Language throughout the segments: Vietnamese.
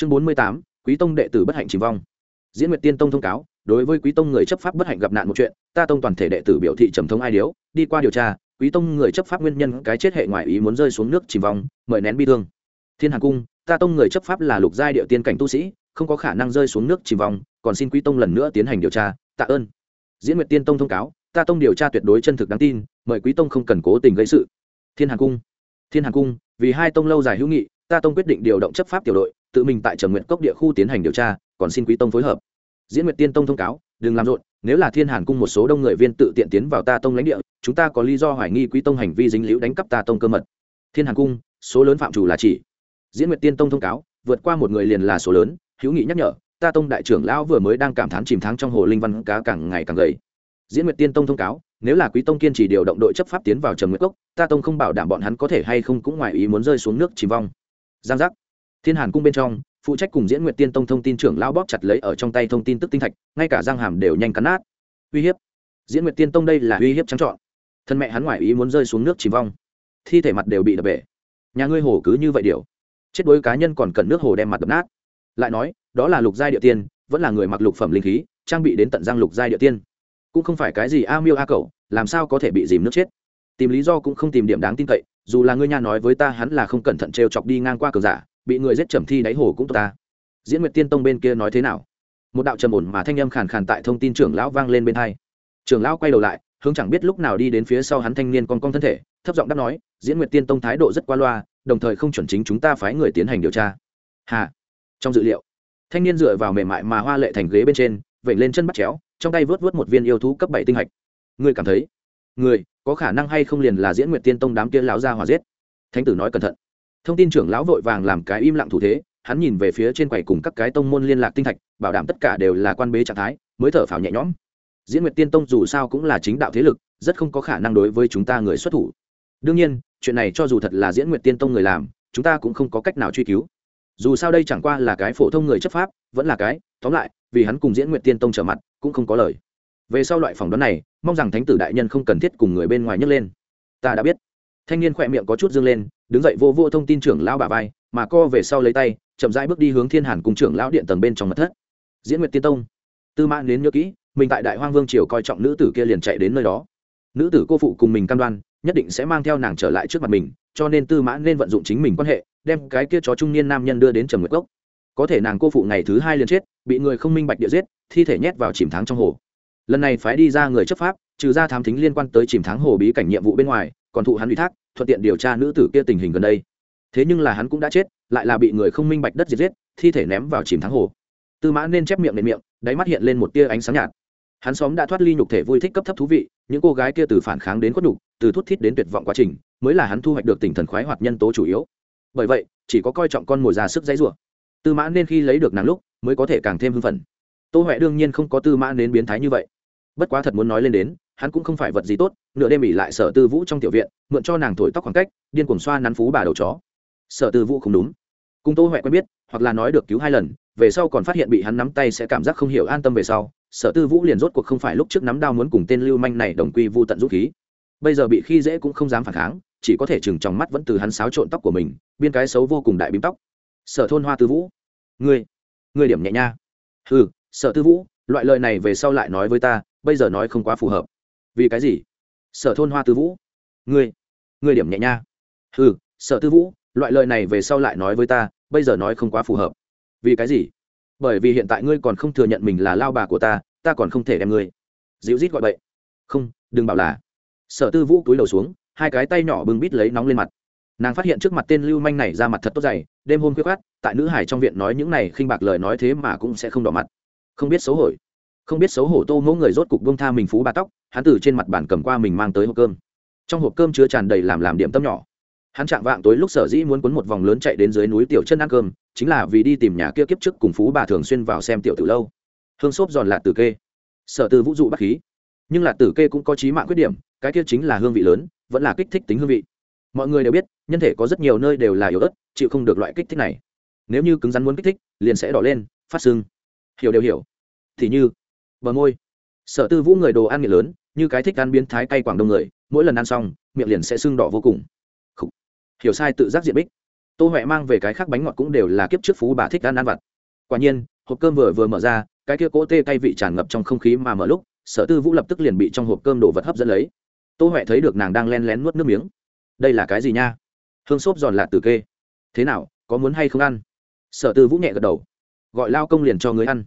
chương bốn mươi tám, quý tông đệ tử bất hạnh chìm vong. Diễn nguyệt tiên tông thông cáo, đối với quý tông người chấp pháp bất hạnh gặp nạn một chuyện, ta tông toàn thể đệ tử biểu thị trầm thống ai điếu, đi qua điều tra, quý tông người chấp pháp nguyên nhân cái chết hệ ngoại ý muốn rơi xuống nước chìm vong, mời nén bi thương. Thiên hàn cung, ta tông người chấp pháp là lục giai địa tiên cảnh tu sĩ, không có khả năng rơi xuống nước chìm vong, còn xin quý tông lần nữa tiến hành điều tra, tạ ơn. Diễn nguyệt tiên tông thông cáo, ta tông điều tra tuyệt đối chân thực đáng tin, mời quý tông không cần cố tình gây sự. Thiên hàn cung, thiên hàn cung, vì hai tông lâu dài hữu nghị, ta tông quyết định điều động chấp pháp tiểu đội tự mình tại trầm nguyện cốc địa khu tiến hành điều tra, còn xin quý tông phối hợp. Diễn nguyệt tiên tông thông cáo, đừng làm rộn, nếu là thiên hàn cung một số đông người viên tự tiện tiến vào ta tông lãnh địa, chúng ta có lý do hoài nghi quý tông hành vi dính liễu đánh cắp ta tông cơ mật. Thiên hàn cung, số lớn phạm chủ là chỉ. Diễn nguyệt tiên tông thông cáo, vượt qua một người liền là số lớn, hữu nghị nhắc nhở, ta tông đại trưởng lão vừa mới đang cảm thán chìm thắng trong hồ linh văn cá càng ngày càng gầy. Diễn nguyệt tiên tông thông cáo, nếu là quý tông kiên trì điều động đội chấp pháp tiến vào trầm nguyệt cốc, ta tông không bảo đảm bọn hắn có thể hay không cũng ngoài ý muốn rơi xuống nước chìm vong. Giang giác thiên hàn cung bên trong phụ trách cùng diễn nguyệt tiên tông thông tin trưởng lao bóp chặt lấy ở trong tay thông tin tức tinh thạch ngay cả giang hàm đều nhanh cắn nát. Uy hiếp. Diễn nguyệt tiên tông đây là uy hiếp trắng trọn. Thân mẹ hắn ngoài ý muốn rơi xuống nước chìm vong. Thi thể mặt đều bị đập bể. Nhà ngươi hồ cứ như vậy điều. Chết đối cá nhân còn cần nước hồ đem mặt đập nát. Lại nói đó là lục giai địa tiên vẫn là người mặc lục phẩm linh khí trang bị đến tận giang lục giai địa tiên. Cũng không phải cái gì a miêu a cẩu, làm sao có thể bị dìm nước chết? Tìm lý do cũng không tìm điểm đáng tin cậy dù là ngươi nha nói với ta hắn là không cẩn thận trêu chọc đi ngang qua cờ giả bị người giết trầm thi đáy hồ cũng tốt ta. Diễn nguyệt tiên tông bên kia nói thế nào? Một đạo trầm ổn mà thanh âm khàn khàn tại thông tin trưởng lão vang lên bên hai. Trưởng lão quay đầu lại, hướng chẳng biết lúc nào đi đến phía sau hắn thanh niên con con thân thể, thấp giọng đáp nói, diễn nguyệt tiên tông thái độ rất qua loa, đồng thời không chuẩn chính chúng ta phái người tiến hành điều tra. Hà. Trong dự liệu, thanh niên dựa vào mềm mại mà hoa lệ thành ghế bên trên vẩy lên chân bắt chéo, trong tay vớt vớt một viên yêu thú cấp bảy tinh hạch. Người cảm thấy, người có khả năng hay không liền là diễn nguyệt tiên tông đám kia lão ra hòa giết? Thánh tử nói cẩn thận thông tin trưởng lão vội vàng làm cái im lặng thủ thế, hắn nhìn về phía trên quầy cùng các cái tông môn liên lạc tinh thạch, bảo đảm tất cả đều là quan bế trạng thái, mới thở phào nhẹ nhõm. Diễn nguyệt tiên tông dù sao cũng là chính đạo thế lực, rất không có khả năng đối với chúng ta người xuất thủ. Đương nhiên, chuyện này cho dù thật là diễn nguyệt tiên tông người làm, chúng ta cũng không có cách nào truy cứu. Dù sao đây chẳng qua là cái phổ thông người chấp pháp, vẫn là cái, tóm lại, vì hắn cùng diễn nguyệt tiên tông trở mặt, cũng không có lời. Về sau loại phỏng đoán này, mong rằng thánh tử đại nhân không cần thiết cùng người bên ngoài nhấc lên. Ta đã biết thanh niên khỏe miệng có chút dương lên, đứng dậy vô vô thông tin trưởng lão bà vai, mà co về sau lấy tay, chậm rãi bước đi hướng thiên hàn cùng trưởng lão điện tầng bên trong mật thất. Diễn nguyệt tiên tông. Tư mã đến nhớ kỹ, mình tại đại hoang vương triều coi trọng nữ tử kia liền chạy đến nơi đó. Nữ tử cô phụ cùng mình cam đoan, nhất định sẽ mang theo nàng trở lại trước mặt mình, cho nên tư mã nên vận dụng chính mình quan hệ, đem cái kia chó trung niên nam nhân đưa đến trầm nguyệt cốc. Có thể nàng cô phụ ngày thứ hai liền chết, bị người không minh bạch địa giết, thi thể nhét vào chìm tháng trong hồ. Lần này phái đi ra người chấp pháp, trừ ra thám thính liên quan tới chìm tháng hồ bí cảnh nhiệm vụ bên ngoài còn thụ hắn ủy thác, thuận tiện điều tra nữ tử kia tình hình gần đây. Thế nhưng là hắn cũng đã chết, lại là bị người không minh bạch đất diệt giết, thi thể ném vào chìm tháng hồ. Tư mã nên chép miệng nền miệng, đáy mắt hiện lên một tia ánh sáng nhạt. Hắn xóm đã thoát ly nhục thể vui thích cấp thấp thú vị, những cô gái kia từ phản kháng đến khuất nhục, từ thút thít đến tuyệt vọng quá trình, mới là hắn thu hoạch được tinh thần khoái hoạt nhân tố chủ yếu. Bởi vậy, chỉ có coi trọng con mồi ra sức dãy rủa. Tư mã nên khi lấy được nàng lúc, mới có thể càng thêm hưng phấn. Tô huệ đương nhiên không có tư mã nên biến thái như vậy. Bất quá thật muốn nói lên đến hắn cũng không phải vật gì tốt, nửa đêm ỉ lại sở tư vũ trong tiểu viện, mượn cho nàng thổi tóc khoảng cách, điên cuồng xoa nắn phú bà đầu chó. Sở tư vũ không đúng. Cùng tô huệ quen biết, hoặc là nói được cứu hai lần, về sau còn phát hiện bị hắn nắm tay sẽ cảm giác không hiểu an tâm về sau, sở tư vũ liền rốt cuộc không phải lúc trước nắm đao muốn cùng tên lưu manh này đồng quy vô tận dũng khí. Bây giờ bị khi dễ cũng không dám phản kháng, chỉ có thể chừng trong mắt vẫn từ hắn xáo trộn tóc của mình, biên cái xấu vô cùng đại bím tóc. Sở thôn hoa tư vũ. Ngươi ngươi điểm nhẹ nha. Ừ sở tư vũ, loại lời này về sau lại nói với ta, bây giờ nói không quá phù hợp vì cái gì? Sở thôn hoa tư vũ. Ngươi ngươi điểm nhẹ nha. Ừ sở tư vũ, loại lời này về sau lại nói với ta, bây giờ nói không quá phù hợp. Vì cái gì? Bởi vì hiện tại ngươi còn không thừa nhận mình là lao bà của ta ta còn không thể đem ngươi. Dịu rít gọi bậy. Không, đừng bảo là. Sở tư vũ túi đầu xuống, hai cái tay nhỏ bưng bít lấy nóng lên mặt. Nàng phát hiện trước mặt tên lưu manh này ra mặt thật tốt dày, đêm hôm khuya khát tại nữ hải trong viện nói những này khinh bạc lời nói thế mà cũng sẽ không đỏ mặt. Không biết xấu hổi không biết xấu hổ tô ngỗ người rốt cục bông tha mình phú bà tóc, hắn từ trên mặt bàn cầm qua mình mang tới hộp cơm. Trong hộp cơm chứa tràn đầy làm làm điểm tâm nhỏ. Hắn chạm vạng tối lúc sở dĩ muốn cuốn một vòng lớn chạy đến dưới núi tiểu chân ăn cơm, chính là vì đi tìm nhà kia kiếp trước cùng phú bà thường xuyên vào xem tiểu tử lâu. Hương xốp giòn lạt tử kê. Sở từ vũ dụ bắt khí. Nhưng lạt tử kê cũng có trí mạng khuyết điểm, cái kia chính là hương vị lớn, vẫn là kích thích tính hương vị. Mọi người đều biết, nhân thể có rất nhiều nơi đều là yếu ớt, chịu không được loại kích thích này. Nếu như cứng rắn muốn kích thích, liền sẽ đỏ lên, phát sưng. Hiểu đều hiểu. Thì như bờ môi. Sở tư vũ người đồ ăn nghiện lớn, như cái thích ăn biến thái cay quảng đông người, mỗi lần ăn xong, miệng liền sẽ sưng đỏ vô cùng. Hiểu sai tự giác diện bích. Tô huệ mang về cái khác bánh ngọt cũng đều là kiếp trước phú bà thích ăn ăn vặt. Quả nhiên, hộp cơm vừa vừa mở ra, cái kia cỗ tê cay vị tràn ngập trong không khí mà mở lúc, sở tư vũ lập tức liền bị trong hộp cơm đồ vật hấp dẫn lấy. Tô huệ thấy được nàng đang len lén nuốt nước miếng. Đây là cái gì nha? Hương xốp giòn lạt từ kê. Thế nào, có muốn hay không ăn? Sở tư vũ nhẹ gật đầu. Gọi lao công liền cho người ăn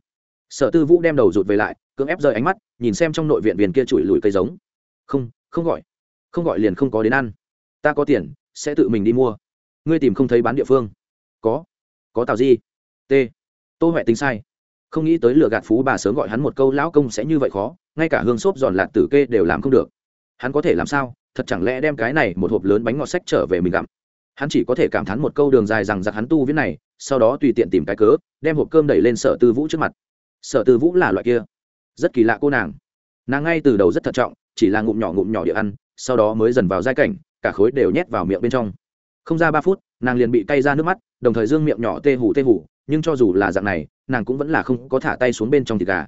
sở tư vũ đem đầu rụt về lại, cưỡng ép rời ánh mắt, nhìn xem trong nội viện viền kia chùi lùi cây giống. Không không gọi. Không gọi liền không có đến ăn. Ta có tiền, sẽ tự mình đi mua. Ngươi tìm không thấy bán địa phương. Có. Có tào di. T. Tô huệ tính sai. Không nghĩ tới lừa gạt phú bà sớm gọi hắn một câu, lão công sẽ như vậy khó, ngay cả hương xốp giòn lạt tử kê đều làm không được. Hắn có thể làm sao? Thật chẳng lẽ đem cái này một hộp lớn bánh ngọt sách trở về mình gặm? Hắn chỉ có thể cảm thán một câu đường dài rằng giặc hắn tu viết này, sau đó tùy tiện tìm cái cớ, đem hộp cơm đẩy lên sở tư vũ trước mặt sở tư vũ là loại kia. Rất kỳ lạ cô nàng. Nàng ngay từ đầu rất thận trọng, chỉ là ngụm nhỏ ngụm nhỏ địa ăn, sau đó mới dần vào giai cảnh, cả khối đều nhét vào miệng bên trong. Không ra ba phút, nàng liền bị cay ra nước mắt, đồng thời dương miệng nhỏ tê hủ tê hủ nhưng cho dù là dạng này, nàng cũng vẫn là không có thả tay xuống bên trong thịt gà.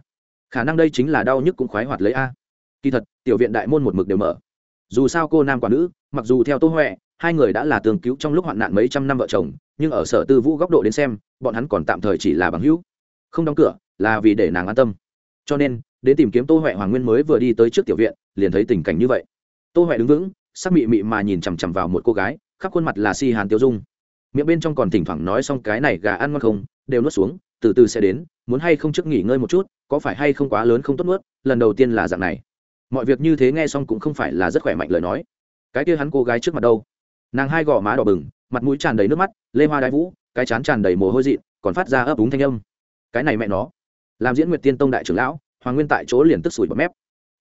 Khả năng đây chính là đau nhức cũng khoái hoạt lấy a. Kỳ thật, tiểu viện đại môn một mực đều mở. Dù sao cô nam quả nữ, mặc dù theo tô huệ, hai người đã là tường cứu trong lúc hoạn nạn mấy trăm năm vợ chồng, nhưng ở sở tư vũ góc độ đến xem, bọn hắn còn tạm thời chỉ là bằng hữu. Không đóng cửa là vì để nàng an tâm. Cho nên, đến tìm kiếm tô huệ hoàng nguyên mới vừa đi tới trước tiểu viện, liền thấy tình cảnh như vậy. Tô huệ đứng vững, sắc mị mị mà nhìn chằm chằm vào một cô gái, khắp khuôn mặt là si hàn tiêu dung. Miệng bên trong còn thỉnh thoảng nói xong cái này gà ăn ngon không, đều nuốt xuống, từ từ sẽ đến, muốn hay không trước nghỉ ngơi một chút, có phải hay không quá lớn không tốt nuốt, lần đầu tiên là dạng này. Mọi việc như thế nghe xong cũng không phải là rất khỏe mạnh lời nói. Cái kia hắn cô gái trước mặt đâu? Nàng hai gò má đỏ bừng, mặt mũi tràn đầy nước mắt, lê hoa đái vũ, cái chán tràn đầy mồ hôi dị còn phát ra ấp úng thanh âm. Cái này mẹ nó làm diễn nguyệt tiên tông đại trưởng lão, hoàng nguyên tại chỗ liền tức sủi bọt mép.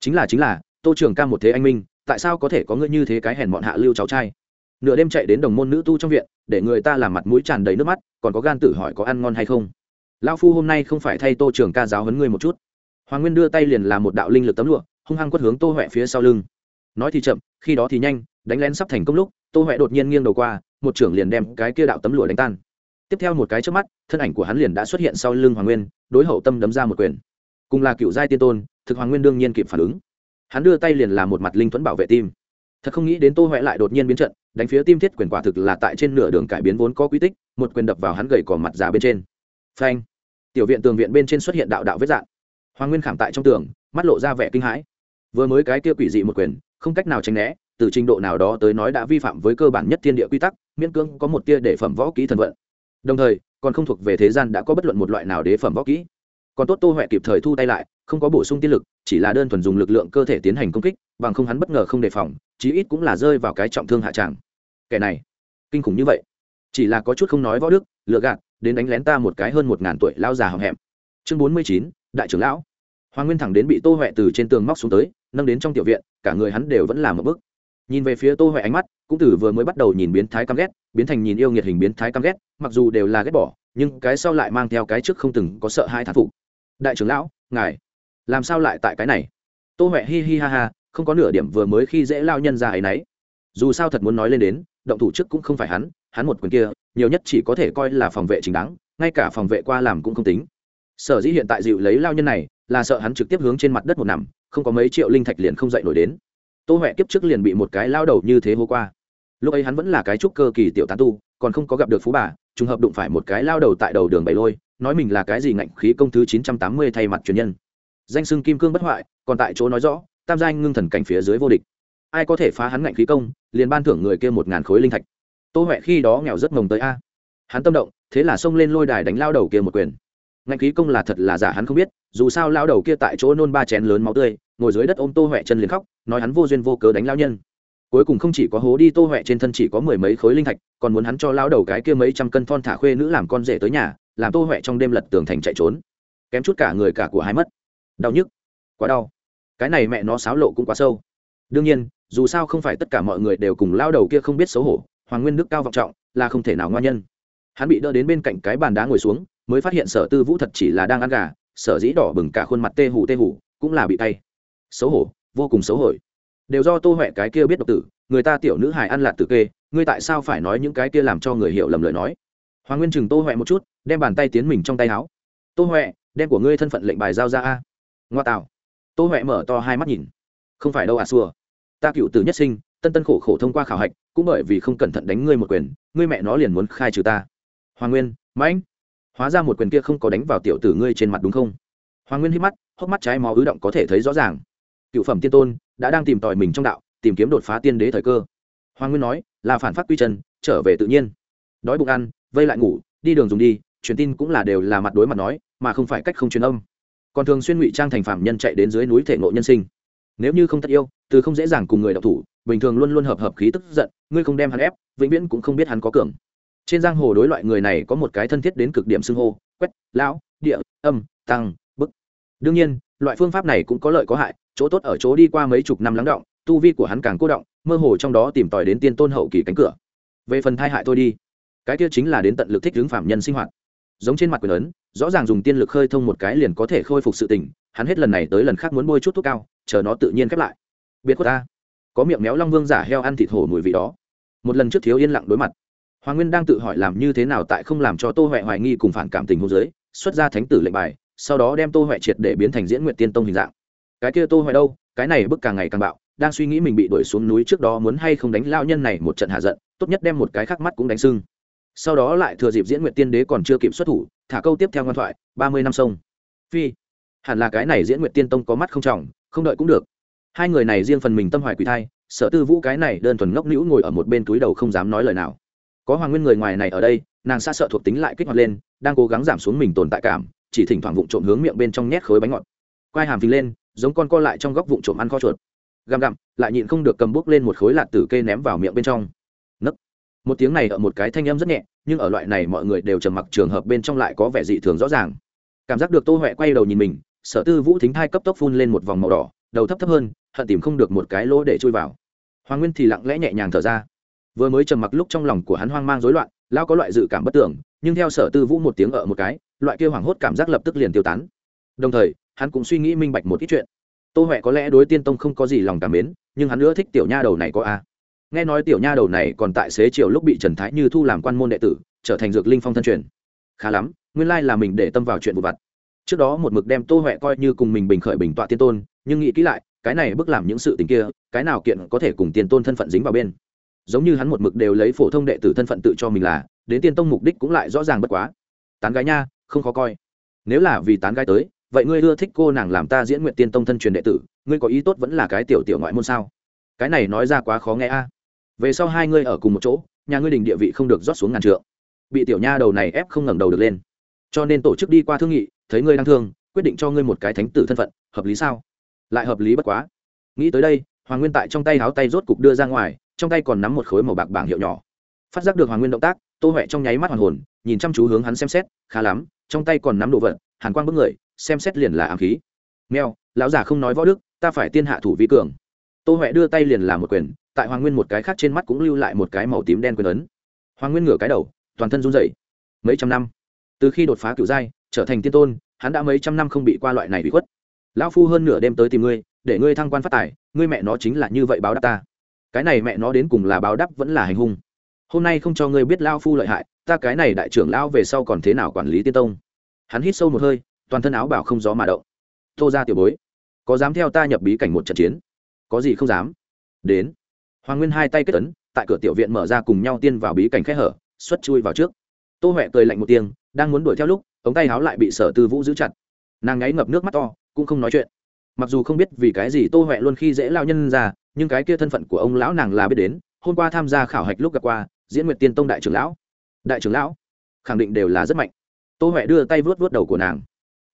Chính là chính là, tô trường ca một thế anh minh, tại sao có thể có ngươi như thế cái hèn bọn hạ lưu cháu trai? Nửa đêm chạy đến đồng môn nữ tu trong viện, để người ta làm mặt mũi tràn đầy nước mắt, còn có gan tử hỏi có ăn ngon hay không? Lão phu hôm nay không phải thay tô trường ca giáo hấn ngươi một chút. Hoàng nguyên đưa tay liền làm một đạo linh lực tấm lụa, hung hăng quất hướng tô huệ phía sau lưng. Nói thì chậm, khi đó thì nhanh, đánh lén sắp thành công lúc, tô huệ đột nhiên nghiêng đầu qua, một trưởng liền đem cái kia đạo tấm lụa đánh tan tiếp theo một cái trước mắt thân ảnh của hắn liền đã xuất hiện sau lưng hoàng nguyên đối hậu tâm đấm ra một quyền. Cùng là cựu giai tiên tôn thực hoàng nguyên đương nhiên kịp phản ứng. Hắn đưa tay liền làm một mặt linh thuẫn bảo vệ tim. Thật không nghĩ đến tô huệ lại đột nhiên biến trận đánh phía tim thiết quyền quả thực là tại trên nửa đường cải biến vốn có quy tích một quyền đập vào hắn gầy cỏ mặt già bên trên. Phanh! Tiểu viện tường viện bên trên xuất hiện đạo đạo vết dạn, hoàng nguyên khảm tại trong tường mắt lộ ra vẻ kinh hãi. Vừa mới cái kia quỷ dị một quyền không cách nào tránh né từ trình độ nào đó tới nói đã vi phạm với cơ bản nhất thiên địa quy tắc miễn cưỡng có một tia để phẩm võ kỹ thần vận đồng thời, còn không thuộc về thế gian đã có bất luận một loại nào đế phẩm võ kỹ. Còn tốt tô huệ kịp thời thu tay lại, không có bổ sung tiên lực, chỉ là đơn thuần dùng lực lượng cơ thể tiến hành công kích, bằng không hắn bất ngờ không đề phòng, chí ít cũng là rơi vào cái trọng thương hạ tràng kẻ này, kinh khủng như vậy. Chỉ là có chút không nói võ đức, lựa gạt, đến đánh lén ta một cái hơn một ngàn tuổi lao già hậm hẹm chương bốn mươi chín, đại trưởng lão. Hoàng nguyên thẳng đến bị tô huệ từ trên tường móc xuống tới, nâng đến trong tiểu viện, cả người hắn đều vẫn làm một bức nhìn về phía tô huệ ánh mắt, cũng từ vừa mới bắt đầu nhìn biến thái căm ghét, biến thành nhìn yêu nghiệt hình biến thái căm ghét, mặc dù đều là ghét bỏ, nhưng cái sau lại mang theo cái trước không từng có sợ hai thán phục. Đại trưởng lão, ngài, làm sao lại tại cái này? Tô huệ hi hi ha ha, không có nửa điểm vừa mới khi dễ lao nhân ra ấy nấy. Dù sao thật muốn nói lên đến, động thủ trước cũng không phải hắn hắn một quyền kia, nhiều nhất chỉ có thể coi là phòng vệ chính đáng, ngay cả phòng vệ qua làm cũng không tính. Sở dĩ hiện tại dịu lấy lao nhân này, là sợ hắn trực tiếp hướng trên mặt đất một nằm, không có mấy triệu linh thạch liền không dậy nổi đến tô huệ kiếp trước liền bị một cái lao đầu như thế hô qua. Lúc ấy hắn vẫn là cái trúc cơ kỳ tiểu tán tu, còn không có gặp được phú bà, trùng hợp đụng phải một cái lao đầu tại đầu đường bảy lôi, nói mình là cái gì ngạnh khí công thứ chín trăm tám mươi thay mặt truyền nhân. Danh xưng kim cương bất hoại, còn tại chỗ nói rõ, tam danh ngưng thần cảnh phía dưới vô địch. Ai có thể phá hắn ngạnh khí công, liền ban thưởng người kia một ngàn khối linh thạch. Tô huệ khi đó nghèo rất mồng tới a. Hắn tâm động, thế là xông lên lôi đài đánh lao đầu kia một quyền ngạnh khí công là thật là giả hắn không biết, dù sao lao đầu kia tại chỗ nôn ba chén lớn máu tươi, ngồi dưới đất ôm tô huệ chân liền khóc, nói hắn vô duyên vô cớ đánh lao nhân. Cuối cùng không chỉ có hố đi tô huệ trên thân chỉ có mười mấy khối linh thạch, còn muốn hắn cho lao đầu cái kia mấy trăm cân thon thả khuê nữ làm con rể tới nhà, làm tô huệ trong đêm lật tường thành chạy trốn. Kém chút cả người cả của hai mất. Đau nhức. Quá đau. Cái này mẹ nó xáo lộ cũng quá sâu. Đương nhiên, dù sao không phải tất cả mọi người đều cùng lao đầu kia không biết xấu hổ, hoàng nguyên đức cao vọng trọng, là không thể nào ngoan nhân. Hắn bị đỡ đến bên cạnh cái bàn đá ngồi xuống mới phát hiện sở tư vũ thật chỉ là đang ăn gà, sở dĩ đỏ bừng cả khuôn mặt tê hủ tê hủ cũng là bị tay. Xấu hổ, vô cùng xấu hổ. Đều do tô huệ cái kia biết độc tử, người ta tiểu nữ hài ăn lạt tự kê, ngươi tại sao phải nói những cái kia làm cho người hiểu lầm lời nói? Hoàng nguyên chừng tô huệ một chút, đem bàn tay tiến mình trong tay áo. Tô huệ, đem của ngươi thân phận lệnh bài giao ra a. Ngoa tạo. Tô huệ mở to hai mắt nhìn. Không phải đâu à xua. Ta cựu tử nhất sinh, tân tân khổ khổ thông qua khảo hạch, cũng bởi vì không cẩn thận đánh ngươi một quyền, ngươi mẹ nó liền muốn khai trừ ta. Hoàng nguyên, mãnh hóa ra một quyền kia không có đánh vào tiểu tử ngươi trên mặt đúng không? Hoàng nguyên hít mắt, hốc mắt trái máu ứ động có thể thấy rõ ràng. Cựu phẩm tiên tôn đã đang tìm tòi mình trong đạo, tìm kiếm đột phá tiên đế thời cơ. Hoàng nguyên nói, là phản phát quy chân, trở về tự nhiên. Đói bụng ăn, vây lại ngủ, đi đường dùng đi, truyền tin cũng là đều là mặt đối mặt nói, mà không phải cách không truyền âm. Còn thường xuyên ngụy trang thành phạm nhân chạy đến dưới núi thể ngộ nhân sinh. Nếu như không tất yêu, từ không dễ dàng cùng người đọc thủ, bình thường luôn luôn hợp hợp khí tức giận, ngươi không đem hắn ép, vĩnh viễn cũng không biết hắn có cường trên giang hồ đối loại người này có một cái thân thiết đến cực điểm xưng hô, quét, lão, địa, âm, tăng, bức. Đương nhiên, loại phương pháp này cũng có lợi có hại, chỗ tốt ở chỗ đi qua mấy chục năm lắng động, tu vi của hắn càng cố động, mơ hồ trong đó tìm tòi đến tiên tôn hậu kỳ cánh cửa. Về phần thai hại thôi đi, cái kia chính là đến tận lực thích hướng phạm nhân sinh hoạt. Giống trên mặt quyền ấn, rõ ràng dùng tiên lực khơi thông một cái liền có thể khôi phục sự tình, hắn hết lần này tới lần khác muốn bôi chút thuốc cao, chờ nó tự nhiên khép lại. Biệt của ta. Có miệng méo long vương giả heo ăn thịt hổ mùi vị đó. Một lần trước thiếu yên lặng đối mặt hoàng nguyên đang tự hỏi làm như thế nào tại không làm cho tô huệ hoài nghi cùng phản cảm tình hôn giới xuất ra thánh tử lệnh bài, sau đó đem tô huệ triệt để biến thành diễn nguyện tiên tông hình dạng. Cái kia tô huệ đâu? Cái này bức càng ngày càng bạo, đang suy nghĩ mình bị đuổi xuống núi trước đó muốn hay không đánh lao nhân này một trận hạ giận, tốt nhất đem một cái khắc mắt cũng đánh sưng. Sau đó lại thừa dịp diễn nguyện tiên đế còn chưa kịp xuất thủ, thả câu tiếp theo ngoan thoại, ba mươi năm sông. Phi. Hẳn là cái này diễn nguyện tiên tông có mắt không trọng, không đợi cũng được. Hai người này riêng phần mình tâm hoài quỷ thai sở tư vũ cái này đơn thuần ngốc nữ ngồi ở một bên túi đầu không dám nói lời nào có hoàng nguyên người ngoài này ở đây, nàng xa sợ thuộc tính lại kích hoạt lên, đang cố gắng giảm xuống mình tồn tại cảm, chỉ thỉnh thoảng vụng trộm hướng miệng bên trong nhét khối bánh ngọt. Quai hàm phình lên, giống con co lại trong góc vụng trộm ăn kho chuột. Găm gặm, lại nhịn không được cầm bút lên một khối lạt tử kê ném vào miệng bên trong. Nấc. Một tiếng này ở một cái thanh âm rất nhẹ, nhưng ở loại này mọi người đều trầm mặc trường hợp bên trong lại có vẻ dị thường rõ ràng. Cảm giác được tô huệ quay đầu nhìn mình, sở tư vũ thính thai cấp tốc phun lên một vòng màu đỏ, đầu thấp thấp hơn, hận tìm không được một cái lỗ để chui vào. Hoàng nguyên thì lặng lẽ nhẹ nhàng thở ra vừa mới trầm mặc lúc trong lòng của hắn hoang mang rối loạn lao có loại dự cảm bất tưởng, nhưng theo sở tư vũ một tiếng ở một cái, loại kia hoảng hốt cảm giác lập tức liền tiêu tán. Đồng thời, hắn cũng suy nghĩ minh bạch một ít chuyện. Tô huệ có lẽ đối tiên tông không có gì lòng cảm mến, nhưng hắn nữa thích tiểu nha đầu này có a. Nghe nói tiểu nha đầu này còn tại xế chiều lúc bị trần thái như thu làm quan môn đệ tử, trở thành dược linh phong thân truyền. Khá lắm, nguyên lai là mình để tâm vào chuyện vụ vặt. Trước đó một mực đem tô huệ coi như cùng mình bình khởi bình tọa tiên tôn, nhưng nghĩ kỹ lại, cái này bức làm những sự tình kia, cái nào kiện có thể cùng tiên tôn thân phận dính vào bên giống như hắn một mực đều lấy phổ thông đệ tử thân phận tự cho mình là, đến tiên tông mục đích cũng lại rõ ràng bất quá. Tán gái nha, không khó coi. Nếu là vì tán gái tới, vậy ngươi ưa thích cô nàng làm ta diễn nguyện tiên tông thân truyền đệ tử, ngươi có ý tốt vẫn là cái tiểu tiểu ngoại môn sao? Cái này nói ra quá khó nghe a. Về sau hai ngươi ở cùng một chỗ, nhà ngươi đình địa vị không được rót xuống ngàn trượng. Bị tiểu nha đầu này ép không ngẩng đầu được lên. Cho nên tổ chức đi qua thương nghị, thấy ngươi đang thương, quyết định cho ngươi một cái thánh tử thân phận, hợp lý sao? Lại hợp lý bất quá. Nghĩ tới đây, hoàng nguyên tại trong tay háo tay rốt cục đưa ra ngoài trong tay còn nắm một khối màu bạc bảng hiệu nhỏ. Phát giác được hoàng nguyên động tác, tô huệ trong nháy mắt hoàn hồn, nhìn chăm chú hướng hắn xem xét, khá lắm, trong tay còn nắm đồ vật, hàn quang bức người, xem xét liền là ám khí. Mèo, lão giả không nói võ đức, ta phải tiên hạ thủ vi cường. Tô huệ đưa tay liền làm một quyền, tại hoàng nguyên một cái khác trên mắt cũng lưu lại một cái màu tím đen quyền ấn. Hoàng nguyên ngửa cái đầu, toàn thân run rẩy. Mấy trăm năm. Từ khi đột phá cựu giai, trở thành tiên tôn, hắn đã mấy trăm năm không bị qua loại này bị khuất. Lão phu hơn nửa đêm tới tìm ngươi, để ngươi thăng quan phát tài, ngươi mẹ nó chính là như vậy báo đáp ta cái này mẹ nó đến cùng là báo đáp vẫn là hành hung. Hôm nay không cho ngươi biết lao phu lợi hại, ta cái này đại trưởng lão về sau còn thế nào quản lý tiên tông? Hắn hít sâu một hơi, toàn thân áo bảo không gió mà động. Tô ra tiểu bối, có dám theo ta nhập bí cảnh một trận chiến? Có gì không dám? Đến. Hoàng nguyên hai tay kết ấn, tại cửa tiểu viện mở ra cùng nhau tiên vào bí cảnh khẽ hở, xuất chui vào trước. Tô huệ cười lạnh một tiếng, đang muốn đuổi theo lúc, ống tay áo lại bị sở tư vũ giữ chặt. Nàng ngáy ngập nước mắt to, cũng không nói chuyện mặc dù không biết vì cái gì tô huệ luôn khi dễ lao nhân ra, nhưng cái kia thân phận của ông lão nàng là biết đến, hôm qua tham gia khảo hạch lúc gặp qua, diễn nguyệt tiên tông đại trưởng lão. Đại trưởng lão? Khẳng định đều là rất mạnh. Tô huệ đưa tay vớt vớt đầu của nàng.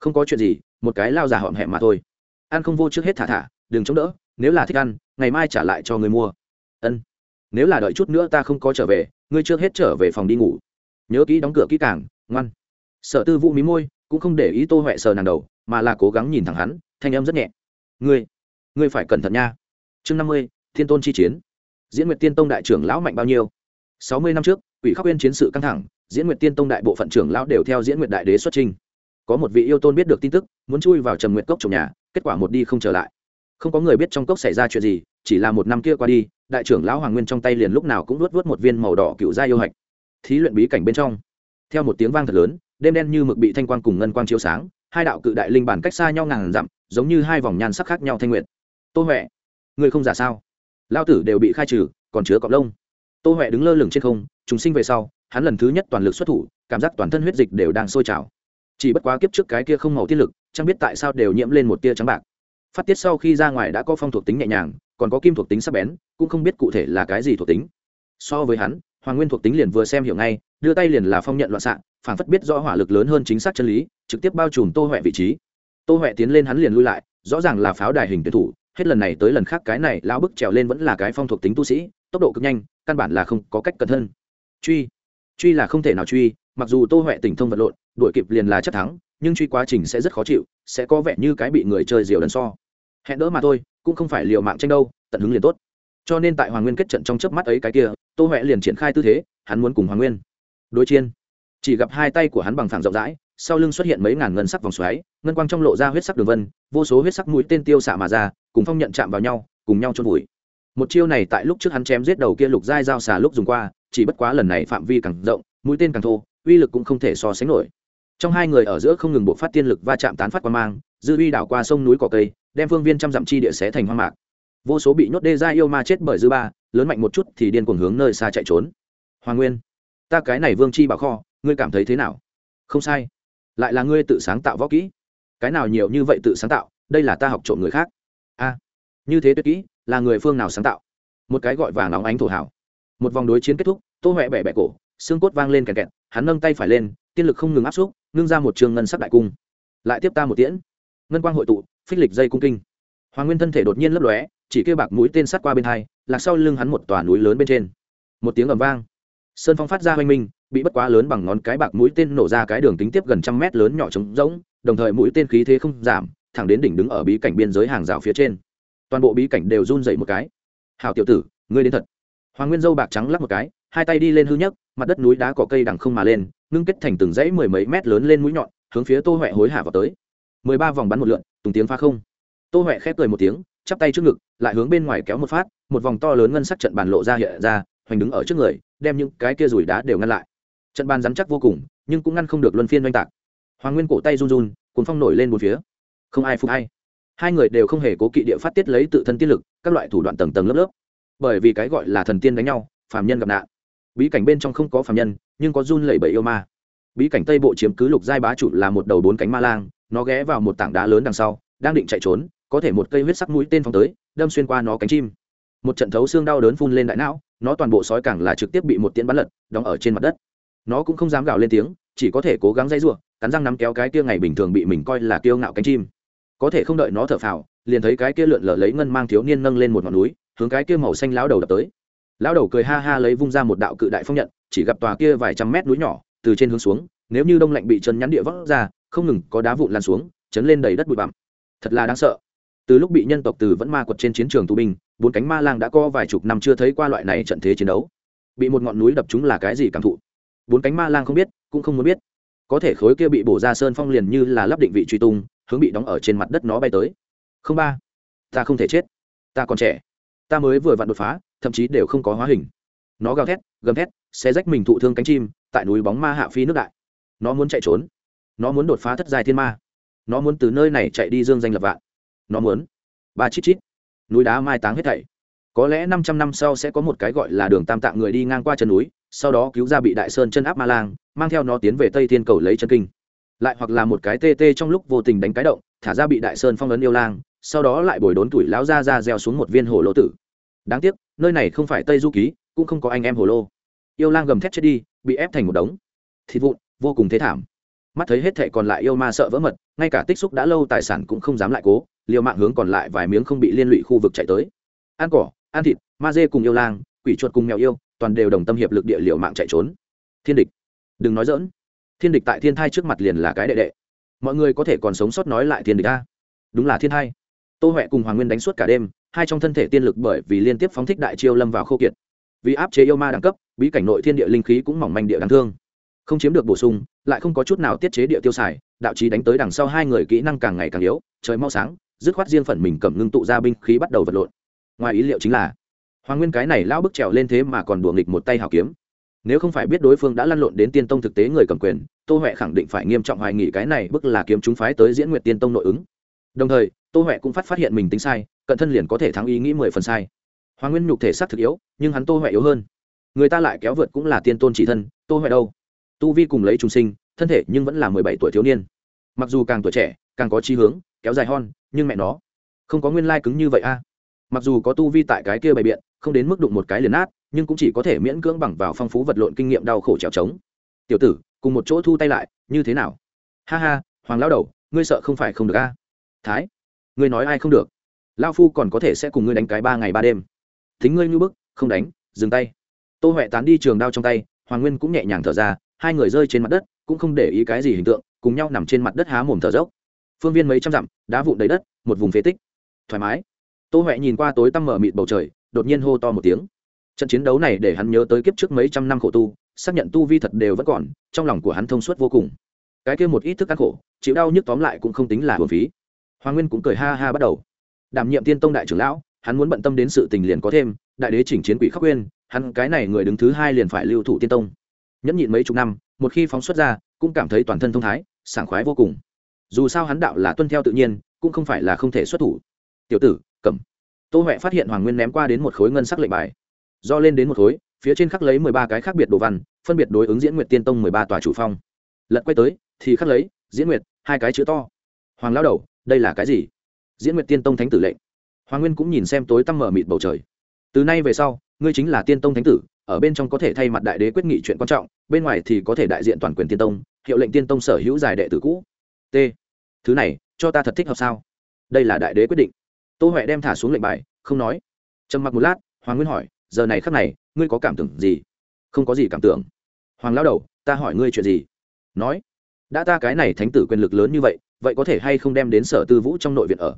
Không có chuyện gì, một cái lao già họm hẹm mà thôi. Ăn không vô trước hết thả thả, đừng chống đỡ, nếu là thích ăn, ngày mai trả lại cho người mua. Ân. Nếu là đợi chút nữa ta không có trở về, ngươi trước hết trở về phòng đi ngủ. Nhớ kỹ đóng cửa kỹ càng, ngoan. Sở tư vũ mí môi, cũng không để ý tô huệ sờ nàng đầu, mà là cố gắng nhìn thẳng hắn thanh âm rất nhẹ. Ngươi ngươi phải cẩn thận nha. Chương năm mươi, thiên tôn chi chiến. Diễn nguyệt tiên tông đại trưởng lão mạnh bao nhiêu? Sáu mươi năm trước, quỷ khắc uyên chiến sự căng thẳng, diễn nguyệt tiên tông đại bộ phận trưởng lão đều theo diễn nguyệt đại đế xuất trình. Có một vị yêu tôn biết được tin tức, muốn chui vào trầm nguyệt cốc trồng nhà, kết quả một đi không trở lại. Không có người biết trong cốc xảy ra chuyện gì, chỉ là một năm kia qua đi, đại trưởng lão hoàng nguyên trong tay liền lúc nào cũng luốt vớt một viên màu đỏ cựu gia yêu hạch. Thí luyện bí cảnh bên trong, theo một tiếng vang thật lớn, đêm đen như mực bị thanh quang cùng ngân quang chiếu sáng, hai đạo cự đại linh bản cách xa nhau ngàn dặm giống như hai vòng nhan sắc khác nhau thanh nguyện tô huệ, người không giả sao? Lao tử đều bị khai trừ, còn chứa cọc lông. Tô huệ đứng lơ lửng trên không, trùng sinh về sau, hắn lần thứ nhất toàn lực xuất thủ, cảm giác toàn thân huyết dịch đều đang sôi trào. Chỉ bất quá kiếp trước cái kia không màu tiết lực, chẳng biết tại sao đều nhiễm lên một tia trắng bạc. Phát tiết sau khi ra ngoài đã có phong thuộc tính nhẹ nhàng, còn có kim thuộc tính sắc bén, cũng không biết cụ thể là cái gì thuộc tính. So với hắn, hoàng nguyên thuộc tính liền vừa xem hiểu ngay, đưa tay liền là phong nhận loạn xạ phản phất biết rõ hỏa lực lớn hơn chính xác chân lý, trực tiếp bao trùm tô huệ vị trí tô huệ tiến lên hắn liền lui lại, rõ ràng là pháo đài hình tuyển thủ, hết lần này tới lần khác cái này lão bức trèo lên vẫn là cái phong thuộc tính tu sĩ, tốc độ cực nhanh, căn bản là không có cách cẩn thân truy truy là không thể nào truy, mặc dù tô huệ tỉnh thông vật lộn, đuổi kịp liền là chắc thắng, nhưng truy quá trình sẽ rất khó chịu, sẽ có vẻ như cái bị người chơi diều đần so. Hẹn đỡ mà thôi, cũng không phải liều mạng tranh đâu, tận hứng liền tốt. Cho nên tại hoàng nguyên kết trận trong chớp mắt ấy cái kia, tô huệ liền triển khai tư thế, hắn muốn cùng hoàng nguyên đối chiên chỉ gặp hai tay của hắn bằng phẳng rộng rãi sau lưng xuất hiện mấy ngàn ngân sắc vòng xoáy, ngân quang trong lộ ra huyết sắc đường vân, vô số huyết sắc mũi tên tiêu xạ mà ra, cùng phong nhận chạm vào nhau, cùng nhau trôn vùi. Một chiêu này tại lúc trước hắn chém giết đầu kia lục giai dao xà lúc dùng qua, chỉ bất quá lần này phạm vi càng rộng, mũi tên càng thô, uy lực cũng không thể so sánh nổi. Trong hai người ở giữa không ngừng bộ phát tiên lực va chạm tán phát qua mang, dư uy đảo qua sông núi cỏ cây, đem phương viên trăm dặm chi địa xé thành hoang mạc. Vô số bị nhốt đê ra yêu ma chết bởi dư ba, lớn mạnh một chút thì điên cuồng hướng nơi xa chạy trốn. Hoàng nguyên, ta cái này vương chi bảo kho, ngươi cảm thấy thế nào? Không sai lại là ngươi tự sáng tạo võ kỹ. Cái nào nhiều như vậy tự sáng tạo, đây là ta học trộm người khác. A, như thế tuyệt kỹ, là người phương nào sáng tạo? Một cái gọi vàng nóng ánh thổ hảo một vòng đối chiến kết thúc, tô huệ bẻ bẻ cổ, xương cốt vang lên kẹt kẹt, hắn nâng tay phải lên, tiên lực không ngừng áp xúc, ngưng ra một trường ngân sắc đại cung. Lại tiếp ta một tiễn. Ngân quang hội tụ, phích lịch dây cung kinh. Hoàng nguyên thân thể đột nhiên lấp lóe, chỉ kêu bạc mũi tên sắt qua bên hai, lạc sau lưng hắn một tòa núi lớn bên trên. Một tiếng ầm vang. Sơn phong phát ra hoanh minh bị bất quá lớn bằng ngón cái bạc mũi tên nổ ra cái đường tính tiếp gần trăm mét lớn nhỏ trống rỗng, đồng thời mũi tên khí thế không giảm, thẳng đến đỉnh đứng ở bí cảnh biên giới hàng rào phía trên. Toàn bộ bí cảnh đều run dậy một cái. Hào tiểu tử, ngươi đến thật. Hoàng nguyên dâu bạc trắng lắc một cái, hai tay đi lên hư nhấc, mặt đất núi đá cỏ cây đằng không mà lên, ngưng kết thành từng dãy mười mấy mét lớn lên mũi nhọn, hướng phía tô huệ hối hả vào tới. Mười ba vòng bắn một lượn, tùng tiếng phá không. Tô huệ khép cười một tiếng, chắp tay trước ngực, lại hướng bên ngoài kéo một phát, một vòng to lớn ngân sắc trận bàn lộ ra hiện ra, hoành đứng ở trước người, đem những cái kia rủi đá đều ngăn lại trận bàn rắn chắc vô cùng, nhưng cũng ngăn không được luân phiên oanh tạc. Hoàng nguyên cổ tay run run, cuốn phong nổi lên một phía. Không ai phục hay. Hai người đều không hề cố kỵ địa phát tiết lấy tự thân tiên lực, các loại thủ đoạn tầng tầng lớp lớp. Bởi vì cái gọi là thần tiên đánh nhau, phàm nhân gặp nạn. Bí cảnh bên trong không có phàm nhân, nhưng có run lẩy bẩy yêu ma. Bí cảnh tây bộ chiếm cứ lục giai bá chủ là một đầu bốn cánh ma lang, nó ghé vào một tảng đá lớn đằng sau, đang định chạy trốn, có thể một cây huyết sắc mũi tên phóng tới, đâm xuyên qua nó cánh chim. Một trận thấu xương đau đớn phun lên đại não, nó toàn bộ sói cẳng là trực tiếp bị một tiễn bắn lật, đóng ở trên mặt đất nó cũng không dám gào lên tiếng, chỉ có thể cố gắng dây giụa, cắn răng nắm kéo cái kia ngày bình thường bị mình coi là kiêu ngạo cánh chim. Có thể không đợi nó thở phào, liền thấy cái kia lượn lờ lấy ngân mang thiếu niên nâng lên một ngọn núi, hướng cái kia màu xanh lão đầu đập tới. Lão đầu cười ha ha lấy vung ra một đạo cự đại phong nhận, chỉ gặp tòa kia vài trăm mét núi nhỏ, từ trên hướng xuống, nếu như đông lạnh bị chân nhắn địa vấp ra, không ngừng có đá vụn lan xuống, chấn lên đầy đất bụi bặm. Thật là đáng sợ. Từ lúc bị nhân tộc từ vẫn ma quật trên chiến trường tù binh, bốn cánh ma lang đã có vài chục năm chưa thấy qua loại này trận thế chiến đấu. Bị một ngọn núi đập chúng là cái gì cảm thụ? Bốn cánh ma lang không biết, cũng không muốn biết. Có thể khối kia bị bổ ra sơn phong liền như là lắp định vị truy tung, hướng bị đóng ở trên mặt đất nó bay tới. Không ba, ta không thể chết. Ta còn trẻ. Ta mới vừa vặn đột phá, thậm chí đều không có hóa hình. Nó gào thét, gầm thét xe rách mình thụ thương cánh chim, tại núi bóng ma hạ phi nước đại. Nó muốn chạy trốn. Nó muốn đột phá thất dài thiên ma. Nó muốn từ nơi này chạy đi dương danh lập vạn. Nó muốn. Ba chít chít. Núi đá mai táng hết thảy. Có lẽ năm trăm năm sau sẽ có một cái gọi là đường tam tạng người đi ngang qua chân núi sau đó cứu ra bị đại sơn chân áp ma lang, mang theo nó tiến về tây thiên cầu lấy chân kinh. Lại hoặc là một cái tê tê trong lúc vô tình đánh cái động, thả ra bị đại sơn phong ấn yêu lang, sau đó lại bồi đốn tuổi láo ra ra gieo xuống một viên hồ lô tử. Đáng tiếc, nơi này không phải tây du ký, cũng không có anh em hồ lô. Yêu lang gầm thét chết đi, bị ép thành một đống. Thịt vụn, vô cùng thế thảm. Mắt thấy hết thệ còn lại yêu ma sợ vỡ mật, ngay cả tích xúc đã lâu tài sản cũng không dám lại cố, liều mạng hướng còn lại vài miếng không bị liên lụy khu vực chạy tới. Ăn cỏ, ăn thịt, ma dê cùng yêu lang, quỷ chuột cùng mèo yêu toàn đều đồng tâm hiệp lực địa liệu mạng chạy trốn. Thiên địch, đừng nói dỡn thiên địch tại thiên thai trước mặt liền là cái đệ đệ. Mọi người có thể còn sống sót nói lại thiên địch ta đúng là thiên thai. Tô huệ cùng hoàng nguyên đánh suốt cả đêm, hai trong thân thể tiên lực bởi vì liên tiếp phóng thích đại chiêu lâm vào khô kiệt. Vì áp chế yêu ma đẳng cấp, bí cảnh nội thiên địa linh khí cũng mỏng manh địa đáng thương. Không chiếm được bổ sung, lại không có chút nào tiết chế địa tiêu xài, đạo trí đánh tới đằng sau hai người kỹ năng càng ngày càng yếu, trời mau sáng, dứt khoát riêng phần mình cầm ngưng tụ ra binh khí bắt đầu vật lộn. Ngoài ý liệu chính là hoàng nguyên cái này lão bức trèo lên thế mà còn đùa nghịch một tay hào kiếm. Nếu không phải biết đối phương đã lăn lộn đến tiên tông thực tế người cầm quyền, tô huệ khẳng định phải nghiêm trọng hoài nghị cái này bức là kiếm chúng phái tới diễn nguyệt tiên tông nội ứng. Đồng thời, tô huệ cũng phát phát hiện mình tính sai, cận thân liền có thể thắng ý nghĩ mười phần sai. Hoàng nguyên nhục thể sát thực yếu, nhưng hắn tô huệ yếu hơn. Người ta lại kéo vượt cũng là tiên tôn chỉ thân, tô huệ đâu? Tu vi cùng lấy trung sinh, thân thể nhưng vẫn là mười bảy tuổi thiếu niên. Mặc dù càng tuổi trẻ, càng có chi hướng, kéo dài hon, nhưng mẹ nó, không có nguyên lai cứng như vậy a. Mặc dù có tu vi tại cái kia bày biện không đến mức đụng một cái liền nát, nhưng cũng chỉ có thể miễn cưỡng bằng vào phong phú vật lộn kinh nghiệm đau khổ trèo trống. Tiểu tử, cùng một chỗ thu tay lại, như thế nào? Ha ha, hoàng lão đầu, ngươi sợ không phải không được a? Thái, ngươi nói ai không được? Lao phu còn có thể sẽ cùng ngươi đánh cái ba ngày ba đêm. Thính ngươi như bức, không đánh, dừng tay. Tô huệ tán đi trường đao trong tay, hoàng nguyên cũng nhẹ nhàng thở ra, hai người rơi trên mặt đất, cũng không để ý cái gì hình tượng, cùng nhau nằm trên mặt đất há mồm thở dốc. Phương viên mấy trăm dặm, đá vụn đầy đất, một vùng phế tích. Thoải mái. Tô huệ nhìn qua tối tăm mở mịt bầu trời đột nhiên hô to một tiếng. Trận chiến đấu này để hắn nhớ tới kiếp trước mấy trăm năm khổ tu, xác nhận tu vi thật đều vẫn còn, trong lòng của hắn thông suốt vô cùng. Cái kia một ít thức ăn khổ, chịu đau nhức tóm lại cũng không tính là hồn phí. Hoàng nguyên cũng cười ha ha bắt đầu. Đảm nhiệm tiên tông đại trưởng lão, hắn muốn bận tâm đến sự tình liền có thêm, đại đế chỉnh chiến quỷ khắc quên hắn cái này người đứng thứ hai liền phải lưu thủ tiên tông. Nhẫn nhịn mấy chục năm, một khi phóng xuất ra, cũng cảm thấy toàn thân thông thái, sảng khoái vô cùng. Dù sao hắn đạo là tuân theo tự nhiên, cũng không phải là không thể xuất thủ. Tiểu tử, cầm tô huệ phát hiện hoàng nguyên ném qua đến một khối ngân sắc lệnh bài. Do lên đến một khối, phía trên khắc lấy mười ba cái khác biệt đồ văn, phân biệt đối ứng diễn nguyệt tiên tông mười ba tòa chủ phong. Lật quay tới, thì khắc lấy, diễn nguyệt, hai cái chữ to. Hoàng lao đầu, đây là cái gì? Diễn nguyệt tiên tông thánh tử lệnh. Hoàng nguyên cũng nhìn xem tối tăm mở mịt bầu trời. Từ nay về sau, ngươi chính là tiên tông thánh tử, ở bên trong có thể thay mặt đại đế quyết nghị chuyện quan trọng, bên ngoài thì có thể đại diện toàn quyền tiên tông, hiệu lệnh tiên tông sở hữu giải đệ tử cũ. T. Thứ này, cho ta thật thích hợp sao? Đây là đại đế quyết định tô huệ đem thả xuống lệnh bài, không nói. Trầm mặc một lát, hoàng nguyên hỏi, giờ này khắc này, ngươi có cảm tưởng gì? Không có gì cảm tưởng. Hoàng lao đầu, ta hỏi ngươi chuyện gì? Nói. Đã ta cái này thánh tử quyền lực lớn như vậy vậy có thể hay không đem đến sở tư vũ trong nội viện ở?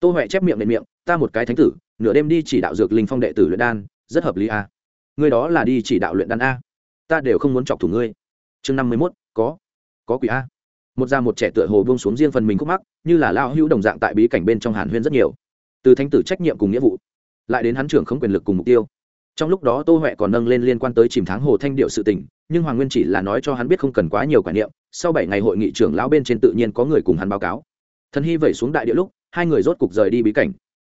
Tô huệ chép miệng nệ miệng, ta một cái thánh tử, nửa đêm đi chỉ đạo dược linh phong đệ tử luyện đan, rất hợp lý a ngươi đó là đi chỉ đạo luyện đan a? Ta đều không muốn chọc thủ ngươi. Chương năm mươi mốt, có. Có quỷ a? Một già một trẻ tựa hồ buông xuống riêng phần mình khúc mắc, như là lao hữu đồng dạng tại bí cảnh bên trong hàn huyên rất nhiều từ thánh tử trách nhiệm cùng nghĩa vụ, lại đến hắn trưởng không quyền lực cùng mục tiêu. Trong lúc đó tô huệ còn nâng lên liên quan tới chìm tháng hồ thanh điệu sự tình, nhưng hoàng nguyên chỉ là nói cho hắn biết không cần quá nhiều quản niệm, sau bảy ngày hội nghị trưởng lão bên trên tự nhiên có người cùng hắn báo cáo. Thần hy vẩy xuống đại địa lúc, hai người rốt cục rời đi bí cảnh.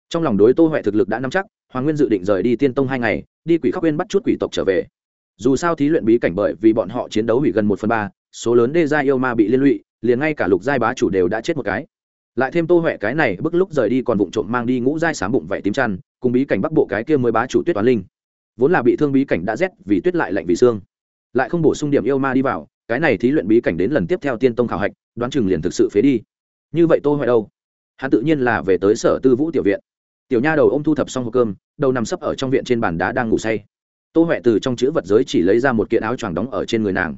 Trong lòng đối tô huệ thực lực đã nắm chắc, hoàng nguyên dự định rời đi tiên tông hai ngày, đi quỷ khóc quên bắt chút quỷ tộc trở về. Dù sao thí luyện bí cảnh bởi vì bọn họ chiến đấu hủy gần một phần ba, số lớn đê gia yêu ma bị liên lụy, liền ngay cả lục giai bá chủ đều đã chết một cái lại thêm tô huệ cái này bức lúc rời đi còn vụng trộm mang đi ngũ dai sám bụng vảy tím chăn, cùng bí cảnh bắc bộ cái kia mới bá chủ tuyết toán linh. Vốn là bị thương bí cảnh đã rét vì tuyết lại lạnh vì xương. Lại không bổ sung điểm yêu ma đi vào, cái này thí luyện bí cảnh đến lần tiếp theo tiên tông khảo hạch, đoán chừng liền thực sự phế đi. Như vậy tô huệ đâu? Hắn tự nhiên là về tới sở tư vũ tiểu viện. Tiểu nha đầu ô m thu thập xong hộp cơm, đầu nằm sấp ở trong viện trên bàn đá đang ngủ say. Tô huệ từ trong chữ vật giới chỉ lấy ra một kiện áo choàng đóng ở trên người nàng.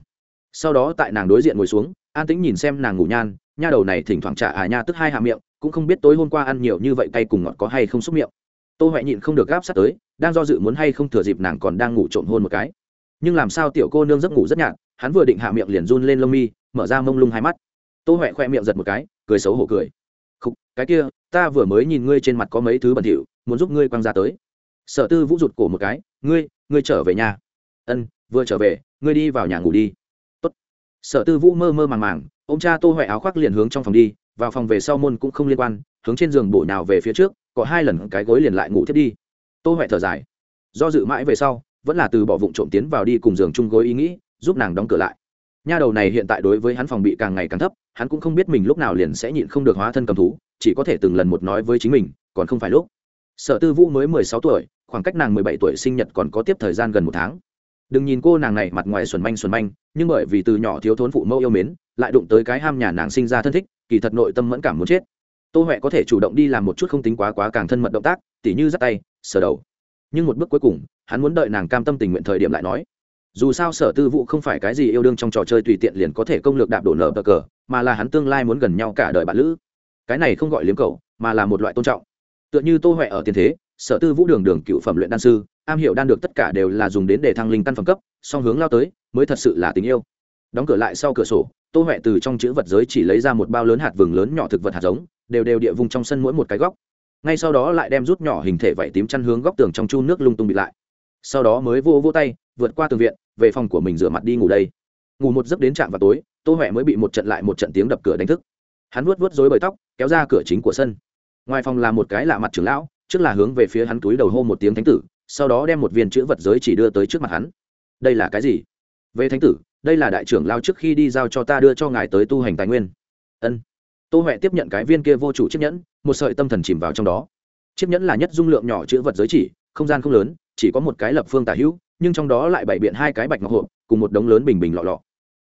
Sau đó tại nàng đối diện ngồi xuống an tĩnh nhìn xem nàng ngủ nhan nha đầu này thỉnh thoảng trả à nha tức hai hạ miệng cũng không biết tối hôm qua ăn nhiều như vậy cay cùng ngọt có hay không xúc miệng. Tô huệ nhịn không được gáp sát tới đang do dự muốn hay không thừa dịp nàng còn đang ngủ trộm hôn một cái. Nhưng làm sao tiểu cô nương giấc ngủ rất nhạt hắn vừa định hạ miệng liền run lên lông mi mở ra mông lung hai mắt. Tô huệ khoe miệng giật một cái cười xấu hổ cười. Khúc, cái kia ta vừa mới nhìn ngươi trên mặt có mấy thứ bẩn thỉu muốn giúp ngươi quăng ra tới. Sở tư vũ rụt cổ một cái ngươi ngươi trở về nhà. Ân vừa trở về ngươi đi vào nhà ngủ đi sở tư vũ mơ mơ màng màng ô m cha tô huệ áo khoác liền hướng trong phòng đi, vào phòng về sau môn cũng không liên quan, hướng trên giường bổ nào về phía trước, có hai lần cái gối liền lại ngủ thiết đi. Tô huệ thở dài, do dự mãi về sau, vẫn là từ bỏ vụng trộm tiến vào đi cùng giường chung gối ý nghĩ, giúp nàng đóng cửa lại. Nha đầu này hiện tại đối với hắn phòng bị càng ngày càng thấp, hắn cũng không biết mình lúc nào liền sẽ nhịn không được hóa thân cầm thú, chỉ có thể từng lần một nói với chính mình, còn không phải lúc. Sở tư vũ mới mười sáu tuổi, khoảng cách nàng mười bảy tuổi sinh nhật còn có tiếp thời gian gần một tháng đừng nhìn cô nàng này mặt ngoài xuẩn manh xuẩn manh, nhưng bởi vì từ nhỏ thiếu thốn phụ mẫu yêu mến, lại đụng tới cái ham nhà nàng sinh ra thân thích, kỳ thật nội tâm mẫn cảm muốn chết. Tô huệ có thể chủ động đi làm một chút không tính quá quá càng thân mật động tác, tỉ như dắt tay, sờ đầu. Nhưng một bước cuối cùng, hắn muốn đợi nàng cam tâm tình nguyện thời điểm lại nói, dù sao sở tư vụ không phải cái gì yêu đương trong trò chơi tùy tiện liền có thể công lược đạp đổ nở bờ cờ, mà là hắn tương lai muốn gần nhau cả đời bạn lữ. Cái này không gọi liếm cầu mà là một loại tôn trọng. Tựa như tô huệ ở tiền thế, sở tư vũ đường đường cựu phẩm luyện đan sư am hiểu đan được tất cả đều là dùng đến để thăng linh căn phẩm cấp, song hướng lao tới, mới thật sự là tình yêu. Đóng cửa lại sau cửa sổ, tô huệ từ trong chữ vật giới chỉ lấy ra một bao lớn hạt vừng lớn nhỏ thực vật hạt giống, đều đều địa vùng trong sân mỗi một cái góc. Ngay sau đó lại đem rút nhỏ hình thể vảy tím chăn hướng góc tường trong chu nước lung tung bị lại. Sau đó mới vô vô tay, vượt qua tường viện, về phòng của mình rửa mặt đi ngủ đây. Ngủ một giấc đến trạm vào tối, tô huệ mới bị một trận lại một trận tiếng đập cửa đánh thức. Hắn vuốt vuốt rối bời tóc, kéo ra cửa chính của sân. Ngoài phòng là một cái lạ mặt trưởng lão, trước là hướng về phía hắn túi đầu hô một tiếng thánh tử sau đó đem một viên chữ vật giới chỉ đưa tới trước mặt hắn. Đây là cái gì? Về thánh tử, đây là đại trưởng lao trước khi đi giao cho ta đưa cho ngài tới tu hành tài nguyên. Ân. Tô huệ tiếp nhận cái viên kia vô chủ chiếc nhẫn, một sợi tâm thần chìm vào trong đó. Chiếc nhẫn là nhất dung lượng nhỏ chữ vật giới chỉ, không gian không lớn, chỉ có một cái lập phương tả hữu, nhưng trong đó lại bày biện hai cái bạch ngọc hộp, cùng một đống lớn bình bình lọ lọ.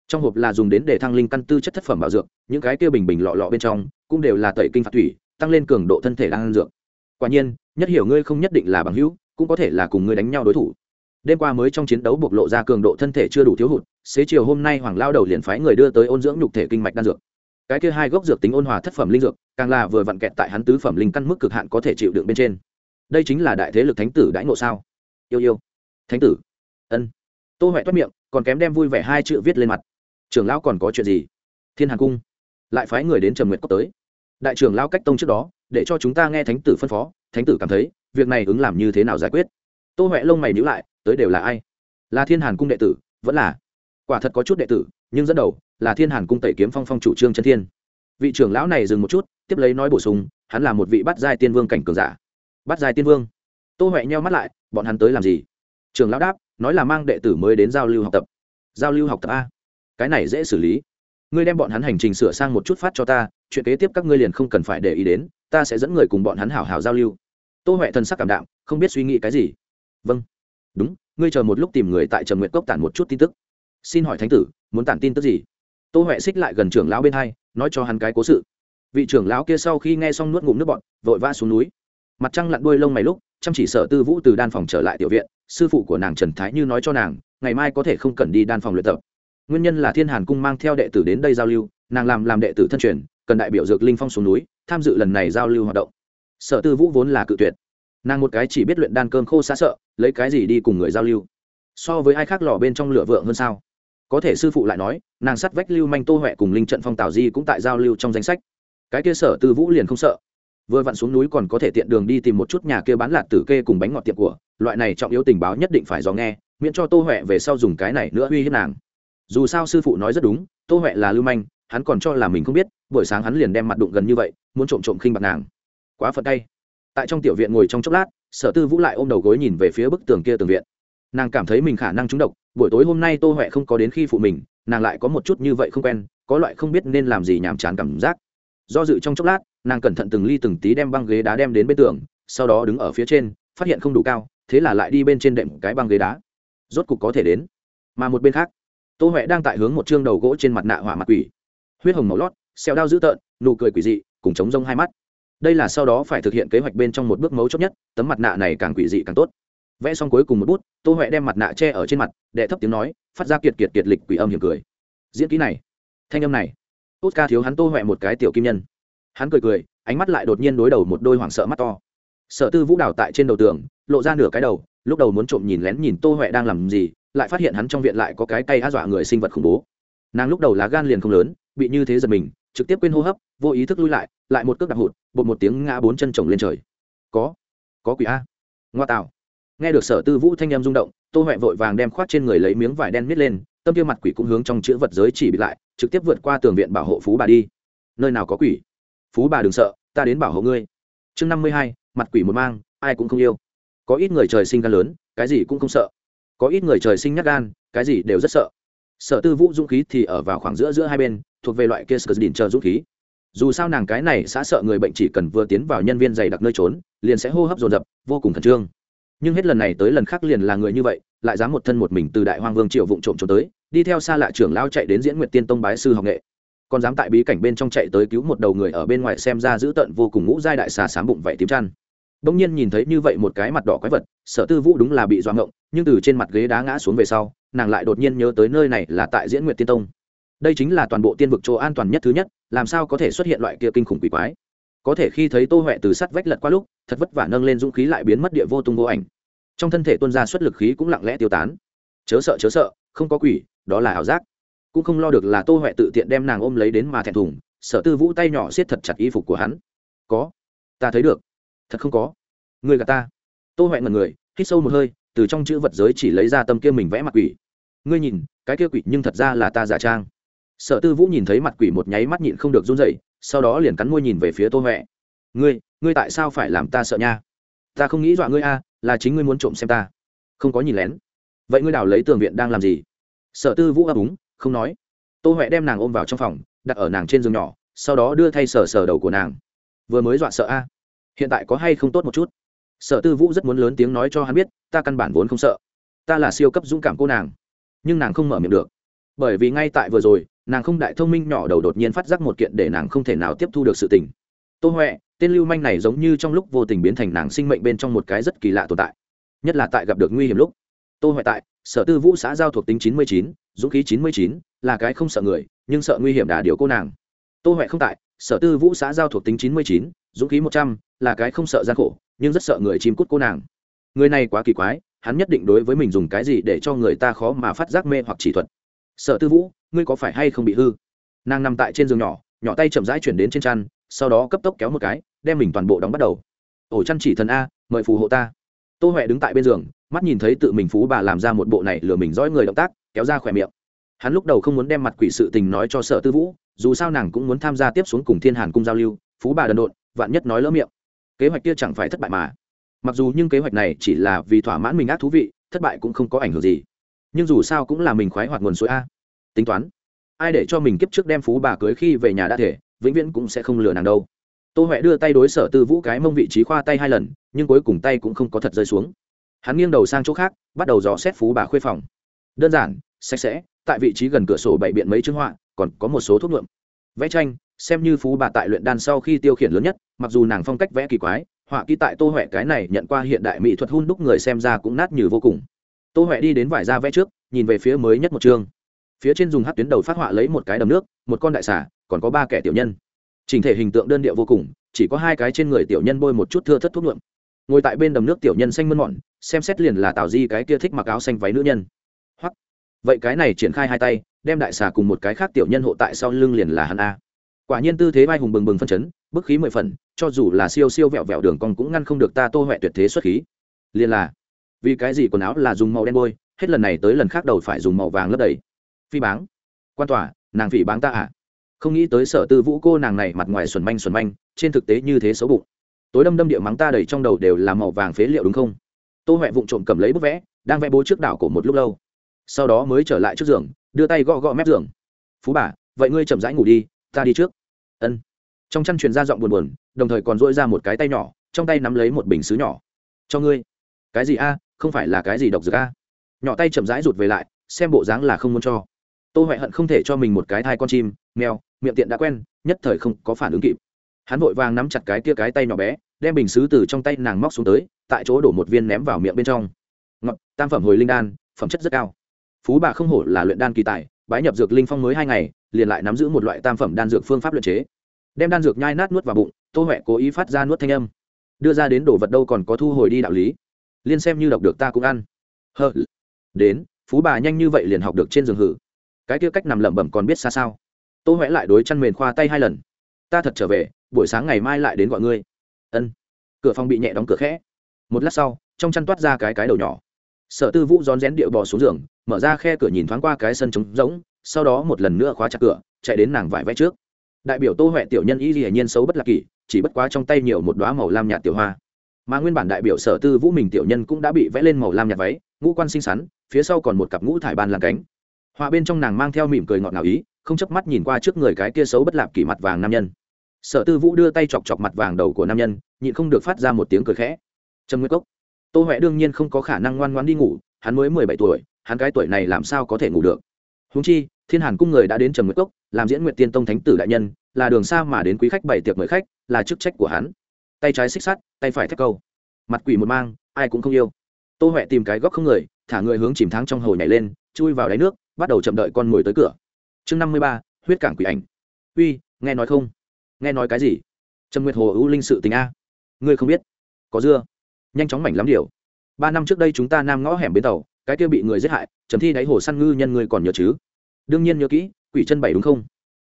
Trong hộp là dùng đến để thăng linh căn tư chất thất phẩm bảo dược, những cái kia bình bình lọ lọ bên trong cũng đều là tẩy kinh phạt thủy, tăng lên cường độ thân thể đang dược. Quả nhiên, nhất hiểu ngươi không nhất định là bằng hữu cũng có thể là cùng ngươi đánh nhau đối thủ. Đêm qua mới trong chiến đấu bộc lộ ra cường độ thân thể chưa đủ thiếu hụt, xế chiều hôm nay hoàng lao đầu liền phái người đưa tới ôn dưỡng nhục thể kinh mạch đan dược. Cái kia hai gốc dược tính ôn hòa thất phẩm linh dược, càng là vừa vặn kẹt tại hắn tứ phẩm linh căn mức cực hạn có thể chịu đựng bên trên. Đây chính là đại thế lực thánh tử đãi ngộ sao? Yêu yêu. Thánh tử. Ân. Tô huệ toát miệng, còn kém đem vui vẻ hai chữ viết lên mặt. Trưởng lão còn có chuyện gì? Thiên hàng cung. Lại phái người đến trầm nguyệt cốc tới. Đại trưởng lão cách tông trước đó, để cho chúng ta nghe thánh tử phân phó, thánh tử cảm thấy việc này ứng làm như thế nào giải quyết? Tô huệ lông mày nhữ lại, tới đều là ai? Là thiên hàn cung đệ tử, vẫn là? Quả thật có chút đệ tử, nhưng dẫn đầu là thiên hàn cung tẩy kiếm phong phong chủ trương chân thiên. Vị trưởng lão này dừng một chút, tiếp lấy nói bổ sung, hắn là một vị bắt giai tiên vương cảnh cường giả. Bắt giai tiên vương? Tô huệ nheo mắt lại, bọn hắn tới làm gì? Trường lão đáp, nói là mang đệ tử mới đến giao lưu học tập. Giao lưu học tập a? Cái này dễ xử lý. Ngươi đem bọn hắn hành trình sửa sang một chút phát cho ta, chuyện kế tiếp các ngươi liền không cần phải để ý đến, ta sẽ dẫn người cùng bọn hắn hảo hảo giao lưu tô huệ thần sắc cảm đạm, không biết suy nghĩ cái gì. Vâng. Đúng, ngươi chờ một lúc tìm người tại Trần nguyện cốc tản một chút tin tức. Xin hỏi thánh tử, muốn tản tin tức gì? Tô huệ xích lại gần trưởng lão bên hai, nói cho hắn cái cố sự. Vị trưởng lão kia sau khi nghe xong nuốt ngụm nước bọn vội vã xuống núi. Mặt trăng lặn đuôi lông mày lúc, chăm chỉ sợ tư vũ từ đan phòng trở lại tiểu viện, sư phụ của nàng trần thái như nói cho nàng, ngày mai có thể không cần đi đan phòng luyện tập. Nguyên nhân là thiên hàn cung mang theo đệ tử đến đây giao lưu, nàng làm làm đệ tử thân truyền, cần đại biểu dược linh phong xuống núi, tham dự lần này giao lưu hoạt động sở tư vũ vốn là cự tuyệt. Nàng một cái chỉ biết luyện đan cơm khô xa sợ, lấy cái gì đi cùng người giao lưu? So với ai khác lò bên trong lửa vượng hơn sao? Có thể sư phụ lại nói, nàng sắt vách lưu manh tô huệ cùng linh trận phong tào di cũng tại giao lưu trong danh sách. Cái kia sở tư vũ liền không sợ. Vừa vặn xuống núi còn có thể tiện đường đi tìm một chút nhà kia bán lạc tử kê cùng bánh ngọt tiệm của, loại này trọng yếu tình báo nhất định phải dò nghe, miễn cho tô huệ về sau dùng cái này nữa uy hiếp nàng. Dù sao sư phụ nói rất đúng, tô huệ là lưu manh, hắn còn cho là mình không biết, buổi sáng hắn liền đem mặt đụng gần như vậy, muốn trộm trộm khinh bạc nàng quá phật tay. Tại trong tiểu viện ngồi trong chốc lát, sở tư vũ lại ôm đầu gối nhìn về phía bức tường kia tường viện. Nàng cảm thấy mình khả năng trúng độc, buổi tối hôm nay tô huệ không có đến khi phụ mình, nàng lại có một chút như vậy không quen, có loại không biết nên làm gì nhàm chán cảm giác. Do dự trong chốc lát, nàng cẩn thận từng ly từng tí đem băng ghế đá đem đến bên tường, sau đó đứng ở phía trên, phát hiện không đủ cao, thế là lại đi bên trên đệm cái băng ghế đá. Rốt cục có thể đến. Mà một bên khác, tô huệ đang tại hướng một chương đầu gỗ trên mặt nạ hỏa mặt quỷ. Huyết hồng màu lót xẹo đao dữ tợn, nụ cười quỷ dị, cùng chống rông hai mắt đây là sau đó phải thực hiện kế hoạch bên trong một bước mấu chốt nhất, tấm mặt nạ này càng quỷ dị càng tốt. Vẽ xong cuối cùng một bút, tô huệ đem mặt nạ che ở trên mặt, đệ thấp tiếng nói, phát ra kiệt kiệt kiệt lịch quỷ âm hiểm cười. Diễn kỹ này, thanh âm này tốt ca thiếu hắn tô huệ một cái tiểu kim nhân. Hắn cười cười, ánh mắt lại đột nhiên đối đầu một đôi hoảng sợ mắt to. Sợ tư vũ đào tại trên đầu tường, lộ ra nửa cái đầu, lúc đầu muốn trộm nhìn lén nhìn tô huệ đang làm gì, lại phát hiện hắn trong viện lại có cái tay á dọa người sinh vật khủng bố. Nàng lúc đầu lá gan liền không lớn, bị như thế giật mình, trực tiếp quên hô hấp vô ý thức lui lại lại một cước đạp hụt, bột một tiếng ngã bốn chân chồng lên trời. Có có quỷ a. Ngoa tạo nghe được sở tư vũ thanh em rung động, tô huệ vội vàng đem khoác trên người lấy miếng vải đen miết lên, tâm kia mặt quỷ cũng hướng trong chữ vật giới chỉ bị lại, trực tiếp vượt qua tường viện bảo hộ phú bà đi. Nơi nào có quỷ? Phú bà đừng sợ, ta đến bảo hộ ngươi. Chương năm mươi hai, mặt quỷ một mang, ai cũng không yêu. Có ít người trời sinh gan lớn, cái gì cũng không sợ. Có ít người trời sinh nhắc gan, cái gì đều rất sợ. Sở tư vũ dũng khí thì ở vào khoảng giữa giữa hai bên, thuộc về loại kia sờ đỉnh chờ dũng khí dù sao nàng cái này xã sợ người bệnh chỉ cần vừa tiến vào nhân viên dày đặc nơi trốn, liền sẽ hô hấp dồn dập, vô cùng khẩn trương. Nhưng hết lần này tới lần khác liền là người như vậy, lại dám một thân một mình từ đại hoang vương triệu vụng trộm trốn tới, đi theo xa lạ trưởng lao chạy đến diễn nguyệt tiên tông bái sư học nghệ. Còn dám tại bí cảnh bên trong chạy tới cứu một đầu người ở bên ngoài xem ra giữ tận vô cùng ngũ giai đại xà sám bụng vậy tím chăn. Bỗng nhiên nhìn thấy như vậy một cái mặt đỏ quái vật, sở tư vũ đúng là bị doạ ngộng, nhưng từ trên mặt ghế đá ngã xuống về sau, nàng lại đột nhiên nhớ tới nơi này là tại diễn nguyệt tiên tông. Đây chính là toàn bộ tiên vực chỗ an toàn nhất thứ nhất làm sao có thể xuất hiện loại kia kinh khủng quỷ quái? Có thể khi thấy tô huệ từ sắt vách lật qua lúc, thật vất vả nâng lên dũng khí lại biến mất địa vô tung vô ảnh. Trong thân thể tuân ra xuất lực khí cũng lặng lẽ tiêu tán. Chớ sợ chớ sợ, không có quỷ, đó là ảo giác. Cũng không lo được là tô huệ tự tiện đem nàng ôm lấy đến mà thẹn thùng sở tư vũ tay nhỏ siết thật chặt y phục của hắn. Có. Ta thấy được. Thật không có. Người gà ta. Tô huệ ngần người, hít sâu một hơi, từ trong chữ vật giới chỉ lấy ra tâm kia mình vẽ mặt quỷ. Ngươi nhìn, cái kia quỷ nhưng thật ra là ta giả trang sở tư vũ nhìn thấy mặt quỷ một nháy mắt nhịn không được run dậy sau đó liền cắn môi nhìn về phía tô huệ. Ngươi ngươi tại sao phải làm ta sợ nha? Ta không nghĩ dọa ngươi a, là chính ngươi muốn trộm xem ta. Không có nhìn lén. Vậy ngươi đào lấy tường viện đang làm gì? Sở tư vũ ấp úng, không nói. Tô huệ đem nàng ôm vào trong phòng, đặt ở nàng trên giường nhỏ, sau đó đưa thay sờ sờ đầu của nàng. Vừa mới dọa sợ a, hiện tại có hay không tốt một chút? Sở tư vũ rất muốn lớn tiếng nói cho hắn biết, ta căn bản vốn không sợ. Ta là siêu cấp dũng cảm cô nàng. Nhưng nàng không mở miệng được. Bởi vì ngay tại vừa rồi nàng không đại thông minh nhỏ đầu đột nhiên phát giác một kiện để nàng không thể nào tiếp thu được sự tình. Tô huệ, tên lưu manh này giống như trong lúc vô tình biến thành nàng sinh mệnh bên trong một cái rất kỳ lạ tồn tại, nhất là tại gặp được nguy hiểm lúc. Tô huệ tại, sở tư vũ xã giao thuộc tính chín mươi chín, dũng khí chín mươi chín, là cái không sợ người, nhưng sợ nguy hiểm đà điều cô nàng. Tô huệ không tại, sở tư vũ xã giao thuộc tính chín mươi chín, dũng khí một trăm, là cái không sợ gian khổ, nhưng rất sợ người chim cút cô nàng. Người này quá kỳ quái, hắn nhất định đối với mình dùng cái gì để cho người ta khó mà phát giác mê hoặc chỉ thuật sở tư vũ, ngươi có phải hay không bị hư? Nàng nằm tại trên giường nhỏ nhỏ tay chậm rãi chuyển đến trên chăn, sau đó cấp tốc kéo một cái, đem mình toàn bộ đóng bắt đầu. Ổ chăn chỉ thần a, mời phù hộ ta. Tô huệ đứng tại bên giường, mắt nhìn thấy tự mình phú bà làm ra một bộ này lừa mình dõi người động tác, kéo ra khỏe miệng. Hắn lúc đầu không muốn đem mặt quỷ sự tình nói cho sở tư vũ, dù sao nàng cũng muốn tham gia tiếp xuống cùng thiên hàn cung giao lưu, phú bà đần độn, vạn nhất nói lỡ miệng. Kế hoạch kia chẳng phải thất bại mà. Mặc dù nhưng kế hoạch này chỉ là vì thỏa mãn mình ác thú vị, thất bại cũng không có ảnh hưởng gì nhưng dù sao cũng là mình khoái hoạt nguồn suối a. Tính toán. Ai để cho mình kiếp trước đem phú bà cưới khi về nhà đã thể, vĩnh viễn cũng sẽ không lừa nàng đâu. Tô huệ đưa tay đối sở tư vũ cái mông vị trí khoa tay hai lần, nhưng cuối cùng tay cũng không có thật rơi xuống. Hắn nghiêng đầu sang chỗ khác, bắt đầu dò xét phú bà khuê phòng. Đơn giản, sạch sẽ, tại vị trí gần cửa sổ bày biện mấy chứng họa, còn có một số thuốc nhuộm. Vẽ tranh, xem như phú bà tại luyện đan sau khi tiêu khiển lớn nhất, mặc dù nàng phong cách vẽ kỳ quái, họa kỹ tại tô huệ cái này nhận qua hiện đại mỹ thuật hun đúc người xem ra cũng nát như vô cùng tô huệ đi đến vải da vẽ trước, nhìn về phía mới nhất một chương. Phía trên dùng hát tuyến đầu phát họa lấy một cái đầm nước, một con đại xà, còn có ba kẻ tiểu nhân. Trình thể hình tượng đơn điệu vô cùng, chỉ có hai cái trên người tiểu nhân bôi một chút thưa thất thuốc nhuộm. Ngồi tại bên đầm nước tiểu nhân xanh mơn mọn, xem xét liền là tào di cái kia thích mặc áo xanh váy nữ nhân. Hoặc vậy cái này triển khai hai tay, đem đại xà cùng một cái khác tiểu nhân hộ tại sau lưng liền là hắn a. Quả nhiên tư thế vai hùng bừng bừng phân chấn, bức khí mười phần, cho dù là siêu siêu vẹo vẹo đường cong cũng ngăn không được ta tô huệ tuyệt thế xuất khí. Liền là vì cái gì quần áo là dùng màu đen bôi, hết lần này tới lần khác đầu phải dùng màu vàng lấp đầy. Phi báng. Quan tỏa nàng phỉ báng ta à? Không nghĩ tới sở tư vũ cô nàng này mặt ngoài xuẩn manh xuẩn manh, trên thực tế như thế xấu bụng. Tối đâm đâm địa mắng ta đầy trong đầu đều là màu vàng phế liệu đúng không? Tô huệ vụng trộm cầm lấy bức vẽ, đang vẽ bố trước đảo cổ một lúc lâu. Sau đó mới trở lại trước giường, đưa tay gõ gõ mép giường. Phú bà, vậy ngươi chậm rãi ngủ đi, ta đi trước. Ân. Trong chăn truyền ra giọng buồn buồn, đồng thời còn dỗi ra một cái tay nhỏ, trong tay nắm lấy một bình xứ nhỏ. Cho ngươi. Cái gì a? Không phải là cái gì độc dược a. Nhỏ tay chậm rãi rụt về lại, xem bộ dáng là không muốn cho. Tô huệ hận không thể cho mình một cái thai con chim, mèo, miệng tiện đã quen, nhất thời không có phản ứng kịp. Hắn vội vàng nắm chặt cái kia cái tay nhỏ bé, đem bình xứ từ trong tay nàng móc xuống tới, tại chỗ đổ một viên ném vào miệng bên trong. Ngọt, tam phẩm hồi linh đan, phẩm chất rất cao. Phú bà không hổ là luyện đan kỳ tài, bái nhập dược linh phong mới hai ngày, liền lại nắm giữ một loại tam phẩm đan dược phương pháp luyện chế. Đem đan dược nhai nát nuốt vào bụng, tô huệ cố ý phát ra nuốt thanh âm. Đưa ra đến đồ vật đâu còn có thu hồi đi đạo lý liên xem như đọc được ta cũng ăn. Hờ. Đến, phú bà nhanh như vậy liền học được trên giường hử. Cái kia cách nằm lẩm bẩm còn biết xa sao. Tô huệ lại đối chăn mền khoa tay hai lần. Ta thật trở về, buổi sáng ngày mai lại đến gọi ngươi. Ân. Cửa phòng bị nhẹ đóng cửa khẽ. Một lát sau, trong chăn toát ra cái cái đầu nhỏ. Sở tư vũ rón rén điệu bò xuống giường, mở ra khe cửa nhìn thoáng qua cái sân trống rỗng, sau đó một lần nữa khóa chặt cửa, chạy đến nàng vải vẽ trước. Đại biểu tô huệ tiểu nhân y hiển nhiên xấu bất lạc kỷ, chỉ bất quá trong tay nhiều một đoá màu lam nhạt tiểu hoa mà nguyên bản đại biểu sở tư vũ mình tiểu nhân cũng đã bị vẽ lên màu lam nhạt váy, ngũ quan xinh xắn, phía sau còn một cặp ngũ thải ban làm cánh. Họa bên trong nàng mang theo mỉm cười ngọt ngào ý, không chớp mắt nhìn qua trước người cái kia xấu bất lạp kỷ mặt vàng nam nhân. Sở tư vũ đưa tay chọc chọc mặt vàng đầu của nam nhân, nhịn không được phát ra một tiếng cười khẽ. Trầm nguyên cốc. Tô huệ đương nhiên không có khả năng ngoan ngoan đi ngủ, hắn mới mười bảy tuổi, hắn cái tuổi này làm sao có thể ngủ được? Húng chi, thiên hàn cung người đã đến trầm nguyệt cốc, làm diễn nguyệt tiên tông thánh tử đại nhân, là đường xa mà đến quý khách bảy tiệc mời khách, là chức trách của hắn tay trái xích sắt, tay phải thép câu. Mặt quỷ một mang, ai cũng không yêu. Tô huệ tìm cái góc không người, thả người hướng chìm thắng trong hồ nhảy lên, chui vào đáy nước, bắt đầu chậm đợi con mồi tới cửa. Chương năm mươi ba, huyết cảng quỷ ảnh. Uy, nghe nói không? Nghe nói cái gì? Trầm nguyệt hồ ưu linh sự tình a. Ngươi không biết? Có dưa. Nhanh chóng mảnh lắm điều. Ba năm trước đây chúng ta nam ngõ hẻm bến tàu, cái kia bị người giết hại, trầm thi đáy hồ săn ngư nhân ngươi còn nhớ chứ? Đương nhiên nhớ kỹ, quỷ chân bảy đúng không?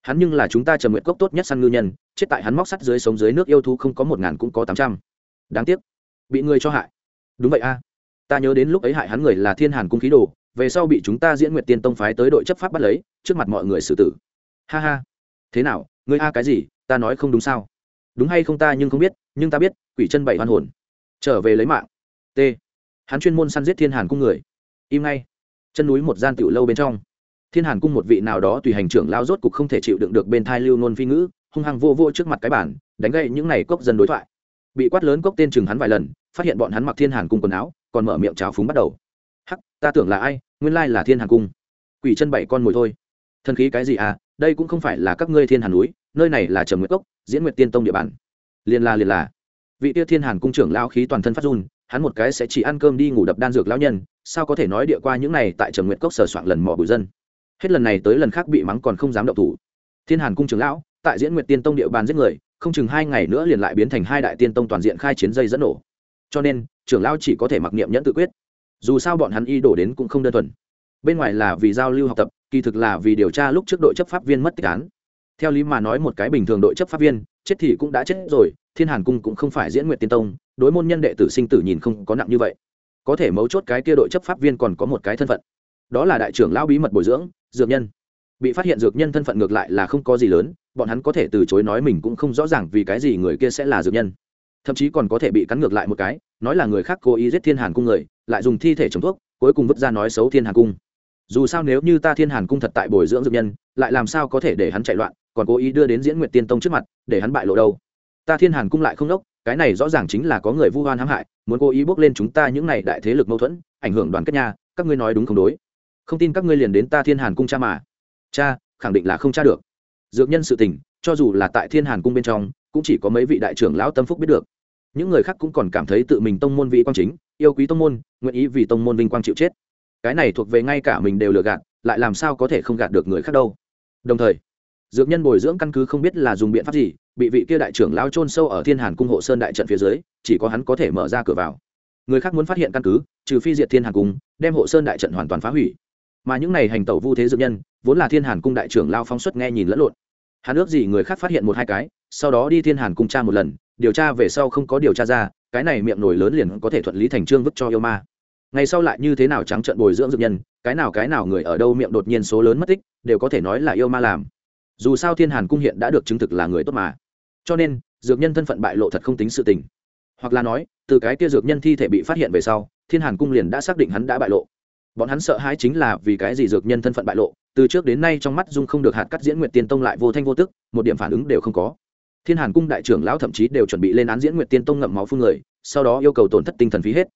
Hắn nhưng là chúng ta trầm nguyện cốc tốt nhất săn ngư nhân, chết tại hắn móc sắt dưới sống dưới nước yêu thú không có một ngàn cũng có tám trăm. Đáng tiếc, bị người cho hại. Đúng vậy a. Ta nhớ đến lúc ấy hại hắn người là thiên hàn cung khí đồ, về sau bị chúng ta diễn nguyệt tiên tông phái tới đội chấp pháp bắt lấy, trước mặt mọi người xử tử. Ha ha. Thế nào, ngươi a cái gì, ta nói không đúng sao? Đúng hay không ta nhưng không biết, nhưng ta biết, quỷ chân bảy hoan hồn. Trở về lấy mạng. T. Hắn chuyên môn săn giết thiên hàn cung người. Im ngay. Chân núi một gian tiểu lâu bên trong thiên hàn cung một vị nào đó tùy hành trưởng lao rốt cục không thể chịu đựng được bên thai lưu nôn phi ngữ, hung hăng vô vô trước mặt cái bản, đánh gậy những này cốc dân đối thoại. Bị quát lớn cốc tên chừng hắn vài lần, phát hiện bọn hắn mặc thiên hàn cung quần áo, còn mở miệng trào phúng bắt đầu. Hắc, ta tưởng là ai? Nguyên lai là thiên hàn cung. Quỷ chân bảy con mồi thôi. Thần khí cái gì à? Đây cũng không phải là các ngươi thiên hàn núi, nơi này là trầm nguyệt cốc, diễn nguyệt tiên tông địa bàn. Liền là liền là vị tia thiên hàn cung trưởng lao khí toàn thân phát run, hắn một cái sẽ chỉ ăn cơm đi ngủ đập đan dược lao nhân, sao có thể nói địa qua những này tại trầm nguyệt cốc sờ soạn lần mò bụi dân? Hết lần này tới lần khác bị mắng còn không dám động thủ. Thiên hàn cung trưởng lão, tại diễn nguyệt tiên tông địa bàn giết người, không chừng hai ngày nữa liền lại biến thành hai đại tiên tông toàn diện khai chiến dây dẫn nổ. Cho nên, trưởng lão chỉ có thể mặc niệm nhẫn tự quyết. Dù sao bọn hắn y đổ đến cũng không đơn thuần. Bên ngoài là vì giao lưu học tập, kỳ thực là vì điều tra lúc trước đội chấp pháp viên mất tích án. Theo lý mà nói một cái bình thường đội chấp pháp viên, chết thì cũng đã chết rồi, thiên hàn cung cũng không phải diễn nguyện tiên tông, đối môn nhân đệ tử sinh tử nhìn không có nặng như vậy. Có thể mấu chốt cái kia đội chấp pháp viên còn có một cái thân phận. Đó là đại trưởng lão bí mật bồi dưỡng dược nhân. Bị phát hiện dược nhân thân phận ngược lại là không có gì lớn, bọn hắn có thể từ chối nói mình cũng không rõ ràng vì cái gì người kia sẽ là dược nhân. Thậm chí còn có thể bị cắn ngược lại một cái, nói là người khác cố ý giết thiên hàn cung người, lại dùng thi thể chống thuốc, cuối cùng vứt ra nói xấu thiên hàn cung. Dù sao nếu như ta thiên hàn cung thật tại bồi dưỡng dược nhân, lại làm sao có thể để hắn chạy loạn, còn cố ý đưa đến diễn nguyện tiên tông trước mặt, để hắn bại lộ đâu? Ta thiên hàn cung lại không đốc, cái này rõ ràng chính là có người vu oan hãm hại, muốn cố ý bước lên chúng ta những này đại thế lực mâu thuẫn, ảnh hưởng đoàn kết nhà. các ngươi nói đúng không đối? Không tin các ngươi liền đến ta thiên hàn cung cha mà. Cha, khẳng định là không cha được. Dược nhân sự tình, cho dù là tại thiên hàn cung bên trong, cũng chỉ có mấy vị đại trưởng lão tâm phúc biết được. Những người khác cũng còn cảm thấy tự mình tông môn vị quang chính, yêu quý tông môn, nguyện ý vì tông môn vinh quang chịu chết. Cái này thuộc về ngay cả mình đều lừa gạt, lại làm sao có thể không gạt được người khác đâu. Đồng thời, dược nhân bồi dưỡng căn cứ không biết là dùng biện pháp gì, bị vị kia đại trưởng lao trôn sâu ở thiên hàn cung hộ sơn đại trận phía dưới, chỉ có hắn có thể mở ra cửa vào. Người khác muốn phát hiện căn cứ, trừ phi diệt thiên hàn cung, đem hộ sơn đại trận hoàn toàn phá hủy mà những này hành tẩu vu thế dược nhân, vốn là thiên hàn cung đại trưởng lao phóng xuất nghe nhìn lẫn lộn. Hắn ước gì người khác phát hiện một hai cái, sau đó đi thiên hàn cung tra một lần, điều tra về sau không có điều tra ra, cái này miệng nổi lớn liền có thể thuận lý thành trương vứt cho yêu ma. Ngày sau lại như thế nào trắng trợn bồi dưỡng dược nhân, cái nào cái nào người ở đâu miệng đột nhiên số lớn mất tích, đều có thể nói là yêu ma làm. Dù sao thiên hàn cung hiện đã được chứng thực là người tốt mà. Cho nên, dược nhân thân phận bại lộ thật không tính sự tình. Hoặc là nói, từ cái kia dược nhân thi thể bị phát hiện về sau, thiên hàn cung liền đã xác định hắn đã bại lộ bọn hắn sợ hãi chính là vì cái gì dược nhân thân phận bại lộ, từ trước đến nay trong mắt dung không được hạt cắt diễn nguyện tiên tông lại vô thanh vô tức, một điểm phản ứng đều không có. Thiên hàn cung đại trưởng lão thậm chí đều chuẩn bị lên án diễn nguyện tiên tông ngậm máu phun người, sau đó yêu cầu tổn thất tinh thần phí hết.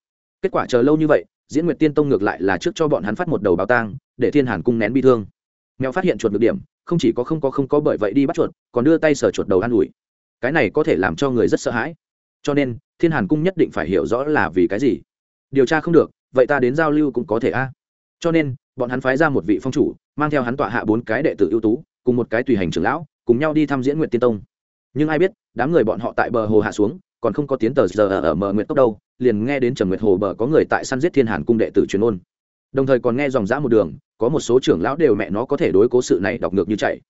Kết quả chờ lâu như vậy, diễn nguyệt tiên tông ngược lại là trước cho bọn hắn phát một đầu báo tang, để thiên hàn cung nén bi thương. Mèo phát hiện chuột được điểm, không chỉ có không có không có bởi vậy đi bắt chuột, còn đưa tay sờ chuột đầu an ủi. Cái này có thể làm cho người rất sợ hãi. Cho nên, thiên hàn cung nhất định phải hiểu rõ là vì cái gì. Điều tra không được vậy ta đến giao lưu cũng có thể a. Cho nên, bọn hắn phái ra một vị phong chủ, mang theo hắn tọa hạ bốn cái đệ tử ưu tú, cùng một cái tùy hành trưởng lão, cùng nhau đi thăm diễn nguyện tiên tông. Nhưng ai biết, đám người bọn họ tại bờ hồ hạ xuống, còn không có tiếng tờ giờ ở mờ nguyệt tốc đâu, liền nghe đến trầm nguyệt hồ bờ có người tại săn giết thiên hàn cung đệ tử truyền ôn. Đồng thời còn nghe dòng dã một đường, có một số trưởng lão đều mẹ nó có thể đối cố sự này đọc ngược như chạy.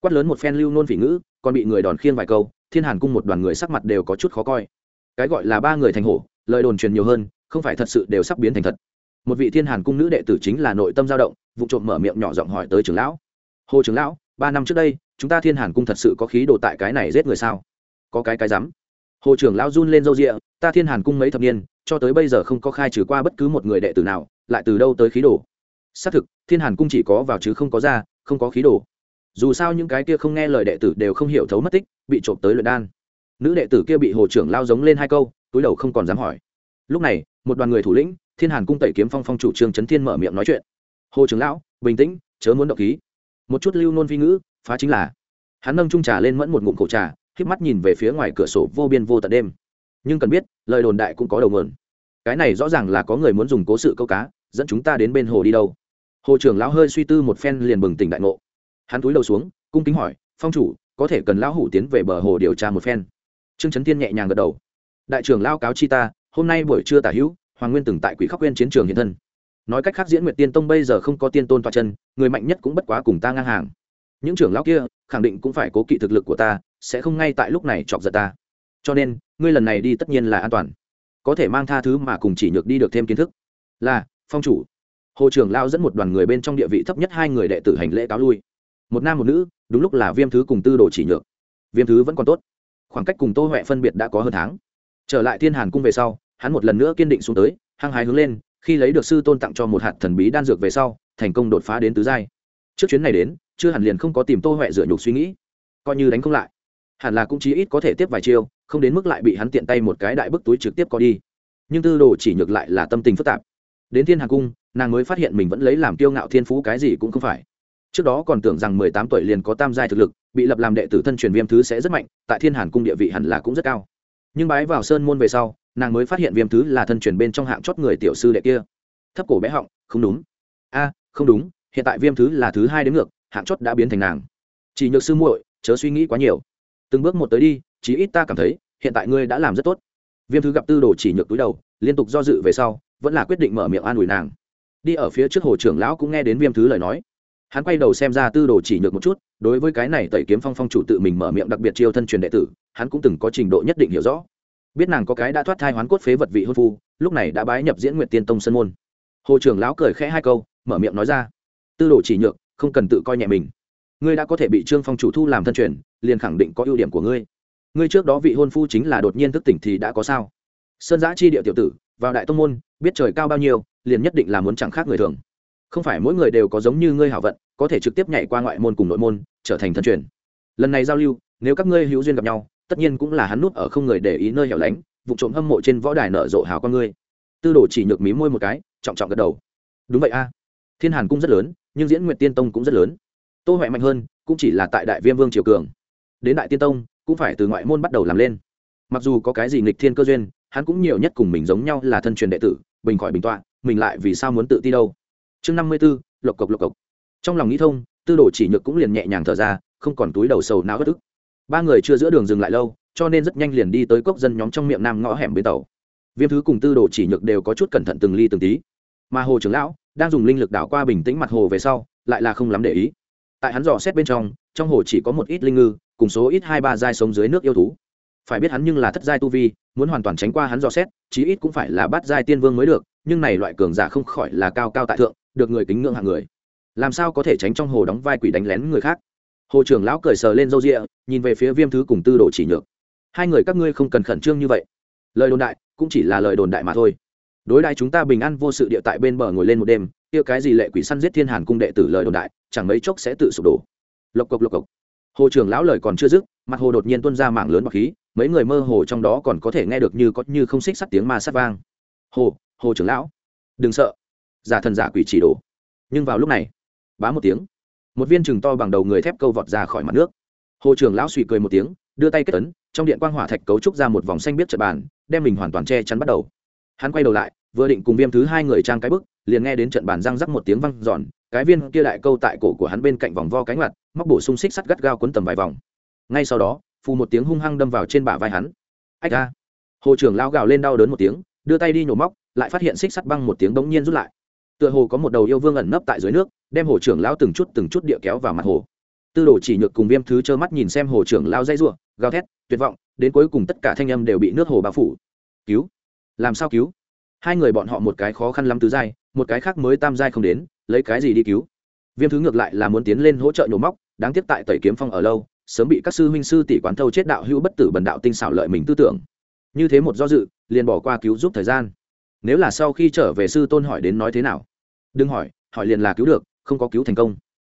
Quát lớn một phen lưu nôn phỉ ngữ, còn bị người đòn khiên vài câu, thiên hàn cung một đoàn người sắc mặt đều có chút khó coi. Cái gọi là ba người thành hổ, lời đồn truyền nhiều hơn không phải thật sự đều sắp biến thành thật. Một vị thiên hàn cung nữ đệ tử chính là nội tâm dao động, vụ trộm mở miệng nhỏ giọng hỏi tới trưởng lão. Hồ trưởng lão, ba năm trước đây, chúng ta thiên hàn cung thật sự có khí đồ tại cái này giết người sao? Có cái cái rắm. Hồ trưởng lão run lên râu rịa, ta thiên hàn cung mấy thập niên, cho tới bây giờ không có khai trừ qua bất cứ một người đệ tử nào, lại từ đâu tới khí đồ? Xác thực, thiên hàn cung chỉ có vào chứ không có ra, không có khí đồ. Dù sao những cái kia không nghe lời đệ tử đều không hiểu thấu mất tích, bị trộm tới luyện đan. Nữ đệ tử kia bị hồ trưởng lao giống lên hai câu, túi đầu không còn dám hỏi. Lúc này một đoàn người thủ lĩnh, thiên hàn cung tẩy kiếm phong phong chủ trương trấn thiên mở miệng nói chuyện. Hồ trưởng lão, bình tĩnh, chớ muốn động khí một chút lưu nôn phi ngữ, phá chính là. Hắn nâng trung trà lên mẫn một ngụm cổ trà híp mắt nhìn về phía ngoài cửa sổ vô biên vô tận đêm. Nhưng cần biết, lời đồn đại cũng có đầu nguồn. Cái này rõ ràng là có người muốn dùng cố sự câu cá, dẫn chúng ta đến bên hồ đi đâu. Hồ trưởng lão hơi suy tư một phen liền bừng tỉnh đại ngộ. Hắn túi đầu xuống, cung kính hỏi, phong chủ, có thể cần lão hủ tiến về bờ hồ điều tra một phen? Trương trấn tiên nhẹ nhàng gật đầu. Đại trưởng lao cáo chi ta hôm nay buổi trưa tả hữu, hoàng nguyên từng tại quỷ khóc quên chiến trường hiện thân. Nói cách khác diễn nguyệt tiên tông bây giờ không có tiên tôn toa chân, người mạnh nhất cũng bất quá cùng ta ngang hàng. Những trưởng lão kia, khẳng định cũng phải cố kỵ thực lực của ta, sẽ không ngay tại lúc này chọc giận ta. Cho nên, ngươi lần này đi tất nhiên là an toàn. Có thể mang tha thứ mà cùng chỉ nhược đi được thêm kiến thức. Là, phong chủ. Hồ trưởng lao dẫn một đoàn người bên trong địa vị thấp nhất hai người đệ tử hành lễ cáo lui. Một nam một nữ, đúng lúc là viêm thứ cùng tư đồ chỉ nhược. Viêm thứ vẫn còn tốt. Khoảng cách cùng tô huệ phân biệt đã có hơn tháng. Trở lại thiên hàn cung về sau hắn một lần nữa kiên định xuống tới, hăng hái hướng lên, khi lấy được sư tôn tặng cho một hạt thần bí đan dược về sau, thành công đột phá đến tứ giai. Trước chuyến này đến, chưa hẳn liền không có tìm tô huệ dựa nhục suy nghĩ. Coi như đánh không lại, hẳn là cũng chí ít có thể tiếp vài chiêu, không đến mức lại bị hắn tiện tay một cái đại bức túi trực tiếp có đi. Nhưng tư đồ chỉ nhược lại là tâm tình phức tạp. Đến thiên hà cung, nàng mới phát hiện mình vẫn lấy làm kiêu ngạo thiên phú cái gì cũng không phải. Trước đó còn tưởng rằng mười tám tuổi liền có tam giai thực lực, bị lập làm đệ tử thân truyền viêm thứ sẽ rất mạnh, tại thiên hàn cung địa vị hẳn là cũng rất cao. Nhưng bái vào sơn môn về sau nàng mới phát hiện viêm thứ là thân truyền bên trong hạng chót người tiểu sư đệ kia. Thấp cổ bé họng, không đúng. A, không đúng, hiện tại viêm thứ là thứ hai đến ngược, hạng chót đã biến thành nàng. Chỉ nhược sư muội, chớ suy nghĩ quá nhiều. Từng bước một tới đi, chí ít ta cảm thấy, hiện tại ngươi đã làm rất tốt. Viêm thứ gặp tư đồ chỉ nhược túi đầu, liên tục do dự về sau, vẫn là quyết định mở miệng an ủi nàng. Đi ở phía trước hồ trưởng lão cũng nghe đến viêm thứ lời nói. Hắn quay đầu xem ra tư đồ chỉ nhược một chút, đối với cái này tẩy kiếm phong phong chủ tự mình mở miệng đặc biệt chiêu thân truyền đệ tử, hắn cũng từng có trình độ nhất định hiểu rõ biết nàng có cái đã thoát thai hoán cốt phế vật vị hôn phu, lúc này đã bái nhập diễn nguyện tiên tông sân môn. Hồ trưởng lão cười khẽ hai câu, mở miệng nói ra. Tư đồ chỉ nhược, không cần tự coi nhẹ mình. Ngươi đã có thể bị trương phong chủ thu làm thân truyền, liền khẳng định có ưu điểm của ngươi. Ngươi trước đó vị hôn phu chính là đột nhiên thức tỉnh thì đã có sao? Sơn giã chi địa tiểu tử, vào đại tông môn, biết trời cao bao nhiêu, liền nhất định là muốn chẳng khác người thường. Không phải mỗi người đều có giống như ngươi hảo vận, có thể trực tiếp nhảy qua ngoại môn cùng nội môn, trở thành thân truyền. Lần này giao lưu, nếu các ngươi hữu duyên gặp nhau tất nhiên cũng là hắn nút ở không người để ý nơi hẻo lánh, vụ trộm hâm mộ trên võ đài nở rộ hào con ngươi. Tư đồ chỉ nhược mí môi một cái, trọng trọng gật đầu. Đúng vậy a. Thiên hàn cung rất lớn, nhưng diễn nguyện tiên tông cũng rất lớn. Tô huệ mạnh hơn, cũng chỉ là tại đại viêm vương triều cường. Đến đại tiên tông, cũng phải từ ngoại môn bắt đầu làm lên. Mặc dù có cái gì nghịch thiên cơ duyên, hắn cũng nhiều nhất cùng mình giống nhau là thân truyền đệ tử, bình khỏi bình tọa, mình lại vì sao muốn tự ti đâu. Chương năm mươi b ố lộc cộc lộc cộc. Trong lòng nghĩ thông, tư đồ chỉ nhược cũng liền nhẹ nhàng thở ra, không còn túi đầu sầu não bất ức ba người chưa giữa đường dừng lại lâu, cho nên rất nhanh liền đi tới cốc dân nhóm trong miệng nam ngõ hẻm bến tàu. Viêm thứ cùng tư đồ chỉ nhược đều có chút cẩn thận từng ly từng tí. Mà hồ trưởng lão, đang dùng linh lực đảo qua bình tĩnh mặt hồ về sau, lại là không lắm để ý. Tại hắn dò xét bên trong trong hồ chỉ có một ít linh ngư, cùng số ít hai ba giai sống dưới nước yêu thú. Phải biết hắn nhưng là thất giai tu vi, muốn hoàn toàn tránh qua hắn dò xét, chí ít cũng phải là bắt giai tiên vương mới được, nhưng này loại cường giả không khỏi là cao cao tại thượng, được người kính ngưỡng hạng người. Làm sao có thể tránh trong hồ đóng vai quỷ đánh lén người khác? Hồ trưởng lão cười sờ lên râu rịa, nhìn về phía viêm thứ cùng tư đồ chỉ nhược. Hai người các ngươi không cần khẩn trương như vậy. Lời đồn đại, cũng chỉ là lời đồn đại mà thôi. Đối đại chúng ta bình an vô sự địa tại bên bờ ngồi lên một đêm, kia cái gì lệ quỷ săn giết thiên hàn cung đệ tử lời đồn đại, chẳng mấy chốc sẽ tự sụp đổ. Lộc cộc lộc cộc. Hồ trưởng lão lời còn chưa dứt, mặt hồ đột nhiên tuôn ra mảng lớn bọc khí, mấy người mơ hồ trong đó còn có thể nghe được như có như không xích sắt tiếng ma sắt vang. Hồ hồ trưởng lão. Đừng sợ. Giả thần giả quỷ chỉ đổ. Nhưng vào lúc này, bá một tiếng một viên chừng to bằng đầu người thép câu vọt ra khỏi mặt nước. Hồ trưởng lão suy cười một tiếng, đưa tay kết ấn, trong điện quang hỏa thạch cấu trúc ra một vòng xanh biết trận bàn, đem mình hoàn toàn che chắn bắt đầu. Hắn quay đầu lại, vừa định cùng viêm thứ hai người trang cái bức, liền nghe đến trận bàn răng rắc một tiếng văng giòn cái viên kia đại câu tại cổ của hắn bên cạnh vòng vo cánh mặt, móc bổ sung xích sắt gắt gao quấn tầm vài vòng. Ngay sau đó, phù một tiếng hung hăng đâm vào trên bả vai hắn. Ách ra hồ trưởng lao gào lên đau đớn một tiếng, đưa tay đi nhổ móc, lại phát hiện xích sắt băng một tiếng bỗng nhiên rút lại. Tựa hồ có một đầu yêu vương ẩn nấp tại dưới nước đem hồ trưởng lao từng chút từng chút địa kéo vào mặt hồ. Tư đồ chỉ nhược cùng viêm thứ trơ mắt nhìn xem hồ trưởng lao dây ruộng gào thét, tuyệt vọng, đến cuối cùng tất cả thanh âm đều bị nước hồ bao phủ. Cứu! Làm sao cứu? Hai người bọn họ một cái khó khăn lắm tứ giai, một cái khác mới tam giai không đến, lấy cái gì đi cứu? Viêm thứ ngược lại là muốn tiến lên hỗ trợ nhổ móc, đáng tiếc tại tẩy kiếm phong ở lâu, sớm bị các sư huynh sư tỷ quán thâu chết đạo hữu bất tử bần đạo tinh xảo lợi mình tư tưởng. Như thế một do dự, liền bỏ qua cứu giúp thời gian. Nếu là sau khi trở về sư tôn hỏi đến nói thế nào? Đừng hỏi hỏi liền là cứu được không có cứu thành công.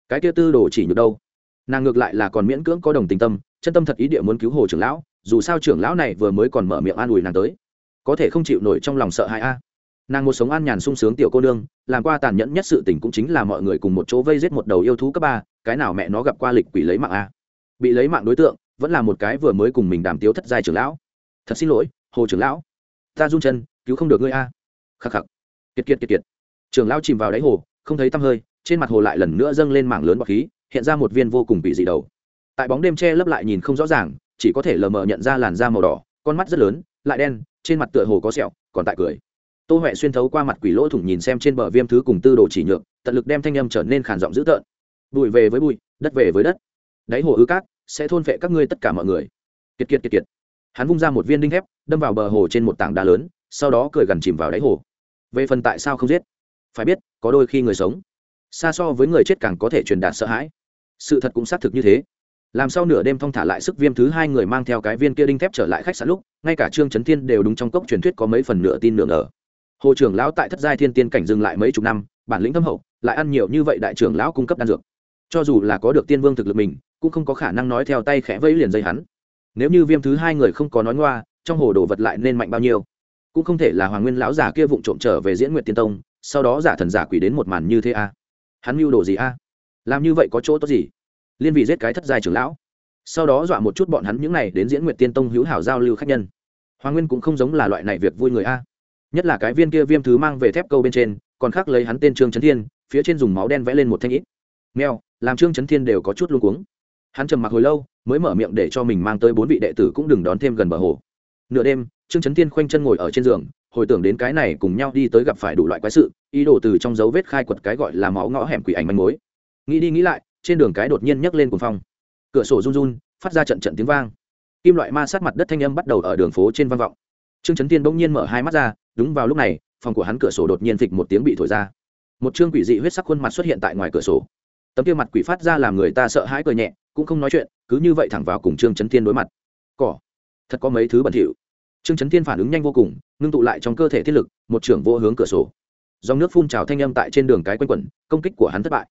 Cái kia tư đồ chỉ nhược đâu? Nàng ngược lại là còn miễn cưỡng có đồng tình tâm, chân tâm thật ý địa muốn cứu hồ trưởng lão, dù sao trưởng lão này vừa mới còn mở miệng an ủi nàng tới. Có thể không chịu nổi trong lòng sợ hãi a. Nàng một sống an nhàn sung sướng tiểu cô nương, làm qua tàn nhẫn nhất sự tình cũng chính là mọi người cùng một chỗ vây giết một đầu yêu thú cấp ba, cái nào mẹ nó gặp qua lịch quỷ lấy mạng a. Bị lấy mạng đối tượng, vẫn là một cái vừa mới cùng mình đàm tiếu thất giai trưởng lão. Thật xin lỗi, hồ trưởng lão. Ta run chân, cứu không được ngươi a. Khắc khắc. Kiệt kiệt kiệt kiệt. Trưởng lão chìm vào đáy hồ, không thấy tăm hơi trên mặt hồ lại lần nữa dâng lên mảng lớn bọt khí, hiện ra một viên vô cùng bị dị đầu. Tại bóng đêm che lấp lại nhìn không rõ ràng, chỉ có thể lờ mờ nhận ra làn da màu đỏ, con mắt rất lớn, lại đen, trên mặt tựa hồ có sẹo, còn tại cười. Tô huệ xuyên thấu qua mặt quỷ lỗ thủng nhìn xem trên bờ viêm thứ cùng tư đồ chỉ nhượng tận lực đem thanh âm trở nên khản giọng dữ tợn. Bụi về với bụi, đất về với đất. Đáy hồ ư cát, sẽ thôn phệ các ngươi tất cả mọi người. Kiệt kiệt kiệt kiệt. Hắn vung ra một viên đinh thép, đâm vào bờ hồ trên một tảng đá lớn, sau đó cười gần chìm vào đáy hồ. Về phần tại sao không giết? Phải biết, có đôi khi người sống xa so với người chết càng có thể truyền đạt sợ hãi. Sự thật cũng xác thực như thế. Làm sau nửa đêm thong thả lại sức viêm thứ hai người mang theo cái viên kia đinh thép trở lại khách sạn lúc, ngay cả trương trấn thiên đều đúng trong cốc truyền thuyết có mấy phần nửa tin nửa ngờ. Hồ trưởng lão tại thất giai thiên tiên cảnh dừng lại mấy chục năm, bản lĩnh thâm hậu, lại ăn nhiều như vậy đại trưởng lão cung cấp đan dược. Cho dù là có được tiên vương thực lực mình, cũng không có khả năng nói theo tay khẽ vẫy liền dây hắn. Nếu như viêm thứ hai người không có nói ngoa, trong hồ đồ vật lại nên mạnh bao nhiêu? Cũng không thể là hoàng nguyên lão giả kia vụng trộm trở về diễn nguyện tiên tông, sau đó giả thần giả quỷ đến một màn như thế a à? Hắn mưu đồ gì a? À? làm như vậy có chỗ tốt gì? Liên vị giết cái thất giai trưởng lão. Sau đó dọa một chút bọn hắn những này đến diễn nguyện tiên tông hữu hảo giao lưu khách nhân. Hoàng nguyên cũng không giống là loại này việc vui người a. Nhất là cái viên kia viêm thứ mang về thép câu bên trên, còn khác lấy hắn tên trương trấn thiên, phía trên dùng máu đen vẽ lên một thanh ít. Mèo, làm trương trấn thiên đều có chút luôn cuống. Hắn trầm mặc hồi lâu, mới mở miệng để cho mình mang tới bốn vị đệ tử cũng đừng đón thêm gần bờ hồ. Nửa đêm, trương trấn thiên khoanh chân ngồi ở trên giường hồi tưởng đến cái này cùng nhau đi tới gặp phải đủ loại quái sự, ý đồ từ trong dấu vết khai quật cái gọi là máu ngõ hẻm quỷ ảnh manh mối. Nghĩ đi nghĩ lại, trên đường cái đột nhiên nhấc lên cuồng phong. Cửa sổ run run, phát ra trận trận tiếng vang. Kim loại ma sát mặt đất thanh âm bắt đầu ở đường phố trên vang vọng. Trương trấn tiên bỗng nhiên mở hai mắt ra, đúng vào lúc này, phòng của hắn cửa sổ đột nhiên phịch một tiếng bị thổi ra. Một chương quỷ dị huyết sắc khuôn mặt xuất hiện tại ngoài cửa sổ. Tấm kia mặt quỷ phát ra làm người ta sợ hãi cười nhẹ, cũng không nói chuyện, cứ như vậy thẳng vào cùng trương trấn tiên đối mặt. Cỏ, thật có mấy thứ bẩn thỉu trương trấn Thiên phản ứng nhanh vô cùng, ngưng tụ lại trong cơ thể thiết lực, một trưởng vô hướng cửa sổ. Dòng nước phun trào thanh âm tại trên đường cái quanh quẩn, công kích của hắn thất bại.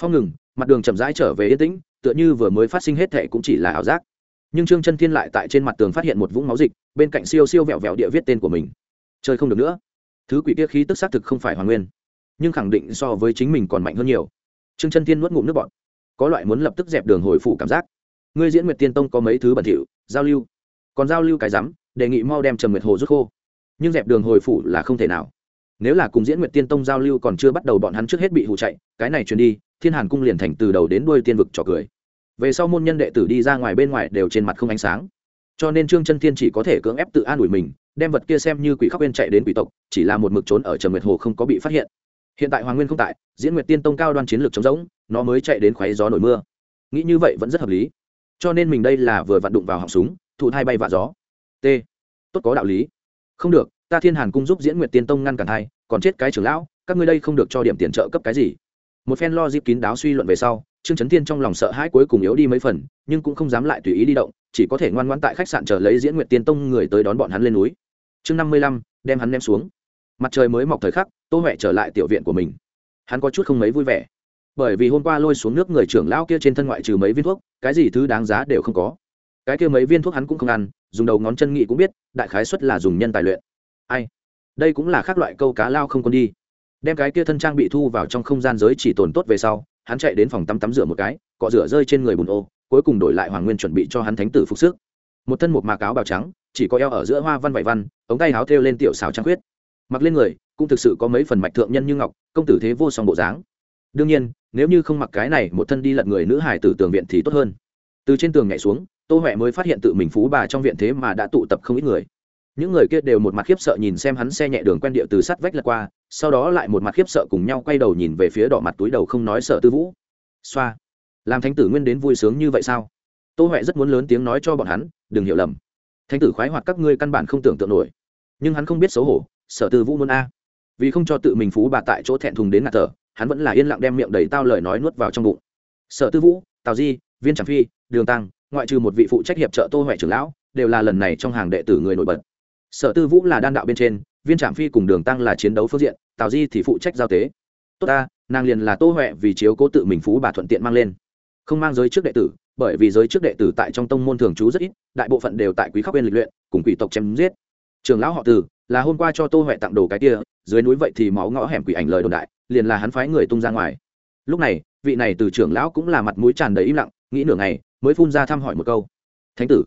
Phong ngừng, mặt đường chậm rãi trở về yên tĩnh, tựa như vừa mới phát sinh hết thệ cũng chỉ là ảo giác. Nhưng trương chân thiên lại tại trên mặt tường phát hiện một vũng máu dịch, bên cạnh siêu siêu vẹo vẹo địa viết tên của mình. Chơi không được nữa. Thứ quỷ kia khí tức xác thực không phải hoàn nguyên, nhưng khẳng định so với chính mình còn mạnh hơn nhiều. Trương chân thiên nuốt ngụm nước bọt. Có loại muốn lập tức dẹp đường hồi phủ cảm giác. Ngươi diễn nguyệt tiên tông có mấy thứ bẩn thỉu, giao lưu. Còn giao lưu cái rắm đề nghị mau đem trầm nguyệt hồ rút khô. Nhưng dẹp đường hồi phủ là không thể nào. Nếu là cùng diễn nguyệt tiên tông giao lưu còn chưa bắt đầu bọn hắn trước hết bị hụ chạy, cái này truyền đi, thiên hàn cung liền thành từ đầu đến đuôi tiên vực trò cười. Về sau môn nhân đệ tử đi ra ngoài bên ngoài đều trên mặt không ánh sáng. Cho nên trương chân thiên chỉ có thể cưỡng ép tự an ủi mình, đem vật kia xem như quỷ khóc bên chạy đến quỷ tộc, chỉ là một mực trốn ở trầm nguyệt hồ không có bị phát hiện. Hiện tại hoàng nguyên không tại, diễn nguyệt tiên tông cao đoan chiến lược chống giống nó mới chạy đến khoáy gió nổi mưa. Nghĩ như vậy vẫn rất hợp lý. Cho nên mình đây là vừa vặn đụng vào họng súng, thụ thai bay vạ gió t. Tốt có đạo lý. Không được, ta thiên hàn cung giúp diễn nguyệt tiên tông ngăn cản hai còn chết cái trưởng lão, các ngươi đây không được cho điểm tiền trợ cấp cái gì. Một phen lo dịp kín đáo suy luận về sau, trương trấn thiên trong lòng sợ hãi cuối cùng yếu đi mấy phần, nhưng cũng không dám lại tùy ý đi động, chỉ có thể ngoan ngoãn tại khách sạn chờ lấy diễn nguyệt tiên tông người tới đón bọn hắn lên núi. Chương năm mươi lăm, đem hắn ném xuống. Mặt trời mới mọc thời khắc, tô huệ trở lại tiểu viện của mình. Hắn có chút không mấy vui vẻ. Bởi vì hôm qua lôi xuống nước người trưởng lão kia trên thân ngoại trừ mấy viên thuốc, cái gì thứ đáng giá đều không có cái kia mấy viên thuốc hắn cũng không ăn, dùng đầu ngón chân nghị cũng biết, đại khái xuất là dùng nhân tài luyện. Ai? Đây cũng là khác loại câu cá lao không còn đi. Đem cái kia thân trang bị thu vào trong không gian giới chỉ tồn tốt về sau, hắn chạy đến phòng tắm tắm rửa một cái, cọ rửa rơi trên người bùn ô, cuối cùng đổi lại hoàng nguyên chuẩn bị cho hắn thánh tử phục sức. Một thân một mạc áo bào trắng, chỉ có eo ở giữa hoa văn vải văn, ống tay áo thêu lên tiểu xào trắng khuyết. Mặc lên người, cũng thực sự có mấy phần mạch thượng nhân như ngọc, công tử thế vô song bộ dáng. Đương nhiên, nếu như không mặc cái này, một thân đi lật người nữ hải tử tường viện thì tốt hơn từ trên tường nhảy xuống, tô huệ mới phát hiện tự mình phú bà trong viện thế mà đã tụ tập không ít người. Những người kia đều một mặt khiếp sợ nhìn xem hắn xe nhẹ đường quen địa từ sắt vách lật qua, sau đó lại một mặt khiếp sợ cùng nhau quay đầu nhìn về phía đỏ mặt túi đầu không nói sợ tư vũ. Xoa. Làm thánh tử nguyên đến vui sướng như vậy sao? Tô huệ rất muốn lớn tiếng nói cho bọn hắn, đừng hiểu lầm. Thánh tử khoái hoạt các ngươi căn bản không tưởng tượng nổi. Nhưng hắn không biết xấu hổ, sợ tư vũ muốn a. Vì không cho tự mình phú bà tại chỗ thẹn thùng đến ngạt thở, hắn vẫn là yên lặng đem miệng đầy tao lời nói nuốt vào trong bụng. Sợ tư vũ, tào di, viên tràng phi đường tăng, ngoại trừ một vị phụ trách hiệp trợ tô huệ trưởng lão, đều là lần này trong hàng đệ tử người nổi bật. Sở tư vũ là đan đạo bên trên, viên trạm phi cùng đường tăng là chiến đấu phương diện, tào di thì phụ trách giao tế. Tốt ta, nàng liền là tô huệ vì chiếu cố tự mình phú bà thuận tiện mang lên. Không mang giới trước đệ tử, bởi vì giới trước đệ tử tại trong tông môn thường trú rất ít, đại bộ phận đều tại quý khắc bên lịch luyện, cùng quỷ tộc chém giết. Trường lão họ từ, là hôm qua cho tô huệ tặng đồ cái kia, dưới núi vậy thì máu ngõ hẻm quỷ ảnh lời đồn đại, liền là hắn phái người tung ra ngoài. Lúc này, vị này từ trưởng lão cũng là mặt mũi tràn đầy im lặng, nghĩ nửa ngày mới phun ra thăm hỏi một câu. Thánh tử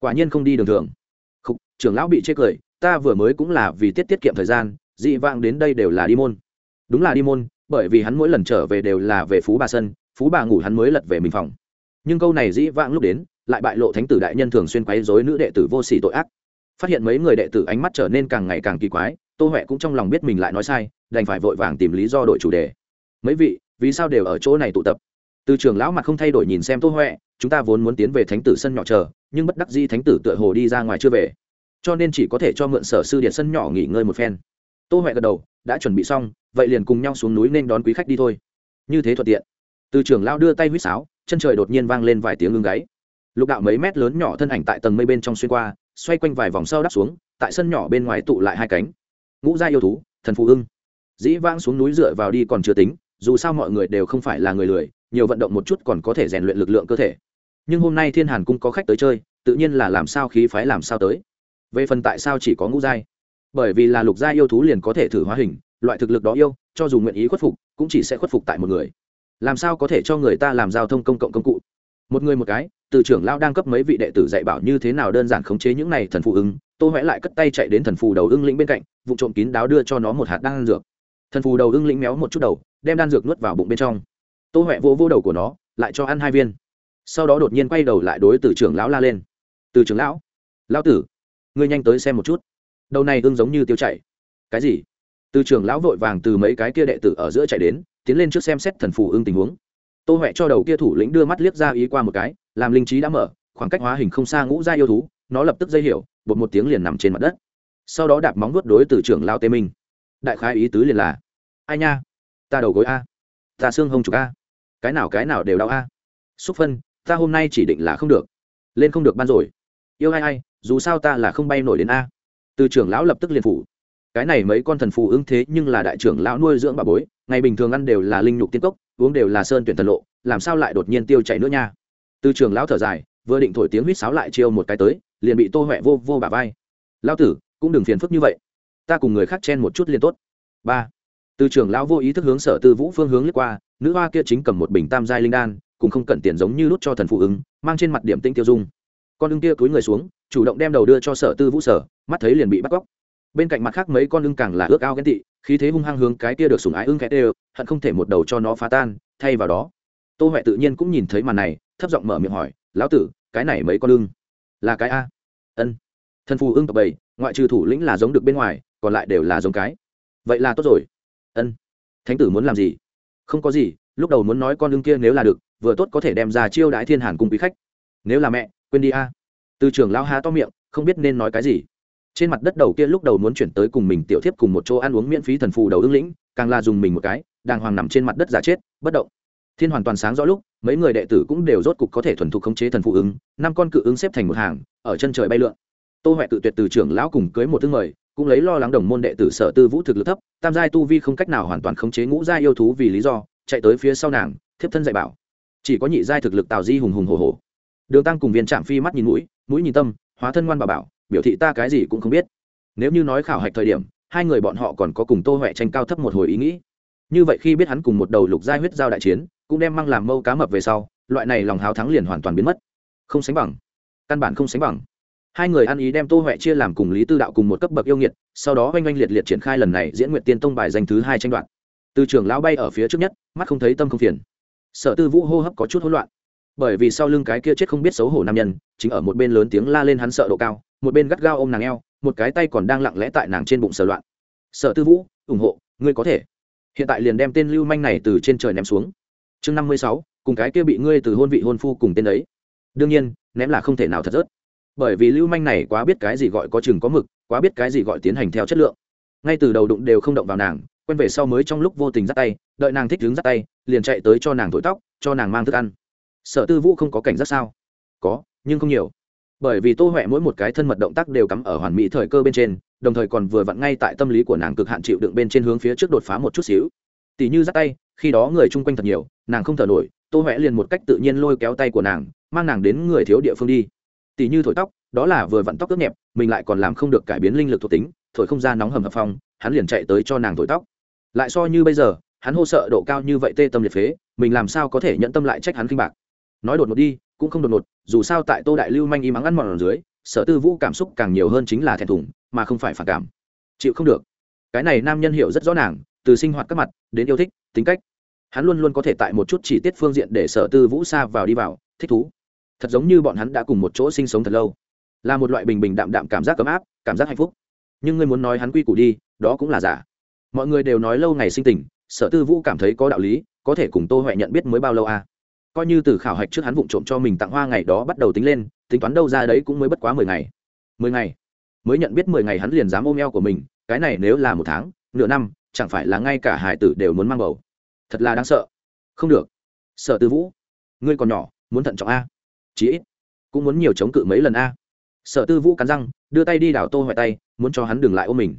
quả nhiên không đi đường thường. Khúc, trưởng lão bị chê cười ta vừa mới cũng là vì tiết tiết kiệm thời gian dị vãng đến đây đều là đi môn. Đúng là đi môn bởi vì hắn mỗi lần trở về đều là về phú bà sân phú bà ngủ hắn mới lật về mình phòng. Nhưng câu này dĩ vãng lúc đến lại bại lộ thánh tử đại nhân thường xuyên quấy dối nữ đệ tử vô sỉ tội ác. Phát hiện mấy người đệ tử ánh mắt trở nên càng ngày càng kỳ quái tô huệ cũng trong lòng biết mình lại nói sai đành phải vội vàng tìm lý do đổi chủ đề. Mấy vị vì sao đều ở chỗ này tụ tập? Từ trường lão mặt không thay đổi nhìn xem tô huệ chúng ta vốn muốn tiến về thánh tử sân nhỏ chờ, nhưng bất đắc di thánh tử tựa hồ đi ra ngoài chưa về. Cho nên chỉ có thể cho mượn sở sư điện sân nhỏ nghỉ ngơi một phen. Tô huệ gật đầu, đã chuẩn bị xong, vậy liền cùng nhau xuống núi nên đón quý khách đi thôi. Như thế thuận tiện. Từ trường lao đưa tay huýt sáo, chân trời đột nhiên vang lên vài tiếng ngưng gáy. Lục đạo mấy mét lớn nhỏ thân ảnh tại tầng mây bên trong xuyên qua, xoay quanh vài vòng sau đắp xuống, tại sân nhỏ bên ngoài tụ lại hai cánh. Ngũ gia yêu thú, thần phụ ưng. Dĩ vãng xuống núi dựa vào đi còn chưa tính, dù sao mọi người đều không phải là người lười, nhiều vận động một chút còn có thể rèn luyện lực lượng cơ thể nhưng hôm nay thiên hàn cung có khách tới chơi, tự nhiên là làm sao khí phái làm sao tới. Về phần tại sao chỉ có ngũ giai? Bởi vì là lục giai yêu thú liền có thể thử hóa hình, loại thực lực đó yêu, cho dù nguyện ý khuất phục, cũng chỉ sẽ khuất phục tại một người. Làm sao có thể cho người ta làm giao thông công cộng công cụ? Một người một cái, từ trưởng lao đang cấp mấy vị đệ tử dạy bảo như thế nào đơn giản khống chế những này thần phụ ứng. tô huẽ lại cất tay chạy đến thần phù đầu ưng lĩnh bên cạnh vụ trộm kín đáo đưa cho nó một hạt đan dược. Thần phù đầu ưng lĩnh méo một chút đầu, đem đan dược nuốt vào bụng bên trong. Tô huệ vô vô đầu của nó, lại cho ăn hai viên sau đó đột nhiên quay đầu lại đối từ trưởng lão la lên. Từ trưởng lão? Lão tử, ngươi nhanh tới xem một chút. Đầu này ưng giống như tiêu chảy. Cái gì? Từ trưởng lão vội vàng từ mấy cái kia đệ tử ở giữa chạy đến, tiến lên trước xem xét thần phù ưng tình huống. Tô huệ cho đầu kia thủ lĩnh đưa mắt liếc ra ý qua một cái, làm linh trí đã mở, khoảng cách hóa hình không xa ngũ gia yêu thú, nó lập tức dây hiểu, bột một tiếng liền nằm trên mặt đất. Sau đó đạp móng vuốt đối từ trưởng lao tê minh. Đại khái ý tứ liền là, ai nha, ta đầu gối a, ta xương hông trục a, cái nào cái nào đều đau a. Xúc phân ta hôm nay chỉ định là không được. Lên không được ban rồi. Yêu ai ai, dù sao ta là không bay nổi đến a. Từ trưởng lão lập tức liền phủ. Cái này mấy con thần phù ứng thế nhưng là đại trưởng lão nuôi dưỡng bà bối, ngày bình thường ăn đều là linh nhục tiên cốc, uống đều là sơn tuyển thần lộ, làm sao lại đột nhiên tiêu chảy nữa nha? Từ trưởng lão thở dài, vừa định thổi tiếng huýt sáo lại chiêu một cái tới, liền bị tô huệ vô vô bà vai. Lao tử, cũng đừng phiền phức như vậy. Ta cùng người khác chen một chút liền tốt. Ba. Từ trưởng lão vô ý thức hướng sở tư vũ phương hướng lướt qua, nữ hoa kia chính cầm một bình tam giai linh đan cũng không cần tiền giống như nút cho thần phụ ứng, mang trên mặt điểm tinh tiêu dung. Con ưng kia cúi người xuống, chủ động đem đầu đưa cho sở tư vũ sở, mắt thấy liền bị bắt cóc. Bên cạnh mặt khác mấy con ưng càng là ước ao ghen tị, khí thế hung hăng hướng cái kia được sủng ái ưng kẹt đều hận không thể một đầu cho nó phá tan, thay vào đó. Tô huệ tự nhiên cũng nhìn thấy màn này, thấp giọng mở miệng hỏi, lão tử, cái này mấy con ưng? Là cái a. Ân. Thần phù ưng tập bầy ngoại trừ thủ lĩnh là giống được bên ngoài, còn lại đều là giống cái. Vậy là tốt rồi. Ân. Thánh tử muốn làm gì? Không có gì, lúc đầu muốn nói con ưng kia nếu là được vừa tốt có thể đem ra chiêu đãi thiên hàn cung quý khách. Nếu là mẹ, quên đi a. Từ trường lao há to miệng, không biết nên nói cái gì. Trên mặt đất đầu kia lúc đầu muốn chuyển tới cùng mình tiểu thiếp cùng một chỗ ăn uống miễn phí thần phù đầu ưng lĩnh, càng là dùng mình một cái, đàng hoàng nằm trên mặt đất giả chết, bất động. Thiên hoàn toàn sáng rõ lúc, mấy người đệ tử cũng đều rốt cục có thể thuần thục khống chế thần phụ ứng, năm con cự ứng xếp thành một hàng, ở chân trời bay lượn. Tô huệ tự tuyệt từ trưởng lão cùng cưới một thương mời, cũng lấy lo lắng đồng môn đệ tử sở tư vũ thực lực thấp, tam giai tu vi không cách nào hoàn toàn khống chế ngũ gia yêu thú vì lý do, chạy tới phía sau nàng, thiếp thân dạy bảo chỉ có nhị giai thực lực tào di hùng hùng hồ hồ đường tăng cùng viên trạm phi mắt nhìn mũi mũi nhìn tâm, hóa thân ngoan bà bảo, biểu thị ta cái gì cũng không biết. Nếu như nói khảo hạch thời điểm, hai người bọn họ còn có cùng tô huệ tranh cao thấp một hồi ý nghĩ. Như vậy khi biết hắn cùng một đầu lục giai huyết giao đại chiến, cũng đem mang làm mâu cá mập về sau, loại này lòng háo thắng liền hoàn toàn biến mất. Không sánh bằng. Căn bản không sánh bằng. Hai người ăn ý đem tô huệ chia làm cùng lý tư đạo cùng một cấp bậc yêu nghiệt, sau đó oanh oanh liệt liệt triển khai lần này diễn nguyện tiên tông bài danh thứ hai tranh đoạn từ trường lão bay ở phía trước nhất, mắt không thấy tâm không phiền sở tư vũ hô hấp có chút hỗn loạn. Bởi vì sau lưng cái kia chết không biết xấu hổ nam nhân, chính ở một bên lớn tiếng la lên hắn sợ độ cao, một bên gắt gao ôm nàng eo, một cái tay còn đang lặng lẽ tại nàng trên bụng sờ loạn. Sở tư vũ, ủng hộ, ngươi có thể. Hiện tại liền đem tên lưu manh này từ trên trời ném xuống. Chương năm mươi sáu, cùng cái kia bị ngươi từ hôn vị hôn phu cùng tên ấy. Đương nhiên, ném là không thể nào thật rớt. Bởi vì lưu manh này quá biết cái gì gọi có chừng có mực, quá biết cái gì gọi tiến hành theo chất lượng. Ngay từ đầu đụng đều không động vào nàng quen về sau mới trong lúc vô tình dắt tay, đợi nàng thích đứng dắt tay, liền chạy tới cho nàng thổi tóc, cho nàng mang thức ăn. Sở tư vũ không có cảnh giác sao? Có, nhưng không nhiều. Bởi vì tô huệ mỗi một cái thân mật động tác đều cắm ở hoàn mỹ thời cơ bên trên, đồng thời còn vừa vặn ngay tại tâm lý của nàng cực hạn chịu đựng bên trên hướng phía trước đột phá một chút xíu. Tỷ như dắt tay, khi đó người chung quanh thật nhiều, nàng không thở nổi, tô huệ liền một cách tự nhiên lôi kéo tay của nàng, mang nàng đến người thiếu địa phương đi. Tỷ như thổi tóc, đó là vừa vặn tóc ướt nhẹp, mình lại còn làm không được cải biến linh lực thuộc tính, thổi không ra nóng hầm hập phong, hắn liền chạy tới cho nàng thổi tóc lại so như bây giờ, hắn hô sợ độ cao như vậy tê tâm liệt phế, mình làm sao có thể nhận tâm lại trách hắn kinh bạc? Nói đột ngột đi, cũng không đột ngột, dù sao tại tô đại lưu manh y mắng ăn mòn ở dưới, sở tư vũ cảm xúc càng nhiều hơn chính là thẹn thùng, mà không phải phản cảm. Chịu không được. Cái này nam nhân hiểu rất rõ ràng từ sinh hoạt các mặt, đến yêu thích, tính cách. Hắn luôn luôn có thể tại một chút chỉ tiết phương diện để sở tư vũ xa vào đi vào, thích thú. Thật giống như bọn hắn đã cùng một chỗ sinh sống thật lâu. Là một loại bình bình đạm đạm cảm giác ấm áp, cảm giác hạnh phúc. Nhưng ngươi muốn nói hắn quy củ đi, đó cũng là giả mọi người đều nói lâu ngày sinh tình, sở tư vũ cảm thấy có đạo lý, có thể cùng tô huệ nhận biết mới bao lâu à? Coi như từ khảo hạch trước hắn vụng trộm cho mình tặng hoa ngày đó bắt đầu tính lên, tính toán đâu ra đấy cũng mới bất quá mười ngày. Mười ngày? Mới nhận biết mười ngày hắn liền dám ôm eo của mình, cái này nếu là một tháng, nửa năm, chẳng phải là ngay cả hải tử đều muốn mang bầu. Thật là đáng sợ. Không được. Sợ tư vũ, ngươi còn nhỏ, muốn thận trọng a. Chí ít, cũng muốn nhiều chống cự mấy lần a. Sở tư vũ cắn răng, đưa tay đi đảo tô hoại tay, muốn cho hắn đừng lại ôm mình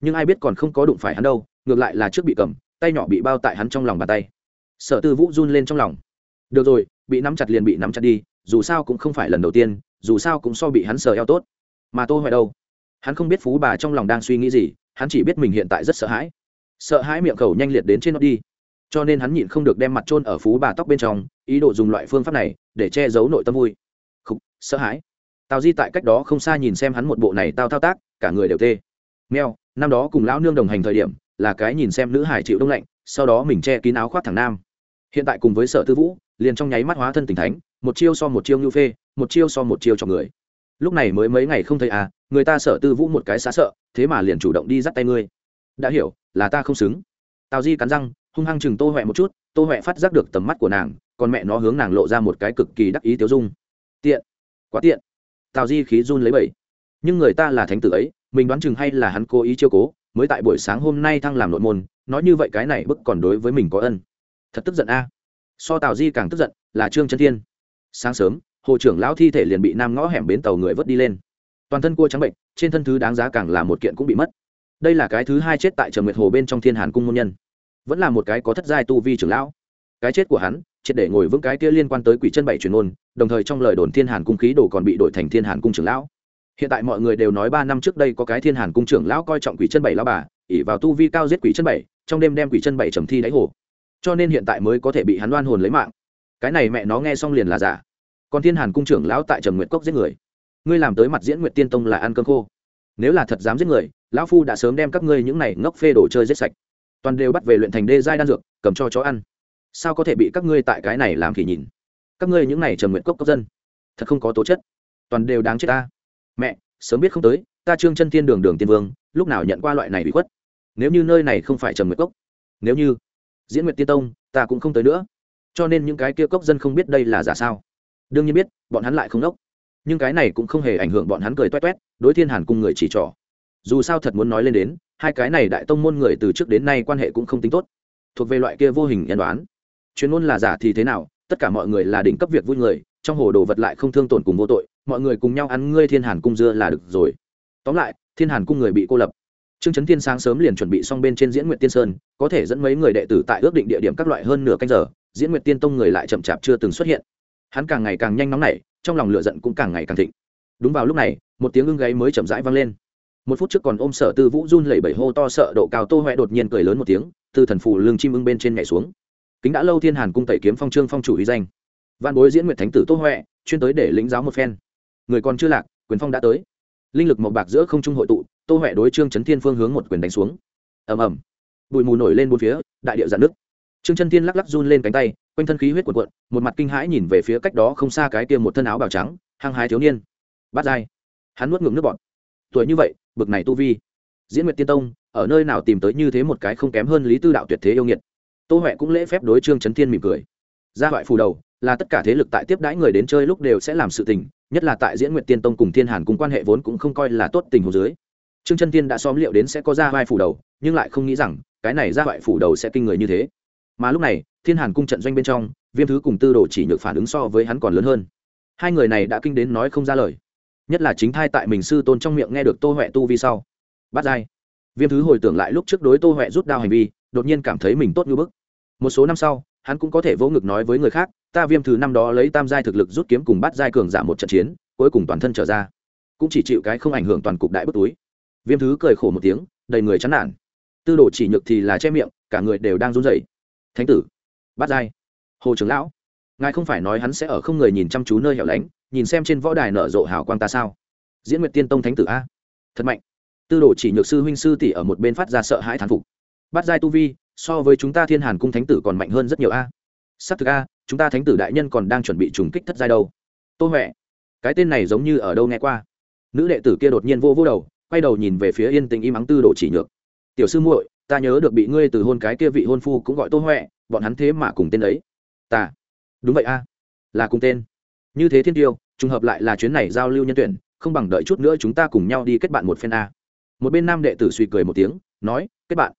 nhưng ai biết còn không có đụng phải hắn đâu ngược lại là trước bị cầm tay nhỏ bị bao tại hắn trong lòng bàn tay. Sở tư vũ run lên trong lòng. Được rồi bị nắm chặt liền bị nắm chặt đi dù sao cũng không phải lần đầu tiên dù sao cũng so bị hắn sờ eo tốt. Mà tôi hỏi đâu? Hắn không biết phú bà trong lòng đang suy nghĩ gì hắn chỉ biết mình hiện tại rất sợ hãi. Sợ hãi miệng khẩu nhanh liệt đến trên nó đi. Cho nên hắn nhịn không được đem mặt trôn ở phú bà tóc bên trong ý đồ dùng loại phương pháp này để che giấu nội tâm vui. Khúc, sợ hãi. Tào di tại cách đó không xa nhìn xem hắn một bộ này tao thao tác cả người đều tê. Meo năm đó cùng lão nương đồng hành thời điểm, là cái nhìn xem nữ hải chịu đông lạnh, sau đó mình che kín áo khoác thẳng nam. Hiện tại cùng với sở tư vũ, liền trong nháy mắt hóa thân tình thánh, một chiêu so một chiêu ngưu phê, một chiêu so một chiêu cho người. Lúc này mới mấy ngày không thấy à người ta sở tư vũ một cái xá sợ, thế mà liền chủ động đi dắt tay ngươi. Đã hiểu, là ta không xứng. Tào di cắn răng, hung hăng chừng tô huệ một chút, tô huệ phát giác được tầm mắt của nàng còn mẹ nó hướng nàng lộ ra một cái cực kỳ đắc ý tiêu dung. Tiện, quá tiện. Tào di khí run lấy bẩy. Nhưng người ta là thánh tử ấy mình đoán chừng hay là hắn cố ý chiêu cố mới tại buổi sáng hôm nay thăng làm nội môn nói như vậy cái này bức còn đối với mình có ân. Thật tức giận a. So tào di càng tức giận là trương trân thiên. Sáng sớm hồ trưởng lão thi thể liền bị nam ngõ hẻm bến tàu người vớt đi lên. Toàn thân cua trắng bệnh trên thân thứ đáng giá càng là một kiện cũng bị mất. Đây là cái thứ hai chết tại trần nguyệt hồ bên trong thiên hàn cung môn nhân. Vẫn là một cái có thất giai tu vi trưởng lão. Cái chết của hắn triệt để ngồi vững cái kia liên quan tới quỷ chân bảy truyền môn, đồng thời trong lời đồn thiên hàn cung khí đồ còn bị đổi thành thiên hàn cung trưởng lão hiện tại mọi người đều nói ba năm trước đây có cái thiên hàn cung trưởng lão coi trọng quỷ chân bảy lão bà ỉ vào tu vi cao giết quỷ chân bảy, trong đêm đem quỷ chân bảy trầm thi đáy hồ. Cho nên hiện tại mới có thể bị hắn đoan hồn lấy mạng. Cái này mẹ nó nghe xong liền là giả. Còn thiên hàn cung trưởng lão tại trầm nguyệt cốc giết người. Ngươi làm tới mặt diễn nguyệt tiên tông là ăn cơm khô. Nếu là thật dám giết người, lão phu đã sớm đem các ngươi những này ngốc phê đồ chơi giết sạch. Toàn đều bắt về luyện thành đê giai đan dược, cầm cho chó ăn. Sao có thể bị các ngươi tại cái này làm kỳ nhìn? Các ngươi những này trầm nguyện cốc cốc dân, thật không có tố chất. Toàn đều đáng chết ta mẹ, sớm biết không tới, ta trương chân tiên đường đường tiên vương, lúc nào nhận qua loại này bị khuất? Nếu như nơi này không phải trầm nguyệt cốc, nếu như diễn nguyệt tiên tông, ta cũng không tới nữa. Cho nên những cái kia cốc dân không biết đây là giả sao. Đương nhiên biết, bọn hắn lại không đốc. Nhưng cái này cũng không hề ảnh hưởng bọn hắn cười toét toét, đối thiên hàn cung người chỉ trỏ. Dù sao thật muốn nói lên đến, hai cái này đại tông môn người từ trước đến nay quan hệ cũng không tính tốt. Thuộc về loại kia vô hình nhân đoán. Chuyên môn là giả thì thế nào, tất cả mọi người là đỉnh cấp việc vui người, trong hồ đồ vật lại không thương tổn cùng vô tội mọi người cùng nhau ăn ngươi thiên hàn cung dưa là được rồi. Tóm lại, thiên hàn cung người bị cô lập. Trương trấn thiên sáng sớm liền chuẩn bị xong bên trên diễn nguyện tiên sơn, có thể dẫn mấy người đệ tử tại ước định địa điểm các loại hơn nửa canh giờ, diễn nguyện tiên tông người lại chậm chạp chưa từng xuất hiện. Hắn càng ngày càng nhanh nóng nảy, trong lòng lửa giận cũng càng ngày càng thịnh. Đúng vào lúc này, một tiếng ưng gáy mới chậm rãi vang lên. Một phút trước còn ôm sở tư vũ run lẩy bẩy hô to sợ độ cao tô huệ đột nhiên cười lớn một tiếng từ thần phủ Lương chim ưng bên trên nhảy xuống. Kính đã lâu thiên hàn cung tẩy kiếm phong trương phong chủ uy danh. Văn bối diễn nguyện thánh tử tô huệ chuyên tới để lĩnh giáo một phen người còn chưa lạc, quyền phong đã tới. Linh lực màu bạc giữa không trung hội tụ, tô huệ đối trương trấn thiên phương hướng một quyền đánh xuống. Ầm ầm. Bụi mù nổi lên bốn phía, đại điệu dạn nước trương chân thiên lắc lắc run lên cánh tay, quanh thân khí huyết cuộn cuộn, một mặt kinh hãi nhìn về phía cách đó không xa cái kia một thân áo bào trắng, hăng hái thiếu niên. Bát dai hắn nuốt ngừng nước bọt. Tuổi như vậy, bực này tu vi. Diễn nguyệt tiên tông, ở nơi nào tìm tới như thế một cái không kém hơn lý tư đạo tuyệt thế yêu nghiệt. Tô huệ cũng lễ phép đối trương trấn thiên mỉm cười. Ra hoại phù đầu, là tất cả thế lực tại tiếp đãi người đến chơi lúc đều sẽ làm sự tình nhất là tại diễn nguyệt tiên tông cùng thiên hàn cùng quan hệ vốn cũng không coi là tốt tình hồ dưới. Trương chân tiên đã xóm liệu đến sẽ có ra vai phủ đầu, nhưng lại không nghĩ rằng, cái này ra vai phủ đầu sẽ kinh người như thế. Mà lúc này, thiên hàn cung trận doanh bên trong, viêm thứ cùng tư đồ chỉ nhược phản ứng so với hắn còn lớn hơn. Hai người này đã kinh đến nói không ra lời. Nhất là chính thai tại mình sư tôn trong miệng nghe được tô huệ tu vi sau. Bắt dai viêm thứ hồi tưởng lại lúc trước đối tô huệ rút đao hành vi, đột nhiên cảm thấy mình tốt như bức. Một số năm sau, hắn cũng có thể vỗ ngực nói với người khác ta viêm thứ năm đó lấy tam giai thực lực rút kiếm cùng bắt giai cường giảm một trận chiến, cuối cùng toàn thân trở ra. Cũng chỉ chịu cái không ảnh hưởng toàn cục đại bức túi. Viêm thứ cười khổ một tiếng, đầy người chán nản. Tư đồ chỉ nhược thì là che miệng, cả người đều đang run rẩy. Thánh tử bắt giai. Hồ trưởng lão, ngài không phải nói hắn sẽ ở không người nhìn chăm chú nơi hẻo lánh, nhìn xem trên võ đài nở rộ hào quang ta sao? Diễn nguyệt tiên tông thánh tử a. Thật mạnh. Tư đồ chỉ nhược sư huynh sư tỷ ở một bên phát ra sợ hãi thán phục. Bắt giai tu vi, so với chúng ta thiên hàn cung thánh tử còn mạnh hơn rất nhiều a. S thực a chúng ta thánh tử đại nhân còn đang chuẩn bị trùng kích thất giai đâu. Tô huệ, cái tên này giống như ở đâu nghe qua? Nữ đệ tử kia đột nhiên vô vô đầu, quay đầu nhìn về phía yên tình im ắng tư đồ chỉ nhược. Tiểu sư muội, ta nhớ được bị ngươi từ hôn cái kia vị hôn phu cũng gọi tô huệ, bọn hắn thế mà cùng tên ấy. Ta, đúng vậy a, là cùng tên. Như thế thiên tiêu, trùng hợp lại là chuyến này giao lưu nhân tuyển, không bằng đợi chút nữa chúng ta cùng nhau đi kết bạn một phen a. Một bên nam đệ tử suy cười một tiếng, nói, kết bạn.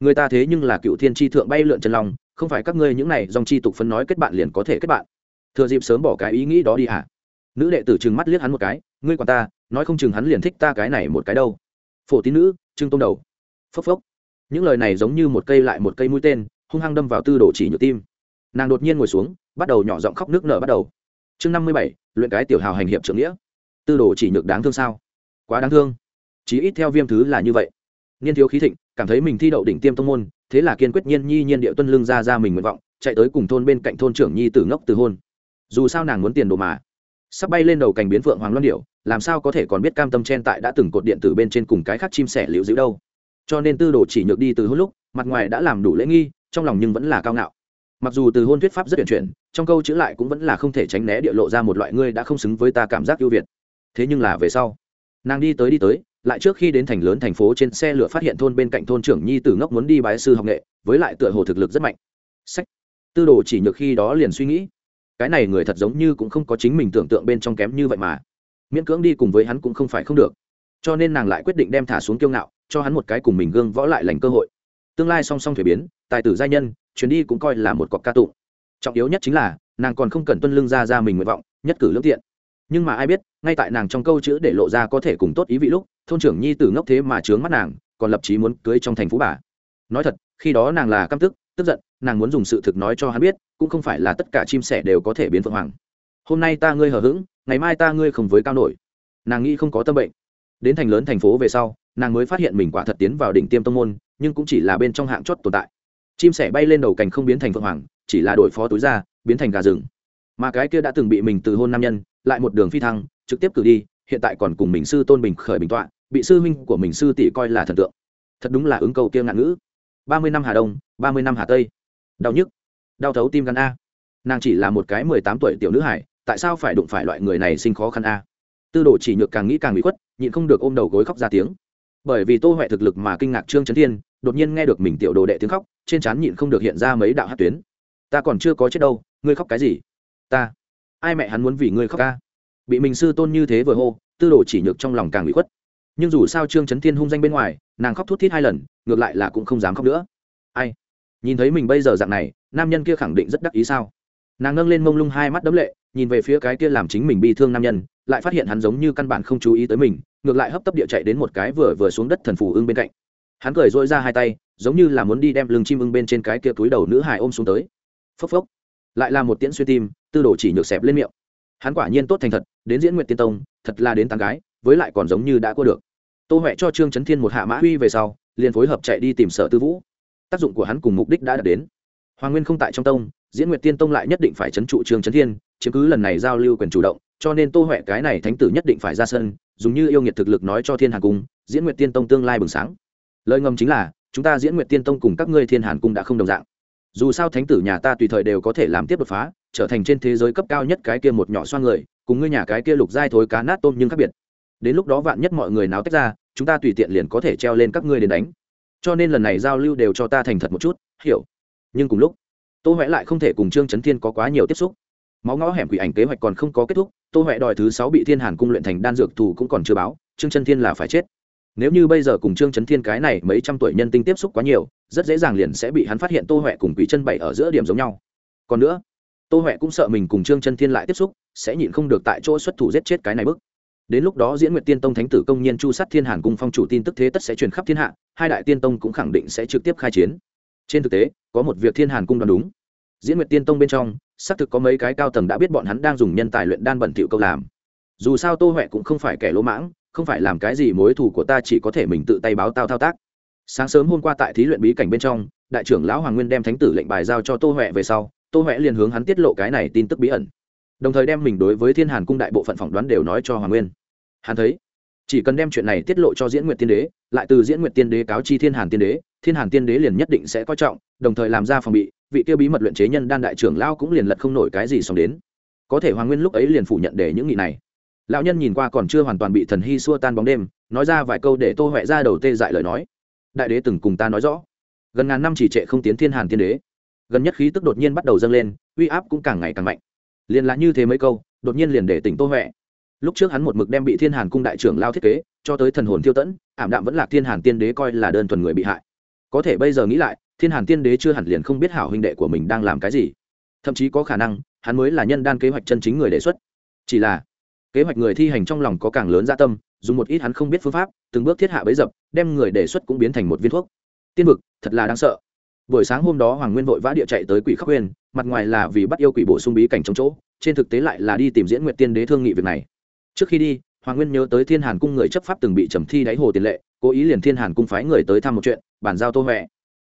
Người ta thế nhưng là cựu thiên tri thượng bay lượn chân lòng không phải các ngươi những này dòng chi tục Phân nói kết bạn liền có thể kết bạn. Thừa dịp sớm bỏ cái ý nghĩ đó đi hả? Nữ đệ tử trừng mắt liếc hắn một cái, ngươi quản ta, nói không chừng hắn liền thích ta cái này một cái đâu. Phổ tín nữ trưng tôm đầu. Phốc phốc. Những lời này giống như một cây lại một cây mũi tên, hung hăng đâm vào tư đồ chỉ nhược tim. Nàng đột nhiên ngồi xuống, bắt đầu nhỏ giọng khóc nước nở bắt đầu. Chương năm mươi bảy, luyện cái tiểu hào hành hiệp trưởng nghĩa. Tư đồ chỉ nhược đáng thương sao? Quá đáng thương. Chí ít theo viêm thứ là như vậy. Niên thiếu khí thịnh, cảm thấy mình thi đậu đỉnh tiêm tông môn thế là kiên quyết nhiên nhi nhiên địa tuân lưng ra ra mình nguyện vọng, chạy tới cùng thôn bên cạnh thôn trưởng nhi tử ngốc từ hôn. Dù sao nàng muốn tiền đồ mà. Sắp bay lên đầu cành biến phượng hoàng loan điệu, làm sao có thể còn biết cam tâm chen tại đã từng cột điện tử bên trên cùng cái khác chim sẻ liễu dữ đâu. Cho nên tư đồ chỉ nhược đi từ hôn lúc, mặt ngoài đã làm đủ lễ nghi, trong lòng nhưng vẫn là cao ngạo. Mặc dù từ hôn thuyết pháp rất tuyển chuyển, trong câu chữ lại cũng vẫn là không thể tránh né địa lộ ra một loại ngươi đã không xứng với ta cảm giác ưu việt. Thế nhưng là về sau, nàng đi tới đi tới lại trước khi đến thành lớn thành phố trên xe lửa phát hiện thôn bên cạnh thôn trưởng nhi tử ngốc muốn đi bái sư học nghệ, với lại tựa hồ thực lực rất mạnh. Sách. Tư đồ chỉ nhược khi đó liền suy nghĩ. Cái này người thật giống như cũng không có chính mình tưởng tượng bên trong kém như vậy mà. Miễn cưỡng đi cùng với hắn cũng không phải không được. Cho nên nàng lại quyết định đem thả xuống kiêu ngạo, cho hắn một cái cùng mình gương võ lại lành cơ hội. Tương lai song song thuế biến, tài tử gia nhân, chuyến đi cũng coi là một cọc ca tụng. Trọng yếu nhất chính là, nàng còn không cần tuân lưng ra ra mình nguyện vọng, nhất cử lương tiện nhưng mà ai biết, ngay tại nàng trong câu chữ để lộ ra có thể cùng tốt ý vị lúc, thôn trưởng nhi tử ngốc thế mà trướng mắt nàng, còn lập chí muốn cưới trong thành phố bà. Nói thật, khi đó nàng là căm tức tức giận, nàng muốn dùng sự thực nói cho hắn biết, cũng không phải là tất cả chim sẻ đều có thể biến phượng hoàng. Hôm nay ta ngươi hờ hững, ngày mai ta ngươi không với cao nổi. Nàng nghĩ không có tâm bệnh. Đến thành lớn thành phố về sau, nàng mới phát hiện mình quả thật tiến vào đỉnh tiêm tông môn, nhưng cũng chỉ là bên trong hạng chót tồn tại. Chim sẻ bay lên đầu cành không biến thành phượng hoàng, chỉ là đổi phó túi ra, biến thành gà rừng mà cái kia đã từng bị mình từ hôn nam nhân, lại một đường phi thăng, trực tiếp cử đi, hiện tại còn cùng mình sư tôn bình khởi bình tọa, bị sư huynh của mình sư tỷ coi là thần tượng. Thật đúng là ứng cầu kia ngạn ngữ. Ba mươi năm hà đông, ba mươi năm hà tây. Đau nhức. Đau thấu tim gan a. Nàng chỉ là một cái mười tám tuổi tiểu nữ hải, tại sao phải đụng phải loại người này sinh khó khăn a? Tư đồ chỉ nhược càng nghĩ càng bị khuất, nhịn không được ôm đầu gối khóc ra tiếng. Bởi vì tô huệ thực lực mà kinh ngạc trương trấn thiên, đột nhiên nghe được mình tiểu đồ đệ tiếng khóc, trên trán nhịn không được hiện ra mấy đạo hát tuyến. Ta còn chưa có chết đâu, ngươi khóc cái gì? Ta. Ai mẹ hắn muốn vì ngươi khóc ca? Bị mình sư tôn như thế vừa hô, tư đồ chỉ nhược trong lòng càng bị khuất. Nhưng dù sao trương trấn thiên hung danh bên ngoài, nàng khóc thút thít hai lần, ngược lại là cũng không dám khóc nữa. Ai? Nhìn thấy mình bây giờ dạng này, nam nhân kia khẳng định rất đắc ý sao? Nàng nâng lên mông lung hai mắt đấm lệ, nhìn về phía cái kia làm chính mình bị thương nam nhân, lại phát hiện hắn giống như căn bản không chú ý tới mình, ngược lại hấp tấp địa chạy đến một cái vừa vừa xuống đất thần phù ưng bên cạnh. Hắn cười dỗi ra hai tay, giống như là muốn đi đem lưng chim ưng bên trên cái kia túi đầu nữ hài ôm xuống tới. Phốc phốc lại là một tiễn xuyên tim, tư đồ chỉ nhược xẹp lên miệng. Hắn quả nhiên tốt thành thật, đến diễn nguyện tiên tông, thật là đến tán gái, với lại còn giống như đã qua được. Tô huệ cho trương trấn thiên một hạ mã huy về sau, liền phối hợp chạy đi tìm sở tư vũ. Tác dụng của hắn cùng mục đích đã đạt đến. Hoàng nguyên không tại trong tông, diễn nguyệt tiên tông lại nhất định phải trấn trụ trương trấn thiên, chiếm cứ lần này giao lưu quyền chủ động, cho nên tô huệ cái này thánh tử nhất định phải ra sân, dùng như yêu nghiệt thực lực nói cho thiên hàn cung, diễn nguyệt tiên tông tương lai bừng sáng. Lời ngầm chính là, chúng ta diễn nguyệt tiên tông cùng các ngươi thiên hàn cung đã không đồng dạng dù sao thánh tử nhà ta tùy thời đều có thể làm tiếp đột phá, trở thành trên thế giới cấp cao nhất cái kia một nhỏ xoa người, cùng ngươi nhà cái kia lục giai thối cá nát tôm nhưng khác biệt. Đến lúc đó vạn nhất mọi người náo tách ra, chúng ta tùy tiện liền có thể treo lên các ngươi đến đánh. Cho nên lần này giao lưu đều cho ta thành thật một chút, hiểu. Nhưng cùng lúc, tô huệ lại không thể cùng trương trấn thiên có quá nhiều tiếp xúc. Máu ngõ hẻm quỷ ảnh kế hoạch còn không có kết thúc, tô huệ đòi thứ sáu bị thiên hàn cung luyện thành đan dược thù cũng còn chưa báo, trương trấn thiên là phải chết nếu như bây giờ cùng trương trấn thiên cái này mấy trăm tuổi nhân tinh tiếp xúc quá nhiều, rất dễ dàng liền sẽ bị hắn phát hiện tô huệ cùng quỷ chân bảy ở giữa điểm giống nhau. Còn nữa, tô huệ cũng sợ mình cùng trương chân thiên lại tiếp xúc, sẽ nhịn không được tại chỗ xuất thủ giết chết cái này bức. Đến lúc đó diễn nguyện tiên tông thánh tử công nhiên chu sát thiên hàn cung phong chủ tin tức thế tất sẽ truyền khắp thiên hạ, hai đại tiên tông cũng khẳng định sẽ trực tiếp khai chiến. Trên thực tế, có một việc thiên hàn cung đoán đúng. Diễn nguyện tiên tông bên trong, xác thực có mấy cái cao tầng đã biết bọn hắn đang dùng nhân tài luyện đan bẩn thỉu câu làm. Dù sao tô huệ cũng không phải kẻ lỗ mãng không phải làm cái gì mối thù của ta chỉ có thể mình tự tay báo tao thao tác. Sáng sớm hôm qua tại thí luyện bí cảnh bên trong, đại trưởng lão hoàng nguyên đem thánh tử lệnh bài giao cho tô huệ về sau, tô huệ liền hướng hắn tiết lộ cái này tin tức bí ẩn. Đồng thời đem mình đối với thiên hàn cung đại bộ phận phỏng đoán đều nói cho hoàng nguyên. Hắn thấy, chỉ cần đem chuyện này tiết lộ cho diễn Nguyệt tiên đế, lại từ diễn Nguyệt tiên đế cáo chi thiên hàn tiên đế, thiên hàn tiên đế liền nhất định sẽ coi trọng, đồng thời làm ra phòng bị, vị tiêu bí mật luyện chế nhân đan đại trưởng lao cũng liền lật không nổi cái gì xong đến. Có thể hoàng nguyên lúc ấy liền phủ nhận để những nghị này lão nhân nhìn qua còn chưa hoàn toàn bị thần hy xua tan bóng đêm, nói ra vài câu để tô huệ ra đầu tê dại lời nói. Đại đế từng cùng ta nói rõ, gần ngàn năm chỉ trệ không tiến thiên hàn tiên đế. Gần nhất khí tức đột nhiên bắt đầu dâng lên, uy áp cũng càng ngày càng mạnh. Liền là như thế mấy câu, đột nhiên liền để tỉnh tô huệ. Lúc trước hắn một mực đem bị thiên hàn cung đại trưởng lao thiết kế, cho tới thần hồn tiêu tẫn, ảm đạm vẫn là thiên hàn tiên đế coi là đơn thuần người bị hại. Có thể bây giờ nghĩ lại, thiên hàn tiên đế chưa hẳn liền không biết hảo huynh đệ của mình đang làm cái gì. Thậm chí có khả năng, hắn mới là nhân đan kế hoạch chân chính người đề xuất. Chỉ là kế hoạch người thi hành trong lòng có càng lớn gia dạ tâm, dùng một ít hắn không biết phương pháp, từng bước thiết hạ bấy dập, đem người đề xuất cũng biến thành một viên thuốc. Tiên vực, thật là đáng sợ. Buổi sáng hôm đó hoàng nguyên vội vã địa chạy tới quỷ khắc huyền mặt ngoài là vì bắt yêu quỷ bổ sung bí cảnh trong chỗ, trên thực tế lại là đi tìm diễn nguyện tiên đế thương nghị việc này. Trước khi đi, hoàng nguyên nhớ tới thiên hàn cung người chấp pháp từng bị trầm thi đáy hồ tiền lệ, cố ý liền thiên hàn cung phái người tới thăm một chuyện, bàn giao tô huệ.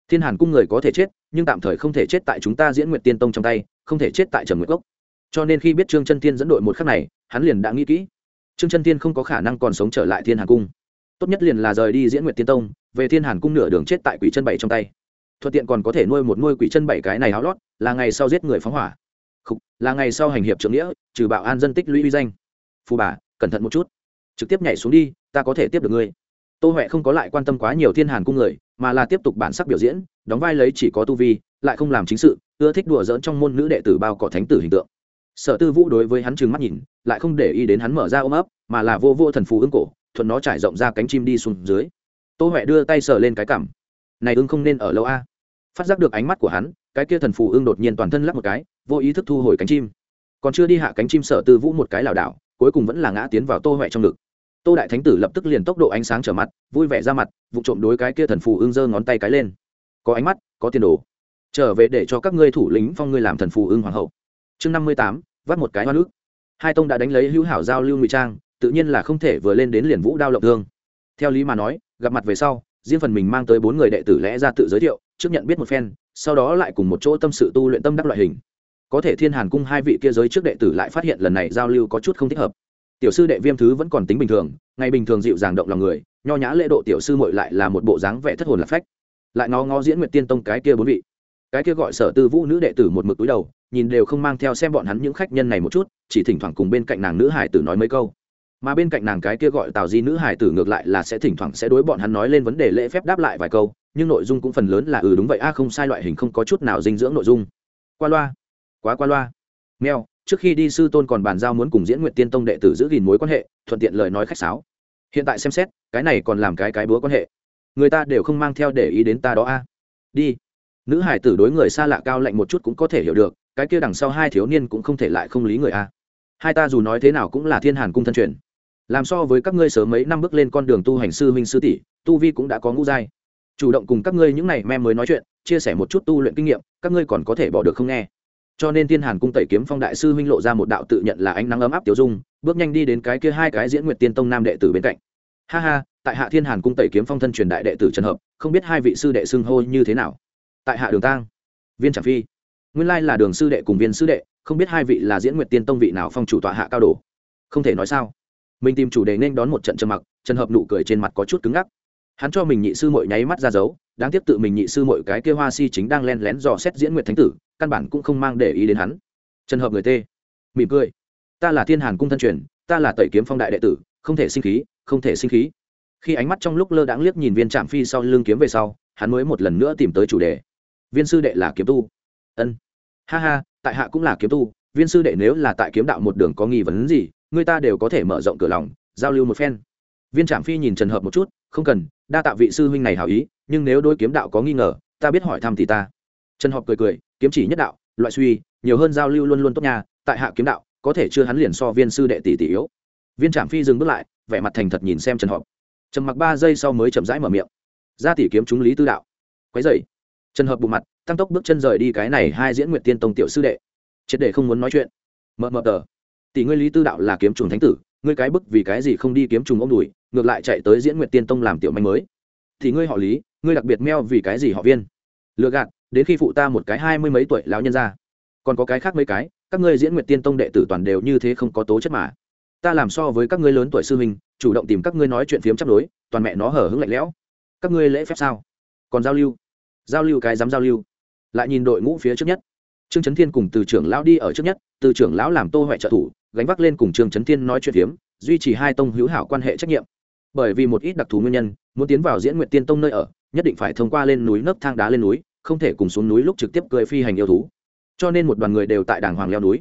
Thiên hàn cung người có thể chết, nhưng tạm thời không thể chết tại chúng ta diễn nguyện tiên tông trong tay, không thể chết tại trầm nguyệt gốc cho nên khi biết trương chân tiên dẫn đội một khắc này hắn liền đã nghĩ kỹ. Trương chân tiên không có khả năng còn sống trở lại thiên hàn cung. Tốt nhất liền là rời đi diễn nguyện tiên tông về thiên hàn cung nửa đường chết tại quỷ chân bảy trong tay. Thuận tiện còn có thể nuôi một nuôi quỷ chân bảy cái này háo lót là ngày sau giết người phóng hỏa. Khúc, là ngày sau hành hiệp trưởng nghĩa trừ bạo an dân tích lũy uy danh. Phù bà cẩn thận một chút. Trực tiếp nhảy xuống đi ta có thể tiếp được ngươi. Tô huệ không có lại quan tâm quá nhiều thiên hàn cung người mà là tiếp tục bản sắc biểu diễn đóng vai lấy chỉ có tu vi lại không làm chính sự ưa thích đùa dỡn trong môn nữ đệ tử bao cỏ thánh tử hình tượng sở tư vũ đối với hắn trừng mắt nhìn, lại không để ý đến hắn mở ra ôm ấp, mà là vô vô thần phù ưng cổ, thuận nó trải rộng ra cánh chim đi xuống dưới. Tô huệ đưa tay sờ lên cái cảm này ưng không nên ở lâu a. Phát giác được ánh mắt của hắn, cái kia thần phù ưng đột nhiên toàn thân lắp một cái, vô ý thức thu hồi cánh chim. Còn chưa đi hạ cánh chim sở tư vũ một cái lảo đảo, cuối cùng vẫn là ngã tiến vào tô huệ trong ngực. Tô đại thánh tử lập tức liền tốc độ ánh sáng trở mặt, vui vẻ ra mặt, vụ trộm đối cái kia thần phù ưng giơ ngón tay cái lên. Có ánh mắt, có tiền đồ. Trở về để cho các ngươi thủ lĩnh phong ngươi làm thần phù ưng hoàng hậu chương năm mươi tám vắt một cái hoa nước hai tông đã đánh lấy hữu hảo giao lưu ngụy trang, tự nhiên là không thể vừa lên đến liền vũ đao lộng thương. Theo lý mà nói, gặp mặt về sau, riêng phần mình mang tới bốn người đệ tử lẽ ra tự giới thiệu, trước nhận biết một phen, sau đó lại cùng một chỗ tâm sự tu luyện tâm đắc loại hình. Có thể thiên hàn cung hai vị kia giới trước đệ tử lại phát hiện lần này giao lưu có chút không thích hợp. Tiểu sư đệ viêm thứ vẫn còn tính bình thường, ngày bình thường dịu dàng động lòng người, nho nhã lễ độ tiểu sư mội lại là một bộ dáng vẻ thất hồn lạc phách. Lại ngó ngó diễn nguyệt tiên tông cái kia bốn vị. Cái kia gọi sở tư vũ nữ đệ tử một mực túi đầu nhìn đều không mang theo xem bọn hắn những khách nhân này một chút, chỉ thỉnh thoảng cùng bên cạnh nàng nữ hải tử nói mấy câu. Mà bên cạnh nàng cái kia gọi tào di nữ hải tử ngược lại là sẽ thỉnh thoảng sẽ đối bọn hắn nói lên vấn đề lễ phép đáp lại vài câu, nhưng nội dung cũng phần lớn là ừ đúng vậy, a, không sai loại hình không có chút nào dinh dưỡng nội dung. Qua loa, quá qua loa. Mèo, trước khi đi sư tôn còn bàn giao muốn cùng diễn nguyện tiên tông đệ tử giữ gìn mối quan hệ, thuận tiện lời nói khách sáo. Hiện tại xem xét, cái này còn làm cái cái búa quan hệ. Người ta đều không mang theo để ý đến ta đó a. Đi. Nữ hải tử đối người xa lạ cao lạnh một chút cũng có thể hiểu được cái kia đằng sau hai thiếu niên cũng không thể lại không lý người a. Hai ta dù nói thế nào cũng là thiên hàn cung thân truyền. Làm so với các ngươi sớm mấy năm bước lên con đường tu hành sư huynh sư tỷ, tu vi cũng đã có ngũ giai. Chủ động cùng các ngươi những này mem mới nói chuyện, chia sẻ một chút tu luyện kinh nghiệm, các ngươi còn có thể bỏ được không nghe. Cho nên thiên hàn cung tẩy kiếm phong đại sư huynh lộ ra một đạo tự nhận là ánh nắng ấm áp tiểu dung, bước nhanh đi đến cái kia hai cái diễn nguyệt tiên tông nam đệ tử bên cạnh. Ha ha, tại hạ thiên hàn cung tẩy kiếm phong thân truyền đại đệ tử trần hợp, không biết hai vị sư đệ xưng hô như thế nào. Tại hạ đường tang, viên tràng phi nguyên lai là đường sư đệ cùng viên sư đệ, không biết hai vị là diễn nguyệt tiên tông vị nào phong chủ tọa hạ cao đồ. Không thể nói sao. Mình tìm chủ đề nên đón một trận trầm mặc, trần hợp nụ cười trên mặt có chút cứng ngắc. Hắn cho mình nhị sư mội nháy mắt ra dấu, đáng tiếc tự mình nhị sư mội cái kia hoa si chính đang len lén dò xét diễn nguyệt thánh tử, căn bản cũng không mang để ý đến hắn. Trần hợp người tê, mỉm cười. Ta là thiên hàn cung thân truyền, ta là tẩy kiếm phong đại đệ tử, không thể sinh khí, không thể sinh khí. Khi ánh mắt trong lúc lơ đãng liếc nhìn viên trạm phi sau lưng kiếm về sau, hắn mới một lần nữa tìm tới chủ đề. Viên sư đệ là kiếm tu. Ân ha ha, tại hạ cũng là kiếm tu, viên sư đệ nếu là tại kiếm đạo một đường có nghi vấn gì, người ta đều có thể mở rộng cửa lòng, giao lưu một phen. Viên trạm phi nhìn trần hợp một chút, không cần, đa tạ vị sư huynh này hào ý, nhưng nếu đôi kiếm đạo có nghi ngờ, ta biết hỏi thăm thì ta. Trần hợp cười cười, kiếm chỉ nhất đạo, loại suy, nhiều hơn giao lưu luôn luôn tốt nhà tại hạ kiếm đạo, có thể chưa hắn liền so viên sư đệ tỷ tỷ yếu. Viên trạm phi dừng bước lại, vẻ mặt thành thật nhìn xem trần hợp. Trầm mặc ba giây sau mới chậm rãi mở miệng. Ra tỷ kiếm chúng lý tư đạo. Quấy dậy trần hợp bù mặt tăng tốc bước chân rời đi cái này hai diễn nguyện tiên tông tiểu sư đệ. Triệt để không muốn nói chuyện. Mờ mờ tờ. Tỷ ngươi lý tư đạo là kiếm trùng thánh tử, ngươi cái bức vì cái gì không đi kiếm trùng ông đùi, ngược lại chạy tới diễn nguyện tiên tông làm tiểu manh mới. Thì ngươi họ lý, ngươi đặc biệt meo vì cái gì họ viên? Lừa gạt, đến khi phụ ta một cái hai mươi mấy tuổi lão nhân ra. Còn có cái khác mấy cái, các ngươi diễn nguyện tiên tông đệ tử toàn đều như thế không có tố chất mà. Ta làm so với các ngươi lớn tuổi sư huynh, chủ động tìm các ngươi nói chuyện phiếm chấp đối, toàn mẹ nó hở hứng lạnh lẽo. Các ngươi lễ phép sao? Còn giao lưu? Giao lưu cái dám giao lưu? Lại nhìn đội ngũ phía trước nhất. Trương trấn thiên cùng từ trưởng lão đi ở trước nhất, từ trưởng lão làm tô huệ trợ thủ, gánh vác lên cùng trương trấn thiên nói chuyện phiếm, duy trì hai tông hữu hảo quan hệ trách nhiệm. Bởi vì một ít đặc thù nguyên nhân, muốn tiến vào diễn nguyện tiên tông nơi ở, nhất định phải thông qua lên núi nấc thang đá lên núi, không thể cùng xuống núi lúc trực tiếp cười phi hành yêu thú. Cho nên một đoàn người đều tại đàng hoàng leo núi.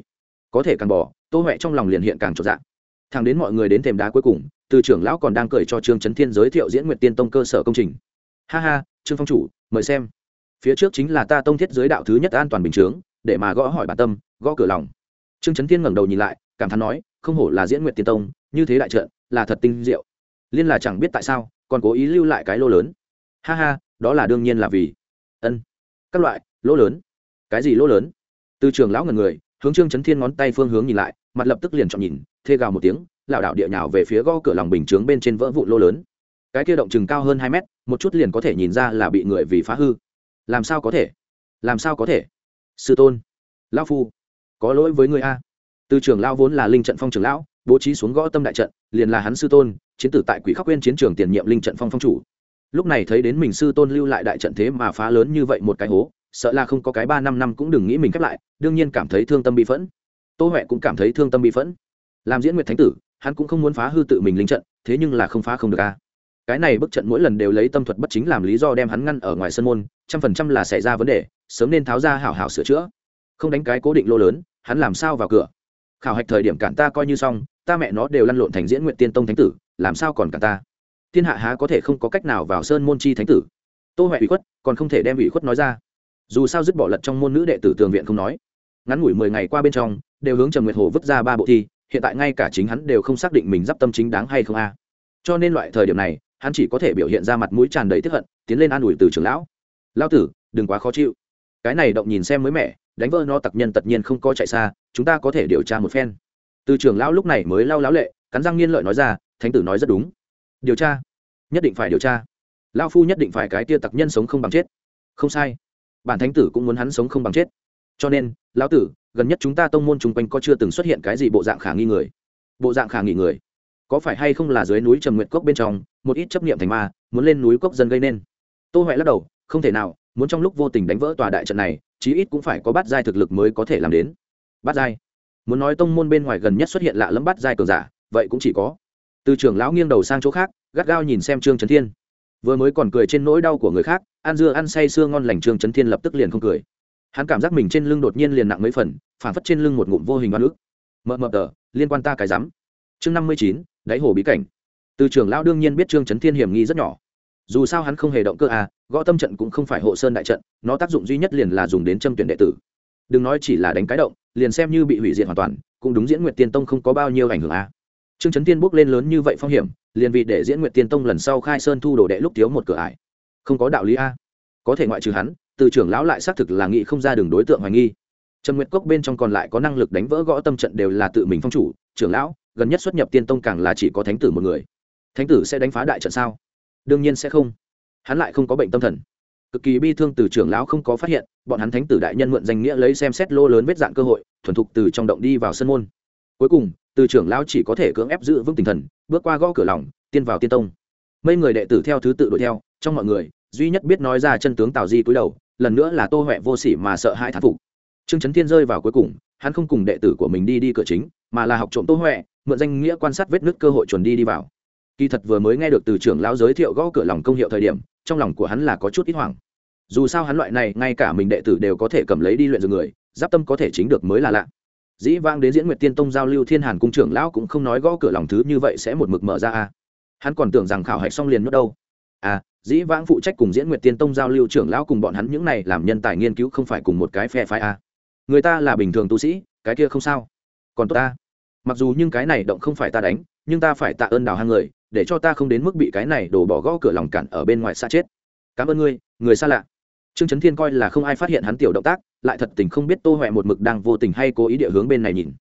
Có thể càng bỏ, tô huệ trong lòng liền hiện càng trọn dạng thẳng đến mọi người đến thềm đá cuối cùng, từ trưởng lão còn đang cười cho trương trấn thiên giới thiệu diễn nguyện tiên tông cơ sở công trình. Ha ha, trương phong chủ, mời xem phía trước chính là ta tông thiết giới đạo thứ nhất an toàn bình chướng, để mà gõ hỏi bản tâm, gõ cửa lòng. Trương trấn thiên ngẩng đầu nhìn lại, cảm thán nói, không hổ là diễn nguyện tiên tông, như thế đại trận, là thật tinh diệu. Liên là chẳng biết tại sao, còn cố ý lưu lại cái lô lớn. Ha ha, đó là đương nhiên là vì ân, các loại lỗ lớn. Cái gì lỗ lớn? Từ trường lão ngần người, hướng trương trấn thiên ngón tay phương hướng nhìn lại, mặt lập tức liền chọn nhìn, thê gào một tiếng, lảo đảo địa nhào về phía gõ cửa lòng bình chướng bên trên vỡ vụ lô lớn. Cái kia động chừng cao hơn hai mét, một chút liền có thể nhìn ra là bị người vì phá hư làm sao có thể? Làm sao có thể? Sư tôn, lão phu, có lỗi với người a. Từ trưởng lão vốn là linh trận phong trưởng lão, bố trí xuống gõ tâm đại trận, liền là hắn sư tôn, chiến tử tại quỷ khắc quên chiến trường tiền nhiệm linh trận phong phong chủ. Lúc này thấy đến mình sư tôn lưu lại đại trận thế mà phá lớn như vậy một cái hố, sợ là không có cái ba năm năm cũng đừng nghĩ mình khép lại, đương nhiên cảm thấy thương tâm bị phẫn. Tô huệ cũng cảm thấy thương tâm bị phẫn. Làm diễn nguyệt thánh tử, hắn cũng không muốn phá hư tự mình linh trận, thế nhưng là không phá không được a cái này bức trận mỗi lần đều lấy tâm thuật bất chính làm lý do đem hắn ngăn ở ngoài sân môn, trăm phần trăm là xảy ra vấn đề, sớm nên tháo ra hảo hảo sửa chữa. Không đánh cái cố định lô lớn, hắn làm sao vào cửa? Khảo hạch thời điểm cản ta coi như xong, ta mẹ nó đều lăn lộn thành diễn nguyện tiên tông thánh tử, làm sao còn cản ta? Thiên hạ há có thể không có cách nào vào sơn môn chi thánh tử? Tô huệ ủy khuất, còn không thể đem ủy khuất nói ra. Dù sao dứt bỏ lật trong môn nữ đệ tử tường viện không nói. Ngắn ngủi mười ngày qua bên trong, đều hướng trần nguyệt hồ vứt ra ba bộ thi, hiện tại ngay cả chính hắn đều không xác định mình d i p tâm chính đáng hay không a. Cho nên loại thời điểm này hắn chỉ có thể biểu hiện ra mặt mũi tràn đầy tức hận, tiến lên an ủi từ trưởng lão. Lão tử, đừng quá khó chịu. Cái này động nhìn xem mới mẻ, đánh vỡ nó tặc nhân tất nhiên không có chạy xa, chúng ta có thể điều tra một phen. Từ trưởng lão lúc này mới lau láo lệ, cắn răng nghiên lợi nói ra, thánh tử nói rất đúng. Điều tra, nhất định phải điều tra. Lao phu nhất định phải cái tia tặc nhân sống không bằng chết. Không sai. Bản thánh tử cũng muốn hắn sống không bằng chết. Cho nên, lão tử, gần nhất chúng ta tông môn chung quanh có chưa từng xuất hiện cái gì bộ dạng khả nghi người? Bộ dạng khả nghi người? Có phải hay không là dưới núi trầm nguyện cốc bên trong một ít chấp niệm thành ma, muốn lên núi cốc dân gây nên. Tô huệ lắc đầu, không thể nào, muốn trong lúc vô tình đánh vỡ tòa đại trận này, chí ít cũng phải có bát giai thực lực mới có thể làm đến. Bát giai? Muốn nói tông môn bên ngoài gần nhất xuất hiện lạ lẫm bát giai cường giả, vậy cũng chỉ có. Từ trưởng lão nghiêng đầu sang chỗ khác, gắt gao nhìn xem trương trấn thiên. Vừa mới còn cười trên nỗi đau của người khác, ăn dưa ăn say sưa ngon lành trương trấn thiên lập tức liền không cười. Hắn cảm giác mình trên lưng đột nhiên liền nặng mấy phần phản phất trên lưng một ngụm vô hình oan ức. Mờ mờ tờ, liên quan ta cái rắm. Chương năm mươi chín, đáy hồ bí cảnh từ trưởng lão đương nhiên biết trương trấn thiên hiểm nghi rất nhỏ. Dù sao hắn không hề động cơ à gõ tâm trận cũng không phải hộ sơn đại trận, nó tác dụng duy nhất liền là dùng đến châm tuyển đệ tử. Đừng nói chỉ là đánh cái động, liền xem như bị hủy diệt hoàn toàn, cũng đúng diễn nguyệt tiên tông không có bao nhiêu ảnh hưởng à. Trương trấn tiên bước lên lớn như vậy phong hiểm, liền vì để diễn nguyệt tiên tông lần sau khai sơn thu đồ đệ lúc thiếu một cửa ải. Không có đạo lý a có thể ngoại trừ hắn, từ trưởng lão lại xác thực là nghị không ra đường đối tượng hoài nghi. Trầm nguyệt cốc bên trong còn lại có năng lực đánh vỡ gõ tâm trận đều là tự mình phong chủ, trưởng lão, gần nhất xuất nhập tiên tông càng là chỉ có thánh tử một người thánh tử sẽ đánh phá đại trận sao? Đương nhiên sẽ không. Hắn lại không có bệnh tâm thần. Cực kỳ bi thương từ trưởng lão không có phát hiện, bọn hắn thánh tử đại nhân mượn danh nghĩa lấy xem xét lô lớn vết dạng cơ hội, thuần thục từ trong động đi vào sân môn. Cuối cùng, từ trưởng lão chỉ có thể cưỡng ép giữ vững tinh thần, bước qua gõ cửa lòng, tiên vào tiên tông. Mấy người đệ tử theo thứ tự đuổi theo, trong mọi người, duy nhất biết nói ra chân tướng tào di cúi đầu, lần nữa là tô huệ vô sỉ mà sợ hãi thán phục. Trương trấn thiên rơi vào cuối cùng, hắn không cùng đệ tử của mình đi đi cửa chính, mà là học trộm tô huệ, mượn danh nghĩa quan sát vết nứt cơ hội chuẩn đi đi vào kỳ thật vừa mới nghe được từ trưởng lão giới thiệu gõ cửa lòng công hiệu thời điểm, trong lòng của hắn là có chút ít hoảng. Dù sao hắn loại này, ngay cả mình đệ tử đều có thể cầm lấy đi luyện dược người, giáp tâm có thể chính được mới là lạ. Dĩ vang đến diễn nguyệt tiên tông giao lưu thiên hàn cung trưởng lão cũng không nói gõ cửa lòng thứ như vậy sẽ một mực mở ra a. Hắn còn tưởng rằng khảo hạch xong liền nhốt đâu. À dĩ vãng phụ trách cùng diễn nguyệt tiên tông giao lưu trưởng lão cùng bọn hắn những này làm nhân tài nghiên cứu không phải cùng một cái phe phái à? người ta là bình thường tu sĩ, cái kia không sao. Còn tốt ta. Mặc dù nhưng cái này động không phải ta đánh, nhưng ta phải tạ ơn đào hang người để cho ta không đến mức bị cái này đổ bỏ gõ cửa lòng cản ở bên ngoài xa chết. Cảm ơn ngươi, người xa lạ. Trương trấn thiên coi là không ai phát hiện hắn tiểu động tác, lại thật tình không biết tô huệ một mực đang vô tình hay cố ý địa hướng bên này nhìn.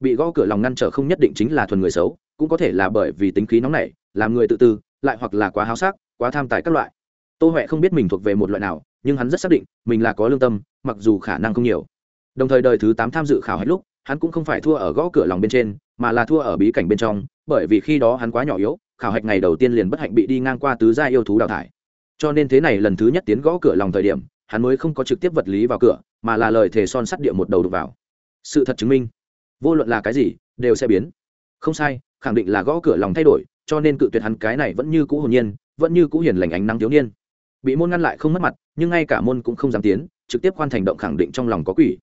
Bị gõ cửa lòng ngăn trở không nhất định chính là thuần người xấu, cũng có thể là bởi vì tính khí nóng nảy, làm người tự tư, lại hoặc là quá háo sắc, quá tham tài các loại. Tô huệ không biết mình thuộc về một loại nào, nhưng hắn rất xác định, mình là có lương tâm, mặc dù khả năng không nhiều. Đồng thời đời thứ tám tham dự khảo hết lúc, hắn cũng không phải thua ở gõ cửa lòng bên trên, mà là thua ở bí cảnh bên trong, bởi vì khi đó hắn quá nhỏ yếu khảo hạch ngày đầu tiên liền bất hạnh bị đi ngang qua tứ gia yêu thú đào thải. Cho nên thế này lần thứ nhất tiến gõ cửa lòng thời điểm, hắn mới không có trực tiếp vật lý vào cửa, mà là lời thề son sắt địa một đầu đục vào. Sự thật chứng minh, vô luận là cái gì, đều sẽ biến. Không sai, khẳng định là gõ cửa lòng thay đổi, cho nên cự tuyệt hắn cái này vẫn như cũ hồn nhiên, vẫn như cũ hiền lành ánh nắng thiếu niên. Bị môn ngăn lại không mất mặt, nhưng ngay cả môn cũng không dám tiến, trực tiếp khoan thành động khẳng định trong lòng có quỷ.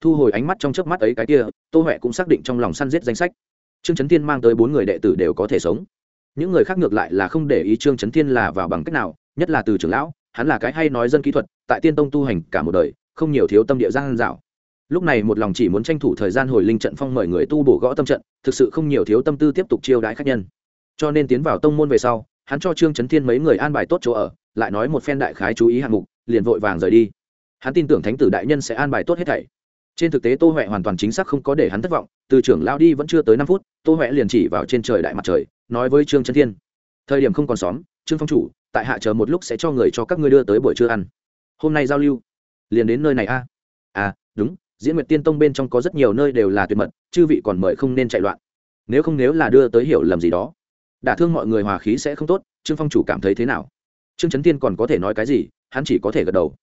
Thu hồi ánh mắt trong chớp mắt ấy cái kia, tô huệ cũng xác định trong lòng săn giết danh sách. Trương trấn thiên mang tới bốn người đệ tử đều có thể sống những người khác ngược lại là không để ý trương trấn thiên là vào bằng cách nào, nhất là từ trưởng lão, hắn là cái hay nói dân kỹ thuật, tại tiên tông tu hành cả một đời, không nhiều thiếu tâm địa giang dạo. Lúc này một lòng chỉ muốn tranh thủ thời gian hồi linh trận phong mời người tu bổ gõ tâm trận, thực sự không nhiều thiếu tâm tư tiếp tục chiêu đãi khách nhân. Cho nên tiến vào tông môn về sau, hắn cho trương trấn thiên mấy người an bài tốt chỗ ở, lại nói một phen đại khái chú ý hạng mục, liền vội vàng rời đi. Hắn tin tưởng thánh tử đại nhân sẽ an bài tốt hết thảy. Trên thực tế tô huệ hoàn toàn chính xác không có để hắn thất vọng, từ trưởng lao đi vẫn chưa tới năm phút tô huệ liền chỉ vào trên trời đại mặt trời, nói với trương trấn thiên, thời điểm không còn xóm, trương phong chủ, tại hạ chờ một lúc sẽ cho người cho các ngươi đưa tới buổi trưa ăn. Hôm nay giao lưu, liền đến nơi này a. À đúng, diễn nguyệt tiên tông bên trong có rất nhiều nơi đều là tuyệt mật, chư vị còn mời không nên chạy loạn. Nếu không nếu là đưa tới hiểu lầm gì đó, đả thương mọi người hòa khí sẽ không tốt, trương phong chủ cảm thấy thế nào? Trương trấn tiên còn có thể nói cái gì, hắn chỉ có thể gật đầu.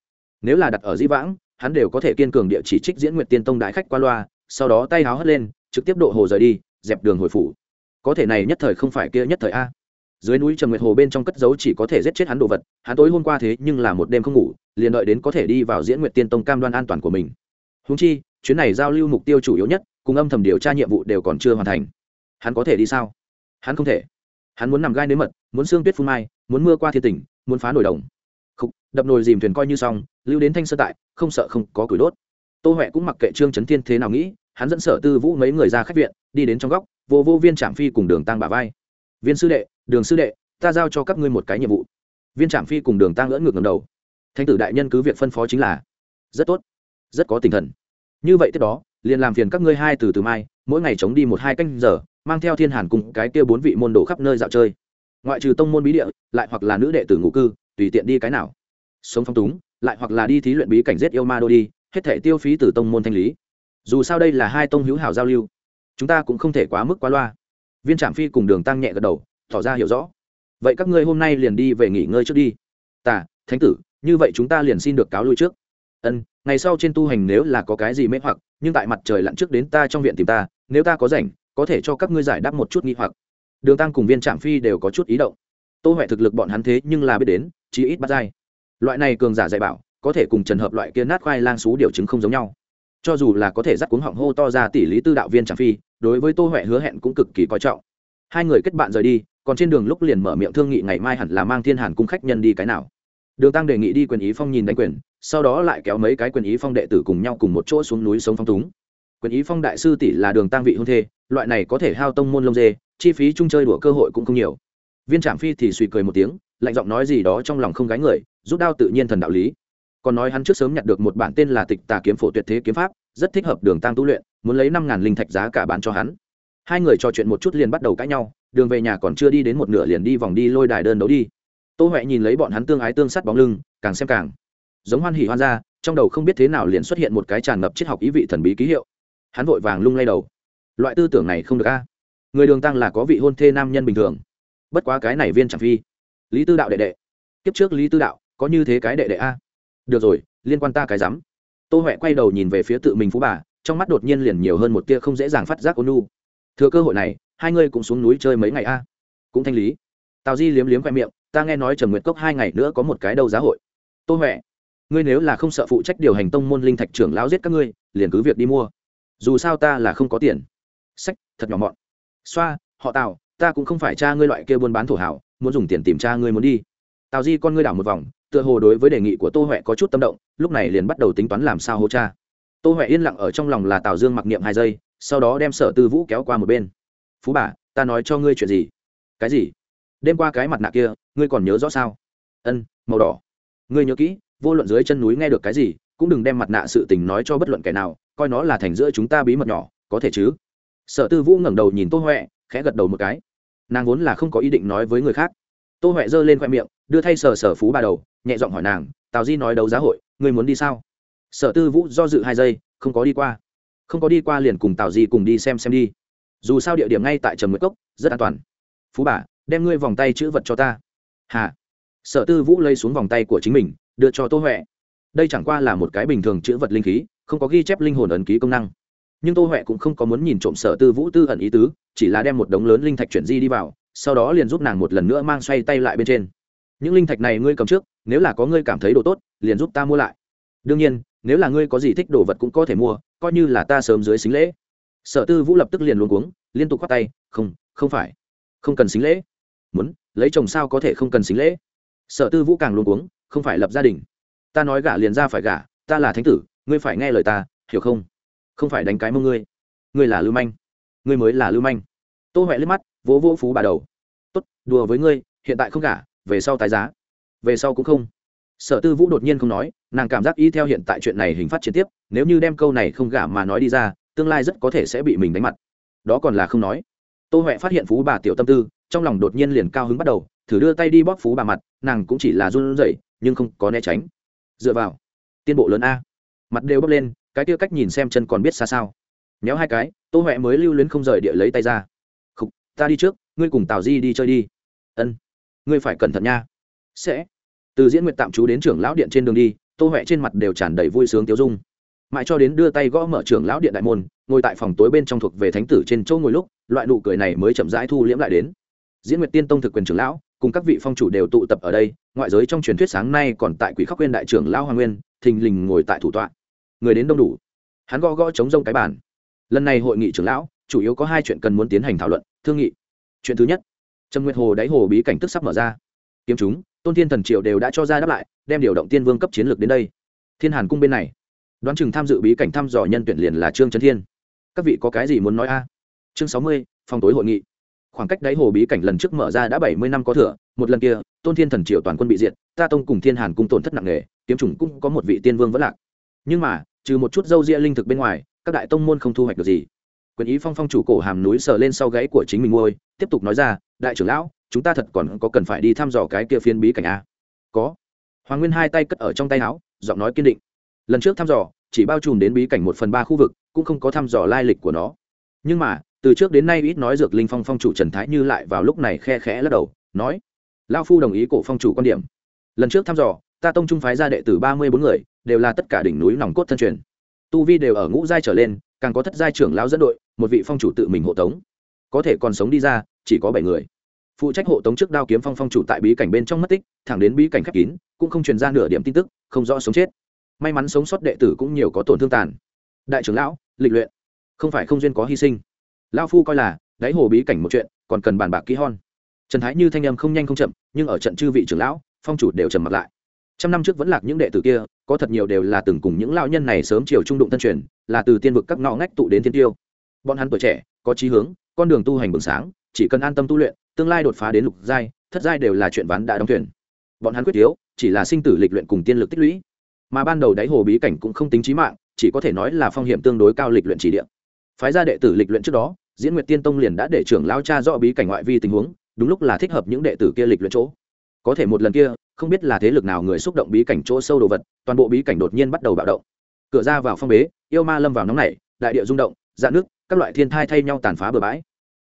Nếu là đặt ở dĩ vãng, hắn đều có thể kiên cường địa chỉ trích diễn nguyệt tiên tông đại khách qua loa, sau đó tay háo hất lên, trực tiếp độ hồ rời đi dẹp đường hồi phủ. Có thể này nhất thời không phải kia nhất thời a. Dưới núi trầm nguyệt hồ bên trong cất giấu chỉ có thể giết chết hắn đồ vật hắn tối hôm qua thế nhưng là một đêm không ngủ liền đợi đến có thể đi vào diễn nguyệt tiên tông cam đoan an toàn của mình. Húng chi chuyến này giao lưu mục tiêu chủ yếu nhất cùng âm thầm điều tra nhiệm vụ đều còn chưa hoàn thành. Hắn có thể đi sao? Hắn không thể. Hắn muốn nằm gai nếm mật muốn xương tuyết phun mai muốn mưa qua thiên tỉnh muốn phá nổi đồng. Khúc, đập nồi dìm thuyền coi như xong lưu đến thanh sơ tại không sợ không có củi đốt. Tô huệ cũng mặc kệ trương trấn thiên thế nào nghĩ hắn dẫn sở tư vũ mấy người ra khách viện, đi đến trong góc, vô vô viên trạm phi cùng đường tăng bà vai. Viên sư đệ, đường sư đệ, ta giao cho các ngươi một cái nhiệm vụ. Viên trạm phi cùng đường tăng lỡ ngược ngầm đầu. Thánh tử đại nhân cứ việc phân phó chính là, rất tốt, rất có tinh thần. Như vậy tiếp đó, liền làm phiền các ngươi hai từ từ mai, mỗi ngày chống đi một hai canh giờ, mang theo thiên hàn cùng cái kia bốn vị môn đồ khắp nơi dạo chơi. Ngoại trừ tông môn bí địa, lại hoặc là nữ đệ tử ngụ cư, tùy tiện đi cái nào. Sống phong túng, lại hoặc là đi thí luyện bí cảnh giết yêu ma đô đi, hết thể tiêu phí từ tông môn thanh lý dù sao đây là hai tông hữu hảo giao lưu, chúng ta cũng không thể quá mức quá loa. Viên trạm phi cùng đường tăng nhẹ gật đầu, tỏ ra hiểu rõ. Vậy các ngươi hôm nay liền đi về nghỉ ngơi trước đi. Tả thánh tử, như vậy chúng ta liền xin được cáo lui trước. Ân, ngày sau trên tu hành nếu là có cái gì mê hoặc, nhưng tại mặt trời lặn trước đến ta trong viện tìm ta, nếu ta có rảnh, có thể cho các ngươi giải đáp một chút nghi hoặc. Đường tăng cùng viên trạm phi đều có chút ý động. Tô huệ thực lực bọn hắn thế nhưng là biết đến, chí ít bắt dai. Loại này cường giả dạy bảo, có thể cùng trần hợp loại kia nát khoai lang xú điều chứng không giống nhau cho dù là có thể dắt cuống họng hô to ra tỷ lý tư đạo viên tràng phi, đối với tô huệ hứa hẹn cũng cực kỳ coi trọng. Hai người kết bạn rời đi, còn trên đường lúc liền mở miệng thương nghị ngày mai hẳn là mang thiên hàn cung khách nhân đi cái nào. Đường tăng đề nghị đi quyền ý phong nhìn đánh quyền, sau đó lại kéo mấy cái quyền ý phong đệ tử cùng nhau cùng một chỗ xuống núi sống phong túng. Quyền ý phong đại sư tỷ là đường tăng vị hôn thê, loại này có thể hao tông môn lông dê, chi phí chung chơi đùa cơ hội cũng không nhiều. Viên trạm phi thì suy cười một tiếng, lạnh giọng nói gì đó trong lòng không gái người, rút đao tự nhiên thần đạo lý còn nói hắn trước sớm nhặt được một bản tên là tịch tà kiếm phổ tuyệt thế kiếm pháp, rất thích hợp đường tăng tu luyện, muốn lấy năm ngàn linh thạch giá cả bán cho hắn. Hai người trò chuyện một chút liền bắt đầu cãi nhau, đường về nhà còn chưa đi đến một nửa liền đi vòng đi lôi đài đơn đấu đi. Tô huệ nhìn lấy bọn hắn tương ái tương sắt bóng lưng, càng xem càng giống hoan hỉ hoan ra, trong đầu không biết thế nào liền xuất hiện một cái tràn ngập triết học ý vị thần bí ký hiệu. Hắn vội vàng lung lay đầu. Loại tư tưởng này không được a. Người đường tăng là có vị hôn thê nam nhân bình thường. Bất quá cái này viên chẳng phi. Lý tư đạo đệ đệ. Kiếp trước lý tư đạo có như thế cái đệ đệ a được rồi, liên quan ta cái rắm. Tô huệ quay đầu nhìn về phía tự mình phú bà, trong mắt đột nhiên liền nhiều hơn một tia không dễ dàng phát giác ôn nu thừa cơ hội này, hai ngươi cũng xuống núi chơi mấy ngày a. Cũng thanh lý. Tào di liếm liếm khoe miệng, ta nghe nói trầm nguyệt cốc hai ngày nữa có một cái đầu giá hội. Tô huệ, ngươi nếu là không sợ phụ trách điều hành tông môn linh thạch trưởng lão giết các ngươi, liền cứ việc đi mua. Dù sao ta là không có tiền. Sách, thật nhỏ mọn. Xoa, họ tào, ta cũng không phải cha ngươi loại kia buôn bán thổ hảo muốn dùng tiền tìm cha ngươi muốn đi. Tào di con ngươi đảo một vòng tựa hồ đối với đề nghị của tô huệ có chút tâm động, lúc này liền bắt đầu tính toán làm sao hô cha. Tô huệ yên lặng ở trong lòng là tào dương mặc niệm hai giây, sau đó đem sở tư vũ kéo qua một bên. Phú bà, ta nói cho ngươi chuyện gì? Cái gì? Đêm qua cái mặt nạ kia, ngươi còn nhớ rõ sao? Ân, màu đỏ. Ngươi nhớ kỹ, vô luận dưới chân núi nghe được cái gì, cũng đừng đem mặt nạ sự tình nói cho bất luận kẻ nào, coi nó là thành giữa chúng ta bí mật nhỏ, có thể chứ? Sở tư vũ ngẩng đầu nhìn tô huệ, khẽ gật đầu một cái. Nàng vốn là không có ý định nói với người khác. Tô huệ giơ lên khoe miệng đưa thay sở sở phú bà đầu, nhẹ giọng hỏi nàng, tào di nói đấu giá hội, ngươi muốn đi sao? Sở tư vũ do dự hai giây, không có đi qua. Không có đi qua liền cùng tào di cùng đi xem xem đi. Dù sao địa điểm ngay tại trầm nguyệt cốc, rất an toàn. Phú bà, đem ngươi vòng tay chữ vật cho ta. Hà. Sở tư vũ lây xuống vòng tay của chính mình, đưa cho tô huệ. Đây chẳng qua là một cái bình thường chữ vật linh khí, không có ghi chép linh hồn ấn ký công năng. Nhưng tô huệ cũng không có muốn nhìn trộm sở tư vũ tư ẩn ý tứ, chỉ là đem một đống lớn linh thạch chuyển di đi vào, sau đó liền giúp nàng một lần nữa mang xoay tay lại bên trên những linh thạch này ngươi cầm trước, nếu là có ngươi cảm thấy đồ tốt, liền giúp ta mua lại. Đương nhiên, nếu là ngươi có gì thích đồ vật cũng có thể mua, coi như là ta sớm dưới xính lễ. Sở tư vũ lập tức liền luôn cuống, liên tục k h o á t tay, không không phải. Không cần xính lễ. Muốn, lấy chồng sao có thể không cần xính lễ? Sở tư vũ càng luôn cuống, không phải lập gia đình. Ta nói gả liền ra phải gả, ta là thánh tử, ngươi phải nghe lời ta, hiểu không? Không phải đánh cái mông ngươi. Ngươi là lưu manh. Ngươi mới là lưu manh. Tô huệ liếc mắt, vỗ vỗ phú bà đầu. Tốt, đùa với ngươi, hiện tại không gả về sau tái giá. Về sau cũng không. Sở tư vũ đột nhiên không nói nàng cảm giác y theo hiện tại chuyện này hình phát triển tiếp nếu như đem câu này không gả mà nói đi ra tương lai rất có thể sẽ bị mình đánh mặt. Đó còn là không nói. Tô huệ phát hiện phú bà tiểu tâm tư trong lòng đột nhiên liền cao hứng bắt đầu thử đưa tay đi bóp phú bà mặt nàng cũng chỉ là run rẩy nhưng không có né tránh. Dựa vào tiên bộ lớn a. Mặt đều bốc lên cái kia cách nhìn xem chân còn biết xa sao. Nhéo hai cái tô huệ mới lưu luyến không rời địa lấy tay ra. Khục, ta đi trước ngươi cùng tào di đi chơi đi. Ân ngươi phải cẩn thận nha. Sẽ. Từ diễn nguyện tạm trú đến trưởng lão điện trên đường đi, tô huệ trên mặt đều tràn đầy vui sướng tiêu dung. Mãi cho đến đưa tay gõ mở trưởng lão điện đại môn, ngồi tại phòng tối bên trong thuộc về thánh tử trên chỗ ngồi lúc, loại nụ cười này mới chậm rãi thu liễm lại đến. Diễn nguyệt tiên tông thực quyền trưởng lão, cùng các vị phong chủ đều tụ tập ở đây, ngoại giới trong truyền thuyết sáng nay còn tại quỷ khóc quên đại trưởng lão hoàng nguyên, thình lình ngồi tại thủ tọa. Người đến đông đủ. Hắn gõ gõ chống rông cái bàn. Lần này hội nghị trưởng lão, chủ yếu có hai chuyện cần muốn tiến hành thảo luận. Thương nghị. Chuyện thứ nhất trầm nguyệt hồ đáy hồ bí cảnh tức sắp mở ra. Kiếm chúng, tôn thiên thần triều đều đã cho ra đáp lại, đem điều động tiên vương cấp chiến lược đến đây. Thiên hàn cung bên này. Đoán chừng tham dự bí cảnh thăm dò nhân tuyển liền là trương trấn thiên. Các vị có cái gì muốn nói a? Chương sáu mươi, phòng tối hội nghị. Khoảng cách đáy hồ bí cảnh lần trước mở ra đã bảy mươi năm có thừa, một lần kia, tôn thiên thần triều toàn quân bị diệt, ta tông cùng thiên hàn cung tổn thất nặng nề, kiếm chủng cũng có một vị tiên vương vẫn lạc. Nhưng mà, trừ một chút dâu ria linh thực bên ngoài, các đại tông môn không thu hoạch được gì. Quyền ý phong phong chủ cổ hàm núi sờ lên sau gáy của chính mình ngôi, tiếp tục nói ra đại trưởng lão, chúng ta thật còn có cần phải đi thăm dò cái kia phiên bí cảnh a? Có. Hoàng nguyên hai tay cất ở trong tay áo, giọng nói kiên định. Lần trước thăm dò, chỉ bao trùm đến bí cảnh một phần ba khu vực, cũng không có thăm dò lai lịch của nó. Nhưng mà, từ trước đến nay ít nói dược linh phong phong chủ trần thái như lại vào lúc này khe khẽ lắc đầu, nói lao phu đồng ý cổ phong chủ quan điểm. Lần trước thăm dò, ta tông trung phái ra đệ tử ba mươi bốn người, đều là tất cả đỉnh núi nòng cốt thân truyền. Tu vi đều ở ngũ giai trở lên, càng có thất giai trưởng lão dẫn đội, một vị phong chủ tự mình hộ tống có thể còn sống đi ra, chỉ có bảy người. Phụ trách hộ tống trước đao kiếm phong phong chủ tại bí cảnh bên trong mất tích, thẳng đến bí cảnh khép kín, cũng không truyền ra nửa điểm tin tức, không rõ sống chết. May mắn sống sót đệ tử cũng nhiều có tổn thương tàn. Đại trưởng lão, lịch luyện. Không phải không duyên có hy sinh. Lão phu coi là, đáy hồ bí cảnh một chuyện, còn cần bàn bạc kỹ hon trần thái như thanh âm không nhanh không chậm, nhưng ở trận chư vị trưởng lão, phong chủ đều trầm mặt lại. Trăm năm trước vẫn lạc những đệ tử kia, có thật nhiều đều là từng cùng những lão nhân này sớm chiều trung đụng thân truyền, là từ tiên vực các ngõ ngách tụ đến thiên tiêu. Bọn hắn tuổi trẻ, có chí hướng con đường tu hành bừng sáng, chỉ cần an tâm tu luyện, tương lai đột phá đến lục giai, thất giai đều là chuyện ván đã đóng thuyền. Bọn hắn quyết yếu, chỉ là sinh tử lịch luyện cùng tiên lực tích lũy. Mà ban đầu đáy hồ bí cảnh cũng không tính trí mạng, chỉ có thể nói là phong hiểm tương đối cao lịch luyện chỉ địa. Phái gia đệ tử lịch luyện trước đó, diễn nguyệt tiên tông liền đã để trưởng lao cha rõ bí cảnh ngoại vi tình huống, đúng lúc là thích hợp những đệ tử kia lịch luyện chỗ. Có thể một lần kia, không biết là thế lực nào người xúc động bí cảnh chỗ sâu đồ vật, toàn bộ bí cảnh đột nhiên bắt đầu bạo động. Cửa ra vào phong bế, yêu ma lâm vào nóng nảy, đại địa rung động dạn nước, các loại thiên thai thay nhau tàn phá bừa bãi.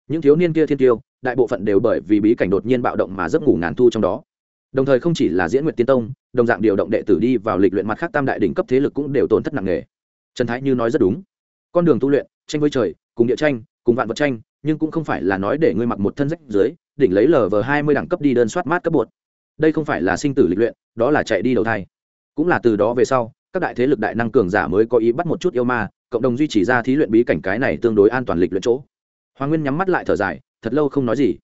Những thiếu niên kia thiên tiêu, đại bộ phận đều bởi vì bí cảnh đột nhiên bạo động mà giấc ngủ ngàn thu trong đó. Đồng thời không chỉ là diễn nguyện tiên tông, đồng dạng điều động đệ tử đi vào lịch luyện mặt khác tam đại đỉnh cấp thế lực cũng đều tổn thất nặng nề. Trần thái như nói rất đúng. Con đường tu luyện, tranh với trời, cùng địa tranh, cùng vạn vật tranh, nhưng cũng không phải là nói để ngươi mặc một thân rách dưới, đỉnh lấy lờ vờ hai mươi đẳng cấp đi đơn soát mát cấp bột. Đây không phải là sinh tử lịch luyện, đó là chạy đi đầu thai. Cũng là từ đó về sau, các đại thế lực đại năng cường giả mới có ý bắt một chút yêu ma cộng đồng duy trì ra thí luyện bí cảnh cái này tương đối an toàn lịch luyện chỗ. Hoàng nguyên nhắm mắt lại thở dài, thật lâu không nói gì.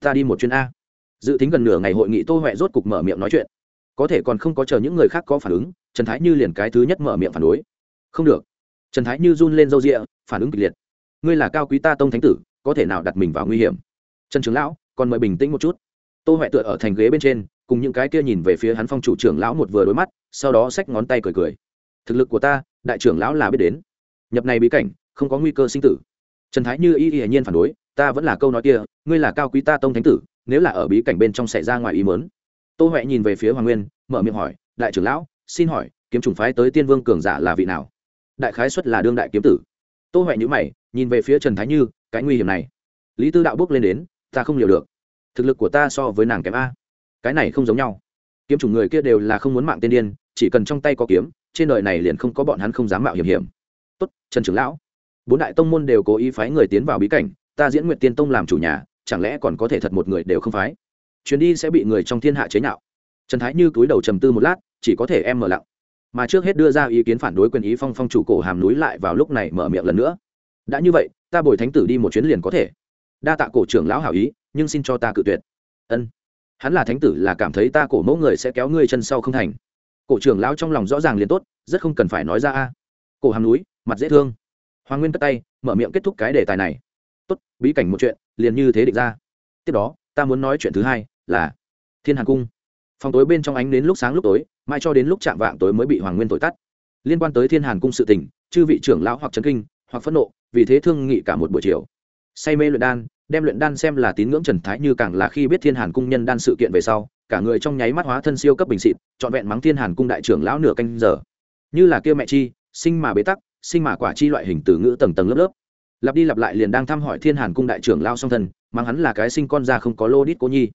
Ta đi một chuyến a. Dự tính gần nửa ngày hội nghị tô huệ rốt cục mở miệng nói chuyện. Có thể còn không có chờ những người khác có phản ứng, trần thái như liền cái thứ nhất mở miệng phản đối. Không được. Trần thái như run lên râu rịa phản ứng kịch liệt. Ngươi là cao quý ta tông thánh tử, có thể nào đặt mình vào nguy hiểm? Trần trưởng lão, còn mời bình tĩnh một chút. Tô huệ tựa ở thành ghế bên trên, cùng những cái kia nhìn về phía hắn phong chủ trưởng lão một vừa đối mắt, sau đó xách ngón tay cười cười. Thực lực của ta, đại trưởng lão là biết đến nhập này bí cảnh, không có nguy cơ sinh tử. Trần thái như y y nhiên phản đối, ta vẫn là câu nói kia, ngươi là cao quý ta tông thánh tử, nếu là ở bí cảnh bên trong xảy ra ngoài ý mớn tô huệ nhìn về phía hoàng nguyên, mở miệng hỏi, đại trưởng lão, xin hỏi, kiếm trùng phái tới tiên vương cường giả là vị nào? Đại khái xuất là đương đại kiếm tử. Tô huệ nhữ mày, nhìn về phía trần thái như, cái nguy hiểm này, lý tư đạo bước lên đến, ta không liều được. Thực lực của ta so với nàng kém a. Cái này không giống nhau. Kiếm chủng người kia đều là không muốn mạng tiên điên, chỉ cần trong tay có kiếm, trên đời này liền không có bọn hắn không dám mạo hiểm hiểm tốt, trần trưởng lão. Bốn đại tông môn đều cố ý phái người tiến vào bí cảnh, ta diễn nguyện tiên tông làm chủ nhà, chẳng lẽ còn có thể thật một người đều không phái? Chuyến đi sẽ bị người trong thiên hạ chế nhạo. Trần thái như cúi đầu trầm tư một lát, chỉ có thể em mở lặng. Mà trước hết đưa ra ý kiến phản đối quyền ý phong phong chủ cổ hàm núi lại vào lúc này mở miệng lần nữa. Đã như vậy, ta bồi thánh tử đi một chuyến liền có thể. Đa tạ cổ trưởng lão hảo ý, nhưng xin cho ta cự tuyệt. Ân. Hắn là thánh tử là cảm thấy ta cổ mẫu người sẽ kéo ngươi chân sau không thành. Cổ trưởng lão trong lòng rõ ràng liền tốt, rất không cần phải nói ra a. Cổ hàm núi mặt dễ thương. Hoàng nguyên cất tay, mở miệng kết thúc cái đề tài này. Tốt, bí cảnh một chuyện, liền như thế định ra. Tiếp đó, ta muốn nói chuyện thứ hai, là thiên hàn cung. Phòng tối bên trong ánh đến lúc sáng lúc tối, mai cho đến lúc chạm vạng tối mới bị hoàng nguyên tội tắt. Liên quan tới thiên hàn cung sự tình, chư vị trưởng lão hoặc trấn kinh, hoặc phẫn nộ, vì thế thương nghị cả một buổi chiều. Say mê luyện đan, đem luyện đan xem là tín ngưỡng trần thái như càng là khi biết thiên hàn cung nhân đan sự kiện về sau, cả người trong nháy mắt hóa thân siêu cấp bình xịt trọn vẹn mắng thiên hàn cung đại trưởng lão nửa canh giờ. Như là kia mẹ chi, sinh mà bế tắc sinh mà quả chi loại hình từ ngữ tầng tầng lớp lớp. Lặp đi lặp lại liền đang thăm hỏi thiên hàn cung đại trưởng lao song thần mang hắn là cái sinh con ra không có lô đít cô nhi.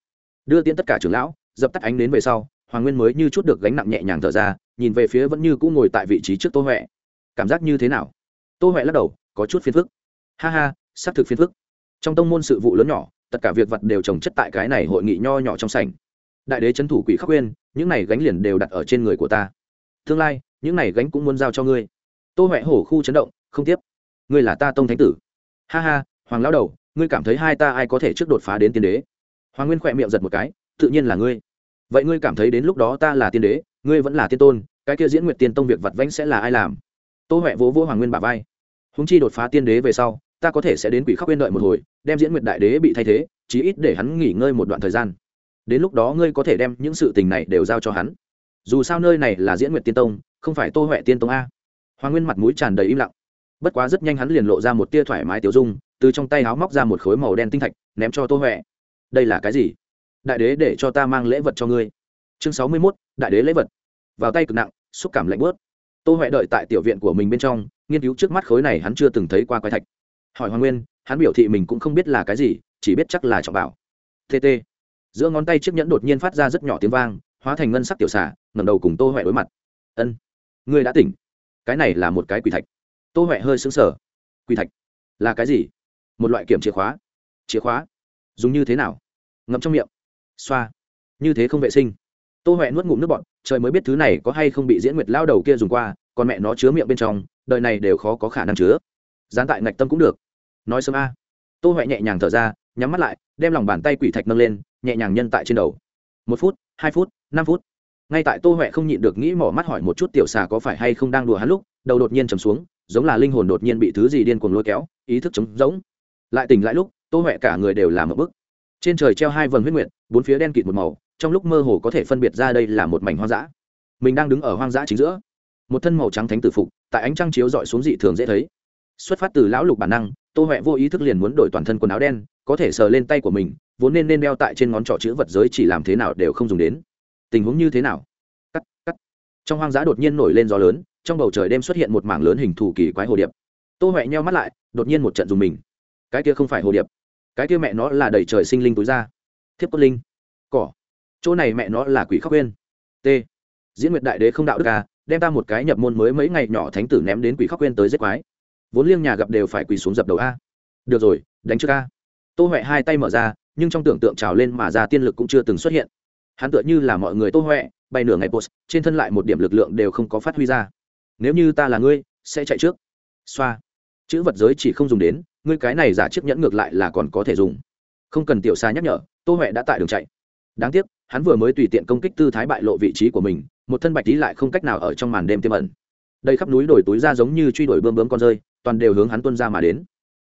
Đưa tiễn tất cả trưởng lão, dập tắt ánh đến về sau, hoàng nguyên mới như chút được gánh nặng nhẹ nhàng thở ra, nhìn về phía vẫn như cũ ngồi tại vị trí trước tô huệ. Cảm giác như thế nào? Tô huệ lắc đầu, có chút phiền phức. Ha ha, xác thực phiền phức. Trong tông môn sự vụ lớn nhỏ, tất cả việc vật đều trồng chất tại cái này hội nghị nho nhỏ trong sảnh. Đại đế trấn thủ quỷ khắc quên những này gánh liền đều đặt ở trên người của ta. Tương lai, những này gánh cũng muốn giao cho ngươi tô huệ hổ khu chấn động, không tiếp. Ngươi là ta tông thánh tử. Ha ha, hoàng lão đầu, ngươi cảm thấy hai ta ai có thể trước đột phá đến tiên đế? Hoàng nguyên khỏe miệng giật một cái, tự nhiên là ngươi. Vậy ngươi cảm thấy đến lúc đó ta là tiên đế, ngươi vẫn là tiên tôn, cái kia diễn nguyệt tiên tông việc vặt vãnh sẽ là ai làm? Tô huệ vỗ vỗ hoàng nguyên bà vai. Húng chi đột phá tiên đế về sau, ta có thể sẽ đến quỷ khóc bên đợi một hồi, đem diễn nguyệt đại đế bị thay thế, chí ít để hắn nghỉ ngơi một đoạn thời gian. Đến lúc đó ngươi có thể đem những sự tình này đều giao cho hắn. Dù sao nơi này là diễn nguyệt tiên tông, không phải tô huệ tiên tông a hoàng nguyên mặt mũi tràn đầy im lặng. Bất quá rất nhanh hắn liền lộ ra một tia thoải mái tiểu dung, từ trong tay áo móc ra một khối màu đen tinh thạch, ném cho tô huệ. Đây là cái gì? Đại đế để cho ta mang lễ vật cho ngươi. Chương sáu mươi mốt, đại đế lễ vật. Vào tay cực nặng, xúc cảm lạnh bớt tô huệ đợi tại tiểu viện của mình bên trong, nghiên cứu trước mắt khối này hắn chưa từng thấy qua quái thạch. Hỏi hoàng nguyên, hắn biểu thị mình cũng không biết là cái gì, chỉ biết chắc là trọng bảo. Tt giữa ngón tay chiếc nhẫn đột nhiên phát ra rất nhỏ tiếng vang, hóa thành ngân sắc tiểu xả ngẩng đầu cùng tô huệ đối mặt. Ân, ngươi đã tỉnh cái này là một cái quỷ thạch. Tô huệ hơi xứng sở quỷ thạch? Là cái gì? Một loại kiểm chìa khóa. Chìa khóa? Dùng như thế nào? Ngậm trong miệng. Xoa. Như thế không vệ sinh. Tô huệ nuốt ngụm nước bọn trời mới biết thứ này có hay không bị diễn nguyệt lao đầu kia dùng qua, còn mẹ nó chứa miệng bên trong, đời này đều khó có khả năng chứa. Dán tại ngạch tâm cũng được. Nói sớm a. Tô huệ nhẹ nhàng thở ra, nhắm mắt lại, đem lòng bàn tay quỷ thạch nâng lên, nhẹ nhàng nhân tại trên đầu. Một phút, hai phút, năm phút ngay tại tô huệ không nhịn được nghĩ mỏ mắt hỏi một chút tiểu xà có phải hay không đang đùa hắn lúc, đầu đột nhiên chầm xuống, giống là linh hồn đột nhiên bị thứ gì điên cuồng lôi kéo, ý thức trống giống lại tỉnh lại lúc, tô huệ cả người đều làm một bức. Trên trời treo hai vầng huyết nguyệt, bốn phía đen kịt một màu, trong lúc mơ hồ có thể phân biệt ra đây là một mảnh hoang dã. Mình đang đứng ở hoang dã chính giữa. Một thân màu trắng thánh tử phục, tại ánh trăng chiếu dọi xuống dị thường dễ thấy. Xuất phát từ lão lục bản năng, tô huệ vô ý thức liền muốn đổi toàn thân quần áo đen, có thể sờ lên tay của mình, vốn nên nên đeo tại trên ngón trỏ chữ vật giới chỉ làm thế nào đều không dùng đến tình huống như thế nào? Cắt cắt. Trong hoang dã đột nhiên nổi lên gió lớn, trong bầu trời đêm xuất hiện một mảng lớn hình thù kỳ quái hồ điệp. Tô huệ nheo mắt lại, đột nhiên một trận dùng mình. Cái kia không phải hồ điệp. Cái kia mẹ nó là đầy trời sinh linh túi ra thiếp cốt linh. Cỏ. Chỗ này mẹ nó là quỷ khóc quên. T. Diễn nguyệt đại đế không đạo đức à đem ta một cái nhập môn mới mấy ngày nhỏ thánh tử ném đến quỷ khóc quên tới giết quái. Vốn liêng nhà gặp đều phải quỳ xuống dập đầu a. Được rồi, đánh trước a. Tô huệ hai tay mở ra, nhưng trong tưởng tượng trào lên mà ra tiên lực cũng chưa từng xuất hiện hắn tựa như là mọi người tô huệ bay nửa ngày post, trên thân lại một điểm lực lượng đều không có phát huy ra. Nếu như ta là ngươi, sẽ chạy trước. Xoa. Chữ vật giới chỉ không dùng đến, ngươi cái này giả chiếc nhẫn ngược lại là còn có thể dùng. Không cần tiểu xa nhắc nhở, tô huệ đã tại đường chạy. Đáng tiếc, hắn vừa mới tùy tiện công kích tư thái bại lộ vị trí của mình, một thân bạch tí lại không cách nào ở trong màn đêm tiêm ẩn. Đây khắp núi đổi túi ra giống như truy đuổi bơm bướm con rơi, toàn đều hướng hắn tuân ra mà đến.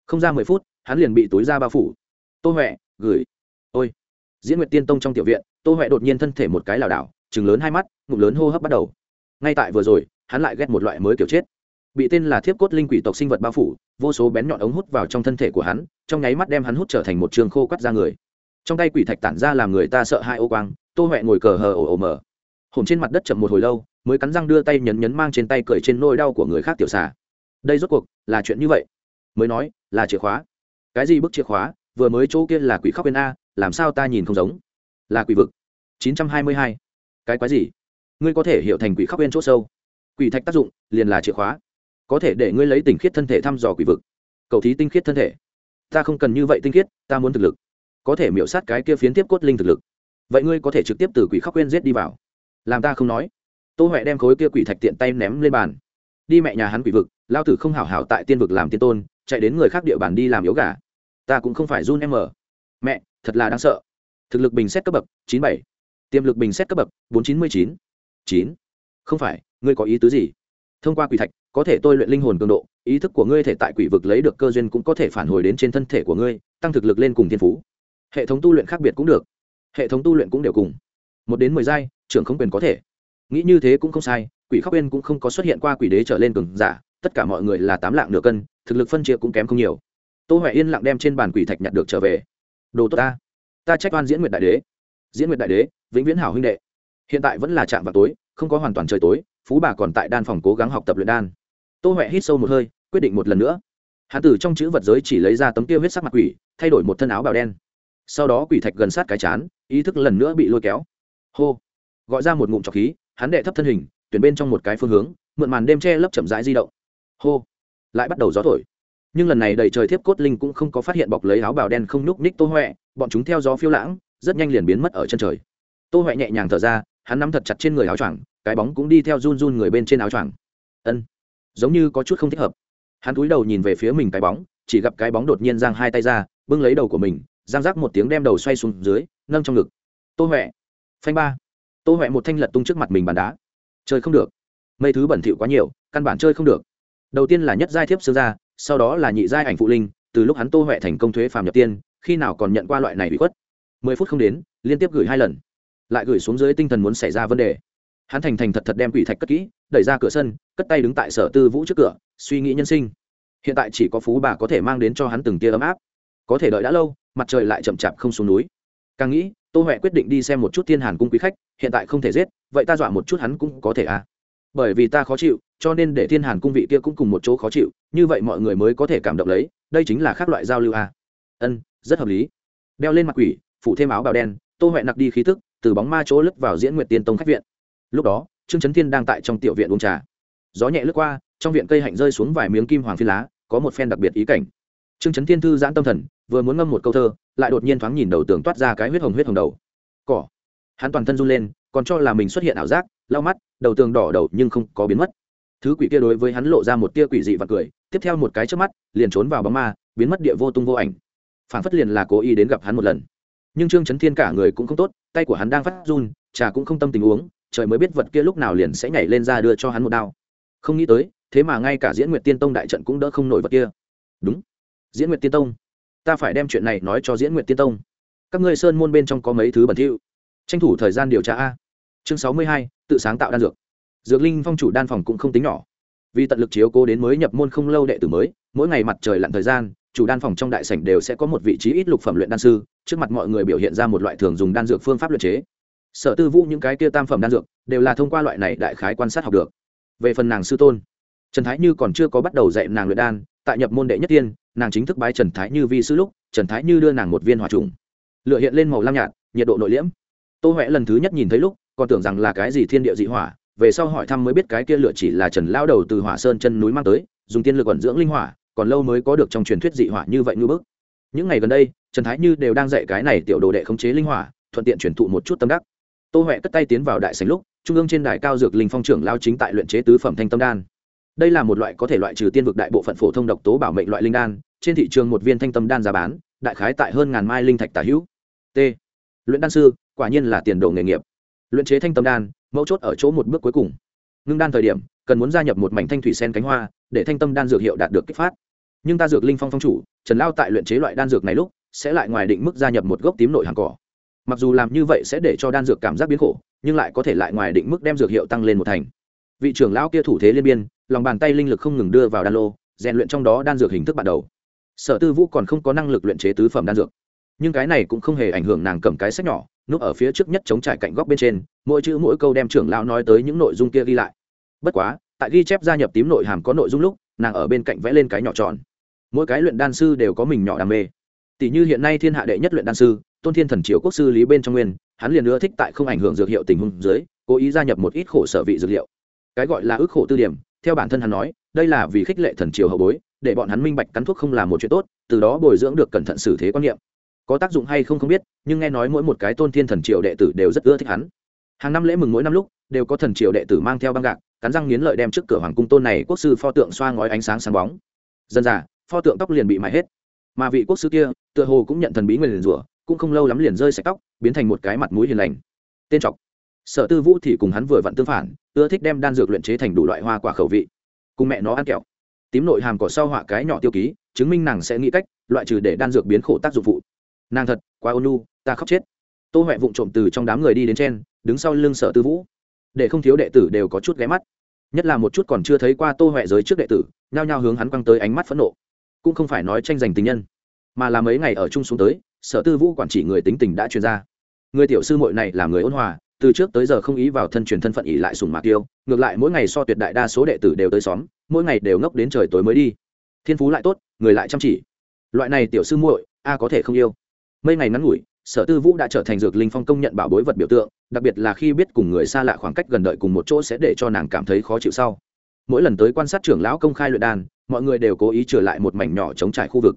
Không ra mười phút, hắn liền bị túi ra bao phủ. Tô huệ gửi. Ôi. Diễn nguyệt tiên tông trong tiểu viện tô huệ đột nhiên thân thể một cái lảo đảo chừng lớn hai mắt, ngụm lớn hô hấp bắt đầu. Ngay tại vừa rồi, hắn lại ghét một loại mới kiểu chết. Bị tên là thiếp cốt linh quỷ tộc sinh vật bao phủ, vô số bén nhọn ống hút vào trong thân thể của hắn, trong nháy mắt đem hắn hút trở thành một trường khô quắt ra người. Trong tay quỷ thạch tản ra làm người ta sợ hai ô quang, tô huệ ngồi cờ hờ ồ ồ mờ hồn trên mặt đất chậm một hồi lâu, mới cắn răng đưa tay nhấn nhấn mang trên tay cởi trên nôi đau của người khác tiểu xà. Đây rốt cuộc là chuyện như vậy? Mới nói, là chìa khóa. Cái gì bức chìa khóa? Vừa mới chỗ kia là quỷ khóc bên a, làm sao ta nhìn không giống? Là quỷ vực. 922. cái quái gì? Ngươi có thể hiểu thành quỷ khóc bên chỗ sâu. Quỷ thạch tác dụng liền là chìa khóa. Có thể để ngươi lấy tình khiết thân thể thăm dò quỷ vực. Cầu thí tinh khiết thân thể. Ta không cần như vậy tinh khiết, ta muốn thực lực. Có thể miểu sát cái kia phiến tiếp cốt linh thực lực. Vậy ngươi có thể trực tiếp từ quỷ khóc quên giết đi vào. Làm ta không nói. Tô huệ đem khối kia quỷ thạch tiện tay ném lên bàn. Đi mẹ nhà hắn quỷ vực, lao tử không hảo hảo tại tiên vực làm tiên tôn, chạy đến người khác địa bàn đi làm yếu gà. Ta cũng không phải run em mờ. Mẹ, thật là đáng sợ thực lực bình xét cấp bậc, chín bảy. Tiềm lực bình xét cấp bậc, bốn chín mươi chín. Chín. Không phải, ngươi có ý tứ gì? Thông qua quỷ thạch, có thể tôi luyện linh hồn cường độ, ý thức của ngươi thể tại quỷ vực lấy được cơ duyên cũng có thể phản hồi đến trên thân thể của ngươi, tăng thực lực lên cùng thiên phú. Hệ thống tu luyện khác biệt cũng được. Hệ thống tu luyện cũng đều cùng. Một đến mười giai, trưởng không quyền có thể. Nghĩ như thế cũng không sai, quỷ khóc bên cũng không có xuất hiện qua quỷ đế trở lên cường giả, tất cả mọi người là tám lạng nửa cân, thực lực phân chia cũng kém không nhiều. Tô huệ yên lặng đem trên bàn quỷ thạch nhặt được trở về. Đồ tốt ta ta trách oan diễn nguyệt đại đế. Diễn nguyệt đại đế, vĩnh viễn hảo huynh đệ. Hiện tại vẫn là trạm vào tối, không có hoàn toàn trời tối, phú bà còn tại đan phòng cố gắng học tập luyện đan. Tô huệ hít sâu một hơi, quyết định một lần nữa. Hạ tử trong chữ vật giới chỉ lấy ra tấm tiêu huyết sắc mặt quỷ, thay đổi một thân áo bào đen. Sau đó quỷ thạch gần sát cái chán, ý thức lần nữa bị lôi kéo. Hô! Gọi ra một ngụm trọc khí, hắn đệ thấp thân hình, tuyển bên trong một cái phương hướng, mượn màn đêm che lấp chậm rãi di động. Hô! Lại bắt đầu gió thổi nhưng lần này đầy trời thiếp cốt linh cũng không có phát hiện bọc lấy áo bào đen không nhúc ních tô huệ, bọn chúng theo gió phiêu lãng, rất nhanh liền biến mất ở chân trời. Tô huệ nhẹ nhàng thở ra, hắn nắm thật chặt trên người áo choàng, cái bóng cũng đi theo run run người bên trên áo choàng. Ân, giống như có chút không thích hợp. Hắn cúi đầu nhìn về phía mình cái bóng, chỉ gặp cái bóng đột nhiên giang hai tay ra, bưng lấy đầu của mình, giang rác một tiếng đem đầu xoay xuống dưới, nâng trong ngực. Tô huệ, phanh ba. Tô huệ một thanh lật tung trước mặt mình bàn đá. Chơi không được. Mây thứ bẩn thỉu quá nhiều, căn bản chơi không được. Đầu tiên là nhất giai thiếp xương ra sau đó là nhị giai ảnh phụ linh, từ lúc hắn tô huệ thành công thuế phàm nhập tiên, khi nào còn nhận qua loại này bị khuất? Mười phút không đến, liên tiếp gửi hai lần. Lại gửi xuống dưới tinh thần muốn xảy ra vấn đề. Hắn thành thành thật thật đem quỷ thạch cất kỹ, đẩy ra cửa sân, cất tay đứng tại sở tư vũ trước cửa, suy nghĩ nhân sinh. Hiện tại chỉ có phú bà có thể mang đến cho hắn từng tia ấm áp. Có thể đợi đã lâu, mặt trời lại chậm chạp không xuống núi. Càng nghĩ, tô huệ quyết định đi xem một chút thiên hàn cung quý khách, hiện tại không thể giết, vậy ta dọa một chút hắn cũng có thể à? Bởi vì ta khó chịu, cho nên để thiên hàn cung vị kia cũng cùng một chỗ khó chịu, như vậy mọi người mới có thể cảm động lấy, đây chính là khác loại giao lưu à. ân, rất hợp lý. Đeo lên mặt quỷ, phủ thêm áo bào đen, tô huệ nặc đi khí tức từ bóng ma chỗ lướt vào diễn nguyệt tiên tông khách viện. Lúc đó, trương trấn thiên đang tại trong tiểu viện uống trà. Gió nhẹ lướt qua, trong viện cây hạnh rơi xuống vài miếng kim hoàng phi lá, có một phen đặc biệt ý cảnh. Trương trấn thiên thư giãn tâm thần, vừa muốn ngâm một câu thơ, lại đột nhiên thoáng nhìn đầu tường toát ra cái huyết hồng huyết hồng đầu. Cỏ. Hắn toàn thân run lên còn cho là mình xuất hiện ảo giác, lau mắt, đầu tường đỏ đầu nhưng không có biến mất. Thứ quỷ kia đối với hắn lộ ra một tia quỷ dị và cười, tiếp theo một cái trước mắt, liền trốn vào bóng ma, biến mất địa vô tung vô ảnh. Phản phất liền là cố ý đến gặp hắn một lần. Nhưng trương trấn thiên cả người cũng không tốt, tay của hắn đang phát run, trà cũng không tâm tình uống, trời mới biết vật kia lúc nào liền sẽ nhảy lên ra đưa cho hắn một đao. Không nghĩ tới, thế mà ngay cả diễn nguyệt tiên tông đại trận cũng đỡ không nổi vật kia. Đúng. Diễn nguyệt tiên tông. Ta phải đem chuyện này nói cho diễn nguyệt tiên tông. Các ngươi sơn môn bên trong có mấy thứ bẩn thỉu? Tranh thủ thời gian điều tra a chương sáu mươi hai, tự sáng tạo đan dược. Dược linh phong chủ đan phòng cũng không tính nhỏ. Vì tận lực chiếu cố đến mới nhập môn không lâu đệ tử mới, mỗi ngày mặt trời lặn thời gian, chủ đan phòng trong đại sảnh đều sẽ có một vị trí ít lục phẩm luyện đan sư, trước mặt mọi người biểu hiện ra một loại thường dùng đan dược phương pháp luyện chế. Sở tư vũ những cái kia tam phẩm đan dược, đều là thông qua loại này đại khái quan sát học được. Về phần nàng sư tôn, trần thái như còn chưa có bắt đầu dạy nàng luyện đan, tại nhập môn đệ nhất tiên, nàng chính thức bái trần thái như vi sư lúc, trần thái như đưa nàng một viên hỏa trùng. Lựa hiện lên màu lam nhạt, nhiệt độ nội liễm. Tô huệ lần thứ nhất nhìn thấy lúc còn tưởng rằng là cái gì thiên địa dị hỏa, về sau hỏi thăm mới biết cái kia lựa chỉ là trần lao đầu từ hỏa sơn chân núi mang tới, dùng tiên lực ẩn dưỡng linh hỏa, còn lâu mới có được trong truyền thuyết dị hỏa như vậy như bước những ngày gần đây, trần thái như đều đang dạy cái này tiểu đồ đệ khống chế linh hỏa, thuận tiện truyền thụ một chút tâm đắc. Tô huệ cất tay tiến vào đại sành lúc, trung ương trên đài cao dược linh phong trưởng lao chính tại luyện chế tứ phẩm thanh tâm đan. Đây là một loại có thể loại trừ tiên vực đại bộ phận phổ thông độc tố bảo mệnh loại linh đan, trên thị trường một viên thanh tâm đan giá bán, đại khái tại hơn ngàn mai linh thạch tả hữu. T. Luyện đan sư, quả nhiên là tiền đồ nghề nghiệp luyện chế thanh tâm đan, mấu chốt ở chỗ một bước cuối cùng. Ngưng đan thời điểm, cần muốn gia nhập một mảnh thanh thủy sen cánh hoa, để thanh tâm đan dược hiệu đạt được kích phát. Nhưng ta dược linh phong phong chủ, trần lao tại luyện chế loại đan dược này lúc, sẽ lại ngoài định mức gia nhập một gốc tím nội hàng cỏ. Mặc dù làm như vậy sẽ để cho đan dược cảm giác biến khổ, nhưng lại có thể lại ngoài định mức đem dược hiệu tăng lên một thành. Vị trưởng lão kia thủ thế liên biên, lòng bàn tay linh lực không ngừng đưa vào đan lô, rèn luyện trong đó đan dược hình thức ban đầu. Sở tư vũ còn không có năng lực luyện chế tứ phẩm đan dược. Nhưng cái này cũng không hề ảnh hưởng nàng cầm cái sách nhỏ núp ở phía trước nhất chống trải cạnh góc bên trên, mỗi chữ mỗi câu đem trưởng lão nói tới những nội dung kia ghi lại. Bất quá, tại ghi chép gia nhập tím nội hàm có nội dung lúc, nàng ở bên cạnh vẽ lên cái nhỏ tròn. Mỗi cái luyện đan sư đều có mình nhỏ đam mê. Tỷ như hiện nay thiên hạ đệ nhất luyện đan sư, tôn thiên thần triều quốc sư lý bên trong nguyên, hắn liền ưa thích tại không ảnh hưởng dược hiệu tình huống dưới, cố ý gia nhập một ít khổ sở vị dược liệu. Cái gọi là ước khổ tư điểm, theo bản thân hắn nói, đây là vì khích lệ thần triều hậu bối, để bọn hắn minh bạch cắn thuốc không là một chuyện tốt, từ đó bồi dưỡng được cẩn thận xử thế quan niệm có tác dụng hay không không biết, nhưng nghe nói mỗi một cái tôn thiên thần triều đệ tử đều rất ưa thích hắn. Hàng năm lễ mừng mỗi năm lúc, đều có thần triều đệ tử mang theo băng gạc, cắn răng nghiến lợi đem trước cửa hoàng cung tôn này quốc sư pho tượng xoa ngói ánh sáng sáng bóng. Dân già, pho tượng tóc liền bị mãi hết. Mà vị quốc sư kia, tựa hồ cũng nhận thần bí người liền rủa, cũng không lâu lắm liền rơi sạch tóc, biến thành một cái mặt mũi hiền lành. Tên trọc sở tư vũ thì cùng hắn vừa vặn tương phản, ưa thích đem đan dược luyện chế thành đủ loại hoa quả khẩu vị. Cùng mẹ nó ăn kẹo. Tím nội hàm cỏ sau họa cái nhỏ tiêu ký, chứng minh nàng sẽ nghĩ cách, loại trừ để đan dược biến khổ tác dụng phụ nàng thật quá Lu, ta khóc chết. Tô huệ vụng trộm từ trong đám người đi đến trên đứng sau lưng sở tư vũ. Để không thiếu đệ tử đều có chút ghé mắt. Nhất là một chút còn chưa thấy qua tô huệ giới trước đệ tử nhao nhao hướng hắn quăng tới ánh mắt phẫn nộ. Cũng không phải nói tranh giành tình nhân mà là mấy ngày ở chung xuống tới sở tư vũ quản trị người tính tình đã truyền ra. Người tiểu sư muội này là người ôn hòa từ trước tới giờ không ý vào thân truyền thân phận ỉ lại sùng mạc tiêu ngược lại mỗi ngày so tuyệt đại đa số đệ tử đều tới xóm mỗi ngày đều ngốc đến trời tối mới đi. Thiên phú lại tốt người lại chăm chỉ. Loại này tiểu sư muội a có thể không yêu mấy ngày ngắn ngủi, sở tư vũ đã trở thành dược linh phong công nhận bảo bối vật biểu tượng, đặc biệt là khi biết cùng người xa lạ khoảng cách gần đợi cùng một chỗ sẽ để cho nàng cảm thấy khó chịu sau. Mỗi lần tới quan sát trưởng lão công khai luyện đan, mọi người đều cố ý trở lại một mảnh nhỏ chống trải khu vực.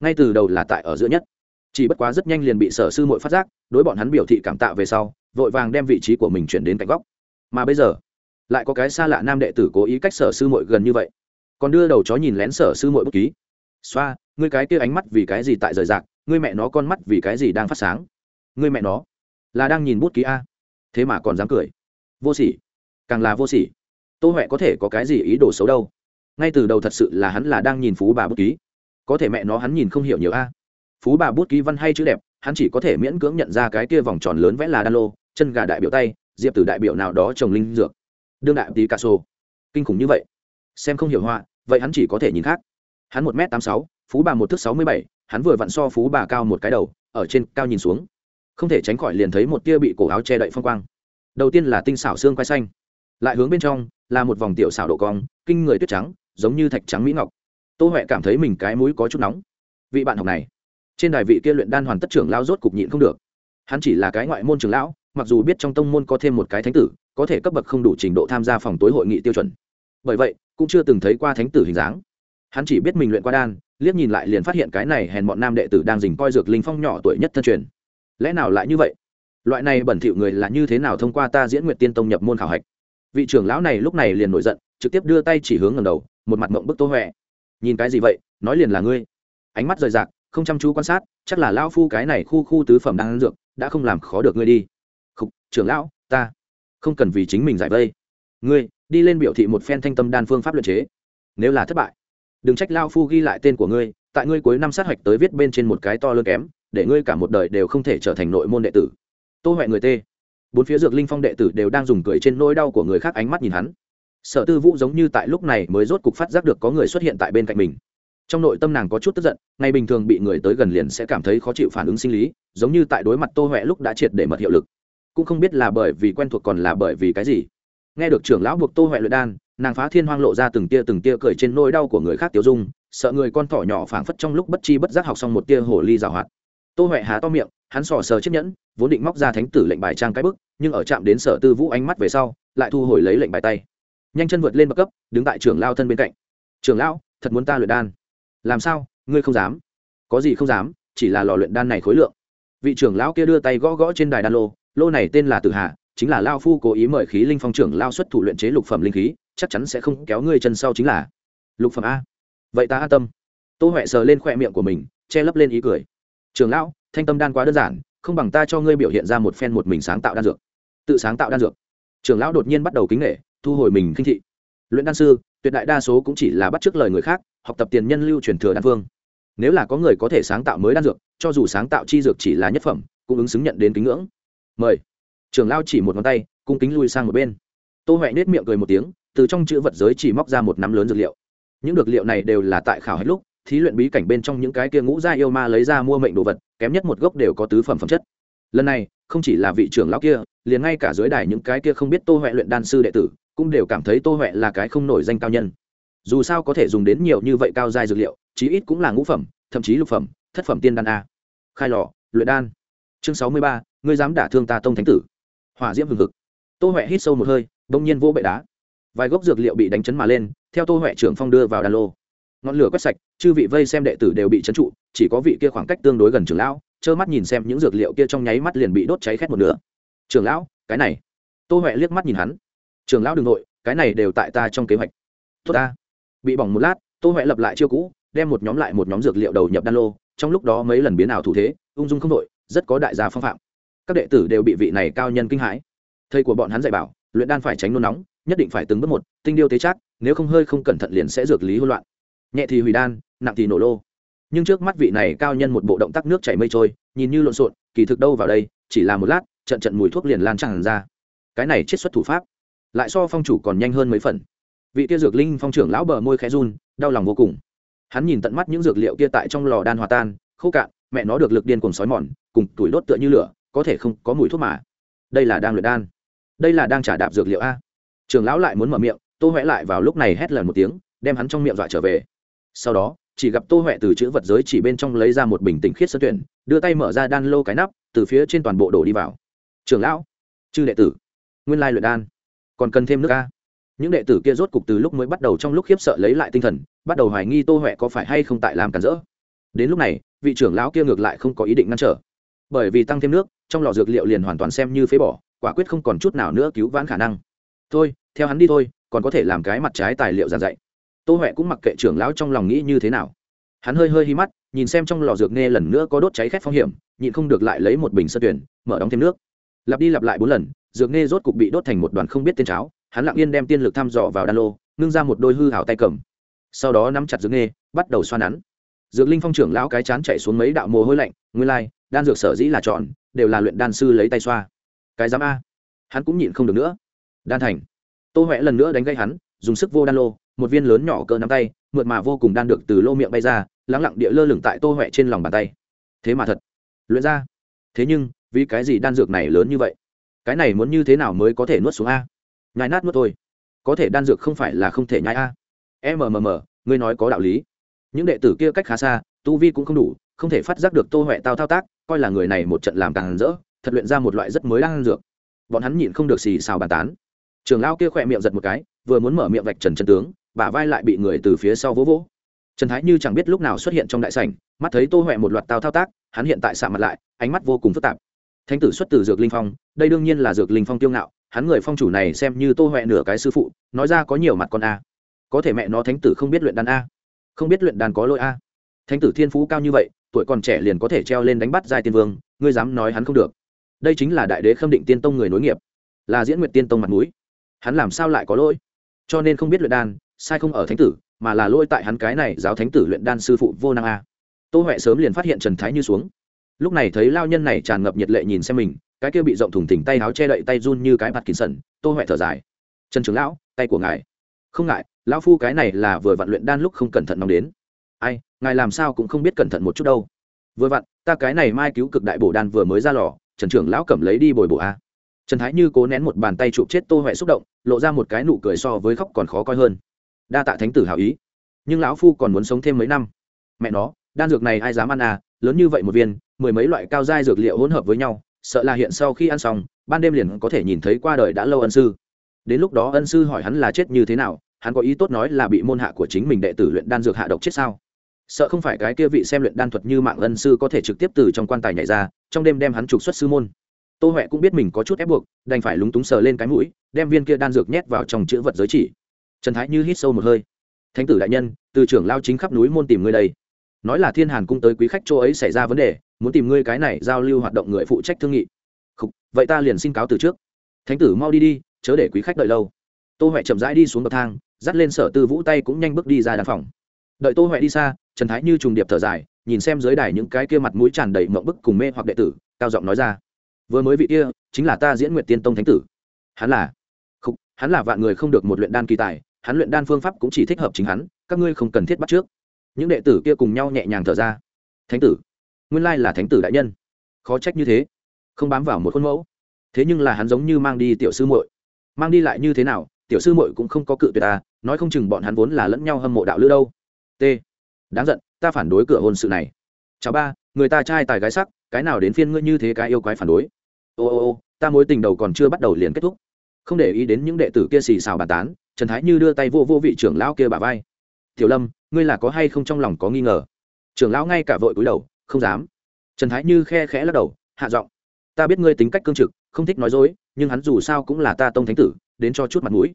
Ngay từ đầu là tại ở giữa nhất. Chỉ bất quá rất nhanh liền bị sở sư mội phát giác, đối bọn hắn biểu thị cảm tạ về sau, vội vàng đem vị trí của mình chuyển đến cạnh góc. Mà bây giờ, lại có cái xa lạ nam đệ tử cố ý cách sở sư mội gần như vậy. Còn đưa đầu chó nhìn lén sở sư mội bút ký. Xoa, ngươi cái kia ánh mắt vì cái gì tại rời rạc ngươi mẹ nó con mắt vì cái gì đang phát sáng? Ngươi mẹ nó là đang nhìn bút ký a. Thế mà còn dám cười. Vô sỉ. Càng là vô sỉ. Tô huệ có thể có cái gì ý đồ xấu đâu. Ngay từ đầu thật sự là hắn là đang nhìn phú bà bút ký. Có thể mẹ nó hắn nhìn không hiểu nhiều a. Phú bà bút ký văn hay chữ đẹp, hắn chỉ có thể miễn cưỡng nhận ra cái kia vòng tròn lớn vẽ là đan lô, chân gà đại biểu tay, diệp từ đại biểu nào đó trồng linh dược. Đương đại tí ca sô. Kinh khủng như vậy. Xem không hiểu họa, vậy hắn chỉ có thể nhìn khác. Hắn một m tám sáu, phú bà một thước sáu mươi bảy hắn vừa vặn so phú bà cao một cái đầu, ở trên cao nhìn xuống. Không thể tránh khỏi liền thấy một tia bị cổ áo che đậy phong quang. Đầu tiên là tinh xảo xương quai xanh, lại hướng bên trong là một vòng tiểu xảo độ cong, kinh người tuyết trắng, giống như thạch trắng mỹ ngọc. Tô huệ cảm thấy mình cái mũi có chút nóng. Vị bạn học này, trên đài vị kia luyện đan hoàn tất trưởng lao rốt cục nhịn không được. Hắn chỉ là cái ngoại môn trưởng lão, mặc dù biết trong tông môn có thêm một cái thánh tử, có thể cấp bậc không đủ trình độ tham gia phòng tối hội nghị tiêu chuẩn. Bởi vậy, cũng chưa từng thấy qua thánh tử hình dáng. Hắn chỉ biết mình luyện qua đan liếc nhìn lại liền phát hiện cái này hèn bọn nam đệ tử đang dình coi dược linh phong nhỏ tuổi nhất thân truyền. Lẽ nào lại như vậy? Loại này bẩn thỉu người là như thế nào thông qua ta diễn nguyện tiên tông nhập môn khảo hạch? Vị trưởng lão này lúc này liền nổi giận trực tiếp đưa tay chỉ hướng ngầm đầu một mặt mộng bức tô huệ nhìn cái gì vậy? Nói liền là ngươi. Ánh mắt rời rạc không chăm chú quan sát chắc là lão phu cái này khu khu tứ phẩm đang ăn dược đã không làm khó được ngươi đi. Khục, trưởng lão ta không cần vì chính mình giải vây. Ngươi đi lên biểu thị một phen thanh tâm đan phương pháp luật chế. Nếu là thất bại đừng trách lao phu ghi lại tên của ngươi, tại ngươi cuối năm sát hạch tới viết bên trên một cái to lớn kém, để ngươi cả một đời đều không thể trở thành nội môn đệ tử. Tô huệ người tê. Bốn phía dược linh phong đệ tử đều đang dùng cười trên nỗi đau của người khác ánh mắt nhìn hắn. Sở tư vũ giống như tại lúc này mới rốt cục phát giác được có người xuất hiện tại bên cạnh mình. Trong nội tâm nàng có chút tức giận, ngay bình thường bị người tới gần liền sẽ cảm thấy khó chịu phản ứng sinh lý, giống như tại đối mặt tô huệ lúc đã triệt để mật hiệu lực. Cũng không biết là bởi vì quen thuộc còn là bởi vì cái gì. Nghe được trưởng lão buộc tô huệ luyện đan nàng phá thiên hoang lộ ra từng tia từng tia cười trên nỗi đau của người khác tiêu dung, sợ người con thỏ nhỏ phảng phất trong lúc bất chi bất giác học xong một tia hồ ly rào hoạt. Tô huệ há to miệng, hắn sò sờ chiếc nhẫn, vốn định móc ra thánh tử lệnh bài trang cái bức, nhưng ở chạm đến sở tư vũ ánh mắt về sau, lại thu hồi lấy lệnh bài tay. Nhanh chân vượt lên bậc cấp, đứng tại trưởng lao thân bên cạnh. Trưởng lão, thật muốn ta luyện đan? Làm sao? Ngươi không dám. Có gì không dám, chỉ là lò luyện đan này khối lượng. Vị trưởng lão kia đưa tay gõ gõ trên đài đan lô lô này tên là tử hạ chính là lao phu cố ý mời khí linh phong trưởng lao xuất thủ luyện chế lục phẩm linh khí chắc chắn sẽ không kéo ngươi chân sau chính là lục phẩm a. Vậy ta an tâm. Tô huệ sờ lên khoe miệng của mình, che lấp lên ý cười. Trường lão, thanh tâm đan quá đơn giản, không bằng ta cho ngươi biểu hiện ra một phen một mình sáng tạo đan dược. Tự sáng tạo đan dược. Trường lão đột nhiên bắt đầu kính nghệ thu hồi mình khinh thị. Luyện đan sư, tuyệt đại đa số cũng chỉ là bắt t lời người khác, học tập tiền nhân lưu truyền thừa đan phương. Nếu là có người có thể sáng tạo mới đan dược, cho dù sáng tạo chi dược chỉ là nhất phẩm, cũng ứng xứng nhận đến kính ngưỡng. Mời. Trường lao chỉ một ngón tay, cung kính lui sang một bên. Tô huệ nết miệng cười một tiếng từ trong chữ vật giới chỉ móc ra một nắm lớn dược liệu. Những dược liệu này đều là tại khảo hết lúc, thí luyện bí cảnh bên trong những cái kia ngũ gia yêu ma lấy ra mua mệnh đồ vật, kém nhất một gốc đều có tứ phẩm phẩm chất. Lần này, không chỉ là vị trưởng lão kia, liền ngay cả dưới đài những cái kia không biết tô huệ luyện đan sư đệ tử, cũng đều cảm thấy tô huệ là cái không nổi danh cao nhân. Dù sao có thể dùng đến nhiều như vậy cao giai dược liệu, chí ít cũng là ngũ phẩm, thậm chí lục phẩm, thất phẩm tiên đan a. Khai lò, luyện đan. Chương sáu mươi ba, ngươi dám đả thương ta tông thánh tử. Hỏa diễm hừng hực. Tô huệ hít sâu một hơi, bỗng nhiên vô bệ đá vài gốc dược liệu bị đánh chấn mà lên, theo tô huệ trưởng phong đưa vào đan lô. Ngọn lửa quét sạch, chư vị vây xem đệ tử đều bị chấn trụ, chỉ có vị kia khoảng cách tương đối gần trưởng lão, trơ mắt nhìn xem những dược liệu kia trong nháy mắt liền bị đốt cháy khét một nửa. Trưởng lão, cái này. Tô huệ liếc mắt nhìn hắn. Trưởng lão đ ừ n g nội, cái này đều tại ta trong kế hoạch. Tốt ta. Bị bỏng một lát, tô huệ lập lại chiêu cũ, đem một nhóm lại một nhóm dược liệu đầu nhập đan lô, trong lúc đó mấy lần biến ảo thủ thế, ung dung không đội rất có đại gia phong phạm. Các đệ tử đều bị vị này cao nhân kinh hãi. Thầy của bọn hắn dạy bảo luyện đan phải tránh nôn nóng, nhất định phải từng bước một, tinh điêu tế chắc nếu không hơi không cẩn thận liền sẽ dược lý hỗn loạn. Nhẹ thì hủy đan, nặng thì nổ lô. Nhưng trước mắt vị này cao nhân một bộ động tác nước chảy mây trôi, nhìn như lộn xộn, kỳ thực đâu vào đây, chỉ là một lát, trận trận mùi thuốc liền lan tràn ra. Cái này chiết xuất thủ pháp, lại so phong chủ còn nhanh hơn mấy phần. Vị kia dược linh phong trưởng lão bờ môi khẽ run, đau lòng vô cùng. Hắn nhìn tận mắt những dược liệu kia tại trong lò đan hòa tan, khô cạn, mẹ nó được lực điên cùng sói mòn, cùng tuổi đốt tựa như lửa, có thể không có mùi thuốc mà. Đây là đang luyện đan đây là đang trả đạp dược liệu a. Trường lão lại muốn mở miệng, tô huệ lại vào lúc này hét lần một tiếng, đem hắn trong miệng dọa trở về. Sau đó, chỉ gặp tô huệ từ chữ vật giới chỉ bên trong lấy ra một bình tĩnh khiết sơ tuyển, đưa tay mở ra đan lô cái nắp, từ phía trên toàn bộ đổ đi vào. Trường lão, chư đệ tử, nguyên lai luyện đan, còn cần thêm nước a? Những đệ tử kia rốt cục từ lúc mới bắt đầu trong lúc khiếp sợ lấy lại tinh thần, bắt đầu hoài nghi tô huệ có phải hay không tại làm cản rỡ. Đến lúc này, vị trưởng lão kia ngược lại không có ý định ngăn trở. Bởi vì tăng thêm nước, trong lò dược liệu liền hoàn toàn xem như phế bỏ quả quyết không còn chút nào nữa cứu vãn khả năng. Thôi, theo hắn đi thôi, còn có thể làm cái mặt trái tài liệu giảng dạy. Tô huệ cũng mặc kệ trưởng lão trong lòng nghĩ như thế nào. Hắn hơi hơi hi mắt, nhìn xem trong lò dược nghe lần nữa có đốt cháy khét phong hiểm, nhịn không được lại lấy một bình sơ tuyển, mở đóng thêm nước. Lặp đi lặp lại bốn lần, dược nghe rốt cục bị đốt thành một đoàn không biết tên cháo, hắn lặng yên đem tiên lực thăm dò vào đan lô, ngưng ra một đôi hư hảo tay cầm. Sau đó nắm chặt dược nghe, bắt đầu xoa nắn. Dược linh phong trưởng lão cái chán chạy xuống mấy đạo mồ hôi lạnh, nguyên lai, đan dược sở dĩ là tròn đều là luyện đan sư lấy tay xoa cái giám a. Hắn cũng nhịn không được nữa. Đan thành. Tô huệ lần nữa đánh gây hắn, dùng sức vô đan lô, một viên lớn nhỏ cỡ nắm tay, mượt mà vô cùng đan được từ lô miệng bay ra, lắng lặng địa lơ lửng tại tô huệ trên lòng bàn tay. Thế mà thật, luyện ra. Thế nhưng, vì cái gì đan dược này lớn như vậy? Cái này muốn như thế nào mới có thể nuốt xuống a? Nhai nát nuốt thôi. Có thể đan dược không phải là không thể nhai a. Mmm ngươi nói có đạo lý. Những đệ tử kia cách khá xa, tu vi cũng không đủ, không thể phát giác được tô huệ tao thao tác, coi là người này một trận làm càng rỡ thật luyện ra một loại rất mới đan dược. Bọn hắn nhịn không được xì xào bàn tán. Trường lao kia khỏe miệng giật một cái, vừa muốn mở miệng vạch trần chân tướng, bả vai lại bị người từ phía sau vỗ vỗ. Trần thái như chẳng biết lúc nào xuất hiện trong đại sảnh, mắt thấy tô huệ một loạt tao thao tác, hắn hiện tại xạ mặt lại, ánh mắt vô cùng phức tạp. Thánh tử xuất từ dược linh phong, đây đương nhiên là dược linh phong tiêu ngạo, hắn người phong chủ này xem như tô huệ nửa cái sư phụ, nói ra có nhiều mặt con a. Có thể mẹ nó thánh tử không biết luyện đàn a. Không biết luyện đàn có lỗi a. Thánh tử thiên phú cao như vậy, tuổi còn trẻ liền có thể treo lên đánh bắt giai tiên vương, ngươi dám nói hắn không được đây chính là đại đế khâm định tiên tông người nối nghiệp, là diễn nguyệt tiên tông mặt mũi. Hắn làm sao lại có lỗi? Cho nên không biết luyện đan, sai không ở thánh tử, mà là lỗi tại hắn cái này giáo thánh tử luyện đan sư phụ vô năng a. Tô huệ sớm liền phát hiện trần thái như xuống. Lúc này thấy lao nhân này tràn ngập nhiệt lệ nhìn xem mình, cái kia bị rộng thủng thỉnh tay áo che đậy tay run như cái mặt kín sần tô huệ thở dài. Trần trưởng lão, tay của ngài. Không ngại, lão phu cái này là vừa vặn luyện đan lúc không cẩn thận nóng đến. Ai, ngài làm sao cũng không biết cẩn thận một chút đâu. Vừa vặn, ta cái này mai cứu cực đại bổ đan vừa mới ra lò trần trưởng lão cầm lấy đi bồi bổ a. Trần thái như cố nén một bàn tay chụp chết tô huệ xúc động, lộ ra một cái nụ cười so với khóc còn khó coi hơn. Đa tạ thánh tử hào ý. Nhưng lão phu còn muốn sống thêm mấy năm. Mẹ nó, đan dược này ai dám ăn à? Lớn như vậy một viên, mười mấy loại cao giai dược liệu hỗn hợp với nhau, sợ là hiện sau khi ăn xong, ban đêm liền có thể nhìn thấy qua đời đã lâu ân sư. Đến lúc đó ân sư hỏi hắn là chết như thế nào, hắn có ý tốt nói là bị môn hạ của chính mình đệ tử luyện đan dược hạ độc chết sao? Sợ không phải cái kia vị xem luyện đan thuật như mạng ân sư có thể trực tiếp từ trong quan tài nhảy ra trong đêm đem hắn trục xuất sư môn. Tô huệ cũng biết mình có chút ép buộc đành phải lúng túng sờ lên cái mũi đem viên kia đan dược nhét vào trong chữ vật giới chỉ. Trần thái như hít sâu một hơi. Thánh tử đại nhân từ trưởng lao chính khắp núi môn tìm ngươi đây. Nói là thiên hàn cung tới quý khách chỗ ấy xảy ra vấn đề muốn tìm ngươi cái này giao lưu hoạt động người phụ trách thương nghị. Khúc, vậy ta liền xin cáo từ trước. Thánh tử mau đi đi chớ để quý khách đợi lâu. Tô huệ chậm rãi đi xuống bậc thang dắt lên sở tư vũ tay cũng nhanh bước đi ra đàn phòng. Đợi tô huệ đi xa trần thái như trùng điệp thở dài, nhìn xem dưới đài những cái kia mặt mũi tràn đầy mộng bức cùng mê hoặc đệ tử, cao giọng nói ra. Vừa mới vị kia, chính là ta diễn nguyệt tiên tông thánh tử. Hắn là không hắn là vạn người không được một luyện đan kỳ tài, hắn luyện đan phương pháp cũng chỉ thích hợp chính hắn, các ngươi không cần thiết bắt trước. Những đệ tử kia cùng nhau nhẹ nhàng thở ra. Thánh tử, nguyên lai là thánh tử đại nhân. Khó trách như thế. Không bám vào một khuôn mẫu. Thế nhưng là hắn giống như mang đi tiểu sư muội. Mang đi lại như thế nào, tiểu sư muội cũng không có cự tuyệt ta nói không chừng bọn hắn vốn là lẫn nhau hâm mộ đạo lữ đâu. T đáng giận, ta phản đối cửa hôn sự này. Chào ba, người ta trai tài gái sắc, cái nào đến phiên ngươi như thế cái yêu quái phản đối? Ô ô ô, ta mối tình đầu còn chưa bắt đầu liền kết thúc. Không để ý đến những đệ tử kia xì xào bàn tán, trần thái như đưa tay vô vô vị trưởng lão kia bà vai. Tiểu lâm, ngươi là có hay không trong lòng có nghi ngờ? Trưởng lão ngay cả vội cúi đầu, không dám. Trần thái như khe khẽ lắc đầu, hạ giọng. Ta biết ngươi tính cách cương trực, không thích nói dối, nhưng hắn dù sao cũng là ta tông thánh tử, đến cho chút mặt mũi.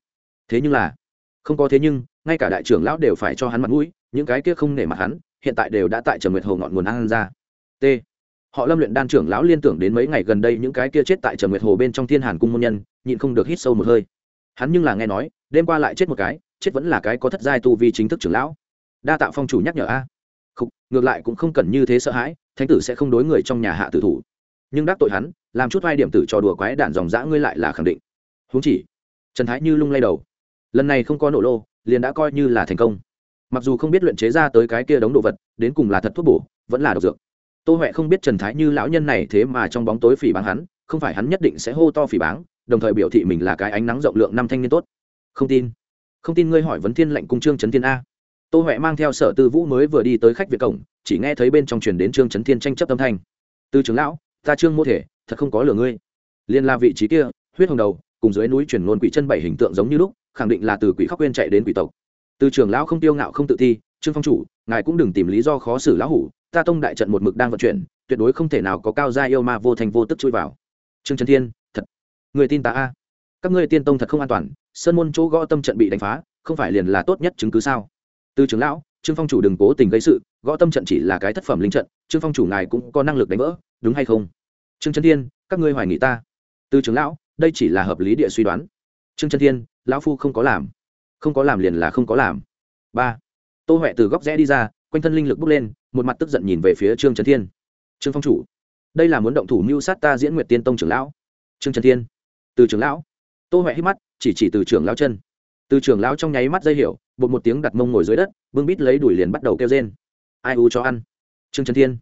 Thế nhưng là, không có thế nhưng, ngay cả đại trưởng lão đều phải cho hắn mặt mũi những cái kia không nể mặt hắn, hiện tại đều đã tại Trầm nguyệt hồ ngọn nguồn ăn ra. T. Họ lâm luyện đan trưởng lão liên tưởng đến mấy ngày gần đây những cái kia chết tại Trầm nguyệt hồ bên trong thiên hàn cung môn nhân, nhịn không được hít sâu một hơi. Hắn nhưng là nghe nói, đêm qua lại chết một cái, chết vẫn là cái có thất giai tu vi chính thức trưởng lão. Đa Tạo phong chủ nhắc nhở a. Không ngược lại cũng không cần như thế sợ hãi, thánh tử sẽ không đối người trong nhà hạ tử thủ. Nhưng đắc tội hắn, làm chút vai điểm tử trò đùa quái đản dòng dã ngươi lại là khẳng định. Huống chỉ, trần thái như lung lay đầu. Lần này không có nổ lô, liền đã coi như là thành công mặc dù không biết luyện chế ra tới cái kia đống đồ vật, đến cùng là thật thuốc bổ, vẫn là độc dược. Tô huệ không biết trần thái như lão nhân này thế mà trong bóng tối phỉ báng hắn, không phải hắn nhất định sẽ hô to phỉ báng, đồng thời biểu thị mình là cái ánh nắng rộng lượng năm thanh niên tốt. Không tin. Không tin ngươi hỏi vấn thiên lệnh cung trương trấn thiên a. Tô huệ mang theo sở tư vũ mới vừa đi tới khách việt cổng, chỉ nghe thấy bên trong truyền đến trương trấn thiên tranh chấp âm thanh. Tư trưởng lão, ta trương mô thể, thật không có lừa ngươi. Liên la vị trí kia, huyết hồng đầu, cùng dưới núi chuyển luôn quỷ chân bảy hình tượng giống như lúc, khẳng định là từ quỷ khóc quên chạy đến quỷ tộc từ trưởng lão không tiêu ngạo không tự thi, trương phong chủ, ngài cũng đừng tìm lý do khó xử lão hủ, ta tông đại trận một mực đang vận chuyển, tuyệt đối không thể nào có cao gia yêu ma vô thành vô tức chui vào. Trương trần thiên, thật, người tin ta a? Các ngươi tiên tông thật không an toàn, sơn môn chỗ gõ tâm trận bị đánh phá, không phải liền là tốt nhất chứng cứ sao? Từ trưởng lão, trương phong chủ đừng cố tình gây sự, gõ tâm trận chỉ là cái thất phẩm linh trận, trương phong chủ ngài cũng có năng lực đánh vỡ, đúng hay không? Trương trần thiên, các ngươi hoài nghị ta. Từ trưởng lão, đây chỉ là hợp lý địa suy đoán. Trương trần thiên, lão phu không có làm không có làm liền là không có làm. Ba. Tô huệ từ góc rẽ đi ra, quanh thân linh lực bốc lên, một mặt tức giận nhìn về phía trương trấn thiên. Trương phong chủ, đây là muốn động thủ mưu sát ta diễn nguyệt tiên tông trưởng lão. Trương trấn thiên, từ trưởng lão. Tô huệ hít mắt, chỉ chỉ từ trưởng lão chân. Từ trưởng lão trong nháy mắt dây hiểu, bột một tiếng đặt mông ngồi dưới đất, bưng bít lấy đuổi liền bắt đầu kêu rên. Ai u cho ăn? Trương trấn thiên,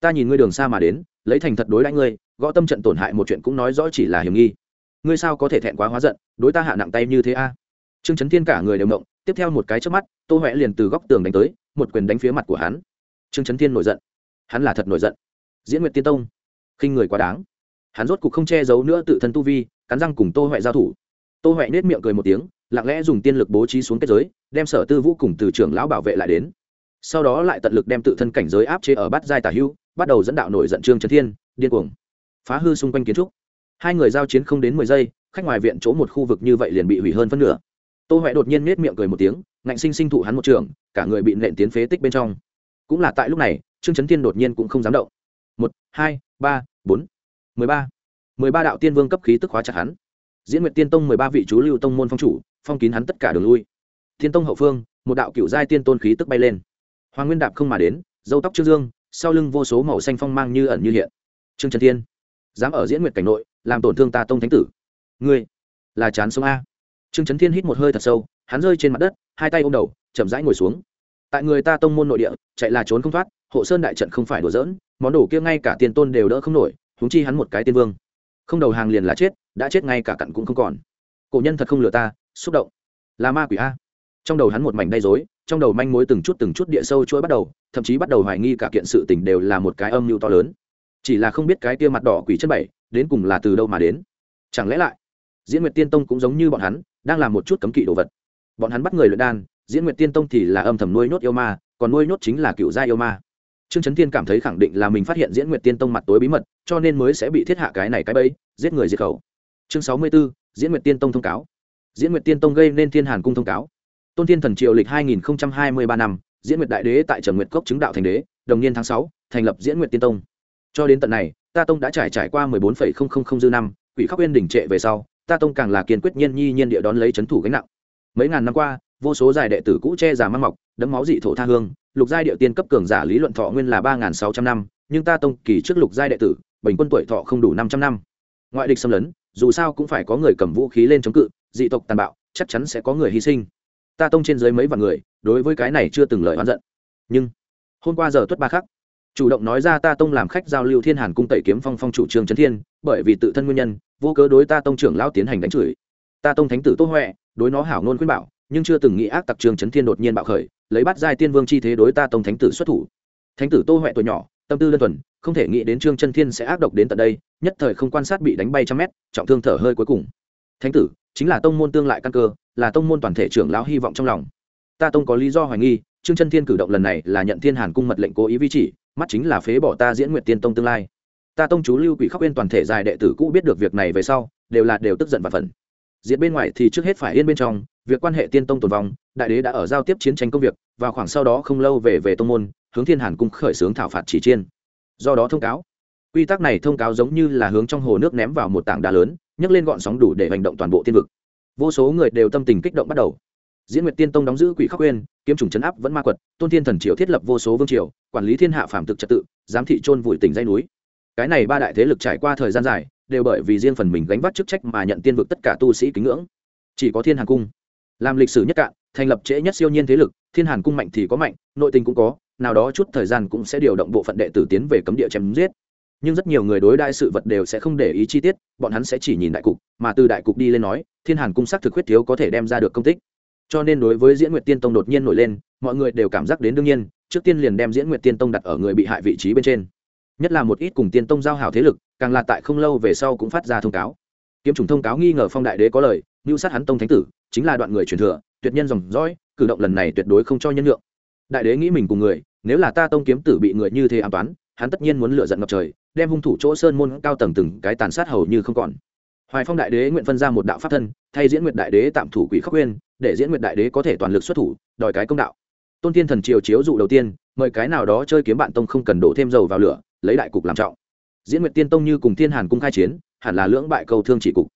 ta nhìn ngươi đường xa mà đến, lấy thành thật đối đãi ngươi, gõ tâm trận tổn hại một chuyện cũng nói rõ chỉ là hiểm nghi. Ngươi sao có thể thẹn quá hóa giận, đối ta hạ nặng tay như thế a? Trương trấn thiên cả người đều động. tiếp theo một cái trước mắt, tô huệ liền từ góc tường đánh tới, một quyền đánh phía mặt của hắn. Trương trấn thiên nổi giận. Hắn là thật nổi giận. Diễn nguyệt tiên tông. Khinh người quá đáng. Hắn rốt cục không che giấu nữa tự thân tu vi, cắn răng cùng tô huệ giao thủ. Tô huệ nết miệng cười một tiếng, lặng lẽ dùng tiên lực bố trí xuống kết giới, đem sở tư vũ cùng từ trưởng lão bảo vệ lại đến. Sau đó lại tận lực đem tự thân cảnh giới áp chế ở bát giai tả hưu, bắt đầu dẫn đạo nổi giận trương trấn thiên, điên cuồng. Phá hư xung quanh kiến trúc. Hai người giao chiến không đến mười giây, khách ngoài viện chỗ một khu vực như vậy liền bị hủy hơn phân nửa tô huệ đột nhiên nết miệng cười một tiếng, ngạnh sinh sinh thụ hắn một trường, cả người bị nện tiến phế tích bên trong. Cũng là tại lúc này, trương trấn thiên đột nhiên cũng không dám động. Một, hai, ba, bốn. Mười ba. Mười ba đạo tiên vương cấp khí tức hóa chặt hắn. Diễn nguyệt tiên tông mười ba vị chú lưu tông môn phong chủ, phong kín hắn tất cả đường lui. Thiên tông hậu phương, một đạo cựu giai tiên tôn khí tức bay lên. Hoàng nguyên đạp không mà đến, dâu tóc trương dương, sau lưng vô số màu xanh phong mang như ẩn như hiện. Trương trần thiên, dám ở diễn nguyệt cảnh nội, làm tổn thương ta tông thánh tử. Ngươi, là chán sống a trương trấn thiên hít một hơi thật sâu, hắn rơi trên mặt đất, hai tay ôm đầu, chậm rãi ngồi xuống. Tại người ta tông môn nội địa, chạy là trốn không thoát, hộ sơn đại trận không phải đùa dỡn món đồ kia ngay cả tiền tôn đều đỡ không nổi húng chi hắn một cái tiên vương. Không đầu hàng liền là chết, đã chết ngay cả cặn cũng không còn. Cổ nhân thật không lừa ta, xúc động. Là ma quỷ a. Trong đầu hắn một mảnh đay dối trong đầu manh mối từng chút từng chút địa sâu chuỗi bắt đầu, thậm chí bắt đầu hoài nghi cả kiện sự tình đều là một cái âm mưu to lớn. Chỉ là không biết cái kia mặt đỏ quỷ chân bảy, đến cùng là từ đâu mà đến? Chẳng lẽ lại diễn nguyệt tiên tông cũng giống như bọn hắn đang làm một chút cấm kỵ đồ vật. Bọn hắn bắt người luyện đan diễn nguyệt tiên tông thì là âm thầm nuôi nhốt yêu ma còn nuôi nhốt chính là cựu gia yêu ma. Trương trấn thiên cảm thấy khẳng định là mình phát hiện diễn nguyệt tiên tông mặt tối bí mật cho nên mới sẽ bị thiết hạ cái này cái bẫy giết người diệt khẩu. Chương sáu mươi 64, diễn nguyệt tiên tông thông cáo. Diễn nguyệt tiên tông gây nên thiên hàn cung thông cáo. Tôn thiên thần triều lịch hai nghìn hai mươi ba năm diễn nguyệt đại đế tại trần nguyệt cốc chứng đạo thành đế đồng niên tháng sáu thành lập diễn nguyệt tiên tông. Cho đến tận này ta tông đã trải trải qua mười bốn phẩy không không không dư năm quỷ khóc uyên đỉnh trệ về sau ta tông càng là kiên quyết nhiên nhi nhiên địa đón lấy c thủ gánh nặng. Mấy ngàn năm qua, vô số giải đệ tử cũ che giả mang mọc đấm máu dị thổ tha hương, lục giai địa tiên cấp cường giả lý luận thọ nguyên là ba ngàn sáu trăm năm, nhưng ta tông kỳ trước lục giai đệ tử, bình quân tuổi thọ không đủ năm trăm năm. Ngoại địch xâm lấn, dù sao cũng phải có người cầm vũ khí lên chống cự, dị tộc tàn bạo, chắc chắn sẽ có người hy sinh. Ta tông trên dưới mấy vạn người, đối với cái này chưa từng lời oán giận. Nhưng, hôm qua giờ tuất ba khắc chủ động nói ra ta tông làm khách giao lưu thiên hàn cung tẩy kiếm phong phong chủ trương trấn thiên, bởi vì tự thân nguyên nhân, vô cớ đối ta tông trưởng lao tiến hành đánh chửi. Ta tông thánh tử tô huệ, đối nó hảo nôn khuyên bảo, nhưng chưa từng nghĩ ác tặc trường trấn thiên đột nhiên bạo khởi, lấy bắt giai tiên vương chi thế đối ta tông thánh tử xuất thủ. Thánh tử tô huệ tuổi nhỏ, tâm tư đơn thuần, không thể nghĩ đến trương chân thiên sẽ ác độc đến tận đây, nhất thời không quan sát bị đánh bay trăm mét, trọng thương thở hơi cuối cùng. Thánh tử, chính là tông môn tương lại căn cơ, là tông môn toàn thể trưởng lão hy vọng trong lòng. Ta tông có lý do hoài nghi trương chân thiên cử động lần này là nhận thiên hàn cung mật lệnh cố ý vi chỉ, mắt chính là phế bỏ ta diễn nguyện tiên tông tương lai. Ta tông chú lưu quỷ khóc yên toàn thể dài đệ tử cũ biết được việc này về sau, đều là đều tức giận và phần diệt bên ngoài thì trước hết phải yên bên trong, việc quan hệ tiên tông tồn vong, đại đế đã ở giao tiếp chiến tranh công việc, và khoảng sau đó không lâu về về tông môn, hướng thiên hàn cung khởi xướng thảo phạt chỉ chiên. Do đó thông cáo. Quy tắc này thông cáo giống như là hướng trong hồ nước ném vào một tảng đá lớn, nhấc lên gọn sóng đủ để hành động toàn bộ thiên vực. Vô số người đều tâm tình kích động bắt đầu diễn nguyệt tiên tông đóng giữ quỷ khắc quên kiếm trùng chấn áp vẫn ma quật, tôn thiên thần triều thiết lập vô số vương triều, quản lý thiên hạ phạm thực trật tự, giám thị trôn vùi tỉnh dây núi. Cái này ba đại thế lực trải qua thời gian dài, đều bởi vì riêng phần mình gánh vác chức trách mà nhận tiên vực tất cả tu sĩ kính ngưỡng. Chỉ có thiên hàn cung, làm lịch sử nhất cạn, thành lập trễ nhất siêu nhiên thế lực, thiên hàn cung mạnh thì có mạnh, nội tình cũng có, nào đó chút thời gian cũng sẽ điều động bộ phận đệ tử tiến về cấm địa chém giết. Nhưng rất nhiều người đối đại sự vật đều sẽ không để ý chi tiết, bọn hắn sẽ chỉ nhìn đại cục, mà từ đại cục đi lên nói, thiên hàn cung sắc thực huyết thiếu có thể đem ra được công tích cho nên đối với diễn nguyệt tiên tông đột nhiên nổi lên, mọi người đều cảm giác đến đương nhiên, trước tiên liền đem diễn nguyệt tiên tông đặt ở người bị hại vị trí bên trên. Nhất là một ít cùng tiên tông giao hảo thế lực, càng là tại không lâu về sau cũng phát ra thông cáo. Kiếm chủng thông cáo nghi ngờ phong đại đế có lời mưu sát hắn tông thánh tử, chính là đoạn người truyền thừa, tuyệt nhân dòng dõi, cử động lần này tuyệt đối không cho nhân lượng đại đế nghĩ mình cùng người, nếu là ta tông kiếm tử bị người như thế an toán, hắn tất nhiên muốn lựa giận ngập trời, đem hung thủ chỗ sơn môn cao tầng từng cái tàn sát hầu như không còn hoài phong đại đế nguyện phân ra một đạo pháp thân thay diễn nguyệt đại đế tạm thủ quỷ khắc nguyên, để diễn nguyệt đại đế có thể toàn lực xuất thủ đòi cái công đạo. Tôn thiên thần triều chiếu dụ đầu tiên mời cái nào đó chơi kiếm bạn tông không cần đổ thêm dầu vào lửa lấy đại cục làm trọng. Diễn nguyệt tiên tông như cùng thiên hàn cung khai chiến hẳn là lưỡng bại cầu thương chỉ cục.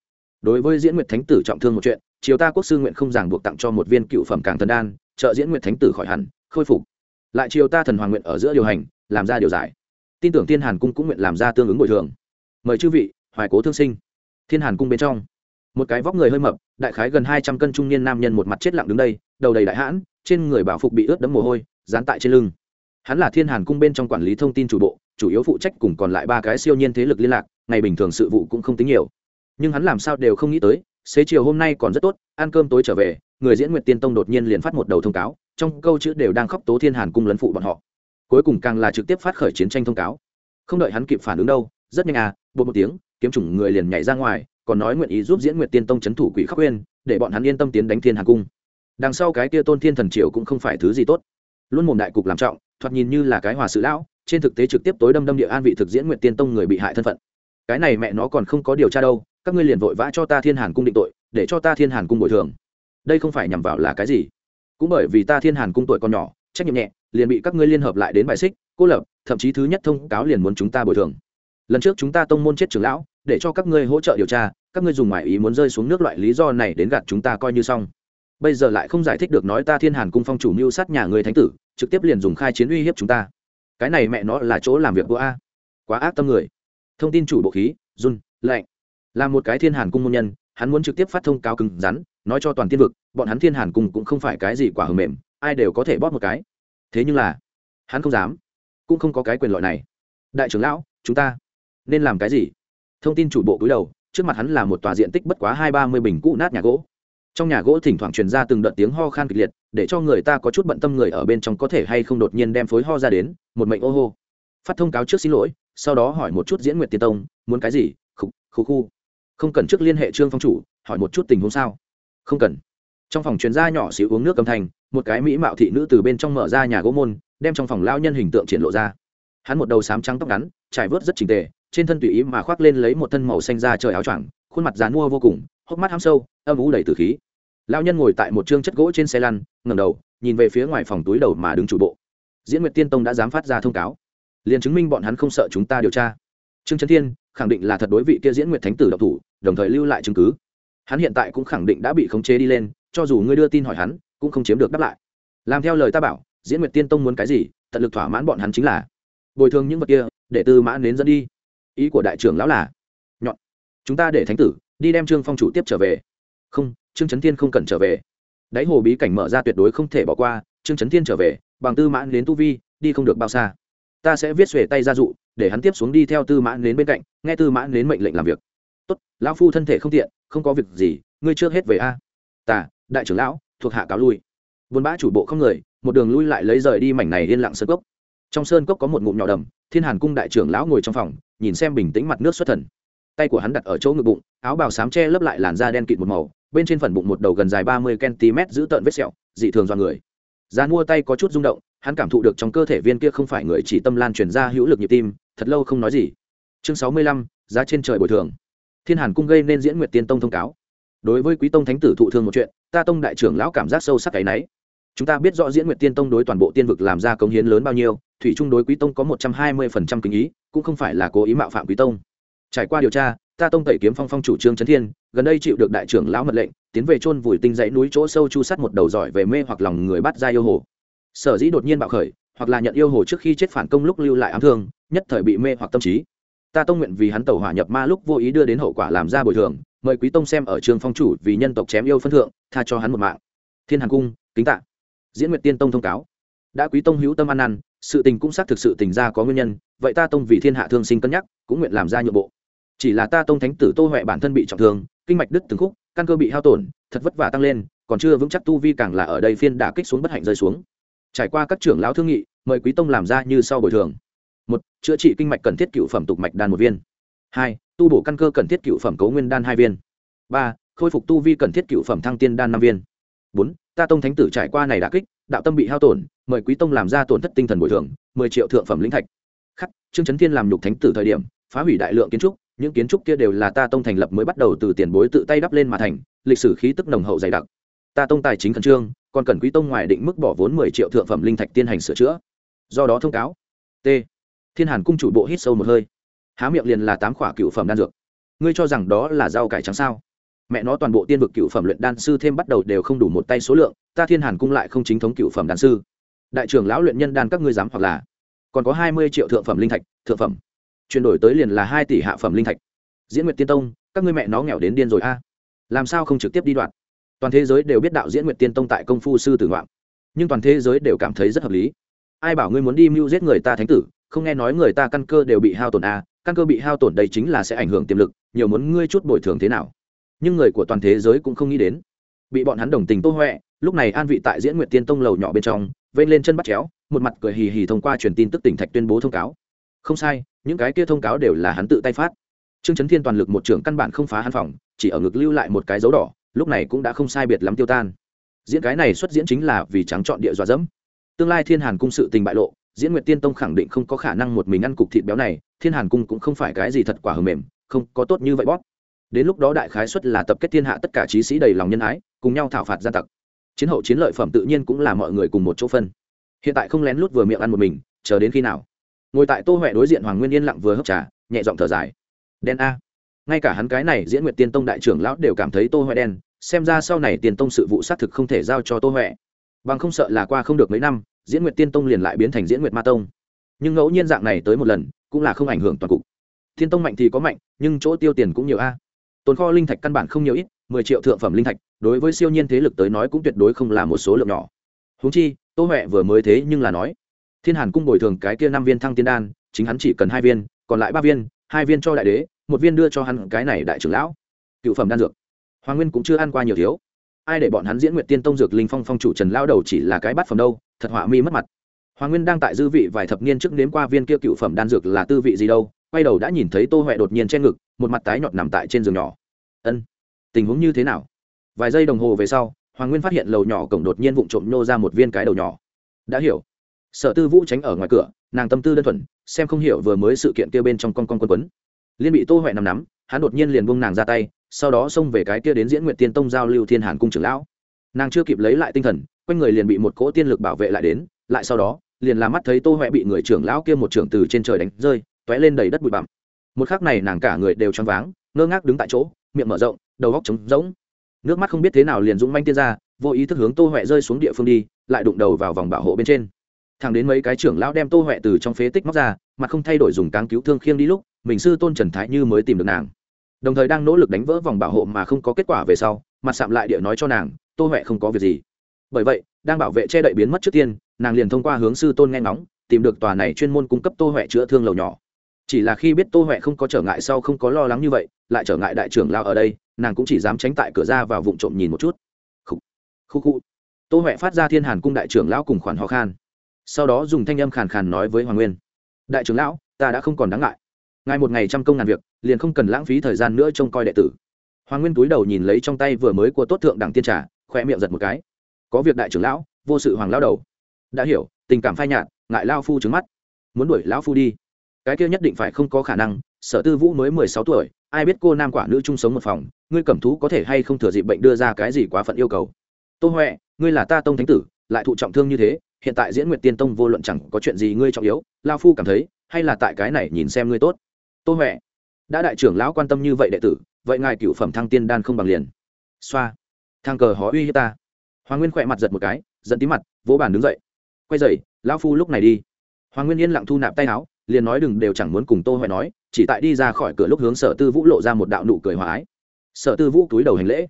Đối với diễn nguyệt thánh tử trọng thương một chuyện triều ta quốc sư nguyện không giảng buộc tặng cho một viên cựu phẩm càng thần đan trợ diễn nguyệt thánh tử khỏi hẳn khôi phục. Lại triều ta thần hoàng nguyện ở giữa điều hành làm ra điều giải. Tin tưởng thiên hàn cung cũng nguyện làm ra tương ứng bồi thường. Mời chư vị hoài cố thương sinh thiên hàn cung bên trong. Một cái vóc người hơi mập, đại khái gần hai trăm cân trung niên nam nhân một mặt chết lặng đứng đây, đầu đầy đại hãn, trên người bảo phục bị ướt đẫm mồ hôi, dán tại trên lưng. Hắn là thiên hàn cung bên trong quản lý thông tin chủ bộ, chủ yếu phụ trách cùng còn lại ba cái siêu nhiên thế lực liên lạc, ngày bình thường sự vụ cũng không tính nhiều. Nhưng hắn làm sao đều không nghĩ tới, xế chiều hôm nay còn rất tốt, ăn cơm tối trở về, người diễn nguyện tiên tông đột nhiên liền phát một đầu thông cáo, trong câu chữ đều đang khóc tố thiên hàn cung lấn phụ bọn họ. Cuối cùng càng là trực tiếp phát khởi chiến tranh thông cáo. Không đợi hắn kịp phản ứng đâu, rất nhanh à bột một tiếng kiếm chủng người liền nhảy ra ngoài, còn nói nguyện ý giúp diễn nguyện tiên tông c h ấ n thủ quỷ khắc quên để bọn hắn yên tâm tiến đánh thiên hàng cung. Đằng sau cái kia tôn thiên thần triều cũng không phải thứ gì tốt. Luôn mồm đại cục làm trọng, thoạt nhìn như là cái hòa sự lão, trên thực tế trực tiếp tối đâm đâm địa an vị thực diễn nguyện tiên tông người bị hại thân phận. Cái này mẹ nó còn không có điều tra đâu, các ngươi liền vội vã cho ta thiên hàn cung định tội, để cho ta thiên hàn cung bồi thường. Đây không phải nhằm vào là cái gì? Cũng bởi vì ta thiên hàn cung tuổi còn nhỏ, trách nhiệm nhẹ, liền bị các ngươi liên hợp lại đến bài xích, cô lập, thậm chí thứ nhất thông cáo liền muốn chúng ta bồi thường. Lần trước chúng ta tông môn chết trưởng lão để cho các ngươi hỗ trợ điều tra, các ngươi dùng ngoại ý muốn rơi xuống nước loại lý do này đến gạt chúng ta coi như xong. Bây giờ lại không giải thích được nói ta thiên hàn cung phong chủ mưu sát nhà người thánh tử, trực tiếp liền dùng khai chiến uy hiếp chúng ta. Cái này mẹ nó là chỗ làm việc của a. Quá ác tâm người. Thông tin chủ bộ khí run lạnh là một cái thiên hàn cung môn nhân, hắn muốn trực tiếp phát thông cáo cứng rắn, nói cho toàn tiên vực, bọn hắn thiên hàn cung cũng không phải cái gì quả hờ mềm, ai đều có thể bóp một cái. Thế nhưng là, hắn không dám, cũng không có cái quyền lợi này. Đại trưởng lão, chúng ta nên làm cái gì? Thông tin chủ bộ cúi đầu, trước mặt hắn là một tòa diện tích bất quá hai ba mươi bình cũ nát nhà gỗ. Trong nhà gỗ thỉnh thoảng truyền ra từng đợt tiếng ho khan kịch liệt, để cho người ta có chút bận tâm người ở bên trong có thể hay không đột nhiên đem phối ho ra đến, một mệnh ô hô. Phát thông cáo trước xin lỗi, sau đó hỏi một chút diễn nguyện tiên tông, muốn cái gì? Khu khu khu. Không cần trước liên hệ trương phong chủ, hỏi một chút tình huống sao? Không cần. Trong phòng chuyên gia nhỏ xíu uống nước âm thanh, một cái mỹ mạo thị nữ từ bên trong mở ra nhà gỗ môn, đem trong phòng lao nhân hình tượng triển lộ ra. Hắn một đầu sám trắng tóc ngắn, trải vớt rất trình tề trên thân tùy ý mà khoác lên lấy một thân màu xanh da trời áo choàng, khuôn mặt dán mua vô cùng, hốc mắt ham sâu, âm ú đầy từ khí. Lao nhân ngồi tại một chương chất gỗ trên xe lăn ngầm đầu, nhìn về phía ngoài phòng túi đầu mà đứng chủ bộ. Diễn nguyệt tiên tông đã dám phát ra thông cáo. Liền chứng minh bọn hắn không sợ chúng ta điều tra. Trương trấn thiên khẳng định là thật đối vị kia diễn nguyệt thánh tử độc thủ, đồng thời lưu lại chứng cứ. Hắn hiện tại cũng khẳng định đã bị khống chế đi lên, cho dù ngươi đưa tin hỏi hắn, cũng không chiếm được đáp lại. Làm theo lời ta bảo, diễn nguyệt tiên tông muốn cái gì, tận lực thỏa mãn bọn hắn chính là, bồi thường những vật kia, để tư mãn đến dẫn đi ý của đại trưởng lão là nhọn chúng ta để thánh tử đi đem trương phong chủ tiếp trở về. Không trương trấn thiên không cần trở về. Đáy hồ bí cảnh mở ra tuyệt đối không thể bỏ qua trương trấn thiên trở về bằng tư mãn đến tu vi đi không được bao xa. Ta sẽ viết xuề tay ra dụ để hắn tiếp xuống đi theo tư mãn đến bên cạnh nghe tư mãn đến mệnh lệnh làm việc. Tốt lão phu thân thể không tiện không có việc gì ngươi trước hết về a. Ta, đại trưởng lão thuộc hạ cáo lui. Buôn bã chủ bộ không người một đường lui lại lấy rời đi mảnh này yên lặng sơn cốc. Trong sơn cốc có một ngụm nhỏ đầm thiên hàn cung đại trưởng lão ngồi trong phòng nhìn xem bình tĩnh mặt nước xuất thần. Tay của hắn đặt ở chỗ ngực bụng, áo bào xám che lấp lại làn da đen kịt một màu, bên trên phần bụng một đầu gần dài ba mươi cm giữ tợn vết sẹo, dị thường do người. Da mua tay có chút rung động, hắn cảm thụ được trong cơ thể viên kia không phải người chỉ tâm lan truyền ra hữu lực nhịp tim, thật lâu không nói gì. Chương sáu mươi lăm, giá trên trời bồi thường. Thiên hàn cung gây nên diễn nguyệt tiên tông thông cáo. Đối với quý tông thánh tử thụ thương một chuyện, ta tông đại trưởng lão cảm giác sâu sắc cái náy chúng ta biết rõ diễn nguyệt tiên tông đối toàn bộ tiên vực làm ra cống hiến lớn bao nhiêu, thủy trung đối quý tông có một trăm hai mươi phần trăm kính ý, cũng không phải là cố ý mạo phạm quý tông. Trải qua điều tra, ta tông tẩy kiếm phong phong chủ trương trấn thiên, gần đây chịu được đại trưởng lão mật lệnh, tiến về chôn vùi tinh dãy núi chỗ sâu chu sắt một đầu giỏi về mê hoặc lòng người bắt ra yêu hồ. Sở dĩ đột nhiên bạo khởi, hoặc là nhận yêu hồ trước khi chết phản công lúc lưu lại ám thương, nhất thời bị mê hoặc tâm trí. Ta tông nguyện vì hắn tẩu hỏa nhập ma lúc vô ý đưa đến hậu quả làm ra bồi thường, mời quý tông xem ở trường phong chủ vì nhân tộc chém yêu phân thượng, tha cho hắn một mạng. Thiên hàn cung, kính tạ diễn nguyệt tiên tông thông cáo. Đã quý tông hữu tâm ăn năn, sự tình cũng xác thực sự tình ra có nguyên nhân, vậy ta tông vì thiên hạ thương sinh cân nhắc, cũng nguyện làm ra nhượng bộ. Chỉ là ta tông thánh tử tô huệ bản thân bị trọng thương, kinh mạch đứt từng khúc, căn cơ bị hao tổn, thật vất vả tăng lên, còn chưa vững chắc tu vi càng là ở đây phiên đả kích xuống bất hạnh rơi xuống. Trải qua các trưởng lão thương nghị, mời quý tông làm ra như sau bồi thường. Một, chữa trị kinh mạch cần thiết cựu phẩm tục mạch đan một viên. Hai, tu bổ căn cơ cần thiết cựu phẩm cấu nguyên đan hai viên. Ba, khôi phục tu vi cần thiết cựu phẩm thăng tiên đan năm viên. Bốn ta tông thánh tử trải qua này đã kích, đạo tâm bị hao tổn, mời quý tông làm ra tổn thất tinh thần bồi thường, mười triệu thượng phẩm linh thạch. Khắc, trương trấn thiên làm nhục thánh tử thời điểm, phá hủy đại lượng kiến trúc, những kiến trúc kia đều là ta tông thành lập mới bắt đầu từ tiền bối tự tay đắp lên mà thành, lịch sử khí tức nồng hậu dày đặc. Ta tông tài chính khẩn trương, còn cần quý tông ngoài định mức bỏ vốn mười triệu thượng phẩm linh thạch tiên hành sửa chữa. Do đó thông cáo. T. Thiên hàn cung chủ bộ hít sâu một hơi. Há miệng liền là tám khỏa cựu phẩm đan dược. Ngươi cho rằng đó là rau cải trắng sao? Mẹ nó toàn bộ tiên vực cựu phẩm luyện đan sư thêm bắt đầu đều không đủ một tay số lượng, ta thiên hàn cung lại không chính thống cựu phẩm đan sư. Đại trưởng lão luyện nhân đan các ngươi dám hoặc là? Còn có hai mươi triệu thượng phẩm linh thạch, thượng phẩm. Chuyển đổi tới liền là hai tỷ hạ phẩm linh thạch. Diễn nguyệt tiên tông, các ngươi mẹ nó nghèo đến điên rồi a. Làm sao không trực tiếp đi đoạn? Toàn thế giới đều biết đạo diễn nguyệt tiên tông tại công phu sư tử ngoạn. Nhưng toàn thế giới đều cảm thấy rất hợp lý. Ai bảo ngươi muốn đi mưu giết người ta thánh tử, không nghe nói người ta căn cơ đều bị hao tổn a, căn cơ bị hao tổn đây chính là sẽ ảnh hưởng tiềm lực, nhiều muốn ngươi chút bồi thường thế nào? Nhưng người của toàn thế giới cũng không nghĩ đến. Bị bọn hắn đồng tình tô huệ, lúc này an vị tại diễn nguyệt tiên tông lầu nhỏ bên trong vây lên chân bắt chéo, một mặt cười hì hì thông qua truyền tin tức tỉnh thạch tuyên bố thông cáo. Không sai, những cái kia thông cáo đều là hắn tự tay phát. Trương trấn thiên toàn lực một trưởng căn bản không phá hắn phòng, chỉ ở ngực lưu lại một cái dấu đỏ, lúc này cũng đã không sai biệt lắm tiêu tan. Diễn cái này xuất diễn chính là vì trắng chọn địa dọa dẫm. Tương lai thiên hàn cung sự tình bại lộ, diễn nguyệt tiên tông khẳng định không có khả năng một mình ăn cục thịt béo này, thiên hàn cung cũng không phải cái gì thật quả hờ mềm, không có tốt như vậy bóp đến lúc đó đại khái xuất là tập kết thiên hạ tất cả trí sĩ đầy lòng nhân ái, cùng nhau thảo phạt gian tặc. Chiến hậu chiến lợi phẩm tự nhiên cũng là mọi người cùng một chỗ phân. Hiện tại không lén lút vừa miệng ăn một mình, chờ đến khi nào? Ngồi tại tô huệ đối diện hoàng nguyên yên lặng vừa hấp trà, nhẹ giọng thở dài. Đen a. Ngay cả hắn cái này diễn nguyệt tiên tông đại trưởng lão đều cảm thấy tô huệ đen, xem ra sau này tiền tông sự vụ xác thực không thể giao cho tô huệ. Bằng không sợ là qua không được mấy năm, diễn nguyệt tiên tông liền lại biến thành diễn nguyệt ma tông. Nhưng ngẫu nhiên dạng này tới một lần, cũng là không ảnh hưởng toàn cục. Thiên tông mạnh thì có mạnh, nhưng chỗ tiêu tiền cũng nhiều a tồn kho linh thạch căn bản không nhiều ít, mười triệu thượng phẩm linh thạch, đối với siêu nhiên thế lực tới nói cũng tuyệt đối không là một số lượng nhỏ. Húng chi, tô huệ vừa mới thế nhưng là nói, thiên hàn cung bồi thường cái kia năm viên thăng tiên đan, chính hắn chỉ cần hai viên, còn lại ba viên, hai viên cho đại đế, một viên đưa cho hắn cái này đại trưởng lão. Cựu phẩm đan dược. Hoàng nguyên cũng chưa ăn qua nhiều thiếu. Ai để bọn hắn diễn nguyện tiên tông dược linh phong phong chủ trần lao đầu chỉ là cái bắt phẩm đâu, thật họa mi mất mặt. Hoàng nguyên đang tại dư vị vài thập niên trước nếm qua viên kia cựu phẩm đan dược là tư vị gì đâu quay đầu đã nhìn thấy tô huệ đột nhiên che ngực, một mặt tái nhọt nằm tại trên giường nhỏ. Ân, tình huống như thế nào? Vài giây đồng hồ về sau, hoàng nguyên phát hiện lầu nhỏ cổng đột nhiên vụng trộm nô ra một viên cái đầu nhỏ. Đã hiểu. Sở tư vũ tránh ở ngoài cửa, nàng tâm tư đơn thuần, xem không hiểu vừa mới sự kiện kia bên trong con con quân quấn. Liên bị tô huệ nằm nắm, hắn đột nhiên liền buông nàng ra tay, sau đó xông về cái kia đến diễn nguyện tiên tông giao lưu thiên hàn cung trưởng lão. Nàng chưa kịp lấy lại tinh thần, quanh người liền bị một cỗ tiên lực bảo vệ lại đến, lại sau đó, liền làm mắt thấy tô huệ bị người trưởng lão kia một trưởng từ trên trời đánh rơi tóe lên đầy đất bụi bặm. Một khắc này nàng cả người đều choáng váng, ngơ ngác đứng tại chỗ, miệng mở rộng, đầu góc trống rỗng. Nước mắt không biết thế nào liền dũng manh tiên ra, vô ý thức hướng tô huệ rơi xuống địa phương đi, lại đụng đầu vào vòng bảo hộ bên trên. Thằng đến mấy cái trưởng lão đem tô huệ từ trong phế tích móc ra mà không thay đổi dùng cáng cứu thương khiêng đi lúc, mình sư tôn trần thái như mới tìm được nàng. Đồng thời đang nỗ lực đánh vỡ vòng bảo hộ mà không có kết quả về sau, mặt sạm lại địa nói cho nàng, tô huệ không có việc gì. Bởi vậy, đang bảo vệ che đậy biến mất trước tiên, nàng liền thông qua hướng sư tôn nghe ngóng, tìm được tòa này chuyên môn cung cấp tô huệ chữa thương lầu nhỏ chỉ là khi biết tô huệ không có trở ngại sau không có lo lắng như vậy, lại trở ngại đại trưởng lao ở đây, nàng cũng chỉ dám tránh tại cửa ra vào vụng trộm nhìn một chút. Khu khu khu tô huệ phát ra thiên hàn cung đại trưởng lão cùng khoản ho khan. Sau đó dùng thanh âm khàn khàn nói với hoàng nguyên. Đại trưởng lão, ta đã không còn đáng ngại. Ngài một ngày trăm công ngàn việc, liền không cần lãng phí thời gian nữa trông coi đệ tử. Hoàng nguyên túi đầu nhìn lấy trong tay vừa mới của tốt thượng đẳng tiên trà khoe miệng giật một cái. Có việc đại trưởng lão, vô sự hoàng lao đầu. Đã hiểu, tình cảm phai nhạt, ngại lao phu trứng mắt. Muốn đuổi lão phu đi cái kia nhất định phải không có khả năng, sở tư vũ mới mười sáu tuổi, ai biết cô nam quả nữ chung sống một phòng, ngươi cẩm thú có thể hay không thừa dịp bệnh đưa ra cái gì quá phận yêu cầu. Tô huệ, ngươi là ta tông thánh tử, lại thụ trọng thương như thế, hiện tại diễn nguyện tiên tông vô luận chẳng có chuyện gì ngươi trọng yếu, lao phu cảm thấy, hay là tại cái này nhìn xem ngươi tốt. Tô huệ, đã đại trưởng lão quan tâm như vậy đệ tử, vậy ngài cựu phẩm thăng tiên đan không bằng liền. Xoa. Thang cờ hó uy hiếp ta. Hoàng nguyên khỏe mặt giật một cái, giận tí mặt, vỗ bàn đứng dậy. Quay dậy lão phu lúc này đi. Hoàng nguyên yên lặng thu nạp tay áo liền nói đừng đều chẳng muốn cùng tô huệ nói, chỉ tại đi ra khỏi cửa lúc hướng sở tư vũ lộ ra một đạo nụ cười hòa ái. Sở tư vũ túi đầu hành lễ.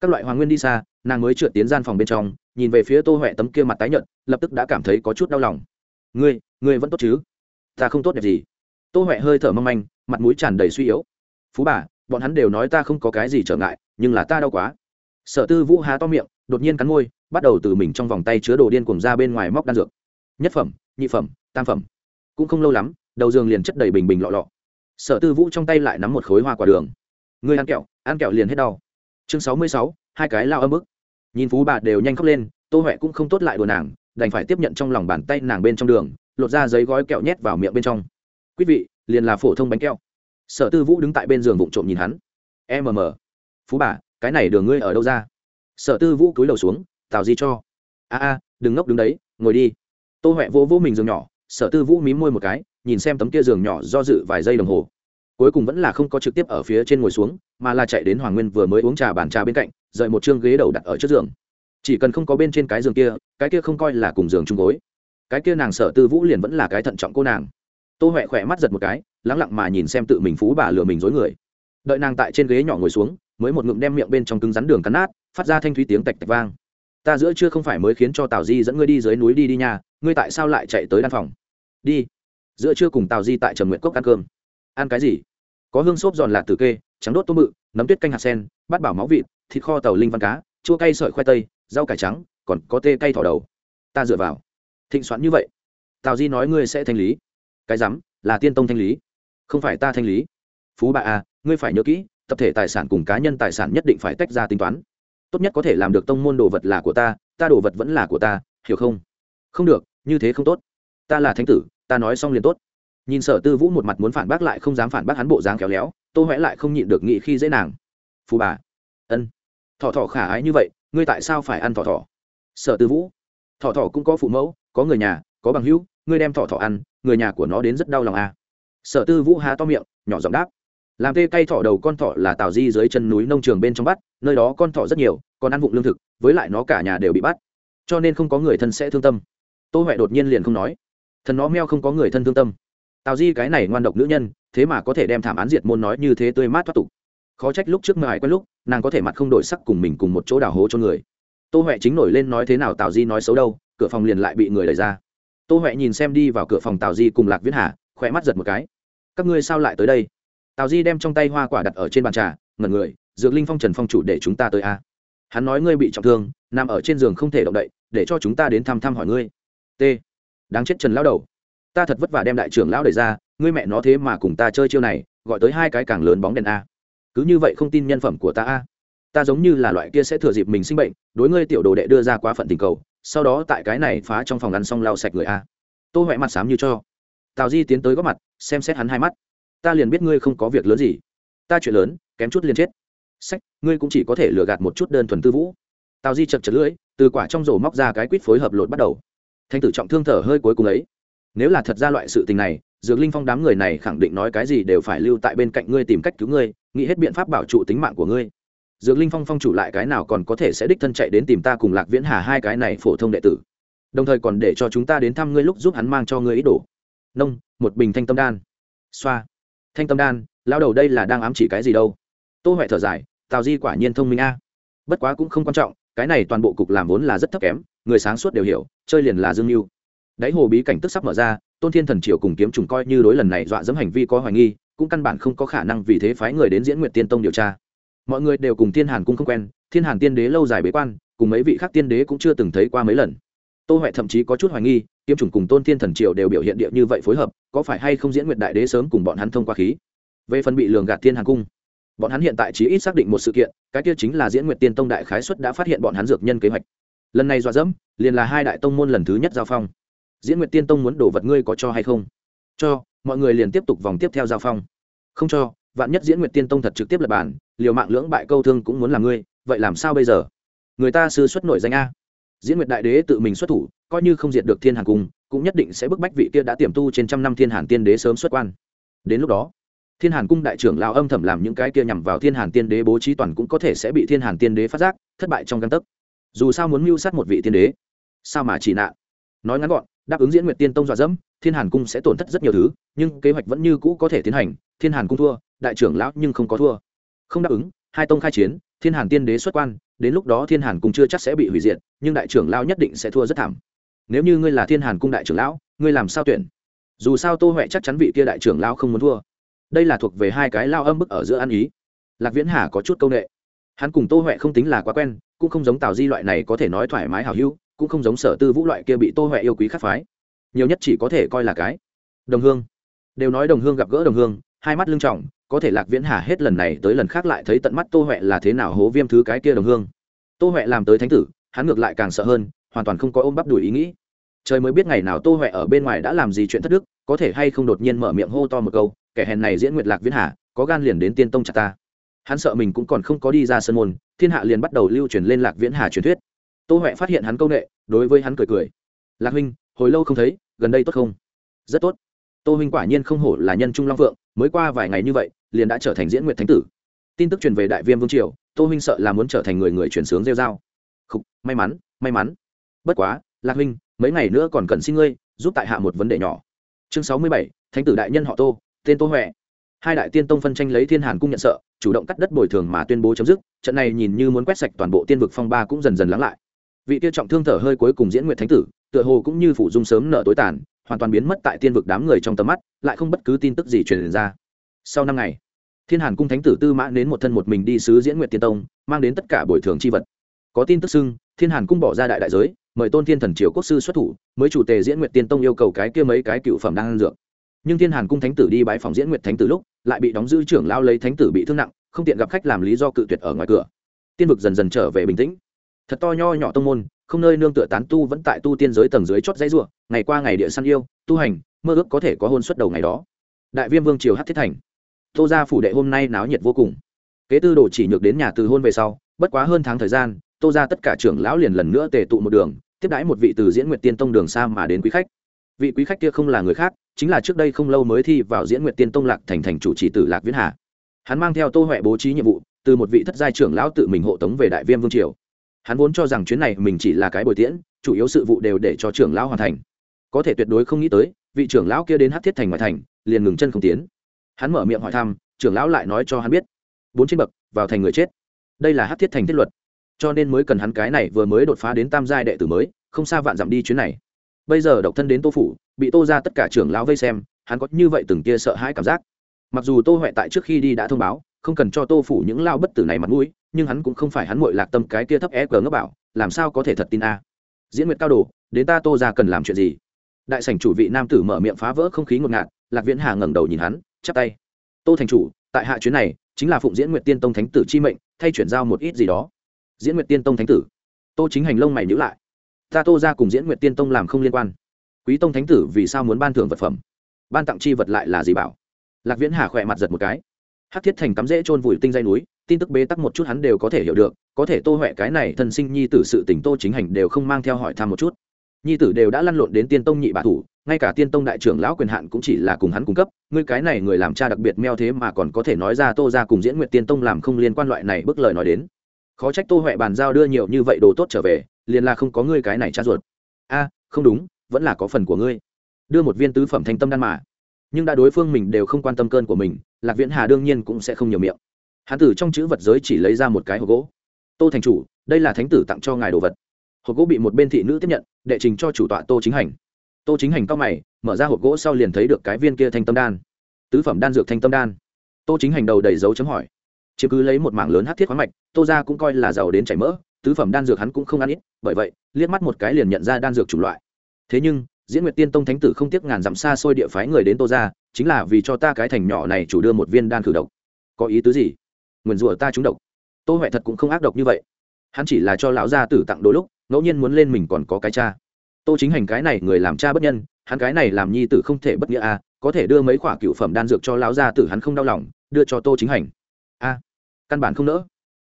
Các loại hoàng nguyên đi xa, nàng mới trượt tiến gian phòng bên trong, nhìn về phía tô huệ tấm kia mặt tái nhợt, lập tức đã cảm thấy có chút đau lòng. Ngươi ngươi vẫn tốt chứ? Ta không tốt đẹp gì. Tô huệ hơi thở mong manh, mặt mũi tràn đầy suy yếu. Phú bà, bọn hắn đều nói ta không có cái gì trở ngại, nhưng là ta đau quá. Sở tư vũ há to miệng, đột nhiên cắn môi, bắt đầu từ mình trong vòng tay chứa đồ điên cuồng ra bên ngoài móc đan dược. Nhất phẩm, nhị phẩm, tam phẩm cũng không lâu lắm, đầu giường liền chất đầy bình bình lọ lọ. Sở tư vũ trong tay lại nắm một khối hoa quả đường. Ngươi ăn kẹo ăn kẹo liền hết đau. Chương sáu mươi sáu, hai cái lao âm ức nhìn phú bà đều nhanh khóc lên, tô huệ cũng không tốt lại đùa nàng, đành phải tiếp nhận trong lòng bàn tay nàng bên trong đường, lột ra giấy gói kẹo nhét vào miệng bên trong. Quý vị, liền là phổ thông bánh kẹo. Sở tư vũ đứng tại bên giường vụng trộm nhìn hắn. Mm phú bà, cái này đường ngươi ở đâu ra? Sở tư vũ cúi đầu xuống, tào di cho. A a, đừng ngốc đứng đấy, ngồi đi. Tô huệ vô vô mình giường nhỏ sở tư vũ mím môi một cái, nhìn xem tấm kia giường nhỏ do dự vài giây đồng hồ. Cuối cùng vẫn là không có trực tiếp ở phía trên ngồi xuống, mà là chạy đến hoàng nguyên vừa mới uống trà bàn trà bên cạnh, rời một chương ghế đầu đặt ở trước giường. Chỉ cần không có bên trên cái giường kia, cái kia không coi là cùng giường chung gối. Cái kia nàng sở tư vũ liền vẫn là cái thận trọng cô nàng. Tô huệ khỏe mắt giật một cái, lắng lặng mà nhìn xem tự mình phú bà lừa mình dối người. Đợi nàng tại trên ghế nhỏ ngồi xuống, mới một ngụm đem miệng bên trong cứng rắn đường cắn nát, phát ra thanh thúy tiếng tạch tạch vang ta giữa chưa không phải mới khiến cho tào di dẫn ngươi đi dưới núi đi đi nhà ngươi tại sao lại chạy tới đan phòng? Đi. Giữa trưa cùng tào di tại trầm nguyện cốc ăn cơm. Ăn cái gì? Có hương xốp giòn lạt từ kê, trắng đốt tôm mự nấm tuyết canh hạt sen, bát bảo máu vịt, thịt kho tàu linh văn cá, chua cay sợi khoai tây, rau cải trắng, còn có tê cay thỏ đầu. Ta dựa vào. Thịnh soạn như vậy. Tào di nói ngươi sẽ thanh lý. Cái rắm, là tiên tông thanh lý. Không phải ta thanh lý. Phú bà à ngươi phải nhớ kỹ, tập thể tài sản cùng cá nhân tài sản nhất định phải tách ra tính toán tốt nhất có thể làm được tông môn đồ vật là của ta ta đồ vật vẫn là của ta, hiểu không? Không được, như thế không tốt. Ta là thánh tử, ta nói xong liền tốt. Nhìn sở tư vũ một mặt muốn phản bác lại không dám phản bác hắn bộ dáng khéo léo, tô huẽ lại không nhịn được nghị khi dễ nàng. Phù bà. Ân. Thọ thọ khả ái như vậy, ngươi tại sao phải ăn thọ thọ sở tư vũ. Thọ thọ cũng có phụ mẫu, có người nhà, có bằng hữu, ngươi đem thọ thọ ăn, người nhà của nó đến rất đau lòng à. sở tư vũ há to miệng, nhỏ giọng đáp làm tê cây thỏ đầu con thỏ là tào di dưới chân núi nông trường bên trong bắt, nơi đó con thỏ rất nhiều, còn ăn vụng lương thực, với lại nó cả nhà đều bị bắt. Cho nên không có người thân sẽ thương tâm. Tô huệ đột nhiên liền không nói. Thần nó meo không có người thân thương tâm. Tào di cái này ngoan độc nữ nhân, thế mà có thể đem thảm án diệt môn nói như thế tươi mát thoát tục. Khó trách lúc trước mười quen lúc, nàng có thể mặt không đổi sắc cùng mình cùng một chỗ đào hố cho người. Tô huệ chính nổi lên nói thế nào tào di nói xấu đâu, cửa phòng liền lại bị người đẩy ra. Tô huệ nhìn xem đi vào cửa phòng tào di cùng lạc viễn hà, khỏe mắt giật một cái. Các ngươi sao lại tới đây? Tào di đem trong tay hoa quả đặt ở trên bàn trà, ngẩn người, dược linh phong trần phong chủ để chúng ta tới a. Hắn nói, ngươi bị trọng thương, nằm ở trên giường không thể động đậy, để cho chúng ta đến thăm thăm hỏi ngươi. T. Đáng chết trần lão đầu. Ta thật vất vả đem đại trưởng lão đẩy ra, ngươi mẹ nó thế mà cùng ta chơi chiêu này, gọi tới hai cái càng lớn bóng đèn a. Cứ như vậy không tin nhân phẩm của ta a. Ta giống như là loại kia sẽ thừa dịp mình sinh bệnh, đối ngươi tiểu đồ đệ đưa ra quá phận tình cầu, sau đó tại cái này phá trong phòng ăn xong lau sạch người a. Tô huệ mặt xám như cho. Tào di tiến tới góp mặt, xem xét hắn hai mắt ta liền biết ngươi không có việc lớn gì. Ta chuyện lớn, kém chút liền chết. Sách, ngươi cũng chỉ có thể lừa gạt một chút đơn thuần tư vũ. Tào di chật chật lưỡi, từ quả trong rổ móc ra cái quýt phối hợp lột bắt đầu. Thanh tử trọng thương thở hơi cuối cùng ấy. Nếu là thật ra loại sự tình này, dược linh phong đám người này khẳng định nói cái gì đều phải lưu tại bên cạnh ngươi tìm cách cứu ngươi, nghĩ hết biện pháp bảo trụ tính mạng của ngươi. Dược linh phong phong chủ lại cái nào còn có thể sẽ đích thân chạy đến tìm ta cùng lạc viễn hà hai cái này phổ thông đệ tử. Đồng thời còn để cho chúng ta đến thăm ngươi lúc giúp hắn mang cho ngươi ý đồ. Nông, một bình thanh tâm đan. Xoa thanh tâm đan lao đầu đây là đang ám chỉ cái gì đâu? Tô huệ thở dài, tào di quả nhiên thông minh a. Bất quá cũng không quan trọng, cái này toàn bộ cục làm vốn là rất thấp kém, người sáng suốt đều hiểu, chơi liền là dương mưu đáy hồ bí cảnh tức sắp mở ra, tôn thiên thần triều cùng kiếm trùng coi như đối lần này dọa dẫm hành vi có hoài nghi, cũng căn bản không có khả năng vì thế phái người đến diễn nguyện tiên tông điều tra. Mọi người đều cùng thiên hàn cung không quen, thiên hàn tiên đế lâu dài bế quan, cùng mấy vị khác tiên đế cũng chưa từng thấy qua mấy lần. Tô huệ thậm chí có chút hoài nghi kiếm trùng cùng tôn thiên thần triều đều biểu hiện địa như vậy phối hợp, có phải hay không diễn nguyện đại đế sớm cùng bọn hắn thông qua khí? Về phần bị lường gạt thiên hàng cung, bọn hắn hiện tại chỉ ít xác định một sự kiện, cái kia chính là diễn nguyện tiên tông đại khái xuất đã phát hiện bọn hắn dược nhân kế hoạch. Lần này dọa dẫm, liền là hai đại tông môn lần thứ nhất giao phong. Diễn nguyện tiên tông muốn đổ vật ngươi có cho hay không? Cho, mọi người liền tiếp tục vòng tiếp theo giao phong. Không cho, vạn nhất diễn nguyện tiên tông thật trực tiếp lập bản, liều mạng lưỡng bại câu thương cũng muốn làm ngươi, vậy làm sao bây giờ? Người ta sư xuất nổi danh a diễn nguyệt đại đế tự mình xuất thủ, coi như không diệt được thiên hàn cung, cũng nhất định sẽ bức bách vị kia đã tiềm tu trên trăm năm thiên hàn tiên đế sớm xuất quan. Đến lúc đó, thiên hàn cung đại trưởng lao âm thầm làm những cái kia nhằm vào thiên hàn tiên đế bố trí toàn cũng có thể sẽ bị thiên hàn tiên đế phát giác, thất bại trong căn tấc. Dù sao muốn mưu sát một vị tiên đế, sao mà chỉ nạn? Nói ngắn gọn, đáp ứng diễn nguyệt tiên tông dọa dẫm, thiên hàn cung sẽ tổn thất rất nhiều thứ, nhưng kế hoạch vẫn như cũ có thể tiến hành, thiên hàn cung thua, đại trưởng lão nhưng không có thua. Không đáp ứng hai tông khai chiến, thiên hàn tiên đế xuất quan, đến lúc đó thiên hàn cung chưa chắc sẽ bị hủy diệt, nhưng đại trưởng lão nhất định sẽ thua rất thảm. Nếu như ngươi là thiên hàn cung đại trưởng lão, ngươi làm sao tuyển? Dù sao tô huệ chắc chắn vị kia đại trưởng lão không muốn thua. Đây là thuộc về hai cái lao âm bức ở giữa ăn ý. Lạc viễn hà có chút c â u n ệ hắn cùng tô huệ không tính là quá quen, cũng không giống tào di loại này có thể nói thoải mái hào hữu, cũng không giống sở tư vũ loại kia bị tô huệ yêu quý khắc phái. Nhiều nhất chỉ có thể coi là cái. Đồng hương. Đều nói đồng hương gặp gỡ đồng hương, hai mắt lưng trọng có thể lạc viễn hà hết lần này tới lần khác lại thấy tận mắt tô huệ là thế nào hố viêm thứ cái kia đồng hương. Tô huệ làm tới thánh tử, hắn ngược lại càng sợ hơn, hoàn toàn không có ôm bắp đùi ý nghĩ. Trời mới biết ngày nào tô huệ ở bên ngoài đã làm gì chuyện thất đức, có thể hay không đột nhiên mở miệng hô to một câu, kẻ hèn này diễn nguyệt lạc viễn hà, có gan liền đến tiên tông chặt ta. Hắn sợ mình cũng còn không có đi ra sân môn, thiên hạ liền bắt đầu lưu truyền lên lạc viễn hà truyền thuyết. Tô huệ phát hiện hắn công nghệ đối với hắn cười cười. Lạc huynh, hồi lâu không thấy, gần đây tốt không? Rất tốt. Tô huynh quả nhiên không hổ là nhân trung long phượng, mới qua vài ngày như vậy liền đã trở thành diễn nguyệt thánh tử. Tin tức truyền về đại viêm vương triều, tô huynh sợ là muốn trở thành người người truyền sướng rêu dao khục, may mắn may mắn. Bất quá, lạc huynh, mấy ngày nữa còn cần xin ngươi, giúp tại hạ một vấn đề nhỏ. Chương sáu mươi bảy, thánh tử đại nhân họ tô, tên tô huệ. Hai đại tiên tông phân tranh lấy thiên hàn cung nhận sợ, chủ động cắt đất bồi thường mà tuyên bố chấm dứt, trận này nhìn như muốn quét sạch toàn bộ tiên vực phong ba cũng dần dần lắng lại. Vị tiêu trọng thương thở hơi cuối cùng diễn nguyện thánh tử, tựa hồ cũng như phủ dung sớm nợ tối tàn, hoàn toàn biến mất tại tiên vực đám người trong tầm mắt, lại không bất cứ tin tức gì truyền ra sau năm ngày, thiên hàn cung thánh tử tư mã đến một thân một mình đi sứ diễn nguyện tiên tông, mang đến tất cả bồi thường c h i vật. Có tin tức xưng, thiên hàn cung bỏ ra đại đại giới, mời tôn thiên thần triều quốc sư xuất thủ, mới chủ tề diễn nguyệt tiên tông yêu cầu cái kia mấy cái cựu phẩm đang ăn dược. Nhưng thiên hàn cung thánh tử đi bãi phòng diễn nguyệt thánh tử lúc, lại bị đóng giữ trưởng lao lấy thánh tử bị thương nặng, không tiện gặp khách làm lý do cự tuyệt ở ngoài cửa. Tiên vực dần dần trở về bình tĩnh. Thật to nho nhỏ tông môn, không nơi nương tựa tán tu vẫn tại tu tiên giới tầng dưới chót dãy ruộng, ngày qua ngày địa săn yêu, tu hành, mơ ước có thể có hôn xuất đầu ngày đó. Đại viêm vương triều hát thiết thành tô gia phủ đệ hôm nay náo nhiệt vô cùng. Kế tư đồ chỉ nhược đến nhà từ hôn về sau, bất quá hơn tháng thời gian, tô ra tất cả trưởng lão liền lần nữa tề tụ một đường, tiếp đãi một vị từ diễn nguyệt tiên tông đường xa mà đến quý khách. Vị quý khách kia không là người khác, chính là trước đây không lâu mới thi vào diễn nguyệt tiên tông lạc thành thành chủ trì tử lạc viễn hà. Hắn mang theo tô huệ bố trí nhiệm vụ, từ một vị thất giai trưởng lão tự mình hộ tống về đại viêm vương triều. Hắn vốn cho rằng chuyến này mình chỉ là cái bồi tiễn, chủ yếu sự vụ đều để cho trưởng lão hoàn thành. Có thể tuyệt đối không nghĩ tới, vị trưởng lão kia đến hát thiết thành ngoại thành, liền ngừng chân không tiến hắn mở miệng hỏi thăm, trưởng lão lại nói cho hắn biết. Bốn trên bậc, vào thành người chết. Đây là hát thiết thành thiết luật. Cho nên mới cần hắn cái này vừa mới đột phá đến tam giai đệ tử mới, không xa vạn dặm đi chuyến này. Bây giờ độc thân đến tô phủ, bị tô ra tất cả trưởng lão vây xem, hắn có như vậy từng kia sợ hãi cảm giác. Mặc dù tô huệ tại trước khi đi đã thông báo, không cần cho tô phủ những lao bất tử này mặt mũi, nhưng hắn cũng không phải hắn mội lạc tâm cái kia thấp e cờ ngấp bảo, làm sao có thể thật tin a? Diễn nguyệt cao đồ, đến ta tô ra cần làm chuyện gì? Đại sảnh chủ vị nam tử mở miệng phá vỡ không khí ngột ngạt, lạc viễn hà ngẩng đầu nhìn hắn chắp tay. Tô thành chủ, tại hạ chuyến này, chính là phụng diễn nguyệt tiên tông thánh tử chi mệnh, thay chuyển giao một ít gì đó. Diễn nguyệt tiên tông thánh tử. Tô chính hành lông mày nhữ lại. Ta tô ra cùng diễn nguyệt tiên tông làm không liên quan. Quý tông thánh tử vì sao muốn ban thưởng vật phẩm? Ban tặng chi vật lại là gì bảo? Lạc viễn hà khỏe mặt giật một cái. Hát thiết thành cắm rễ trôn vùi tinh dây núi, tin tức bế tắc một chút hắn đều có thể hiểu được, có thể tô huệ cái này thân sinh nhi tử sự tỉnh tô chính hành đều không mang theo hỏi thăm một chút nhi tử đều đã lăn lộn đến tiên tông nhị bạ thủ, ngay cả tiên tông đại trưởng lão quyền hạn cũng chỉ là cùng hắn cung cấp, ngươi cái này người làm cha đặc biệt meo thế mà còn có thể nói ra tô ra cùng diễn nguyện tiên tông làm không liên quan loại này bức lời nói đến. Khó trách tô huệ bàn giao đưa nhiều như vậy đồ tốt trở về, liền là không có ngươi cái này cha ruột. A, không đúng, vẫn là có phần của ngươi. Đưa một viên tứ phẩm thanh tâm đan mà. Nhưng đã đối phương mình đều không quan tâm cơn của mình, lạc viễn hà đương nhiên cũng sẽ không nhiều miệng. Hán tử trong chữ vật giới chỉ lấy ra một cái hộp gỗ. Tô thành chủ, đây là thánh tử tặng cho ngài đồ vật hộp gỗ bị một bên thị nữ tiếp nhận, đệ trình cho chủ tọa tô chính hành. Tô chính hành cao mày, mở ra hộp gỗ sau liền thấy được cái viên kia thanh tâm đan. Tứ phẩm đan dược thanh tâm đan. Tô chính hành đầu đầy dấu chấm hỏi. Chứ cứ lấy một mảng lớn hát thiết khoáng mạch, tô ra cũng coi là giàu đến chảy mỡ, tứ phẩm đan dược hắn cũng không ăn ít, bởi vậy, liếc mắt một cái liền nhận ra đan dược chủng loại. Thế nhưng, diễn nguyệt tiên tông thánh tử không tiếc ngàn dặm xa xôi địa phái người đến tô ra chính là vì cho ta cái thành nhỏ này chủ đưa một viên đan khử độc. Có ý tứ gì? Nguyền rủa ta trúng độc. Tô huệ thật cũng không ác độc như vậy. Hắn chỉ là cho lão gia tử tặng đôi lúc ngẫu nhiên muốn lên mình còn có cái cha. Tô chính hành cái này người làm cha bất nhân, hắn cái này làm nhi tử không thể bất nghĩa a có thể đưa mấy khoả cựu phẩm đan dược cho lão gia tử hắn không đau lòng, đưa cho tô chính hành. A, căn bản không nỡ.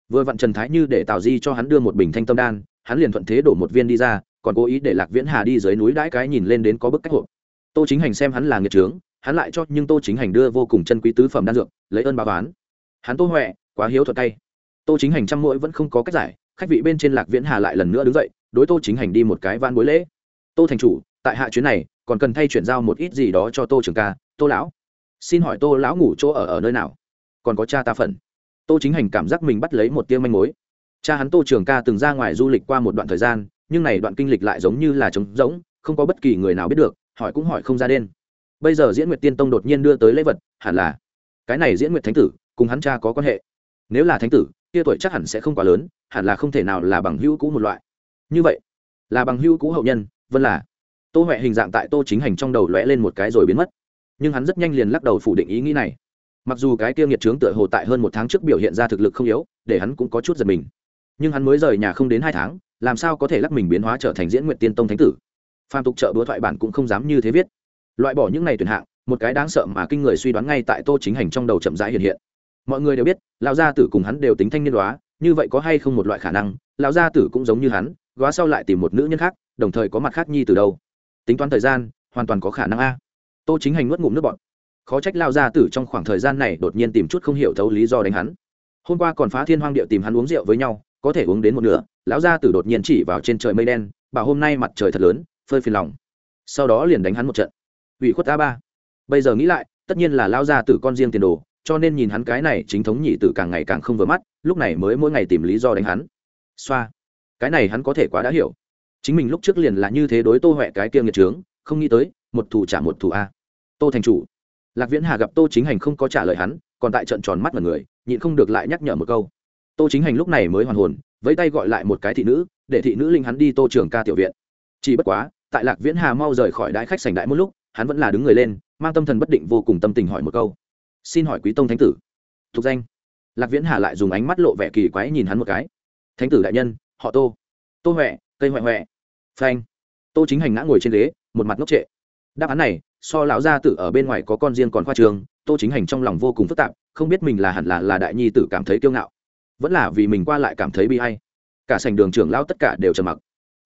Vừa vặn trần thái như để tào di cho hắn đưa một bình thanh tâm đan, hắn liền thuận thế đổ một viên đi ra, còn cố ý để lạc viễn hà đi dưới núi đãi cái nhìn lên đến có bức cách hộp. Tô chính hành xem hắn là nghiệt trướng hắn lại cho nhưng tô chính hành đưa vô cùng chân quý tứ phẩm đan dược, lấy ơn báo oán. Hắn tô huệ, quá hiếu thuật tay. Tô chính hành trăm mũi vẫn không có cách giải khách vị bên trên lạc viễn hà lại lần nữa đứng dậy, đối tô chính hành đi một cái van bối lễ. Tô thành chủ, tại hạ chuyến này, còn cần thay chuyển giao một ít gì đó cho tô trường ca, tô lão. Xin hỏi tô lão ngủ chỗ ở ở nơi nào? Còn có cha ta phần. Tô chính hành cảm giác mình bắt lấy một tiêu manh mối. Cha hắn tô trường ca từng ra ngoài du lịch qua một đoạn thời gian, nhưng này đoạn kinh lịch lại giống như là trống rỗng, không có bất kỳ người nào biết được, hỏi cũng hỏi không ra đen bây giờ diễn nguyệt tiên tông đột nhiên đưa tới lễ vật, hẳn là cái này diễn nguyệt thánh tử, cùng hắn cha có quan hệ. Nếu là thánh tử kia tuổi chắc hẳn sẽ không quá lớn, hẳn là không thể nào là bằng hữu cũ một loại. Như vậy, là bằng hữu cũ hậu nhân vân là. Tô huệ hình dạng tại tô chính hành trong đầu lóe lên một cái rồi biến mất. Nhưng hắn rất nhanh liền lắc đầu phủ định ý nghĩ này. Mặc dù cái kia nghiệt trướng tựa hồ tại hơn một tháng trước biểu hiện ra thực lực không yếu, để hắn cũng có chút giật mình. Nhưng hắn mới rời nhà không đến hai tháng, làm sao có thể lắc mình biến hóa trở thành diễn nguyện tiên tông thánh tử? Phan tục trợ búa thoại bản cũng không dám như thế viết. Loại bỏ những này tuyển hạng, một cái đáng sợ mà kinh người suy đoán ngay tại tô chính hành trong đầu chậm rãi hiện hiện mọi người đều biết, lão gia tử cùng hắn đều tính thanh niên đoá như vậy có hay không một loại khả năng, lão gia tử cũng giống như hắn góa sau lại tìm một nữ nhân khác, đồng thời có mặt khác nhi từ đâu? Tính toán thời gian, hoàn toàn có khả năng a. Tô chính hành nuốt ngụm nước bọt. Khó trách lao gia tử trong khoảng thời gian này đột nhiên tìm chút không hiểu thấu lý do đánh hắn. Hôm qua còn phá thiên hoang điệu tìm hắn uống rượu với nhau, có thể uống đến một nửa, lão gia tử đột nhiên chỉ vào trên trời mây đen, bảo hôm nay mặt trời thật lớn, phơi phiền lòng. Sau đó liền đánh hắn một trận. Ủy khuất a ba. Bây giờ nghĩ lại, tất nhiên là lao gia tử con riêng tiền đồ cho nên nhìn hắn cái này chính thống nhị tử càng ngày càng không vừa mắt, lúc này mới mỗi ngày tìm lý do đánh hắn. Xoa. Cái này hắn có thể quá đã hiểu. Chính mình lúc trước liền là như thế đối tô huệ cái kia nghiệt trướng, không nghĩ tới, một thủ trả một thủ a. Tô thành chủ. Lạc viễn hà gặp tô chính hành không có trả lời hắn, còn tại trận tròn mắt mọi người, nhịn không được lại nhắc nhở một câu. Tô chính hành lúc này mới hoàn hồn, vẫy tay gọi lại một cái thị nữ, để thị nữ linh hắn đi tô trường ca tiểu viện. Chỉ bất quá, tại lạc viễn hà mau rời khỏi đại khách sành đại một lúc, hắn vẫn là đứng người lên, mang tâm thần bất định vô cùng tâm tình hỏi một câu xin hỏi quý tông thánh tử. Thuộc danh. Lạc viễn hà lại dùng ánh mắt lộ vẻ kỳ quái nhìn hắn một cái. Thánh tử đại nhân, họ tô. Tô huệ, cây huệ huệ. Phanh. Tô chính hành ngã ngồi trên ghế, một mặt ngốc trệ. Đáp án này, so lão gia tử ở bên ngoài có con riêng còn khoa trường, tô chính hành trong lòng vô cùng phức tạp, không biết mình là hẳn là là đại nhi tử cảm thấy kiêu ngạo, vẫn là vì mình qua lại cảm thấy bi hay cả sảnh đường trưởng lão tất cả đều trầm mặc.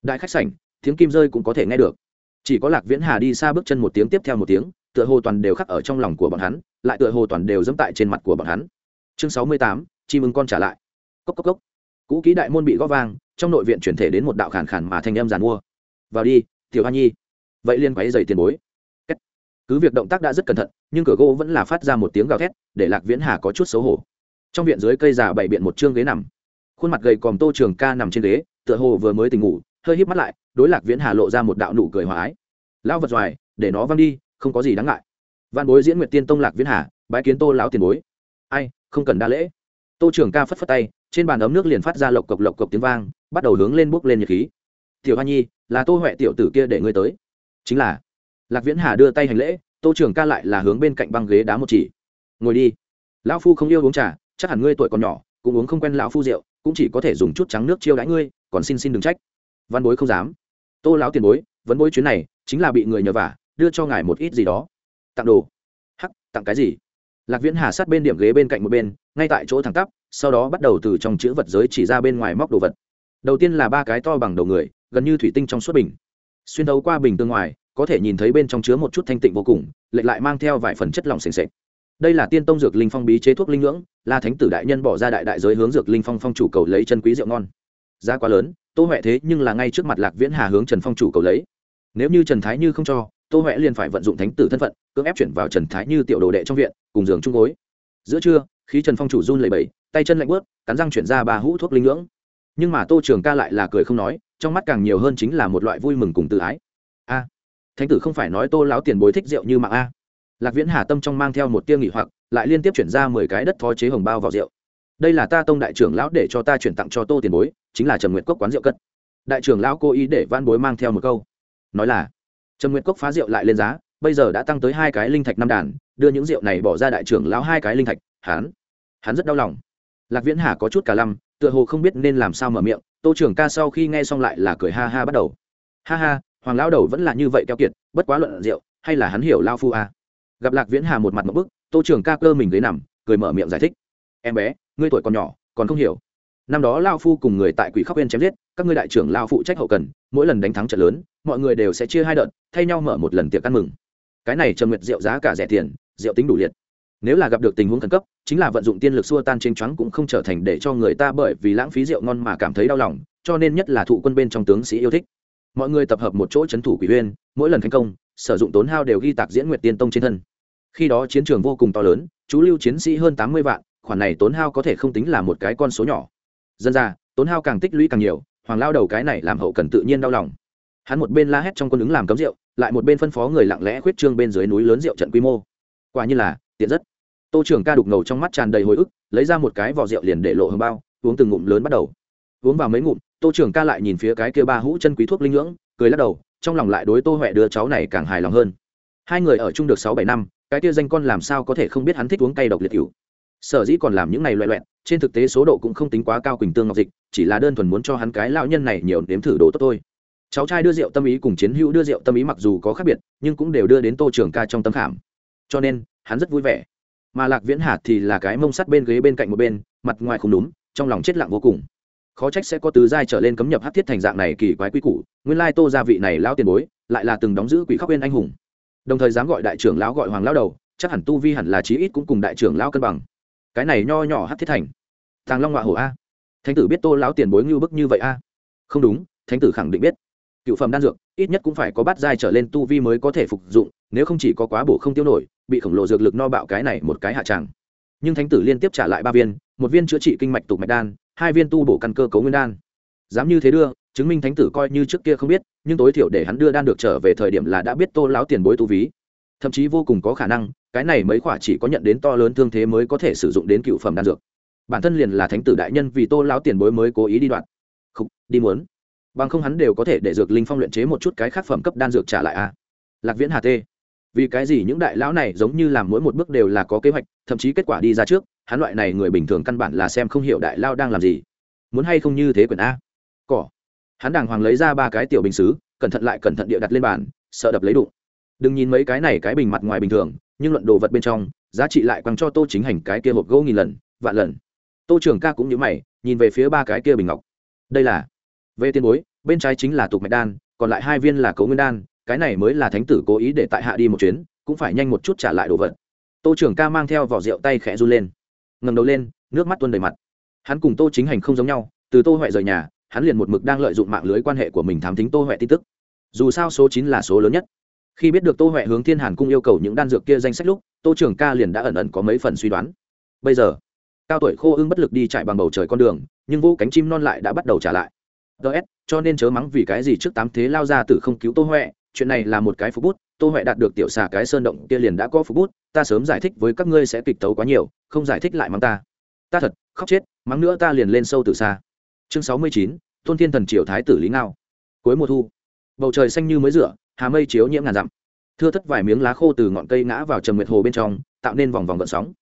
Đại khách sảnh, tiếng kim rơi cũng có thể nghe được. Chỉ có lạc viễn hà đi xa bước chân một tiếng tiếp theo một tiếng, tựa hồ toàn đều khắc ở trong lòng của bọn hắn lại tựa hồ toàn đều dẫm tại trên mặt của bọn hắn. Chương sáu mươi tám, chim ưng con trả lại. Cốc cốc cốc. Cũ kỹ đại môn bị gõ vang, trong nội viện chuyển thể đến một đạo khản khản mà thanh âm giàn mua. Vào đi, tiểu hoa nhi. Vậy liên quáy dày tiền bối. Cứ việc động tác đã rất cẩn thận, nhưng cửa gỗ vẫn là phát ra một tiếng gào thét, để lạc viễn hà có chút xấu hổ. Trong viện dưới cây già bày biện một chương ghế nằm. Khuôn mặt gầy còm tô trường ca nằm trên ghế, tựa hồ vừa mới tỉnh ngủ, hơi híp mắt lại, đối lạc viễn hà lộ ra một đạo nụ cười hòa ái. Lão vật doài để nó văng đi, không có gì đáng ngại văn bối diễn nguyệt tiên tông lạc viễn hà, bái kiến tô lão tiền bối. Ai, không cần đa lễ. Tô trưởng ca phất phất tay, trên bàn ấm nước liền phát ra lộc cộc lộc cộc tiếng vang, bắt đầu hướng lên bốc lên nhiệt khí. Tiểu hoa nhi, là tô huệ tiểu tử kia để ngươi tới. Chính là, lạc viễn hà đưa tay hành lễ, tô trưởng ca lại là hướng bên cạnh băng ghế đá một chỉ. Ngồi đi. Lão phu không yêu uống trà, chắc hẳn ngươi tuổi còn nhỏ, cũng uống không quen lão phu rượu, cũng chỉ có thể dùng chút trắng nước chiêu đãi ngươi, còn xin xin đừng trách. Văn bối không dám. Tô lão tiền bối vấn bối chuyến này, chính là bị người nhờ vả, đưa cho ngài một ít gì đó tặng đồ. Hắc, tặng cái gì? Lạc viễn hà sát bên điểm ghế bên cạnh một bên, ngay tại chỗ thẳng tắp, sau đó bắt đầu từ trong chữ vật giới chỉ ra bên ngoài móc đồ vật. Đầu tiên là ba cái to bằng đầu người, gần như thủy tinh trong suốt bình. Xuyên đấu qua bình tương ngoài, có thể nhìn thấy bên trong chứa một chút thanh tịnh vô cùng, lệch lại mang theo vài phần chất lỏng sền sệt. đây là tiên tông dược linh phong bí chế thuốc linh ngưỡng là thánh tử đại nhân bỏ ra đại đại giới hướng dược linh phong phong chủ cầu lấy chân quý rượu ngon. Giá quá lớn, tô huệ thế nhưng là ngay trước mặt lạc viễn hà hướng trần phong chủ cầu lấy. Nếu như trần thái như không cho, tô huệ liền phải vận dụng thánh tử thân phận cưỡng ép chuyển vào trần thái như tiểu đồ đệ trong viện, cùng giường chung gối. Giữa trưa, khí trần phong chủ run lầy bẩy, tay chân lạnh bớt cắn răng chuyển ra ba hũ thuốc linh ngưỡng. Nhưng mà tô trường ca lại là cười không nói, trong mắt càng nhiều hơn chính là một loại vui mừng cùng tự ái. A, thánh tử không phải nói tô láo tiền bối thích rượu như mạng a. Lạc viễn hà tâm trong mang theo một tia nghỉ hoặc, lại liên tiếp chuyển ra mười cái đất thó chế hồng bao vào rượu. Đây là ta tông đại trưởng lão để cho ta chuyển tặng cho tô tiền bối, chính là Trần nguyện cốc quán rượu cất. Đại trưởng lão cố ý để van bối mang theo một câu. Nói là, Trần nguyện cốc phá rượu lại lên giá bây giờ đã tăng tới hai cái linh thạch năm đàn, đưa những rượu này bỏ ra đại trưởng lão hai cái linh thạch, hắn hắn rất đau lòng. Lạc viễn hà có chút cả lăm, tựa hồ không biết nên làm sao mở miệng, tô trưởng ca sau khi nghe xong lại là cười ha ha bắt đầu. Ha ha, hoàng lão đầu vẫn là như vậy keo kiệt, bất quá luận rượu, hay là hắn hiểu lao phu à. gặp lạc viễn hà một mặt một bức, tô trưởng ca cơ mình ghế nằm, cười mở miệng giải thích. Em bé, ngươi tuổi còn nhỏ, còn không hiểu. Năm đó lao phu cùng người tại quỷ khóc bên chém giết, các ngươi đại trưởng lao phụ trách hậu cần, mỗi lần đánh thắng trận lớn, mọi người đều sẽ chia hai đợt, thay nhau mở một lần tiệc ăn mừng cái này trầm nguyệt rượu giá cả rẻ tiền rượu tính đủ liệt. Nếu là gặp được tình huống khẩn cấp, chính là vận dụng tiên lực xua tan trên choáng cũng không trở thành để cho người ta bởi vì lãng phí rượu ngon mà cảm thấy đau lòng, cho nên nhất là thụ quân bên trong tướng sĩ yêu thích. Mọi người tập hợp một chỗ c h ấ n thủ quỷ huyên mỗi lần thành công, sử dụng tốn hao đều ghi tạc diễn nguyệt tiên tông trên thân. Khi đó chiến trường vô cùng to lớn, chú lưu chiến sĩ hơn tám mươi vạn, khoản này tốn hao có thể không tính là một cái con số nhỏ. Dân ra, tốn hao càng tích lũy càng nhiều, hoàng lao đầu cái này làm hậu cần tự nhiên đau lòng hắn một bên la hét trong quân ứng làm cấm rượu, lại một bên phân phó người lặng lẽ khuyết trương bên dưới núi lớn rượu trận quy mô. Quả như là, tiện rất. Tô trưởng ca đục ngầu trong mắt tràn đầy hồi ức, lấy ra một cái vỏ rượu liền để lộ hương bao, uống từng ngụm lớn bắt đầu. Uống vào mấy ngụm, tô trưởng ca lại nhìn phía cái kia ba hũ chân quý thuốc linh nhưỡng, cười lắc đầu, trong lòng lại đối tô huệ đứa cháu này càng hài lòng hơn. Hai người ở chung được sáu bảy năm, cái kia danh con làm sao có thể không biết hắn thích uống cay độc liệt cựu sở dĩ còn làm những này loại loẹn trên thực tế số độ cũng không tính quá cao quỳnh tương ngọc dịch, chỉ là đơn thuần muốn cho hắn cái lão nhân này nhiều nếm thử đồ tốt thôi cháu trai đưa rượu tâm ý cùng chiến hữu đưa rượu tâm ý mặc dù có khác biệt, nhưng cũng đều đưa đến tô trưởng ca trong tâm khảm. Cho nên, hắn rất vui vẻ. Mà lạc viễn hạt thì là cái mông sắt bên ghế bên cạnh một bên, mặt ngoài không đúng, trong lòng chết lặng vô cùng. Khó trách sẽ có tứ giai trở lên cấm nhập hát thiết thành dạng này kỳ quái quy củ, nguyên lai tô gia vị này lao tiền bối, lại là từng đóng giữ quỷ khóc bên anh hùng. Đồng thời dám gọi đại trưởng lão gọi hoàng lão đầu, chắc hẳn tu vi hẳn là chí ít cũng cùng đại trưởng lão cân bằng. Cái này nho nhỏ hát thiết thành. Tàng long ngoại hổ a. Thánh tử biết tô lão tiền bối ngưu bức như vậy a? Không đúng, thánh tử khẳng định biết cựu phẩm đan dược, ít nhất cũng phải có bát giai trở lên tu vi mới có thể phục dụng, nếu không chỉ có quá bổ không tiêu nổi, bị khổng lồ dược lực no bạo cái này một cái hạ tràng. Nhưng thánh tử liên tiếp trả lại ba viên, một viên chữa trị kinh mạch tục mạch đan, hai viên tu bổ căn cơ cấu nguyên đan. Dám như thế đưa, chứng minh thánh tử coi như trước kia không biết, nhưng tối thiểu để hắn đưa đan được trở về thời điểm là đã biết tô láo tiền bối tu ví. Thậm chí vô cùng có khả năng, cái này mấy khoả chỉ có nhận đến to lớn thương thế mới có thể sử dụng đến cựu phẩm đan dược. Bản thân liền là thánh tử đại nhân vì tô láo tiền bối mới cố ý đi đoạn. Không, đi muốn bằng không hắn đều có thể để dược linh phong luyện chế một chút cái khác phẩm cấp đan dược trả lại a à. lạc viễn hà tê. Vì cái gì những đại lão này giống như làm mỗi một bước đều là có kế hoạch, thậm chí kết quả đi ra trước, hắn loại này người bình thường căn bản là xem không hiểu đại lao đang làm gì. Muốn hay không như thế quyền a? Cỏ. Hắn đàng hoàng lấy ra ba cái tiểu bình xứ, cẩn thận lại cẩn thận địa đặt lên bàn, sợ đập lấy đụng. Đừng nhìn mấy cái này cái bình mặt ngoài bình thường, nhưng luận đồ vật bên trong, giá trị lại quăng cho tô chính hành cái kia hộp gỗ nghìn lần, vạn lần. Tô trưởng ca cũng như mày, nhìn về phía ba cái kia bình ngọc. Đây là về tiền bối, bên trái chính là tục mạch đan, còn lại hai viên là cấu nguyên đan, cái này mới là thánh tử cố ý để tại hạ đi một chuyến, cũng phải nhanh một chút trả lại đồ vật. Tô trưởng ca mang theo vỏ rượu tay khẽ run lên. Ngầm đầu lên, nước mắt tuôn đầy mặt. Hắn cùng tô chính hành không giống nhau, từ tô huệ rời nhà, hắn liền một mực đang lợi dụng mạng lưới quan hệ của mình thám tính tô huệ tin tức. Dù sao số chín là số lớn nhất. Khi biết được tô huệ hướng thiên hàn cung yêu cầu những đan dược kia danh sách lúc, tô trưởng ca liền đã ẩn ẩn có mấy phần suy đoán. Bây giờ, cao tuổi khô ưng bất lực đi chạy bằng bầu trời con đường, nhưng vô cánh chim non lại đã bắt đầu trả lại ts cho nên chớ mắng vì cái gì trước tám thế lao ra từ không cứu tô huệ, chuyện này là một cái phục bút, tô huệ đạt được tiểu xà cái sơn động kia liền đã có phục bút, ta sớm giải thích với các ngươi sẽ kịch tấu quá nhiều, không giải thích lại mắng ta. Ta thật, khóc chết, mắng nữa ta liền lên sâu từ xa. Chương sáu mươi chín, tôn thiên thần triều thái tử lý ngao. Cuối mùa thu, bầu trời xanh như mới rửa, hà mây chiếu nhiễm ngàn dặm. Thưa thất vài miếng lá khô từ ngọn cây ngã vào trầm nguyệt hồ bên trong, tạo nên vòng vòng gợn sóng.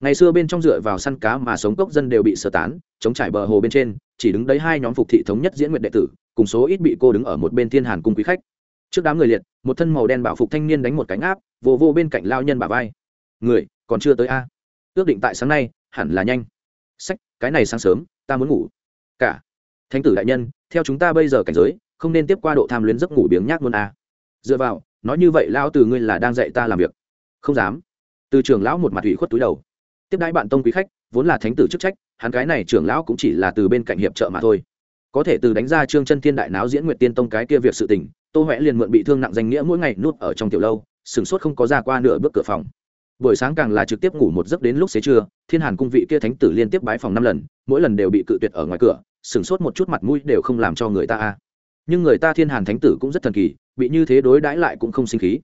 Ngày xưa bên trong dựa vào săn cá mà sống cốc dân đều bị sơ tán, chống trải bờ hồ bên trên chỉ đứng đấy hai nhóm phục thị thống nhất diễn nguyện đệ tử, cùng số ít bị cô đứng ở một bên thiên hàn cung quý khách. Trước đám người liệt, một thân màu đen bảo phục thanh niên đánh một cánh áp, vô vô bên cạnh lao nhân bà vai. Người, còn chưa tới a? Ước định tại sáng nay, hẳn là nhanh. Sách, cái này sáng sớm, ta muốn ngủ. Cả, thánh tử đại nhân, theo chúng ta bây giờ cảnh giới, không nên tiếp qua độ tham luyến giấc ngủ biếng nhác luôn a. Dựa vào, nói như vậy lão từ ngươi là đang dạy ta làm việc. Không dám. Từ trường lão một mặt ủy khuất túi đầu. Tiếp đãi bạn tông quý khách, vốn là thánh tử chức trách hắn cái này trưởng lão cũng chỉ là từ bên cạnh hiệp trợ mà thôi. Có thể từ đánh ra trương chân thiên đại náo diễn nguyện tiên tông cái kia việc sự tình, tô huệ liền mượn bị thương nặng danh nghĩa mỗi ngày nuốt ở trong tiểu lâu, sửng sốt không có ra qua nửa bước cửa phòng. Buổi sáng càng là trực tiếp ngủ một giấc đến lúc xế trưa, thiên hàn cung vị kia thánh tử liên tiếp bái phòng năm lần, mỗi lần đều bị cự tuyệt ở ngoài cửa, sửng sốt một chút mặt mũi đều không làm cho người ta a. Nhưng người ta thiên hàn thánh tử cũng rất thần kỳ, bị như thế đối đãi lại cũng không sinh khí.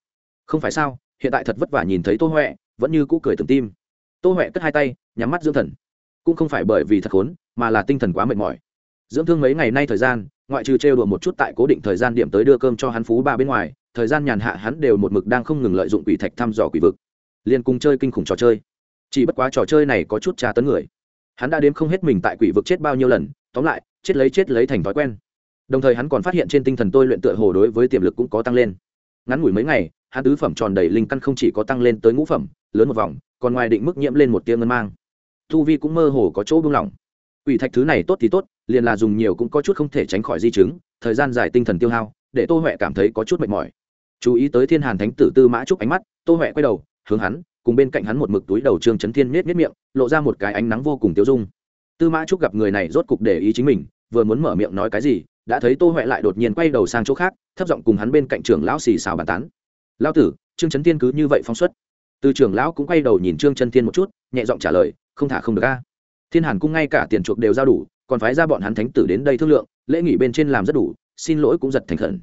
Không phải sao, hiện tại thật vất vả nhìn thấy tô huệ, vẫn như cũ cười từng tim tô huệ cất hai tay, nhắm mắt dưỡng thần cũng không phải bởi vì thật khốn, mà là tinh thần quá mệt mỏi. Dưỡng thương mấy ngày nay thời gian, ngoại trừ trêu đùa một chút tại cố định thời gian điểm tới đưa cơm cho hắn phú ba bên ngoài, thời gian nhàn hạ hắn đều một mực đang không ngừng lợi dụng quỷ thạch thăm dò quỷ vực. Liên cùng chơi kinh khủng trò chơi. Chỉ bất quá trò chơi này có chút tra tấn người. Hắn đã đếm không hết mình tại quỷ vực chết bao nhiêu lần, tóm lại, chết lấy chết lấy thành thói quen. Đồng thời hắn còn phát hiện trên tinh thần tôi luyện tựa hồ đối với tiềm lực cũng có tăng lên. Ngắn ngủi mấy ngày, hắn tứ phẩm tròn đầy linh căn không chỉ có tăng lên tới ngũ phẩm, lớn một vòng, còn ngoài định mức nhiễm lên một tia ngân mang thu vi cũng mơ hồ có chỗ buông lỏng. Quỷ thạch thứ này tốt thì tốt, liền là dùng nhiều cũng có chút không thể tránh khỏi di chứng, thời gian dài tinh thần tiêu hao, để tô huệ cảm thấy có chút mệt mỏi. Chú ý tới thiên hàn thánh tử tư mã trúc ánh mắt, tô huệ quay đầu, hướng hắn, cùng bên cạnh hắn một mực túi đầu trương trấn thiên nết nết miệng, lộ ra một cái ánh nắng vô cùng tiêu dung. Tư mã trúc gặp người này rốt cục để ý chính mình, vừa muốn mở miệng nói cái gì, đã thấy tô huệ lại đột nhiên quay đầu sang chỗ khác, thấp giọng cùng hắn bên cạnh trưởng lão xì xào bàn tán. Lao tử, trương trấn thiên cứ như vậy phóng xuất. Từ trưởng lão cũng quay đầu nhìn trương trấn thiên một chút, nhẹ giọng trả lời không thả không được a. Thiên hàn cung ngay cả tiền chuộc đều giao đủ, còn phái ra bọn hắn thánh tử đến đây thương lượng, lễ nghỉ bên trên làm rất đủ, xin lỗi cũng giật thành khẩn.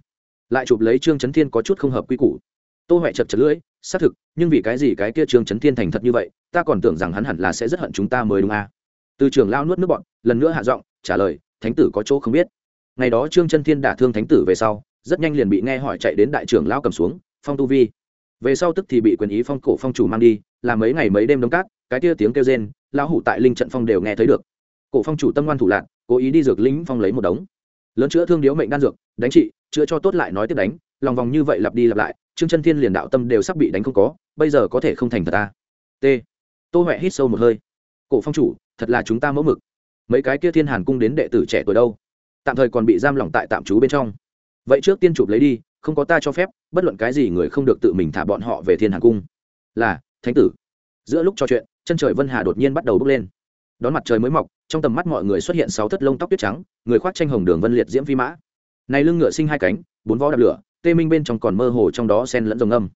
Lại chụp lấy trương trấn thiên có chút không hợp quy củ. Tô huệ chật chật lưỡi, xác thực, nhưng vì cái gì cái kia trương trấn thiên thành thật như vậy, ta còn tưởng rằng hắn hẳn là sẽ rất hận chúng ta mới đúng a. Từ trường lao nuốt nước bọn, lần nữa hạ giọng, trả lời, thánh tử có chỗ không biết. Ngày đó trương trấn thiên đả thương thánh tử về sau, rất nhanh liền bị nghe hỏi chạy đến đại trưởng lao cầm xuống, phong tu vi. Về sau tức thì bị quyền ý phong cổ phong chủ mang đi làm mấy ngày mấy đêm đông cát, cái kia tiếng kêu rên lão hủ tại linh trận phong đều nghe thấy được. Cổ phong chủ tâm ngoan thủ lạc, cố ý đi dược lính phong lấy một đống. Lớn chữa thương điếu mệnh đan dược, đánh trị, chữa cho tốt lại nói tiếp đánh, lòng vòng như vậy lặp đi lặp lại, trương chân thiên liền đạo tâm đều sắp bị đánh không có, bây giờ có thể không thành thật ta t. Tô huệ hít sâu một hơi. Cổ phong chủ, thật là chúng ta mẫu mực. Mấy cái kia thiên hàn cung đến đệ tử trẻ tuổi đâu? Tạm thời còn bị giam lỏng tại tạm trú bên trong. Vậy trước tiên chụp lấy đi, không có ta cho phép, bất luận cái gì người không được tự mình thả bọn họ về thiên hàn cung. Là, thánh tử. Giữa lúc trò chuyện chân trời vân hà đột nhiên bắt đầu bốc lên. Đón mặt trời mới mọc, trong tầm mắt mọi người xuất hiện sáu thất lông tóc tuyết trắng, người khoác tranh hồng đường vân liệt diễm phi mã. Này lưng ngựa sinh hai cánh, bốn vó đạp lửa, tê minh bên trong còn mơ hồ trong đó sen lẫn rồng âm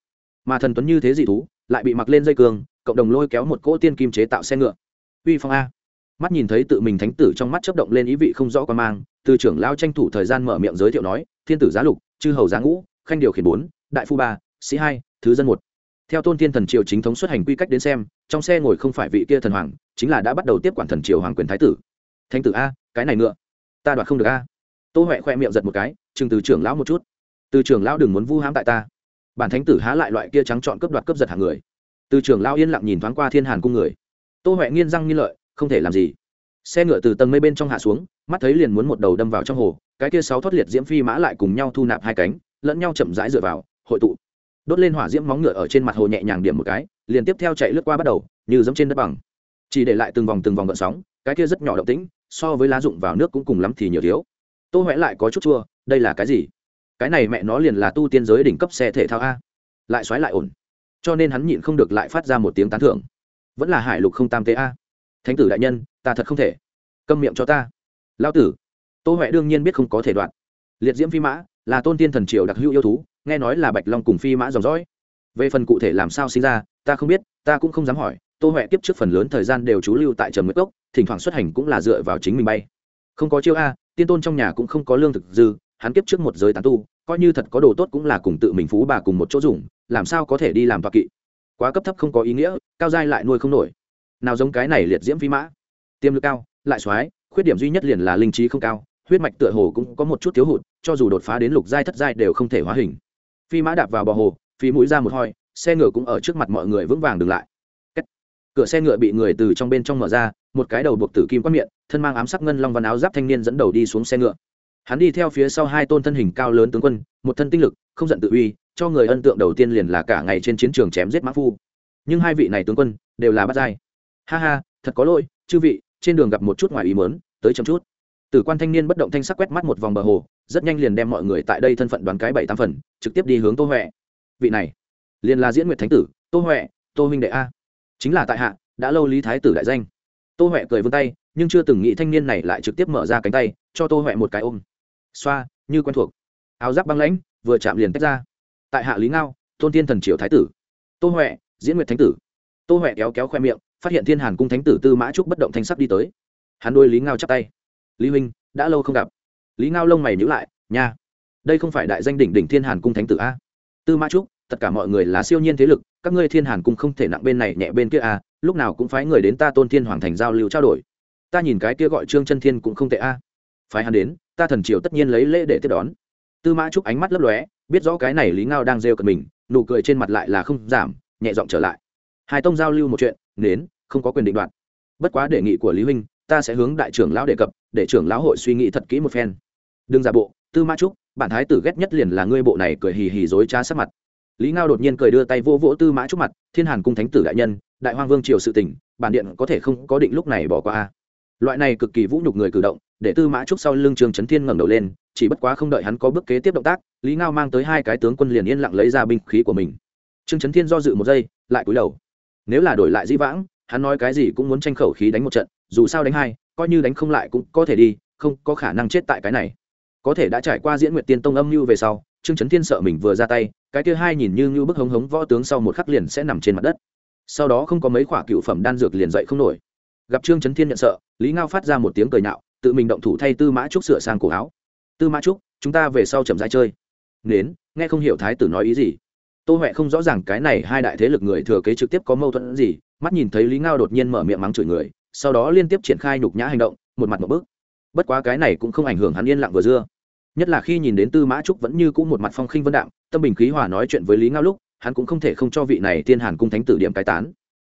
mà thần tuấn như thế dị thú, lại bị mặc lên dây cường cộng đồng lôi kéo một cỗ tiên kim chế tạo xe ngựa. Uy phong a. Mắt nhìn thấy tự mình thánh tử trong mắt chấp động lên ý vị không rõ quan mang, từ trưởng lao tranh thủ thời gian mở miệng giới thiệu nói, thiên tử giá lục, chư hầu giá ngũ, khanh điều khiển bốn, đại phu ba, sĩ hai, thứ dân một theo tôn thiên thần triều chính thống xuất hành quy cách đến xem, trong xe ngồi không phải vị kia thần hoàng, chính là đã bắt đầu tiếp quản thần triều hoàng quyền thái tử. Thánh tử a, cái này nữa ta đoạt không được a. Tô huệ khoe miệng giật một cái, chừng từ trưởng lão một chút. Từ trưởng lão đừng muốn vu hãm tại ta. Bản thánh tử há lại loại kia trắng chọn cướp đoạt cướp giật hàng người. Từ trưởng lão yên lặng nhìn thoáng qua thiên hàn cung người. Tô huệ nghiên răng nghiên lợi, không thể làm gì. Xe ngựa từ tầng mây bên trong hạ xuống, mắt thấy liền muốn một đầu đâm vào trong hồ, cái kia sáu thoát liệt diễm phi mã lại cùng nhau thu nạp hai cánh, lẫn nhau chậm rãi dựa vào, hội tụ đốt lên hỏa diễm móng ngựa ở trên mặt hồ nhẹ nhàng điểm một cái, liền tiếp theo chạy lướt qua bắt đầu, như giống trên đất bằng. Chỉ để lại từng vòng từng vòng gợn sóng, cái kia rất nhỏ động tĩnh, so với lá dụng vào nước cũng cùng lắm thì nhiều thiếu. Tô huệ lại có chút chua, đây là cái gì? Cái này mẹ nó liền là tu tiên giới đỉnh cấp xe thể thao a. Lại xoáy lại ổn. Cho nên hắn nhịn không được lại phát ra một tiếng tán thưởng. Vẫn là hải lục không tam tế a. Thánh tử đại nhân, ta thật không thể. Câm miệng cho ta. Lao tử. Tô huệ đương nhiên biết không có thể đoạn. Liệt diễm phi mã, là tôn tiên thần triều đặc hữu yêu thú nghe nói là bạch long cùng phi mã dòng dõi. Về phần cụ thể làm sao sinh ra, ta không biết, ta cũng không dám hỏi, tô huệ tiếp trước phần lớn thời gian đều trú lưu tại trầm nguyệt cốc, thỉnh thoảng xuất hành cũng là dựa vào chính mình bay. Không có chiêu a, tiên tôn trong nhà cũng không có lương thực dư, hắn kiếp trước một giới tán tu, coi như thật có đồ tốt cũng là cùng tự mình phú bà cùng một chỗ dùng, làm sao có thể đi làm toa kỵ? Quá cấp thấp không có ý nghĩa, cao giai lại nuôi không nổi. Nào giống cái này liệt diễm phi mã. Tiềm lực cao, lại xoái khuyết điểm duy nhất liền là linh trí không cao, huyết mạch tựa hồ cũng có một chút thiếu hụt, cho dù đột phá đến lục giai thất giai đều không thể hóa hình phi mã đạp vào bờ hồ, phi mũi ra một hoi, xe ngựa cũng ở trước mặt mọi người vững vàng dừng lại. Cửa xe ngựa bị người từ trong bên trong mở ra, một cái đầu buộc tử kim quát miệng, thân mang ám sắc ngân long văn áo giáp thanh niên dẫn đầu đi xuống xe ngựa. Hắn đi theo phía sau hai tôn thân hình cao lớn tướng quân, một thân tinh lực, không giận tự uy, cho người ân tượng đầu tiên liền là cả ngày trên chiến trường chém giết mã phu. Nhưng hai vị này tướng quân đều là bắt giai ha ha, thật có lỗi, chư vị, trên đường gặp một chút ngoài ý mớn tới chậm chút tử quan thanh niên bất động thanh sắc quét mắt một vòng bờ hồ, rất nhanh liền đem mọi người tại đây thân phận đoán cái bảy tám phần, trực tiếp đi hướng tô huệ. Vị này, liền là diễn nguyệt thánh tử, tô huệ, tô huynh đệ a. Chính là tại hạ, đã lâu lý thái tử đại danh. Tô huệ cười vươn tay, nhưng chưa từng nghĩ thanh niên này lại trực tiếp mở ra cánh tay, cho tô huệ một cái ôm. Xoa, như quen thuộc. Áo giáp băng lãnh, vừa chạm liền tách ra. Tại hạ lý ngao, tôn tiên thần triều thái tử. Tô huệ, diễn nguyệt thánh tử. Tô huệ kéo kéo khoe miệng, phát hiện thiên hàn cung thánh tử tư mã trúc bất động thanh sắc đi tới. Hắn đôi lý ngao chắp tay lý huynh, đã lâu không gặp. Lý ngao lông mày nhữ lại, nha, đây không phải đại danh đỉnh đỉnh thiên hàn cung thánh tử a. Tư mã trúc, tất cả mọi người là siêu nhiên thế lực, các ngươi thiên hàn cung không thể nặng bên này nhẹ bên kia a, lúc nào cũng phái người đến ta tôn thiên hoàng thành giao lưu trao đổi. Ta nhìn cái kia gọi trương chân thiên cũng không tệ a. Phái hắn đến, ta thần triều tất nhiên lấy lễ để tiếp đón. Tư mã trúc ánh mắt lấp lóe, biết rõ cái này lý ngao đang rêu cận mình, nụ cười trên mặt lại là không giảm, nhẹ giọng trở lại. Hai tông giao lưu một chuyện, nến, không có quyền định đoạt. Bất quá đề nghị của lý huynh ta sẽ hướng đại trưởng lão đề cập, để trưởng lão hội suy nghĩ thật kỹ một phen. Đừng giả bộ, tư mã trúc, bản thái tử ghét nhất liền là ngươi bộ này cười hì hì dối trá sắc mặt. Lý ngao đột nhiên cười đưa tay vô vỗ tư mã trúc mặt, thiên hàn cung thánh tử đại nhân, đại hoang vương triều sự tỉnh bản điện có thể không có định lúc này bỏ qua loại này cực kỳ vũ nhục người cử động, để tư mã trúc sau lưng trường trấn thiên ngẩng đầu lên, chỉ bất quá không đợi hắn có bước kế tiếp động tác, lý ngao mang tới hai cái tướng quân liền yên lặng lấy ra binh khí của mình. Trương trấn thiên do dự một giây, lại cúi đầu. Nếu là đổi lại di vãng, hắn nói cái gì cũng muốn tranh khẩu khí đánh một trận dù sao đánh hai, coi như đánh không lại cũng có thể đi, không có khả năng chết tại cái này. Có thể đã trải qua diễn nguyện tiên tông âm mưu về sau, trương trấn thiên sợ mình vừa ra tay, cái kia hai nhìn như như bức hống hống võ tướng sau một khắc liền sẽ nằm trên mặt đất. Sau đó không có mấy khoả cựu phẩm đan dược liền dậy không nổi. Gặp trương trấn thiên nhận sợ, lý ngao phát ra một tiếng cười nhạo, tự mình động thủ thay tư mã trúc sửa sang cổ áo. Tư mã trúc, chúng ta về sau chậm rãi chơi. Nến, nghe không hiểu thái tử nói ý gì? Tô huệ không rõ ràng cái này hai đại thế lực người thừa kế trực tiếp có mâu thuẫn gì, mắt nhìn thấy lý ngao đột nhiên mở miệng mắng chửi người sau đó liên tiếp triển khai nhục nhã hành động, một mặt một bước. Bất quá cái này cũng không ảnh hưởng hắn yên lặng vừa dưa. Nhất là khi nhìn đến tư mã trúc vẫn như cũ một mặt phong khinh vân đạm, tâm bình khí hòa nói chuyện với lý ngao lúc, hắn cũng không thể không cho vị này tiên hàn cung thánh tử điểm cái tán.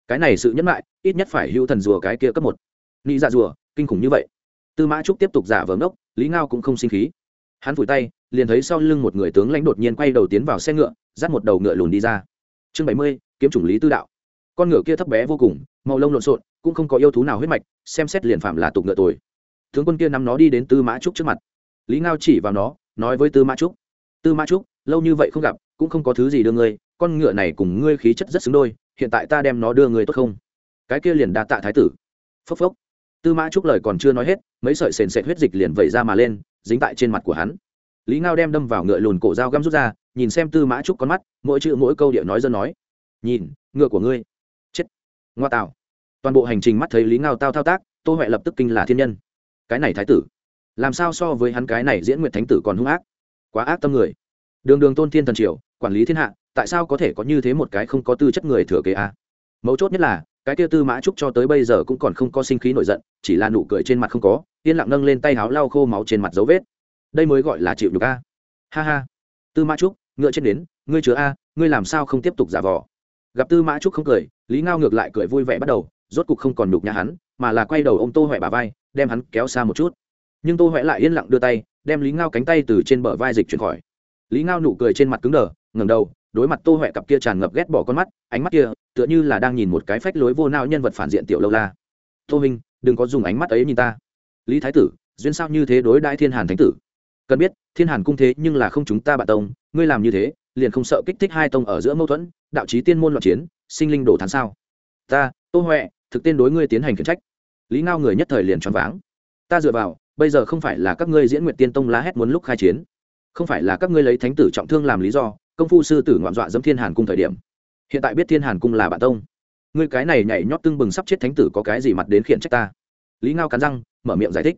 Cái này sự nhẫn lại ít nhất phải hữu thần rùa cái kia cấp một. Nghĩ dạ rùa, kinh khủng như vậy. Tư mã trúc tiếp tục giả vờ ngốc, lý ngao cũng không sinh khí. Hắn vùi tay, liền thấy sau lưng một người tướng lãnh đột nhiên quay đầu tiến vào xe ngựa, dắt một đầu ngựa lùn đi ra. Chương bảy mươi, kiếm chủng lý tư đạo. Con ngựa kia thấp bé vô cùng màu lông lộn xộn, cũng không có yêu thú nào huyết mạch, xem xét liền phạm là tục ngựa tuổi tướng quân kia nắm nó đi đến tư mã trúc trước mặt. Lý ngao chỉ vào nó, nói với tư mã trúc, tư mã trúc, lâu như vậy không gặp, cũng không có thứ gì đưa ngươi, con ngựa này cùng ngươi khí chất rất xứng đôi, hiện tại ta đem nó đưa ngươi tốt không? Cái kia liền đa tạ thái tử. Phốc phốc. Tư mã trúc lời còn chưa nói hết, mấy sợi sền sệt huyết dịch liền vẩy ra mà lên, dính tại trên mặt của hắn. Lý ngao đem đâm vào ngựa lùn cổ dao găm rút ra, nhìn xem tư mã trúc con mắt, mỗi chữ mỗi câu điệu nói dân nói. Nhìn, ngựa của ngươi ngoa tạo toàn bộ hành trình mắt thấy lý ngao tao thao tác, tô huệ lập tức kinh là thiên nhân. Cái này thái tử, làm sao so với hắn cái này diễn nguyện thánh tử còn hung ác? Quá ác tâm người. Đường đường tôn thiên thần triều, quản lý thiên hạ, tại sao có thể có như thế một cái không có tư chất người thừa kế a? À? mấu chốt nhất là, cái kia tư mã trúc cho tới bây giờ cũng còn không có sinh khí nổi giận, chỉ là nụ cười trên mặt không có, yên lặng nâng lên tay háo lau khô máu trên mặt dấu vết. Đây mới gọi là chịu được a. Ha ha. Tư mã trúc, ngựa trên đến, ngươi chứa a, ngươi làm sao không tiếp tục giả vò gặp tư mã trúc không cười, lý ngao ngược lại cười vui vẻ bắt đầu, rốt cục không còn nhục nhà hắn, mà là quay đầu ô m tô huệ bà vai, đem hắn kéo xa một chút. Nhưng tô huệ lại yên lặng đưa tay, đem lý ngao cánh tay từ trên bờ vai dịch chuyển khỏi. Lý ngao nụ cười trên mặt cứng đờ ngầm đầu, đối mặt tô huệ cặp kia tràn ngập ghét bỏ con mắt, ánh mắt kia, tựa như là đang nhìn một cái phách lối vô nao nhân vật phản diện tiểu lâu la. Tô minh đừng có dùng ánh mắt ấy nhìn ta. Lý thái tử, duyên sao như thế đối đại thiên hàn thánh tử? Cần biết, thiên hàn cung thế nhưng là không chúng ta bạn tông, ngươi làm như thế liền không sợ kích thích hai tông ở giữa mâu thuẫn, đạo trí tiên môn loạn chiến, sinh linh đổ thán sao? Ta, tô huệ, thực tên đối ngươi tiến hành khiển trách. Lý ngao người nhất thời liền choáng váng. Ta dựa vào, bây giờ không phải là các ngươi diễn nguyện tiên tông lá hét muốn lúc khai chiến. Không phải là các ngươi lấy thánh tử trọng thương làm lý do, công phu sư tử ngoạn dọa dẫm thiên hàn cung thời điểm. Hiện tại biết thiên hàn cung là bạn tông. Ngươi cái này nhảy nhót tưng bừng sắp chết thánh tử có cái gì mặt đến khiển trách ta? Lý ngao cắn răng, mở miệng giải thích.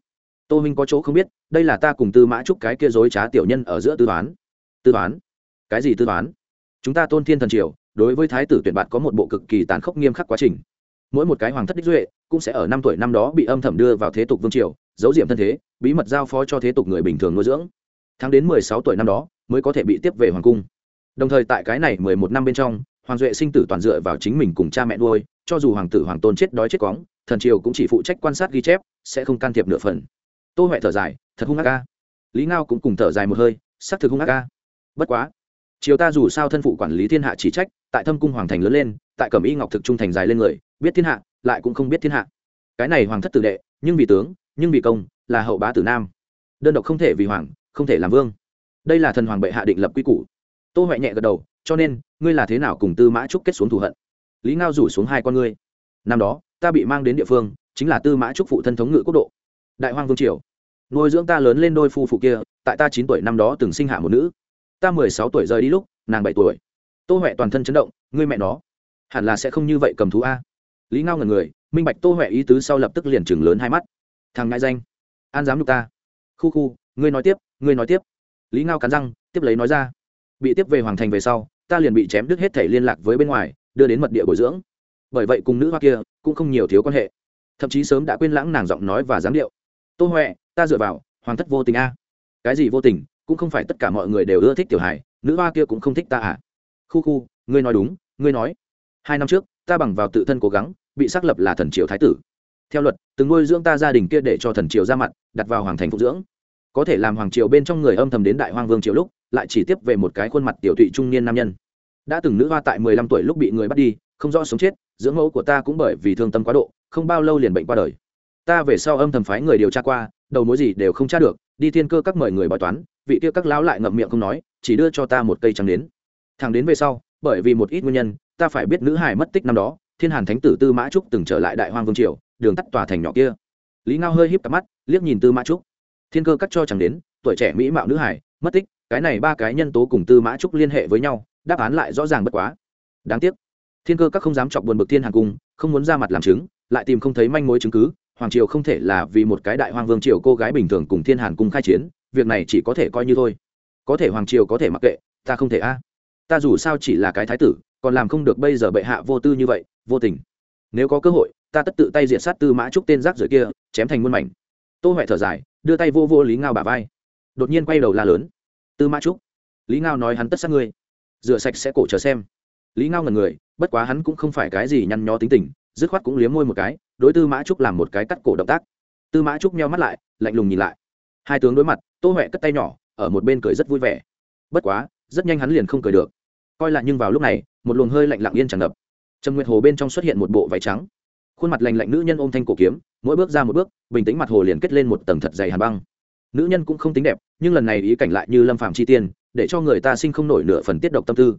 Tô minh có chỗ không biết, đây là ta cùng tư mã trúc cái kia dối trá tiểu nhân ở giữa tư toán. Tư toán? Cái gì tư toán? Chúng ta tôn thiên thần triều, đối với thái tử tuyển bạn có một bộ cực kỳ tàn khốc nghiêm khắc quá trình. Mỗi một cái hoàng thất đích duệ cũng sẽ ở năm tuổi năm đó bị âm thầm đưa vào thế tục vương triều, giấu diệm thân thế, bí mật giao phó cho thế tục người bình thường nuôi dưỡng. Tháng đến mười sáu tuổi năm đó mới có thể bị tiếp về hoàng cung. Đồng thời tại cái này mười một năm bên trong, hoàng duệ sinh tử toàn dựa vào chính mình cùng cha mẹ nuôi, cho dù hoàng tử hoàng tôn chết đói chết cóng, thần triều cũng chỉ phụ trách quan sát ghi chép, sẽ không can thiệp nửa phần. Tô huệ thở dài, thật hung ác ca. Lý ngao cũng cùng thở dài một hơi, xác thực hung ác ca. Bất quá chiều ta dù sao thân phụ quản lý thiên hạ chỉ trách, tại thâm cung hoàng thành lớn lên, tại cẩm y ngọc thực trung thành dài lên người, biết thiên hạ, lại cũng không biết thiên hạ. Cái này hoàng thất tử đệ, nhưng vì tướng, nhưng vì công, là hậu bá tử nam. Đơn độc không thể vì hoàng, không thể làm vương. Đây là thần hoàng bệ hạ định lập quy củ. Tô huệ nhẹ gật đầu, cho nên, ngươi là thế nào cùng tư mã trúc kết xuống thù hận? Lý ngao rủ xuống hai con ngươi. Năm đó, ta bị mang đến địa phương, chính là tư mã trúc phụ thân thống ngự quốc độ. Đại hoàng vương triều. Nuôi dưỡng ta lớn lên đôi phu phụ kia, tại ta chín tuổi năm đó từng sinh hạ một nữ ta mười sáu tuổi rời đi lúc, nàng bảy tuổi. Tô huệ toàn thân chấn động, ngươi mẹ nó, hẳn là sẽ không như vậy cầm thú a. Lý ngao ngần người, minh bạch tô huệ ý tứ sau lập tức liền chừng lớn hai mắt. Thằng ngại danh an dám nhục ta. Khu khu, ngươi nói tiếp, ngươi nói tiếp. Lý ngao cắn răng, tiếp lấy nói ra. Bị tiếp về hoàng thành về sau, ta liền bị chém đứt hết thể liên lạc với bên ngoài, đưa đến mật địa bồi dưỡng. Bởi vậy cùng nữ hoa kia cũng không nhiều thiếu quan hệ. Thậm chí sớm đã quên lãng nàng giọng nói và dáng điệu. Tô huệ, ta dựa vào, hoàng thất vô tình a. Cái gì vô tình? Cũng không phải tất cả mọi người đều ưa thích tiểu hải nữ hoa kia cũng không thích ta à. Khu khu, ngươi nói đúng, ngươi nói. Hai năm trước, ta bằng vào tự thân cố gắng, bị xác lập là thần triều thái tử. Theo luật, từng nuôi dưỡng ta gia đình kia để cho thần triều ra mặt, đặt vào hoàng thành phục dưỡng. Có thể làm hoàng triều bên trong người âm thầm đến đại hoàng vương triều lúc, lại chỉ tiếp về một cái khuôn mặt tiểu thụy trung niên nam nhân. Đã từng nữ hoa tại mười lăm tuổi lúc bị người bắt đi, không rõ sống chết, dưỡng mẫu của ta cũng bởi vì thương tâm quá độ, không bao lâu liền bệnh qua đời. Ta về sau âm thầm phái người điều tra qua, đầu mối gì đều không tra được đi thiên cơ các mời người bói toán, vị kia các lão lại ngậm miệng không nói, chỉ đưa cho ta một cây trắng đến thằng đến về sau, bởi vì một ít nguyên nhân, ta phải biết nữ hải mất tích năm đó, thiên hàn thánh tử tư mã trúc từng trở lại đại hoang vương triều, đường tắt tòa thành nhỏ kia. Lý ngao hơi híp cặp mắt, liếc nhìn tư mã trúc. Thiên cơ cắt cho chẳng đến tuổi trẻ mỹ mạo nữ hải mất tích, cái này ba cái nhân tố cùng tư mã trúc liên hệ với nhau, đáp án lại rõ ràng bất quá. Đáng tiếc, thiên cơ các không dám chọc buồn bực thiên hàn cung, không muốn ra mặt làm chứng, lại tìm không thấy manh mối chứng cứ hoàng triều không thể là vì một cái đại hoang vương triều cô gái bình thường cùng thiên hàn cung khai chiến, việc này chỉ có thể coi như thôi. Có thể hoàng triều có thể mặc kệ, ta không thể a. Ta dù sao chỉ là cái thái tử, còn làm không được bây giờ bệ hạ vô tư như vậy, vô tình. Nếu có cơ hội, ta tất tự tay diện sát tư mã trúc tên rác rưởi kia, chém thành muôn mảnh. Tô huệ thở dài, đưa tay vô vô lý ngao bà vai. Đột nhiên quay đầu la lớn. Tư mã trúc, lý ngao nói hắn tất sát ngươi. Rửa sạch sẽ cổ chờ xem. Lý ngao ngần người, bất quá hắn cũng không phải cái gì nhăn nhó tính tình dứt khoát cũng liếm môi một cái, đối tư mã trúc làm một cái cắt cổ động tác. Tư mã trúc meo mắt lại, lạnh lùng nhìn lại. Hai tướng đối mặt, tô huệ cất tay nhỏ, ở một bên cười rất vui vẻ. Bất quá, rất nhanh hắn liền không cười được. Coi lại nhưng vào lúc này, một luồng hơi lạnh lặng yên tràn ngập. Trầm nguyệt hồ bên trong xuất hiện một bộ váy trắng. Khuôn mặt lành lạnh nữ nhân ôm thanh cổ kiếm, mỗi bước ra một bước, bình tĩnh mặt hồ liền kết lên một tầng thật dày hàn băng. Nữ nhân cũng không tính đẹp, nhưng lần này ý cảnh lại như lâm phạm chi tiên, để cho người ta sinh không nổi nửa phần tiết độc tâm tư.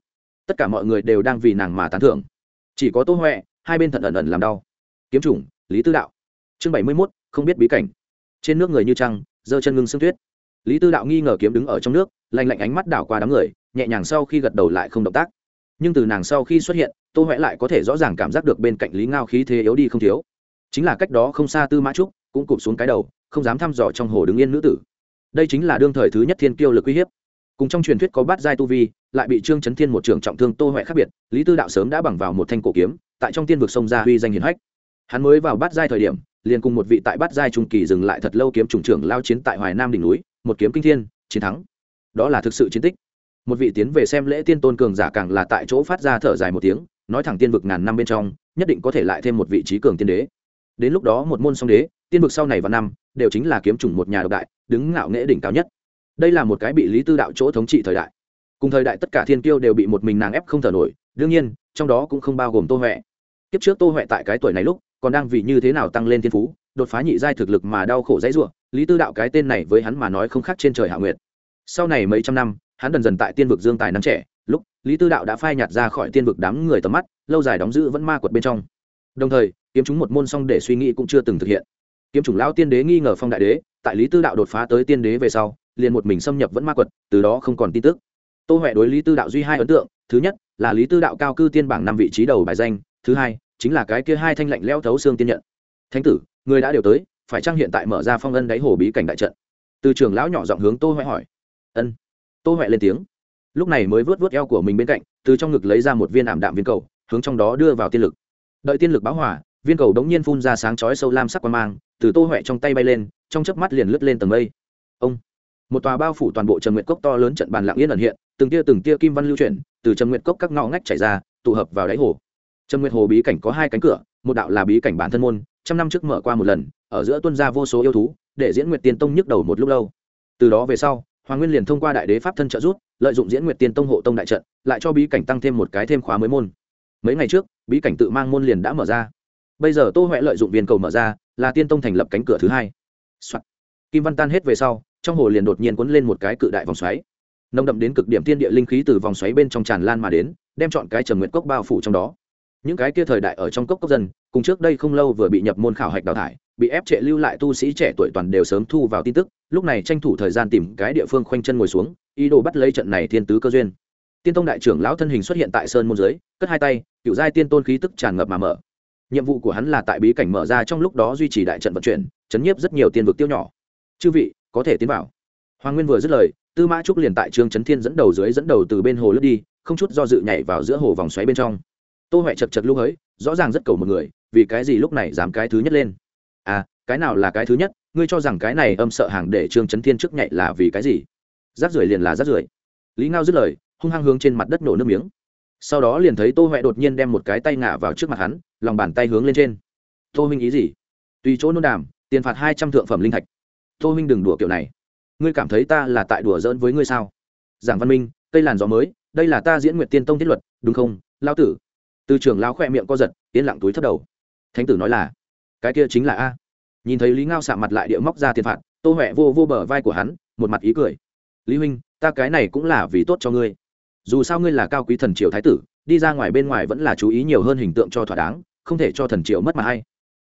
Tất cả mọi người đều đang vì nàng mà tán thưởng. Chỉ có tô huệ hai bên thận ẩn ẩn làm đau. Kiếm chủng, lý tư đạo. Chương bảy mươi mốt, không biết bí cảnh. Trên nước người như trăng, giơ chân ngưng sương tuyết. Lý tư đạo nghi ngờ kiếm đứng ở trong nước, lạnh lạnh ánh mắt đảo qua đám người, nhẹ nhàng sau khi gật đầu lại không động tác. Nhưng từ nàng sau khi xuất hiện, tô huệ lại có thể rõ ràng cảm giác được bên cạnh lý ngao khí thế yếu đi không thiếu. Chính là cách đó không xa tư mã trúc, cũng cụp xuống cái đầu, không dám thăm dò trong hồ đứng yên nữ tử. Đây chính là đương thời thứ nhất thiên kiêu lực uy hiếp. Cùng trong truyền thuyết có bát giai tu vi, lại bị trương chấn thiên một trường trọng thương tô huệ khác biệt, lý tư đạo sớm đã bằng vào một thanh cổ kiếm tại trong tiên vực sông ra huy danh hiển hách. Hắn mới vào bát giai thời điểm, liền cùng một vị tại bát giai trung kỳ dừng lại thật lâu kiếm trùng trưởng lao chiến tại hoài nam đỉnh núi, một kiếm kinh thiên, chiến thắng. Đó là thực sự chiến tích. Một vị tiến về xem lễ tiên tôn cường giả càng là tại chỗ phát ra thở dài một tiếng, nói thẳng tiên vực ngàn năm bên trong, nhất định có thể lại thêm một vị trí cường tiên đế. Đến lúc đó một môn song đế, tiên vực sau này và năm, đều chính là kiếm chủng một nhà độc đại, đứng ngạo nghễ đỉnh cao nhất. Đây là một cái bị lý tư đạo chỗ thống trị thời đại. Cùng thời đại tất cả thiên kiêu đều bị một mình nàng ép không thở nổi, đương nhiên, trong đó cũng không bao gồm tô huệ kiếp trước tô huệ tại cái tuổi này lúc, còn đang vì như thế nào tăng lên thiên phú, đột phá nhị giai thực lực mà đau khổ dãy ruộng lý tư đạo cái tên này với hắn mà nói không khác trên trời hạ nguyệt. Sau này mấy trăm năm, hắn dần dần tại tiên vực dương tài năm trẻ, lúc, lý tư đạo đã phai nhạt ra khỏi tiên vực đám người tầm mắt, lâu dài đóng giữ vẫn ma quật bên trong. Đồng thời, kiếm chúng một môn song để suy nghĩ cũng chưa từng thực hiện. Kiếm chủng lao tiên đế nghi ngờ phong đại đế, tại lý tư đạo đột phá tới tiên đế về sau, liền một mình xâm nhập vẫn ma quật, từ đó không còn tin tức. Tô huệ đối lý tư đạo duy hai ấn tượng, thứ nhất là lý tư đạo cao cư tiên bảng năm vị trí đầu bài danh thứ hai, chính là cái kia hai thanh lạnh leo thấu xương tiên nhận. Thánh tử, người đã đều tới, phải chăng hiện tại mở ra phong ân đáy hồ bí cảnh đại trận? Từ trường lão nhỏ giọng hướng tô huệ hỏi. Ân. Tô huệ lên tiếng. Lúc này mới vớt vớt eo của mình bên cạnh, từ trong ngực lấy ra một viên ảm đạm viên cầu, hướng trong đó đưa vào tiên lực. Đợi tiên lực báo hỏa, viên cầu đống nhiên phun ra sáng chói sâu lam sắc quan mang, từ tô huệ trong tay bay lên, trong chớp mắt liền lướt lên tầng mây. Ông. Một tòa bao phủ toàn bộ trầm nguyệt cốc to lớn trận bàn lặng yên ẩn hiện, từng tia từng tia kim văn lưu chuyển, từ trầm nguyệt cốc các ngõ ngách chảy ra, tụ hợp vào đáy hồ trầm nguyệt hồ bí cảnh có hai cánh cửa, một đạo là bí cảnh bản thân môn, trăm năm trước mở qua một lần, ở giữa tuân ra vô số yêu thú, để diễn nguyệt tiên tông nhức đầu một lúc lâu. Từ đó về sau, hoàng nguyên liền thông qua đại đế pháp thân trợ rút lợi dụng diễn nguyệt tiên tông hộ tông đại trận, lại cho bí cảnh tăng thêm một cái thêm khóa mới môn. Mấy ngày trước, bí cảnh tự mang môn liền đã mở ra. Bây giờ tô huệ lợi dụng viên cầu mở ra, là tiên tông thành lập cánh cửa thứ hai、Soạn. kim văn tan hết về sau, trong hồ liền đột nhiên quấn lên một cái cự đại vòng xoáy. Nồng đậm đến cực điểm tiên địa linh khí từ vòng xoáy bên trong tràn lan mà đến, đem chọn cái trầm Nguyệt cốc bao phủ trong đó những cái kia thời đại ở trong cốc cốc dân, cùng trước đây không lâu vừa bị nhập môn khảo hạch đào thải, bị ép trệ lưu lại tu sĩ trẻ tuổi toàn đều sớm thu vào tin tức, lúc này tranh thủ thời gian tìm cái địa phương khoanh chân ngồi xuống, ý đồ bắt lấy trận này thiên tứ cơ duyên. Tiên tông đại trưởng lão thân hình xuất hiện tại sơn môn giới cất hai tay, cựu giai tiên tôn khí tức tràn ngập mà mở. Nhiệm vụ của hắn là tại bí cảnh mở ra trong lúc đó duy trì đại trận vận chuyển, chấn nhiếp rất nhiều tiên vực tiêu nhỏ. Chư vị, có thể tiến vào. Hoàng nguyên vừa dứt lời, tư mã trúc liền tại trương trấn thiên dẫn đầu dưới dẫn đầu từ bên hồ lướt đi, không chút do dự nhảy vào giữa hồ vòng xoáy bên trong tô huệ chật chật lúc ấy, rõ ràng rất cầu một người, vì cái gì lúc này dám cái thứ nhất lên? À cái nào là cái thứ nhất? Ngươi cho rằng cái này âm sợ hàng để trương trấn thiên trước nhạy là vì cái gì? Rác rưởi liền là rác rưởi. Lý ngao dứt lời, hung hăng hướng trên mặt đất nổ nước miếng. Sau đó liền thấy tô huệ đột nhiên đem một cái tay ngả vào trước mặt hắn, lòng bàn tay hướng lên trên. Tô huynh ý gì? Tùy chỗ nôn đàm, tiền phạt hai trăm thượng phẩm linh thạch. Tô huynh đừng đùa kiểu này. Ngươi cảm thấy ta là tại đùa giỡn với ngươi sao? Giảng văn minh, cây làn gió mới, đây là ta diễn nguyện tiên tông thiết luật, đúng không lao tử? Từ trường lão khoe miệng co giật, yên lặng túi thất đầu. Thánh tử nói là, cái kia chính là a. Nhìn thấy lý ngao xạ mặt lại địa móc ra tiền phạt, tô huệ vô vô bờ vai của hắn, một mặt ý cười. Lý huynh, ta cái này cũng là vì tốt cho ngươi. Dù sao ngươi là cao quý thần triều thái tử, đi ra ngoài bên ngoài vẫn là chú ý nhiều hơn hình tượng cho thỏa đáng, không thể cho thần triều mất mà hay.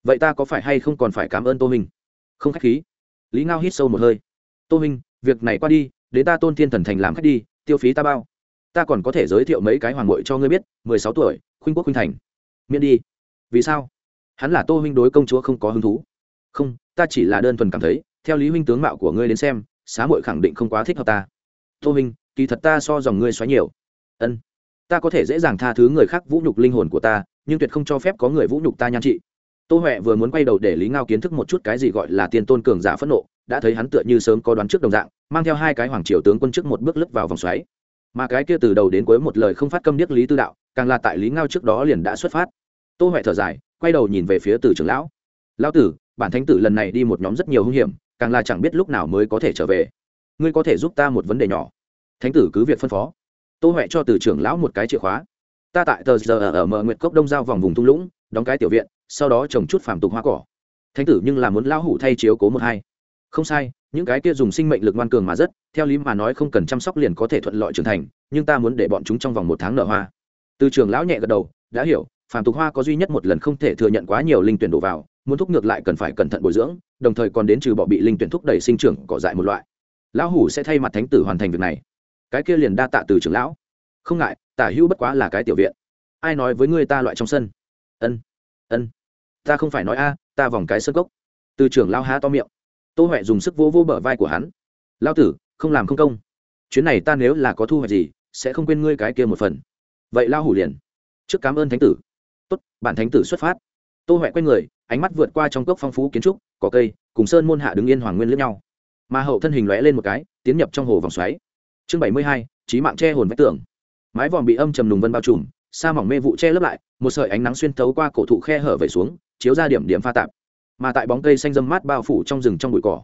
Vậy ta có phải hay không còn phải cảm ơn tô huynh? Không khách khí. Lý ngao hít sâu một hơi. Tô huynh, việc này qua đi, đến ta tôn thiên thần thành làm khách đi, tiêu phí ta bao. Ta còn có thể giới thiệu mấy cái hoàng bội cho ngươi biết, mười sáu tuổi khuynh quốc khuynh thành. Miễn đi. Vì sao? Hắn là tô huynh đối công chúa không có hứng thú. Không, ta chỉ là đơn thuần cảm thấy, theo lý huynh tướng mạo của ngươi đến xem, xá mội khẳng định không quá thích hợp ta. Tô huynh, kỳ thật ta so dòng ngươi xoáy nhiều. Ân. Ta có thể dễ dàng tha thứ người khác vũ nhục linh hồn của ta, nhưng tuyệt không cho phép có người vũ nhục ta nhan trị. Tô huệ vừa muốn quay đầu để lý ngao kiến thức một chút cái gì gọi là tiền tôn cường giả phẫn nộ, đã thấy hắn tựa như sớm có đoán trước đồng dạng, mang theo hai cái hoàng triều tướng quân trước một bước lướt vào vòng xoáy. Mà cái kia từ đầu đến cuối một lời không phát câm điếc lý tư đạo càng là tại lý ngao trước đó liền đã xuất phát. Tô huệ thở dài, quay đầu nhìn về phía tử trưởng lão. Lão tử, bản thánh tử lần này đi một nhóm rất nhiều hung hiểm, càng là chẳng biết lúc nào mới có thể trở về. Ngươi có thể giúp ta một vấn đề nhỏ. Thánh tử cứ việc phân phó. Tô huệ cho từ trưởng lão một cái chìa khóa. Ta tại tờ giờ ở mở nguyệt cốc đông giao vòng vùng thung lũng, đóng cái tiểu viện, sau đó trồng chút phàm tục hoa cỏ. Thánh tử nhưng là muốn lão hủ thay chiếu cố một hai. Không sai, những cái kia dùng sinh mệnh lực ngoan cường mà rất, theo lý mà nói không cần chăm sóc liền có thể thuận lợi trưởng thành, nhưng ta muốn để bọn chúng trong vòng một tháng nở hoa từ trường lão nhẹ gật đầu, đã hiểu, phàm tục hoa có duy nhất một lần không thể thừa nhận quá nhiều linh tuyển đổ vào, muốn thúc ngược lại cần phải cẩn thận bồi dưỡng, đồng thời còn đến trừ bỏ bị linh tuyển thúc đẩy sinh trưởng cỏ dại một loại. Lão hủ sẽ thay mặt thánh tử hoàn thành việc này. Cái kia liền đa tạ từ trưởng lão. Không ngại, tả hữu bất quá là cái tiểu viện. Ai nói với ngươi ta loại trong sân? Ân ân. Ta không phải nói a, ta vòng cái sân gốc từ trưởng lao há to miệng. Tô huệ dùng sức vỗ vỗ bờ vai của hắn. Lao tử, không làm không công. Chuyến này ta nếu là có thu hoạch gì, sẽ không quên ngươi cái kia một phần vậy lao hủ liền. Trước cảm ơn thánh tử. Tốt, bản thánh tử xuất phát. Tô huệ q u a y người, ánh mắt vượt qua trong cốc phong phú kiến trúc, cỏ cây, cùng sơn môn hạ đứng yên hoàng nguyên lẫn nhau. Mà hậu thân hình lóe lên một cái, tiến nhập trong hồ vòng xoáy. Chương bảy mươi hai trí mạng che hồn vách tường. Mái vòm bị âm trầm nùng vân bao trùm, sa mỏng mê vụ che lấp lại, một sợi ánh nắng xuyên thấu qua cổ thụ khe hở về xuống, chiếu ra điểm điểm pha tạp. Mà tại bóng cây xanh dâm mát bao phủ trong rừng trong bụi cỏ.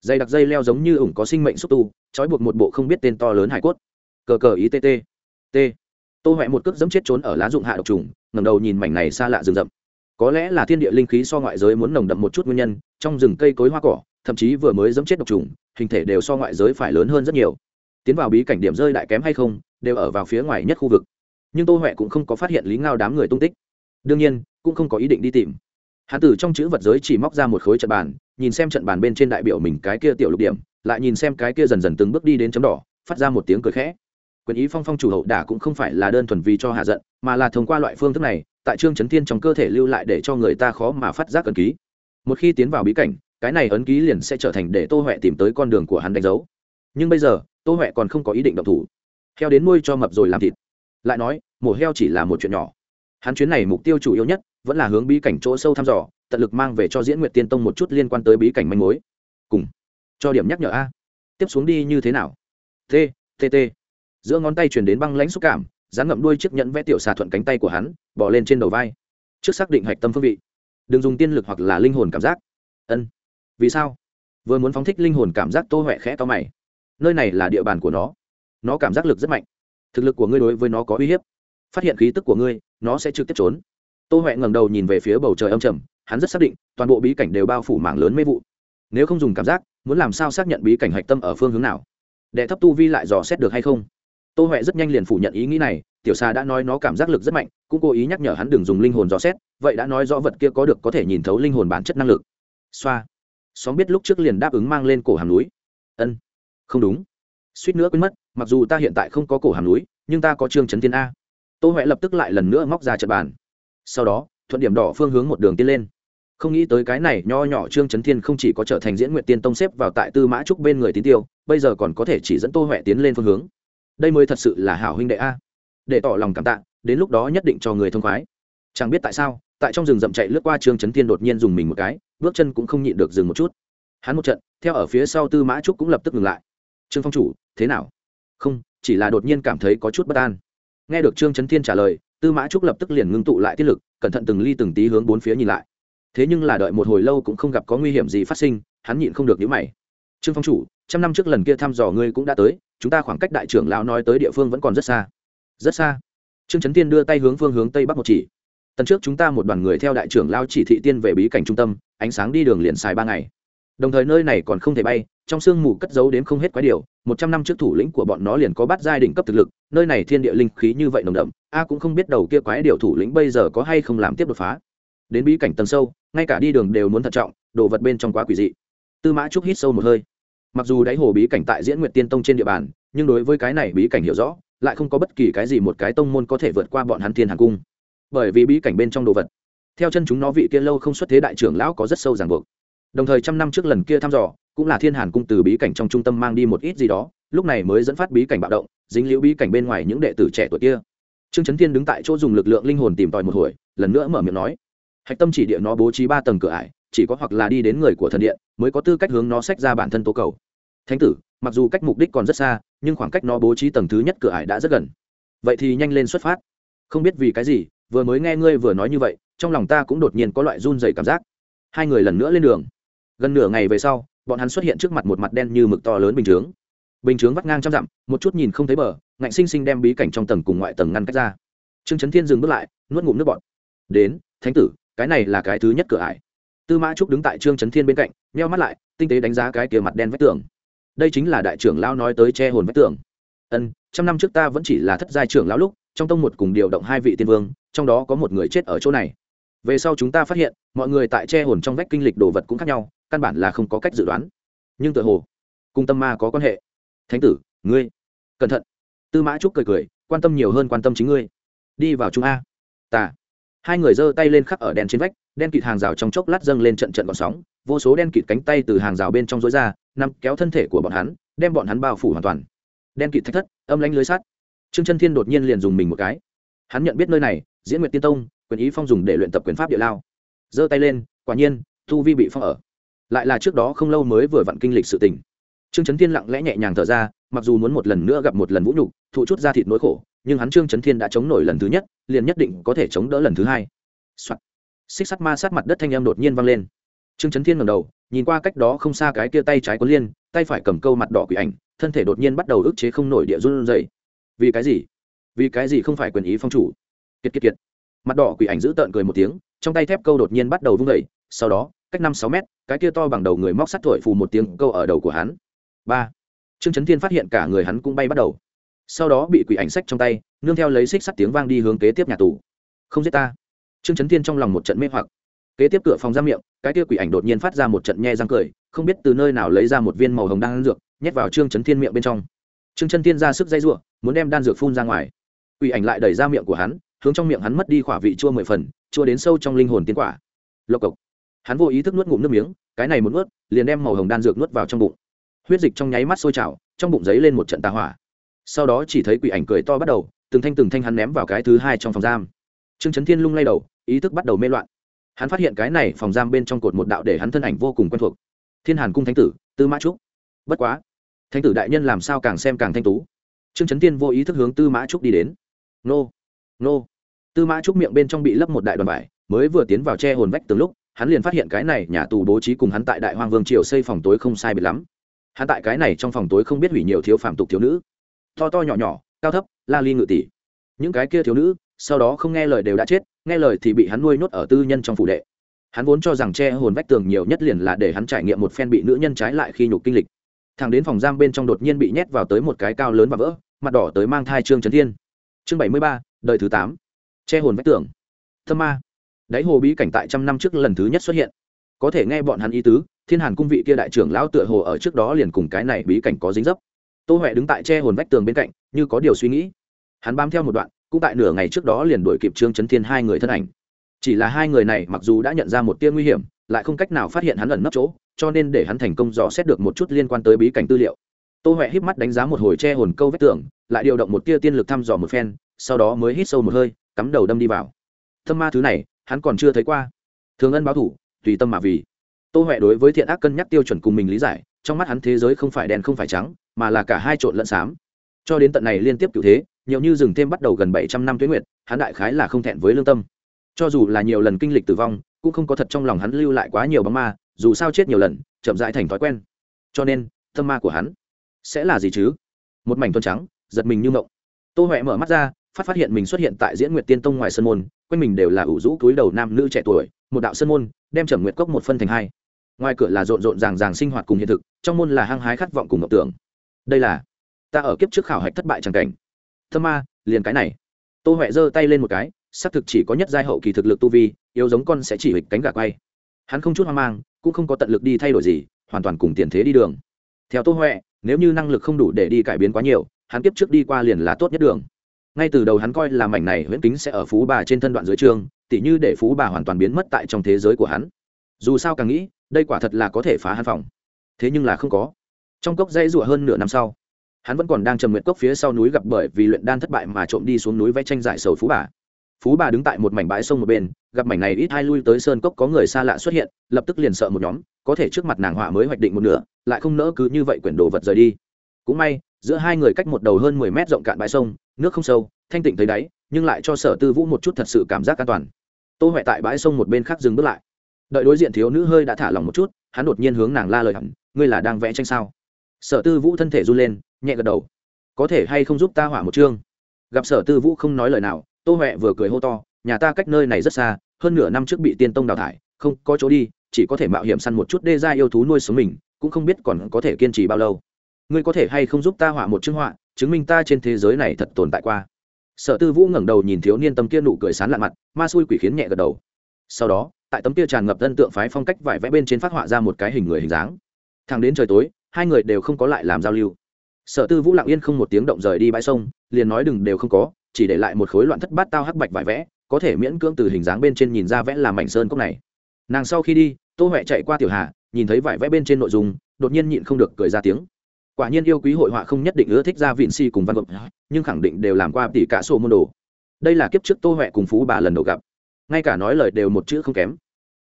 Dây đặc dây leo giống như ủng có sinh mệnh xúc tu, trói buộc một bộ không biết tên to lớn hải cốt. Cờ cờ ý tt t tô huệ một cước dẫm chết trốn ở lá dụng hạ độc trùng ngầm đầu nhìn mảnh này xa lạ rừng rậm. Có lẽ là thiên địa linh khí so ngoại giới muốn nồng đậm một chút nguyên nhân, trong rừng cây cối hoa cỏ, thậm chí vừa mới dẫm chết độc trùng, hình thể đều so ngoại giới phải lớn hơn rất nhiều. Tiến vào bí cảnh điểm rơi đại kém hay không, đều ở vào phía ngoài nhất khu vực. Nhưng tô huệ cũng không có phát hiện lý ngao đám người tung tích. Đương nhiên, cũng không có ý định đi tìm. Hắn Tử trong chữ vật giới chỉ móc ra một khối trận bàn, nhìn xem trận bàn bên trên đại biểu mình cái kia tiểu lục điểm, lại nhìn xem cái kia dần dần từng bước đi đến chấm đỏ, phát ra một tiếng cười khẽ quyền ý phong phong chủ hậu đả cũng không phải là đơn thuần vì cho hạ giận, mà là thông qua loại phương thức này, tại trương chấn thiên trong cơ thể lưu lại để cho người ta khó mà phát giác ấn ký. Một khi tiến vào bí cảnh, cái này ấn ký liền sẽ trở thành để tô huệ tìm tới con đường của hắn đánh dấu. Nhưng bây giờ, tô huệ còn không có ý định động thủ. Heo đến nuôi cho mập rồi làm thịt. Lại nói, mổ heo chỉ là một chuyện nhỏ. Hắn chuyến này mục tiêu chủ yếu nhất, vẫn là hướng bí cảnh chỗ sâu thăm dò, tận lực mang về cho diễn nguyệt tiên tông một chút liên quan tới bí cảnh manh mối. Cùng, cho điểm nhắc nhở a. Tiếp xuống đi như thế nào? T t t giữa ngón tay truyền đến băng lãnh xúc cảm dán ngậm đuôi chiếc nhẫn vẽ tiểu xà thuận cánh tay của hắn bỏ lên trên đầu vai. Trước xác định hạch tâm phương vị. Đừng dùng tiên lực hoặc là linh hồn cảm giác. Ân. Vì sao? Vừa muốn phóng thích linh hồn cảm giác, tô huệ khẽ to mày. Nơi này là địa bàn của nó. Nó cảm giác lực rất mạnh. Thực lực của ngươi đối với nó có uy hiếp. Phát hiện khí tức của ngươi, nó sẽ trực tiếp trốn. Tô huệ ngẩng đầu nhìn về phía bầu trời âm trầm. Hắn rất xác định, toàn bộ bí cảnh đều bao phủ mảng lớn mê vụ. Nếu không dùng cảm giác, muốn làm sao xác nhận bí cảnh hạch tâm ở phương hướng nào? Đệ thấp tu vi lại dò xét được hay không? Tô huệ rất nhanh liền phủ nhận ý nghĩ này, tiểu xà đã nói nó cảm giác lực rất mạnh, cũng cố ý nhắc nhở hắn đừng dùng linh hồn dò xét, vậy đã nói rõ vật kia có được có thể nhìn thấu linh hồn bản chất năng lực. Xoa. Xóm biết lúc trước liền đáp ứng mang lên cổ hàm núi. Ân. Không đúng. Suýt nữa quên mất, mặc dù ta hiện tại không có cổ hàm núi, nhưng ta có trương trấn tiên a. Tô huệ lập tức lại lần nữa móc ra trận bàn. Sau đó, thuận điểm đỏ phương hướng một đường tiên lên. Không nghĩ tới cái này nho nhỏ trương trấn thiên không chỉ có trở thành diễn nguyện tiên tông xếp vào tại tư mã trúc bên người tín tiêu, bây giờ còn có thể chỉ dẫn tô huệ tiến lên phương hướng đây mới thật sự là hảo huynh đệ a. Để tỏ lòng cảm tạ, đến lúc đó nhất định cho người thông khoái. Chẳng biết tại sao, tại trong rừng rậm chạy lướt qua trương trấn thiên đột nhiên dùng mình một cái, bước chân cũng không nhịn được dừng một chút. Hắn một trận, theo ở phía sau tư mã trúc cũng lập tức ngừng lại. Trương phong chủ, thế nào? Không, chỉ là đột nhiên cảm thấy có chút bất an. Nghe được trương trấn thiên trả lời, tư mã trúc lập tức liền ngưng tụ lại tiết lực, cẩn thận từng ly từng tí hướng bốn phía nhìn lại. Thế nhưng là đợi một hồi lâu cũng không gặp có nguy hiểm gì phát sinh, hắn nhịn không được nhíu mày. Trương phong chủ trăm năm trước lần kia thăm dò ngươi cũng đã tới, chúng ta khoảng cách đại trưởng lão nói tới địa phương vẫn còn rất xa. Rất xa. Trương trấn tiên đưa tay hướng phương hướng tây bắc một chỉ. Tần trước chúng ta một đoàn người theo đại trưởng lao chỉ thị tiên về bí cảnh trung tâm, ánh sáng đi đường liền xài ba ngày. Đồng thời nơi này còn không thể bay, trong sương mù cất giấu đến không hết quái điều, một trăm năm trước thủ lĩnh của bọn nó liền có bắt giai đỉnh cấp thực lực, nơi này thiên địa linh khí như vậy nồng đậm, a cũng không biết đầu kia quái điều thủ lĩnh bây giờ có hay không làm tiếp đột phá. Đến bí cảnh tầng sâu, ngay cả đi đường đều muốn thận trọng, đồ vật bên trong quá quỷ dị. Tư mã trúc hít sâu một hơi mặc dù đáy hồ bí cảnh tại diễn nguyệt tiên tông trên địa bàn, nhưng đối với cái này bí cảnh hiểu rõ, lại không có bất kỳ cái gì một cái tông môn có thể vượt qua bọn hắn thiên hàng cung. Bởi vì bí cảnh bên trong đồ vật, theo chân chúng nó vị kia lâu không xuất thế đại trưởng lão có rất sâu ràng buộc. Đồng thời trăm năm trước lần kia thăm dò, cũng là thiên hàn cung từ bí cảnh trong trung tâm mang đi một ít gì đó, lúc này mới dẫn phát bí cảnh bạo động, dính liễu bí cảnh bên ngoài những đệ tử trẻ tuổi kia. Trương trấn thiên đứng tại chỗ dùng lực lượng linh hồn tìm tòi một hồi, lần nữa mở miệng nói, hạch tâm chỉ địa nó bố trí ba tầng cửa ải chỉ có hoặc là đi đến người của thần điện mới có tư cách hướng nó sách ra bản thân tố cầu. Thánh tử, mặc dù cách mục đích còn rất xa, nhưng khoảng cách nó bố trí tầng thứ nhất cửa ải đã rất gần. Vậy thì nhanh lên xuất phát. Không biết vì cái gì, vừa mới nghe ngươi vừa nói như vậy, trong lòng ta cũng đột nhiên có loại run dày cảm giác. Hai người lần nữa lên đường. Gần nửa ngày về sau, bọn hắn xuất hiện trước mặt một mặt đen như mực to lớn bình chướng. Bình chướng vắt ngang trăm dặm, một chút nhìn không thấy bờ, ngạnh sinh sinh đem bí cảnh trong tầng cùng ngoại tầng ngăn cách ra. Trương trấn thiên dừng bước lại, nuốt ngụm nước bọt. Đến, thánh tử, cái này là cái thứ nhất cửa ải tư mã trúc đứng tại trương trấn thiên bên cạnh meo mắt lại, tinh tế đánh giá cái kia mặt đen vách tường. Đây chính là đại trưởng lao nói tới che hồn vách tường. Ân, trăm năm trước ta vẫn chỉ là thất giai trưởng lão lúc, trong tông một cùng điều động hai vị tiên vương, trong đó có một người chết ở chỗ này. Về sau chúng ta phát hiện, mọi người tại che hồn trong vách kinh lịch đồ vật cũng khác nhau, căn bản là không có cách dự đoán. Nhưng tự hồ, cùng tâm ma có quan hệ. Thánh tử, ngươi, cẩn thận. Tư mã trúc cười cười, quan tâm nhiều hơn quan tâm chính ngươi. Đi vào trung a. Tà hai người giơ tay lên khắc ở đèn trên vách đen kịt hàng rào trong chốc lát dâng lên trận trận gọn sóng, vô số đen kịt cánh tay từ hàng rào bên trong rối ra, nằm kéo thân thể của bọn hắn, đem bọn hắn bao phủ hoàn toàn. Đen kịt thách thất, âm lánh lưới sắt. Trương chân thiên đột nhiên liền dùng mình một cái. Hắn nhận biết nơi này, diễn nguyện tiên tông, quyền ý phong dùng để luyện tập quyền pháp địa lao. Giơ tay lên, quả nhiên thu vi bị phong ở. Lại là trước đó không lâu mới vừa vặn kinh lịch sự tình. Trương trấn thiên lặng lẽ nhẹ nhàng thở ra, mặc dù muốn một lần nữa gặp một lần vũ nhục, thụ chút ra thịt nỗi khổ, nhưng hắn trương trấn thiên đã chống nổi lần thứ nhất, liền nhất định có thể chống đỡ lần thứ hai、Soạn xích sắt ma sát mặt đất thanh âm đột nhiên vang lên. Trương trấn thiên ngầm đầu, nhìn qua cách đó không xa cái kia tay trái có liên, tay phải cầm câu mặt đỏ quỷ ảnh, thân thể đột nhiên bắt đầu ức chế không nổi địa run dày vì cái gì? Vì cái gì không phải quyền ý phong chủ? Kiệt kiệt kiệt. Mặt đỏ quỷ ảnh giữ tợn cười một tiếng, trong tay thép câu đột nhiên bắt đầu vung vẩy sau đó, cách năm sáu mét, cái kia to bằng đầu người móc sắt thổi phù một tiếng câu ở đầu của hắn. Ba. Trương trấn thiên phát hiện cả người hắn cũng bay bắt đầu. Sau đó bị quỷ ảnh sách trong tay, nương theo lấy xích sắt tiếng vang đi hướng kế tiếp nhà tù. Không giết ta trương trấn thiên trong lòng một trận mê hoặc. Kế tiếp cửa phòng ra miệng, cái kia quỷ ảnh đột nhiên phát ra một trận nhe răng cười, không biết từ nơi nào lấy ra một viên màu hồng đan dược, nhét vào trương trấn thiên miệng bên trong. Trương trấn thiên ra sức dây giụa, muốn đem đan dược phun ra ngoài. Quỷ ảnh lại đẩy ra miệng của hắn, hướng trong miệng hắn mất đi khỏa vị chua mười phần, chua đến sâu trong linh hồn tiến quả. Lộc cộc. Hắn vô ý thức nuốt ngụm nước miếng, cái này muốn nuốt, liền đem màu hồng đan dược nuốt vào trong bụng. Huyết dịch trong nháy mắt sôi trào, trong bụng giấy lên một trận tà hỏa. Sau đó chỉ thấy quỷ ảnh cười to bắt đầu, từng thanh từng thanh hắn ném vào cái thứ hai trong phòng giam. Trương trấn thiên lung lay đầu ý thức bắt đầu mê loạn. Hắn phát hiện cái này phòng giam bên trong cột một đạo để hắn thân ảnh vô cùng quen thuộc. Thiên hàn cung thánh tử, tư mã trúc. Bất quá, thánh tử đại nhân làm sao càng xem càng thanh tú. Trương trấn Tiên vô ý thức hướng tư mã trúc đi đến. Nô nô. Tư mã trúc miệng bên trong bị lấp một đại đoàn vải, mới vừa tiến vào che hồn vách từng lúc, hắn liền phát hiện cái này nhà tù bố trí cùng hắn tại đại hoàng vương triều xây phòng tối không sai biệt lắm. Hắn tại cái này trong phòng tối không biết hủy nhiều thiếu phạm tục thiếu nữ. To to nhỏ nhỏ, cao thấp, la ly ngự tỷ. Những cái kia thiếu nữ sau đó không nghe lời đều đã chết, nghe lời thì bị hắn nuôi nhốt ở tư nhân trong phủ đệ. Hắn vốn cho rằng che hồn vách tường nhiều nhất liền là để hắn trải nghiệm một phen bị nữ nhân trái lại khi nhục kinh lịch. Thằng đến phòng giam bên trong đột nhiên bị nhét vào tới một cái cao lớn và vỡ, mặt đỏ tới mang thai trương trấn thiên. Chương bảy mươi ba, đời thứ tám. Che hồn vách tường. Thơ ma. Đáy hồ bí cảnh tại trăm năm trước lần thứ nhất xuất hiện. Có thể nghe bọn hắn ý tứ, thiên hàn cung vị kia đại trưởng lão tựa hồ ở trước đó liền cùng cái này bí cảnh có dính dấp. Tô huệ đứng tại che hồn vách tường bên cạnh, như có điều suy nghĩ. Hắn bám theo một đoạn cũng tại nửa ngày trước đó liền đuổi kịp trương chấn thiên hai người thân ảnh. Chỉ là hai người này mặc dù đã nhận ra một tia nguy hiểm lại không cách nào phát hiện hắn ẩn nấp chỗ cho nên để hắn thành công dò xét được một chút liên quan tới bí cảnh tư liệu. Tô huệ híp mắt đánh giá một hồi che hồn câu vách tưởng, lại điều động một tia tiên lực thăm dò một phen sau đó mới hít sâu một hơi cắm đầu đâm đi vào. Thâm ma thứ này hắn còn chưa thấy qua. Thường ân báo thủ tùy tâm mà vì. Tô huệ đối với thiện ác cân nhắc tiêu chuẩn cùng mình lý giải trong mắt hắn thế giới không phải đen không phải trắng mà là cả hai trộn lẫn xám. Cho đến tận này liên tiếp cựu thế nhiều như dừng thêm bắt đầu gần bảy trăm năm tuyến nguyệt, hắn đại khái là không thẹn với lương tâm. Cho dù là nhiều lần kinh lịch tử vong, cũng không có thật trong lòng hắn lưu lại quá nhiều bóng ma, dù sao chết nhiều lần, chậm rãi thành thói quen. Cho nên, tâm ma của hắn sẽ là gì chứ? Một mảnh tuần trắng, giật mình như ngộng tô huệ mở mắt ra, phát phát hiện mình xuất hiện tại diễn nguyệt tiên tông ngoài sân môn, quanh mình đều là ủ rũ túi đầu nam nữ trẻ tuổi, một đạo sân môn, đem trầm nguyệt cốc một phân thành hai. Ngoài cửa là rộn rộn ràng ràng sinh hoạt cùng hiện thực, trong môn là hăng hái khát vọng cùng ngọc tưởng. Đây là ta ở kiếp trước khảo hạch thất bại chẳng cảnh thơ ma, liền cái này. Tô huệ giơ tay lên một cái, xác thực chỉ có nhất giai hậu kỳ thực lực tu vi, yếu giống con sẽ chỉ hịch cánh gà quay. Hắn không chút hoang mang, cũng không có tận lực đi thay đổi gì, hoàn toàn cùng tiền thế đi đường. Theo tô huệ, nếu như năng lực không đủ để đi cải biến quá nhiều, hắn kiếp trước đi qua liền là tốt nhất đường. Ngay từ đầu hắn coi là mảnh này huyễn kính sẽ ở phú bà trên thân đoạn dưới trường, tỉ như để phú bà hoàn toàn biến mất tại trong thế giới của hắn. Dù sao càng nghĩ, đây quả thật là có thể phá hắn phòng. Thế nhưng là không có. Trong cốc dây rủa hơn nửa năm sau hắn vẫn còn đang trầm nguyện cốc phía sau núi gặp bởi vì luyện đan thất bại mà trộm đi xuống núi vẽ tranh giải sầu phú bà. Phú bà đứng tại một mảnh bãi sông một bên, gặp mảnh này ít hai lui tới sơn cốc có người xa lạ xuất hiện, lập tức liền sợ một nhóm, có thể trước mặt nàng họa mới hoạch định một nửa, lại không nỡ cứ như vậy quyển đồ vật rời đi. Cũng may, giữa hai người cách một đầu hơn mười mét rộng cạn bãi sông, nước không sâu, thanh tịnh thấy đáy, nhưng lại cho sở tư vũ một chút thật sự cảm giác an toàn. Tô huệ tại bãi sông một bên khác dừng bước lại. Đợi đối diện thiếu nữ hơi đã thả lỏng một chút, hắn đột nhiên hướng nàng la lời hẳn, ngươi là đang vẽ tranh sao? Sở tư vũ thân thể run lên nhẹ gật đầu. Có thể hay không giúp ta hỏa một chương? Gặp sở tư vũ không nói lời nào, tô huệ vừa cười hô to, nhà ta cách nơi này rất xa, hơn nửa năm trước bị tiên tông đào thải, không có chỗ đi, chỉ có thể mạo hiểm săn một chút đê ra yêu thú nuôi sống mình, cũng không biết còn có thể kiên trì bao lâu. Ngươi có thể hay không giúp ta hỏa một chương họa, chứng minh ta trên thế giới này thật tồn tại qua. Sở tư vũ ngẩng đầu nhìn thiếu niên tâm kia nụ cười sán lạ mặt, ma xui quỷ khiến nhẹ gật đầu. Sau đó, tại tấm kia tràn ngập thân tượng phái phong cách vải vẽ bên trên phát họa ra một cái hình người hình dáng. Thằng đến trời tối, hai người đều không có lại làm giao lưu sở tư vũ lặng yên không một tiếng động rời đi bãi sông, liền nói đừng đều không có, chỉ để lại một khối loạn thất bát tao hắc bạch vải vẽ, có thể miễn cưỡng từ hình dáng bên trên nhìn ra vẽ là mảnh sơn cốc này. Nàng sau khi đi, tô huệ chạy qua tiểu hà nhìn thấy vải vẽ bên trên nội dung, đột nhiên nhịn không được cười ra tiếng. Quả nhiên yêu quý hội họa không nhất định ưa thích ra vịn si cùng văn vật nhưng khẳng định đều làm qua tỷ cả sổ môn đồ. Đây là kiếp trước tô huệ cùng phú bà lần đầu gặp. Ngay cả nói lời đều một chữ không kém.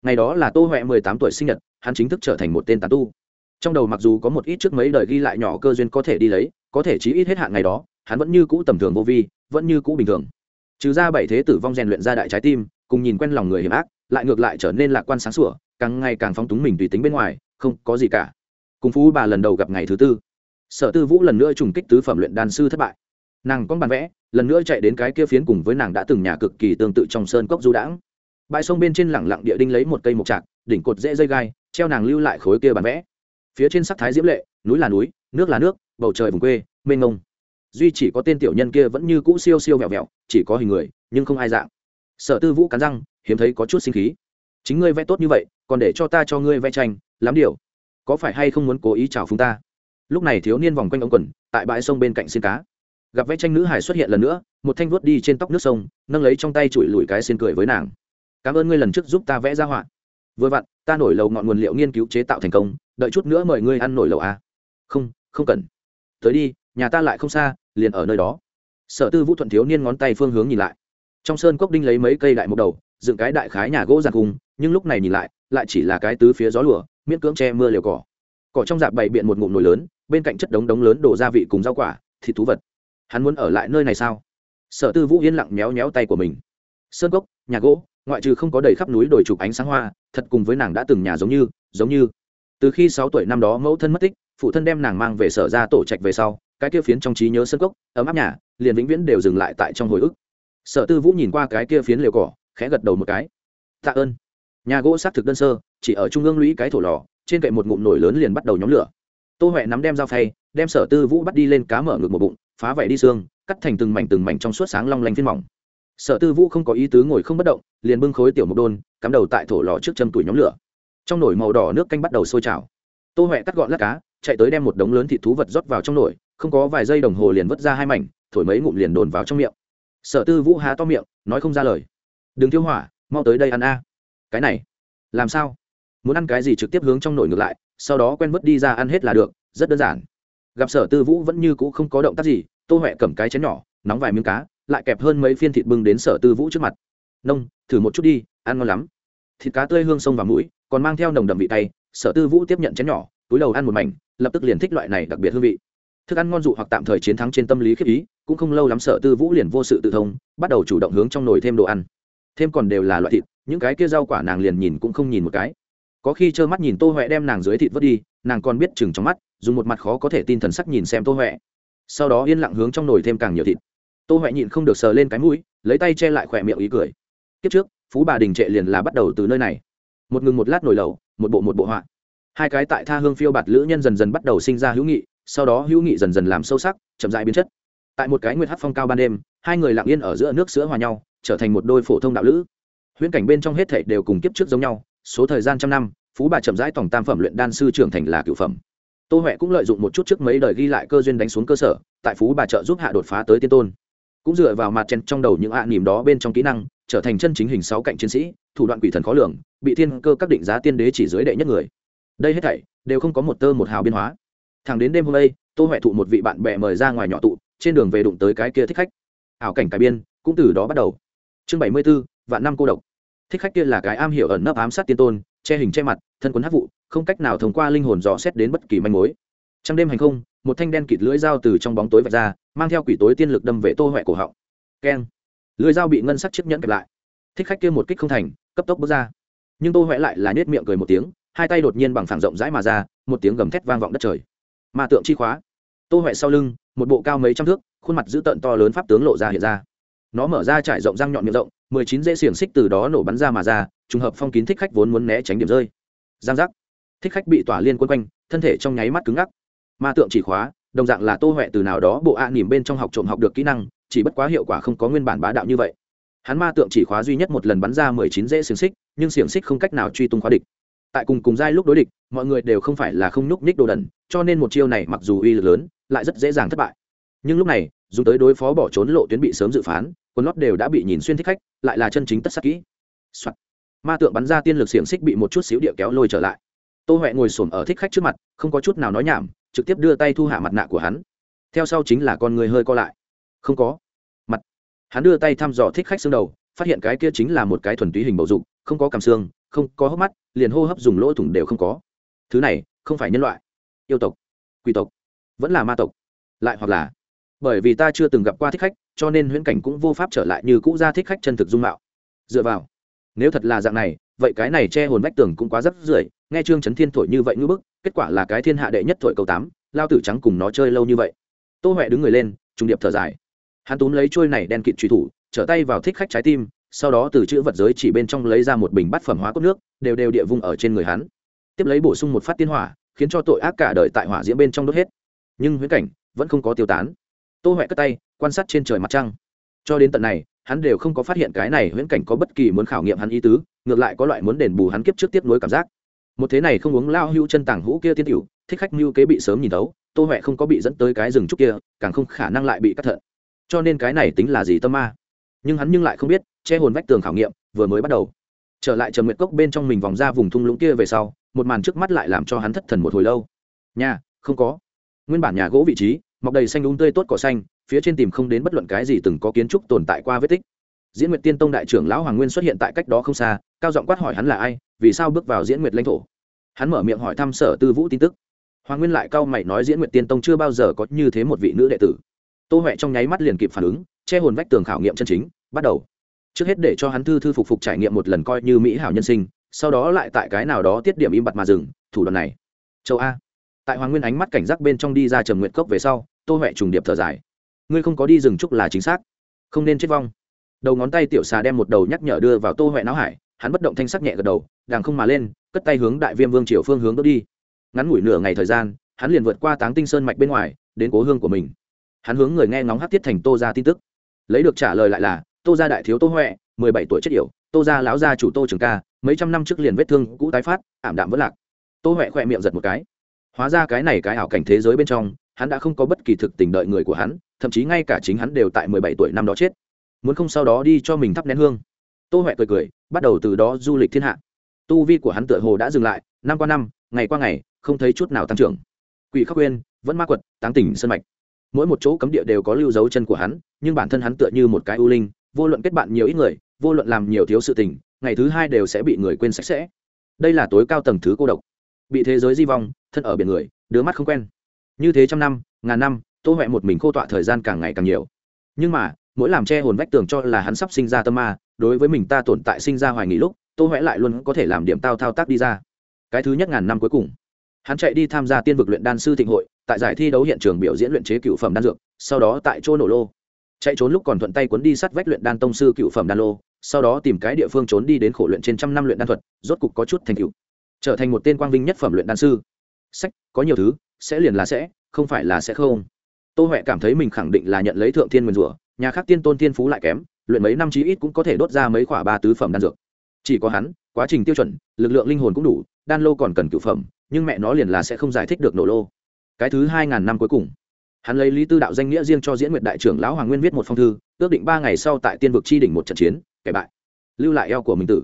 Ngày đó là tô huệ mười tám tuổi sinh nhật, hắn chính thức trở thành một tên tán tu trong đầu mặc dù có một ít trước mấy đời ghi lại nhỏ cơ duyên có thể đi lấy, có thể chí ít hết hạn ngày đó, hắn vẫn như cũ tầm thường vô vi, vẫn như cũ bình thường. Trừ ra bảy thế tử vong rèn luyện ra đại trái tim, cùng nhìn quen lòng người hiểm ác, lại ngược lại trở nên lạc quan sáng sủa, càng ngày càng phóng túng mình tùy tính bên ngoài, không có gì cả. Cùng phú bà lần đầu gặp ngày thứ tư. Sở tư vũ lần nữa trùng kích tứ phẩm luyện đan sư thất bại. Nàng con bàn vẽ, lần nữa chạy đến cái kia phiến cùng với nàng đã từng nhà cực kỳ tương tự trong sơn cốc du đãng. Bãi sông bên trên lẳng lặng địa đinh lấy một cây mộc trạc, đỉnh cột dễ dây gai, treo nàng lưu lại khối kia bàn vẽ phía trên sắc thái diễm lệ, núi là núi, nước là nước, bầu trời vùng quê, mênh mông. Duy chỉ có tên tiểu nhân kia vẫn như cũ siêu siêu vẹo vẹo, chỉ có hình người, nhưng không ai dạng. Sở tư vũ cắn răng, hiếm thấy có chút sinh khí. Chính ngươi vẽ tốt như vậy, còn để cho ta cho ngươi vẽ tranh, lắm điều. Có phải hay không muốn cố ý chào phúng ta? Lúc này thiếu niên vòng quanh ống quần, tại bãi sông bên cạnh xin cá. Gặp vẽ tranh nữ hải xuất hiện lần nữa, một thanh vuốt đi trên tóc nước sông, nâng lấy trong tay chùi lùi cái xin cười với nàng. Cảm ơn ngươi lần trước giúp ta vẽ ra họa vừa vặn, ta nổi lầu ngọn nguồn liệu nghiên cứu chế tạo thành công, đợi chút nữa mời ngươi ăn nổi lầu à? không không cần. Tới đi, nhà ta lại không xa, liền ở nơi đó. Sở tư vũ thuận thiếu niên ngón tay phương hướng nhìn lại. Trong sơn cốc đinh lấy mấy cây đại mộc đầu, dựng cái đại khái nhà gỗ giàn cung nhưng lúc này nhìn lại lại chỉ là cái tứ phía gió lửa miễn cưỡng che mưa liều cỏ. Cỏ trong dạp bày biện một ngụm nồi lớn, bên cạnh chất đống đống lớn đổ gia vị cùng rau quả, thịt thú vật. Hắn muốn ở lại nơi này sao? Sở tư vũ yên lặng méo méo tay của mình. Sơn cốc, nhà gỗ ngoại trừ không có đầy khắp núi đồi chụp ánh sáng hoa, thật cùng với nàng đã từng nhà giống như giống như. Từ khi sáu tuổi năm đó mẫu thân mất tích, phụ thân đem nàng mang về sở ra tổ trạch về sau, cái kia phiến trong trí nhớ sân cốc, ấm áp nhà, liền vĩnh viễn đều dừng lại tại trong hồi ức. Sở tư vũ nhìn qua cái kia phiến liều cỏ, khẽ gật đầu một cái. Tạ ơn. Nhà gỗ xác thực đơn sơ, chỉ ở trung ương lũy cái thổ lò, trên cậy một ngụm nổi lớn liền bắt đầu nhóm lửa. Tô huệ nắm đem dao phay, đem sở tư vũ bắt đi lên cá mở ngực một bụng, phá vảy đi xương, cắt thành từng mảnh từng mảnh trong suốt sáng long lanh phiên mỏng sở tư vũ không có ý tứ ngồi không bất động, liền bưng khối tiểu mộc đôn, cắm đầu tại thổ lò trước châm tuổi nhóm lửa. Trong nồi màu đỏ nước canh bắt đầu sôi trào. Tô huệ cắt gọn lát cá, chạy tới đem một đống lớn thịt thú vật rót vào trong nồi, không có vài giây đồng hồ liền vứt ra hai mảnh, thổi mấy ngụm liền đồn vào trong miệng. Sở tư vũ há to miệng, nói không ra lời. Đừng thiêu hỏa, mau tới đây ăn a. Cái này, làm sao? Muốn ăn cái gì trực tiếp hướng trong nồi ngược lại, sau đó quen vứt đi ra ăn hết là được, rất đơn giản. Gặp sở tư vũ vẫn như cũ không có động tác gì, tô huệ cầm cái chén nhỏ, nóng vài miếng cá lại kẹp hơn mấy phiên thịt bưng đến sở tư vũ trước mặt. Nông, thử một chút đi, ăn ngon lắm. Thịt cá tươi hương sông vào mũi, còn mang theo nồng đậm vị tay sở tư vũ tiếp nhận chén nhỏ, túi đầu ăn một mảnh, lập tức liền thích loại này đặc biệt hương vị. Thức ăn ngon dụ hoặc tạm thời chiến thắng trên tâm lý khiếp ý, cũng không lâu lắm sở tư vũ liền vô sự tự thông, bắt đầu chủ động hướng trong nồi thêm đồ ăn. Thêm còn đều là loại thịt, những cái kia rau quả nàng liền nhìn cũng không nhìn một cái. Có khi trơ mắt nhìn tô huệ đem nàng dưới thịt vớt đi, nàng còn biết chừng trong mắt, dùng một mặt khó có thể tin thần sắc nhìn xem tô huệ. Sau đó yên lặng hướng trong nồi thêm càng nhiều thịt tô huệ nhịn không được sờ lên cái mũi, lấy tay che lại khỏe miệng ý cười. Kiếp trước, phú bà đình trệ liền là bắt đầu từ nơi này. Một ngừng một lát nổi lầu, một bộ một bộ họa. Hai cái tại tha hương phiêu bạt lữ nhân dần dần bắt đầu sinh ra hữu nghị, sau đó hữu nghị dần dần làm sâu sắc, chậm dại biến chất. Tại một cái nguyệt hát phong cao ban đêm, hai người lặng yên ở giữa nước sữa hòa nhau, trở thành một đôi phổ thông đạo lữ. Huyễn cảnh bên trong hết thảy đều cùng kiếp trước giống nhau, số thời gian trăm năm, phú bà chậm rãi tổng tam phẩm luyện đan sư trưởng thành là cựu phẩm. Tô huệ cũng lợi dụng một chút trước mấy đời ghi lại cơ duyên đánh xuống cơ sở, tại phú bà trợ giúp hạ đột phá tới tiên tôn cũng dựa vào mặt chen trong đầu những ạ à nỉm đó bên trong kỹ năng, trở thành chân chính hình sáu cạnh chiến sĩ, thủ đoạn quỷ thần khó lường, bị thiên cơ các định giá tiên đế chỉ dưới đệ nhất người. Đây hết thảy đều không có một tơ một hào biên hóa. Thẳng đến đêm hôm nay tô huệ thụ một vị bạn bè mời ra ngoài nhỏ tụ, trên đường về đụng tới cái kia thích khách. Ảo cảnh cải biên, cũng từ đó bắt đầu. Chương bảy mươi b ố vạn năm cô độc. Thích khách kia là cái am hiểu ẩn nấp ám sát tiên tôn, che hình che mặt, thân quấn hát vụ, không cách nào thông qua linh hồn dò xét đến bất kỳ manh mối. Trong đêm hành không, một thanh đen kịt lưỡi dao từ trong bóng tối vạch ra mang theo quỷ tối tiên lực đâm về tô huệ cổ họng. Keng. Lưỡi dao bị ngân sắc chiếc nhẫn kẹp lại. Thích khách kia một kích không thành, cấp tốc bước ra. Nhưng tô huệ lại là nết miệng cười một tiếng, hai tay đột nhiên bằng phẳng rộng rãi mà ra, một tiếng gầm thét vang vọng đất trời. Ma tượng chi khóa. Tô huệ sau lưng, một bộ cao mấy trăm thước, khuôn mặt dữ tợn to lớn pháp tướng lộ ra hiện ra. Nó mở ra trải rộng răng nhọn miệng rộng, mười chín dễ xiềng xích từ đó nổ bắn ra mà ra, trùng hợp phong kín thích khách vốn muốn né tránh điểm rơi. Giang giác. Thích khách bị tỏa liên quân quanh, thân thể trong nháy mắt cứng ngắc. Ma tượng chỉ khóa đồng dạng là tô huệ từ nào đó bộ ạ à nỉm bên trong học trộm học được kỹ năng, chỉ bất quá hiệu quả không có nguyên bản bá đạo như vậy. Hắn ma tượng chỉ khóa duy nhất một lần bắn ra mười chín dễ xiềng xích, nhưng xiềng xích không cách nào truy tung khóa địch. Tại cùng cùng giai lúc đối địch, mọi người đều không phải là không nhúc nhích đồ đần, cho nên một chiêu này mặc dù uy lực lớn, lại rất dễ dàng thất bại. Nhưng lúc này, dùng tới đối phó bỏ trốn lộ tuyến bị sớm dự phán, quần lót đều đã bị nhìn xuyên thích khách, lại là chân chính tất sắc kỹ、Soạn. ma tượng bắn ra tiên lực xiềng xích bị một chút xíu địa kéo lôi trở lại. Tô huệ ngồi s ở thích khách trước mặt, không có chút nào nói nhảm trực tiếp đưa tay thu hạ mặt nạ của hắn. Theo sau chính là con người hơi co lại. Không có. Mặt. Hắn đưa tay thăm dò thích khách xương đầu, phát hiện cái kia chính là một cái thuần túy hình bầu dục, không có cảm xương, không có hốc mắt, liền hô hấp dùng lỗ thủng đều không có. Thứ này, không phải nhân loại. Yêu tộc. Quỷ tộc. Vẫn là ma tộc. Lại hoặc là, bởi vì ta chưa từng gặp qua thích khách, cho nên huyễn cảnh cũng vô pháp trở lại như cũ ra thích khách chân thực dung mạo. Dựa vào, nếu thật là dạng này, vậy cái này che hồn vách tường cũng quá rất rưởi, nghe trương trấn thiên thổi như vậy ngưỡng bức kết quả là cái thiên hạ đệ nhất thổi câu tám, lao tử trắng cùng nó chơi lâu như vậy. Tô huệ đứng người lên, trùng điệp thở dài. Hắn túm lấy trôi này đen kịt truy thủ, trở tay vào thích khách trái tim, sau đó từ chữ vật giới chỉ bên trong lấy ra một bình bát phẩm hóa cốt nước, đều đều địa vung ở trên người hắn. Tiếp lấy bổ sung một phát tiên hỏa, khiến cho tội ác cả đời tại hỏa diễm bên trong đốt hết. Nhưng huyễn cảnh vẫn không có tiêu tán. Tô huệ cất tay, quan sát trên trời mặt trăng. Cho đến tận này, hắn đều không có phát hiện cái này huyễn cảnh có bất kỳ muốn khảo nghiệm hắn ý tứ, ngược lại có loại muốn đền bù hắn kiếp trước tiếp nối cảm giác một thế này không uống lao hưu chân tảng hũ kia tiên tiểu, thích khách mưu kế bị sớm nhìn thấu, tô huệ không có bị dẫn tới cái rừng trúc kia, càng không khả năng lại bị cắt thận. Cho nên cái này tính là gì tâm ma? Nhưng hắn nhưng lại không biết, che hồn vách tường khảo nghiệm vừa mới bắt đầu. Trở lại trầm nguyệt cốc bên trong mình vòng ra vùng thung lũng kia về sau, một màn trước mắt lại làm cho hắn thất thần một hồi lâu. Nhà, không có. Nguyên bản nhà gỗ vị trí, mọc đầy xanh đúng tươi tốt cỏ xanh, phía trên tìm không đến bất luận cái gì từng có kiến trúc tồn tại qua vết tích. Diễn nguyệt tiên tông đại trưởng lão hoàng nguyên xuất hiện tại cách đó không xa, cao giọng quát hỏi hắn là ai vì sao bước vào diễn nguyệt lãnh thổ? Hắn mở miệng hỏi thăm sở tư vũ tin tức. Hoàng nguyên lại cao mày nói diễn nguyệt tiên tông chưa bao giờ có như thế một vị nữ đệ tử. Tô huệ trong nháy mắt liền kịp phản ứng, che hồn vách tường khảo nghiệm chân chính, bắt đầu. Trước hết để cho hắn thư thư phục phục trải nghiệm một lần coi như mỹ hảo nhân sinh, sau đó lại tại cái nào đó tiết điểm im bặt mà dừng, thủ đoạn này. Châu a. Tại hoàng nguyên ánh mắt cảnh giác bên trong đi ra trầm nguyện cốc về sau, tô huệ trùng điệp thở dài. Ngươi không có đi rừng trúc là chính xác, không nên chết vong. Đầu ngón tay tiểu xà đem một đầu nhắc nhở đưa vào tô huệ não hải hắn bất động thanh sắc nhẹ gật đầu, đàng không mà lên, cất tay hướng đại viêm vương triều phương hướng đốt đi. Ngắn ngủi nửa ngày thời gian, hắn liền vượt qua táng tinh sơn mạch bên ngoài, đến cố hương của mình. Hắn hướng người nghe ngóng hát tiết thành tô ra tin tức. Lấy được trả lời lại là, tô gia đại thiếu tô huệ, mười bảy tuổi chết yểu, tô gia lão gia chủ tô trường ca, mấy trăm năm trước liền vết thương cũ tái phát, ảm đạm vất lạc. Tô huệ khỏe miệng giật một cái. Hóa ra cái này cái ảo cảnh thế giới bên trong, hắn đã không có bất kỳ thực tình đợi người của hắn, thậm chí ngay cả chính hắn đều tại mười bảy tuổi năm đó chết. Muốn không sau đó đi cho mình thắp nén hương. Tô huệ cười cười bắt đầu từ đó du lịch thiên hạ. Tu vi của hắn tựa hồ đã dừng lại, năm qua năm, ngày qua ngày, không thấy chút nào tăng trưởng. Quỷ khắc quên vẫn ma quật, táng tỉnh sân mạch. Mỗi một chỗ cấm địa đều có lưu dấu chân của hắn, nhưng bản thân hắn tựa như một cái u linh, vô luận kết bạn nhiều ít người, vô luận làm nhiều thiếu sự tình, ngày thứ hai đều sẽ bị người quên sạch sẽ. Đây là tối cao tầng thứ cô độc. Bị thế giới di vong, thân ở biển người, đứa mắt không quen. Như thế trăm năm, ngàn năm, tô huệ một mình khô tọa thời gian càng ngày càng nhiều. Nhưng mà, mỗi làm che hồn vách tường cho là hắn sắp sinh ra tâm ma đối với mình ta tồn tại sinh ra hoài nghị lúc, tô huệ lại luôn có thể làm điểm tao thao tác đi ra. Cái thứ nhất ngàn năm cuối cùng, hắn chạy đi tham gia tiên vực luyện đan sư thịnh hội, tại giải thi đấu hiện trường biểu diễn luyện chế cựu phẩm đan dược, sau đó tại chỗ nổ lô. Chạy trốn lúc còn thuận tay cuốn đi sắt vách luyện đan tông sư cựu phẩm đan lô, sau đó tìm cái địa phương trốn đi đến khổ luyện trên trăm năm luyện đan thuật, rốt cục có chút thành cựu trở thành một tên quang vinh nhất phẩm luyện đan sư. Sách, có nhiều thứ, sẽ liền là sẽ, không phải là sẽ không. Tô huệ cảm thấy mình khẳng định là nhận lấy thượng thiên nguyên rủa, nhà khác tiên tôn tiên phú lại kém luyện mấy năm chí ít cũng có thể đốt ra mấy khoả ba tứ phẩm đan dược. Chỉ có hắn, quá trình tiêu chuẩn, lực lượng linh hồn cũng đủ, đan lô còn cần cựu phẩm, nhưng mẹ nó liền là sẽ không giải thích được nổ lô. Cái thứ hai ngàn năm cuối cùng, hắn lấy lý tư đạo danh nghĩa riêng cho diễn nguyệt đại trưởng lão hoàng nguyên viết một phong thư, ước định ba ngày sau tại tiên vực chi đỉnh một trận chiến, kẻ bại, lưu lại eo của mình tử.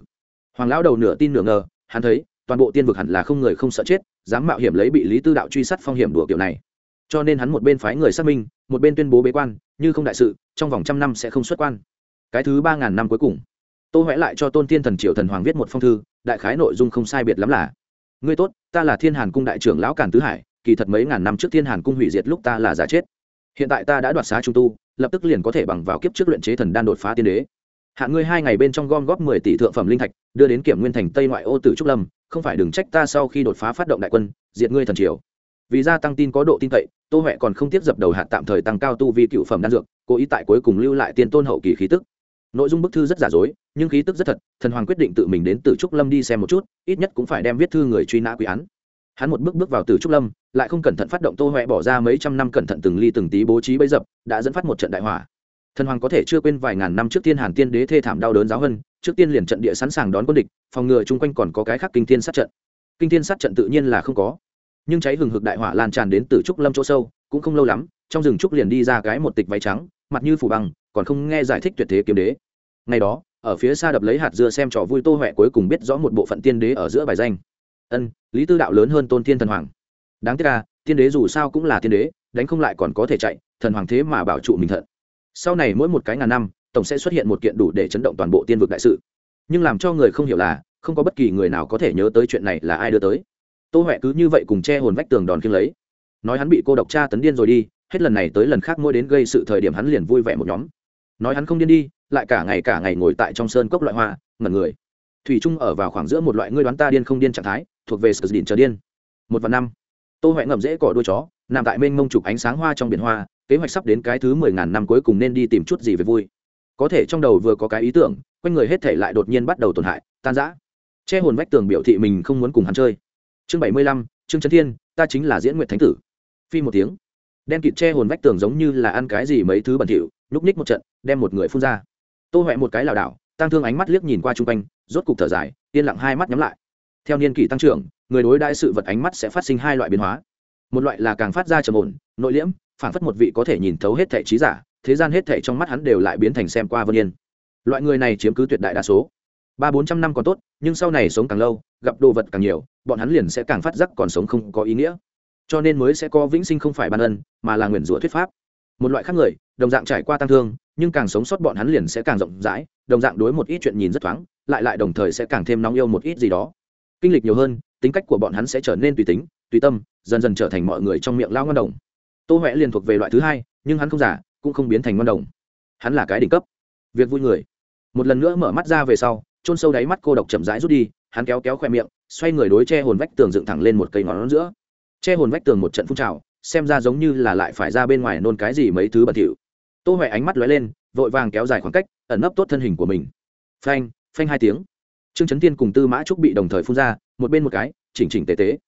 Hoàng lão đầu nửa tin nửa ngờ, hắn thấy, toàn bộ tiên vực hẳn là không người không sợ chết, dám mạo hiểm lấy bị lý tư đạo truy sát phong hiểm đùa kiểu này. Cho nên hắn một bên phái người xác minh, một bên tuyên bố bế quan, như không đại sự, trong vòng trăm năm sẽ không xuất quan cái thứ ba ngàn năm cuối cùng. Tô huệ lại cho tôn thiên thần triệu thần hoàng viết một phong thư, đại khái nội dung không sai biệt lắm là, ngươi tốt, ta là thiên hàn cung đại trưởng lão càn tứ hải, kỳ thật mấy ngàn năm trước thiên hàn cung hủy diệt lúc ta là giả chết. Hiện tại ta đã đoạt xá trung tu, lập tức liền có thể bằng vào kiếp trước luyện chế thần đan đột phá tiên đế. Hạn ngươi hai ngày bên trong gom góp mười tỷ thượng phẩm linh thạch, đưa đến kiểm nguyên thành tây ngoại ô tử trúc lâm, không phải đừng trách ta sau khi đột phá phát động đại quân, diệt ngươi thần triều. Vì gia tăng tin có độ tin cậy, tô huệ còn không tiếp dập đầu hạt tạm thời tăng cao tu vi cựu phẩm đan dược, cố ý tại cuối cùng lưu lại tiên tôn hậu kỳ khí tức nội dung bức thư rất giả dối, nhưng khí tức rất thật, thần hoàng quyết định tự mình đến từ trúc lâm đi xem một chút, ít nhất cũng phải đem viết thư người truy nã quý án. Hắn một bước bước vào từ trúc lâm, lại không cẩn thận phát động tô huệ bỏ ra mấy trăm năm cẩn thận từng ly từng tí bố trí bấy dập, đã dẫn phát một trận đại hỏa. Thần hoàng có thể chưa quên vài ngàn năm trước tiên hàn tiên đế thê thảm đau đớn giáo hơn trước tiên liền trận địa sẵn sàng đón quân địch, phòng ngừa chung quanh còn có cái khác kinh thiên sát trận. Kinh thiên sát trận tự nhiên là không có. Nhưng cháy hừng hực đại hỏa lan tràn đến từ trúc lâm chỗ sâu, cũng không lâu lắm, trong rừng trúc liền đi ra cái một tịch váy trắng, mặt như phủ bằng, còn không nghe giải thích tuyệt thế kiếm đế ngày đó, ở phía xa đập lấy hạt dưa xem trò vui tô huệ cuối cùng biết rõ một bộ phận tiên đế ở giữa bài danh. Ân, lý tư đạo lớn hơn tôn thiên thần hoàng. Đáng tiếc là tiên đế dù sao cũng là tiên đế, đánh không lại còn có thể chạy, thần hoàng thế mà bảo trụ mình thận sau này mỗi một cái ngàn năm, tổng sẽ xuất hiện một kiện đủ để chấn động toàn bộ tiên vực đại sự. Nhưng làm cho người không hiểu là, không có bất kỳ người nào có thể nhớ tới chuyện này là ai đưa tới. Tô huệ cứ như vậy cùng che hồn vách tường đòn kiêng lấy. Nói hắn bị cô độc cha tấn điên rồi đi, hết lần này tới lần khác mỗi đến gây sự thời điểm hắn liền vui vẻ một nhóm nói hắn không điên đi, lại cả ngày cả ngày ngồi tại trong sơn cốc loại hoa, ngẩn người. Thủy trung ở vào khoảng giữa một loại ngươi đoán ta điên không điên trạng thái, thuộc về sờ đỉnh trở điên. Một và năm. Tô huệ ngậm dễ cỏ đuôi chó, nằm tại mênh mông chụp ánh sáng hoa trong biển hoa, kế hoạch sắp đến cái thứ mười ngàn năm cuối cùng nên đi tìm chút gì về vui. Có thể trong đầu vừa có cái ý tưởng, quanh người hết thể lại đột nhiên bắt đầu tổn hại, tan rã. Che hồn vách tường biểu thị mình không muốn cùng hắn chơi. Chương bảy mươi lăm chương trấn thiên, ta chính là diễn nguyện thánh tử. Phi một tiếng. Đen kịt che hồn vách tường giống như là ăn cái gì mấy thứ bẩn thỉu nhúc ních một trận, đem một người phun ra. Tô huệ một cái lảo đảo tăng thương ánh mắt liếc nhìn qua chung quanh, rốt cục thở dài, yên lặng hai mắt nhắm lại. Theo niên kỷ tăng trưởng, người đối đại sự vật ánh mắt sẽ phát sinh hai loại biến hóa. Một loại là càng phát ra trầm ổn, nội liễm phản phất một vị có thể nhìn thấu hết thẻ trí giả, thế gian hết thẻ trong mắt hắn đều lại biến thành xem qua vân yên. Loại người này chiếm cứ tuyệt đại đa số. Ba bốn trăm năm còn tốt, nhưng sau này sống càng lâu, gặp đồ vật càng nhiều, bọn hắn liền sẽ càng phát giác còn sống không có ý nghĩa. Cho nên mới sẽ có vĩnh sinh không phải ban ân, mà là nguyền rủa thuyết pháp một loại khác người, đồng dạng trải qua tăng thương, nhưng càng sống sót bọn hắn liền sẽ càng rộng rãi, đồng dạng đối một ít chuyện nhìn rất thoáng, lại lại đồng thời sẽ càng thêm nóng yêu một ít gì đó. Kinh lịch nhiều hơn, tính cách của bọn hắn sẽ trở nên tùy tính, tùy tâm, dần dần trở thành mọi người trong miệng lao ngon đồng. Tô huệ liền thuộc về loại thứ hai, nhưng hắn không giả cũng không biến thành ngon đồng. Hắn là cái đỉnh cấp. Việc vui người. Một lần nữa mở mắt ra về sau, chôn sâu đáy mắt cô độc chậm rãi rút đi, hắn kéo kéo khoe miệng, xoay người đối che hồn vách tường dựng thẳng lên một cây ngón giữa. Che hồn vách tường một trận phun trào xem ra giống như là lại phải ra bên ngoài nôn cái gì mấy thứ bẩn thỉu. Tô huệ ánh mắt lóe lên, vội vàng kéo dài khoảng cách, ẩn nấp tốt thân hình của mình. Phanh phanh hai tiếng. Trương trấn tiên cùng tư mã trúc bị đồng thời phun ra, một bên một cái, chỉnh chỉnh tế tế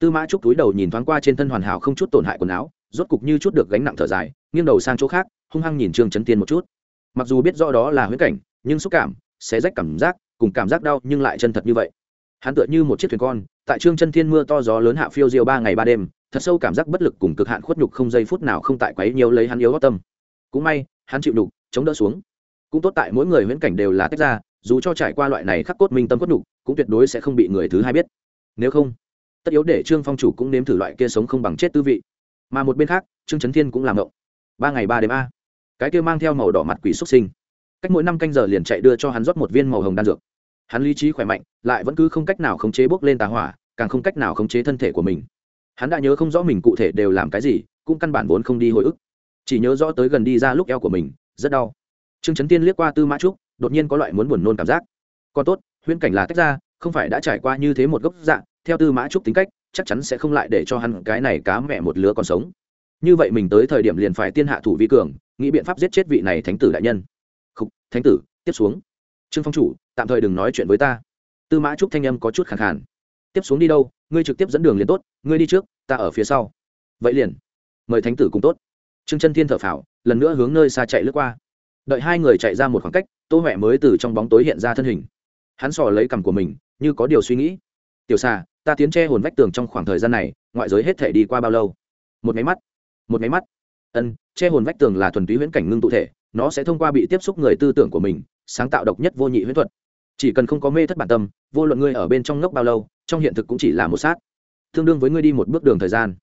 tư mã trúc túi đầu nhìn thoáng qua trên thân hoàn hảo không chút tổn hại quần áo, rốt cục như chút được gánh nặng thở dài, nghiêng đầu sang chỗ khác, hung hăng nhìn trương trấn tiên một chút. Mặc dù biết rõ đó là huyễn cảnh, nhưng xúc cảm, sẽ rách cảm giác, cùng cảm giác đau nhưng lại chân thật như vậy. Hắn tựa như một chiếc thuyền con, tại trương chân thiên mưa to gió lớn hạ phiêu diêu ba ngày ba đêm thật sâu cảm giác bất lực cùng cực hạn khuất nhục không giây phút nào không tại quấy nhiều lấy hắn yếu gót tâm. Cũng may, hắn chịu đục chống đỡ xuống. Cũng tốt tại mỗi người huyễn cảnh đều là tách ra, dù cho trải qua loại này khắc cốt minh tâm khuất nhục, cũng tuyệt đối sẽ không bị người thứ hai biết. Nếu không, tất yếu để trương phong chủ cũng nếm thử loại kia sống không bằng chết tư vị. Mà một bên khác, trương trấn thiên cũng làm ngộng. Ba ngày ba đêm a. Cái kia mang theo màu đỏ mặt quỷ xuất sinh. Cách mỗi năm canh giờ liền chạy đưa cho hắn rót một viên màu hồng đan dược. Hắn lý trí khỏe mạnh, lại vẫn cứ không cách nào khống chế bốc lên tà hỏa, càng không cách nào khống chế thân thể của mình hắn đã nhớ không rõ mình cụ thể đều làm cái gì, cũng căn bản vốn không đi hồi ức. Chỉ nhớ rõ tới gần đi ra lúc eo của mình, rất đau. Trương trấn tiên liếc qua tư mã trúc, đột nhiên có loại muốn buồn nôn cảm giác. Còn tốt, huyễn cảnh là tách ra, không phải đã trải qua như thế một gốc dạng, theo tư mã trúc tính cách, chắc chắn sẽ không lại để cho hắn cái này cá mẹ một lứa còn sống. Như vậy mình tới thời điểm liền phải tiên hạ thủ vi cường, nghĩ biện pháp giết chết vị này thánh tử đại nhân. Không thánh tử, tiếp xuống. Trương phong chủ, tạm thời đừng nói chuyện với ta. Tư mã trúc thanh âm có chút khẳng khàn tiếp xuống đi đâu, ngươi trực tiếp dẫn đường liền tốt, ngươi đi trước, ta ở phía sau. Vậy liền. Mời thánh tử cùng tốt. Trương chân thiên thở phào, lần nữa hướng nơi xa chạy lướt qua. Đợi hai người chạy ra một khoảng cách, tô huệ mới từ trong bóng tối hiện ra thân hình. Hắn sò lấy cằm của mình, như có điều suy nghĩ. Tiểu xà, ta tiến che hồn vách tường trong khoảng thời gian này, ngoại giới hết thể đi qua bao lâu? Một máy mắt. Một máy mắt? Ân, che hồn vách tường là thuần túy huyễn cảnh ngưng tụ thể, nó sẽ thông qua bị tiếp xúc người tư tưởng của mình, sáng tạo độc nhất vô nhị huyễn thuật. Chỉ cần không có mê thất bản tâm, vô luận ngươi ở bên trong ngốc bao lâu trong hiện thực cũng chỉ là một sát. Tương đương với ngươi đi một bước đường thời gian.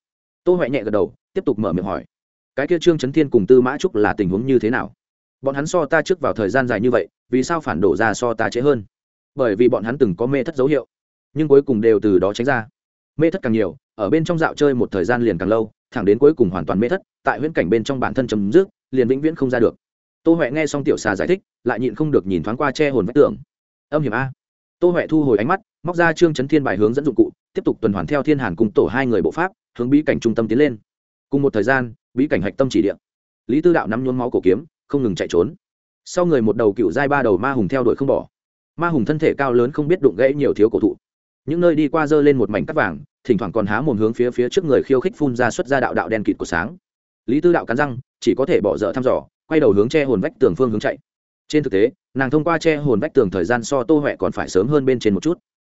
Tô huệ nhẹ gật đầu, tiếp tục mở miệng hỏi. Cái kia trương trấn thiên cùng tư mã trúc là tình huống như thế nào? Bọn hắn so ta trước vào thời gian dài như vậy, vì sao phản đổ ra so ta trễ hơn? Bởi vì bọn hắn từng có mê thất dấu hiệu, nhưng cuối cùng đều từ đó tránh ra. Mê thất càng nhiều, ở bên trong dạo chơi một thời gian liền càng lâu, thẳng đến cuối cùng hoàn toàn mê thất, tại huyễn cảnh bên trong bản thân chấm dứt, liền vĩnh viễn không ra được. Tô huệ nghe xong tiểu xà giải thích, lại nhịn không được nhìn thoáng qua che hồn vách tường. Âm hiểm a. Tô huệ thu hồi ánh mắt móc ra trương chấn thiên bài hướng dẫn dụng cụ, tiếp tục tuần hoàn theo thiên hàn cùng tổ hai người bộ pháp, hướng bí cảnh trung tâm tiến lên. Cùng một thời gian, bí cảnh hạch tâm chỉ điện lý tư đạo nắm nhuốm máu cổ kiếm, không ngừng chạy trốn. Sau người một đầu cựu giai ba đầu ma hùng theo đuổi không bỏ. Ma hùng thân thể cao lớn không biết đụng gãy nhiều thiếu cổ thụ. Những nơi đi qua dơ lên một mảnh cắt vàng, thỉnh thoảng còn há mồm hướng phía phía trước người khiêu khích phun ra xuất ra đạo đạo đen kịt của sáng. Lý tư đạo cắn răng, chỉ có thể bỏ dở thăm dò, quay đầu hướng che hồn vách tường phương hướng chạy. Trên thực tế, nàng thông qua che hồn vách tường thời gian so tô huệ còn phải sớm hơn bên trên một chút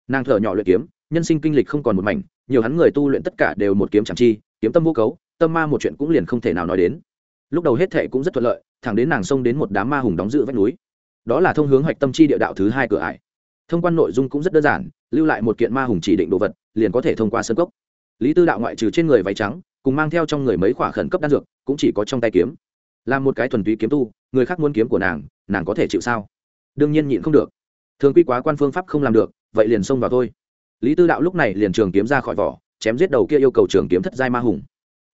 nàng thở nhỏ luyện kiếm, nhân sinh kinh lịch không còn một mảnh, nhiều hắn người tu luyện tất cả đều một kiếm chẳng chi, kiếm tâm vô cấu, tâm ma một chuyện cũng liền không thể nào nói đến. Lúc đầu hết thệ cũng rất thuận lợi, thẳng đến nàng xông đến một đám ma hùng đóng giữ vách núi. Đó là thông hướng hoạch tâm chi địa đạo thứ hai cửa ải. Thông quan nội dung cũng rất đơn giản, lưu lại một kiện ma hùng chỉ định đồ vật, liền có thể thông qua sân cốc. Lý tư đạo ngoại trừ trên người váy trắng, cùng mang theo trong người mấy khỏa khẩn cấp đan dược, cũng chỉ có trong tay kiếm. Là một cái thuần túy kiếm tu, người khác muốn kiếm của nàng nàng có thể chịu sao? Đương nhiên nhịn không được. Thường quy quá quan phương pháp không làm được vậy liền xông vào thôi. Lý tư đạo lúc này liền trường kiếm ra khỏi vỏ, chém giết đầu kia yêu cầu trường kiếm thất giai ma hùng.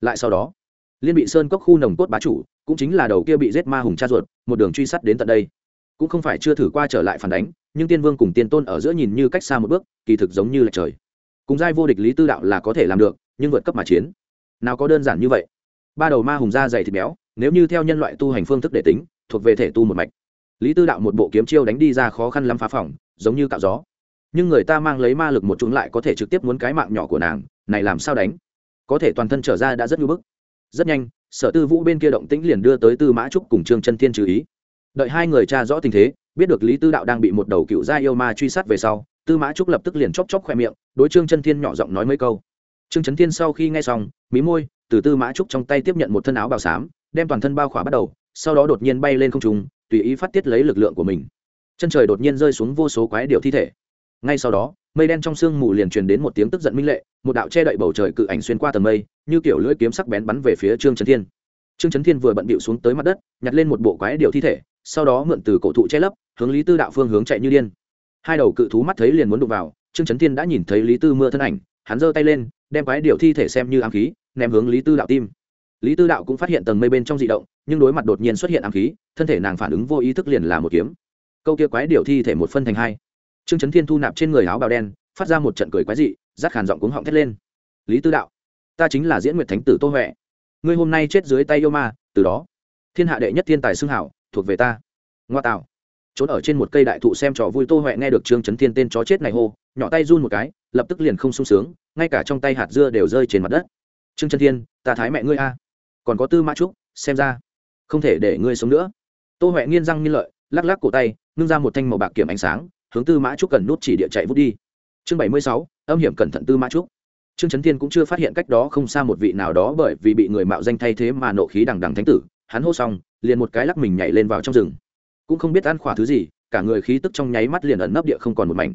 Lại sau đó, liên bị sơn cốc khu nồng cốt bá chủ, cũng chính là đầu kia bị giết ma hùng cha ruột, một đường truy sát đến tận đây. Cũng không phải chưa thử qua trở lại phản đánh, nhưng tiên vương cùng tiên tôn ở giữa nhìn như cách xa một bước, kỳ thực giống như là trời. Cùng giai vô địch lý tư đạo là có thể làm được, nhưng vượt cấp mà chiến. Nào có đơn giản như vậy. Ba đầu ma hùng da dày thịt béo, nếu như theo nhân loại tu hành phương thức để tính, thuộc về thể tu một mạch. Lý tư đạo một bộ kiếm chiêu đánh đi ra khó khăn lắm phá phòng, giống như cạo gió nhưng người ta mang lấy ma lực một chúng lại có thể trực tiếp muốn cái mạng nhỏ của nàng, này làm sao đánh? Có thể toàn thân trở ra đã rất nhu bức. Rất nhanh, sở tư vũ bên kia động tĩnh liền đưa tới tư mã trúc cùng trương chân thiên chú ý. Đợi hai người tra rõ tình thế, biết được lý tư đạo đang bị một đầu cựu gia yêu ma truy sát về sau, tư mã trúc lập tức liền chóp chóp khoe miệng, đối trương chân thiên nhỏ giọng nói mấy câu. Trương Chấn thiên sau khi nghe xong, mí môi, từ tư mã trúc trong tay tiếp nhận một thân áo bào xám, đem toàn thân bao khỏa bắt đầu, sau đó đột nhiên bay lên không trung, tùy ý phát tiết lấy lực lượng của mình. Chân trời đột nhiên rơi xuống vô số quái điệu thi thể ngay sau đó, mây đen trong sương mù liền truyền đến một tiếng tức giận minh lệ, một đạo che đậy bầu trời cự ảnh xuyên qua tầng mây, như kiểu lưỡi kiếm sắc bén bắn về phía trương trấn thiên. Trương trấn thiên vừa bận bịu xuống tới mặt đất, nhặt lên một bộ quái điệu thi thể, sau đó mượn từ cổ thụ che lấp, hướng lý tư đạo phương hướng chạy như điên. Hai đầu cự thú mắt thấy liền muốn đụng vào, trương trấn thiên đã nhìn thấy lý tư mưa thân ảnh, hắn giơ tay lên, đem quái điệu thi thể xem như ám khí, ném hướng lý tư đạo tim. Lý tư đạo cũng phát hiện tầng mây bên trong dị động, nhưng đối mặt đột nhiên xuất hiện ám khí, thân thể nàng phản ứng vô ý thức liền là một kiếm. Câu kia quái điệu thi thể một phân thành hai trương trấn thiên thu nạp trên người áo bào đen, phát ra một trận cười quái dị, rát khàn giọng cuống họng thét lên. Lý tư đạo, ta chính là diễn nguyệt thánh tử tô huệ. Ngươi hôm nay chết dưới tay yêu ma, từ đó, thiên hạ đệ nhất thiên tài xưng hảo, thuộc về ta. Ngoa tạo. Trốn ở trên một cây đại thụ xem trò vui tô huệ nghe được trương trấn thiên tên chó chết này hô, nhỏ tay run một cái, lập tức liền không sung sướng, ngay cả trong tay hạt dưa đều rơi trên mặt đất. Trương trấn thiên, ta thái mẹ ngươi a. Còn có tư mã trúc, xem ra, không thể để ngươi sống nữa. Tô huệ nghiên răng nghiên lợi, lắc lắc cổ tay, ngưng ra một thanh màu bạc kiểm ánh sáng hướng tư mã trúc cần nút chỉ địa chạy vút đi. Chương bảy mươi sáu, âm hiểm cẩn thận tư mã trúc. Trương trấn thiên cũng chưa phát hiện cách đó không xa một vị nào đó bởi vì bị người mạo danh thay thế mà nộ khí đằng đằng thánh tử, hắn hô xong, liền một cái lắc mình nhảy lên vào trong rừng. Cũng không biết ăn khỏa thứ gì, cả người khí tức trong nháy mắt liền ẩn nấp địa không còn một mảnh.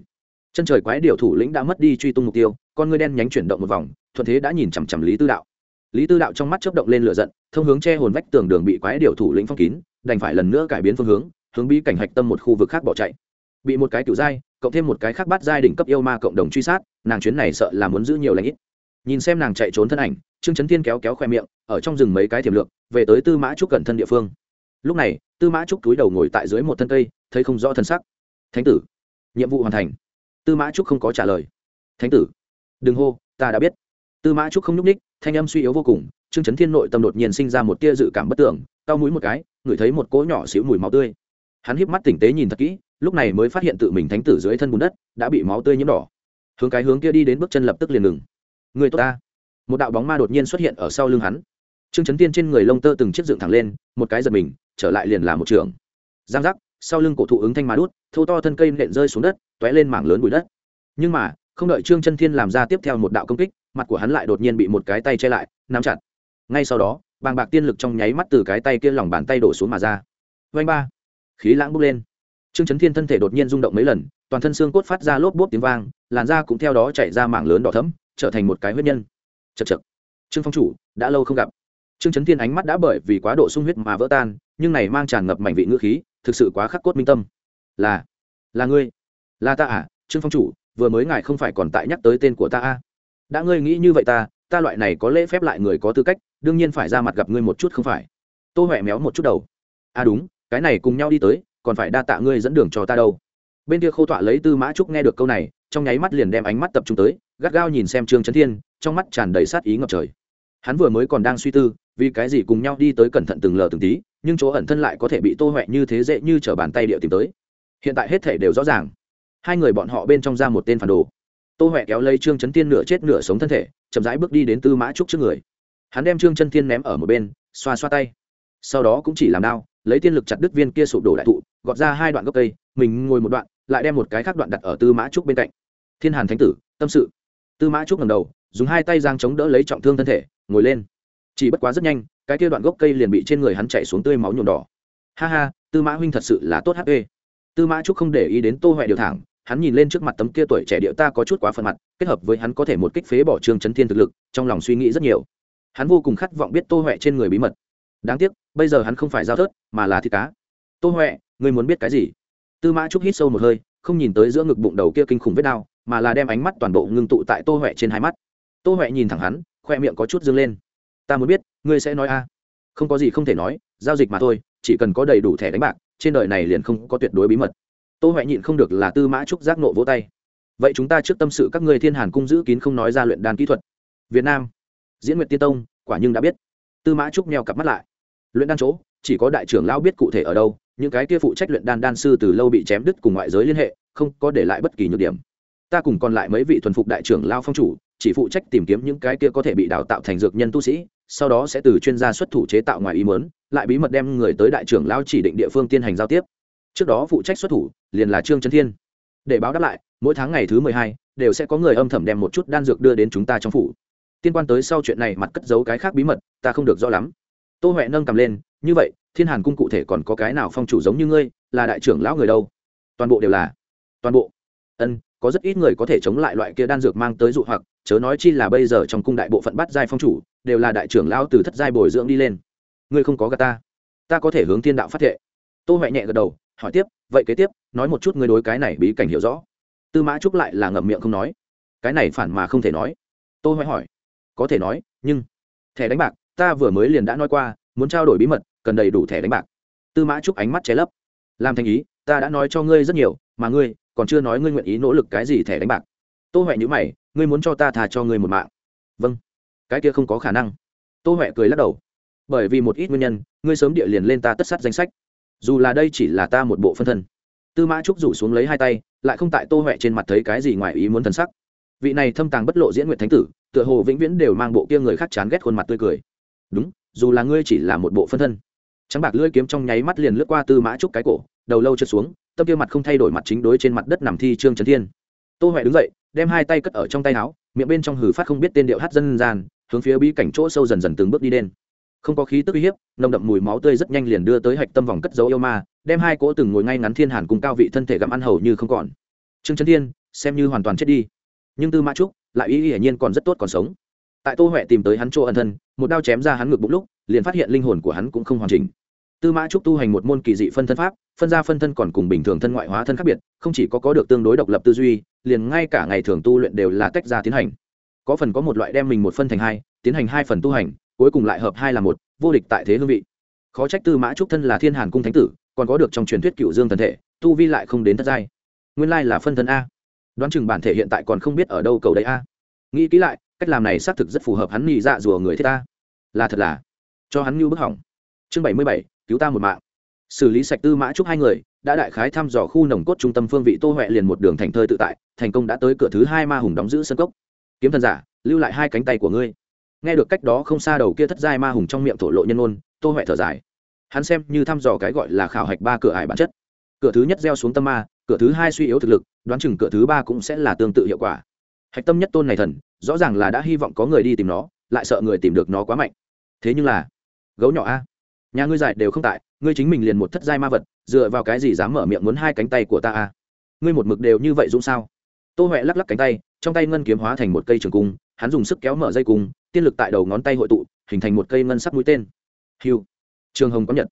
Chân trời quái điệu thủ lĩnh đã mất đi truy tung mục tiêu, con ngươi đen nhánh chuyển động một vòng, thuận thế đã nhìn chằm chằm lý tư đạo. Lý tư đạo trong mắt chớp động lên lửa giận, thông hướng che hồn vách tường đường bị quái điệu thủ lĩnh phong kín, đành phải lần nữa cải biến phương hướng hướng bí cảnh hạch tâm một khu vực khác bỏ chạy bị một cái cựu giai cộng thêm một cái khác bắt giai đỉnh cấp yêu ma cộng đồng truy sát, nàng chuyến này sợ là muốn giữ nhiều lãnh ít. Nhìn xem nàng chạy trốn thân ảnh, trương trấn thiên kéo kéo khoe miệng, ở trong rừng mấy cái tiềm lượng về tới tư mã trúc cẩn thân địa phương. Lúc này, tư mã trúc túi đầu ngồi tại dưới một thân cây, thấy không rõ thân sắc. Thánh tử, nhiệm vụ hoàn thành. Tư mã trúc không có trả lời. Thánh tử, đừng hô, ta đã biết. Tư mã trúc không nhúc ních thanh âm suy yếu vô cùng, trương trấn thiên nội tâm đột nhiên sinh ra một tia dự cảm bất tưởng tao mũi một cái, ngửi thấy một cỗ nhỏ xíu mùi máu tươi hắn híp mắt tỉnh tế nhìn thật kỹ, lúc này mới phát hiện tự mình thánh tử dưới thân bùn đất đã bị máu tươi nhiễm đỏ. Hướng cái hướng kia đi đến bước chân lập tức liền ngừng. Người tốt ta. Một đạo bóng ma đột nhiên xuất hiện ở sau lưng hắn. Trương chấn tiên trên người lông tơ từng chiếc dựng thẳng lên, một cái giật mình, trở lại liền là một trường. Giang giác, sau lưng cổ thụ ứng thanh mà đút, thô to thân cây nện rơi xuống đất t ó é lên mảng lớn bụi đất. Nhưng mà, không đợi trương chân thiên làm ra tiếp theo một đạo công kích, mặt của hắn lại đột nhiên bị một cái tay che lại, nắm chặt. Ngay sau đó, bàng bạc tiên lực trong nháy mắt từ cái tay kia lòng bàn tay đổ xuống mà ra. Vanh ba khí lãng bốc lên. Trương chấn thiên thân thể đột nhiên rung động mấy lần, toàn thân xương cốt phát ra lốp bốp tiếng vang, làn da cũng theo đó chạy ra mảng lớn đỏ thấm trở thành một cái huyết nhân. Chật chật trương phong chủ, đã lâu không gặp. Trương chấn thiên ánh mắt đã bởi vì quá độ sung huyết mà vỡ tan, nhưng này mang tràn ngập mảnh vị ngữ khí, thực sự quá khắc cốt minh tâm. Là là ngươi. Là ta à trương phong chủ, vừa mới ngài không phải còn tại nhắc tới tên của ta à? đã ngươi nghĩ như vậy ta ta loại này có lễ phép lại người có tư cách, đương nhiên phải ra mặt gặp ngươi một chút không phải. Tô huệ méo một chút đầu. À đúng cái này cùng nhau đi tới, còn phải đa tạ ngươi dẫn đường cho ta đâu. Bên kia khâu tọa lấy tư mã trúc nghe được câu này, trong nháy mắt liền đem ánh mắt tập trung tới, gắt gao nhìn xem trương trấn thiên, trong mắt tràn đầy sát ý ngập trời. Hắn vừa mới còn đang suy tư, vì cái gì cùng nhau đi tới cẩn thận từng lờ từng tí, nhưng chỗ ẩn thân lại có thể bị tô huệ như thế dễ như t r ở bàn tay địa tìm tới. Hiện tại hết thể đều rõ ràng. Hai người bọn họ bên trong ra một tên phản đồ. Tô huệ kéo lấy trương trấn thiên nửa chết nửa sống thân thể, chậm rãi bước đi đến tư mã trúc trước người. Hắn đem trương chân thiên ném ở một bên, xoa xoa tay. Sau đó cũng chỉ làm đau lấy tiên lực chặt đứt viên kia sụp đổ đại thụ, gọt ra hai đoạn gốc cây, mình ngồi một đoạn, lại đem một cái khác đoạn đặt ở tư mã trúc bên cạnh. Thiên hàn thánh tử, tâm sự. Tư mã trúc ngầm đầu, dùng hai tay giang chống đỡ lấy trọng thương thân thể, ngồi lên. Chỉ bất quá rất nhanh, cái kia đoạn gốc cây liền bị trên người hắn chạy xuống tươi máu nhuộm đỏ. Ha ha, tư mã huynh thật sự là tốt hp tư mã trúc không để ý đến tô huệ điều thẳng, hắn nhìn lên trước mặt tấm kia tuổi trẻ điệu ta có chút quá phần mặt, kết hợp với hắn có thể một kích phế bỏ trương chấn thiên thực lực, trong lòng suy nghĩ rất nhiều. Hắn vô cùng khát vọng biết tô huệ trên người bí mật đáng tiếc, bây giờ hắn không phải giao thớt, mà là thịt cá. Tô huệ, ngươi muốn biết cái gì? Tư mã trúc hít sâu một hơi, không nhìn tới giữa ngực bụng đầu kia kinh khủng vết đau, mà là đem ánh mắt toàn bộ ngưng tụ tại tô huệ trên hai mắt. Tô huệ nhìn thẳng hắn, khoe miệng có chút dâng lên. Ta muốn biết, ngươi sẽ nói a? Không có gì không thể nói, giao dịch mà thôi, chỉ cần có đầy đủ thẻ đánh bạc, trên đời này liền không có tuyệt đối bí mật. Tô huệ nhịn không được là tư mã trúc giác nộ vỗ tay. Vậy chúng ta trước tâm sự các người thiên hàn cung giữ kín không nói ra luyện đan kỹ thuật. Việt nam, diễn nguyện tiên tông, quả nhưng đã biết. Tư mã trúc meo cặp mắt lại luyện đan chỗ, chỉ có đại trưởng lão biết cụ thể ở đâu, những cái kia phụ trách luyện đan đan sư từ lâu bị chém đứt cùng ngoại giới liên hệ, không có để lại bất kỳ nhược điểm. Ta cùng còn lại mấy vị thuần phục đại trưởng lao phong chủ, chỉ phụ trách tìm kiếm những cái kia có thể bị đào tạo thành dược nhân tu sĩ, sau đó sẽ từ chuyên gia xuất thủ chế tạo ngoài ý mớn lại bí mật đem người tới đại trưởng lao chỉ định địa phương tiến hành giao tiếp. Trước đó phụ trách xuất thủ, liền là trương trấn thiên. Để báo đáp lại, mỗi tháng ngày thứ mười hai, đều sẽ có người âm thầm đem một chút đan dược đưa đến chúng ta trong phủ. Tiên quan tới sau chuyện này mặt cất giấu cái khác bí mật, ta không được rõ lắm tô huệ nâng cầm lên, như vậy, thiên hàn cung cụ thể còn có cái nào phong chủ giống như ngươi, là đại trưởng lão người đâu? Toàn bộ đều là. Toàn bộ? Ân có rất ít người có thể chống lại loại kia đan dược mang tới dụ hoặc, chớ nói chi là bây giờ trong cung đại bộ phận bắt giai phong chủ, đều là đại trưởng lão từ thất giai bồi dưỡng đi lên. Ngươi không có gà ta. Ta có thể hướng thiên đạo phát thệ. Tô huệ nhẹ gật đầu, hỏi tiếp, vậy kế tiếp, nói một chút ngươi đối cái này bí cảnh hiểu rõ. Tư mã trúc lại là ngậm miệng không nói. Cái này phản mà không thể nói. Tô huệ hỏi. Có thể nói, nhưng thẻ đánh bạc ta vừa mới liền đã nói qua, muốn trao đổi bí mật, cần đầy đủ thẻ đánh bạc. Tư mã trúc ánh mắt che lấp. Làm thành ý, ta đã nói cho ngươi rất nhiều, mà ngươi còn chưa nói ngươi nguyện ý nỗ lực cái gì thẻ đánh bạc. Tô huệ nhữ mày, ngươi muốn cho ta thà cho ngươi một mạng. Vâng. Cái kia không có khả năng. Tô huệ cười lắc đầu. Bởi vì một ít nguyên nhân, ngươi sớm địa liền lên ta tất sát danh sách. Dù là đây chỉ là ta một bộ phân thân. Tư mã trúc rủ xuống lấy hai tay, lại không tại tô huệ trên mặt thấy cái gì ngoài ý muốn thần sắc. Vị này thâm tàng bất lộ diễn nguyện thánh tử, tựa hồ vĩnh viễn đều mang bộ kia người khác chán ghét khuôn mặt tươi cười đúng, dù là ngươi chỉ là một bộ phân thân. Trắng bạc lưỡi kiếm trong nháy mắt liền lướt qua tư mã trúc cái cổ, đầu lâu trượt xuống, tâm kia mặt không thay đổi mặt chính đối trên mặt đất nằm thi trương trấn thiên. Tô huệ đứng dậy, đem hai tay cất ở trong tay áo, miệng bên trong hử phát không biết tên điệu hát dân gian, hướng phía bí cảnh chỗ sâu dần dần từng bước đi đen không có khí tức uy hiếp, nồng đậm mùi máu tươi rất nhanh liền đưa tới hạch tâm vòng cất dấu yêu ma, đem hai cỗ từng ngồi ngay ngắn thiên hàn cùng cao vị thân thể gặm ăn hầu như không còn. Trương trấn thiên, xem như hoàn toàn chết đi. Nhưng tư mã trúc, lại ý hiển nhiên còn rất tốt còn sống tại tô huệ tìm tới hắn chỗ ẩn thân, một đao chém ra hắn ngực bụng lúc, liền phát hiện linh hồn của hắn cũng không hoàn chỉnh. Tư mã trúc tu hành một môn kỳ dị phân thân pháp, phân ra phân thân còn cùng bình thường thân ngoại hóa thân khác biệt, không chỉ có có được tương đối độc lập tư duy, liền ngay cả ngày thường tu luyện đều là tách ra tiến hành. Có phần có một loại đem mình một phân thành hai, tiến hành hai phần tu hành, cuối cùng lại hợp hai là một, vô địch tại thế hương vị. Khó trách tư mã trúc thân là thiên hàn cung thánh tử, còn có được trong truyền thuyết cựu dương thần thể, tu vi lại không đến thất giai. Nguyên lai là phân thân a. Đoán chừng bản thể hiện tại còn không biết ở đâu cầu đấy a. Nghĩ kỹ lại cách làm này xác thực rất phù hợp hắn nghĩ dạ rùa người thiết ta. Là thật là. Cho hắn như bức hỏng. Chương bảy mươi bảy, cứu ta một mạng. Xử lý sạch tư mã trúc hai người, đã đại khái thăm dò khu nồng cốt trung tâm phương vị tô huệ liền một đường thành thơi tự tại, thành công đã tới cửa thứ hai ma hùng đóng giữ sân cốc. Kiếm thần giả, lưu lại hai cánh tay của ngươi. Nghe được cách đó không xa đầu kia thất giai ma hùng trong miệng thổ lộ nhân ôn, tô huệ thở dài. Hắn xem như thăm dò cái gọi là khảo hạch ba cửa ải bản chất. Cửa thứ nhất gieo xuống tâm ma, cửa thứ hai suy yếu thực lực, đoán chừng cửa thứ ba cũng sẽ là tương tự hiệu quả hạch tâm nhất tôn này thần, rõ ràng là đã hy vọng có người đi tìm nó, lại sợ người tìm được nó quá mạnh. Thế nhưng là, gấu nhỏ a, nhà ngươi giải đều không tại, ngươi chính mình liền một thất giai ma vật, dựa vào cái gì dám mở miệng muốn hai cánh tay của ta a? Ngươi một mực đều như vậy dũng sao? Tô huệ lắc lắc cánh tay, trong tay ngân kiếm hóa thành một cây trường cung, hắn dùng sức kéo mở dây cung, tiên lực tại đầu ngón tay hội tụ, hình thành một cây ngân sắc mũi tên. Hiu trường hồng có nhật.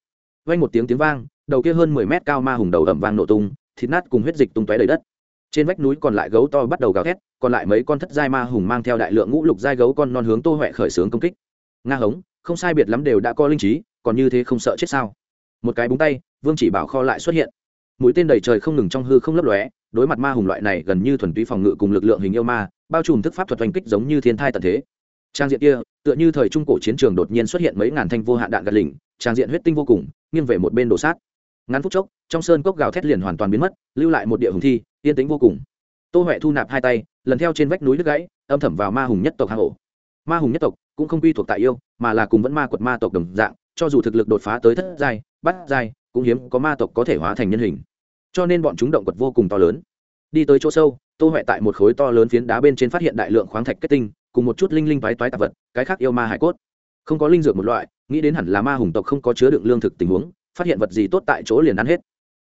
Vang một tiếng tiếng vang, đầu kia hơn mười mét cao ma hùng đầu ẩm vang nổ tung, thịt nát cùng huyết dịch tung tóe đầy đất. Trên vách núi còn lại gấu to bắt đầu gào thét còn lại mấy con thất giai ma hùng mang theo đại lượng ngũ lục giai gấu con non hướng tô huệ khởi xướng công kích. Nga hống, không sai biệt lắm đều đã có linh trí, còn như thế không sợ chết sao? Một cái búng tay, vương chỉ bảo kho lại xuất hiện. Mũi tên đầy trời không ngừng trong hư không lấp lóe, đối mặt ma hùng loại này gần như thuần túy phòng ngự cùng lực lượng hình yêu ma, bao trùm thức pháp thuật oanh kích giống như thiên thai tận thế. Trang diện kia, tựa như thời trung cổ chiến trường đột nhiên xuất hiện mấy ngàn thanh vô hạn đạn gạt lỉnh, trang diện huyết tinh vô cùng, nghiêng về một bên đổ sát. Ngắn phút chốc, trong sơn cốc gào thét liền hoàn toàn biến mất, lưu lại một địa hùng thi, yên tĩnh vô cùng tô huệ thu nạp hai tay, lần theo trên vách núi đứt gãy, âm thầm vào ma hùng nhất tộc hang ổ ma hùng nhất tộc cũng không quy thuộc tại yêu, mà là cùng vẫn ma quật ma tộc đồng dạng, cho dù thực lực đột phá tới thất giai bắt giai, cũng hiếm có ma tộc có thể hóa thành nhân hình. Cho nên bọn chúng động quật vô cùng to lớn. Đi tới chỗ sâu, tô huệ tại một khối to lớn phiến đá bên trên phát hiện đại lượng khoáng thạch kết tinh, cùng một chút linh linh toái toái tạp vật, cái khác yêu ma hải cốt. Không có linh dược một loại, nghĩ đến hẳn là ma hùng tộc không có chứa đựng lương thực tình huống, phát hiện vật gì tốt tại chỗ liền ăn hết.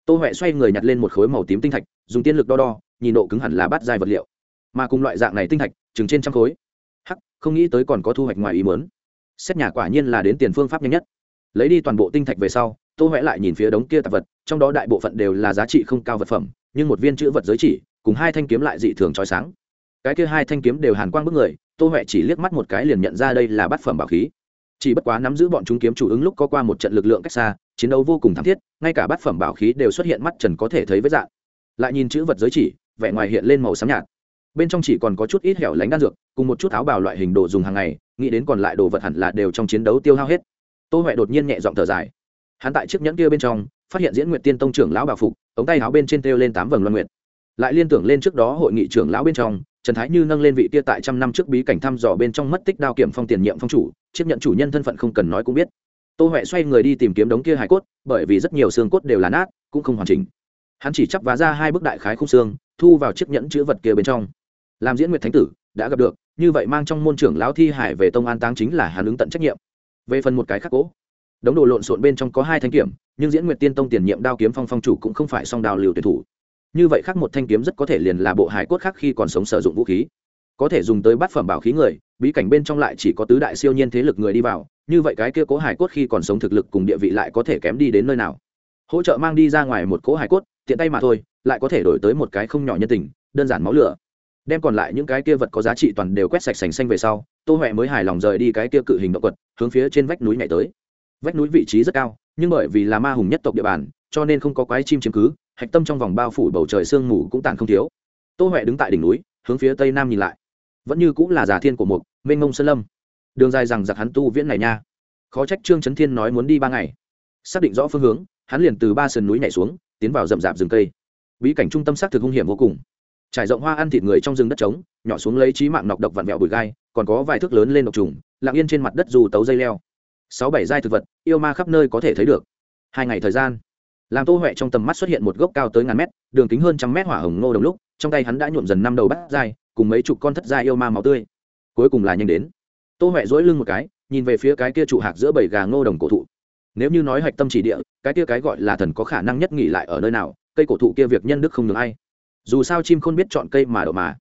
Tô huệ xoay người nhặt lên một khối màu tím tinh thạch, dùng tiên lực đo đo nhìn độ cứng hẳn là bát dài vật liệu. Mà cùng loại dạng này tinh thạch, chừng trên trăm khối. Hắc, không nghĩ tới còn có thu hoạch ngoài ý muốn. Xét nhà quả nhiên là đến tiền phương pháp nhanh nhất. Lấy đi toàn bộ tinh thạch về sau, tô huệ lại nhìn phía đống kia tạp vật, trong đó đại bộ phận đều là giá trị không cao vật phẩm, nhưng một viên chữ vật giới chỉ, cùng hai thanh kiếm lại dị thường trói sáng. Cái kia hai thanh kiếm đều hàn quang bức người, tô huệ chỉ liếc mắt một cái liền nhận ra đây là bát phẩm bảo khí. Chỉ bất quá nắm giữ bọn chúng kiếm chủ ứng lúc có qua một trận lực lượng cách xa, chiến đấu vô cùng thảm thiết, ngay cả bát phẩm bảo khí đều xuất hiện mắt trần có thể thấy với dạng. Lại nhìn chữ vật giới chỉ vẻ ngoài hiện lên màu xám nhạt. Bên trong chỉ còn có chút ít hẻo lánh đan dược, cùng một chút áo bào loại hình đồ dùng hàng ngày, nghĩ đến còn lại đồ vật hẳn là đều trong chiến đấu tiêu hao hết. Tô huệ đột nhiên nhẹ giọng thở dài. Hắn tại chiếc nhẫn kia bên trong, phát hiện diễn nguyện tiên tông trưởng lão bảo phục, ống tay áo bên trên treo lên tám vầng loan nguyện lại liên tưởng lên trước đó hội nghị trưởng lão bên trong, trần thái như nâng lên vị kia tại trăm năm trước bí cảnh thăm dò bên trong mất tích đao kiểm phong tiền nhiệm phong chủ, chiếc nhận chủ nhân thân phận không cần nói cũng biết. Tô huệ xoay người đi tìm kiếm đống kia hải cốt, bởi vì rất nhiều xương cốt đều là nát, cũng không hoàn chỉnh hắn chỉ chắp vá ra hai bức đại khái khung xương, thu vào chiếc nhẫn chữ vật kia bên trong. Làm diễn nguyệt thánh tử, đã gặp được, như vậy mang trong môn trưởng lão thi hải về tông an táng chính là hắn ứng tận trách nhiệm. Về phần một cái khác cố, đống đồ lộn xộn bên trong có hai thanh kiểm nhưng diễn nguyệt tiên tông tiền nhiệm đao kiếm phong phong chủ cũng không phải song đào liều tuyển thủ. Như vậy khác một thanh kiếm rất có thể liền là bộ hải cốt khác khi còn sống sử dụng vũ khí. Có thể dùng tới bát phẩm bảo khí người, bí cảnh bên trong lại chỉ có tứ đại siêu nhiên thế lực người đi vào, như vậy cái kia cố hải cốt khi còn sống thực lực cùng địa vị lại có thể kém đi đến nơi nào? Hỗ trợ mang đi ra ngoài một cố hải cốt tiện tay mà thôi, lại có thể đổi tới một cái không nhỏ nhân tình, đơn giản máu lửa. Đem còn lại những cái kia vật có giá trị toàn đều quét sạch sành xanh về sau, tô huệ mới hài lòng rời đi cái kia cự hình động quật, hướng phía trên vách núi nhảy tới. Vách núi vị trí rất cao, nhưng bởi vì là ma hùng nhất tộc địa bàn, cho nên không có quái chim chiếm cứ, hạch tâm trong vòng bao phủ bầu trời sương mù cũng tàn không thiếu. Tô huệ đứng tại đỉnh núi, hướng phía tây nam nhìn lại. Vẫn như cũng là giả thiên của mục, mênh mông sơn lâm. Đường dài rằng giặc hắn tu viễn này nha. Khó trách trương trấn thiên nói muốn đi ba ngày. Xác định rõ phương hướng, hắn liền từ ba sườn núi nhảy xuống tiến vào rậm rạp rừng cây. Bí cảnh trung tâm xác thực hung hiểm vô cùng. Trải rộng hoa ăn thịt người trong rừng đất trống, nhỏ xuống lấy trí mạng nọc độc vặn vẹo bụi gai, còn có vài thước lớn lên độc trùng, lặng yên trên mặt đất dù tấu dây leo. Sáu bảy giai thực vật, yêu ma khắp nơi có thể thấy được. Hai ngày thời gian, làm tô huệ trong tầm mắt xuất hiện một gốc cao tới ngàn mét, đường kính hơn trăm mét hỏa hồng ngô đồng lúc, trong tay hắn đã nhuộm dần năm đầu bát dai cùng mấy chục con thất dai yêu ma máu tươi. Cuối cùng là nhanh đến. Tô huệ dỗi lưng một cái, nhìn về phía cái kia trụ hạc giữa bảy gà ngô đồng cổ thụ nếu như nói hạch tâm chỉ địa, cái kia cái gọi là thần có khả năng nhất nghỉ lại ở nơi nào, cây cổ thụ kia việc nhân đức không được ai. Dù sao chim không biết chọn cây mà đậu mà.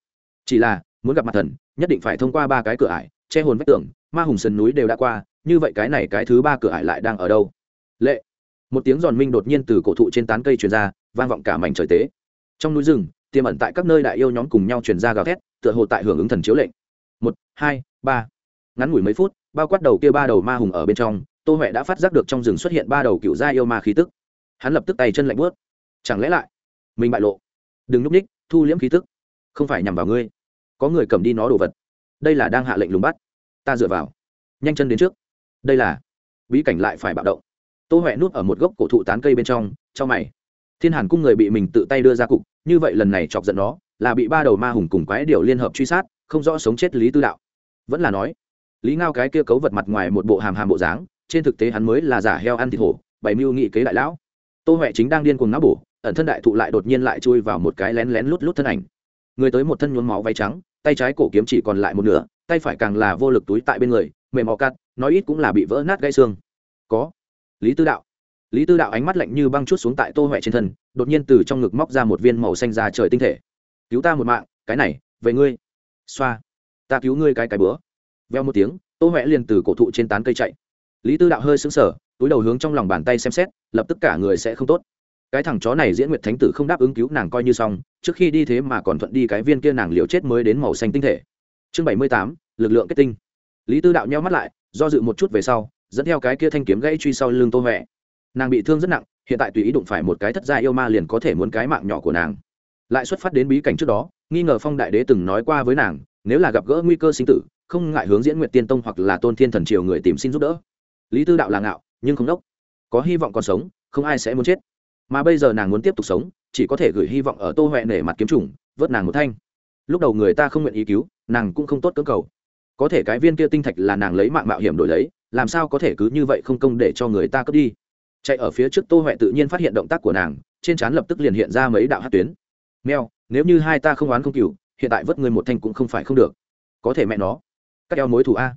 Chỉ là, muốn gặp mặt thần, nhất định phải thông qua ba cái cửa ải, che hồn vách tường, ma hùng sườn núi đều đã qua, như vậy cái này cái thứ ba cửa ải lại đang ở đâu? Lệ. Một tiếng giòn minh đột nhiên từ cổ thụ trên tán cây truyền ra, vang vọng cả mảnh trời tế. Trong núi rừng, tiềm ẩn tại các nơi đại yêu nhóm cùng nhau truyền ra gào thét, tựa hồ tại hưởng ứng thần chiếu lệnh. Một, hai, ba. Ngắn ngủi mấy phút, bao quát đầu kia ba đầu ma hùng ở bên trong tô huệ đã phát giác được trong rừng xuất hiện ba đầu cựu gia yêu ma khí tức. Hắn lập tức tay chân lạnh bớt chẳng lẽ lại, mình bại lộ? Đừng núp ních thu liễm khí tức. Không phải nhằm vào ngươi. Có người cầm đi nó đồ vật. Đây là đang hạ lệnh lùng bắt. Ta dựa vào. Nhanh chân đến trước. Đây là, bí cảnh lại phải bạo động. Tô huệ núp ở một gốc cổ thụ tán cây bên trong, cho mày. Thiên hàn cung người bị mình tự tay đưa ra cục, như vậy lần này chọc giận nó, là bị ba đầu ma hùng cùng quái điều liên hợp truy sát, không rõ sống chết lý tư đạo. Vẫn là nói, lý ngao cái kia cấu vật mặt ngoài một bộ hàm hàm bộ dáng trên thực tế hắn mới là giả heo ăn thịt hổ, bày mưu nghị kế đại lão. Tô huệ chính đang điên cuồng não bổ, ẩn thân đại thụ lại đột nhiên lại chui vào một cái lén lén lút lút thân ảnh. Người tới một thân nhuốm máu váy trắng, tay trái cổ kiếm chỉ còn lại một nửa, tay phải càng là vô lực túi tại bên người, mềm mò cắt, nói ít cũng là bị vỡ nát gãy xương. Có. Lý tư đạo. Lý tư đạo ánh mắt lạnh như băng chút xuống tại tô huệ trên thân, đột nhiên từ trong ngực móc ra một viên màu xanh ra trời tinh thể. Cứu ta một mạng, cái này, về ngươi. Xoa, ta cứu ngươi cái cái bữa. Veo một tiếng, tô huệ liền từ cổ thụ trên tán cây chạy lý tư đạo hơi sững sờ, túi đầu hướng trong lòng bàn tay xem xét, lập tức cả người sẽ không tốt. Cái thằng chó này diễn nguyệt thánh tử không đáp ứng cứu nàng coi như xong, trước khi đi thế mà còn thuận đi cái viên kia nàng liều chết mới đến màu xanh tinh thể. Chương bảy mươi tám, lực lượng kết tinh. Lý tư đạo nheo mắt lại, do dự một chút về sau, dẫn theo cái kia thanh kiếm gãy truy sau lưng tô huệ. Nàng bị thương rất nặng, hiện tại tùy ý đụng phải một cái thất gia yêu ma liền có thể muốn cái mạng nhỏ của nàng. Lại xuất phát đến bí cảnh trước đó, nghi ngờ phong đại đế từng nói qua với nàng, nếu là gặp gỡ nguy cơ sinh tử, không ngại hướng diễn nguyện tiên tông hoặc là tôn thiên thần triều người tìm xin giúp đỡ lý tư đạo là ngạo, nhưng không đốc. Có hy vọng còn sống, không ai sẽ muốn chết. Mà bây giờ nàng muốn tiếp tục sống, chỉ có thể gửi hy vọng ở tô huệ nể mặt kiếm chủng, vớt nàng một thanh. Lúc đầu người ta không nguyện ý cứu, nàng cũng không tốt cơ cầu. Có thể cái viên kia tinh thạch là nàng lấy mạng mạo hiểm đổi lấy, làm sao có thể cứ như vậy không công để cho người ta cướp đi? Chạy ở phía trước tô huệ tự nhiên phát hiện động tác của nàng, trên trán lập tức liền hiện ra mấy đạo hát tuyến. Mèo, nếu như hai ta không oán không cừu, hiện tại vớt người một thanh cũng không phải không được. Có thể mẹ nó. Các eo mối thủ a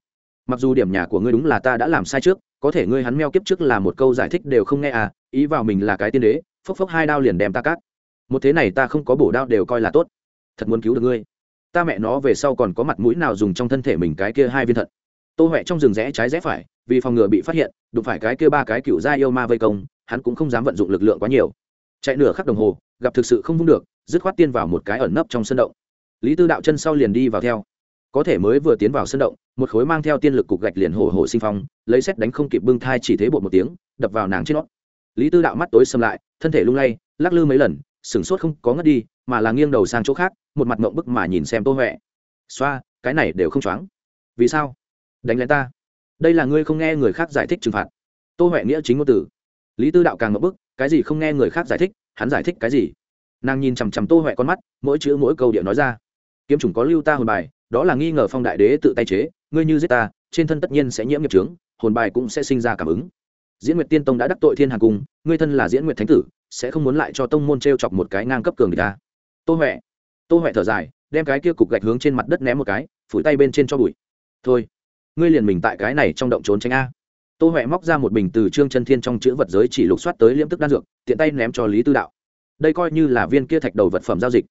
mặc dù điểm nhà của ngươi đúng là ta đã làm sai trước, có thể ngươi hắn meo kiếp trước là một câu giải thích đều không nghe à ý vào mình là cái tiên đế, phốc phốc hai đao liền đem ta cắt. Một thế này ta không có bổ đao đều coi là tốt. Thật muốn cứu được ngươi. Ta mẹ nó về sau còn có mặt mũi nào dùng trong thân thể mình cái kia hai viên thận. Tô huệ trong rừng rẽ trái rẽ phải, vì phòng ngừa bị phát hiện, đụng phải cái kia ba cái cựu gia yêu ma vây công, hắn cũng không dám vận dụng lực lượng quá nhiều. Chạy nửa khắc đồng hồ, gặp thực sự không vung được, dứt khoát tiên vào một cái ẩn nấp trong sân động. Lý tư đạo chân sau liền đi vào theo có thể mới vừa tiến vào sân động, một khối mang theo tiên lực cục gạch liền hổ hổ sinh phong, lấy xét đánh không kịp bưng thai chỉ thế bộ một tiếng, đập vào nàng trên nót lý tư đạo mắt tối xâm lại, thân thể lung lay, lắc lư mấy lần, sửng sốt không có ngất đi, mà là nghiêng đầu sang chỗ khác, một mặt mộng bức mà nhìn xem tô huệ. Xoa, cái này đều không choáng. Vì sao? Đánh lén ta. Đây là ngươi không nghe người khác giải thích trừng phạt. Tô huệ nghĩa chính ngôn từ. Lý tư đạo càng mộng bức, cái gì không nghe người khác giải thích, hắn giải thích cái gì? Nàng nhìn chằm chằm tô huệ con mắt, mỗi chữ mỗi câu điệu nói ra. Kiếm chủng có lưu ta hồn bài đó là nghi ngờ phong đại đế tự tay chế, ngươi như giết ta, trên thân tất nhiên sẽ nhiễm nghiệp trướng hồn bài cũng sẽ sinh ra cảm ứng. Diễn nguyệt tiên tông đã đắc tội thiên hàng cung, ngươi thân là diễn nguyệt thánh tử, sẽ không muốn lại cho tông môn t r e o chọc một cái ngang cấp cường người ta. Tô huệ tô huệ thở dài, đem cái kia cục gạch hướng trên mặt đất ném một cái, phủi tay bên trên cho bụi. Thôi, ngươi liền mình tại cái này trong động trốn tránh a. Tô huệ móc ra một bình từ trương chân thiên trong chữ vật giới chỉ lục soát tới liễm tức đan dược, tiện tay ném cho lý tư đạo. Đây coi như là viên kia thạch đầu vật phẩm giao dịch.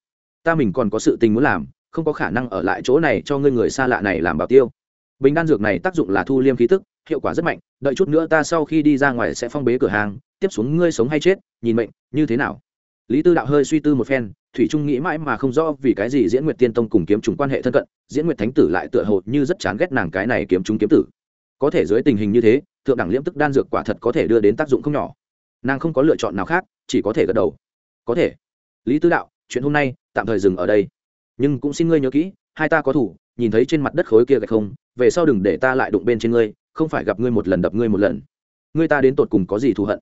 Ta mình còn có sự tình muốn làm không có khả năng ở lại chỗ này cho ngươi người xa lạ này làm bảo tiêu. Bình đan dược này tác dụng là thu liêm khí tức, hiệu quả rất mạnh, đợi chút nữa ta sau khi đi ra ngoài sẽ phong bế cửa hàng, tiếp xuống ngươi sống hay chết, nhìn mệnh, như thế nào? Lý tư đạo hơi suy tư một phen, thủy trung nghĩ mãi mà không rõ vì cái gì diễn nguyệt tiên tông cùng kiếm trùng quan hệ thân cận, diễn nguyệt thánh tử lại tựa hồ như rất chán ghét nàng cái này kiếm trùng kiếm tử. Có thể dưới tình hình như thế, thượng đẳng liễm tức đan dược quả thật có thể đưa đến tác dụng không nhỏ. Nàng không có lựa chọn nào khác, chỉ có thể gật đầu. Có thể. Lý tư đạo, chuyện hôm nay tạm thời dừng ở đây nhưng cũng xin ngươi nhớ kỹ, hai ta có thủ, nhìn thấy trên mặt đất khối kia gạch không, về sau đừng để ta lại đụng bên trên ngươi, không phải gặp ngươi một lần đập ngươi một lần. Ngươi ta đến tột cùng có gì thù hận?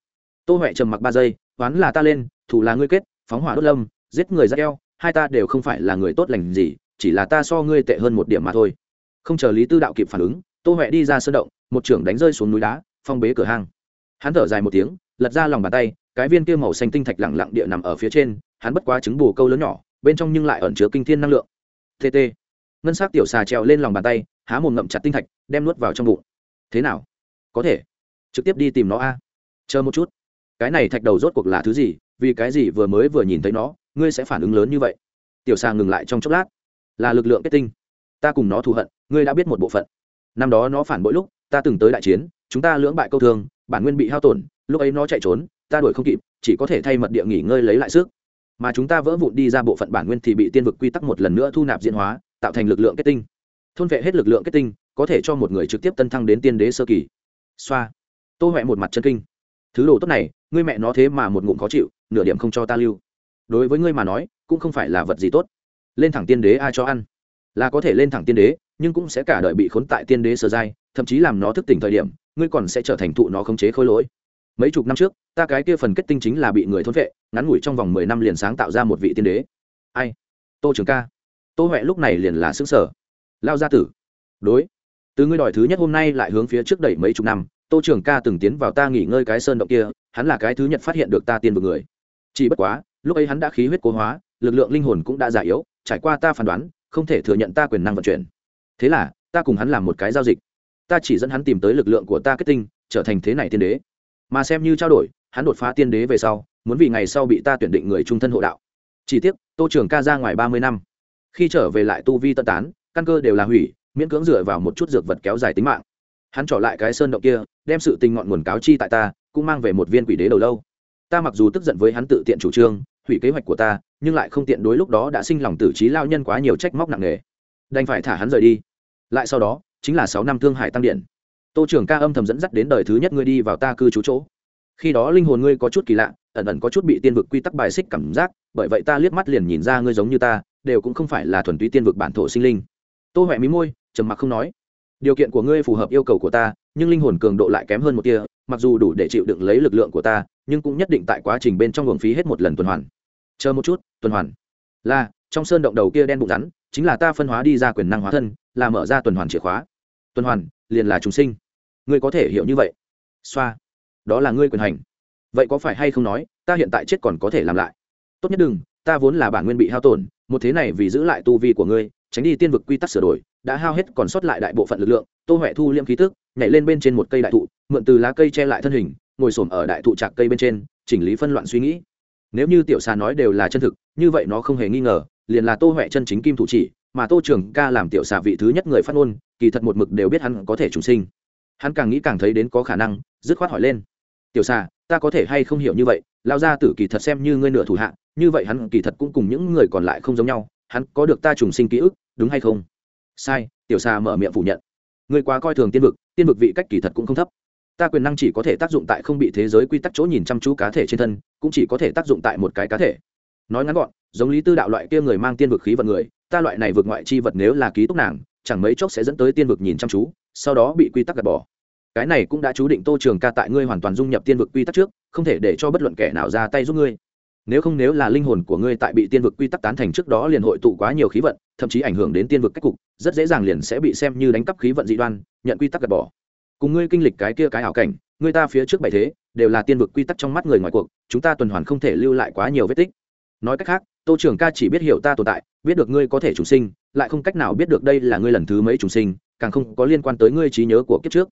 Tô huệ trầm mặc ba giây, oán là ta lên thù là ngươi kết, phóng hỏa đốt lâm, giết người ra eo, hai ta đều không phải là người tốt lành gì, chỉ là ta so ngươi tệ hơn một điểm mà thôi. Không chờ lý tư đạo kịp phản ứng, tô huệ đi ra sân động, một trưởng đánh rơi xuống núi đá, phong bế cửa hang. Hắn thở dài một tiếng, lật ra lòng bàn tay, cái viên kia màu xanh tinh thạch lẳng lặng địa nằm ở phía trên, hắn bất quá trứng bù câu lớn nhỏ bên trong nhưng lại ẩn chứa kinh thiên năng lượng. Tt ngân s á c tiểu xà trèo lên lòng bàn tay, há mồm ngậm chặt tinh thạch, đem nuốt vào trong bụng. Thế nào? Có thể. Trực tiếp đi tìm nó a. Chờ một chút. Cái này thạch đầu rốt cuộc là thứ gì? Vì cái gì vừa mới vừa nhìn thấy nó, ngươi sẽ phản ứng lớn như vậy? Tiểu xà ngừng lại trong chốc lát. Là lực lượng kết tinh. Ta cùng nó thù hận, ngươi đã biết một bộ phận. Năm đó nó phản bội lúc, ta từng tới đại chiến, chúng ta lưỡng bại câu thương, bản nguyên bị hao tổn, lúc ấy nó chạy trốn, ta đuổi không kịp, chỉ có thể thay mật địa nghỉ ngơi lấy lại sức mà chúng ta vỡ vụn đi ra bộ phận bản nguyên thì bị tiên vực quy tắc một lần nữa thu nạp diễn hóa, tạo thành lực lượng kết tinh. Thôn vệ hết lực lượng kết tinh, có thể cho một người trực tiếp tân thăng đến tiên đế sơ kỳ. Xoa. Tô huệ một mặt chân kinh. Thứ đồ tốt này, ngươi mẹ nó thế mà một ngụm khó chịu, nửa điểm không cho ta lưu. Đối với ngươi mà nói, cũng không phải là vật gì tốt. Lên thẳng tiên đế ai cho ăn? Là có thể lên thẳng tiên đế, nhưng cũng sẽ cả đời bị khốn tại tiên đế sơ giai, thậm chí làm nó thức tỉnh thời điểm, ngươi còn sẽ trở thành thụ nó khống chế khôi lỗi mấy chục năm trước, ta cái kia phần kết tinh chính là bị người thôn vệ, ngắn ngủi trong vòng mười năm liền sáng tạo ra một vị tiên đế. Ai? Tô trường ca. Tô huệ lúc này liền là xứng sở lao gia tử. Đối. Từ ngươi đòi thứ nhất hôm nay lại hướng phía trước đẩy mấy chục năm, tô trường ca từng tiến vào ta nghỉ ngơi cái sơn động kia, hắn là cái thứ nhất phát hiện được ta tiên vực người. Chỉ bất quá, lúc ấy hắn đã khí huyết cố hóa, lực lượng linh hồn cũng đã già yếu, trải qua ta phán đoán, không thể thừa nhận ta quyền năng vận chuyển. Thế là, ta cùng hắn làm một cái giao dịch. Ta chỉ dẫn hắn tìm tới lực lượng của ta kết tinh, trở thành thế này tiên đế mà xem như trao đổi, hắn đột phá tiên đế về sau, muốn vì ngày sau bị ta tuyển định người trung thân hộ đạo. Chỉ tiếc, tô trường ca ra ngoài ba mươi năm. Khi trở về lại tu vi tân tán, căn cơ đều là hủy, miễn cưỡng dựa vào một chút dược vật kéo dài tính mạng. Hắn trỏ lại cái sơn động kia, đem sự tình ngọn nguồn cáo chi tại ta, cũng mang về một viên quỷ đế đầu lâu. Ta mặc dù tức giận với hắn tự tiện chủ trương, hủy kế hoạch của ta, nhưng lại không tiện đối lúc đó đã sinh lòng tử trí lao nhân quá nhiều trách móc nặng nề. Đành phải thả hắn rời đi. Lại sau đó, chính là sáu năm thương hải tăng điện tô trưởng ca âm thầm dẫn dắt đến đời thứ nhất ngươi đi vào ta cư trú chỗ. Khi đó linh hồn ngươi có chút kỳ lạ, ẩn ẩn có chút bị tiên vực quy tắc bài xích cảm giác, bởi vậy ta liếc mắt liền nhìn ra ngươi giống như ta, đều cũng không phải là thuần túy tiên vực bản thổ sinh linh. Tô huệ mí môi, trầm mặc không nói. Điều kiện của ngươi phù hợp yêu cầu của ta, nhưng linh hồn cường độ lại kém hơn một kia mặc dù đủ để chịu đựng lấy lực lượng của ta, nhưng cũng nhất định tại quá trình bên trong luồng phí hết một lần tuần hoàn. Chờ một chút, tuần hoàn. Là, trong sơn động đầu kia đen bụng rắn, chính là ta phân hóa đi ra quyền năng hóa thân, là mở ra tuần hoàn chìa khóa. Tuần hoàn liền là chúng sinh. Ngươi có thể hiểu như vậy. Xoa. Đó là ngươi quyền hành. Vậy có phải hay không nói, ta hiện tại chết còn có thể làm lại? Tốt nhất đừng, ta vốn là bản nguyên bị hao tổn, một thế này vì giữ lại tu vi của ngươi, tránh đi tiên vực quy tắc sửa đổi, đã hao hết còn sót lại đại bộ phận lực lượng, tô huệ thu liêm khí tức, nhảy lên bên trên một cây đại thụ, mượn từ lá cây che lại thân hình, ngồi xổm ở đại thụ trạc cây bên trên, chỉnh lý phân loạn suy nghĩ. Nếu như tiểu xà nói đều là chân thực, như vậy nó không hề nghi ngờ, liền là tô huệ chân chính kim thủ chỉ mà tô trường ca làm tiểu xà vị thứ nhất người phát ngôn, kỳ thật một mực đều biết hắn có thể trùng sinh. Hắn càng nghĩ càng thấy đến có khả năng, dứt khoát hỏi lên. Tiểu xà, ta có thể hay không hiểu như vậy lao ra tử kỳ thật xem như ngươi nửa thủ hạ, như vậy hắn kỳ thật cũng cùng những người còn lại không giống nhau, hắn có được ta trùng sinh ký ức, đúng hay không? Sai, tiểu xà mở miệng phủ nhận. Ngươi quá coi thường tiên vực tiên vực vị cách kỳ thật cũng không thấp. Ta quyền năng chỉ có thể tác dụng tại không bị thế giới quy tắc chỗ nhìn chăm chú cá thể trên thân, cũng chỉ có thể tác dụng tại một cái cá thể. Nói ngắn gọn, giống lý tư đạo loại kia người mang tiên vực khí vận người ta loại này vượt ngoại chi vật nếu là ký túc nàng, chẳng mấy chốc sẽ dẫn tới tiên vực nhìn chăm chú, sau đó bị quy tắc gạt bỏ. Cái này cũng đã chú định tô trường ca tại ngươi hoàn toàn dung nhập tiên vực quy tắc trước, không thể để cho bất luận kẻ nào ra tay giúp ngươi. Nếu không nếu là linh hồn của ngươi tại bị tiên vực quy tắc tán thành trước đó liền hội tụ quá nhiều khí vận, thậm chí ảnh hưởng đến tiên vực cách cục, rất dễ dàng liền sẽ bị xem như đánh cắp khí vận dị đoan, nhận quy tắc gạt bỏ. Cùng ngươi kinh lịch cái kia cái ảo cảnh, ngươi ta phía trước bảy thế, đều là tiên vực quy tắc trong mắt người ngoài cuộc, chúng ta tuần hoàn không thể lưu lại quá nhiều vết tích. Nói cách khác tô trưởng ca chỉ biết hiểu ta tồn tại, biết được ngươi có thể trùng sinh, lại không cách nào biết được đây là ngươi lần thứ mấy trùng sinh, càng không có liên quan tới ngươi trí nhớ của kiếp trước.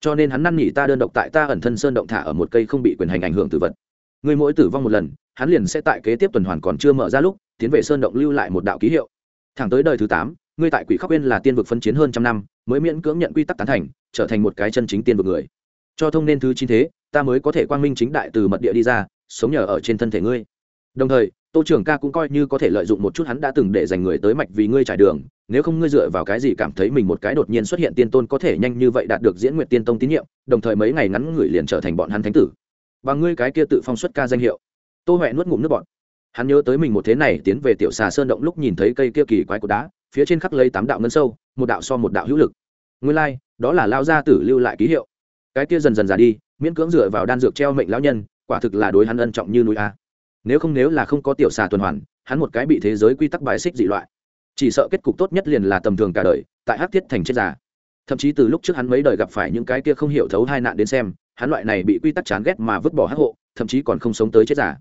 Cho nên hắn năn nỉ ta đơn độc tại ta ẩn thân sơn động thả ở một cây không bị quyền hành ảnh hưởng từ vật. Ngươi mỗi tử vong một lần, hắn liền sẽ tại kế tiếp tuần hoàn còn chưa mở ra lúc, tiến về sơn động lưu lại một đạo ký hiệu. Thẳng tới đời thứ tám, ngươi tại quỷ khóc bên là tiên vực phân chiến hơn trăm năm, mới miễn cưỡng nhận quy tắc tán thành, trở thành một cái chân chính tiên vực người. Cho thông nên thứ chín thế, ta mới có thể quang minh chính đại từ mật địa đi ra, sống nhờ ở trên thân thể ngươi đồng thời tô trưởng ca cũng coi như có thể lợi dụng một chút hắn đã từng để dành người tới mạch vì ngươi trải đường nếu không ngươi dựa vào cái gì cảm thấy mình một cái đột nhiên xuất hiện tiên tôn có thể nhanh như vậy đạt được diễn nguyện tiên tông tín nhiệm đồng thời mấy ngày ngắn ngủi liền trở thành bọn hắn thánh tử. Và ngươi cái kia tự phong xuất ca danh hiệu. Tô huệ nuốt ngụm nước bọn hắn nhớ tới mình một thế này tiến về tiểu xà sơn động lúc nhìn thấy cây kia kỳ quái của đá phía trên khắc lấy tám đạo ngân sâu một đạo so một đạo hữu lực. Nguyên lai、like, đó là lao gia tử lưu lại ký hiệu. Cái kia dần dần già đi miễn cưỡng dựa vào đan dược treo mệnh lão nhân quả thực là đối hắn ân trọng như núi a nếu không nếu là không có tiểu xà tuần hoàn, hắn một cái bị thế giới quy tắc bài xích dị loại. Chỉ sợ kết cục tốt nhất liền là tầm thường cả đời, tại hắc thiết thành chết già. Thậm chí từ lúc trước hắn mấy đời gặp phải những cái kia không hiểu thấu hai nạn đến xem, hắn loại này bị quy tắc chán ghét mà vứt bỏ hắc hộ, thậm chí còn không sống tới chết giả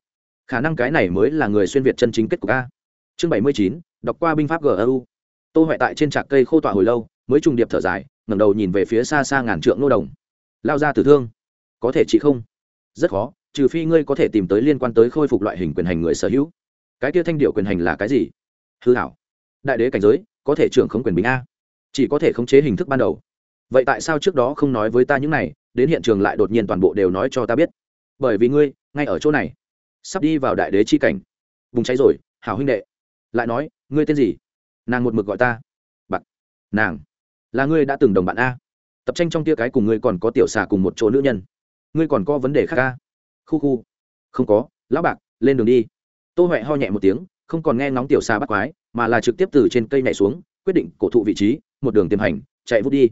khả năng cái này mới là người xuyên việt chân chính kết cục a. Chương bảy mươi chín, đọc qua binh pháp gu tô huệ tại trên trạc cây khô tọa hồi lâu, mới trùng điệp thở dài, ngẩng đầu nhìn về phía xa xa ngàn trượng nô đồng. Lao ra tử thương. Có thể chị không? Rất khó trừ phi ngươi có thể tìm tới liên quan tới khôi phục loại hình quyền hành người sở hữu. Cái kia thanh điệu quyền hành là cái gì? Hư hảo. Đại đế cảnh giới, có thể trưởng không quyền bình a. Chỉ có thể khống chế hình thức ban đầu. Vậy tại sao trước đó không nói với ta những này, đến hiện trường lại đột nhiên toàn bộ đều nói cho ta biết? Bởi vì ngươi, ngay ở chỗ này. Sắp đi vào đại đế chi cảnh. Vùng cháy rồi, hảo huynh đệ. Lại nói, ngươi tên gì? Nàng một mực gọi ta. Bạn, nàng. Là ngươi đã từng đồng bạn a. Tập tranh trong tia cái cùng ngươi còn có tiểu xà cùng một chỗ nữ nhân. Ngươi còn có vấn đề khác a khu khu. Không có, lão bạc, lên đường đi. Tô huệ ho nhẹ một tiếng, không còn nghe ngóng tiểu xa bắt quái, mà là trực tiếp từ trên cây nhảy xuống, quyết định cổ thụ vị trí, một đường tiềm hành, chạy vút đi.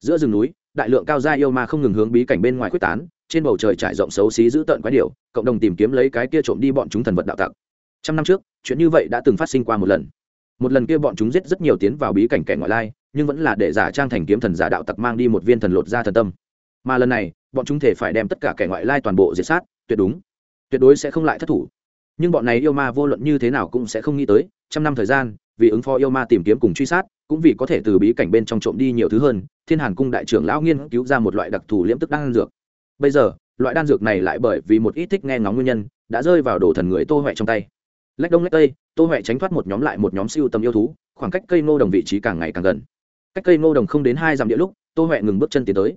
Giữa rừng núi, đại lượng cao gia yêu ma không ngừng hướng bí cảnh bên ngoài quyết tán, trên bầu trời trải rộng xấu xí giữ tợn quái điệu cộng đồng tìm kiếm lấy cái kia trộm đi bọn chúng thần vật đạo tặc. Trăm năm trước, chuyện như vậy đã từng phát sinh qua một lần. Một lần kia bọn chúng giết rất nhiều tiến vào bí cảnh kẻ ngoại lai, nhưng vẫn là để giả trang thành kiếm thần giả đạo tặc mang đi một viên thần lột ra thần tâm. Mà lần này bọn chúng thể phải đem tất cả kẻ ngoại lai toàn bộ diệt sát, tuyệt đúng. Tuyệt đối sẽ không lại thất thủ. Nhưng bọn này yêu ma vô luận như thế nào cũng sẽ không nghĩ tới, trăm năm thời gian, vì ứng phó yêu ma tìm kiếm cùng truy sát, cũng vì có thể từ bí cảnh bên trong trộm đi nhiều thứ hơn, thiên hàn cung đại trưởng lão nghiên cứu ra một loại đặc thù liễm tức đan dược. Bây giờ, loại đan dược này lại bởi vì một ít thích nghe ngóng nguyên nhân, đã rơi vào đồ thần người tô huệ trong tay. Lách đông lách tây, tô huệ tránh thoát một nhóm lại một nhóm siêu tầm yêu thú, khoảng cách cây ngô đồng vị trí càng ngày càng gần. Cách cây ngô đồng không đến hai dặm địa lúc, tô huệ ngừng bước chân tiến tới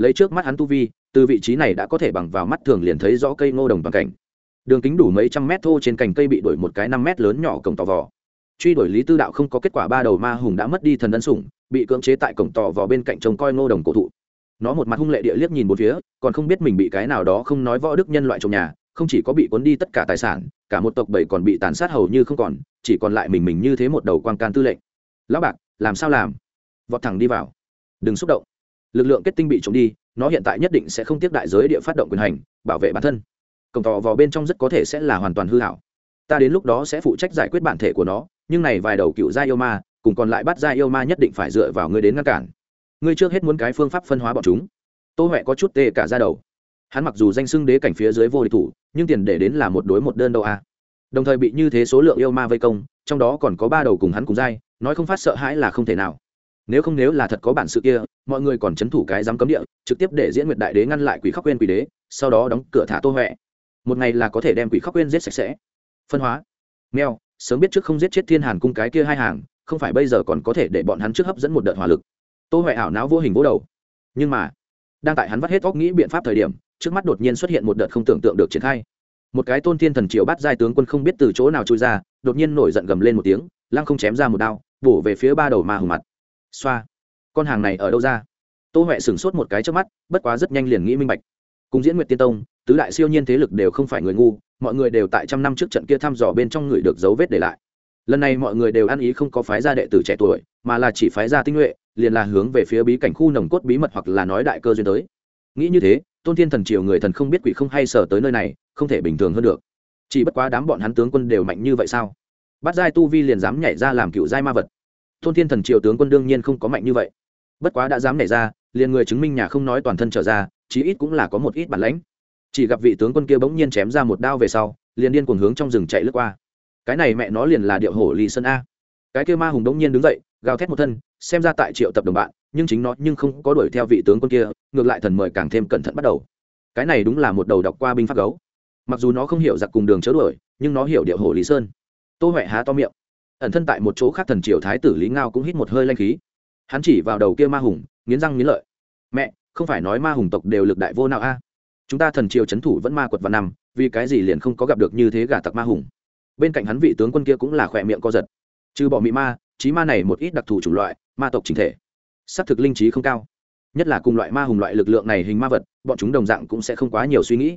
lấy trước mắt hắn tu vi, từ vị trí này đã có thể bằng vào mắt thường liền thấy rõ cây ngô đồng bằng cảnh. Đường kính đủ mấy trăm mét thô trên cành cây bị đuổi một cái năm mét lớn nhỏ cổng tò vò. Truy đuổi lý tư đạo không có kết quả, ba đầu ma hùng đã mất đi thần ân sủng, bị cưỡng chế tại cổng tò vò bên cạnh trông coi ngô đồng cổ thụ. Nó một mặt hung lệ địa liếc nhìn một phía, còn không biết mình bị cái nào đó không nói võ đức nhân loại trong nhà, không chỉ có bị cuốn đi tất cả tài sản, cả một tộc bảy còn bị tàn sát hầu như không còn, chỉ còn lại mình mình như thế một đầu quan can tư lệnh. Lão bạc, làm sao làm? Vọt thẳng đi vào. Đừng xúc động lực lượng kết tinh bị trộm đi, nó hiện tại nhất định sẽ không tiếp đại giới địa phát động quyền hành, bảo vệ bản thân. Cổng tỏ vào bên trong rất có thể sẽ là hoàn toàn hư hảo. Ta đến lúc đó sẽ phụ trách giải quyết bản thể của nó, nhưng này vài đầu cựu gia yêu ma, cùng còn lại bắt gia yêu ma nhất định phải dựa vào ngươi đến ngăn cản. Ngươi trước hết muốn cái phương pháp phân hóa bọn chúng. Tô huệ có chút tê cả ra đầu. Hắn mặc dù danh xưng đế cảnh phía dưới vô địch thủ, nhưng tiền để đến là một đối một đơn đâu a đồng thời bị như thế số lượng yêu ma vây công, trong đó còn có ba đầu cùng hắn cùng dai nói không phát sợ hãi là không thể nào nếu không nếu là thật có bản sự kia, mọi người còn c h ấ n thủ cái dám cấm địa, trực tiếp để diễn nguyệt đại đế ngăn lại quỷ khóc quên quỷ đế, sau đó đóng cửa thả tô huệ. Một ngày là có thể đem quỷ khóc quên giết sạch sẽ. Phân hóa. Mèo, sớm biết trước không giết chết thiên hàn cung cái kia hai hàng, không phải bây giờ còn có thể để bọn hắn trước hấp dẫn một đợt hỏa lực. Tô huệ ảo não vô hình vỗ đầu. Nhưng mà, đang tại hắn vắt hết óc nghĩ biện pháp thời điểm, trước mắt đột nhiên xuất hiện một đợt không tưởng tượng được triển khai. Một cái tôn thiên thần triều bắt giai tướng quân không biết từ chỗ nào trôi ra, đột nhiên nổi giận gầm lên một tiếng, lăng không chém ra một đao, bổ về phía ba đầu ma hùng mặt xoa. Con hàng này ở đâu ra? Tô huệ sửng sốt một cái trước mắt, bất quá rất nhanh liền nghĩ minh bạch. Cùng diễn nguyệt tiên tông, tứ đại siêu nhiên thế lực đều không phải người ngu, mọi người đều tại trăm năm trước trận kia thăm dò bên trong người được dấu vết để lại. Lần này mọi người đều ăn ý không có phái gia đệ tử trẻ tuổi, mà là chỉ phái gia tinh nhuệ, liền là hướng về phía bí cảnh khu nồng cốt bí mật hoặc là nói đại cơ duyên tới. Nghĩ như thế, tôn thiên thần triều người thần không biết quỷ không hay sở tới nơi này, không thể bình thường hơn được. Chỉ bất quá đám bọn hắn tướng quân đều mạnh như vậy sao? Bắt giai tu vi liền dám nhảy ra làm cựu giai ma vật thôn thiên thần triều tướng quân đương nhiên không có mạnh như vậy. Bất quá đã dám nảy ra, liền người chứng minh nhà không nói toàn thân trở ra, chí ít cũng là có một ít bản lãnh. Chỉ gặp vị tướng quân kia bỗng nhiên chém ra một đao về sau, liền điên cuồng hướng trong rừng chạy lướt qua. Cái này mẹ nó liền là điệu hổ lì sơn a. Cái kia ma hùng bỗng nhiên đứng dậy, gào thét một thân, xem ra tại triệu tập đồng bạn, nhưng chính nó nhưng không có đuổi theo vị tướng quân kia, ngược lại thần mời càng thêm cẩn thận bắt đầu. Cái này đúng là một đầu đọc qua binh pháp gấu. Mặc dù nó không hiểu giặc cùng đường chớ đuổi, nhưng nó hiểu điệu hổ lý sơn. Tô huệ há to miệng ẩn thân tại một chỗ khác thần triều thái tử lý ngao cũng hít một hơi lanh khí. Hắn chỉ vào đầu kia ma hùng, nghiến răng nghiến lợi. Mẹ, không phải nói ma hùng tộc đều lực đại vô nào a? Chúng ta thần triều c h ấ n thủ vẫn ma quật và nằm vì cái gì liền không có gặp được như thế gà tặc ma hùng? Bên cạnh hắn vị tướng quân kia cũng là khỏe miệng co giật. Trừ bỏ mị ma trí ma này một ít đặc thù chủng loại, ma tộc chính thể s á c thực linh trí không cao. Nhất là cùng loại ma hùng loại lực lượng này hình ma vật, bọn chúng đồng dạng cũng sẽ không quá nhiều suy nghĩ.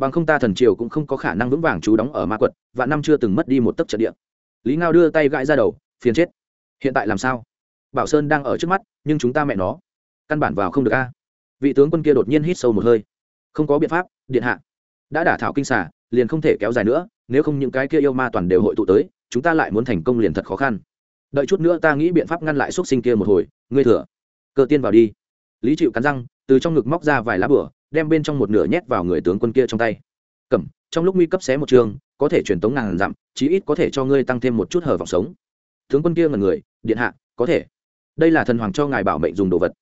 Bằng không ta thần triều cũng không có khả năng vững vàng chú đóng ở ma quật và năm chưa từng mất đi một tấc trận địa lý ngao đưa tay gãi ra đầu, phiền chết. Hiện tại làm sao? Bảo sơn đang ở trước mắt, nhưng chúng ta mẹ nó, căn bản vào không được a. Vị tướng quân kia đột nhiên hít sâu một hơi. Không có biện pháp, điện hạ. Đã đả thảo kinh xả liền không thể kéo dài nữa, nếu không những cái kia yêu ma toàn đều hội tụ tới, chúng ta lại muốn thành công liền thật khó khăn. Đợi chút nữa ta nghĩ biện pháp ngăn lại x u ấ t sinh kia một hồi, ngươi thừa. Cơ tiên vào đi. Lý chịu cắn răng, từ trong ngực móc ra vài lá bửa, đem bên trong một nửa nhét vào người tướng quân kia trong tay. Cẩm, trong lúc nguy cấp xé một trường có thể truyền tống ngàn dặm chí ít có thể cho ngươi tăng thêm một chút hở vọng sống. Tướng quân kia ngần người điện hạ có thể. Đây là thần hoàng cho ngài bảo mệnh dùng đồ vật.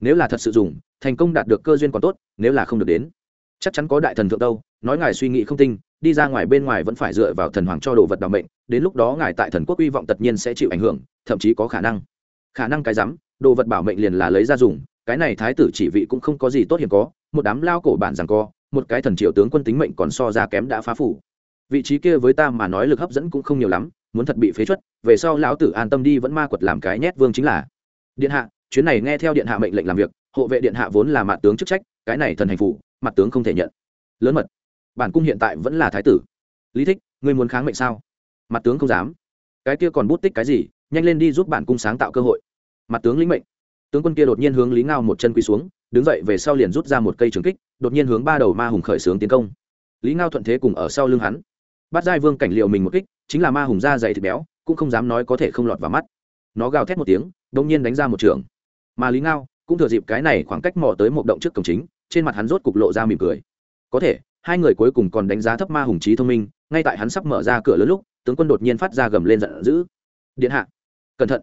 Nếu là thật sự dùng thành công đạt được cơ duyên còn tốt nếu là không được đến chắc chắn có đại thần thượng đâu nói ngài suy nghĩ không tinh đi ra ngoài bên ngoài vẫn phải dựa vào thần hoàng cho đồ vật bảo mệnh đến lúc đó ngài tại thần quốc hy vọng tất nhiên sẽ chịu ảnh hưởng thậm chí có khả năng. Khả năng cái rắm đồ vật bảo mệnh liền là lấy ra dùng cái này thái tử chỉ vị cũng không có gì tốt hiểm có một đám lao cổ bản rằng co một cái thần triệu tướng quân tính mệnh còn so ra kém đã phá phủ. Vị trí kia với ta mà nói lực hấp dẫn cũng không nhiều lắm, muốn thật bị phế chuất, về sau lão tử an tâm đi vẫn ma quật làm cái nhét vương chính là. Điện hạ, chuyến này nghe theo điện hạ mệnh lệnh làm việc, hộ vệ điện hạ vốn là mặt tướng chức trách, cái này thần hành phủ mặt tướng không thể nhận. Lớn mật, bản cung hiện tại vẫn là thái tử. Lý thích, ngươi muốn kháng mệnh sao? Mặt tướng không dám. Cái kia còn bút tích cái gì, nhanh lên đi giúp bản cung sáng tạo cơ hội. Mặt tướng lĩnh mệnh. Tướng quân kia đột nhiên hướng lý ngao một chân quỳ xuống, đứng dậy về sau liền rút ra một cây trường kích đột nhiên hướng ba đầu ma hùng khởi xướng tiến công. Lý ngao thuận thế cùng ở sau lưng hắn. Bát giai vương cảnh liệu mình một kích, chính là ma hùng da dày thịt béo, cũng không dám nói có thể không lọt vào mắt. Nó gào thét một tiếng đông nhiên đánh ra một trường. Mà lý ngao cũng thừa dịp cái này khoảng cách mò tới một động trước cổng chính, trên mặt hắn rốt cục lộ ra mỉm cười. Có thể, hai người cuối cùng còn đánh giá thấp ma hùng trí thông minh, ngay tại hắn sắp mở ra cửa lớn lúc, tướng quân đột nhiên phát ra gầm lên giận dữ. Điện hạ, cẩn thận.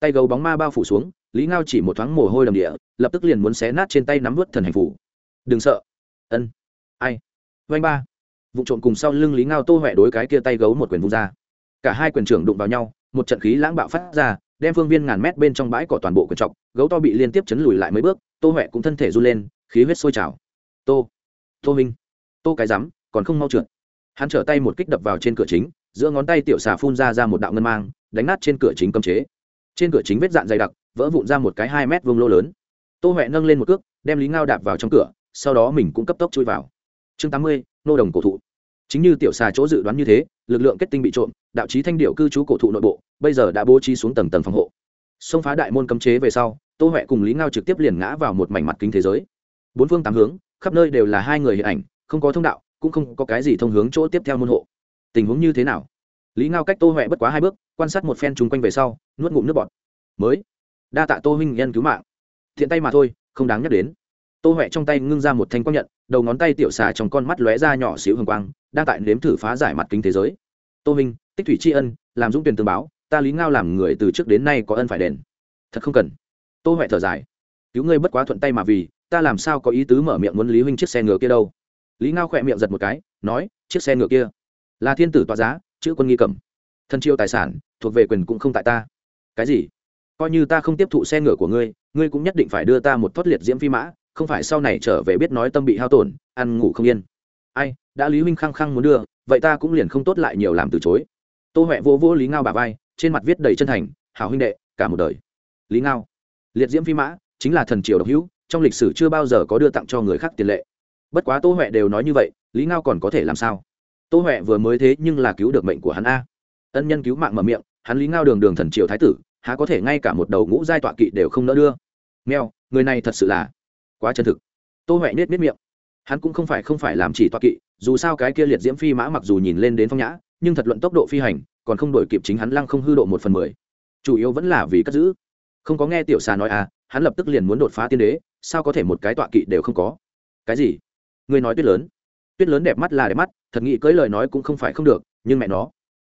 Tay gấu bóng ma bao phủ xuống, lý ngao chỉ một thoáng mồ hôi đầm địa, lập tức liền muốn xé nát trên tay nắm vớt thần hành phủ đừng sợ. Ân. Ai? Vanh ba. Vụ trộm cùng sau lưng lý ngao tô huệ đối cái kia tay gấu một quyền vung ra. Cả hai quyền trưởng đụng vào nhau, một trận khí lãng bạo phát ra, đem phương viên ngàn mét bên trong bãi cỏ toàn bộ quyền trọc, gấu to bị liên tiếp chấn lùi lại mấy bước, tô huệ cũng thân thể run lên, khí huyết sôi trào. Tô. Tô minh. Tô cái rắm, còn không mau trượt. Hắn trở tay một kích đập vào trên cửa chính, giữa ngón tay tiểu xà phun ra ra một đạo ngân mang, đánh nát trên cửa chính cấm chế. Trên cửa chính vết dạn dày đặc, vỡ vụn ra một cái hai mét vuông lô lớn. Tô huệ nâng lên một cước, đem lý ngao đạp vào trong cửa sau đó mình cũng cấp tốc chui vào. Chương tám mươi, nô đồng cổ thụ. Chính như tiểu xà chỗ dự đoán như thế, lực lượng kết tinh bị trộm, đạo trí thanh điệu cư trú cổ thụ nội bộ, bây giờ đã bố trí xuống tầng tầng phòng hộ. Xông phá đại môn cấm chế về sau, tô huệ cùng lý ngao trực tiếp liền ngã vào một mảnh mặt kính thế giới. Bốn phương tám hướng, khắp nơi đều là hai người hiện ảnh, không có thông đạo, cũng không có cái gì thông hướng chỗ tiếp theo môn hộ. Tình huống như thế nào? Lý ngao cách tô huệ bất quá hai bước, quan sát một phen chung quanh về sau, nuốt ngụm nước bọt. Mới, đa tạ tô huynh nhân cứu mạng. Thiện tay mà thôi, không đáng nhắc đến tô huệ trong tay ngưng ra một thanh quang nhận đầu ngón tay tiểu xà trong con mắt lóe ra nhỏ xíu hương quang đang tại nếm thử phá giải mặt kính thế giới. Tô Minh, tích thủy tri ân làm dũng tuyển tương báo ta lý ngao làm người từ trước đến nay có ân phải đền. Thật không cần. Tô huệ thở dài. Cứu ngươi bất quá thuận tay mà vì ta làm sao có ý tứ mở miệng muốn lý huynh chiếc xe ngựa kia đâu? Lý ngao khỏe miệng giật một cái nói chiếc xe ngựa kia là thiên tử tọa giá chữ quân nghi cầm thân chiêu tài sản thuộc về quyền cũng không tại ta. Cái gì? Coi như ta không tiếp thụ xe ngựa của ngươi ngươi cũng nhất định phải đưa ta một thoát liệt diễm phi mã không phải sau này trở về biết nói tâm bị hao tổn, ăn ngủ không yên. Ai, đã lý huynh khăng khăng muốn đưa, vậy ta cũng liền không tốt lại nhiều làm từ chối. Tô huệ vô vô lý ngao bà vai, trên mặt viết đầy chân thành, hảo huynh đệ, cả một đời. Lý ngao, liệt diễm phi mã, chính là thần triều độc hữu, trong lịch sử chưa bao giờ có đưa tặng cho người khác tiền lệ. Bất quá tô huệ đều nói như vậy, lý ngao còn có thể làm sao? Tô huệ vừa mới thế nhưng là cứu được mệnh của hắn a. Ân nhân cứu mạng mở miệng, hắn lý ngao đường đường thần triều thái tử, há có thể ngay cả một đầu ngũ giai tọa kỵ đều không nỡ đưa. Mèo, người này thật sự là quá chân thực. Tô huệ nết nết miệng. Hắn cũng không phải không phải làm chỉ toa kỵ, dù sao cái kia liệt diễm phi mã mặc dù nhìn lên đến phong nhã, nhưng thật luận tốc độ phi hành, còn không đổi kịp chính hắn lăng không hư độ một phần mười. Chủ yếu vẫn là vì cất giữ. Không có nghe tiểu xà nói à hắn lập tức liền muốn đột phá tiên đế, sao có thể một cái tọa kỵ đều không có? Cái gì? Người nói tuyết lớn. Tuyết lớn đẹp mắt là đẹp mắt, thật nghĩ cưới lời nói cũng không phải không được, nhưng mẹ nó.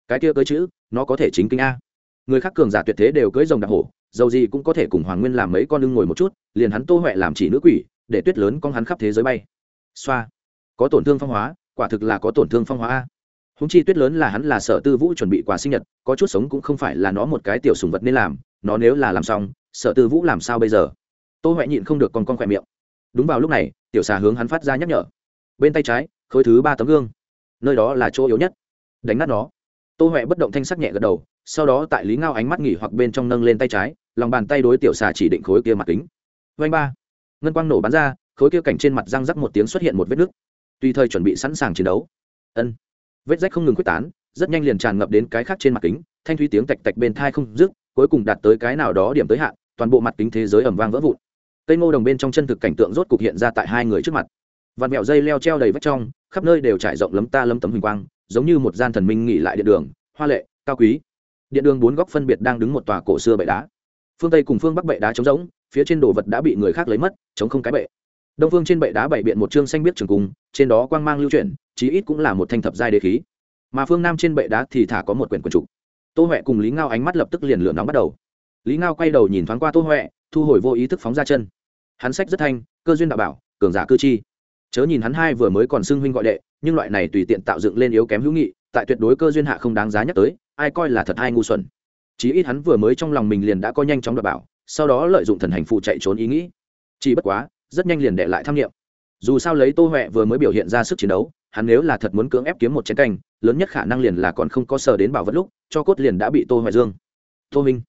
Cái kia cưới chữ, nó có thể chính kinh a. Người khác cường giả tuyệt thế đều cưới rồng đặc hổ dầu gì cũng có thể cùng hoàng nguyên làm mấy con lưng ngồi một chút, liền hắn tô huệ làm chỉ nữ quỷ, để tuyết lớn con hắn khắp thế giới bay. Xoa. Có tổn thương phong hóa, quả thực là có tổn thương phong hóa a. Húng chi tuyết lớn là hắn là sở tư vũ chuẩn bị quà sinh nhật, có chút sống cũng không phải là nó một cái tiểu sùng vật nên làm, nó nếu là làm xong, sở tư vũ làm sao bây giờ? Tô huệ nhịn không được còn con khỏe miệng. Đúng vào lúc này, tiểu xà hướng hắn phát ra nhắc nhở. Bên tay trái, khối thứ ba tấm gương. Nơi đó là chỗ yếu nhất. Đánh nát nó. Tô huệ bất động thanh sắc nhẹ gật đầu, sau đó tại lý ngao ánh mắt nghỉ hoặc bên trong nâng lên tay trái lòng bàn tay đối tiểu xà chỉ định khối kia mặt kính. Vanh ba. Ngân quang nổ bắn ra, khối kia cảnh trên mặt răng rắc một tiếng xuất hiện một vết nứt. Tùy thời chuẩn bị sẵn sàng chiến đấu. Ân. Vết rách không ngừng quyết tán, rất nhanh liền tràn ngập đến cái khác trên mặt kính, thanh thúy tiếng tạch tạch bên thai không dứt, cuối cùng đạt tới cái nào đó điểm tới hạn, toàn bộ mặt kính thế giới ẩm vang vỡ vụn. Cây ngô đồng bên trong chân thực cảnh tượng rốt cục hiện ra tại hai người trước mặt. Vạt mẹo dây leo treo đầy vách trong, khắp nơi đều trải rộng lấm ta lấm tấm hình quang, giống như một gian thần minh nghỉ lại điện đường, hoa lệ, cao quý. Điện đường bốn góc phân biệt đang đứng một tòa cổ xưa bệ đá phương tây cùng phương bắc bệ đá trống rỗng, phía trên đồ vật đã bị người khác lấy mất chống không cái bệ. Đông phương trên bệ đá bày biện một chương xanh biết trường cung, trên đó quang mang lưu chuyển, chí ít cũng là một thanh thập giai đế khí. Mà phương nam trên bệ đá thì thả có một quyển quần trục. Tô huệ cùng lý ngao ánh mắt lập tức liền lửa nóng bắt đầu. Lý ngao quay đầu nhìn thoáng qua tô huệ, thu hồi vô ý thức phóng ra chân. Hắn sách rất thanh, cơ duyên đạo bảo, cường giả cư chi. Chớ nhìn hắn hai vừa mới còn xưng huynh gọi đệ, nhưng loại này tùy tiện tạo dựng lên yếu kém hữu nghị, tại tuyệt đối cơ duyên hạ không đáng giá nhắc tới, ai coi là thật ai ngu xuẩn chí ít hắn vừa mới trong lòng mình liền đã có nhanh chóng đảm bảo, sau đó lợi dụng thần hành phụ chạy trốn ý nghĩ. Chỉ bất quá, rất nhanh liền đệ lại tham nghiệm dù sao lấy tô huệ vừa mới biểu hiện ra sức chiến đấu, hắn nếu là thật muốn cưỡng ép kiếm một chén canh, lớn nhất khả năng liền là còn không có sờ đến bảo vật lúc, cho cốt liền đã bị tô huệ dương. Tô minh.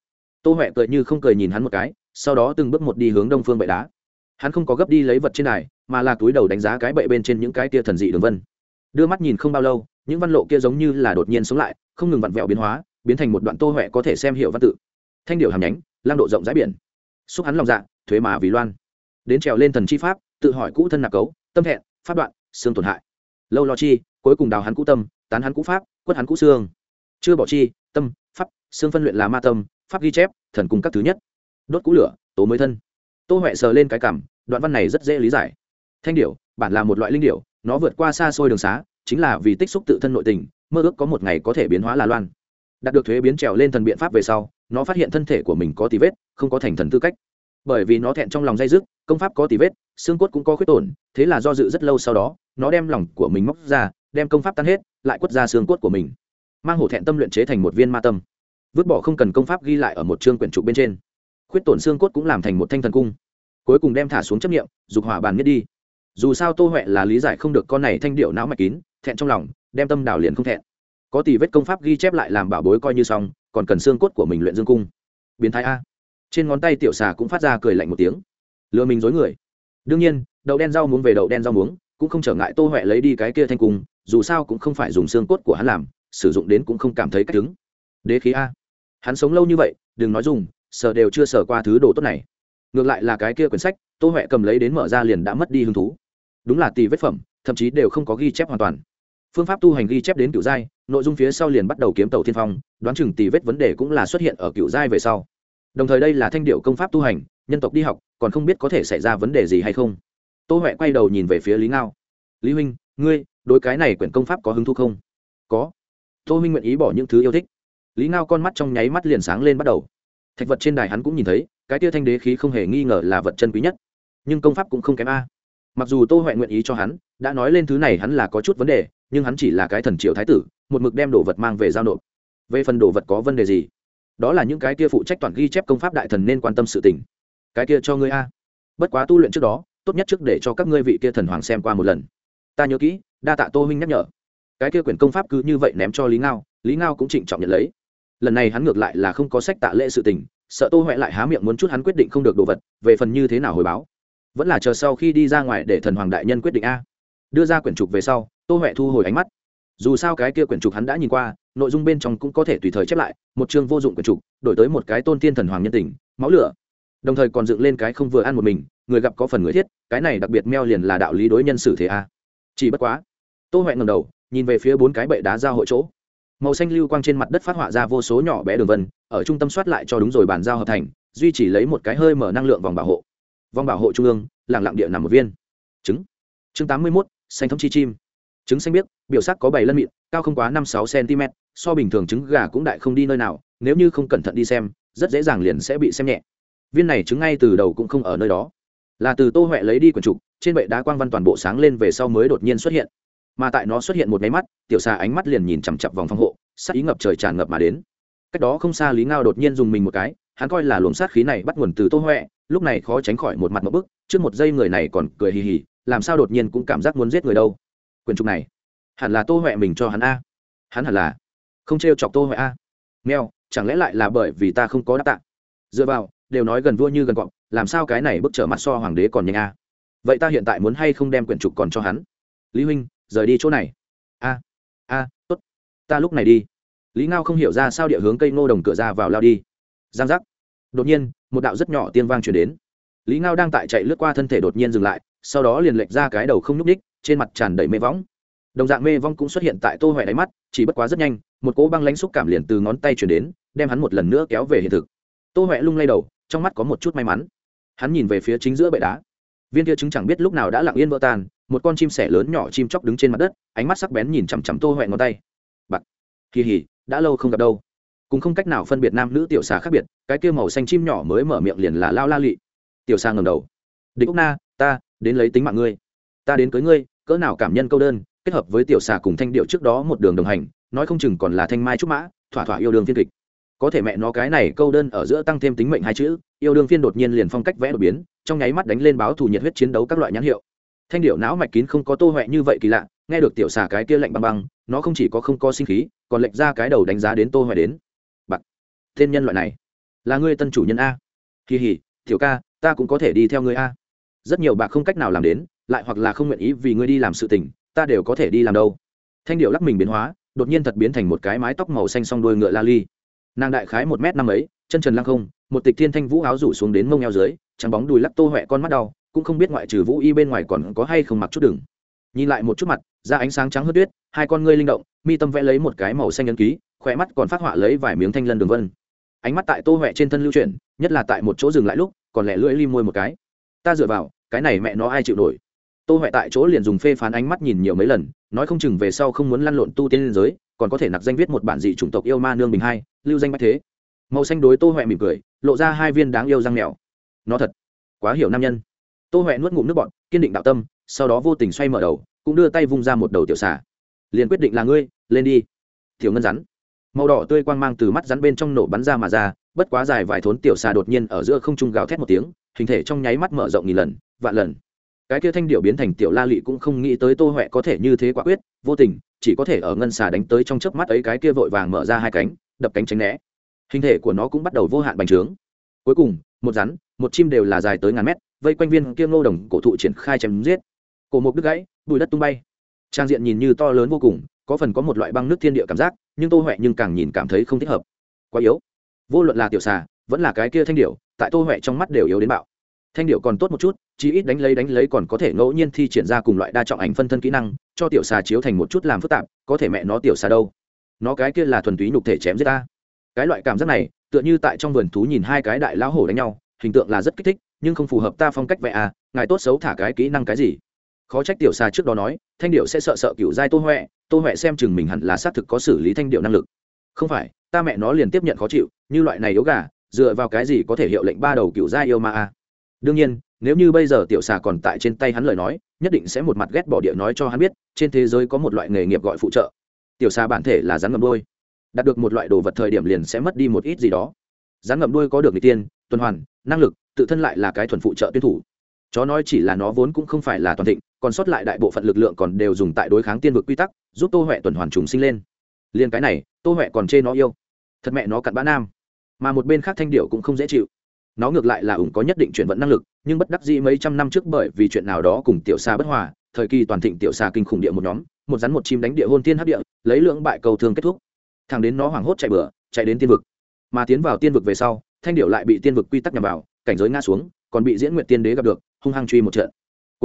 Tô huệ cười như không cười nhìn hắn một cái, sau đó từng bước một đi hướng đông phương bệ đá. Hắn không có gấp đi lấy vật trên này mà là túi đầu đánh giá cái bệ bên trên những cái tia thần dị đường vân. Đưa mắt nhìn không bao lâu, những văn lộ kia giống như là đột nhiên sống lại, không ngừng vặn vẹo biến hóa biến thành một đoạn tô huệ có thể xem hiệu văn tự. Thanh điệu hàm nhánh, lang độ rộng rãi biển. Xúc hắn lòng dạ thuế mà vì loan. Đến trèo lên thần chi pháp, tự hỏi cũ thân nạc cấu, tâm thẹn phát đoạn, xương tổn hại. Lâu lo chi, cuối cùng đào hắn cũ tâm, tán hắn cũ pháp, quất hắn cũ xương. Chưa bỏ chi, tâm, pháp, xương phân luyện là ma tâm, pháp ghi chép, thần cung các thứ nhất. Đốt cũ lửa, tố mới thân. Tô huệ sờ lên cái cảm, đoạn văn này rất dễ lý giải. Thanh điệu bản là một loại linh điệu nó vượt qua xa xôi đường xá, chính là vì tích xúc tự thân nội tình, mơ ước có một ngày có thể biến hóa là loan đạt được thuế biến trèo lên thần biện pháp về sau, nó phát hiện thân thể của mình có tí vết, không có thành thần tư cách. Bởi vì nó thẹn trong lòng dây dứt, công pháp có tí vết, xương cốt cũng có khuyết tổn, thế là do dự rất lâu sau đó, nó đem lòng của mình móc ra, đem công pháp tan hết, lại quất ra xương cốt của mình. Mang hổ thẹn tâm luyện chế thành một viên ma tâm. Vứt bỏ không cần công pháp ghi lại ở một chương quyển trục bên trên. Khuyết tổn xương cốt cũng làm thành một thanh thần cung. Cuối cùng đem thả xuống chấp nghiệm dục hỏa bàn nhất đi. Dù sao tô huệ là lý giải không được con này thanh điệu não mạch kín, thẹn trong lòng, đem tâm đảo liền không thẹn có tỷ vết công pháp ghi chép lại làm bảo bối coi như xong, còn cần xương cốt của mình luyện dương cung. Biến thái a. Trên ngón tay tiểu xà cũng phát ra cười lạnh một tiếng. Lừa mình dối người. Đương nhiên, đậu đen rau muống về đậu đen rau muống, cũng không trở ngại tô huệ lấy đi cái kia thanh cung, dù sao cũng không phải dùng xương cốt của hắn làm, sử dụng đến cũng không cảm thấy cách đứng đế khí a. Hắn sống lâu như vậy, đừng nói dùng, sợ đều chưa sở qua thứ đồ tốt này. Ngược lại là cái kia quyển sách, tô huệ cầm lấy đến mở ra liền đã mất đi hứng thú. Đúng là tỷ vết phẩm, thậm chí đều không có ghi chép hoàn toàn phương pháp tu hành ghi chép đến cựu giai, nội dung phía sau liền bắt đầu kiếm tàu thiên phong, đoán chừng tỷ vết vấn đề cũng là xuất hiện ở cựu giai về sau. Đồng thời đây là thanh điệu công pháp tu hành, nhân tộc đi học, còn không biết có thể xảy ra vấn đề gì hay không. Tô huệ quay đầu nhìn về phía lý ngao. Lý huynh, ngươi, đối cái này quyển công pháp có hứng thú không? Có. Tô huynh nguyện ý bỏ những thứ yêu thích. Lý ngao con mắt trong nháy mắt liền sáng lên bắt đầu. Thạch vật trên đài hắn cũng nhìn thấy, cái tia thanh đế khí không hề nghi ngờ là vật chân quý nhất. Nhưng công pháp cũng không kém a. Mặc dù tô huệ nguyện ý cho hắn, đã nói lên thứ này hắn là có chút vấn đề nhưng hắn chỉ là cái thần triều thái tử, một mực đem đồ vật mang về giao nộp. Về phần đồ vật có vấn đề gì? Đó là những cái kia phụ trách toàn ghi chép công pháp đại thần nên quan tâm sự tình. Cái kia cho ngươi a. Bất quá tu luyện trước đó, tốt nhất trước để cho các ngươi vị kia thần hoàng xem qua một lần. Ta nhớ kỹ, đa tạ tô huynh nhắc nhở. Cái kia quyển công pháp cứ như vậy ném cho lý ngao lý ngao cũng trịnh trọng nhận lấy. Lần này hắn ngược lại là không có sách tạ lễ sự tình, sợ tô huệ lại há miệng muốn chút hắn quyết định không được đồ vật, về phần như thế nào hồi báo. Vẫn là chờ sau khi đi ra ngoài để thần hoàng đại nhân quyết định a đưa ra quyển trục về sau, tô huệ thu hồi ánh mắt. Dù sao cái kia quyển trục hắn đã nhìn qua, nội dung bên trong cũng có thể tùy thời chép lại, một chương vô dụng quyển trục, đổi tới một cái tôn tiên thần hoàng nhân tình, máu lửa. Đồng thời còn dựng lên cái không vừa ăn một mình, người gặp có phần người thiết, cái này đặc biệt meo liền là đạo lý đối nhân xử thế a. Chỉ bất quá, tô huệ ngầm đầu, nhìn về phía bốn cái bệ đá giao hội chỗ. Màu xanh lưu quang trên mặt đất phát họa ra vô số nhỏ bé đường vân, ở trung tâm soát lại cho đúng rồi bàn giao hợp thành, duy chỉ lấy một cái hơi mở năng lượng vòng bảo hộ. Vòng bảo hộ trung ương lẳng lặng địa nằm một viên. Trứng chương tám mươi mốt xanh thống chi chim. Trứng xanh biếc, biểu sắc có bảy lân mịn, cao không quá năm sáu cm, so bình thường trứng gà cũng đại không đi nơi nào, nếu như không cẩn thận đi xem, rất dễ dàng liền sẽ bị xem nhẹ. Viên này trứng ngay từ đầu cũng không ở nơi đó. Là từ tô huệ lấy đi quần trục, trên bệ đá quang văn toàn bộ sáng lên về sau mới đột nhiên xuất hiện. Mà tại nó xuất hiện một máy mắt, tiểu xà ánh mắt liền nhìn chằm chặp vòng phòng hộ sát ý ngập trời tràn ngập mà đến. Cách đó không xa lý ngao đột nhiên dùng mình một cái, hắn coi là luồng sát khí này bắt nguồn từ tô huệ lúc này khó tránh khỏi một mặt một bức, trước một giây người này còn cười hì hì, làm sao đột nhiên cũng cảm giác muốn giết người đâu. Quyền trục này, hẳn là tô huệ mình cho hắn a. Hắn hẳn là không t chọc tô huệ a. Mèo, chẳng lẽ lại là bởi vì ta không có đáp tạ? Dựa vào, đều nói gần vua như gần cọp, làm sao cái này bức trở mặt so hoàng đế còn nhanh a? Vậy ta hiện tại muốn hay không đem quyển trục còn cho hắn? Lý huynh, rời đi chỗ này. A a, tốt. Ta lúc này đi. Lý ngao không hiểu ra sao địa hướng cây ngô đồng cửa ra vào lao đi. Giang giác. Đột nhiên một đạo rất nhỏ tiên vang chuyển đến. Lý ngao đang tại chạy lướt qua thân thể đột nhiên dừng lại sau đó liền lệch ra cái đầu không nhúc ních trên mặt tràn đầy mê võng. Đồng dạng mê vong cũng xuất hiện tại tô huệ đáy mắt chỉ bất quá rất nhanh một cỗ băng lãnh xúc cảm liền từ ngón tay chuyển đến đem hắn một lần nữa kéo về hiện thực. Tô huệ lung lay đầu trong mắt có một chút may mắn. Hắn nhìn về phía chính giữa bệ đá. Viên kia trứng chẳng biết lúc nào đã lặng yên vỡ tan một con chim sẻ lớn nhỏ chim chóc đứng trên mặt đất ánh mắt sắc bén nhìn chằm chằm tô huệ ngón tay. Bạch, kỳ hỉ đã lâu không gặp đâu cũng không cách nào phân biệt nam nữ tiểu xà khác biệt, cái kia màu xanh chim nhỏ mới mở miệng liền là lao la lị. Tiểu xà ngầm đầu. Địch úc na, ta, đến lấy tính mạng ngươi. Ta đến cưới ngươi, cỡ nào cảm nhân câu đơn, kết hợp với tiểu xà cùng thanh điệu trước đó một đường đồng hành, nói không chừng còn là thanh mai trúc mã, thỏa thỏa yêu đương phiên kịch. Có thể mẹ nó cái này câu đơn ở giữa tăng thêm tính mệnh hai chữ, yêu đương phiên đột nhiên liền phong cách vẽ đột biến, trong nháy mắt đánh lên báo thù nhiệt huyết chiến đấu các loại nhãn hiệu. Thanh điệu não mạch kín không có tô huệ như vậy kỳ lạ, nghe được tiểu xà cái kia lạnh băng băng, nó không chỉ có không có sinh khí, còn lệch ra cái đầu đánh giá đến tô huệ đến tên nhân loại này. Là ngươi tân chủ nhân a. Kỳ hỉ, tiểu ca, ta cũng có thể đi theo ngươi a. Rất nhiều bạc không cách nào làm đến, lại hoặc là không nguyện ý vì ngươi đi làm sự tình, ta đều có thể đi làm đâu. Thanh điệu lắc mình biến hóa, đột nhiên thật biến thành một cái mái tóc màu xanh song đuôi ngựa la ly. Nàng đại khái một m năm ấy, chân trần lăng không, một tịch thiên thanh vũ áo rủ xuống đến mông eo dưới, trắng bóng đùi lắc tô huệ con mắt đau, cũng không biết ngoại trừ vũ y bên ngoài còn có hay không mặc chút đừng. Nhìn lại một chút mặt, da ánh sáng trắng hớt tuyết, hai con ngươi linh động, mi tâm vẽ lấy một cái màu xanh ấn ký khỏe mắt còn phát họa lấy vài miếng thanh lân đường vân ánh mắt tại tô huệ trên thân lưu chuyển, nhất là tại một chỗ dừng lại lúc, còn lẻ lưỡi li môi một cái. Ta dựa vào, cái này mẹ nó ai chịu nổi? Tô huệ tại chỗ liền dùng phê phán ánh mắt nhìn nhiều mấy lần, nói không chừng về sau không muốn lăn lộn tu tiên liên giới, còn có thể nặc danh viết một bản dị chủng tộc yêu ma nương bình hai, lưu danh bách thế. Màu xanh đối tô huệ mỉm cười, lộ ra hai viên đáng yêu răng mèo nó thật, quá hiểu nam nhân. Tô huệ nuốt ngụm nước bọn kiên định đạo tâm, sau đó vô tình xoay mở đầu, cũng đưa tay vung ra một đầu tiểu xà. Liền quyết định là ngươi, lên đi. Thiểu ngân rắn màu đỏ tươi quang mang từ mắt rắn bên trong nổ bắn ra mà ra, bất quá dài vài thốn tiểu xà đột nhiên ở giữa không trung gào thét một tiếng, hình thể trong nháy mắt mở rộng nghìn lần, vạn lần. Cái kia thanh điệu biến thành tiểu la lị cũng không nghĩ tới tô huệ có thể như thế quả quyết, vô tình, chỉ có thể ở ngân xà đánh tới trong chớp mắt ấy cái kia vội vàng mở ra hai cánh, đập cánh tránh né. Hình thể của nó cũng bắt đầu vô hạn bành trướng. Cuối cùng, một rắn, một chim đều là dài tới ngàn mét, vây quanh viên kia ngô đồng cổ thụ triển khai chém giết. Cổ mục đứt gãy, bụi đất tung bay. Trang diện nhìn như to lớn vô cùng có phần có một loại băng nước thiên địa cảm giác, nhưng tô huệ nhưng càng nhìn cảm thấy không thích hợp. Quá yếu. Vô luận là tiểu xà, vẫn là cái kia thanh điệu tại tô huệ trong mắt đều yếu đến bạo. Thanh điệu còn tốt một chút chỉ ít đánh lấy đánh lấy còn có thể ngẫu nhiên thi triển ra cùng loại đa trọng ảnh phân thân kỹ năng, cho tiểu xà chiếu thành một chút làm phức tạp, có thể mẹ nó tiểu xà đâu. Nó cái kia là thuần túy nhục thể chém giết ta. Cái loại cảm giác này, tựa như tại trong vườn thú nhìn hai cái đại lão hổ đánh nhau, hình tượng là rất kích thích, nhưng không phù hợp ta phong cách vậy à ngài tốt xấu thả cái kỹ năng cái gì? Khó trách tiểu xa trước đó nói, thanh điệu sẽ sợ sợ cựu giai tô huệ tô huệ xem chừng mình hẳn là xác thực có xử lý thanh điệu năng lực. Không phải, ta mẹ nó liền tiếp nhận khó chịu, như loại này yếu gà, dựa vào cái gì có thể hiệu lệnh ba đầu cựu giai yêu ma a? đương nhiên, nếu như bây giờ tiểu xà còn tại trên tay hắn lời nói, nhất định sẽ một mặt ghét bỏ địa nói cho hắn biết, trên thế giới có một loại nghề nghiệp gọi phụ trợ. Tiểu xà bản thể là rắn ngầm đôi đạt được một loại đồ vật thời điểm liền sẽ mất đi một ít gì đó. Rắn ngậm đuôi có được n g tiên, tuần hoàn, năng lực, tự thân lại là cái thuần phụ trợ tuyên thủ. Chó nói chỉ là nó vốn cũng không phải là toàn thịnh còn sót lại đại bộ phận lực lượng còn đều dùng tại đối kháng tiên vực quy tắc, giúp tô huệ tuần hoàn trùng sinh lên. Liền cái này, tô huệ còn chê nó yêu. Thật mẹ nó cặn bã nam. Mà một bên khác thanh điệu cũng không dễ chịu. Nó ngược lại là ủng có nhất định chuyển vận năng lực, nhưng bất đắc dĩ mấy trăm năm trước bởi vì chuyện nào đó cùng tiểu xa bất hòa, thời kỳ toàn thịnh tiểu xa kinh khủng địa một nhóm, một rắn một chim đánh địa hôn tiên hấp địa, lấy lượng bại cầu thương kết thúc. Thằng đến nó hoảng hốt chạy bừa, chạy đến tiên vực. Mà tiến vào tiên vực về sau, thanh điệu lại bị tiên vực quy tắc nhằm vào, cảnh giới ngã xuống, còn bị diễn nguyện tiên đế gặp được, hung hăng truy một trận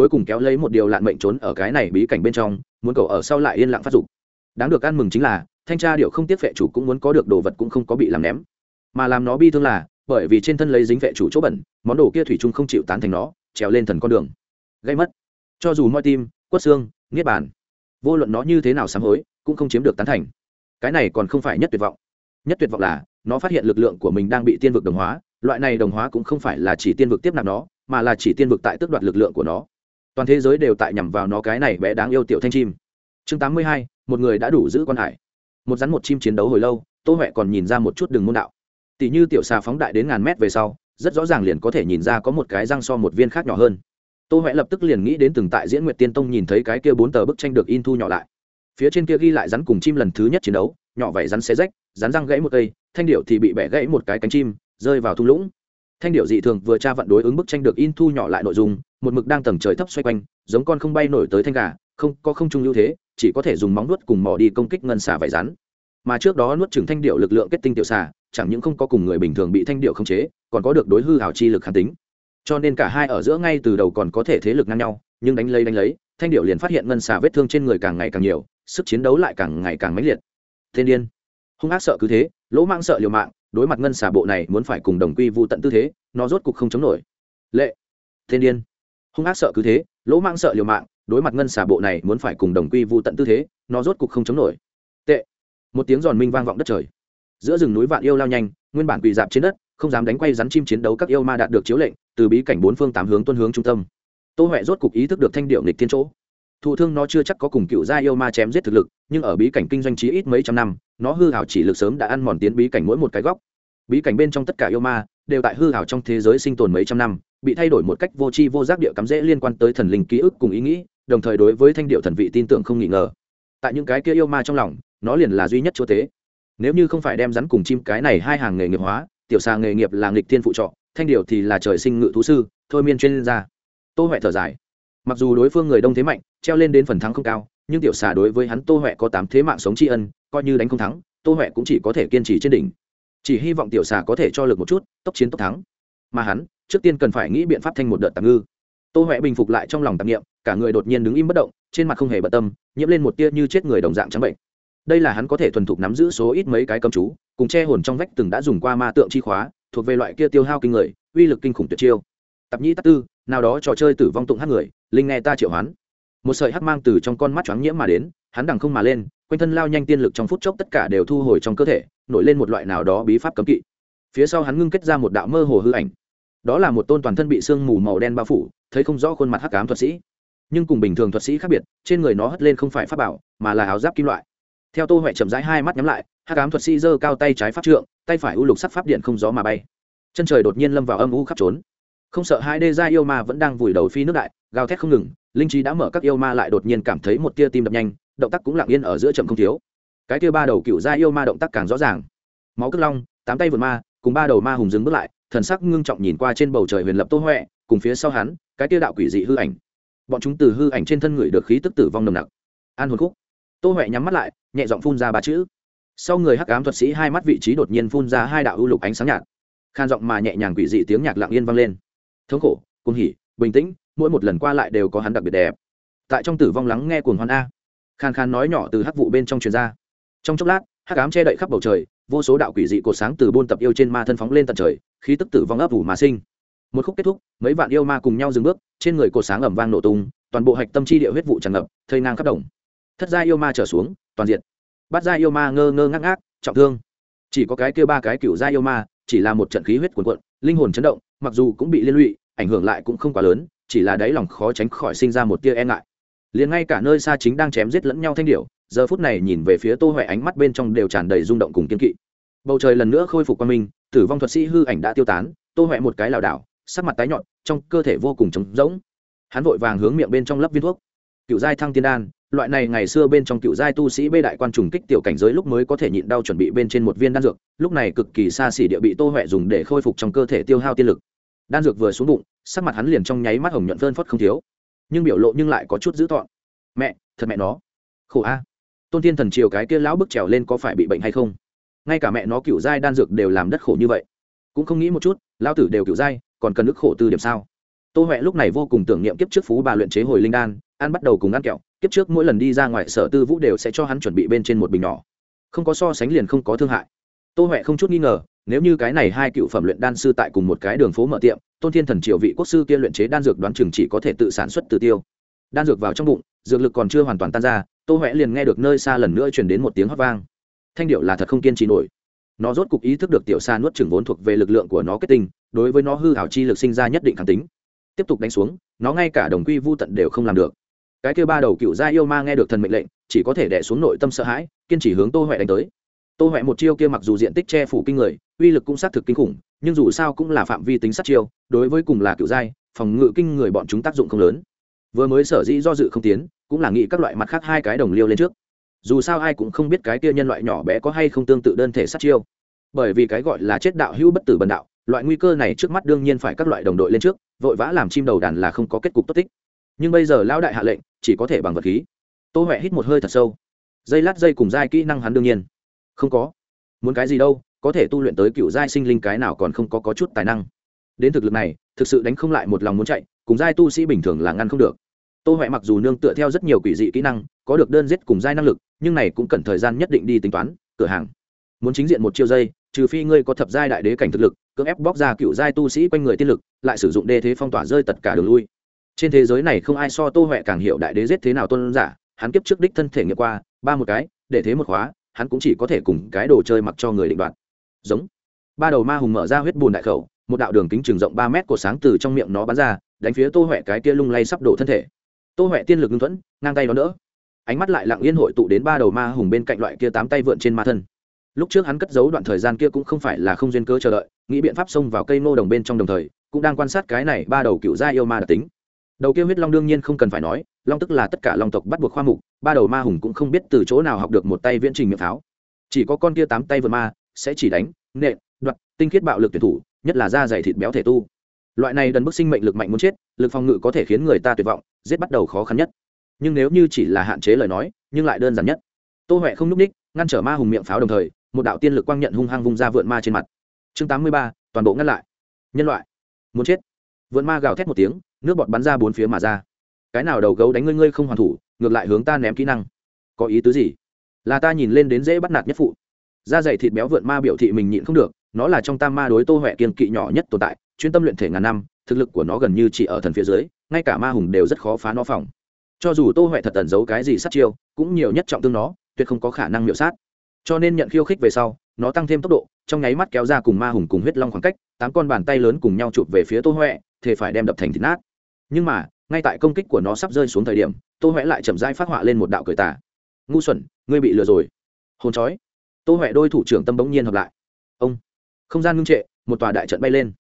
cuối cùng kéo lấy một điều lạn mệnh trốn ở cái này bí cảnh bên trong, muốn cầu ở sau lại yên lặng phát dục. Đáng được ăn mừng chính là, thanh tra điệu không tiếc vệ chủ cũng muốn có được đồ vật cũng không có bị làm ném. Mà làm nó bi thương là, bởi vì trên thân lấy dính vệ chủ chỗ bẩn, món đồ kia thủy chung không chịu tán thành nó, trèo lên thần con đường. Gây mất. Cho dù moi tim, quất xương, niết bàn, vô luận nó như thế nào sám hối, cũng không chiếm được tán thành. Cái này còn không phải nhất tuyệt vọng. Nhất tuyệt vọng là, nó phát hiện lực lượng của mình đang bị tiên vực đồng hóa, loại này đồng hóa cũng không phải là chỉ tiên vực tiếp nạp nó, mà là chỉ tiên vực tại tước đoạt lực lượng của nó toàn thế giới đều tại nhằm vào nó cái này bé đáng yêu tiểu thanh chim. Chương tám mươi hai, một người đã đủ giữ con hải. Một rắn một chim chiến đấu hồi lâu, tô huệ còn nhìn ra một chút đường môn đạo. Tỷ như tiểu xà phóng đại đến ngàn mét về sau, rất rõ ràng liền có thể nhìn ra có một cái răng so một viên khác nhỏ hơn. Tô huệ lập tức liền nghĩ đến từng tại diễn nguyệt tiên tông nhìn thấy cái kia bốn tờ bức tranh được in thu nhỏ lại. Phía trên kia ghi lại rắn cùng chim lần thứ nhất chiến đấu, nhỏ vảy rắn xé rách, rắn răng gãy một cây, thanh điệu thì bị bẻ gãy một cái cánh chim, rơi vào thung lũng thanh điệu dị thường vừa tra vận đối ứng bức tranh được in thu nhỏ lại nội dung, một mực đang tầng trời thấp xoay quanh, giống con không bay nổi tới thanh gà, không, có không trung ưu thế, chỉ có thể dùng móng nuốt cùng mò đi công kích ngân xả vải rắn. Mà trước đó nuốt trừng thanh điệu lực lượng kết tinh tiểu xà, chẳng những không có cùng người bình thường bị thanh điệu khống chế, còn có được đối hư hảo chi lực kháng tính. Cho nên cả hai ở giữa ngay từ đầu còn có thể thế lực ngang nhau, nhưng đánh lấy đánh lấy, thanh điệu liền phát hiện ngân xà vết thương trên người càng ngày càng nhiều, sức chiến đấu lại càng ngày càng mãnh liệt. Thiên điên. Hung ác sợ cứ thế, lỗ mạng sợ liều mạng đối mặt ngân xà bộ này muốn phải cùng đồng quy vu tận tư thế, nó rốt cục không chống nổi. Lệ, thiên điên. Hung ác sợ cứ thế, lỗ mang sợ liều mạng, đối mặt ngân xà bộ này muốn phải cùng đồng quy vu tận tư thế, nó rốt cục không chống nổi. Tệ. Một tiếng giòn minh vang vọng đất trời. Giữa rừng núi vạn yêu lao nhanh, nguyên bản quỳ dạp trên đất, không dám đánh quay rắn chim chiến đấu các yêu ma đạt được chiếu lệnh, từ bí cảnh bốn phương tám hướng tuân hướng trung tâm. Tô huệ rốt cục ý thức được thanh điệu nghịch thiên chỗ thụ thương nó chưa chắc có cùng cựu gia yêu ma chém giết thực lực, nhưng ở bí cảnh kinh doanh trí ít mấy trăm năm, nó hư hảo chỉ lực sớm đã ăn mòn tiến bí cảnh mỗi một cái góc. Bí cảnh bên trong tất cả yêu ma đều tại hư hảo trong thế giới sinh tồn mấy trăm năm, bị thay đổi một cách vô tri vô giác địa cắm dễ liên quan tới thần linh ký ức cùng ý nghĩ, đồng thời đối với thanh điệu thần vị tin tưởng không nghi ngờ. Tại những cái kia yêu ma trong lòng, nó liền là duy nhất chúa tế nếu như không phải đem rắn cùng chim cái này hai hàng nghề nghiệp hóa, tiểu xà nghề nghiệp là nghịch thiên phụ trọ, thanh điệu thì là trời sinh ngự thú sư, thôi miên chuyên gia. Tô huệ thở dài mặc dù đối phương người đông thế mạnh, treo lên đến phần thắng không cao, nhưng tiểu xà đối với hắn tô huệ có tám thế mạng sống tri ân, coi như đánh không thắng, tô huệ cũng chỉ có thể kiên trì trên đỉnh. Chỉ hy vọng tiểu xà có thể cho lực một chút, tốc chiến tốc thắng. Mà hắn, trước tiên cần phải nghĩ biện pháp thanh một đợt tạm ngư. Tô huệ bình phục lại trong lòng tạp nghiệm cả người đột nhiên đứng im bất động, trên mặt không hề bận tâm, nhiễm lên một tia như chết người đồng dạng trắng bệnh. Đây là hắn có thể thuần thục nắm giữ số ít mấy cái cầm chú, cùng che hồn trong vách từng đã dùng qua ma tượng chi khóa, thuộc về loại kia tiêu hao kinh người, uy lực kinh khủng tuyệt chiêu. Tập nhĩ tắc tư nào đó trò chơi tử vong tụng hát người, linh nghe ta triệu hoán. Một sợi hắc mang từ trong con mắt choáng nhiễm mà đến, hắn đằng không mà lên, quanh thân lao nhanh tiên lực trong phút chốc tất cả đều thu hồi trong cơ thể, nổi lên một loại nào đó bí pháp cấm kỵ. Phía sau hắn ngưng kết ra một đạo mơ hồ hư ảnh. Đó là một tôn toàn thân bị sương mù màu đen bao phủ, thấy không rõ khuôn mặt hắc cám thuật sĩ. Nhưng cùng bình thường thuật sĩ khác biệt, trên người nó hất lên không phải pháp bảo, mà là áo giáp kim loại. Theo tô huệ chậm rãi hai mắt nhắm lại, hắc cám thuật sĩ giơ cao tay trái pháp trượng, tay phải u lục sắc pháp điện không gió mà bay. Chân trời đột nhiên lâm vào âm u khắp trốn không sợ hai đê gia yêu ma vẫn đang vùi đầu phi nước đại, gào thét không ngừng, linh trí đã mở các yêu ma lại đột nhiên cảm thấy một tia tim đập nhanh, động tác cũng lặng yên ở giữa chậm không thiếu. Cái tia ba đầu cựu gia yêu ma động tác càng rõ ràng. Máu cất long, tám tay vượt ma, cùng ba đầu ma hùng dừng bước lại, thần sắc ngưng trọng nhìn qua trên bầu trời huyền lập tô huệ, cùng phía sau hắn, cái tia đạo quỷ dị hư ảnh. Bọn chúng từ hư ảnh trên thân người được khí tức tử vong nồng nặc. An hồn khúc. Tô huệ nhắm mắt lại, nhẹ giọng phun ra ba chữ. Sau người hắc ám thuật sĩ hai mắt vị trí đột nhiên phun ra hai đạo ưu lục ánh sáng nhạt. Khan giọng mà nhẹ nhàng quỷ dị tiếng nhạc lặng yên vang lên thống khổ cuồng hỉ, bình tĩnh, mỗi một lần qua lại đều có hắn đặc biệt đẹp. Tại trong tử vong lắng nghe cuồng hoan a. Khan khan nói nhỏ từ hắc vụ bên trong truyền ra. Trong chốc lát, hắc ám che đậy khắp bầu trời, vô số đạo quỷ dị cột sáng từ buôn tập yêu trên ma thân phóng lên tận trời, khí tức tử vong ấp ủ mà sinh. Một khúc kết thúc, mấy vạn yêu ma cùng nhau dừng bước, trên người cột sáng ẩm vang nổ tung, toàn bộ hạch tâm chi địa huyết vụ tràn ngập, thây ngang khắp đồng. Thất gia yêu ma trở xuống, toàn diện bắt gia yêu ma ngơ ngơ ngác ngác, trọng thương. Chỉ có cái kia ba cái cựu gia yêu ma, chỉ là một trận khí huyết cuồn cuộn, linh hồn chấn động, mặc dù cũng bị liên lụy ảnh hưởng lại cũng không quá lớn, chỉ là đáy lòng khó tránh khỏi sinh ra một tia e ngại. Liền ngay cả nơi xa chính đang chém giết lẫn nhau thanh điệu giờ phút này nhìn về phía tô huệ ánh mắt bên trong đều tràn đầy rung động cùng kiên kỵ. Bầu trời lần nữa khôi phục qua mình tử vong thuật sĩ hư ảnh đã tiêu tán, tô huệ một cái lảo đảo, sắc mặt tái nhọn trong cơ thể vô cùng trống rỗng. Hắn vội vàng hướng miệng bên trong lấp viên thuốc. Cựu giai thăng tiên đan, loại này ngày xưa bên trong cựu giai tu sĩ bê đại quan trùng kích tiểu cảnh giới lúc mới có thể nhịn đau chuẩn bị bên trên một viên đan dược, lúc này cực kỳ xa xỉ địa bị tô huệ dùng để khôi phục trong cơ thể tiêu hao tiên lực. Đan dược vừa xuống bụng sắc mặt hắn liền trong nháy mắt hồng nhuận phơn phất không thiếu. Nhưng biểu lộ nhưng lại có chút dữ tọn mẹ, thật mẹ nó. Khổ a. Tôn Thiên thần triều cái kia lão bức trèo lên có phải bị bệnh hay không? Ngay cả mẹ nó cựu giai đan dược đều làm đất khổ như vậy. Cũng không nghĩ một chút, lão tử đều cựu giai, còn cần nước khổ từ điểm sao? Tô huệ lúc này vô cùng tưởng niệm kiếp trước phú bà luyện chế hồi linh đan, ăn bắt đầu cùng ăn kẹo, kiếp trước mỗi lần đi ra ngoài sở tư vũ đều sẽ cho hắn chuẩn bị bên trên một bình nhỏ. Không có so sánh liền không có thương hại. Tô huệ không chút nghi ngờ nếu như cái này hai cựu phẩm luyện đan sư tại cùng một cái đường phố mở tiệm, tôn thiên thần triều vị quốc sư kia luyện chế đan dược đoán chừng chỉ có thể tự sản xuất từ tiêu. Đan dược vào trong bụng, dược lực còn chưa hoàn toàn tan ra, tô huệ liền nghe được nơi xa lần nữa truyền đến một tiếng hót vang. Thanh điệu là thật không kiên trì nổi. Nó rốt cục ý thức được tiểu xa nuốt chừng vốn thuộc về lực lượng của nó kết tinh, đối với nó hư hảo chi lực sinh ra nhất định khẳng tính. Tiếp tục đánh xuống, nó ngay cả đồng quy vô tận đều không làm được. Cái kêu ba đầu cựu gia yêu ma nghe được thần mệnh lệnh, chỉ có thể đẻ xuống nội tâm sợ hãi, kiên trì hướng tô huệ đánh tới tô huệ một chiêu kia mặc dù diện tích che phủ kinh người, uy lực cũng xác thực kinh khủng, nhưng dù sao cũng là phạm vi tính sát chiêu, đối với cùng là cựu giai, phòng ngự kinh người bọn chúng tác dụng không lớn. Vừa mới sở dĩ do dự không tiến, cũng là nghĩ các loại mặt khác hai cái đồng liêu lên trước. Dù sao ai cũng không biết cái kia nhân loại nhỏ bé có hay không tương tự đơn thể sát chiêu. Bởi vì cái gọi là chết đạo hữu bất tử bần đạo, loại nguy cơ này trước mắt đương nhiên phải các loại đồng đội lên trước, vội vã làm chim đầu đàn là không có kết cục tốt tích. Nhưng bây giờ lão đại hạ lệnh, chỉ có thể bằng vật khí. Tô huệ hít một hơi thật sâu. Dây lát dây cùng dai kỹ năng hắn đương nhiên không có. Muốn cái gì đâu có thể tu luyện tới cựu giai sinh linh cái nào còn không có, có chút tài năng. Đến thực lực này thực sự đánh không lại một lòng muốn chạy cùng giai tu sĩ bình thường là ngăn không được. Tô huệ mặc dù nương tựa theo rất nhiều quỷ dị kỹ năng có được đơn giết cùng giai năng lực nhưng này cũng cần thời gian nhất định đi tính toán cửa hàng. Muốn chính diện một chiêu dây trừ phi ngươi có thập giai đại đế cảnh thực lực cưỡng ép bóc ra cựu giai tu sĩ quanh người tiên lực lại sử dụng đê thế phong tỏa rơi tất cả đường lui. Trên thế giới này không ai so tô huệ càng hiểu đại đế giết thế nào tôn giả hắn kiếp trước đích thân thể nghiệm qua ba một cái để thế một khóa hắn cũng chỉ có thể cùng cái đồ chơi mặc cho người định đoạt. Giống. Ba đầu ma hùng mở ra huyết bùn đại khẩu, một đạo đường kính trường rộng ba mét của sáng từ trong miệng nó bắn ra, đánh phía tô huệ cái kia lung lay sắp đổ thân thể. Tô huệ tiên lực ngưng thuẫn, ngang tay nó đỡ. Ánh mắt lại lặng yên hội tụ đến ba đầu ma hùng bên cạnh loại kia tám tay vượn trên ma thân. Lúc trước hắn cất giấu đoạn thời gian kia cũng không phải là không duyên cớ chờ đợi, nghĩ biện pháp xông vào cây nô đồng bên trong đồng thời, cũng đang quan sát cái này ba đầu cựu gia yêu ma đặc tính đầu kia huyết long đương nhiên không cần phải nói, long tức là tất cả long tộc bắt buộc khoa mục, ba đầu ma hùng cũng không biết từ chỗ nào học được một tay viễn trình miệng pháo. Chỉ có con kia tám tay vượt ma sẽ chỉ đánh, nện, đoạt, tinh khiết bạo lực tuyển thủ, nhất là da dày thịt béo thể tu. Loại này đần bức sinh mệnh lực mạnh muốn chết, lực phòng ngự có thể khiến người ta tuyệt vọng, giết bắt đầu khó khăn nhất. Nhưng nếu như chỉ là hạn chế lời nói, nhưng lại đơn giản nhất. Tô huệ không n ú c ních, ngăn trở ma hùng miệng pháo đồng thời, một đạo tiên lực quang nhận hung hăng vung ra vượn ma trên mặt. Chương tám mươi ba, toàn bộ ngăn lại. Nhân loại. Muốn chết. Vượn ma gào thét một tiếng nước bọt bắn ra bốn phía mà ra. Cái nào đầu gấu đánh ngươi ngươi không hoàn thủ, ngược lại hướng ta ném kỹ năng. Có ý tứ gì? Là ta nhìn lên đến dễ bắt nạt nhất phụ. Da dày thịt béo vượn ma biểu thị mình nhịn không được, nó là trong tam ma đối tô huệ kiên kỵ nhỏ nhất tồn tại, chuyên tâm luyện thể ngàn năm, thực lực của nó gần như chỉ ở thần phía dưới, ngay cả ma hùng đều rất khó phá nó phòng. Cho dù tô huệ thật tẩn giấu cái gì sát chiêu, cũng nhiều nhất trọng tương nó, tuyệt không có khả năng miệu sát. Cho nên nhận khiêu khích về sau, nó tăng thêm tốc độ, trong nháy mắt kéo ra cùng ma hùng cùng huyết long khoảng cách, tám con bàn tay lớn cùng nhau chụp về phía tô huệ thì phải đem đập thành thịt nát nhưng mà, ngay tại công kích của nó sắp rơi xuống thời điểm, tô huệ lại chậm rãi phát họa lên một đạo cười tả ngu xuẩn, ngươi bị lừa rồi. Hồn chói. Tô huệ đôi thủ trưởng tâm bỗng nhiên hợp lại. Ông. Không gian ngưng trệ, một tòa đại trận bay lên.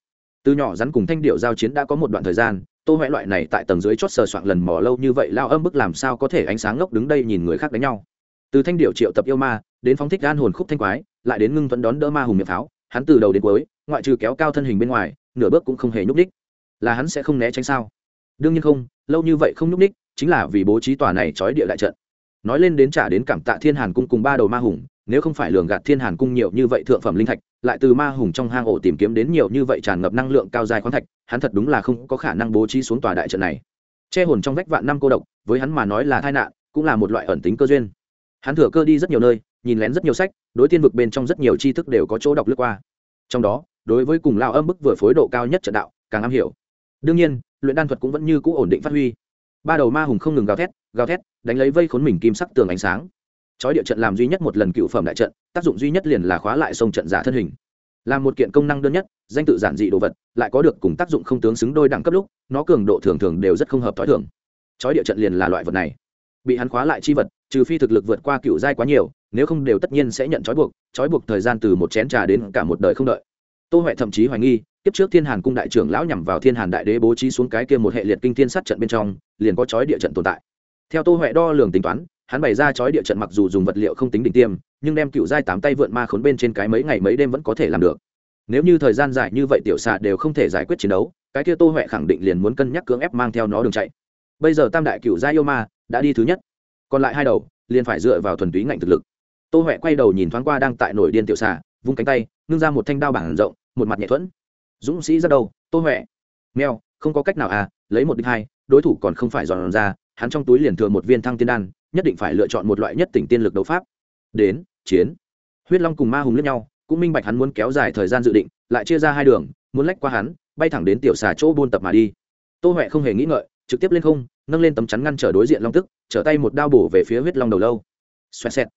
Từ nhỏ rắn cùng thanh điệu giao chiến đã có một đoạn thời gian, tô huệ loại này tại tầng dưới chót sờ soạn lần mò lâu như vậy lao âm bức làm sao có thể ánh sáng ngốc đứng đây nhìn người khác đánh nhau. Từ thanh điệu triệu tập yêu ma, đến phóng thích gan hồn khúc thanh quái, lại đến ngưng vẫn đón đỡ ma hùng miệng pháo, hắn từ đầu đến cuối, ngoại trừ kéo cao thân hình bên ngoài, nửa bước cũng không hề nhúc ních là hắn sẽ không né tránh sao? Đương nhiên không, lâu như vậy không nhúc ních chính là vì bố trí tòa này trói địa đại trận. Nói lên đến trả đến cảm tạ thiên hàn cung cùng ba đầu ma hùng, nếu không phải lường gạt thiên hàn cung nhiều như vậy thượng phẩm linh thạch, lại từ ma hùng trong hang ổ tìm kiếm đến nhiều như vậy tràn ngập năng lượng cao dài khoáng thạch, hắn thật đúng là không có khả năng bố trí xuống tòa đại trận này. Che hồn trong vách vạn năm cô độc, với hắn mà nói là tai nạn, cũng là một loại ẩn tính cơ duyên. Hắn thừa cơ đi rất nhiều nơi, nhìn lén rất nhiều sách, đối tiên vực bên trong rất nhiều tri thức đều có chỗ đọc lướt qua. Trong đó, đối với cùng lao âm bức vừa phối độ cao nhất trận đạo, càng am hiểu. Đương nhiên luyện đan thuật cũng vẫn như cũ ổn định phát huy. Ba đầu ma hùng không ngừng gào thét gào thét, đánh lấy vây khốn mình kim sắc tường ánh sáng. Chói địa trận làm duy nhất một lần cựu phẩm đại trận, tác dụng duy nhất liền là khóa lại sông trận giả thân hình. Là một kiện công năng đơn nhất, danh tự giản dị đồ vật, lại có được cùng tác dụng không tướng xứng đôi đẳng cấp lúc, nó cường độ thường thường đều rất không hợp t h ó i thường. Chói địa trận liền là loại vật này. Bị hắn khóa lại chi vật, trừ phi thực lực vượt qua cựu giai quá nhiều, nếu không đều tất nhiên sẽ nhận trói buộc trói buộc thời gian từ một chén trà đến cả một đời không đợi tô huệ thậm chí hoài nghi tiếp trước thiên hàn cung đại trưởng lão nhằm vào thiên hàn đại đế bố trí xuống cái kia một hệ liệt kinh thiên sát trận bên trong, liền có chói địa trận tồn tại. Theo tô huệ đo lường tính toán, hắn bày ra chói địa trận mặc dù dùng vật liệu không tính đỉnh tiêm, nhưng đem cựu giai tám tay vượn ma khốn bên trên cái mấy ngày mấy đêm vẫn có thể làm được. Nếu như thời gian dài như vậy tiểu xạ đều không thể giải quyết chiến đấu, cái kia tô huệ khẳng định liền muốn cân nhắc cưỡng ép mang theo nó đường chạy. Bây giờ tam đại cựu giai yêu ma đã đi thứ nhất, còn lại hai đầu liền phải dựa vào thuần túy ngạnh thực lực. Tô huệ quay đầu nhìn thoáng qua đang tại nổi điên tiểu xạ vung cánh tay, ngưng ra một thanh đao bảng rộng một mặt nhẹ thuẫn. Dũng sĩ ra đầu, tô huệ. Mèo, không có cách nào à lấy một đích hai, đối thủ còn không phải dọn ra, hắn trong túi liền thừa một viên thăng tiên đan, nhất định phải lựa chọn một loại nhất tỉnh tiên lực đấu pháp. Đến, chiến. Huyết long cùng ma hùng lẫn nhau, cũng minh bạch hắn muốn kéo dài thời gian dự định, lại chia ra hai đường, muốn lách qua hắn, bay thẳng đến tiểu xà chỗ buôn tập mà đi. Tô huệ không hề nghĩ ngợi, trực tiếp lên không, nâng lên tấm chắn ngăn trở đối diện long tức, trở tay một đao bổ về phía huyết long đầu lâu. Xoẹt xẹt.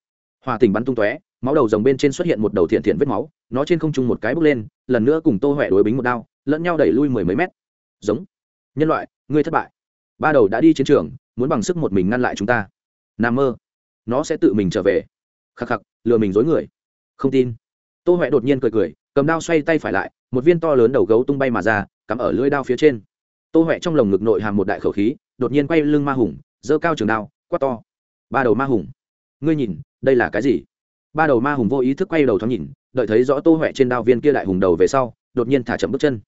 Hòa tình bắn tung tóe, máu đầu rồng bên trên xuất hiện một đầu thiện thiện vết máu nó trên không trung một cái bước lên, lần nữa cùng tô huệ đối bính một đao, lẫn nhau đẩy lui mười mấy mét. Giống. Nhân loại, ngươi thất bại. Ba đầu đã đi chiến trường, muốn bằng sức một mình ngăn lại chúng ta. N mơ. Nó sẽ tự mình trở về. Khắc khắc, lừa mình dối người. Không tin. Tô huệ đột nhiên cười cười, cầm đao xoay tay phải lại, một viên to lớn đầu gấu tung bay mà ra, cắm ở lưỡi đao phía trên. Tô huệ trong lồng ngực nội hàm một đại khẩu khí, đột nhiên quay lưng ma hùng, giơ cao trường đao, quát to. Ba đầu ma hùng. Ngươi nhìn, đây là cái gì? Ba đầu ma hùng vô ý thức quay đầu thoáng nhìn đợi thấy rõ tô huệ trên đao viên kia đại hùng đầu về sau, đột nhiên thả chậm bước chân.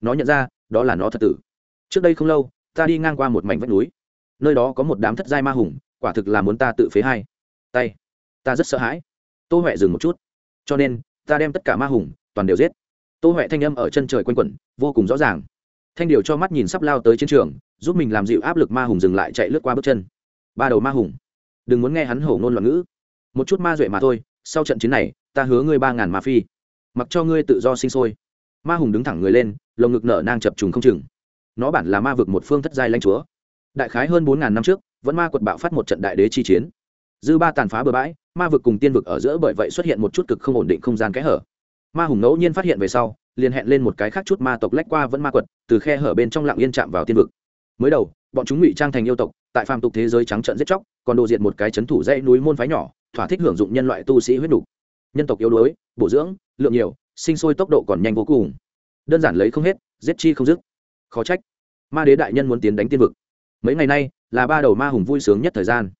Nó nhận ra, đó là nó thật tử. Trước đây không lâu, ta đi ngang qua một mảnh vách núi. Nơi đó có một đám thất giai ma hùng, quả thực là muốn ta tự phế hai. Tay, ta rất sợ hãi. Tô huệ dừng một chút. Cho nên, ta đem tất cả ma hùng, toàn đều giết. Tô huệ thanh âm ở chân trời quanh quẩn, vô cùng rõ ràng. Thanh điều cho mắt nhìn sắp lao tới chiến trường, giúp mình làm dịu áp lực ma hùng dừng lại chạy lướt qua bước chân. Ba đầu ma hùng. Đừng muốn nghe hắn hổ ngôn loạn ngữ. Một chút ma duệ mà thôi sau trận chiến này, ta hứa ngươi ba ngàn ma phi. Mặc cho ngươi tự do sinh sôi. Ma hùng đứng thẳng người lên, lồng ngực nở nang chập trùng không chừng. Nó bản là ma vực một phương thất giai lãnh chúa. Đại khái hơn bốn ngàn năm trước, vẫn ma quật bạo phát một trận đại đế chi chiến. Dư ba tàn phá bừa bãi, ma vực cùng tiên vực ở giữa bởi vậy xuất hiện một chút cực không ổn định không gian kẽ hở. Ma hùng ngẫu nhiên phát hiện về sau, liền hẹn lên một cái khác chút ma tộc lách qua vẫn ma quật, từ khe hở bên trong lặng yên chạm vào tiên vực. Mới đầu, bọn chúng ngụy trang thành yêu tộc, tại phàm tục thế giới trắng trận giết chóc, còn đồ diện một cái chấn thủ dãy núi môn phái nhỏ thỏa thích hưởng dụng nhân loại tu sĩ huyết đủ. nhân tộc yếu đuối, bổ dưỡng, lượng nhiều, sinh sôi tốc độ còn nhanh vô cùng. Đơn giản lấy không hết, giết chi không dứt. Khó trách. Ma đế đại nhân muốn tiến đánh tiên vực. Mấy ngày nay, là ba đầu ma hùng vui sướng nhất thời gian.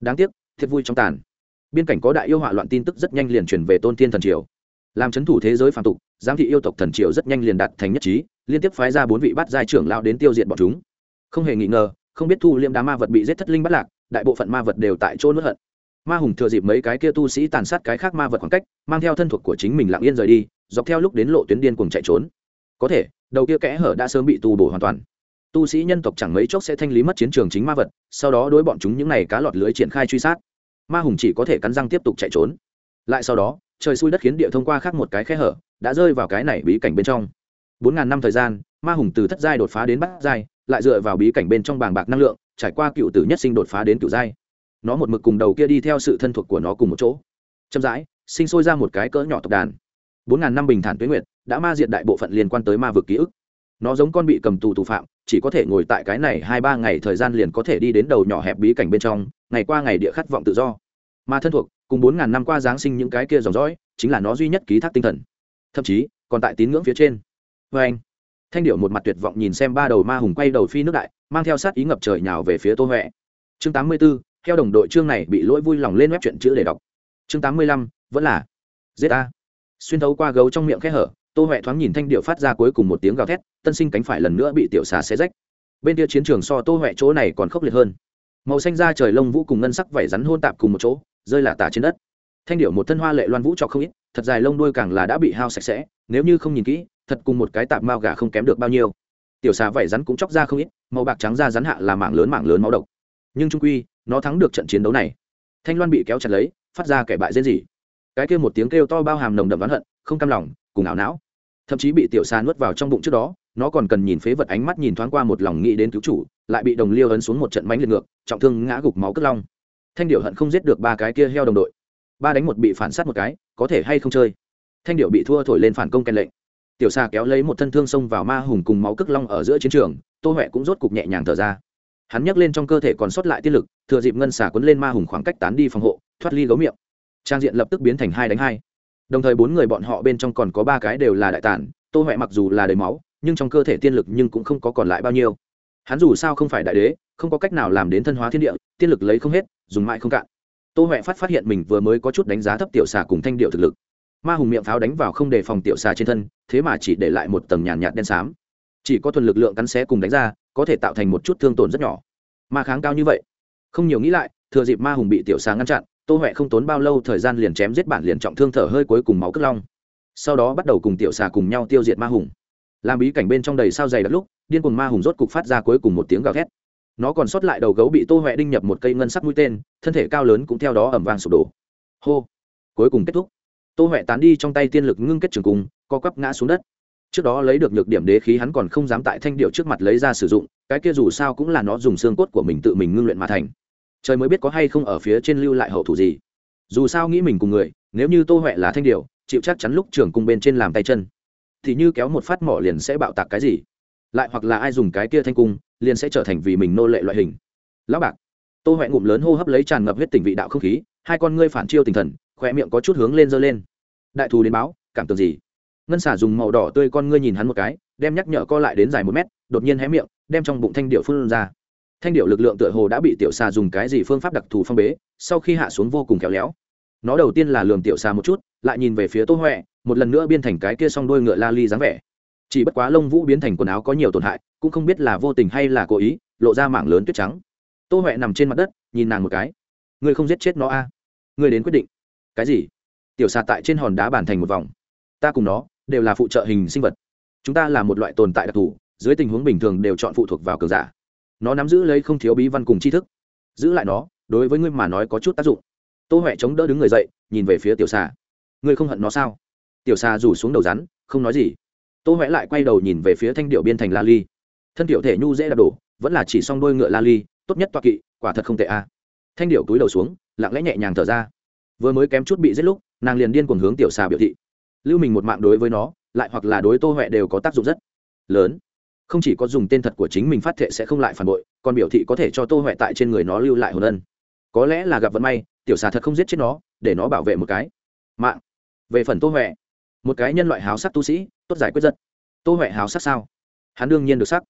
Đáng tiếc, thiệt vui trong tàn. Biên cảnh có đại yêu họa loạn tin tức rất nhanh liền chuyển về tôn thiên thần triều. Làm c h ấ n thủ thế giới phạm tục, giám thị yêu tộc thần triều rất nhanh liền đạt thành nhất trí, liên tiếp phái ra bốn vị bát giai trưởng lao đến tiêu diệt bọn chúng. Không hề nghi ngờ, không biết thu liêm đá ma vật bị giết thất linh bắt lạc, đại bộ phận ma vật đều tại chỗ nuốt hận ma hùng thừa dịp mấy cái kia tu sĩ tàn sát cái khác ma vật khoảng cách, mang theo thân thuộc của chính mình lặng yên rời đi, dọc theo lúc đến lộ tuyến điên cùng chạy trốn. Có thể, đầu kia kẽ hở đã sớm bị tu bổ hoàn toàn. Tu sĩ nhân tộc chẳng mấy chốc sẽ thanh lý mất chiến trường chính ma vật, sau đó đối bọn chúng những n à y cá lọt lưới triển khai truy sát. Ma hùng chỉ có thể cắn răng tiếp tục chạy trốn. Lại sau đó, trời xui đất khiến địa thông qua khác một cái khe hở, đã rơi vào cái này bí cảnh bên trong. Bốn ngàn năm thời gian, ma hùng từ thất giai đột phá đến bát giai, lại dựa vào bí cảnh bên trong bàng bạc năng lượng, trải qua cựu tử nhất sinh đột phá đến cựu giai nó một mực cùng đầu kia đi theo sự thân thuộc của nó cùng một chỗ. Chậm rãi, sinh sôi ra một cái cỡ nhỏ tộc đàn. Bốn ngàn năm bình thản tuế nguyệt đã ma diệt đại bộ phận liên quan tới ma vực ký ức. Nó giống con bị cầm tù tù phạm, chỉ có thể ngồi tại cái này hai ba ngày thời gian liền có thể đi đến đầu nhỏ hẹp bí cảnh bên trong, ngày qua ngày địa khát vọng tự do. Ma thân thuộc, cùng bốn ngàn năm qua giáng sinh những cái kia dòng dõi, chính là nó duy nhất ký thác tinh thần. Thậm chí, còn tại tín ngưỡng phía trên. Vê anh, thanh điệu một mặt tuyệt vọng nhìn xem ba đầu ma hùng quay đầu phi nước đại, mang theo sát ý ngập trời nhào về phía tô huệ. Chương tám mươi b ố theo đồng đội chương này bị lỗi vui lòng lên web chuyện chữ để đọc. Chương tám mươi lăm, vẫn là giết a. Xuyên thấu qua gấu trong miệng khẽ hở, tô huệ thoáng nhìn thanh điệu phát ra cuối cùng một tiếng gào thét, tân sinh cánh phải lần nữa bị tiểu xà xé rách. Bên kia chiến trường so tô huệ chỗ này còn khốc liệt hơn. Màu xanh da trời lông vũ cùng ngân sắc vảy rắn hôn tạp cùng một chỗ, rơi là tả trên đất. Thanh điệu một thân hoa lệ loan vũ cho không ít, thật dài lông đuôi càng là đã bị hao sạch sẽ, nếu như không nhìn kỹ, thật cùng một cái tạp mao gà không kém được bao nhiêu. Tiểu xà vảy rắn cũng chóc ra không ít, màu bạc trắng da rắn hạ là mảng lớn mảng lớn máu độc nhưng trung quy, nó thắng được trận chiến đấu này. Thanh loan bị kéo chặt lấy, phát ra kẻ bại dễ gì cái kêu một tiếng kêu to bao hàm nồng đậm oán hận, không cam lòng, cùng ảo não. Thậm chí bị tiểu sa nuốt vào trong bụng trước đó, nó còn cần nhìn phế vật ánh mắt nhìn thoáng qua một lòng nghĩ đến cứu chủ, lại bị đồng liêu ấn xuống một trận mánh liệt ngược, trọng thương ngã gục máu cất long. Thanh điệu hận không giết được ba cái kia heo đồng đội. Ba đánh một bị phản sát một cái, có thể hay không chơi? Thanh điệu bị thua thổi lên phản công kèn lệnh. Tiểu xa kéo lấy một thân thương xông vào ma hùng cùng máu cất long ở giữa chiến trường, tô huệ cũng rốt cục nhẹ nhàng thở ra hắn nhấc lên trong cơ thể còn sót lại tiết lực, thừa dịp ngân xả quấn lên ma hùng khoảng cách tán đi phòng hộ, thoát ly gấu miệng. Trang diện lập tức biến thành hai đánh hai. Đồng thời bốn người bọn họ bên trong còn có ba cái đều là đại tản, tô huệ mặc dù là đầy máu, nhưng trong cơ thể tiên lực nhưng cũng không có còn lại bao nhiêu. Hắn dù sao không phải đại đế, không có cách nào làm đến thân hóa thiên địa, tiên lực lấy không hết, dùng mãi không cạn. Tô huệ phát phát hiện mình vừa mới có chút đánh giá thấp tiểu xà cùng thanh điệu thực lực. Ma hùng miệng pháo đánh vào không đề phòng tiểu xà trên thân, thế mà chỉ để lại một tầng nhàn nhạt đen xám. Chỉ có thuần lực lượng cắn xé cùng đánh ra có thể tạo thành một chút thương tổn rất nhỏ. Mà kháng cao như vậy, không nhiều nghĩ lại, thừa dịp ma hùng bị tiểu xà ngăn chặn, tô huệ không tốn bao lâu, thời gian liền chém giết bản liền trọng thương thở hơi cuối cùng máu cất long. Sau đó bắt đầu cùng tiểu xà cùng nhau tiêu diệt ma hùng. Làm bí cảnh bên trong đầy sao dày đặc lúc, điên cùng ma hùng rốt cục phát ra cuối cùng một tiếng gào thét. Nó còn sót lại đầu gấu bị tô huệ đinh nhập một cây ngân sắc mũi tên, thân thể cao lớn cũng theo đó ẩm vang sụp đổ. Hô! Cuối cùng kết thúc. Tô huệ tán đi trong tay tiên lực ngưng kết trường cung, co quắp ngã xuống đất trước đó lấy được nhược điểm đế khí hắn còn không dám tại thanh điệu trước mặt lấy ra sử dụng, cái kia dù sao cũng là nó dùng xương cốt của mình tự mình ngưng luyện mà thành. Trời mới biết có hay không ở phía trên lưu lại hậu thủ gì. Dù sao nghĩ mình cùng người, nếu như tô huệ là thanh điệu, chịu chắc chắn lúc trường cung bên trên làm tay chân, thì như kéo một phát mỏ liền sẽ bạo tạc cái gì? Lại hoặc là ai dùng cái kia thanh cung, liền sẽ trở thành vì mình nô lệ loại hình. Lão bạc, tô huệ ngụm lớn hô hấp lấy tràn ngập huyết tình vị đạo không khí, hai con ngươi phản chiêu tinh thần khoe miệng có chút hướng lên dơ lên. Đại thù đến báo, cảm tưởng gì? Ngân xả dùng màu đỏ tươi con ngươi nhìn hắn một cái, đem nhắc nhở co lại đến dài một mét, đột nhiên hé miệng, đem trong bụng thanh điệu phun ra. Thanh điệu lực lượng tựa hồ đã bị tiểu xà dùng cái gì phương pháp đặc thù phong bế, sau khi hạ xuống vô cùng khéo léo. Nó đầu tiên là lường tiểu xà một chút, lại nhìn về phía tô huệ một lần nữa biên thành cái kia s đôi ngựa la ly dáng vẻ. Chỉ bất quá lông vũ biến thành quần áo có nhiều tổn hại, cũng không biết là vô tình hay là cố ý, lộ ra mảng lớn tuyết trắng. Tô huệ nằm trên mặt đất, nhìn nàng một cái. Ngươi không giết chết nó a à? ngươi đến quyết định. Cái gì? Tiểu xà tại trên hòn đá bàn thành một vòng. Ta cùng nó đều là phụ trợ hình sinh vật. Chúng ta là một loại tồn tại đặc thù, dưới tình huống bình thường đều chọn phụ thuộc vào cường giả. Nó nắm giữ lấy không thiếu bí văn cùng tri thức. Giữ lại nó, đối với ngươi mà nói có chút tác dụng. Tô huệ chống đỡ đứng người dậy, nhìn về phía tiểu xà ngươi không hận nó sao? Tiểu xà rủ xuống đầu rắn, không nói gì. Tô huệ lại quay đầu nhìn về phía thanh điệu biên thành la ly. Thân tiểu thể nhu dễ đạp đổ, vẫn là chỉ s đôi ngựa la ly, tốt nhất toa kỵ, quả thật không tệ a. Thanh điệu túi đầu xuống, lặng lẽ nhẹ nhàng thở ra. Vừa mới kém chút bị giết lúc, nàng liền điên cuồng hướng tiểu xà biểu thị lưu mình một mạng đối với nó, lại hoặc là đối tô huệ đều có tác dụng rất lớn. Không chỉ có dùng tên thật của chính mình phát thệ sẽ không lại phản bội, còn biểu thị có thể cho tô huệ tại trên người nó lưu lại hồn ân. Có lẽ là gặp vận may, tiểu xà thật không giết chết nó, để nó bảo vệ một cái. Mạng. Về phần tô huệ, một cái nhân loại háo sắc tu sĩ, tốt giải quyết giật. Tô huệ háo sắc sao? Hắn đương nhiên được sắc.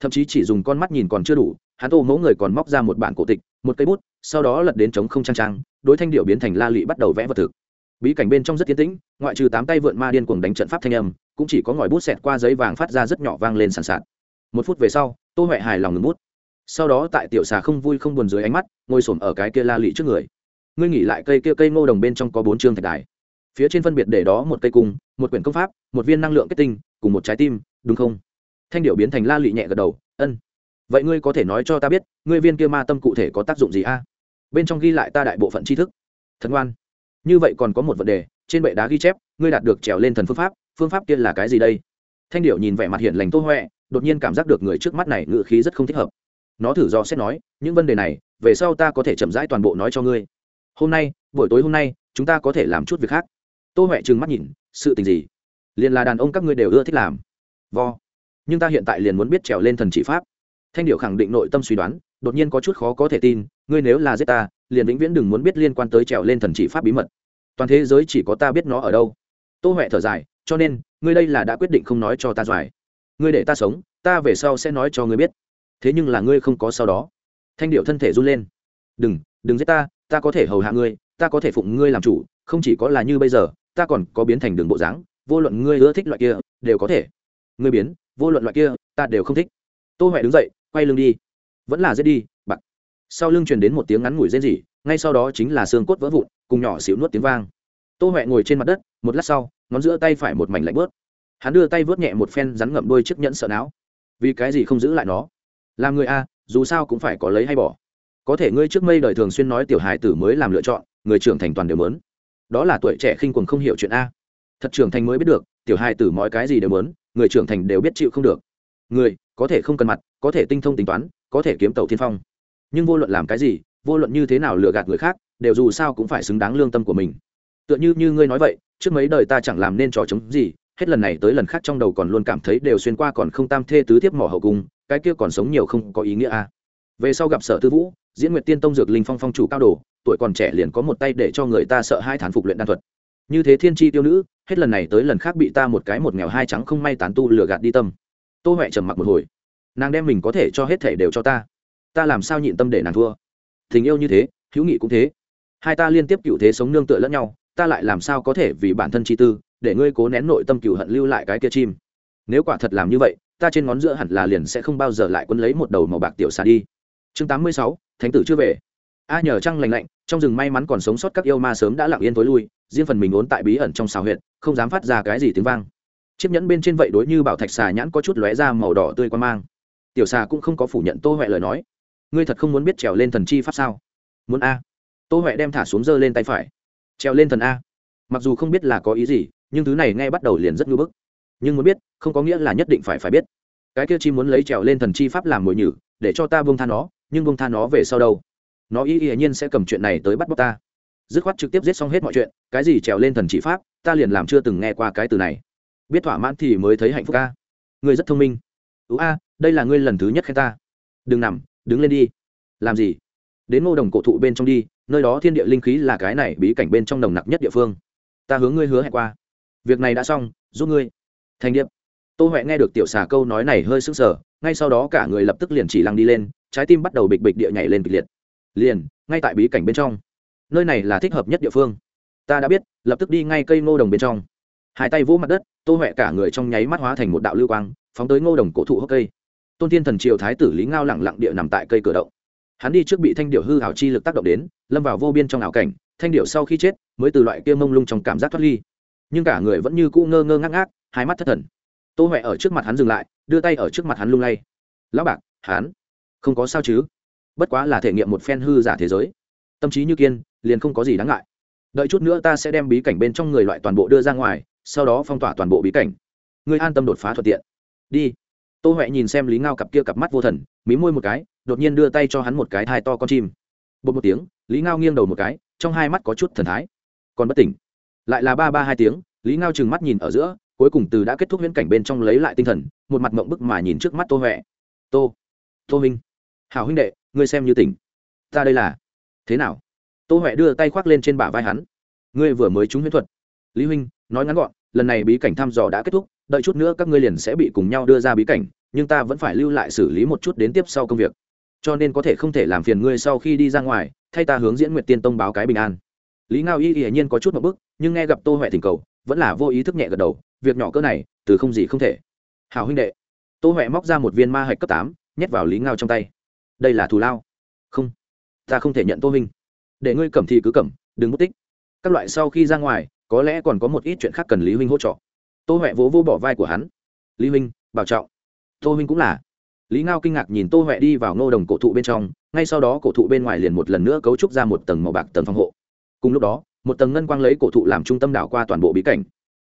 Thậm chí chỉ dùng con mắt nhìn còn chưa đủ, hắn tô mẫu người còn móc ra một bản cổ tịch, một cây bút, sau đó lật đến trống không trang trang đối thanh điệu biến thành la lị bắt đầu vẽ vật thực bí cảnh bên trong rất tiến tĩnh, ngoại trừ tám tay vượn ma điên cuồng đánh trận pháp thanh âm, cũng chỉ có ngòi bút xẹt qua giấy vàng phát ra rất nhỏ vang lên sàn sạt. Một phút về sau, tô huệ hài lòng ngừng bút. Sau đó tại tiểu xà không vui không buồn dưới ánh mắt, ngồi s ở cái kia la lị trước người. Ngươi nghỉ lại cây kia cây ngô đồng bên trong có bốn chương thạch đài. Phía trên phân biệt để đó một cây cung, một quyển công pháp, một viên năng lượng kết tinh, cùng một trái tim, đúng không? Thanh điệu biến thành la lị nhẹ gật đầu, ân. Vậy ngươi có thể nói cho ta biết, ngươi viên kia ma tâm cụ thể có tác dụng gì a? Bên trong ghi lại ta đại bộ phận tri thức. Thật ngoan như vậy còn có một vấn đề, trên bệ đá ghi chép, ngươi đạt được trèo lên thần phương pháp phương pháp kia là cái gì đây? Thanh điệu nhìn vẻ mặt hiện lành tô huệ đột nhiên cảm giác được người trước mắt này ngự khí rất không thích hợp. Nó thử do xét nói, những vấn đề này, về sau ta có thể chậm rãi toàn bộ nói cho ngươi. Hôm nay, buổi tối hôm nay, chúng ta có thể làm chút việc khác. Tô huệ trừng mắt nhìn, sự tình gì? Liền là đàn ông các ngươi đều ưa thích làm. Vo. Nhưng ta hiện tại liền muốn biết trèo lên thần chỉ pháp. Thanh điệu khẳng định nội tâm suy đoán đột nhiên có chút khó có thể tin, ngươi nếu là giết ta, liền vĩnh viễn đừng muốn biết liên quan tới trèo lên thần chỉ pháp bí mật. Toàn thế giới chỉ có ta biết nó ở đâu. Tô huệ thở dài, cho nên, ngươi đây là đã quyết định không nói cho ta doài. Ngươi để ta sống, ta về sau sẽ nói cho ngươi biết. Thế nhưng là ngươi không có sau đó. Thanh điệu thân thể run lên. Đừng đừng giết ta ta có thể hầu hạ ngươi, ta có thể phụng ngươi làm chủ, không chỉ có là như bây giờ, ta còn có biến thành đường bộ dáng, vô luận ngươi ưa thích loại kia, đều có thể. Ngươi biến, vô luận loại kia, ta đều không thích. Tô huệ đứng dậy, quay lưng đi vẫn là giết đi bặc sau lưng truyền đến một tiếng ngắn ngủi rên rỉ, ngay sau đó chính là xương cốt vỡ vụn, cùng nhỏ xíu nuốt tiếng vang. Tô huệ ngồi trên mặt đất, một lát sau, ngón giữa tay phải một mảnh lạnh bớt. Hắn đưa tay vớt nhẹ một phen rắn ngậm đôi chiếc nhẫn sợ não. Vì cái gì không giữ lại nó? Làm người a, dù sao cũng phải có lấy hay bỏ. Có thể ngươi trước mây đời thường xuyên nói tiểu hài tử mới làm lựa chọn, người trưởng thành toàn đều mớn. Đó là tuổi trẻ khinh quần không hiểu chuyện a. Thật trưởng thành mới biết được, tiểu hài tử mọi cái gì đều mớn, người trưởng thành đều biết chịu không được. Người, có thể không cần mặt, có thể tinh thông tính toán có thể kiếm tàu thiên phong. Nhưng vô luận làm cái gì, vô luận như thế nào lừa gạt người khác, đều dù sao cũng phải xứng đáng lương tâm của mình. Tựa như như ngươi nói vậy, trước mấy đời ta chẳng làm nên trò chống gì, hết lần này tới lần khác trong đầu còn luôn cảm thấy đều xuyên qua còn không tam thê tứ tiếp mỏ hậu cung, cái kia còn sống nhiều không có ý nghĩa a à. về sau gặp sở tư vũ, diễn nguyệt tiên tông dược linh phong phong chủ cao đồ, tuổi còn trẻ liền có một tay để cho người ta sợ hai thán phục luyện đan thuật. Như thế thiên tri tiêu nữ, hết lần này tới lần khác bị ta một cái một nghèo hai trắng không may tán tu lừa gạt đi tâm. Tô huệ trầm mặc một hồi nàng đem mình có thể cho hết thể đều cho ta. Ta làm sao nhịn tâm để nàng thua? Tình yêu như thế, hữu nghị cũng thế. Hai ta liên tiếp cựu thế sống nương tựa lẫn nhau, ta lại làm sao có thể vì bản thân chi tư, để ngươi cố nén nội tâm cựu hận lưu lại cái kia chim? Nếu quả thật làm như vậy, ta trên ngón giữa hẳn là liền sẽ không bao giờ lại quấn lấy một đầu màu bạc tiểu xà đi. Chương tám mươi sáu, thánh tử chưa về. A nhờ trăng lành lạnh, trong rừng may mắn còn sống sót các yêu ma sớm đã lặng yên tối lui, riêng phần mình ốn tại bí ẩn trong xào huyện không dám phát ra cái gì tiếng vang. Chiếc nhẫn bên trên vậy đối như bảo thạch xà nhãn có chút lóe ra màu đỏ tươi quan mang tiểu xà cũng không có phủ nhận tô huệ lời nói. Ngươi thật không muốn biết trèo lên thần chi pháp sao? Muốn a. Tô huệ đem thả xuống giơ lên tay phải. Trèo lên thần a. Mặc dù không biết là có ý gì, nhưng thứ này ngay bắt đầu liền rất ngưỡng bức. Nhưng muốn biết, không có nghĩa là nhất định phải phải biết. Cái kia chi muốn lấy trèo lên thần chi pháp làm mồi nhử, để cho ta buông tha nó, nhưng buông tha nó về sau đâu? Nó ý ý nhiên sẽ cầm chuyện này tới bắt bóc ta. Dứt khoát trực tiếp giết xong hết mọi chuyện, cái gì trèo lên thần chỉ pháp, ta liền làm chưa từng nghe qua cái từ này. Biết thỏa mãn thì mới thấy hạnh phúc ca ngươi rất thông minh. Ú a đây là ngươi lần thứ nhất khen ta. Đừng nằm, đứng lên đi. Làm gì? Đến ngô đồng cổ thụ bên trong đi, nơi đó thiên địa linh khí là cái này bí cảnh bên trong đồng nặc nhất địa phương. Ta hướng ngươi hứa hẹn qua. Việc này đã xong, giúp ngươi. Thành điệp. Tô huệ nghe được tiểu xà câu nói này hơi sững sờ, ngay sau đó cả người lập tức liền chỉ lăng đi lên, trái tim bắt đầu bịch bịch địa nhảy lên kịch liệt. Liền, ngay tại bí cảnh bên trong. Nơi này là thích hợp nhất địa phương. Ta đã biết, lập tức đi ngay cây ngô đồng bên trong. Hai tay vỗ mặt đất, tô huệ cả người trong nháy mắt hóa thành một đạo lưu quang, phóng tới ngô đồng cổ thụ hốc cây tôn thiên thần triều thái tử lý ngao lẳng lặng địa nằm tại cây cửa động. Hắn đi trước bị thanh điệu hư hảo chi lực tác động đến, lâm vào vô biên trong ảo cảnh, thanh điệu sau khi chết, mới từ loại kia mông lung trong cảm giác thoát ly. Nhưng cả người vẫn như cũ ngơ ngơ ngác ngác, hai mắt thất thần. Tô huệ ở trước mặt hắn dừng lại, đưa tay ở trước mặt hắn lung lay. Lão bạc, hắn không có sao chứ? Bất quá là thể nghiệm một phen hư giả thế giới. Tâm trí như kiên, liền không có gì đáng ngại. Đợi chút nữa ta sẽ đem bí cảnh bên trong người loại toàn bộ đưa ra ngoài, sau đó phong tỏa toàn bộ bí cảnh. Ngươi an tâm đột phá thuận tiện. Đi tô huệ nhìn xem lý ngao cặp kia cặp mắt vô thần, mí môi một cái, đột nhiên đưa tay cho hắn một cái thai to con chim. Bột một tiếng, lý ngao nghiêng đầu một cái, trong hai mắt có chút thần thái. Còn bất tỉnh. Lại là ba ba hai tiếng, lý ngao trừng mắt nhìn ở giữa, cuối cùng từ đã kết thúc viễn cảnh bên trong lấy lại tinh thần, một mặt mộng bức mà nhìn trước mắt tô huệ. Tô tô minh hào huynh đệ, ngươi xem như tỉnh. Ta đây là thế nào? Tô huệ đưa tay khoác lên trên bả vai hắn. Ngươi vừa mới trúng huyễn thuật. Lý huynh, nói ngắn gọn, lần này bí cảnh thăm dò đã kết thúc, đợi chút nữa các ngươi liền sẽ bị cùng nhau đưa ra bí cảnh nhưng ta vẫn phải lưu lại xử lý một chút đến tiếp sau công việc. Cho nên có thể không thể làm phiền ngươi sau khi đi ra ngoài, thay ta hướng diễn nguyệt tiên tông báo cái bình an. Lý ngao y hiển nhiên có chút một bức, nhưng nghe gặp tô huệ thỉnh cầu, vẫn là vô ý thức nhẹ gật đầu, việc nhỏ cỡ này, từ không gì không thể. Hào huynh đệ. Tô huệ móc ra một viên ma hạch cấp tám, nhét vào lý ngao trong tay. Đây là thù lao. Không, ta không thể nhận tô huynh. Để ngươi cầm thì cứ cầm, đừng mất tích. Các loại sau khi ra ngoài, có lẽ còn có một ít chuyện khác cần lý huynh hỗ trợ. Tô huệ vỗ vô bỏ vai của hắn. Lý huynh, bảo trọng tô huynh cũng là. Lý ngao kinh ngạc nhìn tô huệ đi vào ngô đồng cổ thụ bên trong, ngay sau đó cổ thụ bên ngoài liền một lần nữa cấu trúc ra một tầng màu bạc tầng phòng hộ. Cùng lúc đó, một tầng ngân quang lấy cổ thụ làm trung tâm đảo qua toàn bộ bí cảnh.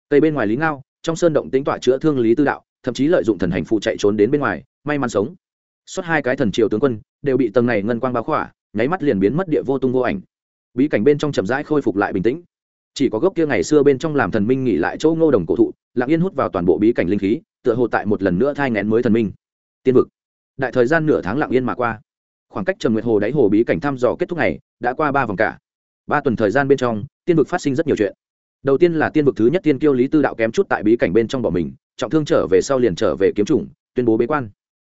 Tây bên ngoài lý ngao, trong sơn động tính tọa chữa thương lý tư đạo, thậm chí lợi dụng thần hành phụ chạy trốn đến bên ngoài, may mắn sống. Suốt hai cái thần triều tướng quân, đều bị tầng này ngân quang bao khỏa, nháy mắt liền biến mất địa vô tung vô ảnh. Bí cảnh bên trong chậm rãi khôi phục lại bình tĩnh. Chỉ có gốc kia ngày xưa bên trong làm thần minh nghỉ lại chỗ ngô đồng cổ thụ, lặng yên hút vào toàn bộ bí cảnh linh khí tựa hồ tại một lần nữa thai ngén mới thần minh. Tiên vực. Đại thời gian nửa tháng lặng yên mà qua. Khoảng cách trầm nguyệt hồ đáy hồ bí cảnh thăm dò kết thúc này đã qua ba vòng cả. Ba tuần thời gian bên trong, tiên vực phát sinh rất nhiều chuyện. Đầu tiên là tiên vực thứ nhất tiên kiêu lý tư đạo kém chút tại bí cảnh bên trong bỏ mình, trọng thương trở về sau liền trở về kiếm chủng, tuyên bố bế quan.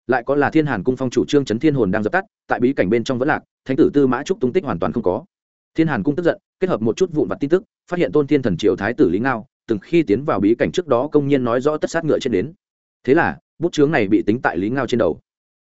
Lại có là thiên hàn cung phong chủ trương chấn thiên hồn đang dập tắt, tại bí cảnh bên trong vẫn lạc, thánh tử tư mã trúc tung tích hoàn toàn không có. Thiên hàn cung tức giận, kết hợp một chút vụn vặt tin tức, phát hiện tôn thiên thần triều thái tử lý ngao, từng khi tiến vào bí cảnh trước đó công nhiên nói rõ tất sát ngựa trên đến thế là, bút chướng này bị tính tại lý ngao trên đầu.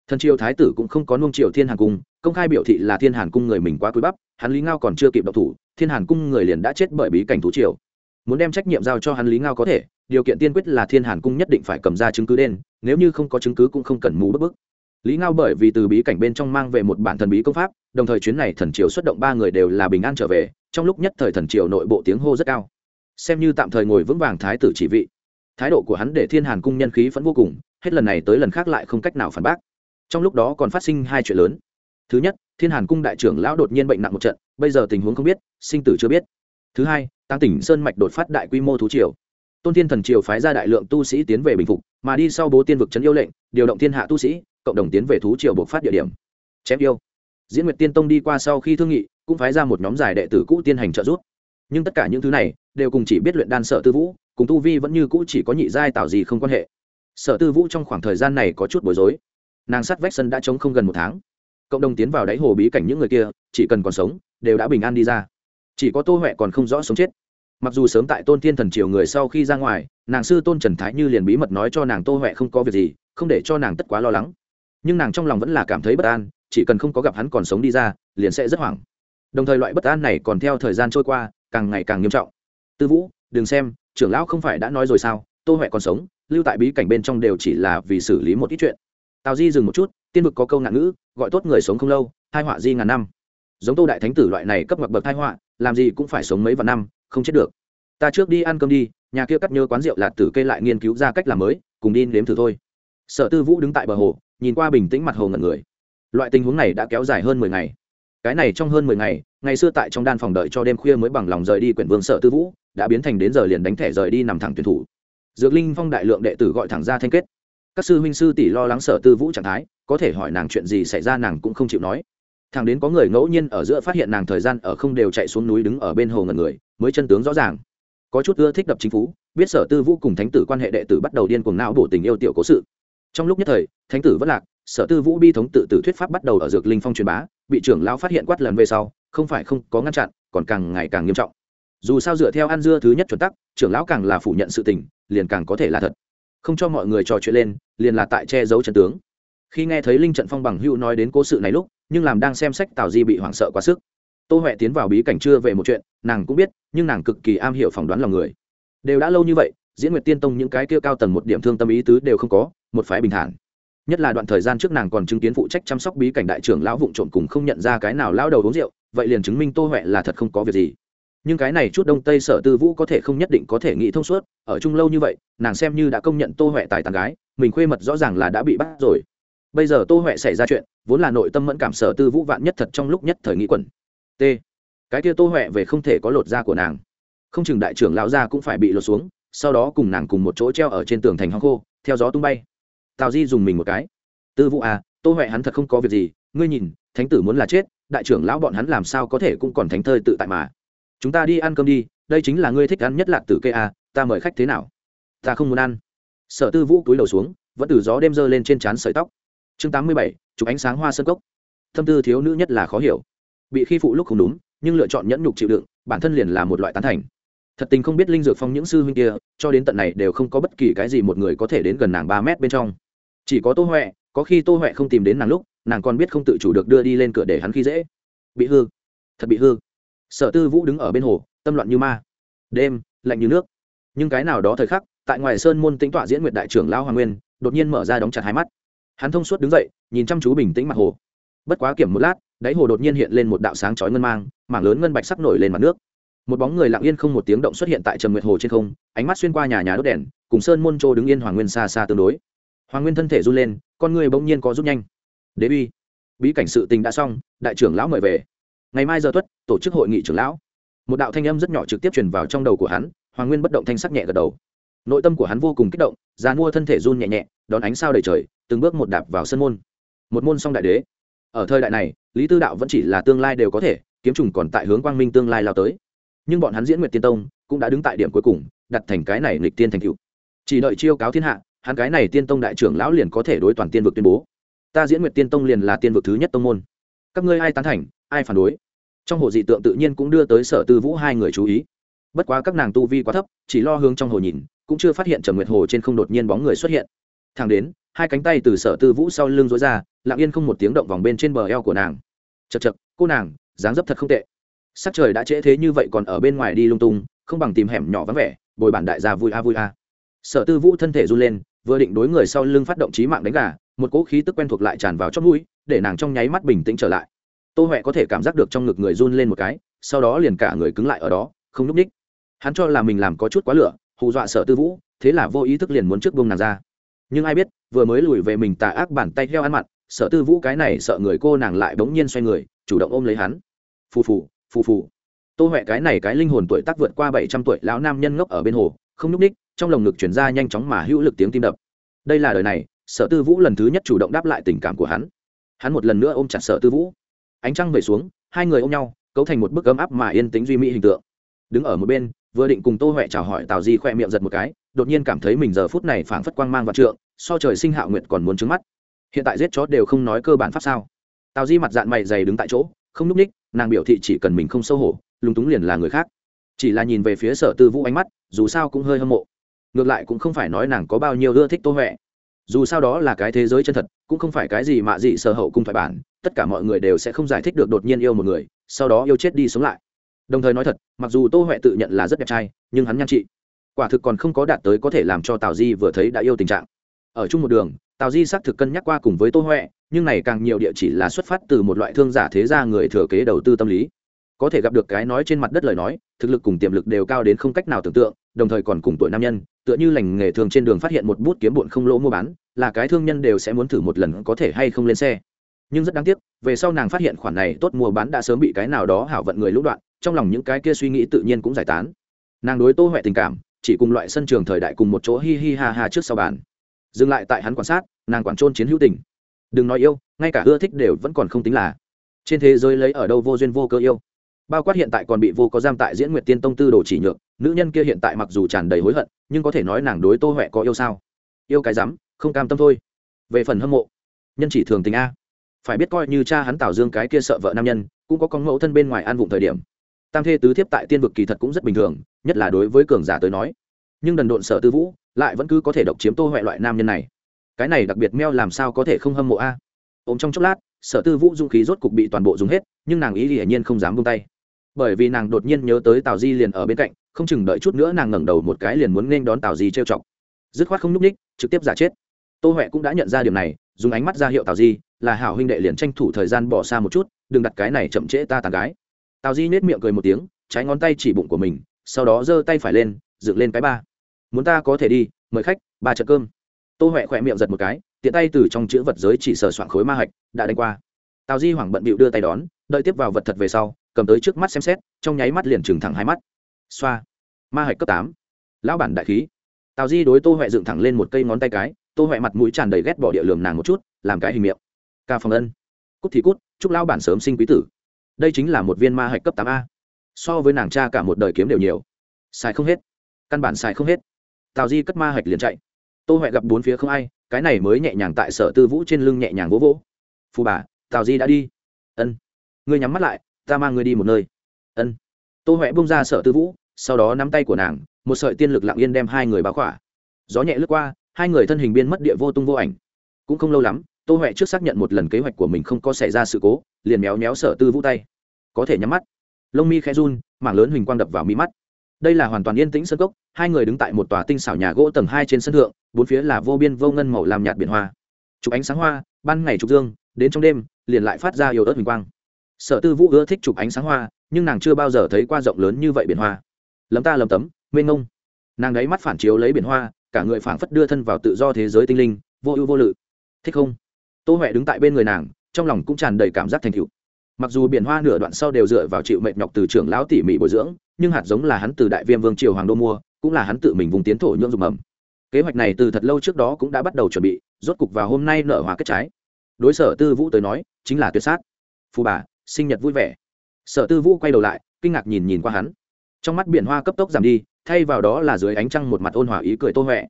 Thần triều thái tử cũng không có nung triều thiên hàn cung, công khai biểu thị là thiên hàn cung người mình quá cúi bắp, hắn lý ngao còn chưa kịp độc thủ, thiên hàn cung người liền đã chết bởi bí cảnh thú triều. Muốn đem trách nhiệm giao cho hắn lý ngao có thể, điều kiện tiên quyết là thiên hàn cung nhất định phải cầm ra chứng cứ đen, nếu như không có chứng cứ cũng không cần mù bức bức. Lý ngao bởi vì từ bí cảnh bên trong mang về một bản thần bí công pháp, đồng thời chuyến này thần triều xuất động ba người đều là bình an trở về, trong lúc nhất thời thần triều nội bộ tiếng hô rất cao. Xem như tạm thời ngồi vững vàng thái tử chỉ vị thái độ của hắn để thiên hàn cung nhân khí vẫn vô cùng, hết lần này tới lần khác lại không cách nào phản bác. Trong lúc đó còn phát sinh hai chuyện lớn. Thứ nhất, thiên hàn cung đại trưởng lão đột nhiên bệnh nặng một trận, bây giờ tình huống không biết, sinh tử chưa biết. Thứ hai tăng tỉnh sơn mạch đột phát đại quy mô thú triều. Tôn thiên thần triều phái ra đại lượng tu sĩ tiến về bình phục, mà đi sau bố tiên vực trấn yêu lệnh, điều động thiên hạ tu sĩ, cộng đồng tiến về thú triều buộc phát địa điểm. Chém yêu. Diễn nguyệt tiên tông đi qua sau khi thương nghị, cũng phái ra một nhóm giải đệ tử cũ tiên hành trợ giúp. Nhưng tất cả những thứ này, đều cùng chỉ biết luyện đan sợ tư vũ cùng tu vi vẫn như cũ chỉ có nhị giai tạo gì không quan hệ. Sở tư vũ trong khoảng thời gian này có chút bối rối. Nàng sắt vách sân đã chống không gần một tháng. Cộng đồng tiến vào đáy hồ bí cảnh những người kia, chỉ cần còn sống, đều đã bình an đi ra. Chỉ có tô huệ còn không rõ sống chết. Mặc dù sớm tại tôn thiên thần triều người sau khi ra ngoài, nàng sư tôn trần thái như liền bí mật nói cho nàng tô huệ không có việc gì, không để cho nàng tất quá lo lắng. Nhưng nàng trong lòng vẫn là cảm thấy bất an, chỉ cần không có gặp hắn còn sống đi ra, liền sẽ rất hoảng. Đồng thời loại bất an này còn theo thời gian trôi qua, càng ngày càng nghiêm trọng. Tư vũ, đừng xem trưởng lão không phải đã nói rồi sao? Tô huệ còn sống, lưu tại bí cảnh bên trong đều chỉ là vì xử lý một ít chuyện. Tào di dừng một chút, tiên vực có câu ngạn ngữ, gọi tốt người sống không lâu hai họa di ngàn năm. Giống tô đại thánh tử loại này cấp mặc bậc hai họa, làm gì cũng phải sống mấy vạn năm, không chết được. Ta trước đi ăn cơm đi, nhà kia cắt nhơ quán rượu lạt tử kê lại nghiên cứu ra cách làm mới, cùng đi nếm thử thôi. Sở tư vũ đứng tại bờ hồ, nhìn qua bình tĩnh mặt hồ ngẩn người. Loại tình huống này đã kéo dài hơn mười ngày. Cái này trong hơn mười ngày ngày xưa tại trong đan phòng đợi cho đêm khuya mới bằng lòng rời đi quyển vương sở tư vũ đã biến thành đến giờ liền đánh thẻ rời đi nằm thẳng tuyển thủ. Dược linh phong đại lượng đệ tử gọi thẳng ra thanh kết. Các sư huynh sư tỷ lo lắng sở tư vũ trạng thái, có thể hỏi nàng chuyện gì xảy ra nàng cũng không chịu nói. Thằng đến có người ngẫu nhiên ở giữa phát hiện nàng thời gian ở không đều chạy xuống núi đứng ở bên hồ ngần người, mới chân tướng rõ ràng. Có chút ưa thích đập chính phủ biết sở tư vũ cùng thánh tử quan hệ đệ tử bắt đầu điên cuồng não bổ tình yêu tiểu cố sự. Trong lúc nhất thời, thánh tử vất lạc, sở tư vũ bi thống tự tử thuyết pháp bắt đầu ở dược linh phong truyền bá, bị trưởng lão phát hiện quát lần về sau, không phải không có ngăn chặn, còn càng ngày càng nghiêm trọng dù sao dựa theo ăn dưa thứ nhất chuẩn tắc, trưởng lão càng là phủ nhận sự tình, liền càng có thể là thật. Không cho mọi người trò chuyện lên, liền là tại che giấu trận tướng. Khi nghe thấy linh trận phong bằng hữu nói đến cố sự này lúc, nhưng làm đang xem sách tào di bị hoảng sợ quá sức. Tô huệ tiến vào bí cảnh chưa về một chuyện, nàng cũng biết, nhưng nàng cực kỳ am hiểu phỏng đoán lòng người. Đều đã lâu như vậy, diễn nguyệt tiên tông những cái kia cao tầng một điểm thương tâm ý tứ đều không có, một phái bình thản. Nhất là đoạn thời gian trước nàng còn chứng kiến phụ trách chăm sóc bí cảnh đại trưởng lão vụng trộm cùng không nhận ra cái nào lao đầu uống rượu, vậy liền chứng minh tô huệ là thật không có việc gì nhưng cái này chút đông tây sở tư vũ có thể không nhất định có thể nghĩ thông suốt, ở chung lâu như vậy, nàng xem như đã công nhận tô huệ tài tàn gái, mình khuê mật rõ ràng là đã bị bắt rồi. Bây giờ tô huệ xảy ra chuyện, vốn là nội tâm mẫn cảm sở tư vũ vạn nhất thật trong lúc nhất thời nghĩ quẩn. T. Cái kia tô huệ về không thể có lột da của nàng. Không chừng đại trưởng lão gia cũng phải bị lột xuống, sau đó cùng nàng cùng một chỗ treo ở trên tường thành hoang khô, theo gió tung bay. Tào di dùng mình một cái. Tư vũ à tô huệ hắn thật không có việc gì, ngươi nhìn, thánh tử muốn là chết, đại trưởng lão bọn hắn làm sao có thể cũng còn thánh thơi tự tại mà chúng ta đi ăn cơm đi, đây chính là ngươi thích ăn nhất lạc tử kê à ta mời khách thế nào? Ta không muốn ăn. Sở tư vũ túi đầu xuống, vẫn từ gió đêm dơ lên trên trán sợi tóc. Chương tám mươi bảy, chụp ánh sáng hoa sân cốc. Thâm tư thiếu nữ nhất là khó hiểu. Bị khi phụ lúc không đúng, nhưng lựa chọn nhẫn nhục chịu đựng, bản thân liền là một loại tán thành. Thật tình không biết linh dược phong những sư huynh kia, cho đến tận này đều không có bất kỳ cái gì một người có thể đến gần nàng ba mét bên trong. Chỉ có tô huệ, có khi tô huệ không tìm đến nàng lúc, nàng còn biết không tự chủ được đưa đi lên cửa để hắn khi dễ. Bị hư. Thật bị hư sở tư vũ đứng ở bên hồ, tâm loạn như ma. Đêm, lạnh như nước. Nhưng cái nào đó thời khắc, tại ngoài sơn môn tính tọa diễn nguyện đại trưởng lão hoàng nguyên, đột nhiên mở ra đóng chặt hai mắt. Hắn thông suốt đứng dậy, nhìn chăm chú bình tĩnh mặt hồ. Bất quá kiểm một lát, đáy hồ đột nhiên hiện lên một đạo sáng chói ngân mang, mảng lớn ngân bạch sắc nổi lên mặt nước. Một bóng người lặng yên không một tiếng động xuất hiện tại trầm nguyệt hồ trên không, ánh mắt xuyên qua nhà nhà đốt đèn, cùng sơn môn trô đứng yên hoàng nguyên xa xa tương đối. Hoàng nguyên thân thể run lên, con người bỗng nhiên có rút nhanh. Đế uy, bí cảnh sự tình đã xong, đại trưởng lão mời về ngày mai giờ tuất, tổ chức hội nghị trưởng lão. Một đạo thanh âm rất nhỏ trực tiếp truyền vào trong đầu của hắn, hoàng nguyên bất động thanh sắc nhẹ gật đầu. Nội tâm của hắn vô cùng kích động, già mua thân thể run nhẹ nhẹ, đón ánh sao đầy trời, từng bước một đạp vào sân môn. Một môn song đại đế. Ở thời đại này, lý tư đạo vẫn chỉ là tương lai đều có thể, kiếm trùng còn tại hướng quang minh tương lai lao tới. Nhưng bọn hắn diễn nguyệt tiên tông, cũng đã đứng tại điểm cuối cùng, đặt thành cái này nghịch tiên thành cựu chỉ đợi chiêu cáo thiên hạ, hắn cái này tiên tông đại trưởng lão liền có thể đối toàn tiên vực tuyên bố. Ta diễn nguyệt tiên tông liền là tiên vực thứ nhất tông môn. Các ngươi ai tán thành ai phản đối? Trong hồ dị tượng tự nhiên cũng đưa tới sở tư vũ hai người chú ý. Bất quá các nàng tu vi quá thấp, chỉ lo hướng trong hồ nhìn, cũng chưa phát hiện trầm nguyệt hồ trên không đột nhiên bóng người xuất hiện. Thẳng đến, hai cánh tay từ sở tư vũ sau lưng dối ra, lặng yên không một tiếng động vòng bên trên bờ eo của nàng. Chật chật cô nàng, dáng dấp thật không tệ. Sắc trời đã trễ thế như vậy còn ở bên ngoài đi lung tung, không bằng tìm hẻm nhỏ vắng vẻ, bồi bản đại gia vui a vui a. Sở tư vũ thân thể run lên, vừa định đối người sau lưng phát động trí mạng đánh gà, một cỗ khí tức quen thuộc lại tràn vào trong mũi, để nàng trong nháy mắt bình tĩnh trở lại tô huệ có thể cảm giác được trong ngực người run lên một cái, sau đó liền cả người cứng lại ở đó, không núp ních hắn cho là mình làm có chút quá lửa, hù dọa sở tư vũ, thế là vô ý thức liền muốn trước bông nàng ra. Nhưng ai biết, vừa mới lùi về mình tà ác bàn tay theo ăn mặn, sở tư vũ cái này sợ người cô nàng lại bỗng nhiên xoay người, chủ động ôm lấy hắn. Phù phù phù phù. Tô huệ cái này cái linh hồn tuổi tác vượt qua bảy trăm tuổi, lão nam nhân ngốc ở bên hồ, không nhúc ních trong lồng ngực chuyển ra nhanh chóng mà hữu lực tiếng tim đập. Đây là đời này, sở tư vũ lần thứ nhất chủ động đáp lại tình cảm của hắn. Hắn một lần nữa ôm chặt sở tư vũ ánh trăng về xuống, hai người ôm nhau, cấu thành một bức ấm áp mà yên tĩnh duy mỹ hình tượng. Đứng ở một bên, vừa định cùng tô huệ chào hỏi tào di khoe miệng giật một cái, đột nhiên cảm thấy mình giờ phút này phảng phất quang mang và trượng, so trời sinh hạo nguyện còn muốn trứng mắt. Hiện tại giết chó đều không nói cơ bản pháp sao? Tào di mặt dạng mày dày đứng tại chỗ, không n ú c ních, nàng biểu thị chỉ cần mình không xấu hổ, lúng túng liền là người khác. Chỉ là nhìn về phía sở tư vũ ánh mắt, dù sao cũng hơi hâm mộ. Ngược lại cũng không phải nói nàng có bao nhiêu ưa thích tô huệ. Dù sao đó là cái thế giới chân thật, cũng không phải cái gì mạ dị sở hậu cung phải bản tất cả mọi người đều sẽ không giải thích được đột nhiên yêu một người, sau đó yêu chết đi sống lại. Đồng thời nói thật, mặc dù tô huệ tự nhận là rất đẹp trai, nhưng hắn nhan trị, quả thực còn không có đạt tới có thể làm cho tào di vừa thấy đã yêu tình trạng. Ở chung một đường, tào di xác thực cân nhắc qua cùng với tô huệ, nhưng này càng nhiều địa chỉ là xuất phát từ một loại thương giả thế gia người thừa kế đầu tư tâm lý. Có thể gặp được cái nói trên mặt đất lời nói, thực lực cùng tiềm lực đều cao đến không cách nào tưởng tượng, đồng thời còn cùng tuổi nam nhân, tựa như lành nghề thường trên đường phát hiện một bút kiếm bụn không lỗ mua bán, là cái thương nhân đều sẽ muốn thử một lần có thể hay không lên xe nhưng rất đáng tiếc, về sau nàng phát hiện khoản này tốt mua bán đã sớm bị cái nào đó hảo vận người lũng đoạn, trong lòng những cái kia suy nghĩ tự nhiên cũng giải tán. Nàng đối tô huệ tình cảm, chỉ cùng loại sân trường thời đại cùng một chỗ hi hi ha ha trước sau bàn. Dừng lại tại hắn quan sát, nàng quản trôn chiến hữu tình. Đừng nói yêu, ngay cả ưa thích đều vẫn còn không tính là. Trên thế giới lấy ở đâu vô duyên vô cơ yêu. Bao quát hiện tại còn bị vô có giam tại diễn nguyệt tiên tông tư đồ chỉ nhược, nữ nhân kia hiện tại mặc dù tràn đầy hối hận, nhưng có thể nói nàng đối tô huệ có yêu sao? Yêu cái rắm, không cam tâm thôi. Về phần hâm mộ, nhân chỉ thường tình a phải biết coi như cha hắn tào dương cái kia sợ vợ nam nhân, cũng có con mẫu thân bên ngoài an vụng thời điểm. Tam thê tứ thiếp tại tiên vực kỳ thật cũng rất bình thường, nhất là đối với cường giả tới nói. Nhưng đần độn sợ tư vũ, lại vẫn cứ có thể độc chiếm tô huệ loại nam nhân này. Cái này đặc biệt meo làm sao có thể không hâm mộ a? À? ôm trong chốc lát sở tư vũ dung khí rốt cục bị toàn bộ dùng hết, nhưng nàng ý hiển nhiên không dám buông tay. Bởi vì nàng đột nhiên nhớ tới tào di liền ở bên cạnh, không chừng đợi chút nữa nàng ngẩng đầu một cái liền muốn nên đón tào di trêu chọc. Dứt khoát không n ú c ních trực tiếp giả chết tô huệ cũng đã nhận ra điểm này, dùng ánh mắt ra hiệu tào di, là hảo huynh đệ liền tranh thủ thời gian bỏ xa một chút, đừng đặt cái này chậm trễ ta tàn gái. Tào di nết miệng cười một tiếng, trái ngón tay chỉ bụng của mình, sau đó giơ tay phải lên, dựng lên cái ba. Muốn ta có thể đi, mời khách, ba chợ cơm. Tô huệ khỏe miệng giật một cái, tiện tay từ trong chữ vật giới chỉ sờ soạn khối ma hạch, đã đánh qua. Tào di hoảng bận bịu đưa tay đón, đợi tiếp vào vật thật về sau, cầm tới trước mắt xem xét, trong nháy mắt liền trừng thẳng hai mắt. Xoa. Ma hạch cấp tám. Lão bản đại khí. Tào di đối tô huệ dựng thẳng lên một cây ngón tay cái tô huệ mặt mũi tràn đầy ghét bỏ địa lường nàng một chút, làm cái hình miệng. Ca phòng ân. Cút thì cút, chúc lao bản sớm sinh quý tử. Đây chính là một viên ma hạch cấp tám a. So với nàng cha cả một đời kiếm đều nhiều. Xài không hết. Căn bản xài không hết. Tào di cất ma hạch liền chạy. Tô huệ gặp bốn phía không ai, cái này mới nhẹ nhàng tại sở tư vũ trên lưng nhẹ nhàng vỗ vỗ. Phù bà, tào di đã đi. Ân. Ngươi nhắm mắt lại, ta mang ngươi đi một nơi. Ân. Tô huệ bung ra sở tư vũ, sau đó nắm tay của nàng, một sợi tiên lực lặng yên đem hai người báo khỏa. Gió nhẹ lướt qua hai người thân hình biên mất địa vô tung vô ảnh. Cũng không lâu lắm, tô huệ trước xác nhận một lần kế hoạch của mình không có xảy ra sự cố, liền méo méo sở tư vũ tay. Có thể nhắm mắt. Lông mi khẽ run, mảng lớn huỳnh quang đập vào mi mắt. Đây là hoàn toàn yên tĩnh sân cốc, hai người đứng tại một tòa tinh xảo nhà gỗ tầng hai trên sân thượng, bốn phía là vô biên vô ngân màu làm nhạt biển hoa. Chụp ánh sáng hoa, ban ngày trục dương, đến trong đêm, liền lại phát ra yếu ớt huỳnh quang. Sở tư vũ ưa thích chụp ánh sáng hoa, nhưng nàng chưa bao giờ thấy qua rộng lớn như vậy biển hoa. Lấm ta lấm tấm, mênh ngông nàng đấy mắt phản chiếu lấy biển hoa cả người phảng phất đưa thân vào tự do thế giới tinh linh, vô ưu vô lự. Thích không? Tô huệ đứng tại bên người nàng, trong lòng cũng tràn đầy cảm giác thành cựu mặc dù biển hoa nửa đoạn sau đều dựa vào chịu mệt nhọc từ trưởng lão tỉ mỉ bồi dưỡng, nhưng hạt giống là hắn từ đại viêm vương triều hoàng đô mua, cũng là hắn tự mình vùng tiến thổ nhưỡng dùng mầm kế hoạch này từ thật lâu trước đó cũng đã bắt đầu chuẩn bị, rốt cục vào hôm nay nở hoa kết trái. Đối sở tư vũ tới nói, chính là tuyệt sát. Phù bà, sinh nhật vui vẻ. Sở tư vũ quay đầu lại, kinh ngạc nhìn nhìn qua hắn trong mắt biển hoa cấp tốc giảm đi, thay vào đó là dưới ánh trăng một mặt ôn hòa ý cười tô huệ.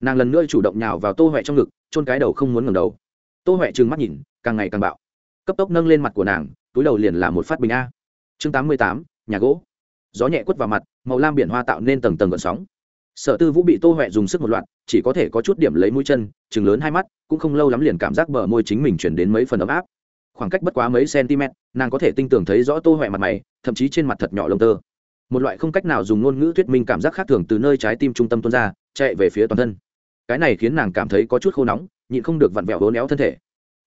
Nàng lần nữa chủ động nhào vào tô huệ trong ngực, chôn cái đầu không muốn ngẩng đầu. Tô huệ trừng mắt nhìn, càng ngày càng bạo. Cấp tốc nâng lên mặt của nàng, túi đầu liền là một phát bình a. Chương tám mươi tám, nhà gỗ. Gió nhẹ quất vào mặt, màu lam biển hoa tạo nên tầng tầng gợn sóng. Sở tư vũ bị tô huệ dùng sức một loạt, chỉ có thể có chút điểm lấy mũi chân chừng lớn hai mắt, cũng không lâu lắm liền cảm giác bờ môi chính mình chuyển đến mấy phần ấm áp. Khoảng cách bất quá mấy cm nàng có thể tinh tường thấy rõ tô huệ mặt mày, thậm chí trên mặt thật nhỏ lông tơ một loại không cách nào dùng ngôn ngữ thuyết minh cảm giác khác thường từ nơi trái tim trung tâm tuôn ra, chạy về phía toàn thân. Cái này khiến nàng cảm thấy có chút khô nóng, nhịn không được vặn vẹo hố néo thân thể.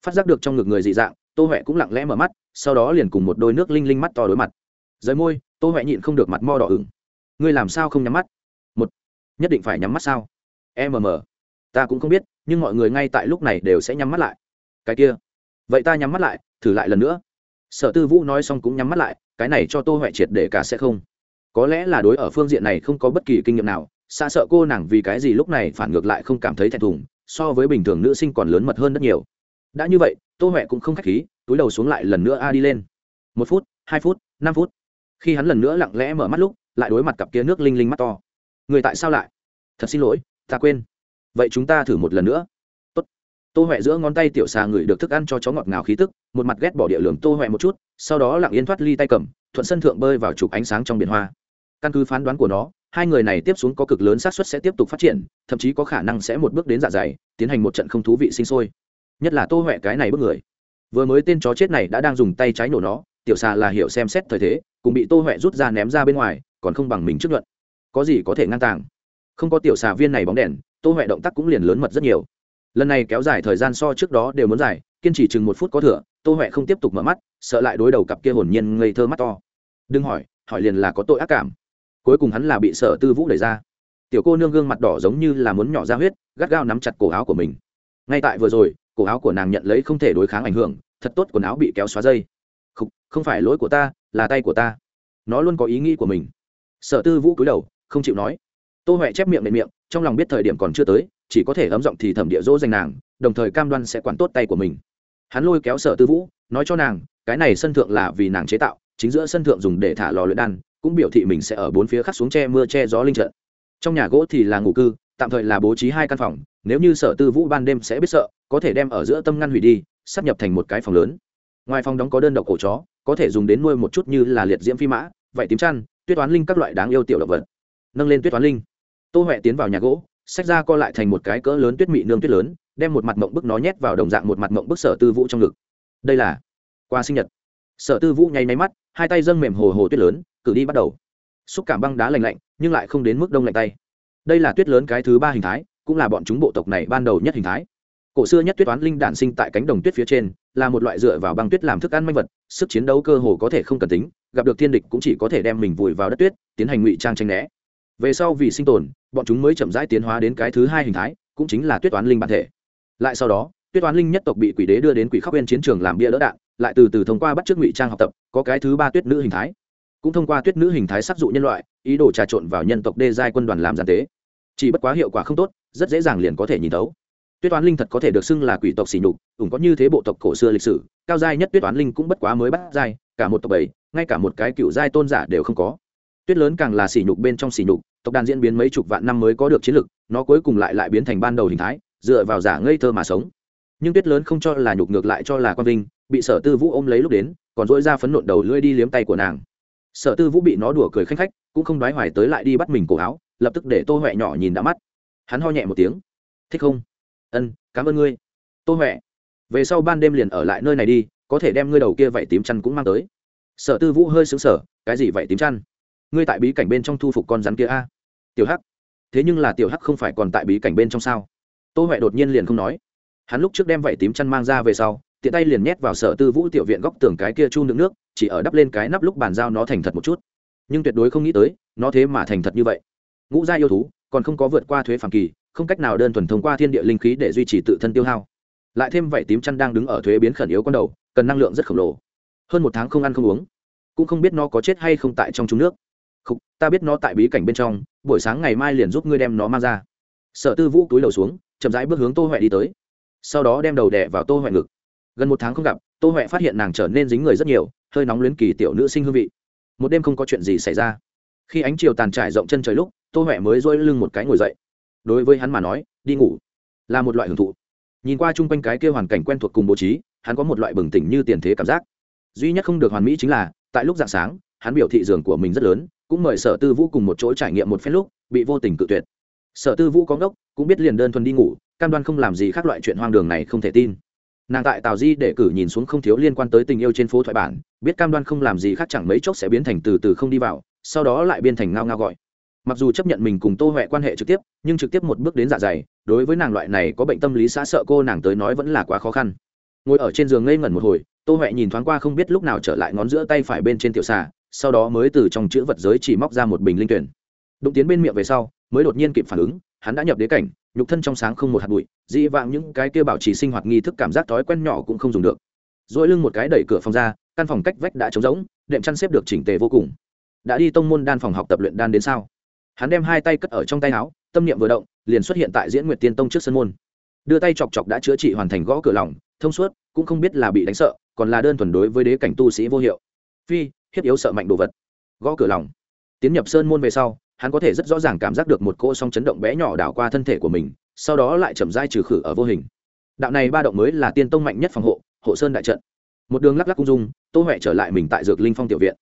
Phát giác được trong ngực người dị dạng, tô huệ cũng lặng lẽ mở mắt, sau đó liền cùng một đôi nước linh linh mắt to đối mặt. Dưới môi, tô huệ nhịn không được mặt mo đỏ ửng. Ngươi làm sao không nhắm mắt? Một, nhất định phải nhắm mắt sao? Mm ta cũng không biết, nhưng mọi người ngay tại lúc này đều sẽ nhắm mắt lại. Cái kia, vậy ta nhắm mắt lại, thử lại lần nữa. Sở tư vũ nói xong cũng nhắm mắt lại, cái này cho tô huệ triệt để cả sẽ không có lẽ là đối ở phương diện này không có bất kỳ kinh nghiệm nào, xa sợ cô nàng vì cái gì lúc này phản ngược lại không cảm thấy thẹn thùng, so với bình thường nữ sinh còn lớn mật hơn rất nhiều. Đã như vậy, tô huệ cũng không k h á c h khí, túi đầu xuống lại lần nữa a đi lên. Một phút, hai phút, năm phút. Khi hắn lần nữa lặng lẽ mở mắt lúc, lại đối mặt cặp kia nước linh linh mắt to. Người tại sao lại? Thật xin lỗi, ta quên. Vậy chúng ta thử một lần nữa. Tốt. tô huệ giữa ngón tay tiểu xà ngửi được thức ăn cho chó ngọt ngào khí tức, một mặt ghét bỏ địa lường tô huệ một chút, sau đó lặng yên thoát ly tay cầm, thuận sân thượng bơi vào chụp ánh sáng trong biển hoa căn cứ phán đoán của nó, hai người này tiếp xuống có cực lớn xác suất sẽ tiếp tục phát triển, thậm chí có khả năng sẽ một bước đến dạ dày, tiến hành một trận không thú vị sinh sôi. Nhất là tô huệ cái này bước người. Vừa mới tên chó chết này đã đang dùng tay trái nổ nó, tiểu xà là hiểu xem xét thời thế, cùng bị tô huệ rút ra ném ra bên ngoài, còn không bằng mình trước luận. Có gì có thể ngăn tàng? Không có tiểu xà viên này bóng đèn, tô huệ động tác cũng liền lớn mật rất nhiều. Lần này kéo dài thời gian so trước đó đều muốn dài, kiên trì chừng một phút có thửa tô huệ không tiếp tục mở mắt, sợ lại đối đầu cặp kia hồn nhiên ngây thơ mắt to. Đừng hỏi hỏi liền là có tội ác cảm cuối cùng hắn là bị sở tư vũ đẩy ra. Tiểu cô nương gương mặt đỏ giống như là muốn nhỏ ra huyết gắt gao nắm chặt cổ áo của mình. Ngay tại vừa rồi cổ áo của nàng nhận lấy không thể đối kháng ảnh hưởng thật tốt quần áo bị kéo xóa dây. Không, không phải lỗi của ta là tay của ta. Nó luôn có ý nghĩ của mình. Sở tư vũ cúi đầu không chịu nói. Tô huệ chép miệng nệ miệng trong lòng biết thời điểm còn chưa tới chỉ có thể ấm giọng thì thẩm địa dỗ dành nàng đồng thời cam đoan sẽ quản tốt tay của mình. Hắn lôi kéo sở tư vũ nói cho nàng cái này sân thượng là vì nàng chế tạo chính giữa sân thượng dùng để thả lò luyện đan cũng biểu thị mình sẽ ở bốn phía khắc xuống che mưa che gió linh trận. Trong nhà gỗ thì là ngủ cư, tạm thời là bố trí hai căn phòng, nếu như sở tư vũ ban đêm sẽ biết sợ, có thể đem ở giữa tâm ngăn hủy đi, sắp nhập thành một cái phòng lớn. Ngoài phòng đóng có đơn độc cổ chó, có thể dùng đến nuôi một chút như là liệt diễm phi mã vậy tím chăn, tuyết toán linh các loại đáng yêu tiểu động vật. Nâng lên tuyết toán linh. Tô huệ tiến vào nhà gỗ sách ra co lại thành một cái cỡ lớn tuyết mị nương tuyết lớn, đem một mặt mộng bức nó nhét vào đồng dạng một mặt mộng bức sở tư vũ trong ngực. Đây là qua sinh nhật. Sở tư vũ nháy máy mắt, hai tay dâng mềm hồ hồ tuyết lớn cử đi bắt đầu. Xúc cảm băng đá lạnh lạnh, nhưng lại không đến mức đông lạnh tay. Đây là tuyết lớn cái thứ ba hình thái, cũng là bọn chúng bộ tộc này ban đầu nhất hình thái. Cổ xưa nhất tuyết toán linh đản sinh tại cánh đồng tuyết phía trên, là một loại dựa vào băng tuyết làm thức ăn manh vật, sức chiến đấu cơ hồ có thể không cần tính, gặp được thiên địch cũng chỉ có thể đem mình vùi vào đất tuyết, tiến hành ngụy trang tranh né. Về sau vì sinh tồn, bọn chúng mới chậm rãi tiến hóa đến cái thứ hai hình thái, cũng chính là tuyết toán linh bản thể. Lại sau đó, tuyết toán linh nhất tộc bị quỷ đế đưa đến quỷ khóc bên chiến trường làm bia đỡ đạn, lại từ từ thông qua bắt chước ngụy trang học tập, có cái thứ ba tuyết nữ hình thái cũng thông qua tuyết nữ hình thái sắc dụ nhân loại, ý đồ trà trộn vào nhân tộc đê giai quân đoàn làm giàn tế. Chỉ bất quá hiệu quả không tốt, rất dễ dàng liền có thể nhìn thấu. Tuyết toán linh thật có thể được xưng là quỷ tộc xỉ nhục, cũng có như thế bộ tộc cổ xưa lịch sử, cao giai nhất tuyết toán linh cũng bất quá mới bắt giai, cả một tộc bảy, ngay cả một cái cựu giai tôn giả đều không có. Tuyết lớn càng là xỉ nhục bên trong xỉ nhục, tộc đàn diễn biến mấy chục vạn năm mới có được chiến lực, nó cuối cùng lại lại biến thành ban đầu hình thái, dựa vào giả ngây thơ mà sống. Nhưng tuyết lớn không cho là nhục ngược lại cho là quan vinh, bị sở tư vũ ôm lấy lúc đến, còn dỗi ra phấn nộn đầu lưỡi đi liếm tay của nàng sở tư vũ bị nó đùa cười khanh khách, cũng không đoái hoài tới lại đi bắt mình cổ áo, lập tức để tô huệ nhỏ nhìn đã mắt. Hắn ho nhẹ một tiếng. Thích không? Ân, cảm ơn ngươi. Tô huệ, về sau ban đêm liền ở lại nơi này đi, có thể đem ngươi đầu kia vậy tím chăn cũng mang tới. Sở tư vũ hơi xứng sở cái gì vậy tím chăn? Ngươi tại bí cảnh bên trong thu phục con rắn kia a? Tiểu hắc. Thế nhưng là tiểu hắc không phải còn tại bí cảnh bên trong sao? Tô huệ đột nhiên liền không nói. Hắn lúc trước đem vảy tím chăn mang ra về sau, tiện tay liền nhét vào sở tư vũ tiểu viện góc tường cái kia chu nước nước chỉ ở đắp lên cái nắp lúc bàn giao nó thành thật một chút. Nhưng tuyệt đối không nghĩ tới nó thế mà thành thật như vậy. Ngũ gia yêu thú còn không có vượt qua thuế phàm kỳ không cách nào đơn thuần thông qua thiên địa linh khí để duy trì tự thân tiêu hao. Lại thêm vảy tím chăn đang đứng ở thuế biến khẩn yếu con đầu cần năng lượng rất khổng lồ. Hơn một tháng không ăn không uống cũng không biết nó có chết hay không tại trong trúng nước. Không, ta biết nó tại bí cảnh bên trong buổi sáng ngày mai liền giúp ngươi đem nó mang ra. Sở tư vũ túi đầu xuống chậm rãi bước hướng tô huệ đi tới. Sau đó đem đầu đẻ vào tô huệ ngực. Gần một tháng không gặp tô huệ phát hiện nàng trở nên dính người rất nhiều hơi nóng luyến kỳ tiểu nữ sinh hương vị. Một đêm không có chuyện gì xảy ra. Khi ánh chiều tàn trải rộng chân trời lúc, tô huệ mới dỗi lưng một cái ngồi dậy. Đối với hắn mà nói, đi ngủ là một loại hưởng thụ. Nhìn qua chung quanh cái kia hoàn cảnh quen thuộc cùng bố trí, hắn có một loại bừng tỉnh như tiền thế cảm giác. Duy nhất không được hoàn mỹ chính là, tại lúc dạng sáng, hắn biểu thị giường của mình rất lớn, cũng mời sở tư vũ cùng một chỗ trải nghiệm một phen lúc, bị vô tình cự tuyệt. Sở tư vũ có ngốc, cũng biết liền đơn thuần đi ngủ, cam đoan không làm gì khác loại chuyện hoang đường này không thể tin nàng tại tào di để cử nhìn xuống không thiếu liên quan tới tình yêu trên phố thoại bản, biết cam đoan không làm gì khác chẳng mấy chốc sẽ biến thành từ từ không đi vào, sau đó lại biến thành ngao ngao gọi. Mặc dù chấp nhận mình cùng tô huệ quan hệ trực tiếp, nhưng trực tiếp một bước đến dạ dày, đối với nàng loại này có bệnh tâm lý xã sợ cô nàng tới nói vẫn là quá khó khăn. Ngồi ở trên giường ngây ngẩn một hồi, tô huệ nhìn thoáng qua không biết lúc nào trở lại ngón giữa tay phải bên trên tiểu xà, sau đó mới từ trong chữ vật giới chỉ móc ra một bình linh tuyển. Đụng tiến bên miệng về sau, mới đột nhiên kịp phản ứng hắn đã nhập đế cảnh, nhục thân trong sáng không một hạt bụi, dĩ vãng những cái kia bảo trì sinh hoạt nghi thức cảm giác thói quen nhỏ cũng không dùng được. Dỗi lưng một cái đẩy cửa phòng ra, căn phòng cách vách đã trống rỗng, đệm chăn xếp được chỉnh tề vô cùng. Đã đi tông môn đan phòng học tập luyện đan đến sao? Hắn đem hai tay cất ở trong tay áo, tâm niệm vừa động, liền xuất hiện tại diễn nguyệt tiên tông trước sân môn. Đưa tay chọc chọc đã chữa trị hoàn thành gõ cửa lòng, thông suốt, cũng không biết là bị đánh sợ, còn là đơn thuần đối với đế cảnh tu sĩ vô hiệu. Phi, hiếp yếu sợ mạnh đồ vật. Gõ cửa lòng. Tiến nhập sơn môn về sau hắn có thể rất rõ ràng cảm giác được một cô song chấn động bé nhỏ đảo qua thân thể của mình, sau đó lại chậm dai trừ khử ở vô hình. Đạo này ba động mới là tiên tông mạnh nhất phòng hộ hộ sơn đại trận. Một đường lắc lắc cung dung, tô huệ trở lại mình tại dược linh phong tiểu viện.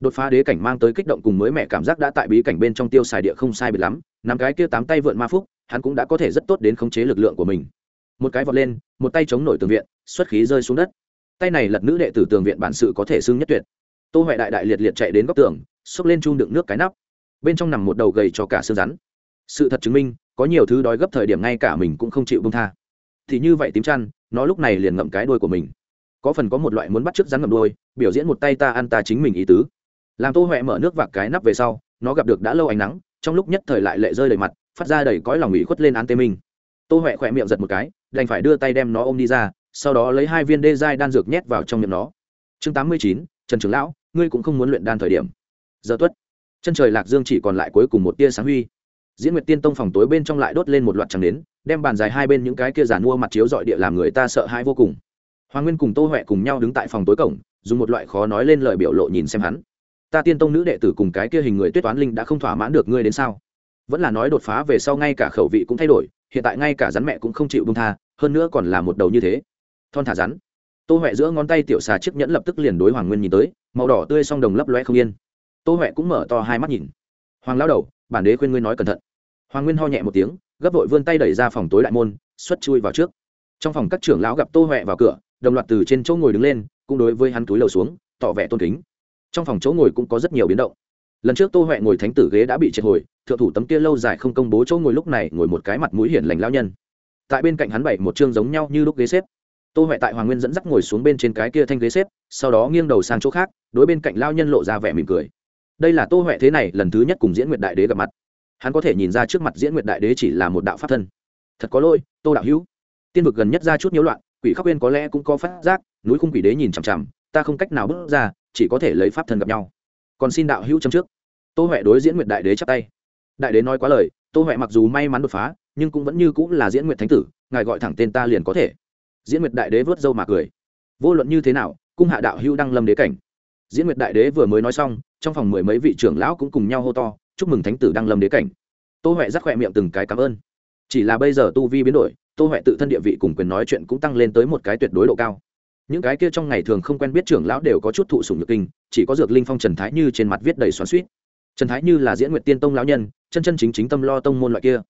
Đột phá đế cảnh mang tới kích động cùng mới mẹ cảm giác đã tại bí cảnh bên trong tiêu xài địa không sai biệt lắm, nắm cái kia tám tay vượn ma phúc, hắn cũng đã có thể rất tốt đến khống chế lực lượng của mình. Một cái vọt lên, một tay chống nổi tường viện, xuất khí rơi xuống đất. Tay này lật nữ đệ tử tường viện bản sự có thể xưng nhất tuyệt. Tô huệ đại đại liệt liệt chạy đến góc tường, xốc lên chung đựng nước cái nắp bên trong nằm một đầu gầy cho cả xương rắn. Sự thật chứng minh, có nhiều thứ đói gấp thời điểm ngay cả mình cũng không chịu bông tha. Thì như vậy tím chăn, nó lúc này liền ngậm cái đôi của mình. Có phần có một loại muốn bắt chước rắn ngậm đôi biểu diễn một tay ta ăn ta chính mình ý tứ. Làm tô huệ mở nước vạc cái nắp về sau, nó gặp được đã lâu ánh nắng, trong lúc nhất thời lại lệ rơi đầy mặt, phát ra đầy cõi lòng ủy khuất lên án tê minh. Tô huệ khỏe miệng giật một cái, đành phải đưa tay đem nó ôm đi ra, sau đó lấy hai viên đê dai đan dược nhét vào trong miệng nó. Chương tám mươi chín, trần trường lão, ngươi cũng không muốn luyện đan thời điểm. Giờ tuất chân trời lạc dương chỉ còn lại cuối cùng một tia sáng huy. Diễn nguyệt tiên tông phòng tối bên trong lại đốt lên một loạt trắng đến đem bàn dài hai bên những cái kia giàn mua mặt chiếu dọi địa làm người ta sợ hãi vô cùng. Hoàng nguyên cùng tô huệ cùng nhau đứng tại phòng tối cổng, dùng một loại khó nói lên lời biểu lộ nhìn xem hắn. Ta tiên tông nữ đệ tử cùng cái kia hình người tuyết toán linh đã không thỏa mãn được ngươi đến sao? Vẫn là nói đột phá về sau ngay cả khẩu vị cũng thay đổi, hiện tại ngay cả rắn mẹ cũng không chịu bông tha, hơn nữa còn là một đầu như thế. Thon thả rắn. Tô huệ giữa ngón tay tiểu xà chiếc nhẫn lập tức liền đối hoàng nguyên nhìn tới, màu đỏ tươi song đồng lấp loe không yên tô huệ cũng mở to hai mắt nhìn. Hoàng lao đầu, bản đế khuyên ngươi nói cẩn thận. Hoàng nguyên ho nhẹ một tiếng, gấp vội vươn tay đẩy ra phòng tối đại môn, xuất chui vào trước. Trong phòng các trưởng lão gặp tô huệ vào cửa, đồng loạt từ trên chỗ ngồi đứng lên, cũng đối với hắn túi lầu xuống, tỏ vẻ tôn kính. Trong phòng chỗ ngồi cũng có rất nhiều biến động. Lần trước tô huệ ngồi thánh tử ghế đã bị triệt hồi, thượng thủ tấm kia lâu dài không công bố chỗ ngồi lúc này ngồi một cái mặt mũi hiển lành lao nhân. Tại bên cạnh hắn bảy một chương giống nhau như lúc ghế xếp. Tô huệ tại hoàng nguyên dẫn dắt ngồi xuống bên trên cái kia thanh ghế xếp, sau đó nghiêng đầu sang chỗ khác, đối bên cạnh lao nhân lộ ra vẻ mỉm cười đây là tô huệ thế này lần thứ nhất cùng diễn nguyệt đại đế gặp mặt. Hắn có thể nhìn ra trước mặt diễn nguyệt đại đế chỉ là một đạo pháp thân. Thật có lỗi, tô đạo hữu. Tiên vực gần nhất ra chút nhiễu loạn, quỷ khắc uyên có lẽ cũng có phát giác, núi khung quỷ đế nhìn chằm chằm, ta không cách nào bước ra, chỉ có thể lấy pháp thân gặp nhau. Còn xin đạo hữu chấm trước. Tô huệ đối diễn nguyệt đại đế chắp tay. Đại đế nói quá lời, tô huệ mặc dù may mắn đột phá, nhưng cũng vẫn như cũng là diễn nguyệt thánh tử, ngài gọi thẳng tên ta liền có thể. Diễn nguyệt đại đế vớt râu mà cười. Vô luận như thế nào, cung hạ đạo hữu đăng lâm đế cảnh diễn nguyệt đại đế vừa mới nói xong, trong phòng mười mấy vị trưởng lão cũng cùng nhau hô to, chúc mừng thánh tử đăng lâm đế cảnh. Tô huệ rắc khỏe miệng từng cái cảm ơn. Chỉ là bây giờ tu vi biến đổi, tô huệ tự thân địa vị cùng quyền nói chuyện cũng tăng lên tới một cái tuyệt đối độ cao. Những cái kia trong ngày thường không quen biết trưởng lão đều có chút thụ sùng nhược kinh, chỉ có dược linh phong trần thái như trên mặt viết đầy xoắn suýt trần thái như là diễn nguyệt tiên tông lão nhân, chân chân chính chính tâm lo tông môn loại kia.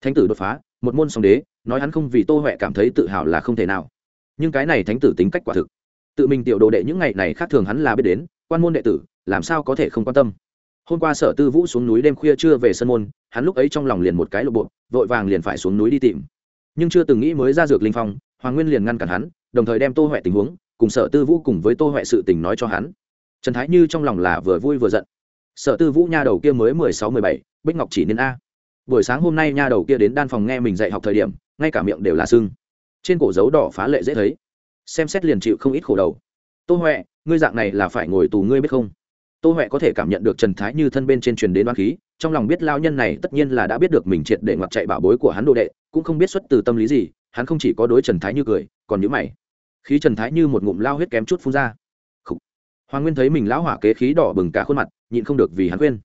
Thánh tử đột phá, một môn song đế, nói hắn không vì tô huệ cảm thấy tự hào là không thể nào. Nhưng cái này thánh tử tính cách quả thực tự mình tiểu đồ đệ những ngày này khác thường hắn là biết đến, quan môn đệ tử, làm sao có thể không quan tâm. Hôm qua sở tư vũ xuống núi đêm khuya chưa về sân môn, hắn lúc ấy trong lòng liền một cái lộ bộ, vội vàng liền phải xuống núi đi tìm. Nhưng chưa từng nghĩ mới ra dược linh phong, hoàng nguyên liền ngăn cản hắn, đồng thời đem tô huệ tình huống, cùng sở tư vũ cùng với tô huệ sự tình nói cho hắn. Trần thái như trong lòng là vừa vui vừa giận. Sở tư vũ nha đầu kia mới mười sáu, mười bảy, bích ngọc chỉ nên a. Buổi sáng hôm nay nha đầu kia đến đan phòng nghe mình dạy học thời điểm, ngay cả miệng đều là sưng. Trên cổ dấu đỏ phá lệ dễ thấy xem xét liền chịu không ít khổ đầu. Tô huệ, ngươi dạng này là phải ngồi tù ngươi biết không? Tô huệ có thể cảm nhận được trần thái như thân bên trên truyền đến đoán khí, trong lòng biết lao nhân này tất nhiên là đã biết được mình triệt để ngoặt chạy bảo bối của hắn đồ đệ, cũng không biết xuất từ tâm lý gì, hắn không chỉ có đối trần thái như cười, còn nhữ mày. Khí trần thái như một ngụm lao huyết kém chút phun ra. Hoàng nguyên thấy mình lão hỏa kế khí đỏ bừng cả khuôn mặt, nhịn không được vì hắn khuyên.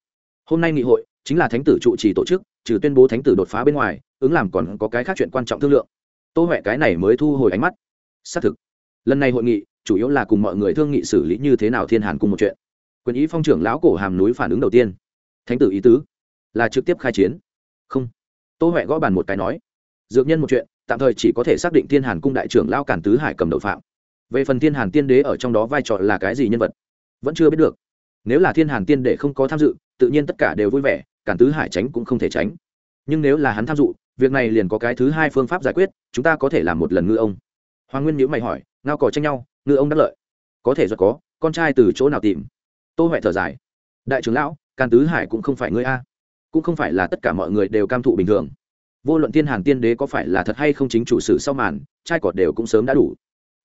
Hôm nay nghị hội, chính là thánh tử trụ trì tổ chức, trừ tuyên bố thánh tử đột phá bên ngoài, ứng làm còn có cái khác chuyện quan trọng thương lượng. Tô huệ cái này mới thu hồi ánh mắt. Xác thực lần này hội nghị, chủ yếu là cùng mọi người thương nghị xử lý như thế nào thiên hàn cùng một chuyện. Quyền ý phong trưởng lão cổ hàm núi phản ứng đầu tiên. Thánh tử ý tứ, là trực tiếp khai chiến. Không. Tô huệ gõ bàn một cái nói. Dược nhân một chuyện, tạm thời chỉ có thể xác định thiên hàn cung đại trưởng lao cản tứ hải cầm đầu phạm. Về phần thiên hàn tiên đế ở trong đó vai trò là cái gì nhân vật? Vẫn chưa biết được. Nếu là thiên hàn tiên đế không có tham dự, tự nhiên tất cả đều vui vẻ, cản tứ hải tránh cũng không thể tránh. Nhưng nếu là hắn tham dự, việc này liền có cái thứ hai phương pháp giải quyết, chúng ta có thể làm một lần ngư ông. Hoàng nguyên nhữ mày hỏi ngao cò tranh nhau, ngư ông đắc lợi. Có thể do có, con trai từ chỗ nào tìm? Tô huệ thở dài. Đại trưởng lão, càn tứ hải cũng không phải ngươi a. Cũng không phải là tất cả mọi người đều cam thụ bình thường. Vô luận thiên hàn tiên đế có phải là thật hay không chính chủ sử sau màn, trai cọt đều cũng sớm đã đủ.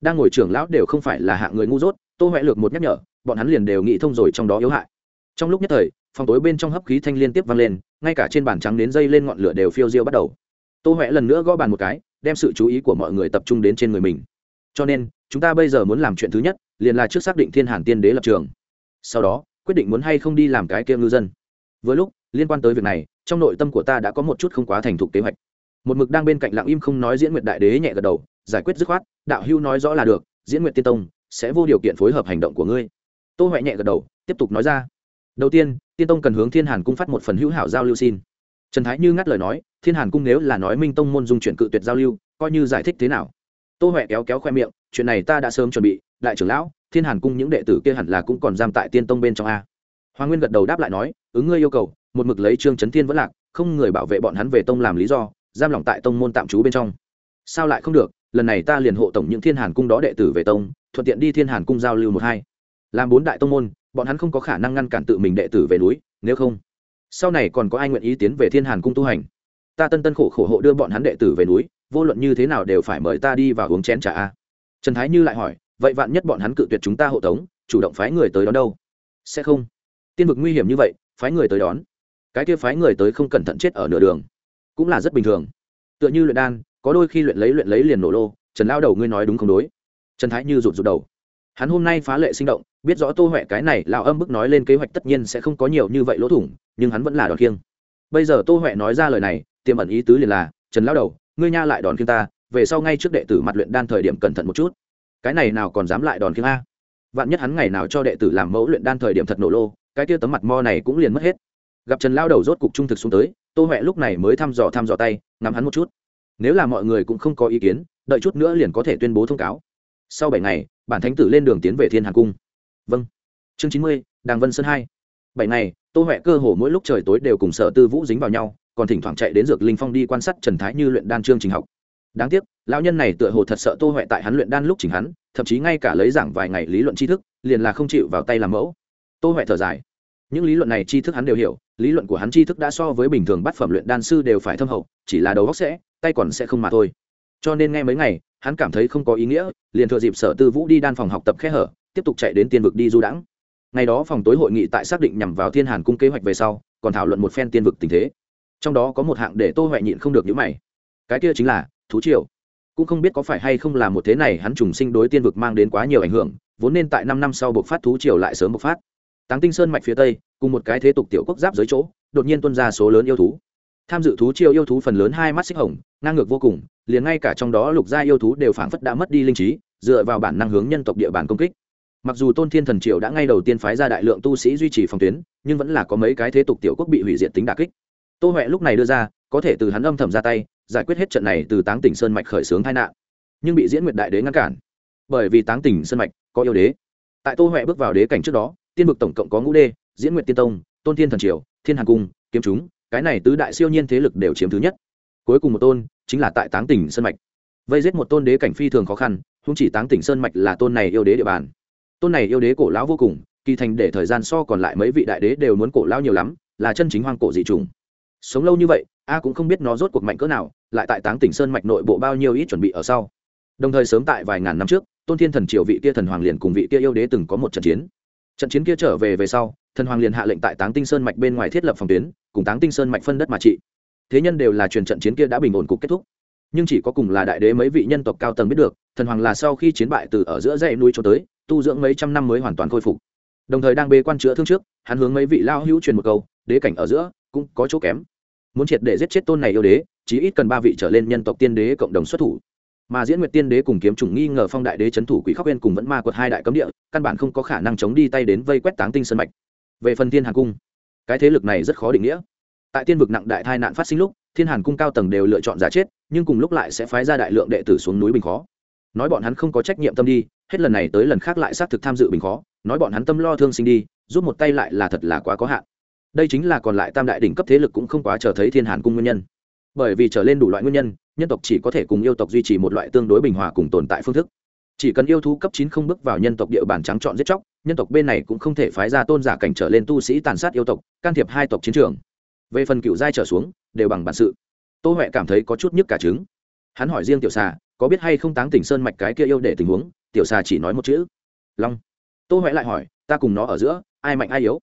Đang ngồi trưởng lão đều không phải là hạng người ngu dốt, tô huệ lược một nhắc nhở, bọn hắn liền đều nghĩ thông rồi trong đó yếu hại. Trong lúc nhất thời, phòng tối bên trong hấp khí thanh liên tiếp vang lên, ngay cả trên bàn trắng đến dây lên ngọn lửa đều phiêu diêu bắt đầu. Tô huệ lần nữa gõ bàn một cái, đem sự chú ý của mọi người tập trung đến trên người mình cho nên, chúng ta bây giờ muốn làm chuyện thứ nhất, liền là trước xác định thiên hàn tiên đế lập trường. Sau đó, quyết định muốn hay không đi làm cái kia ngư dân. Với lúc, liên quan tới việc này, trong nội tâm của ta đã có một chút không quá thành thục kế hoạch. Một mực đang bên cạnh lặng im không nói diễn nguyệt đại đế nhẹ gật đầu, giải quyết dứt khoát, đạo hưu nói rõ là được, diễn nguyệt tiên tông sẽ vô điều kiện phối hợp hành động của ngươi. Tô huệ nhẹ gật đầu, tiếp tục nói ra, đầu tiên tiên tông cần hướng thiên hàn cung phát một phần hữu hảo giao lưu xin. Trần thái như ngắt lời nói, thiên hàn cung nếu là nói minh tông môn dung chuyển cự tuyệt giao lưu, coi như giải thích thế nào? Tô huệ kéo kéo khoe miệng, chuyện này ta đã sớm chuẩn bị, đại trưởng lão, thiên hàn cung những đệ tử kia hẳn là cũng còn giam tại tiên tông bên trong a. Hoàng nguyên gật đầu đáp lại nói ứng ngươi yêu cầu, một mực lấy trương trấn thiên vẫn lạc, không người bảo vệ bọn hắn về tông làm lý do, giam lỏng tại tông môn tạm trú bên trong. Sao lại không được? Lần này ta liền hộ tổng những thiên hàn cung đó đệ tử về tông, thuận tiện đi thiên hàn cung giao lưu một hai. Làm bốn đại tông môn, bọn hắn không có khả năng ngăn cản tự mình đệ tử về núi, nếu không, sau này còn có ai nguyện ý tiến về thiên hàn cung tu hành? Ta tân tân khổ khổ hộ đưa bọn hắn đệ tử về núi vô luận như thế nào đều phải mời ta đi vào uống chén trà a. Trần thái như lại hỏi, vậy vạn nhất bọn hắn cự tuyệt chúng ta hộ tống, chủ động phái người tới đón đâu? Sẽ không. Tiên vực nguy hiểm như vậy, phái người tới đón. Cái kia phái người tới không cẩn thận chết ở nửa đường. Cũng là rất bình thường. Tựa như luyện đan, có đôi khi luyện lấy luyện lấy liền nổ lô. Trần lao đầu, ngươi nói đúng không đối? Trần thái như rụt rụt đầu. Hắn hôm nay phá lệ sinh động, biết rõ tô huệ cái này lao âm bức nói lên kế hoạch tất nhiên sẽ không có nhiều như vậy lỗ thủng, nhưng hắn vẫn là đòn khiêng. Bây giờ tô huệ nói ra lời này, tiềm ẩn ý tứ liền là, trần lao đầu ngươi nha lại đòn khiêng ta, về sau ngay trước đệ tử mặt luyện đan thời điểm cẩn thận một chút. Cái này nào còn dám lại đòn khiêng a? Vạn nhất hắn ngày nào cho đệ tử làm mẫu luyện đan thời điểm thật nổ lô, cái tia tấm mặt mo này cũng liền mất hết. Gặp trần lao đầu rốt cục trung thực xuống tới, tô huệ lúc này mới thăm dò thăm dò tay, ngắm hắn một chút. Nếu là mọi người cũng không có ý kiến, đợi chút nữa liền có thể tuyên bố thông cáo. Sau bảy ngày, bản thánh tử lên đường tiến về thiên hàn cung. Vâng. Chương chín mươi, đàng vân sơn hai. Bảy ngày, tô huệ cơ hồ mỗi lúc trời tối đều cùng sở tư vũ dính vào nhau còn thỉnh thoảng chạy đến dược linh phong đi quan sát trần thái như luyện đan chương trình học. Đáng tiếc, lão nhân này tựa hồ thật sợ tô huệ tại hắn luyện đan lúc chỉnh hắn, thậm chí ngay cả lấy giảng vài ngày lý luận tri thức, liền là không chịu vào tay làm mẫu. Tô huệ thở dài. Những lý luận này tri thức hắn đều hiểu, lý luận của hắn tri thức đã so với bình thường bắt phẩm luyện đan sư đều phải thâm hậu, chỉ là đầu góc sẽ, tay còn sẽ không mà thôi. Cho nên nghe mấy ngày, hắn cảm thấy không có ý nghĩa, liền thừa dịp sở tư vũ đi đan phòng học tập khe hở, tiếp tục chạy đến tiên vực đi du đãng. Ngày đó phòng tối hội nghị tại xác định nhằm vào thiên hàn cung kế hoạch về sau, còn thảo luận một phen tiên vực tình thế trong đó có một hạng để tô huệ nhịn không được những mày. Cái kia chính là thú triều. Cũng không biết có phải hay không là một thế này hắn trùng sinh đối tiên vực mang đến quá nhiều ảnh hưởng, vốn nên tại năm năm sau bộc phát thú triều lại sớm bộc phát. Táng tinh sơn mạch phía tây, cùng một cái thế tục tiểu quốc giáp dưới chỗ, đột nhiên tuân ra số lớn yêu thú. Tham dự thú triều yêu thú phần lớn hai mắt xích hồng, ngang ngược vô cùng, liền ngay cả trong đó lục gia yêu thú đều phảng phất đã mất đi linh trí, dựa vào bản năng hướng nhân tộc địa bàn công kích. Mặc dù tôn thiên thần triều đã ngay đầu tiên phái ra đại lượng tu sĩ duy trì phòng tuyến, nhưng vẫn là có mấy cái thế tục tiểu quốc bị hủy diệt tính đà kích tô huệ lúc này đưa ra, có thể từ hắn âm thầm ra tay, giải quyết hết trận này từ táng tỉnh sơn mạch khởi xướng tai nạn, nhưng bị diễn nguyệt đại đế ngăn cản. Bởi vì táng tỉnh sơn mạch có yêu đế. Tại tô huệ bước vào đế cảnh trước đó, tiên vực tổng cộng có ngũ đê diễn nguyệt tiên tông, tôn thiên thần triều, thiên hàng cung, kiếm chúng, cái này tứ đại siêu nhiên thế lực đều chiếm thứ nhất. Cuối cùng một tôn chính là tại táng tỉnh sơn mạch. Vây giết một tôn đế cảnh phi thường khó khăn không chỉ táng tỉnh sơn mạch là tôn này yêu đế địa bàn. Tôn này yêu đế cổ lão vô cùng, kỳ thành để thời gian so còn lại mấy vị đại đế đều muốn cổ lão nhiều lắm, là chân chính hoang cổ dị trùng sống lâu như vậy, a cũng không biết nó rốt cuộc mạnh cỡ nào, lại tại táng tỉnh sơn mạch nội bộ bao nhiêu ít chuẩn bị ở sau. Đồng thời sớm tại vài ngàn năm trước, tôn thiên thần triều vị kia thần hoàng liền cùng vị kia yêu đế từng có một trận chiến. Trận chiến kia trở về về sau, thần hoàng liền hạ lệnh tại táng tinh sơn mạch bên ngoài thiết lập phòng tuyến, cùng táng tinh sơn mạch phân đất mà trị. Thế nhân đều là truyền trận chiến kia đã bình ổn cục kết thúc. Nhưng chỉ có cùng là đại đế mấy vị nhân tộc cao tầng biết được, thần hoàng là sau khi chiến bại từ ở giữa dãy núi cho tới, tu dưỡng mấy trăm năm mới hoàn toàn khôi phục. Đồng thời đang bê quan chữa thương trước, hắn hướng mấy vị lao hữu truyền một câu, đế cảnh ở giữa cũng có chỗ kém muốn triệt để giết chết tôn này yêu đế, chí ít cần ba vị trở lên nhân tộc tiên đế cộng đồng xuất thủ. Mà diễn nguyệt tiên đế cùng kiếm chủng nghi ngờ phong đại đế c h ấ n thủ quỷ khóc bên cùng vẫn ma quật hai đại cấm địa, căn bản không có khả năng chống đi tay đến vây quét táng tinh sân mạch. Về phần thiên hàn cung, cái thế lực này rất khó định nghĩa. Tại tiên vực nặng đại tai nạn phát sinh lúc, thiên hàn cung cao tầng đều lựa chọn giả chết, nhưng cùng lúc lại sẽ phái ra đại lượng đệ tử xuống núi bình khó. Nói bọn hắn không có trách nhiệm tâm đi, hết lần này tới lần khác lại xác thực tham dự bình khó. Nói bọn hắn tâm lo thương sinh đi, giúp một tay lại là thật là quá có hạn đây chính là còn lại tam đại đỉnh cấp thế lực cũng không quá chờ thấy thiên hàn cung nguyên nhân. Bởi vì trở lên đủ loại nguyên nhân nhân tộc chỉ có thể cùng yêu tộc duy trì một loại tương đối bình hòa cùng tồn tại phương thức. Chỉ cần yêu thú cấp chín không bước vào nhân tộc địa bàn trắng chọn giết chóc, nhân tộc bên này cũng không thể phái ra tôn giả cảnh trở lên tu sĩ tàn sát yêu tộc, can thiệp hai tộc chiến trường. Về phần cựu giai trở xuống, đều bằng bản sự. Tô huệ cảm thấy có chút nhức cả trứng. Hắn hỏi riêng tiểu xà, có biết hay không táng tỉnh sơn mạch cái kia yêu để tình huống? Tiểu xà chỉ nói một chữ. Long. Tô huệ lại hỏi, ta cùng nó ở giữa, ai mạnh ai yếu?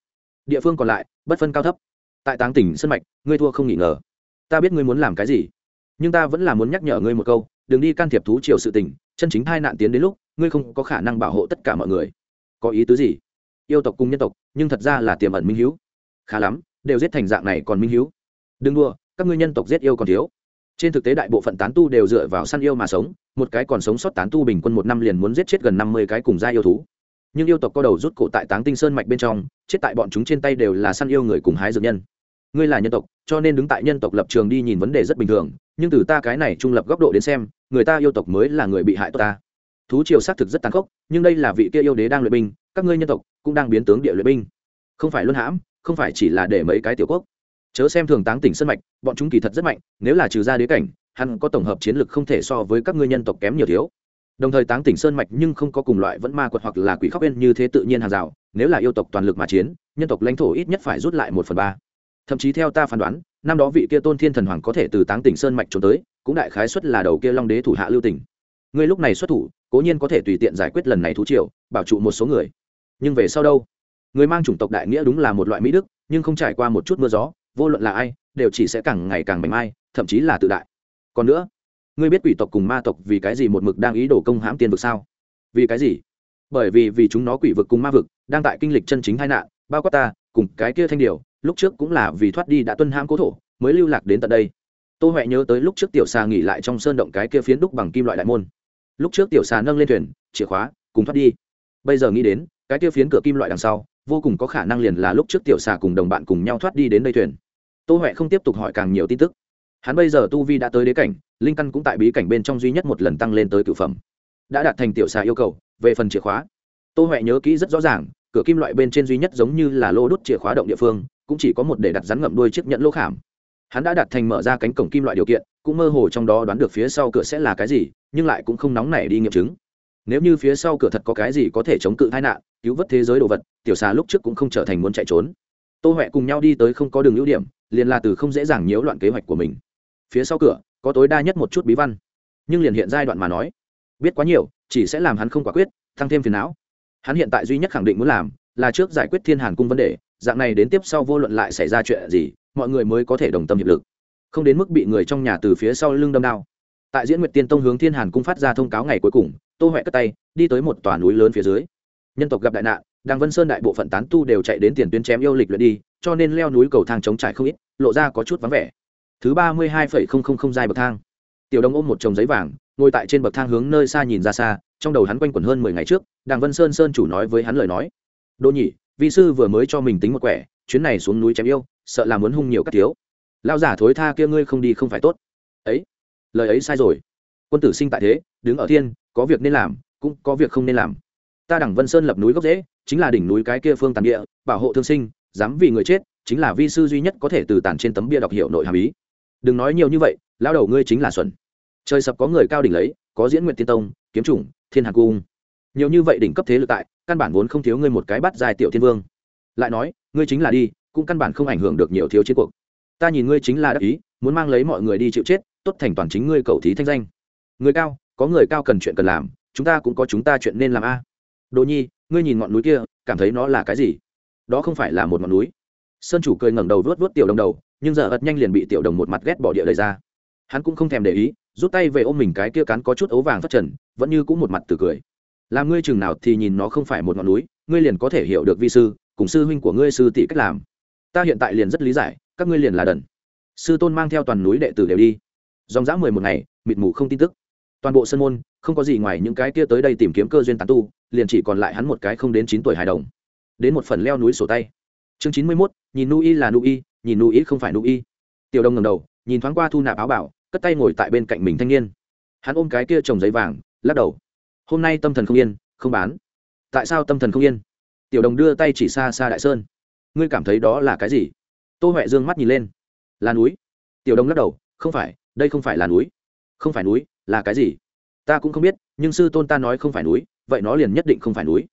Địa phương còn lại, bất phân cao thấp. Tại táng tỉnh sân mạch, ngươi thua không nghỉ ngờ. Ta biết ngươi muốn làm cái gì, nhưng ta vẫn là muốn nhắc nhở ngươi một câu, đừng đi can thiệp thú triều sự tình, chân chính hai nạn tiến đến lúc, ngươi không có khả năng bảo hộ tất cả mọi người. Có ý tứ gì? Yêu tộc cùng nhân tộc, nhưng thật ra là tiềm ẩn minh h khá lắm, đều giết thành dạng này còn minh h đừng đua các ngươi nhân tộc giết yêu còn thiếu. Trên thực tế đại bộ phận tán tu đều dựa vào săn yêu mà sống, một cái còn sống sót tán tu bình quân một năm liền muốn giết chết gần năm mươi cái cùng gia yêu thú nhưng yêu tộc có đầu rút cổ tại táng tinh sơn mạch bên trong chết tại bọn chúng trên tay đều là săn yêu người cùng hái dược nhân ngươi là nhân tộc cho nên đứng tại nhân tộc lập trường đi nhìn vấn đề rất bình thường nhưng từ ta cái này trung lập góc độ đến xem người ta yêu tộc mới là người bị hại tốt ta thú triều xác thực rất tàn khốc nhưng đây là vị kia yêu đế đang luyện binh các ngươi nhân tộc cũng đang biến tướng địa luyện binh không phải luân hãm không phải chỉ là để mấy cái tiểu quốc chớ xem thường táng tỉnh sân mạch bọn chúng kỳ thật rất mạnh nếu là trừ ra đế cảnh hắn có tổng hợp chiến lược không thể so với các ngươi nhân tộc kém nhiều thiếu đồng thời táng tỉnh sơn mạch nhưng không có cùng loại vẫn ma quật hoặc là quỷ khóc bên như thế tự nhiên hàng rào, nếu là yêu tộc toàn lực mà chiến, nhân tộc lãnh thổ ít nhất phải rút lại một phần ba. Thậm chí theo ta phán đoán, năm đó vị kia tôn thiên thần hoàng có thể từ táng tỉnh sơn mạch trốn tới, cũng đại khái xuất là đầu kia long đế thủ hạ lưu tỉnh ngươi lúc này xuất thủ, cố nhiên có thể tùy tiện giải quyết lần này thú triều, bảo trụ một số người. Nhưng về sau đâu? Người mang chủng tộc đại nghĩa đúng là một loại mỹ đức, nhưng không trải qua một chút mưa gió, vô luận là ai, đều chỉ sẽ càng ngày càng mạnh mai, thậm chí là tự đại. Còn nữa ngươi biết quỷ tộc cùng ma tộc vì cái gì một mực đang ý đồ công hãm tiên vực sao? Vì cái gì? Bởi vì vì chúng nó quỷ vực cùng ma vực đang tại kinh lịch chân chính hai nạn, bao quát ta, cùng cái kia thanh điều lúc trước cũng là vì thoát đi đã tuân hãm cố thổ, mới lưu lạc đến tận đây. Tô huệ nhớ tới lúc trước tiểu xà nghỉ lại trong sơn động cái kia phiến đúc bằng kim loại đại môn. Lúc trước tiểu xà nâng lên thuyền, chìa khóa, cùng thoát đi. Bây giờ nghĩ đến, cái kia phiến cửa kim loại đằng sau, vô cùng có khả năng liền là lúc trước tiểu xà cùng đồng bạn cùng nhau thoát đi đến đây thuyền. Tô huệ không tiếp tục hỏi càng nhiều tin tức hắn bây giờ tu vi đã tới đế cảnh, linh căn cũng tại bí cảnh bên trong duy nhất một lần tăng lên tới cửu phẩm. Đã đạt thành tiểu xà yêu cầu, về phần chìa khóa. Tô huệ nhớ kỹ rất rõ ràng, cửa kim loại bên trên duy nhất giống như là lô đốt chìa khóa động địa phương, cũng chỉ có một để đặt rắn ngậm đuôi chiếc nhẫn lỗ khảm. Hắn đã đặt thành mở ra cánh cổng kim loại điều kiện, cũng mơ hồ trong đó đoán được phía sau cửa sẽ là cái gì, nhưng lại cũng không nóng nảy đi nghiệm chứng. Nếu như phía sau cửa thật có cái gì có thể chống cự tai nạn, cứu vớt thế giới đồ vật, tiểu xà lúc trước cũng không trở thành muốn chạy trốn. Tô huệ cùng nhau đi tới không có đường ưu điểm, liền là từ không dễ dàng nhiễu loạn kế hoạch của mình phía sau cửa, có tối đa nhất một chút bí văn. Nhưng liền hiện giai đoạn mà nói, biết quá nhiều, chỉ sẽ làm hắn không quả quyết tăng thêm phiền não. Hắn hiện tại duy nhất khẳng định muốn làm, là trước giải quyết thiên hàn cung vấn đề, dạng này đến tiếp sau vô luận lại xảy ra chuyện gì, mọi người mới có thể đồng tâm hiệp lực. Không đến mức bị người trong nhà từ phía sau lưng đâm đao tại diễn nguyệt tiên tông hướng thiên hàn cung phát ra thông cáo ngày cuối cùng, tô huệ cất tay, đi tới một tòa núi lớn phía dưới. Nhân tộc gặp đại nạn, đàng vân sơn đại bộ phận tán tu đều chạy đến tiền tuyến chém yêu lịch luyện đi, cho nên leo núi cầu thang chống trải không ít, lộ ra có chút vắng vẻ thứ ba mươi hai phẩy không không không dài bậc thang. Tiểu đông ôm một chồng giấy vàng, ngồi tại trên bậc thang hướng nơi xa nhìn ra xa, trong đầu hắn quanh quẩn hơn mười ngày trước, đàng vân sơn sơn chủ nói với hắn lời nói. Đỗ nhị vi sư vừa mới cho mình tính một quẻ, chuyến này xuống núi chém yêu, sợ là muốn hung nhiều các thiếu. Lao giả thối tha kia ngươi không đi không phải tốt. Ấy, lời ấy sai rồi. Quân tử sinh tại thế, đứng ở thiên, có việc nên làm, cũng có việc không nên làm. Ta đẳng vân sơn lập núi gốc dễ, chính là đỉnh núi cái kia phương tàn địa, bảo hộ thương sinh, dám vì người chết, chính là vi sư duy nhất có thể từ tàn trên tấm bia đọc hiểu nội hàm ý đừng nói nhiều như vậy lao đầu ngươi chính là xuẩn. Trời sập có người cao đỉnh lấy, có diễn nguyện tiên tông, kiếm chủng, thiên hạc cung. Nhiều như vậy đỉnh cấp thế lực tại, căn bản vốn không thiếu ngươi một cái bắt dài tiểu thiên vương. Lại nói, ngươi chính là đi, cũng căn bản không ảnh hưởng được nhiều thiếu chiến cuộc. Ta nhìn ngươi chính là đắc ý, muốn mang lấy mọi người đi chịu chết, tốt thành toàn chính ngươi cầu thí thanh danh. Người cao, có người cao cần chuyện cần làm, chúng ta cũng có chúng ta chuyện nên làm a. Đồ nhi, ngươi nhìn ngọn núi kia, cảm thấy nó là cái gì? Đó không phải là một ngọn núi. Sơn chủ cười ngẩng đầu vớt vớt tiểu đồng đầu nhưng giờ ật nhanh liền bị tiểu đồng một mặt ghét bỏ địa lời ra. Hắn cũng không thèm để ý, rút tay về ôm mình cái kia cắn có chút ấu vàng phát trần, vẫn như cũng một mặt từ cười. Làm ngươi chừng nào thì nhìn nó không phải một ngọn núi, ngươi liền có thể hiểu được vi sư, cùng sư huynh của ngươi sư tỷ cách làm. Ta hiện tại liền rất lý giải, các ngươi liền là đần. Sư tôn mang theo toàn núi đệ tử đều đi. Dòng dã mười một ngày, mịt mù không tin tức. Toàn bộ sân môn, không có gì ngoài những cái kia tới đây tìm kiếm cơ duyên tán tu, liền chỉ còn lại hắn một cái không đến chín tuổi hài đồng. Đến một phần leo núi sổ tay. Chương chín mươi mốt, nhìn nu y là nu y nhìn nụ ý không phải nụ y tiểu đông ngầm đầu, nhìn thoáng qua thu nạp áo bảo, cất tay ngồi tại bên cạnh mình thanh niên. Hắn ôm cái kia trồng giấy vàng, lắc đầu. Hôm nay tâm thần không yên, không bán. Tại sao tâm thần không yên? Tiểu đồng đưa tay chỉ xa xa đại sơn. Ngươi cảm thấy đó là cái gì? Tô huệ dương mắt nhìn lên. Là núi. Tiểu đồng lắc đầu, không phải, đây không phải là núi. Không phải núi, là cái gì? Ta cũng không biết, nhưng sư tôn ta nói không phải núi, vậy nó liền nhất định không phải núi.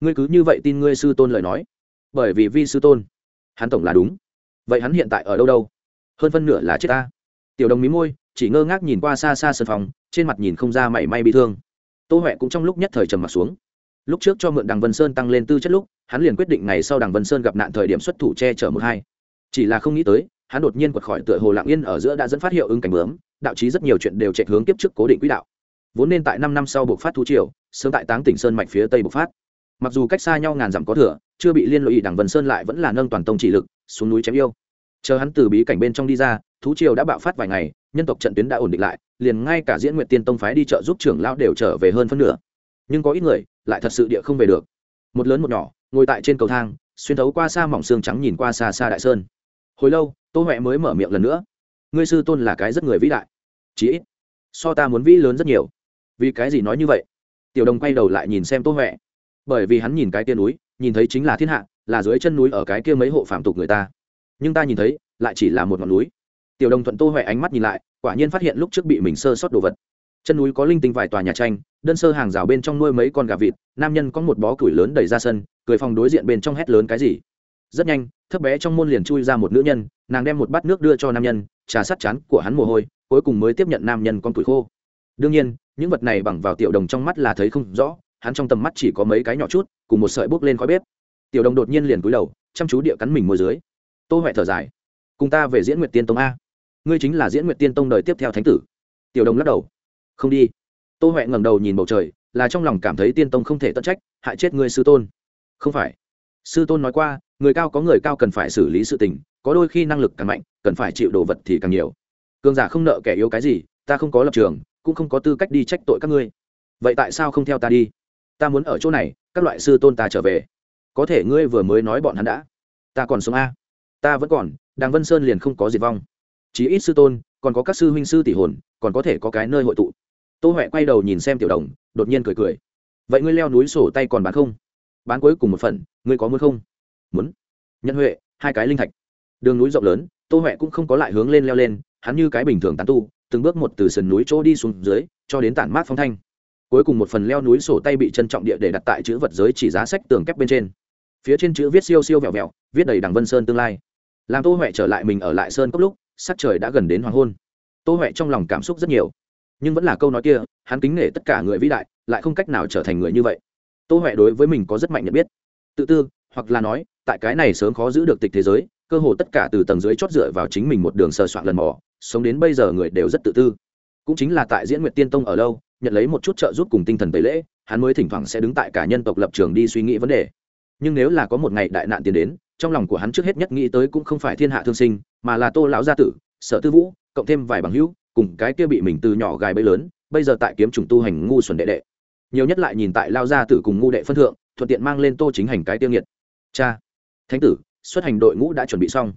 Ngươi cứ như vậy tin ngươi sư tôn lời nói. Bởi vì vi sư tôn, hắn tổng là đúng vậy hắn hiện tại ở đâu đâu? Hơn phân nửa là chết ta. Tiểu đồng mí môi, chỉ ngơ ngác nhìn qua xa xa sân phòng, trên mặt nhìn không ra mảy may bị thương. Tô huệ cũng trong lúc nhất thời trầm mặt xuống. Lúc trước cho mượn đằng vân sơn tăng lên tư chất lúc, hắn liền quyết định ngày sau đằng vân sơn gặp nạn thời điểm xuất thủ che chở một hai. Chỉ là không nghĩ tới, hắn đột nhiên quật khỏi tựa hồ lạng yên ở giữa đã dẫn phát hiệu ứng cảnh bướm, đạo trí rất nhiều chuyện đều chạy hướng tiếp trước cố định quỹ đạo. Vốn nên tại năm năm sau buộc phát thú triều, sớm tại táng tỉnh sơn mạch phía tây bộc phát. Mặc dù cách xa nhau ngàn dặm có thừa, chưa bị liên lụy đằng vân sơn lại vẫn là nâng toàn tông chỉ lực xuống núi chém yêu. Chờ hắn từ bí cảnh bên trong đi ra, thú triều đã bạo phát vài ngày, nhân tộc trận tuyến đã ổn định lại, liền ngay cả diễn nguyện tiên tông phái đi chợ giúp trưởng lão đều trở về hơn phân nửa. Nhưng có ít người lại thật sự địa không về được. Một lớn một nhỏ, ngồi tại trên cầu thang, xuyên thấu qua xa mỏng xương trắng nhìn qua xa xa đại sơn. Hồi lâu, tô huệ mới mở miệng lần nữa. Ngươi sư tôn là cái rất người vĩ đại. Chí ít, so ta muốn vĩ lớn rất nhiều. Vì cái gì nói như vậy? Tiểu đồng quay đầu lại nhìn xem tô huệ. Bởi vì hắn nhìn cái tiên núi, nhìn thấy chính là thiên hạ là dưới chân núi ở cái kia mấy hộ phạm tục người ta. Nhưng ta nhìn thấy, lại chỉ là một ngọn núi. Tiểu đồng thuận tô huệ ánh mắt nhìn lại, quả nhiên phát hiện lúc trước bị mình sơ sót đồ vật. Chân núi có linh tinh vài tòa nhà tranh, đơn sơ hàng rào bên trong nuôi mấy con gà vịt, nam nhân có một bó củi lớn đẩy ra sân, cười phòng đối diện bên trong hét lớn cái gì. Rất nhanh, thấp bé trong môn liền chui ra một nữ nhân, nàng đem một bát nước đưa cho nam nhân, trà sắt chán của hắn mồ hôi, cuối cùng mới tiếp nhận nam nhân con tuổi khô. Đương nhiên, những vật này bằng vào tiểu đồng trong mắt là thấy không rõ, hắn trong tầm mắt chỉ có mấy cái nhỏ chút, cùng một sợi bốc lên khói bếp tiểu đồng đột nhiên liền cúi đầu, chăm chú địa cắn mình môi dưới. Tô huệ thở dài. Cùng ta về diễn nguyệt tiên tông a. Ngươi chính là diễn nguyệt tiên tông đời tiếp theo thánh tử. Tiểu đồng lắc đầu. Không đi. Tô huệ ngẩng đầu nhìn bầu trời, là trong lòng cảm thấy tiên tông không thể tận trách, hại chết ngươi sư tôn. Không phải. Sư tôn nói qua, người cao có người cao cần phải xử lý sự tình, có đôi khi năng lực càng mạnh, cần phải chịu đồ vật thì càng nhiều. Cường giả không nợ kẻ yếu cái gì, ta không có lập trường, cũng không có tư cách đi trách tội các ngươi. Vậy tại sao không theo ta đi? Ta muốn ở chỗ này, các loại sư tôn ta trở về có thể ngươi vừa mới nói bọn hắn đã. Ta còn sống a. Ta vẫn còn, đàng vân sơn liền không có diệt vong. Chí ít sư tôn, còn có các sư huynh sư tỷ hồn, còn có thể có cái nơi hội tụ. Tô huệ quay đầu nhìn xem tiểu đồng, đột nhiên cười cười. Vậy ngươi leo núi sổ tay còn bán không? Bán cuối cùng một phần, ngươi có muốn không? Muốn. Nhân huệ, hai cái linh thạch. Đường núi rộng lớn, tô huệ cũng không có lại hướng lên leo lên, hắn như cái bình thường tán tu, từng bước một từ sườn núi chỗ đi xuống dưới, cho đến tản mát phong thanh. Cuối cùng một phần leo núi sổ tay bị trân trọng địa để đặt tại chữ vật giới chỉ giá sách tường kép bên trên phía trên chữ viết siêu siêu vẹo vẹo, viết đầy đằng vân sơn tương lai. Làm tô huệ trở lại mình ở lại sơn cốc lúc, sắc trời đã gần đến hoàng hôn. Tô huệ trong lòng cảm xúc rất nhiều. Nhưng vẫn là câu nói kia, hắn kính nể tất cả người vĩ đại, lại không cách nào trở thành người như vậy. Tô huệ đối với mình có rất mạnh nhận biết. Tự tư, hoặc là nói, tại cái này sớm khó giữ được tịch thế giới, cơ hồ tất cả từ tầng dưới chót dựa vào chính mình một đường sờ soạn lần mò, sống đến bây giờ người đều rất tự tư. Cũng chính là tại diễn nguyệt tiên tông ở lâu, nhận lấy một chút trợ giúp cùng tinh thần tẩy lễ, hắn mới thỉnh thoảng sẽ đứng tại cả nhân tộc lập trường đi suy nghĩ vấn đề nhưng nếu là có một ngày đại nạn tiến đến, trong lòng của hắn trước hết nhất nghĩ tới cũng không phải thiên hạ thương sinh, mà là tô lão gia tử, sở tư vũ, cộng thêm vài bằng hữu, cùng cái kia bị mình từ nhỏ gài bẫy lớn, bây giờ tại kiếm trùng tu hành ngu xuẩn đệ đệ. Nhiều nhất lại nhìn tại lao gia tử cùng ngu đệ phân thượng, thuận tiện mang lên tô chính hành cái tiêu nghiệt. Cha, thánh tử, xuất hành đội ngũ đã chuẩn bị xong.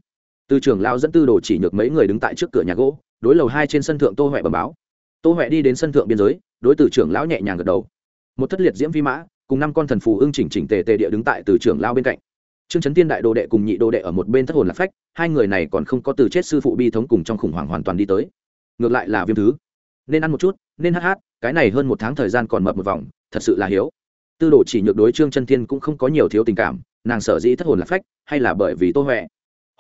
Từ trưởng lao dẫn tư đồ chỉ nhược mấy người đứng tại trước cửa nhà gỗ, đối lầu hai trên sân thượng tô huệ bẩm báo. Tô huệ đi đến sân thượng biên giới, đối từ trưởng lão nhẹ nhàng gật đầu. Một thất liệt diễm vi mã cùng năm con thần phù ưng chỉnh chỉnh tề tề địa đứng tại từ trưởng lao bên cạnh. Trương trấn tiên đại đồ đệ cùng nhị đồ đệ ở một bên thất hồn lạc phách, hai người này còn không có từ chết sư phụ bi thống cùng trong khủng hoảng hoàn toàn đi tới. Ngược lại là viêm thứ. Nên ăn một chút, nên hát hát, cái này hơn một tháng thời gian còn mập một vòng, thật sự là hiếu. Tư đồ chỉ nhược đối trương chân thiên cũng không có nhiều thiếu tình cảm, nàng sở dĩ thất hồn lạc phách, hay là bởi vì tô huệ.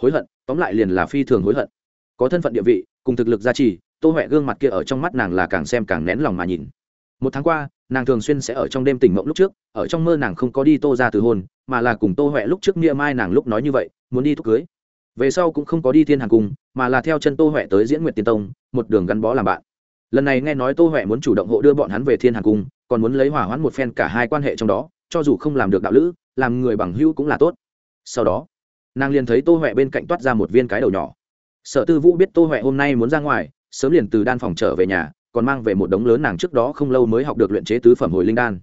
Hối hận, tóm lại liền là phi thường hối hận. Có thân phận địa vị, cùng thực lực gia trì, tô huệ gương mặt kia ở trong mắt nàng là càng xem càng nén lòng mà nhìn. Một tháng qua nàng thường xuyên sẽ ở trong đêm tỉnh mộng lúc trước, ở trong mơ nàng không có đi tô ra từ hôn mà là cùng tô huệ lúc trước nghĩa mai nàng lúc nói như vậy, muốn đi thúc cưới. Về sau cũng không có đi thiên hàng cung, mà là theo chân tô huệ tới diễn nguyện tiên tông, một đường gắn bó làm bạn. Lần này nghe nói tô huệ muốn chủ động hộ đưa bọn hắn về thiên hàng cung, còn muốn lấy hỏa hoãn một phen cả hai quan hệ trong đó, cho dù không làm được đạo lữ, làm người bằng hữu cũng là tốt. Sau đó, nàng liền thấy tô huệ bên cạnh toát ra một viên cái đầu nhỏ. Sở tư vũ biết tô huệ hôm nay muốn ra ngoài, sớm liền từ đan phòng trở về nhà còn mang về một đống lớn nàng trước đó không lâu mới học được luyện chế tứ phẩm hồi linh đan.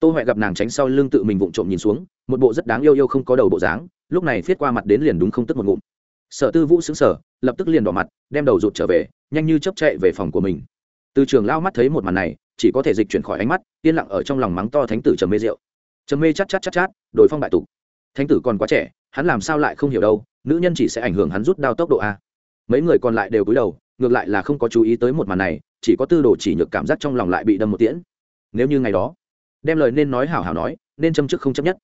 Tô huệ gặp nàng tránh sau lưng tự mình vụng trộm nhìn xuống, một bộ rất đáng yêu yêu không có đầu bộ dáng, lúc này viết qua mặt đến liền đúng không tức một ngụm. Sở tư vũ xứng sở lập tức liền đỏ mặt, đem đầu rụt trở về, nhanh như chấp chạy về phòng của mình. Từ trường lao mắt thấy một màn này, chỉ có thể dịch chuyển khỏi ánh mắt, yên lặng ở trong lòng mắng to thánh tử trầm mê rượu trầm mê chát chát chát chát, đổi phong bại tục. Thánh tử còn quá trẻ, hắn làm sao lại không hiểu đâu, nữ nhân chỉ sẽ ảnh hưởng hắn rút đao tốc độ a. Mấy người còn lại đều cúi đầu ngược lại là không có chú ý tới một màn này chỉ có tư đồ chỉ nhược cảm giác trong lòng lại bị đâm một tiễn. Nếu như ngày đó đem lời nên nói hảo hảo nói nên châm chức không chấp nhất.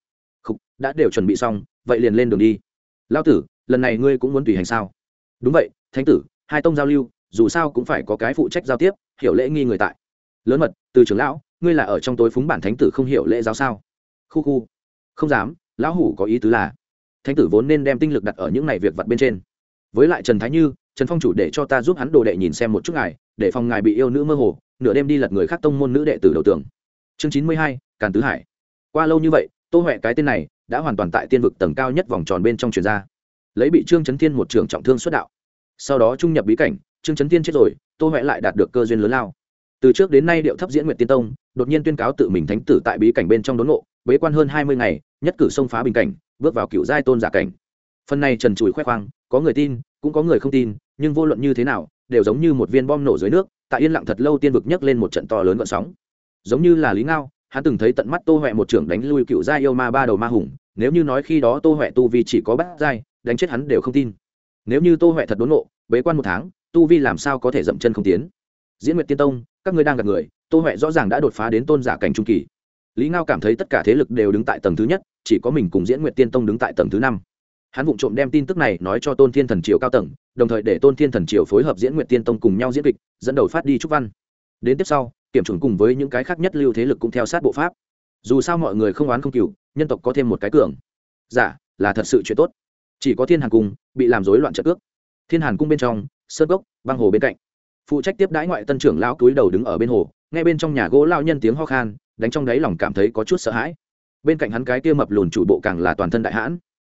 Khúc, đã đều chuẩn bị xong vậy liền lên đường đi. Lao tử lần này ngươi cũng muốn tùy hành sao? Đúng vậy thánh tử hai tông giao lưu dù sao cũng phải có cái phụ trách giao tiếp hiểu lễ nghi người tại. Lớn mật từ trưởng lão ngươi là ở trong tối phúng bản thánh tử không hiểu lễ giáo sao? Khu khu. Không dám lão hủ có ý tứ là thánh tử vốn nên đem tinh lực đặt ở những này việc vặt bên trên. Với lại trần thái như trần phong chủ để cho ta giúp hắn đồ đệ nhìn xem một chút ngài, để phòng ngài bị yêu nữ mơ hồ, nửa đêm đi lật người khác tông môn nữ đệ tử đầu tường. Chương chín mươi hai, càn tứ hải. Qua lâu như vậy, tô huệ cái tên này đã hoàn toàn tại tiên vực tầng cao nhất vòng tròn bên trong truyền ra. Lấy bị trương trấn thiên một trường trọng thương xuất đạo. Sau đó trung nhập bí cảnh, trương trấn thiên chết rồi, tô huệ lại đạt được cơ duyên lớn lao. Từ trước đến nay điệu thấp diễn nguyện tiên tông, đột nhiên tuyên cáo tự mình thánh tử tại bí cảnh bên trong đốn ngộ, bế quan hơn hai mươi ngày, nhất cử xông phá bình cảnh, bước vào cựu giai tôn giả cảnh. Phần này trần trùi khoe khoang, có người tin, cũng có người không tin nhưng vô luận như thế nào, đều giống như một viên bom nổ dưới nước, tại yên lặng thật lâu tiên vực nhấc lên một trận to lớn gợn sóng. Giống như là lý ngao, hắn từng thấy tận mắt tô huệ một trưởng đánh lui cựu gia yêu ma ba đầu ma hùng, nếu như nói khi đó tô huệ tu vi chỉ có bát giai, đánh chết hắn đều không tin. Nếu như tô huệ thật đốn nộ bế quan một tháng, tu vi làm sao có thể dậm chân không tiến? Diễn nguyệt tiên tông, các ngươi đang gặp người, tô huệ rõ ràng đã đột phá đến tôn giả cảnh trung kỳ. Lý ngao cảm thấy tất cả thế lực đều đứng tại tầng thứ nhất, chỉ có mình cùng diễn nguyệt tiên tông đứng tại tầng thứ năm. Hắn vụng trộm đem tin tức này nói cho tôn thiên thần triều cao tầng đồng thời để tôn thiên thần triều phối hợp diễn nguyệt tiên tông cùng nhau diễn kịch dẫn đầu phát đi trúc văn. Đến tiếp sau kiểm chuẩn cùng với những cái khác nhất lưu thế lực cũng theo sát bộ pháp. Dù sao mọi người không oán không cừu nhân tộc có thêm một cái cường. Giả dạ, là thật sự chuyện tốt. Chỉ có thiên hàn cung bị làm rối loạn trận ước thiên hàn cung bên trong sơn gốc băng hồ bên cạnh. Phụ trách tiếp đãi ngoại tân trưởng lão túi đầu đứng ở bên hồ ngay bên trong nhà gỗ lao nhân tiếng ho khan đánh trong đáy lòng cảm thấy có chút sợ hãi. Bên cạnh hắn cái kia mập lùn chủ bộ càng là toàn thân đại hãn.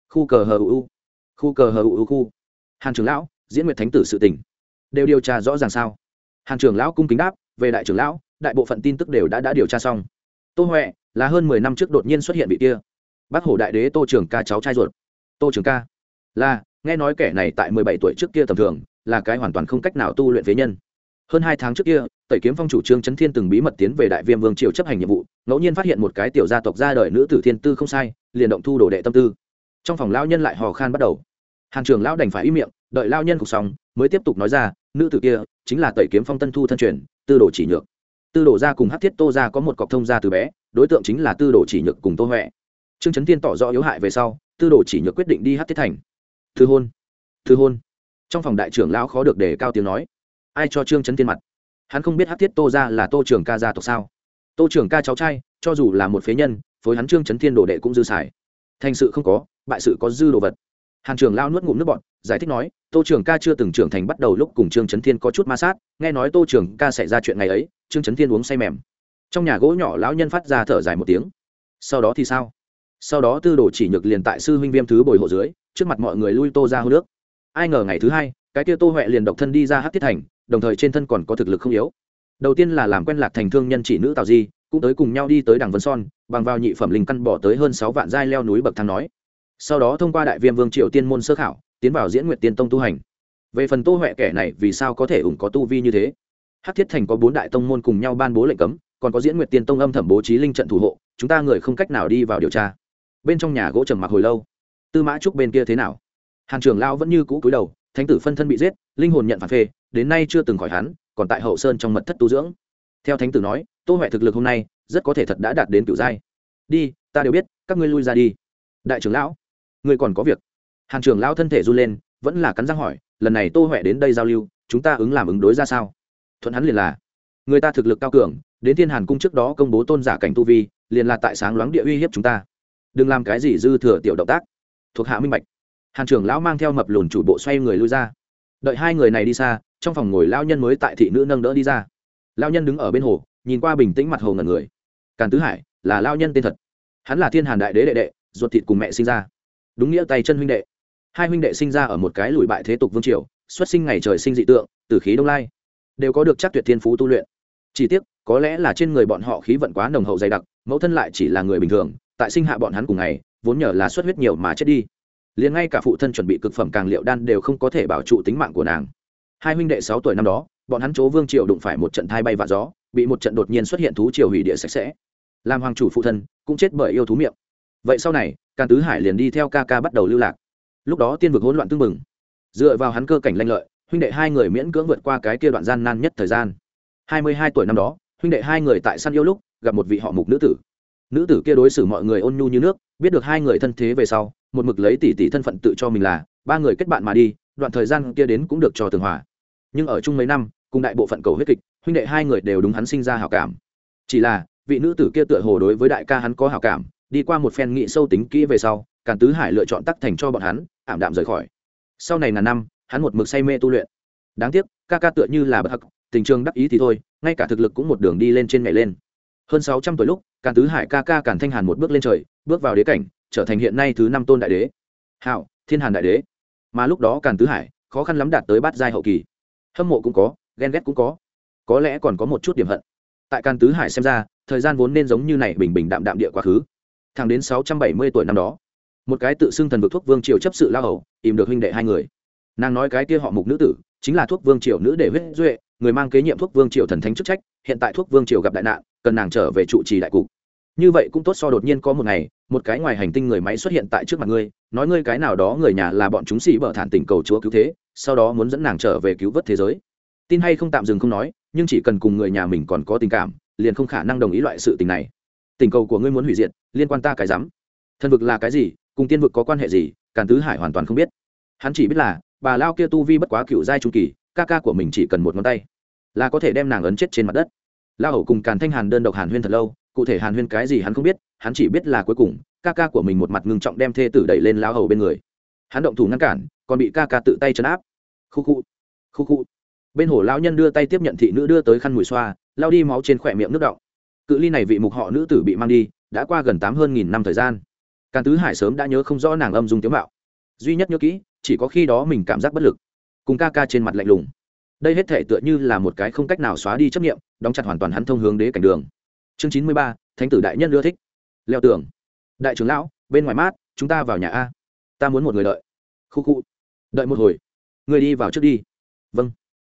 Khu cờ hờ u khu cờ hờ u khu hàn trưởng lão, diễn nguyệt thánh tử sự tình. Đều điều tra rõ ràng sao? Hàn trưởng lão cung kính đáp, về đại trưởng lão, đại bộ phận tin tức đều đã đã điều tra xong. Tô huệ, là hơn mười năm trước đột nhiên xuất hiện vị kia. Bác hổ đại đế tô trường ca cháu trai ruột. Tô trường ca, là, nghe nói kẻ này tại mười bảy tuổi trước kia tầm thường, là cái hoàn toàn không cách nào tu luyện phế nhân. Hơn hai tháng trước kia, tẩy kiếm phong chủ trương trấn thiên từng bí mật tiến về đại viêm vương triều chấp hành nhiệm vụ, ngẫu nhiên phát hiện một cái tiểu gia tộc ra đời nữ tử thiên tư không sai, liền động thu đồ đệ tâm tư. Trong phòng lao nhân lại hò khan bắt đầu hàn trưởng lão đành phải im miệng, đợi lao nhân cục xong, mới tiếp tục nói ra, nữ tử kia chính là tẩy kiếm phong tân thu thân truyền, tư đồ chỉ nhược. Tư đồ gia cùng hát thiết tô gia có một cọc thông gia từ bé, đối tượng chính là tư đồ chỉ nhược cùng tô huệ. Trương trấn tiên tỏ rõ yếu hại về sau, tư đồ chỉ nhược quyết định đi hát thiết thành. Thư hôn thư hôn. Trong phòng đại trưởng lão khó được đề cao tiếng nói. Ai cho trương trấn tiên mặt? Hắn không biết hát thiết tô gia là tô trưởng ca gia tộc sao? Tô trưởng ca cháu trai, cho dù là một phế nhân, phối hắn trương trấn thiên đồ đệ cũng dư xài. Thành sự không có, bại sự có dư đồ vật hàn trường lao nuốt ngụm nước bọn giải thích nói, tô trường ca chưa từng trưởng thành bắt đầu lúc cùng trương trấn thiên có chút ma sát, nghe nói tô trường ca xảy ra chuyện ngày ấy, trương trấn thiên uống say mềm. Trong nhà gỗ nhỏ lão nhân phát ra thở dài một tiếng. Sau đó thì sao? Sau đó tư đồ chỉ nhược liền tại sư huynh viêm thứ bồi hộ dưới, trước mặt mọi người lui tô ra hô nước. Ai ngờ ngày thứ hai, cái kia tô huệ liền độc thân đi ra hát thiết thành, đồng thời trên thân còn có thực lực không yếu. Đầu tiên là làm quen lạc thành thương nhân chỉ nữ tào di, cũng tới cùng nhau đi tới đằng vân son, bằng vào nhị phẩm linh căn bỏ tới hơn sáu vạn giai leo núi bậc thang nói sau đó thông qua đại viêm vương triều tiên môn sơ khảo, tiến vào diễn nguyện tiên tông tu hành. Về phần tô huệ kẻ này vì sao có thể ủng có tu vi như thế? Hát thiết thành có bốn đại tông môn cùng nhau ban bố lệnh cấm, còn có diễn nguyện tiên tông âm thẩm bố trí linh trận thủ hộ, chúng ta người không cách nào đi vào điều tra. Bên trong nhà gỗ trầm mặc hồi lâu. Tư mã trúc bên kia thế nào? Hàn trường lao vẫn như cũ cúi đầu, thánh tử phân thân bị giết, linh hồn nhận phản phê đến nay chưa từng khỏi hắn, còn tại hậu sơn trong mật thất tu dưỡng. Theo thánh tử nói, tô huệ thực lực hôm nay rất có thể thật đã đạt đến cựu giai. Đi, ta đều biết, các ngươi lui ra đi. Đại trưởng lão ngươi còn có việc. Hàn trưởng lão thân thể run lên, vẫn là cắn răng hỏi, lần này tô huệ đến đây giao lưu, chúng ta ứng làm ứng đối ra sao? Thuận hắn liền là, người ta thực lực cao cường, đến thiên hàn cung trước đó công bố tôn giả cảnh tu vi, liền là tại sáng loáng địa uy hiếp chúng ta. Đừng làm cái gì dư thừa tiểu động tác. Thuộc hạ minh bạch. Hàn trưởng lão mang theo mập lùn chủ bộ xoay người lui ra. Đợi hai người này đi xa, trong phòng ngồi lao nhân mới tại thị nữ nâng đỡ đi ra. Lao nhân đứng ở bên hồ, nhìn qua bình tĩnh mặt hồ ngần người. Càn tứ hải, là lao nhân tên thật. Hắn là thiên hàn đại đế đệ đệ, ruột thịt cùng mẹ sinh ra đúng nghĩa tay chân huynh đệ. Hai huynh đệ sinh ra ở một cái lùi bại thế tục vương triều, xuất sinh ngày trời sinh dị tượng, từ khí đông lai. Đều có được chắc tuyệt thiên phú tu luyện. Chỉ tiếc, có lẽ là trên người bọn họ khí vận quá nồng hậu dày đặc, mẫu thân lại chỉ là người bình thường, tại sinh hạ bọn hắn cùng ngày, vốn nhờ là xuất huyết nhiều mà chết đi. Liền ngay cả phụ thân chuẩn bị cực phẩm càng liệu đan đều không có thể bảo trụ tính mạng của nàng. Hai huynh đệ sáu tuổi năm đó, bọn hắn chỗ vương triều đụng phải một trận thai bay và gió, bị một trận đột nhiên xuất hiện thú triều hủy địa sạch sẽ. Làm hoàng chủ phụ thân, cũng chết bởi yêu thú miệng. Vậy sau này càn tứ hải liền đi theo ca ca bắt đầu lưu lạc. Lúc đó tiên vực hỗn loạn tưng bừng. Dựa vào hắn cơ cảnh lanh lợi, huynh đệ hai người miễn cưỡng vượt qua cái kia đoạn gian nan nhất thời gian. Hai mươi hai tuổi năm đó, huynh đệ hai người tại săn yêu lúc, gặp một vị họ mục nữ tử. Nữ tử kia đối xử mọi người ôn nhu như nước, biết được hai người thân thế về sau, một mực lấy tỷ tỷ thân phận tự cho mình là, ba người kết bạn mà đi, đoạn thời gian kia đến cũng được cho tường hòa. Nhưng ở chung mấy năm, cùng đại bộ phận cầu huyết kịch, huynh đệ hai người đều đúng hắn sinh ra hảo cảm. Chỉ là, vị nữ tử kia tựa hồ đối với đại ca hắn có hảo cảm đi qua một phen nghị sâu tính kỹ về sau, càn tứ hải lựa chọn tắc thành cho bọn hắn, ảm đạm rời khỏi. Sau này là năm, hắn một mực say mê tu luyện. Đáng tiếc, ca ca tựa như là bất hắc, tình trường đắc ý thì thôi, ngay cả thực lực cũng một đường đi lên trên nhảy lên. Hơn sáu trăm tuổi lúc, càn tứ hải ca ca càn thanh hàn một bước lên trời, bước vào đế cảnh, trở thành hiện nay thứ năm tôn đại đế. Hạo, thiên hàn đại đế. Mà lúc đó càn tứ hải, khó khăn lắm đạt tới bát giai hậu kỳ. Hâm mộ cũng có, ghen ghét cũng có. Có lẽ còn có một chút điểm hận. Tại càn tứ hải xem ra, thời gian vốn nên giống như này bình bình đạm đạm địa quá khứ thẳng đến sáu trăm bảy mươi tuổi năm đó. Một cái tự xưng thần vực thuốc vương triều chấp sự lao hầu im được huynh đệ hai người. Nàng nói cái kia họ mục nữ tử, chính là thuốc vương triều nữ để huyết duệ, người mang kế nhiệm thuốc vương triều thần thánh chức trách, hiện tại thuốc vương triều gặp đại nạn, cần nàng trở về trụ trì đại cục. Như vậy cũng tốt so đột nhiên có một ngày, một cái ngoài hành tinh người máy xuất hiện tại trước mặt ngươi, nói ngươi cái nào đó người nhà là bọn chúng xỉ bở thản tình cầu chúa cứu thế, sau đó muốn dẫn nàng trở về cứu vớt thế giới. Tin hay không tạm dừng không nói, nhưng chỉ cần cùng người nhà mình còn có tình cảm, liền không khả năng đồng ý loại sự tình này tình cầu của ngươi muốn hủy diệt, liên quan ta cái rắm. Thần vực là cái gì, cùng tiên vực có quan hệ gì, càn tứ hải hoàn toàn không biết. Hắn chỉ biết là, bà lao kia tu vi bất quá cựu giai trung kỳ, ca ca của mình chỉ cần một ngón tay, là có thể đem nàng ấn chết trên mặt đất. Lao hầu cùng càn thanh hàn đơn độc hàn huyên thật lâu, cụ thể hàn huyên cái gì hắn không biết, hắn chỉ biết là cuối cùng, ca ca của mình một mặt ngưng trọng đem thê tử đẩy lên lao hầu bên người. Hắn động thủ ngăn cản, còn bị ca ca tự tay chấn áp. Khu khu khu khu. Bên hồ lão nhân đưa tay tiếp nhận thị nữ đưa tới khăn mùi xoa lao đi máu trên khỏe miệng nước động cự ly này vị mục họ nữ tử bị mang đi, đã qua gần tám hơn nghìn năm thời gian. Càn tứ hải sớm đã nhớ không rõ nàng âm dung tiếu mạo. Duy nhất nhớ kỹ, chỉ có khi đó mình cảm giác bất lực. Cùng ca ca trên mặt lạnh lùng. Đây hết thể tựa như là một cái không cách nào xóa đi chấp nghiệm đóng chặt hoàn toàn hắn thông hướng đế cảnh đường. Chương chín mươi ba, thánh tử đại nhân ưa thích. Leo tường. Đại trưởng lão, bên ngoài mát, chúng ta vào nhà a. Ta muốn một người đợi. Khu khu. Đợi một hồi. Người đi vào trước đi. Vâng.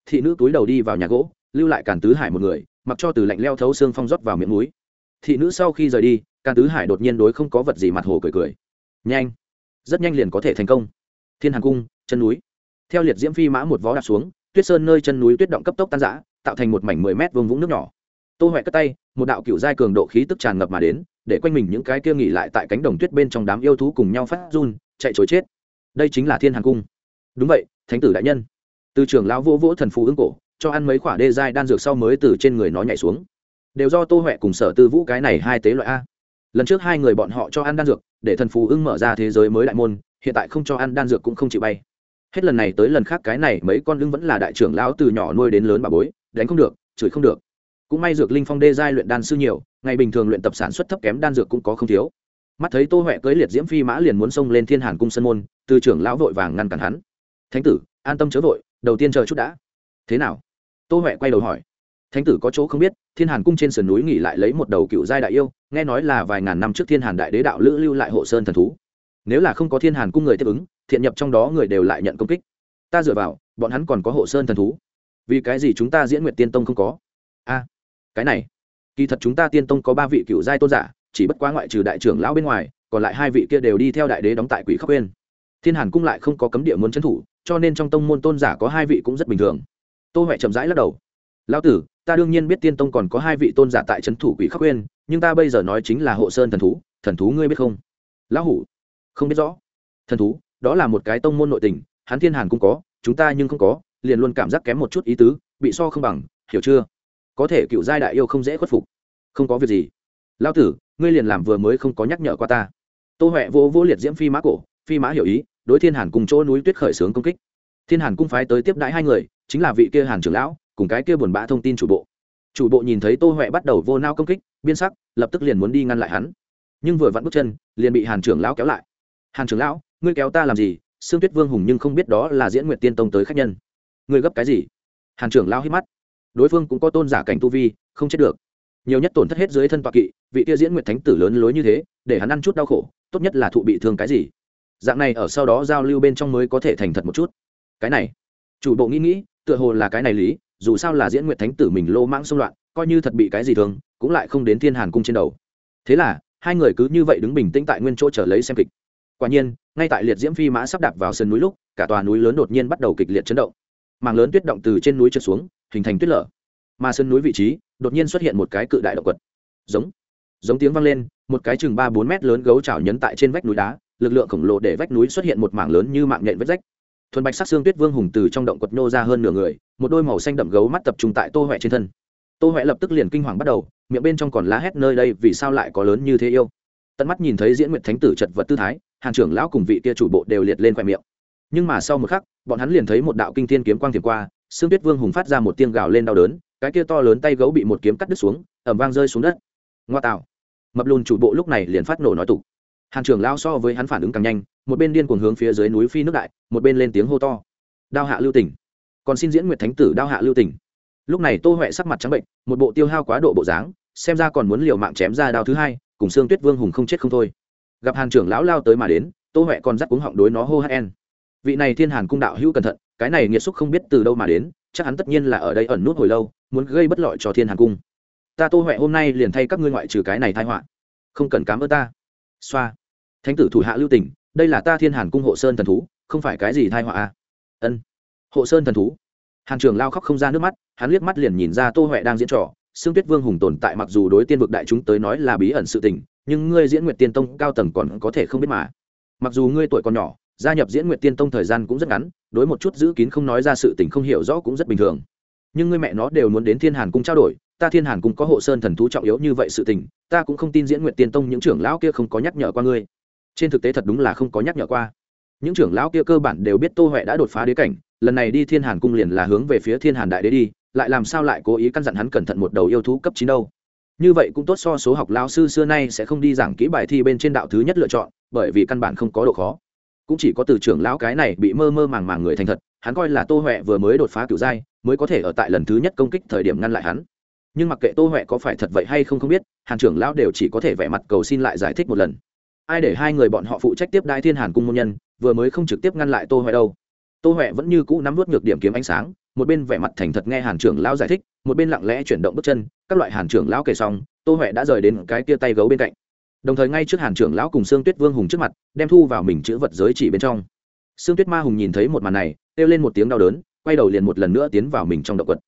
Thị nữ túi đầu đi vào nhà gỗ, lưu lại càn tứ hải một người mặc cho từ lạnh leo thấu xương phong rót vào miệng núi. Thị nữ sau khi rời đi càn tứ hải đột nhiên đối không có vật gì mặt hồ cười cười. Nhanh, rất nhanh liền có thể thành công. Thiên hàn cung, chân núi. Theo liệt diễm phi mã một vó đạp xuống, tuyết sơn nơi chân núi tuyết động cấp tốc tan giã tạo thành một mảnh mười mét vương vũng nước nhỏ. Tô huệ cất tay, một đạo cựu giai cường độ khí tức tràn ngập mà đến, để quanh mình những cái kia nghỉ lại tại cánh đồng tuyết bên trong đám yêu thú cùng nhau phát run, chạy chối chết. Đây chính là thiên hàn cung. Đúng vậy, thánh tử đại nhân. Từ trường lão vỗ vỗ thần phù ứng cổ cho ăn mấy quả đê giai đan dược sau mới từ trên người nó nhảy xuống. Đều do tô huệ cùng sở tư vũ cái này hai tế loại a. Lần trước hai người bọn họ cho ăn đan dược, để thần phù ưng mở ra thế giới mới đại môn, hiện tại không cho ăn đan dược cũng không chịu bay. Hết lần này tới lần khác cái này mấy con ưng vẫn là đại trưởng lão từ nhỏ nuôi đến lớn bà bối, đánh không được, chửi không được. Cũng may dược linh phong đê giai luyện đan sư nhiều, ngày bình thường luyện tập sản xuất thấp kém đan dược cũng có không thiếu. Mắt thấy tô huệ cưới liệt diễm phi mã liền muốn xông lên thiên hàn cung sân môn, từ trưởng lão vội vàng ngăn cản hắn. Thánh tử, an tâm chớ vội, đầu tiên chờ chút đã thế nào? Tô huệ quay đầu hỏi. Thánh tử có chỗ không biết, thiên hàn cung trên sườn núi nghỉ lại lấy một đầu cựu giai đại yêu, nghe nói là vài ngàn năm trước thiên hàn đại đế đạo lữ lưu lại hộ sơn thần thú. Nếu là không có thiên hàn cung người tiếp ứng, thiện nhập trong đó người đều lại nhận công kích. Ta dựa vào, bọn hắn còn có hộ sơn thần thú. Vì cái gì chúng ta diễn nguyệt tiên tông không có? A, cái này. Kỳ thật chúng ta tiên tông có ba vị cựu giai tôn giả, chỉ bất quá ngoại trừ đại trưởng lão bên ngoài, còn lại hai vị kia đều đi theo đại đế đóng tại quỷ khóc quên. Thiên hàn cung lại không có cấm địa muốn trấn thủ, cho nên trong tông môn tôn giả có hai vị cũng rất bình thường tô huệ chậm rãi lắc đầu. Lão tử, ta đương nhiên biết tiên tông còn có hai vị tôn giả tại trấn thủ quỷ khắc quên nhưng ta bây giờ nói chính là hộ sơn thần thú thần thú ngươi biết không? Lão hủ, không biết rõ. Thần thú, đó là một cái tông môn nội tình, hắn thiên hàn cũng có, chúng ta nhưng không có, liền luôn cảm giác kém một chút ý tứ, bị so không bằng, hiểu chưa? Có thể cựu giai đại yêu không dễ khuất phục. Không có việc gì. Lao tử, ngươi liền làm vừa mới không có nhắc nhở qua ta. Tô huệ vô vô liệt diễm phi mã cổ, phi mã hiểu ý, đối thiên hàn cùng chỗ núi tuyết khởi xướng công kích. Thiên hàn cung phái tới tiếp đãi hai người chính là vị kia hàn trưởng lão, cùng cái kia buồn bã thông tin chủ bộ. Chủ bộ nhìn thấy tô huệ bắt đầu vô nao công kích biên sắc, lập tức liền muốn đi ngăn lại hắn. Nhưng vừa vặn bước chân, liền bị hàn trưởng lão kéo lại. Hàn trưởng lão, ngươi kéo ta làm gì? Sương tuyết vương hùng nhưng không biết đó là diễn nguyệt tiên tông tới khách nhân. Ngươi gấp cái gì? Hàn trưởng lão hít mắt. Đối phương cũng có tôn giả cảnh tu vi, không chết được. Nhiều nhất tổn thất hết dưới thân tọa kỵ, vị kia diễn nguyệt thánh tử lớn lối như thế, để hắn ăn chút đau khổ, tốt nhất là thụ bị thương cái gì. Dạng này ở sau đó giao lưu bên trong mới có thể thành thật một chút. Cái này chủ bộ nghĩ nghĩ, tựa hồ là cái này lý, dù sao là diễn nguyệt thánh tử mình lô mãng xung loạn, coi như thật bị cái gì thường cũng lại không đến thiên hàn cung trên đầu. Thế là, hai người cứ như vậy đứng bình tĩnh tại nguyên chỗ chờ lấy xem kịch. Quả nhiên, ngay tại liệt diễm phi mã sắp đạp vào sân núi lúc, cả tòa núi lớn đột nhiên bắt đầu kịch liệt chấn động. Màng lớn tuyết động từ trên núi trượt xuống, hình thành tuyết lở. Mà sân núi vị trí, đột nhiên xuất hiện một cái cự đại động quật. Giống giống tiếng vang lên, một cái chừng ba bốn mét lớn gấu chảo nhấn tại trên vách núi đá, lực lượng khổng lồ để vách núi xuất hiện một mảng lớn như mạng nhện vết rách thuần bạch sắc xương tuyết vương hùng từ trong động quật nhô ra hơn nửa người, một đôi màu xanh đậm gấu mắt tập trung tại tô huệ trên thân. Tô huệ lập tức liền kinh hoàng bắt đầu, miệng bên trong còn lá hét nơi đây vì sao lại có lớn như thế yêu. Tận mắt nhìn thấy diễn nguyện thánh tử chật vật tư thái, hàn trưởng lão cùng vị kia chủ bộ đều liệt lên khoe miệng. Nhưng mà sau một khắc, bọn hắn liền thấy một đạo kinh thiên kiếm quang thiền qua, xương tuyết vương hùng phát ra một tiếng gào lên đau đớn, cái kia to lớn tay gấu bị một kiếm cắt đứt xuống ẩm vang rơi xuống đất. Ngoa tạo. Mập lùn chủ bộ lúc này liền phát nổ nói tục hàn trưởng lao so với hắn phản ứng càng nhanh, một bên điên cuồng hướng phía dưới núi phi nước đại, một bên lên tiếng hô to. Đao hạ lưu tỉnh. Còn xin diễn nguyệt thánh tử đao hạ lưu tỉnh. Lúc này tô huệ sắc mặt trắng bệnh, một bộ tiêu hao quá độ bộ dáng, xem ra còn muốn liều mạng chém ra đao thứ hai, cùng xương tuyết vương hùng không chết không thôi. Gặp hàn trưởng lão lao tới mà đến, tô huệ còn dắt cuống họng đối nó hô hn vị này thiên hàn cung đạo hữu cẩn thận, cái này nghiệt xúc không biết từ đâu mà đến, chắc hắn tất nhiên là ở đây ẩn nút hồi lâu, muốn gây bất lợi cho thiên hàn cung. Ta tô huệ hôm nay liền thay các ngươi ngoại trừ cái này thai họa. Không cần cám ơn ta. Xoa thánh tử thủ hạ lưu tỉnh đây là ta thiên hàn cung hộ sơn thần thú, không phải cái gì thai họa a ân. Hộ sơn thần thú? Hàn trường lao khóc không ra nước mắt, hắn liếc mắt liền nhìn ra tô huệ đang diễn trò xương tuyết vương hùng tồn tại mặc dù đối tiên vực đại chúng tới nói là bí ẩn sự tình, nhưng ngươi diễn nguyệt tiên tông cao tầng còn có thể không biết mà. Mặc dù ngươi tuổi còn nhỏ, gia nhập diễn nguyệt tiên tông thời gian cũng rất ngắn, đối một chút giữ kín không nói ra sự tình không hiểu rõ cũng rất bình thường. Nhưng ngươi mẹ nó đều muốn đến thiên hàn cung trao đổi, ta thiên hàn cung có hộ sơn thần thú trọng yếu như vậy sự tình, ta cũng không tin diễn nguyệt tiên tông những trưởng lão kia không có nhắc nhở qua ngươi trên thực tế thật đúng là không có nhắc nhở qua. Những trưởng lão kia cơ bản đều biết tô huệ đã đột phá đế cảnh, lần này đi thiên hàn cung liền là hướng về phía thiên hàn đại đế đi, lại làm sao lại cố ý căn dặn hắn cẩn thận một đầu yêu thú cấp chín đâu. Như vậy cũng tốt so số học lão sư xưa nay sẽ không đi giảng kỹ bài thi bên trên đạo thứ nhất lựa chọn, bởi vì căn bản không có độ khó. Cũng chỉ có từ trưởng lão cái này bị mơ mơ màng màng người thành thật, hắn coi là tô huệ vừa mới đột phá kiểu giai, mới có thể ở tại lần thứ nhất công kích thời điểm ngăn lại hắn. Nhưng mặc kệ tô huệ có phải thật vậy hay không không biết, hàn trưởng lão đều chỉ có thể vẻ mặt cầu xin lại giải thích một lần ai để hai người bọn họ phụ trách tiếp đại thiên hàn cung môn nhân, vừa mới không trực tiếp ngăn lại tô huệ đâu. Tô huệ vẫn như cũ nắm vút nhược điểm kiếm ánh sáng, một bên vẻ mặt thành thật nghe hàn trưởng lão giải thích, một bên lặng lẽ chuyển động bước chân, các loại hàn trưởng lão kể xong, tô huệ đã rời đến cái tia tay gấu bên cạnh. Đồng thời ngay trước hàn trưởng lão cùng sương tuyết vương hùng trước mặt, đem thu vào mình chữ vật giới chỉ bên trong. Sương tuyết ma hùng nhìn thấy một màn này, kêu lên một tiếng đau đớn, quay đầu liền một lần nữa tiến vào mình trong động quật.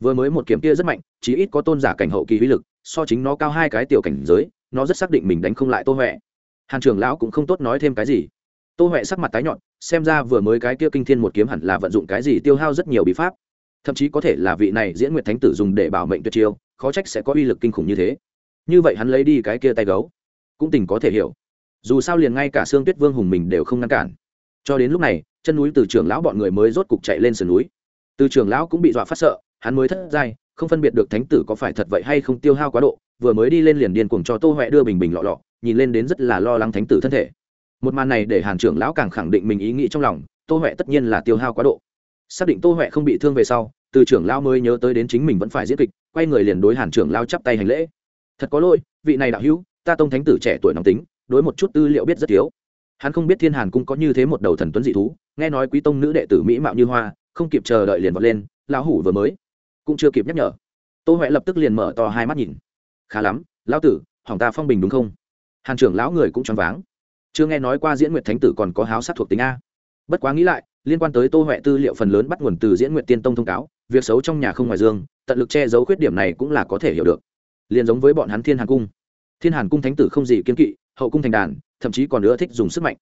Vừa mới một kiếm kia rất mạnh, chí ít có tôn giả cảnh hậu kỳ uy lực, so chính nó cao hai cái tiểu cảnh giới, nó rất xác định mình đánh không lại tô huệ hàn trưởng lão cũng không tốt nói thêm cái gì. Tô huệ sắc mặt tái nhọn, xem ra vừa mới cái kia kinh thiên một kiếm hẳn là vận dụng cái gì tiêu hao rất nhiều bí pháp. Thậm chí có thể là vị này diễn nguyệt thánh tử dùng để bảo mệnh tuyệt chiêu, khó trách sẽ có uy lực kinh khủng như thế. Như vậy hắn lấy đi cái kia tay gấu, cũng tình có thể hiểu. Dù sao liền ngay cả xương tuyết vương hùng mình đều không ngăn cản. Cho đến lúc này, chân núi từ trưởng lão bọn người mới rốt cục chạy lên sườn núi. Từ trưởng lão cũng bị dọa phát sợ, hắn mới thất giai, không phân biệt được thánh tử có phải thật vậy hay không tiêu hao quá độ vừa mới đi lên liền điên cuồng cho tô huệ đưa bình bình lọ lọ, nhìn lên đến rất là lo lắng thánh tử thân thể. Một màn này để hàn trưởng lão càng khẳng định mình ý nghĩ trong lòng, tô huệ tất nhiên là tiêu hao quá độ. Xác định tô huệ không bị thương về sau, từ trưởng lão mới nhớ tới đến chính mình vẫn phải diễn kịch, quay người liền đối hàn trưởng lao chắp tay hành lễ. Thật có lỗi, vị này đạo hữu, ta tông thánh tử trẻ tuổi nóng tính, đối một chút tư liệu biết rất thiếu. Hắn không biết thiên hàn cung có như thế một đầu thần tuấn dị thú, nghe nói quý tông nữ đệ tử mỹ mạo như hoa, không kịp chờ đợi liền vọt lên, lão hủ vừa mới. Cũng chưa kịp nhắc nhở. Tô huệ lập tức liền mở to hai mắt nhìn khá lắm, lão tử, hỏng ta phong bình đúng không? Hàn trưởng lão người cũng choáng váng. Chưa nghe nói qua diễn nguyệt thánh tử còn có háo sát thuộc tính a. Bất quá nghĩ lại, liên quan tới tô huệ tư liệu phần lớn bắt nguồn từ diễn nguyện tiên tông thông cáo, việc xấu trong nhà không ngoài dương, tận lực che giấu khuyết điểm này cũng là có thể hiểu được. Liền giống với bọn hắn thiên hàn cung. Thiên hàn cung thánh tử không gì kiên kỵ, hậu cung thành đàn, thậm chí còn nữa thích dùng sức mạnh.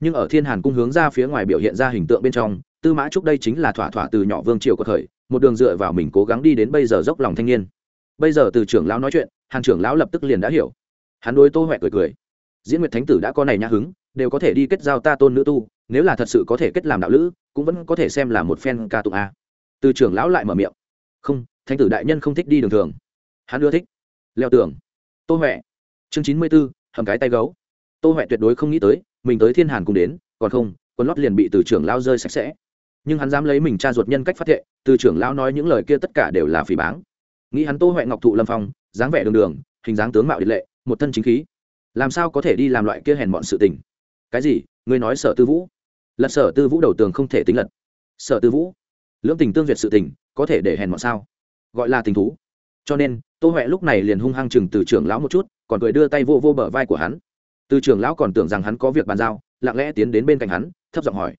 Nhưng ở thiên hàn cung hướng ra phía ngoài biểu hiện ra hình tượng bên trong, tư mã trúc đây chính là thỏa thỏa từ nhỏ vương triều của thời, một đường dựa vào mình cố gắng đi đến bây giờ dốc lòng thanh niên bây giờ từ trưởng lão nói chuyện hàng trưởng lão lập tức liền đã hiểu. Hắn đôi tô huệ cười cười. Diễn nguyệt thánh tử đã có này nhã hứng, đều có thể đi kết giao ta tôn nữ tu, nếu là thật sự có thể kết làm đạo lữ, cũng vẫn có thể xem là một phen ca tụng a. Từ trưởng lão lại mở miệng. Không, thánh tử đại nhân không thích đi đường thường. Hắn ưa thích. Leo tường. Tô huệ chương chín mươi b ố hầm cái tay gấu. Tô huệ tuyệt đối không nghĩ tới, mình tới thiên hàn cùng đến, còn không, quần lót liền bị từ trưởng lão rơi sạch sẽ. Nhưng hắn dám lấy mình cha ruột nhân cách phát thệ, từ trưởng lão nói những lời kia tất cả đều là phỉ báng nghĩ hắn tô huệ ngọc thụ lâm phong, dáng vẻ đường đường, hình dáng tướng mạo địch lệ, một thân chính khí. Làm sao có thể đi làm loại kia hèn bọn sự tình? Cái gì? Ngươi nói sở tư vũ? Lật sở tư vũ đầu tường không thể tính lật. Sở tư vũ? Lưỡng tình tương duyệt sự tình, có thể để hèn bọn sao? Gọi là tình thú. Cho nên, tô huệ lúc này liền hung hăng chừng từ trưởng lão một chút, còn cười đưa tay vô vô bờ vai của hắn. Từ trưởng lão còn tưởng rằng hắn có việc bàn giao, lặng lẽ tiến đến bên cạnh hắn, thấp giọng hỏi.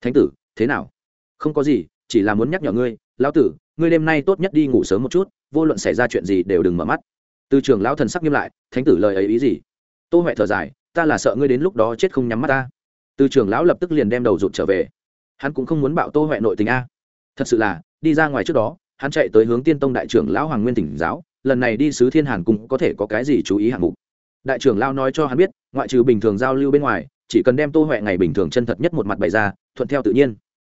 Thánh tử, thế nào? Không có gì, chỉ là muốn nhắc nhở ngươi, lão tử ngươi đêm nay tốt nhất đi ngủ sớm một chút, vô luận xảy ra chuyện gì đều đừng mở mắt. Từ trưởng lão thần sắc nghiêm lại, thánh tử lời ấy ý gì? Tô huệ thở dài, ta là sợ ngươi đến lúc đó chết không nhắm mắt ta. Từ trưởng lão lập tức liền đem đầu rụt trở về. Hắn cũng không muốn bạo tô huệ nội tình a. Thật sự là, đi ra ngoài trước đó, hắn chạy tới hướng tiên tông đại trưởng lão hoàng nguyên tỉnh giáo, lần này đi sứ thiên hàn cung có thể có cái gì chú ý hạng mục. Đại trưởng lão nói cho hắn biết, ngoại trừ bình thường giao lưu bên ngoài, chỉ cần đem tô huệ ngày bình thường chân thật nhất một mặt bày ra, thuận theo tự nhiên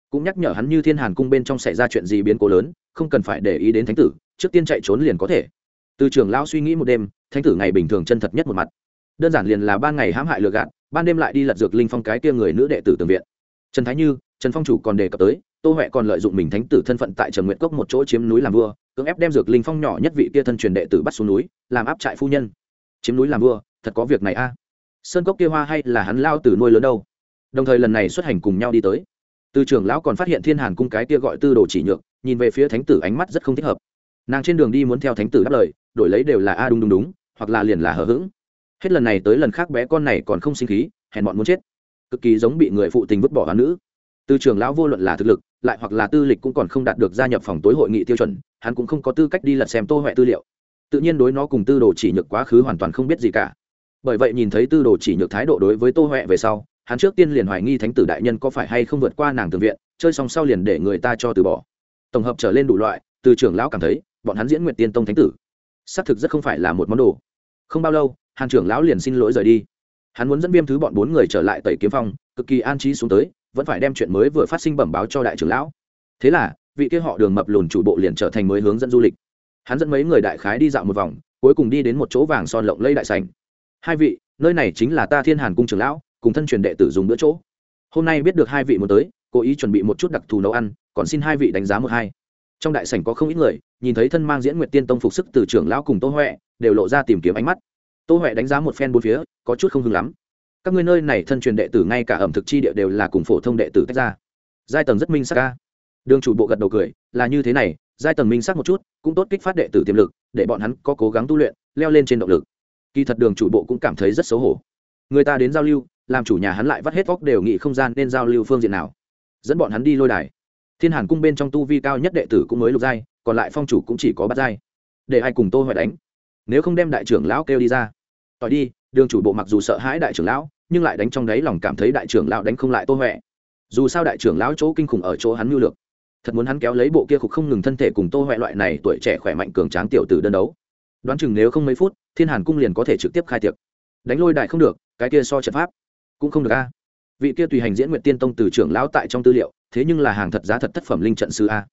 cũng nhắc nhở hắn như thiên hàn cung bên trong xảy ra chuyện gì biến cố lớn, không cần phải để ý đến thánh tử, trước tiên chạy trốn liền có thể. Từ trưởng lão suy nghĩ một đêm, thánh tử ngày bình thường chân thật nhất một mặt. Đơn giản liền là ban ngày hãm hại lừa gạt, ban đêm lại đi lật dược linh phong cái kia người nữ đệ tử tường viện. Trần thái như, trần phong chủ còn đề cập tới, tô huệ còn lợi dụng mình thánh tử thân phận tại trần nguyện cốc một chỗ chiếm núi làm vua, cưỡng ép đem dược linh phong nhỏ nhất vị kia thân truyền đệ tử bắt xuống núi, làm áp trại phu nhân. Chiếm núi làm vua, thật có việc này a. Sơn cốc kia hoa hay là hắn lao từ nuôi lớn đâu? Đồng thời lần này xuất hành cùng nhau đi tới từ trưởng lão còn phát hiện thiên hàn cung cái kia gọi tư đồ chỉ nhược, nhìn về phía thánh tử ánh mắt rất không thích hợp. Nàng trên đường đi muốn theo thánh tử đáp lời, đổi lấy đều là, a, đúng đúng đúng, hoặc là liền là hờ hững. Hết lần này tới lần khác bé con này còn không sinh khí, hèn bọn muốn chết. Cực kỳ giống bị người phụ tình vứt bỏ hoa nữ. Từ trường lão vô luận là thực lực, lại hoặc là tư lịch cũng còn không đạt được gia nhập phòng tối hội nghị tiêu chuẩn, hắn cũng không có tư cách đi lật xem tô huệ tư liệu. Tự nhiên đối nó cùng tư đồ chỉ nhược quá khứ hoàn toàn không biết gì cả. Bởi vậy nhìn thấy tư đồ chỉ nhược thái độ đối với tô huệ về sau hắn trước tiên liền hoài nghi thánh tử đại nhân có phải hay không vượt qua nàng tường viện, chơi xong sau liền để người ta cho từ bỏ. Tổng hợp trở lên đủ loại, từ trưởng lão cảm thấy, bọn hắn diễn nguyện tiên tông thánh tử, xác thực rất không phải là một món đồ. Không bao lâu, hàn trưởng lão liền xin lỗi rời đi. Hắn muốn dẫn viêm thứ bọn bốn người trở lại tẩy kiếm phong, cực kỳ an trí xuống tới, vẫn phải đem chuyện mới vừa phát sinh bẩm báo cho đại trưởng lão. Thế là, vị kia họ đường mập lùn chủ bộ liền trở thành mới hướng dẫn du lịch. Hắn dẫn mấy người đại khái đi dạo một vòng, cuối cùng đi đến một chỗ vàng son lộng lây đại sành hai vị, nơi này chính là ta thiên hàn cung trưởng lão cùng thân truyền đệ tử dùng bữa chỗ. Hôm nay biết được hai vị muốn tới, cố ý chuẩn bị một chút đặc thù nấu ăn, còn xin hai vị đánh giá một hai. Trong đại sảnh có không ít người, nhìn thấy thân mang diễn nguyệt tiên tông phục sức từ trưởng lão cùng tô huệ, đều lộ ra tìm kiếm ánh mắt. Tô huệ đánh giá một phen bốn phía, có chút không hứng lắm. Các ngươi nơi này thân truyền đệ tử ngay cả ẩm thực chi địa đều là cùng phổ thông đệ tử tách ra. Giai tầng rất minh sắc ca đường chủ bộ gật đầu cười, là như thế này, giai tầng minh sắc một chút, cũng tốt kích phát đệ tử tiềm lực, để bọn hắn có cố gắng tu luyện, leo lên trên động lực. Kỳ thật đường chủ bộ cũng cảm thấy rất xấu hổ. Người ta đến giao lưu làm chủ nhà hắn lại vắt hết vóc đều nghị không gian nên giao lưu phương diện nào. Dẫn bọn hắn đi lôi đài. Thiên hàn cung bên trong tu vi cao nhất đệ tử cũng mới lục giai, còn lại phong chủ cũng chỉ có bát giai. Để ai cùng tô huệ đánh? Nếu không đem đại trưởng lão kêu đi ra. Tỏi đi, đường chủ bộ mặc dù sợ hãi đại trưởng lão, nhưng lại đánh trong đáy lòng cảm thấy đại trưởng lão đánh không lại tô huệ dù sao đại trưởng lão chỗ kinh khủng ở chỗ hắn mưu lược. Thật muốn hắn kéo lấy bộ kia khục không ngừng thân thể cùng tô huệ loại này tuổi trẻ khỏe mạnh cường tráng tiểu tử đơn đấu. Đoán chừng nếu không mấy phút, thiên hàn cung liền có thể trực tiếp khai tiệc. Đánh lôi đại không được, cái kia so trận pháp cũng không được a. Vị kia tùy hành diễn nguyện tiên tông từ trưởng lão tại trong tư liệu, thế nhưng là hàng thật giá thật thất phẩm linh trận sư a.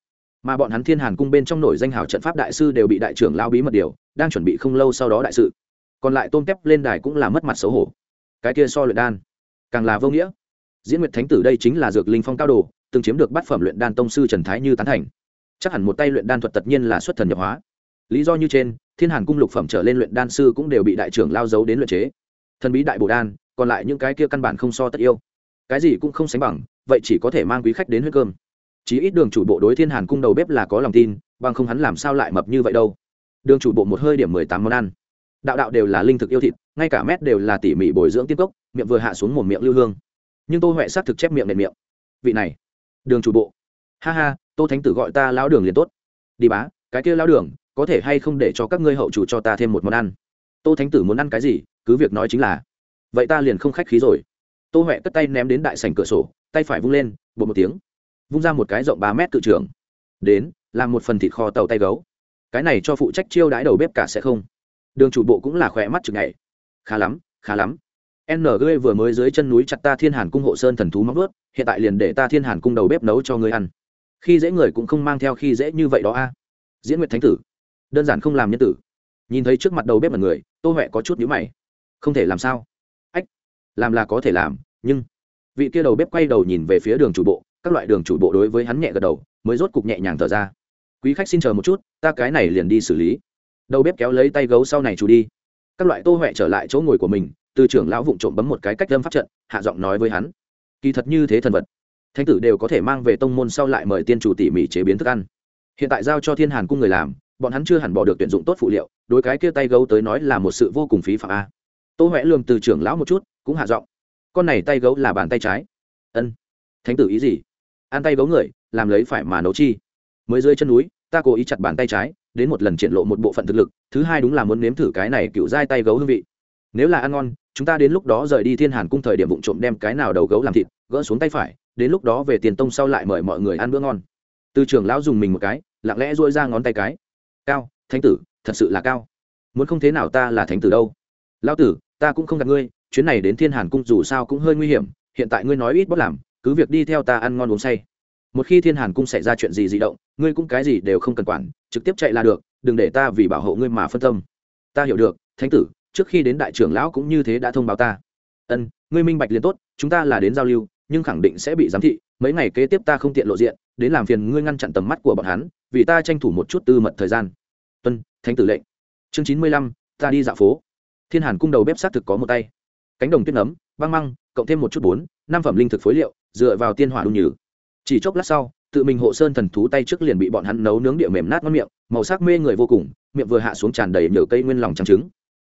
Mà bọn hắn thiên hàn cung bên trong nổi danh hào trận pháp đại sư đều bị đại trưởng lao bí mật điều, đang chuẩn bị không lâu sau đó đại sự. Còn lại tôm tép lên đài cũng là mất mặt xấu hổ. Cái kia so luyện đan, càng là vô nghĩa. Diễn nguyệt thánh tử đây chính là dược linh phong cao đồ, từng chiếm được bát phẩm luyện đan tông sư trần thái như tán thành. Chắc hẳn một tay luyện đan thuật tất nhiên là xuất thần nhập hóa. Lý do như trên, thiên hàn cung lục phẩm trở lên luyện đan sư cũng đều bị đại trưởng lao giấu đến luyện chế. Thần bí đại bồ đan còn lại những cái kia căn bản không so tất yêu. Cái gì cũng không sánh bằng, vậy chỉ có thể mang quý khách đến huyết cơm. Chí ít đường chủ bộ đối thiên hàn cung đầu bếp là có lòng tin, bằng không hắn làm sao lại mập như vậy đâu. Đường chủ bộ một hơi điểm mười tám món ăn. Đạo đạo đều là linh thực yêu thịt, ngay cả mét đều là tỉ mỉ bồi dưỡng tiên cốc, miệng vừa hạ xuống một miệng lưu hương. Nhưng tôi huệ s á t thực chép miệng nền miệng. Vị này, đường chủ bộ. Ha ha, tô thánh tử gọi ta lão đường liền tốt. Đi bá, cái kia lão đường, có thể hay không để cho các ngươi hậu chủ cho ta thêm một món ăn? Tô thánh tử muốn ăn cái gì, cứ việc nói chính là vậy ta liền không khách khí rồi. Tô huệ cất tay ném đến đại sành cửa sổ, tay phải vung lên bột một tiếng. Vung ra một cái rộng ba mét tự trưởng đến, làm một phần thịt kho tàu tay gấu. Cái này cho phụ trách chiêu đãi đầu bếp cả sẽ không. Đường chủ bộ cũng là khỏe mắt chừng ngày. Khá lắm khá lắm. Ng vừa mới dưới chân núi chặt ta thiên hàn cung hộ sơn thần thú móng ướt hiện tại liền để ta thiên hàn cung đầu bếp nấu cho người ăn. Khi dễ người cũng không mang theo khi dễ như vậy đó a. Diễn nguyệt thánh tử. Đơn giản không làm nhân tử. Nhìn thấy trước mặt đầu bếp là người, tô huệ có chút nhữ mày. Không thể làm sao? Làm là có thể làm, nhưng vị kia đầu bếp quay đầu nhìn về phía đường chủ bộ, các loại đường chủ bộ đối với hắn nhẹ gật đầu, mới rốt cục nhẹ nhàng thở ra. Quý khách xin chờ một chút, ta cái này liền đi xử lý. Đầu bếp kéo lấy tay gấu sau này chủ đi. Các loại tô huệ trở lại chỗ ngồi của mình, từ trưởng lão vụng trộm bấm một cái cách lâm pháp trận, hạ giọng nói với hắn. Kỳ thật như thế thần vật, thánh tử đều có thể mang về tông môn sau lại mời tiên chủ tỉ mỉ chế biến thức ăn. Hiện tại giao cho thiên hàn cung người làm, bọn hắn chưa hẳn bỏ được tuyển dụng tốt phụ liệu, đối cái kia tay gấu tới nói là một sự vô cùng phí phạm a. Tô huệ lường từ trưởng lão một chút cũng hạ giọng. Con này tay gấu là bàn tay trái. Ân. Thánh tử ý gì? Ăn tay gấu người, làm lấy phải mà nấu chi. Mới dưới chân núi, ta cố ý chặt bàn tay trái, đến một lần triển lộ một bộ phận thực lực, thứ hai đúng là muốn nếm thử cái này cựu dai tay gấu hương vị. Nếu là ăn ngon, chúng ta đến lúc đó rời đi thiên hàn cung thời điểm vụ trộm đem cái nào đầu gấu làm thịt, gỡ xuống tay phải, đến lúc đó về tiền tông sau lại mời mọi người ăn bữa ngon. Từ trường lão dùng mình một cái, lặng lẽ dôi ra ngón tay cái. Cao, thánh tử, thật sự là cao. Muốn không thế nào ta là thánh tử đâu. Lão tử, ta cũng không gặp ngươi chuyến này đến thiên hàn cung dù sao cũng hơi nguy hiểm, hiện tại ngươi nói ít bớt làm, cứ việc đi theo ta ăn ngon uống say. Một khi thiên hàn cung xảy ra chuyện gì di động, ngươi cũng cái gì đều không cần quản, trực tiếp chạy là được, đừng để ta vì bảo hộ ngươi mà phân tâm. Ta hiểu được, thánh tử, trước khi đến đại trưởng lão cũng như thế đã thông báo ta. Ân, ngươi minh bạch liền tốt, chúng ta là đến giao lưu, nhưng khẳng định sẽ bị giám thị, mấy ngày kế tiếp ta không tiện lộ diện, đến làm phiền ngươi ngăn chặn tầm mắt của bọn hắn, vì ta tranh thủ một chút tư mật thời gian. Tuân, thánh tử lệnh. Chương chín mươi lăm, ta đi dạo phố. Thiên hàn cung đầu bếp xác thực có một tay cánh đồng tuyết nấm, băng măng, cộng thêm một chút bốn, năm phẩm linh thực phối liệu, dựa vào tiên hỏa đun nhừ. Chỉ chốc lát sau, tự mình hộ sơn thần thú tay trước liền bị bọn hắn nấu nướng địa mềm nát ngon miệng, màu sắc mê người vô cùng, miệng vừa hạ xuống tràn đầy nhựa cây nguyên lòng trắng trứng.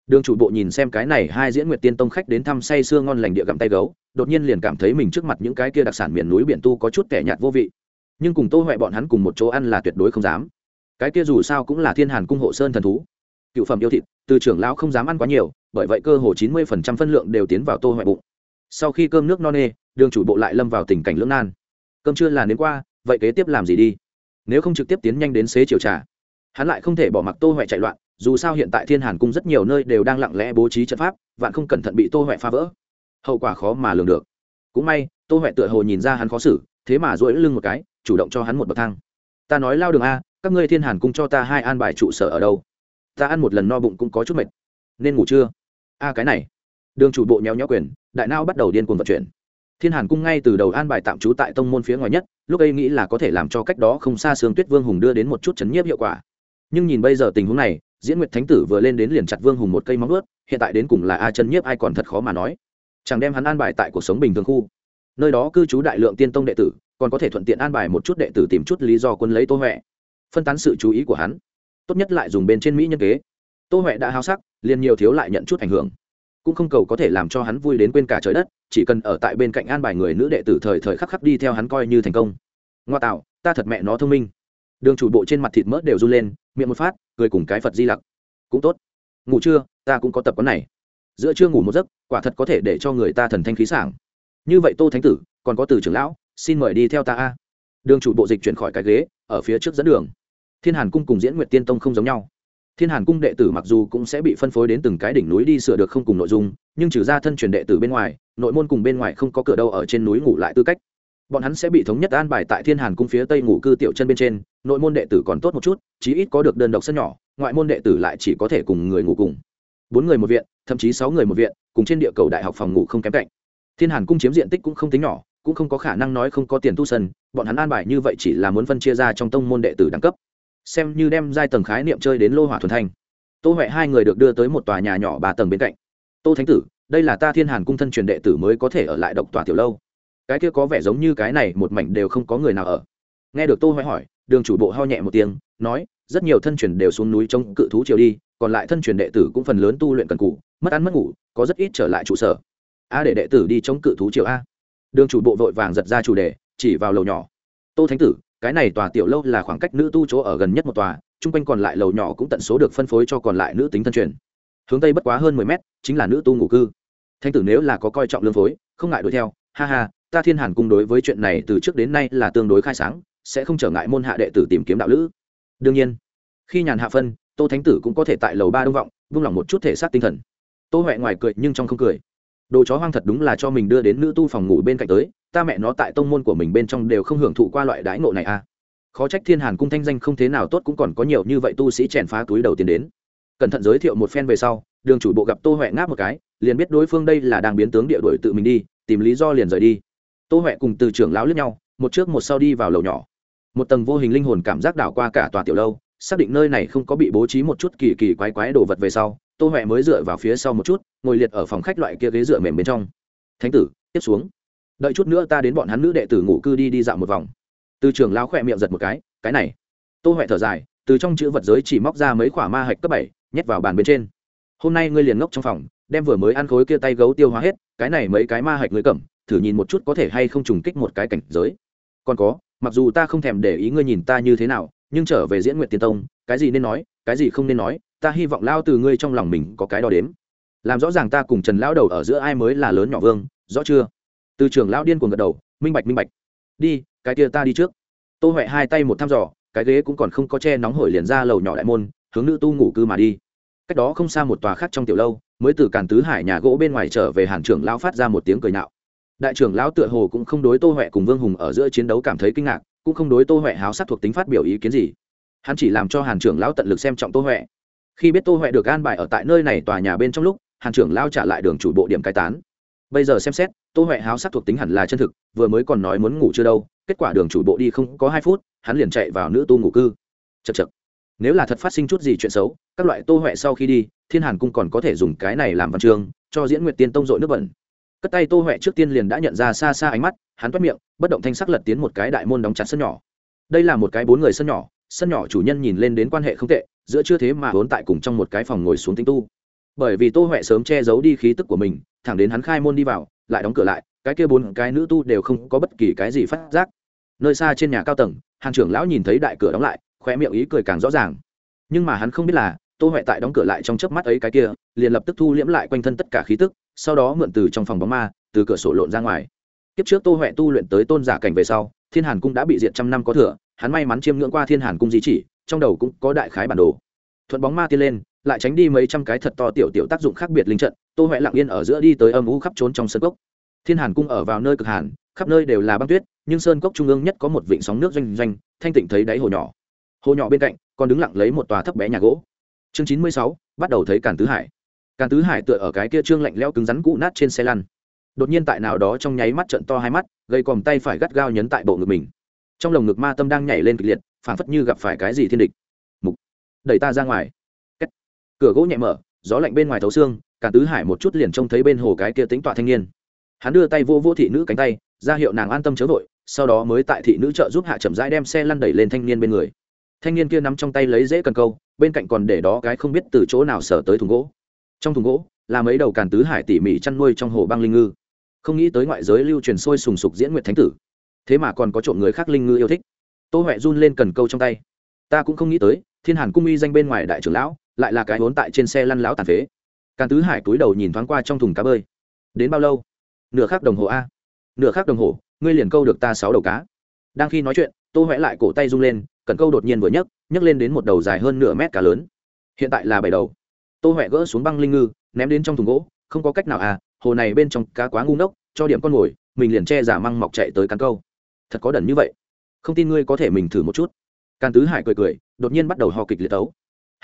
Đường chủ bộ nhìn xem cái này hai diễn nguyệt tiên tông khách đến thăm say sưa ngon lành địa gặm tay gấu, đột nhiên liền cảm thấy mình trước mặt những cái kia đặc sản miền núi biển tu có chút kẻ nhạt vô vị. Nhưng cùng tô huệ bọn hắn cùng một chỗ ăn là tuyệt đối không dám. Cái kia dù sao cũng là thiên hàn cung hộ sơn thần thú. Cựu phẩm yêu thịt, từ trưởng lão không dám ăn quá nhiều bởi vậy cơ hồ chín mươi phần trăm phân lượng đều tiến vào tô hoại bụng. Sau khi cơm nước no nê, đường chủ bộ lại lâm vào tình cảnh lưỡng nan. Cơm chưa là đến qua, vậy kế tiếp làm gì đi? Nếu không trực tiếp tiến nhanh đến xế chiều trà, hắn lại không thể bỏ mặc tô huệ chạy loạn, dù sao hiện tại thiên hàn cung rất nhiều nơi đều đang lặng lẽ bố trí trận pháp, vạn không cẩn thận bị tô huệ phá vỡ. Hậu quả khó mà lường được. Cũng may, tô huệ tựa hồ nhìn ra hắn khó xử, thế mà dỗi lưng một cái, chủ động cho hắn một bậc thang. Ta nói lao đường a, các ngươi thiên hàn cung cho ta hai an bài trụ sở ở đâu? Ta ăn một lần no bụng cũng có chút mệt. Nên ngủ chưa? A cái này. Đường chủ bộ nhéo nhéo quyền, đại nao bắt đầu điên cuồng vận chuyển. Thiên hàn cung ngay từ đầu an bài tạm trú tại tông môn phía ngoài nhất, lúc ấy nghĩ là có thể làm cho cách đó không xa sương tuyết vương hùng đưa đến một chút chấn nhiếp hiệu quả. Nhưng nhìn bây giờ tình huống này, diễn nguyệt thánh tử vừa lên đến liền chặt vương hùng một cây móng ướt hiện tại đến cùng là a chân nhiếp ai còn thật khó mà nói. Chẳng đem hắn an bài tại cuộc sống bình thường khu. Nơi đó cư trú đại lượng tiên tông đệ tử, còn có thể thuận tiện an bài một chút đệ tử tìm chút lý do quân lấy tô huệ. Phân tán sự chú ý của hắn. Tốt nhất lại dùng bên trên mỹ nhân kế. Tô huệ đã háo sắc liền nhiều thiếu lại nhận chút ảnh hưởng. Cũng không cầu có thể làm cho hắn vui đến quên cả trời đất, chỉ cần ở tại bên cạnh an bài người nữ đệ tử thời thời khắc khắc đi theo hắn coi như thành công. Ngoa tạo, ta thật mẹ nó thông minh. Đường chủ bộ trên mặt thịt mỡ đều run lên, miệng một phát, cười cùng cái phật di lặc. Cũng tốt. Ngủ trưa, ta cũng có tập quán này. Giữa trưa ngủ một giấc, quả thật có thể để cho người ta thần thanh khí sảng. Như vậy tô thánh tử, còn có từ trưởng lão, xin mời đi theo ta a. Đường chủ bộ dịch chuyển khỏi cái ghế, ở phía trước dẫn đường. Thiên hàn cung cùng diễn nguyệt tiên tông không giống nhau thiên hàn cung đệ tử mặc dù cũng sẽ bị phân phối đến từng cái đỉnh núi đi sửa được không cùng nội dung, nhưng trừ ra thân truyền đệ tử bên ngoài, nội môn cùng bên ngoài không có cửa đâu ở trên núi ngủ lại tư cách. Bọn hắn sẽ bị thống nhất an bài tại thiên hàn cung phía tây ngủ cư tiểu chân bên trên, nội môn đệ tử còn tốt một chút, chí ít có được đơn độc sân nhỏ, ngoại môn đệ tử lại chỉ có thể cùng người ngủ cùng. Bốn người một viện, thậm chí sáu người một viện, cùng trên địa cầu đại học phòng ngủ không kém cạnh. Thiên hàn cung chiếm diện tích cũng không tính nhỏ, cũng không có khả năng nói không có tiền tu sân, bọn hắn an bài như vậy chỉ là muốn phân chia ra trong tông môn đệ tử đẳng cấp xem như đem giai tầng khái niệm chơi đến lô hỏa thuần thanh. Tô huệ hai người được đưa tới một tòa nhà nhỏ ba tầng bên cạnh. Tô thánh tử, đây là ta thiên hàn cung thân truyền đệ tử mới có thể ở lại độc tòa tiểu lâu. Cái kia có vẻ giống như cái này một mảnh đều không có người nào ở. Nghe được tô huệ hỏi, đường chủ bộ ho nhẹ một tiếng, nói, rất nhiều thân truyền đều xuống núi chống cự thú chiều đi, còn lại thân truyền đệ tử cũng phần lớn tu luyện cần cụ mất ăn mất ngủ, có rất ít trở lại trụ sở. A để đệ tử đi chống cự thú chiều a. Đường chủ bộ vội vàng giật ra chủ đề, chỉ vào lầu nhỏ. Tô thánh tử cái này tòa tiểu lâu là khoảng cách nữ tu chỗ ở gần nhất một tòa, chung quanh còn lại lầu nhỏ cũng tận số được phân phối cho còn lại nữ tính thân truyền. Hướng tây bất quá hơn mười mét, chính là nữ tu ngủ cư. Thanh tử nếu là có coi trọng lương phối, không ngại đuổi theo, ha ha, ta thiên hàn cung đối với chuyện này từ trước đến nay là tương đối khai sáng, sẽ không trở ngại môn hạ đệ tử tìm kiếm đạo lữ. Đương nhiên, khi nhàn hạ phân, tô thánh tử cũng có thể tại lầu ba đông vọng, vung lòng một chút thể xác tinh thần. Tô huệ ngoài cười nhưng trong không cười đồ chó hoang thật đúng là cho mình đưa đến nữ tu phòng ngủ bên cạnh tới, ta mẹ nó tại tông môn của mình bên trong đều không hưởng thụ qua loại đãi ngộ này à. Khó trách thiên hàn cung thanh danh không thế nào tốt cũng còn có nhiều như vậy tu sĩ chèn phá túi đầu tiền đến. Cẩn thận giới thiệu một phen về sau, đường chủ bộ gặp tô huệ ngáp một cái, liền biết đối phương đây là đang biến tướng địa đuổi tự mình đi, tìm lý do liền rời đi. Tô huệ cùng từ trưởng lão lướt nhau, một trước một sau đi vào lầu nhỏ. Một tầng vô hình linh hồn cảm giác đảo qua cả tòa tiểu lâu, xác định nơi này không có bị bố trí một chút kỳ kỳ quái quái đồ vật về sau, tô huệ mới dựa vào phía sau một chút ngồi liệt ở phòng khách loại kia ghế dựa mềm bên trong. Thánh tử, tiếp xuống. Đợi chút nữa ta đến bọn hắn nữ đệ tử ngủ cư đi đi dạo một vòng. Từ trường lao khỏe miệng giật một cái cái này. Tô huệ thở dài, từ trong chữ vật giới chỉ móc ra mấy khoả ma hạch cấp bảy, nhét vào bàn bên trên. Hôm nay ngươi liền ngốc trong phòng, đem vừa mới ăn khối kia tay gấu tiêu hóa hết, cái này mấy cái ma hạch ngươi cầm, thử nhìn một chút có thể hay không trùng kích một cái cảnh giới. Còn có, mặc dù ta không thèm để ý ngươi nhìn ta như thế nào, nhưng trở về diễn nguyện tiên tông, cái gì nên nói, cái gì không nên nói, ta hy vọng lao từ ngươi trong lòng mình có cái đo đếm làm rõ ràng ta cùng trần lão đầu ở giữa ai mới là lớn nhỏ vương, rõ chưa? Từ trường lão điên cuồng gật đầu, minh bạch minh bạch. Đi, cái kia ta đi trước. Tô huệ hai tay một thăm dò, cái ghế cũng còn không có che nóng hổi liền ra lầu nhỏ đại môn, hướng nữ tu ngủ cư mà đi. Cách đó không xa một tòa khác trong tiểu lâu, mới từ càn tứ hải nhà gỗ bên ngoài trở về hàn trưởng lão phát ra một tiếng cười nạo. Đại trưởng lão tựa hồ cũng không đối tô huệ cùng vương hùng ở giữa chiến đấu cảm thấy kinh ngạc, cũng không đối tô huệ háo sắc thuộc tính phát biểu ý kiến gì. Hắn chỉ làm cho hàn trưởng lão tận lực xem trọng tô huệ. Khi biết tô huệ được an bài ở tại nơi này tòa nhà bên trong lúc hàn trưởng lao trả lại đường chủ bộ điểm cai tán. Bây giờ xem xét, tô huệ háo sắc thuộc tính hẳn là chân thực, vừa mới còn nói muốn ngủ chưa đâu, kết quả đường chủ bộ đi không có hai phút, hắn liền chạy vào nữ tu ngủ cư. Chật chật nếu là thật phát sinh chút gì chuyện xấu, các loại tô huệ sau khi đi, thiên hàn cung còn có thể dùng cái này làm văn chương, cho diễn nguyệt tiên tông dội nước bẩn. Cất tay tô huệ trước tiên liền đã nhận ra xa xa ánh mắt, hắn toét miệng, bất động thanh sắc lật tiến một cái đại môn đóng chặt sân nhỏ. Đây là một cái bốn người sân nhỏ sân nhỏ chủ nhân nhìn lên đến quan hệ không tệ, giữa chưa thế mà vốn tại cùng trong một cái phòng ngồi xuống tinh tu bởi vì tô huệ sớm che giấu đi khí tức của mình, thẳng đến hắn khai môn đi vào, lại đóng cửa lại, cái kia bốn cái nữ tu đều không có bất kỳ cái gì phát giác. Nơi xa trên nhà cao tầng hàng trưởng lão nhìn thấy đại cửa đóng lại khoe miệng ý cười càng rõ ràng. Nhưng mà hắn không biết là, tô huệ tại đóng cửa lại trong chớp mắt ấy cái kia, liền lập tức thu liễm lại quanh thân tất cả khí tức, sau đó mượn từ trong phòng bóng ma, từ cửa sổ lộn ra ngoài. Kiếp trước tô huệ tu luyện tới tôn giả cảnh về sau, thiên hàn cung đã bị diệt trăm năm có thừa, hắn may mắn chiêm ngưỡng qua thiên hàn cung di chỉ, trong đầu cũng có đại khái bản đồ. Thuận bóng ma tiên lên lại tránh đi mấy trăm cái thật to tiểu tiểu tác dụng khác biệt linh trận, tô huệ lặng yên ở giữa đi tới âm u khắp trốn trong sân cốc. Thiên hàn cung ở vào nơi cực hàn, khắp nơi đều là băng tuyết, nhưng sơn cốc trung ương nhất có một vịnh sóng nước doanh doanh, thanh tịnh thấy đáy hồ nhỏ. Hồ nhỏ bên cạnh, còn đứng lặng lấy một tòa thấp bé nhà gỗ. Chương chín mươi sáu, bắt đầu thấy càn tứ hải. Càn tứ hải tựa ở cái kia trương lạnh leo cứng rắn cũ nát trên xe lăn. Đột nhiên tại nào đó trong nháy mắt trận to hai mắt, gây còm tay phải gắt gao nhấn tại bộ ngực mình. Trong lồng ngực ma tâm đang nhảy lên kịch liệt phản phất như gặp phải cái gì thiên địch. Mục, đẩy ta ra ngoài cửa gỗ nhẹ mở, gió lạnh bên ngoài thấu xương, cả tứ hải một chút liền trông thấy bên hồ cái kia tính tọa thanh niên. Hắn đưa tay vô vô thị nữ cánh tay, ra hiệu nàng an tâm chớ vội, sau đó mới tại thị nữ trợ giúp hạ chậm rãi đem xe lăn đẩy lên thanh niên bên người. Thanh niên kia nắm trong tay lấy dễ cần câu, bên cạnh còn để đó cái không biết từ chỗ nào sở tới thùng gỗ. Trong thùng gỗ, là mấy đầu càn tứ hải tỉ mỉ chăn nuôi trong hồ băng linh ngư. Không nghĩ tới ngoại giới lưu truyền sôi sùng sục diễn nguyện thánh tử. Thế mà còn có trộm người khác linh ngư yêu thích. Tô huệ run lên cần câu trong tay. Ta cũng không nghĩ tới, thiên hàn cung y danh bên ngoài đại trưởng lão lại là cái vốn tại trên xe lăn lão tàn phế. Càn tứ hải túi đầu nhìn thoáng qua trong thùng cá bơi. Đến bao lâu? Nửa khắc đồng hồ a. Nửa khắc đồng hồ, ngươi liền câu được ta sáu đầu cá. Đang khi nói chuyện, tô huệ lại cổ tay rung lên, cần câu đột nhiên vừa nhấc nhấc lên đến một đầu dài hơn nửa mét cá lớn. Hiện tại là bảy đầu. Tô huệ gỡ xuống băng linh ngư, ném đến trong thùng gỗ, không có cách nào à hồ này bên trong cá quá ngu ngốc, cho điểm con mồi mình liền che giả măng mọc chạy tới cắn câu. Thật có đần như vậy. Không tin ngươi có thể mình thử một chút. Càn tứ hải cười cười, đột nhiên bắt đầu ho kịch liệt tấu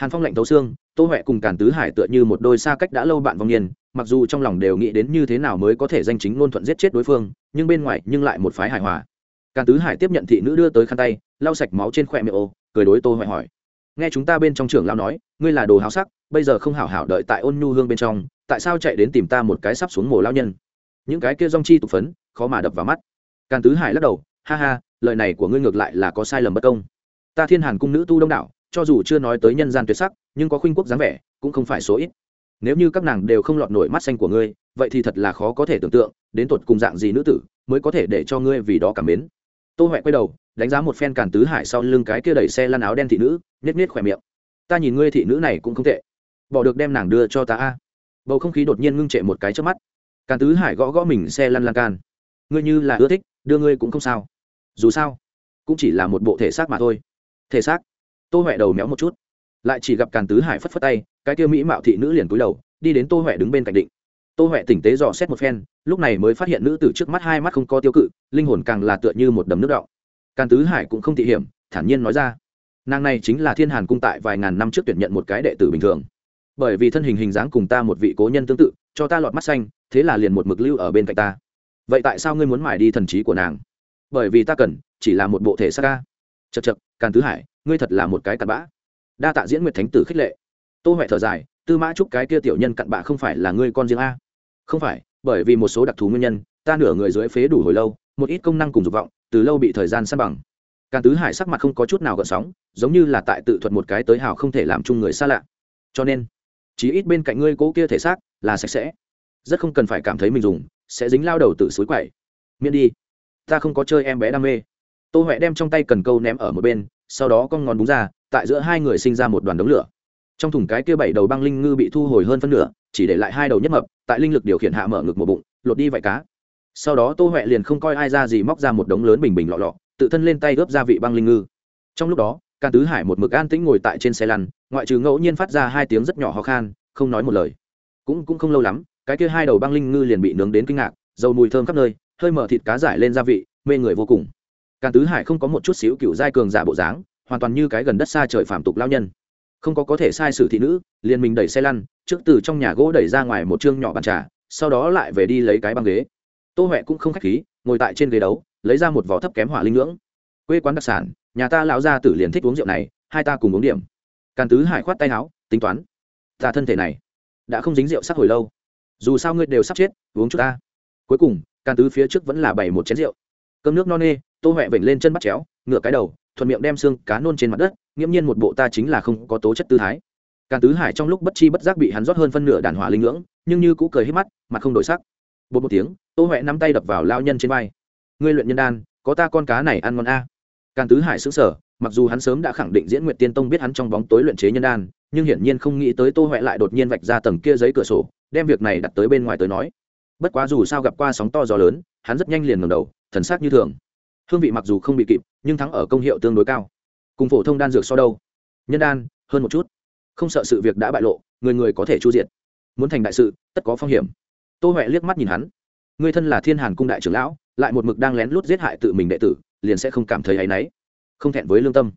hàn phong lạnh tấu xương, tô huệ cùng càn tứ hải tựa như một đôi xa cách đã lâu bạn vong niên, mặc dù trong lòng đều nghĩ đến như thế nào mới có thể danh chính ngôn thuận giết chết đối phương, nhưng bên ngoài nhưng lại một phái hài hòa. Càn tứ hải tiếp nhận thị nữ đưa tới khăn tay, lau sạch máu trên khỏe miệng ô, cười đối tô huệ hỏi. Nghe chúng ta bên trong trưởng lao nói, ngươi là đồ háo sắc, bây giờ không hảo hảo đợi tại ôn nhu hương bên trong, tại sao chạy đến tìm ta một cái sắp xuống mồ lao nhân? Những cái kia rong chi tục phấn, khó mà đập vào mắt. Càn tứ hải lắc đầu, ha ha, lời này của ngươi ngược lại là có sai lầm bất công. Ta thiên hàn cung nữ tu đông đảo cho dù chưa nói tới nhân gian tuyệt sắc, nhưng có khuynh quốc dáng vẻ, cũng không phải số ít. Nếu như các nàng đều không lọt nổi mắt xanh của ngươi, vậy thì thật là khó có thể tưởng tượng, đến tột cùng dạng gì nữ tử mới có thể để cho ngươi vì đó cảm mến. Tô huệ quay đầu, đánh giá một phen càn tứ hải sau lưng cái kia đẩy xe lăn áo đen thị nữ nhét nhét khỏe miệng. Ta nhìn ngươi thị nữ này cũng không tệ. Bỏ được đem nàng đưa cho ta a. Bầu không khí đột nhiên ngưng trệ một cái trước mắt. Càn tứ hải gõ gõ mình xe lăn lan can. Ngươi như là ưa thích, đưa ngươi cũng không sao. Dù sao, cũng chỉ là một bộ thể xác mà thôi. Thể xác? Tô huệ đầu méo một chút. Lại chỉ gặp càn tứ hải phất phất tay, cái kia mỹ mạo thị nữ liền cúi đầu, đi đến tô huệ đứng bên cạnh định. Tô huệ tỉnh tế dò xét một phen, lúc này mới phát hiện nữ từ trước mắt hai mắt không có tiêu cự, linh hồn càng là tựa như một đầm nước đọng. Càn tứ hải cũng không thị hiểm, thản nhiên nói ra. Nàng này chính là thiên hàn cung tại vài ngàn năm trước tuyển nhận một cái đệ tử bình thường. Bởi vì thân hình hình dáng cùng ta một vị cố nhân tương tự, cho ta lọt mắt xanh, thế là liền một mực lưu ở bên cạnh ta. Vậy tại sao ngươi muốn mải đi thần trí của nàng? Bởi vì ta cần, chỉ là một bộ thể xác ca chật chật càn tứ hải ngươi thật là một cái cặn bã. Đa tạ diễn nguyệt thánh tử khích lệ. Tô huệ thở dài, tư mã chúc cái kia tiểu nhân cặn bã không phải là ngươi con riêng a. Không phải, bởi vì một số đặc thù nguyên nhân, ta nửa người dưới phế đủ hồi lâu, một ít công năng cùng dục vọng, từ lâu bị thời gian xâm bằng. Càn tứ hải sắc mặt không có chút nào gợn sóng, giống như là tại tự thuật một cái tới hào không thể làm chung người xa lạ. Cho nên, chí ít bên cạnh ngươi cố kia thể xác là sạch sẽ. Rất không cần phải cảm thấy mình dùng, sẽ dính lao đầu tự suối quậy. Miễn đi. Ta không có chơi em bé đam mê. Tô huệ đem trong tay cần câu ném ở một bên sau đó con ngón búng ra, tại giữa hai người sinh ra một đoàn đống lửa. Trong thùng cái kia bảy đầu băng linh ngư bị thu hồi hơn phân nửa, chỉ để lại hai đầu nhất mập, tại linh lực điều khiển hạ mở ngực một bụng, lột đi vải cá. Sau đó tô huệ liền không coi ai ra gì móc ra một đống lớn bình bình lọ lọ, tự thân lên tay ướp gia vị băng linh ngư. Trong lúc đó can tứ hải một mực an tĩnh ngồi tại trên xe lăn, ngoại trừ ngẫu nhiên phát ra hai tiếng rất nhỏ ho khan, không nói một lời. Cũng cũng không lâu lắm, cái kia hai đầu băng linh ngư liền bị nướng đến kinh ngạc, dầu mùi thơm khắp nơi, hơi mở thịt cá giải lên gia vị, mê người vô cùng. Càn tứ hải không có một chút xíu cựu giai cường giả bộ dáng, hoàn toàn như cái gần đất xa trời phạm tục lao nhân. Không có có thể sai sử thị nữ, liền mình đẩy xe lăn, trước từ trong nhà gỗ đẩy ra ngoài một chương nhỏ bàn trà, sau đó lại về đi lấy cái băng ghế. Tô huệ cũng không khách khí, ngồi tại trên ghế đấu, lấy ra một vỏ thấp kém hỏa linh ngưỡng. Quê quán đặc sản, nhà ta lão gia tử liền thích uống rượu này, hai ta cùng uống điểm. Càn tứ hải khoát tay áo, tính toán. Ta thân thể này, đã không dính rượu sắc hồi lâu. Dù sao ngươi đều sắp chết, uống chút ta. Cuối cùng, càn tứ phía trước vẫn là bảy một chén rượu. Cơm nước no nê tô huệ vểnh lên chân bắt chéo ngựa cái đầu, thuận miệng đem xương cá nôn trên mặt đất, nghiễm nhiên một bộ ta chính là không có tố chất tư thái. Càn tứ hải trong lúc bất chi bất giác bị hắn rót hơn phân nửa đàn hỏa linh ngưỡng, nhưng như cũ cười hết mắt, mặt không đổi sắc. Bột một tiếng, tô huệ nắm tay đập vào lao nhân trên vai. Ngươi luyện nhân đan, có ta con cá này ăn ngon a? Càn tứ hải xứng sở mặc dù hắn sớm đã khẳng định diễn nguyện tiên tông biết hắn trong bóng tối luyện chế nhân đan, nhưng hiển nhiên không nghĩ tới tô huệ lại đột nhiên vạch ra tầng kia giấy cửa sổ, đem việc này đặt tới bên ngoài tới nói. Bất quá dù sao gặp qua sóng to gió lớn, hắn rất nhanh liền ngầm đầu, thần sắc như thường hương vị mặc dù không bị kịp, nhưng thắng ở công hiệu tương đối cao. Cùng phổ thông đan dược so đâu? Nhân đan, hơn một chút. Không sợ sự việc đã bại lộ, người người có thể chu diện muốn thành đại sự, tất có phong hiểm. Tô huệ liếc mắt nhìn hắn. Người thân là thiên hàn cung đại trưởng lão, lại một mực đang lén lút giết hại tự mình đệ tử, liền sẽ không cảm thấy áy náy. Không thẹn với lương tâm.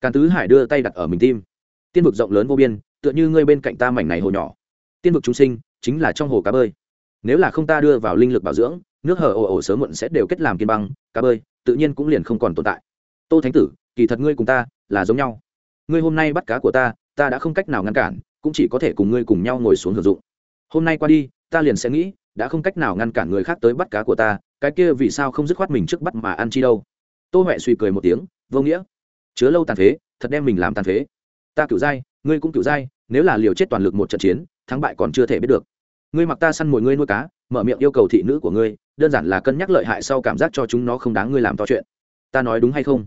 Càn tứ hải đưa tay đặt ở mình tim. Tiên vực rộng lớn vô biên, tựa như ngươi bên cạnh ta mảnh này hồ nhỏ. Tiên vực chúng sinh, chính là trong hồ cá bơi. Nếu là không ta đưa vào linh lực bảo dưỡng nước hở ồ ồ sớm muộn sẽ đều kết làm kiên băng, cá bơi, tự nhiên cũng liền không còn tồn tại. Tô thánh tử, kỳ thật ngươi cùng ta là giống nhau. Ngươi hôm nay bắt cá của ta ta đã không cách nào ngăn cản, cũng chỉ có thể cùng ngươi cùng nhau ngồi xuống hưởng dụng. Hôm nay qua đi, ta liền sẽ nghĩ, đã không cách nào ngăn cản người khác tới bắt cá của ta, cái kia vì sao không dứt khoát mình trước bắt mà ăn chi đâu? Tô huệ suy cười một tiếng, vô nghĩa. Chứa lâu tàn phế, thật đem mình làm tàn phế. Ta cựu giai, ngươi cũng cựu giai, nếu là liều chết toàn lực một trận chiến, thắng bại còn chưa thể biết được. Ngươi mặc ta săn mồi ngươi nuôi cá mở miệng yêu cầu thị nữ của ngươi, đơn giản là cân nhắc lợi hại sau cảm giác cho chúng nó không đáng ngươi làm to chuyện. Ta nói đúng hay không?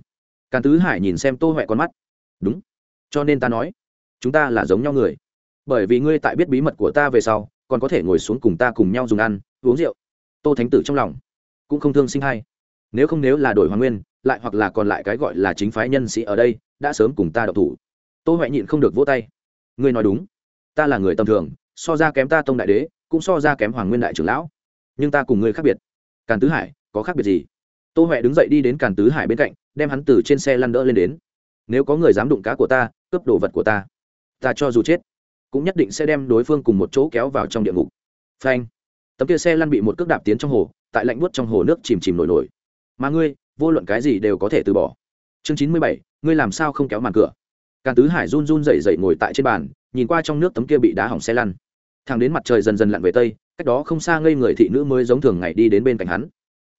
Càn tứ hải nhìn xem tô huệ con mắt. Đúng. Cho nên ta nói, chúng ta là giống nhau người. Bởi vì ngươi tại biết bí mật của ta về sau, còn có thể ngồi xuống cùng ta cùng nhau dùng ăn, uống rượu. Tô thánh tử trong lòng cũng không thương sinh hay. Nếu không nếu là đổi hoàng nguyên, lại hoặc là còn lại cái gọi là chính phái nhân sĩ ở đây, đã sớm cùng ta đậu thủ. Tô huệ nhịn không được vỗ tay. Ngươi nói đúng. Ta là người tầm thường so ra kém ta tông đại đế, cũng so ra kém hoàng nguyên đại trưởng lão. Nhưng ta cùng ngươi khác biệt. Càn tứ hải, có khác biệt gì? Tô huệ đứng dậy đi đến càn tứ hải bên cạnh, đem hắn từ trên xe lăn đỡ lên đến. Nếu có người dám đụng cá của ta, cướp đồ vật của ta ta cho dù chết, cũng nhất định sẽ đem đối phương cùng một chỗ kéo vào trong địa ngục. Phanh. Tấm kia xe lăn bị một cước đạp tiến trong hồ, tại lạnh buốt trong hồ nước chìm chìm nổi nổi. Mà ngươi, vô luận cái gì đều có thể từ bỏ. Chương chín mươi bảy, ngươi làm sao không kéo màn cửa? Càn tứ hải run run dậy dậy ngồi tại trên bàn, nhìn qua trong nước tấm kia bị đá hỏng xe lăn thằng đến mặt trời dần dần lặn về tây, cách đó không xa ngây người thị nữ mới giống thường ngày đi đến bên cạnh hắn.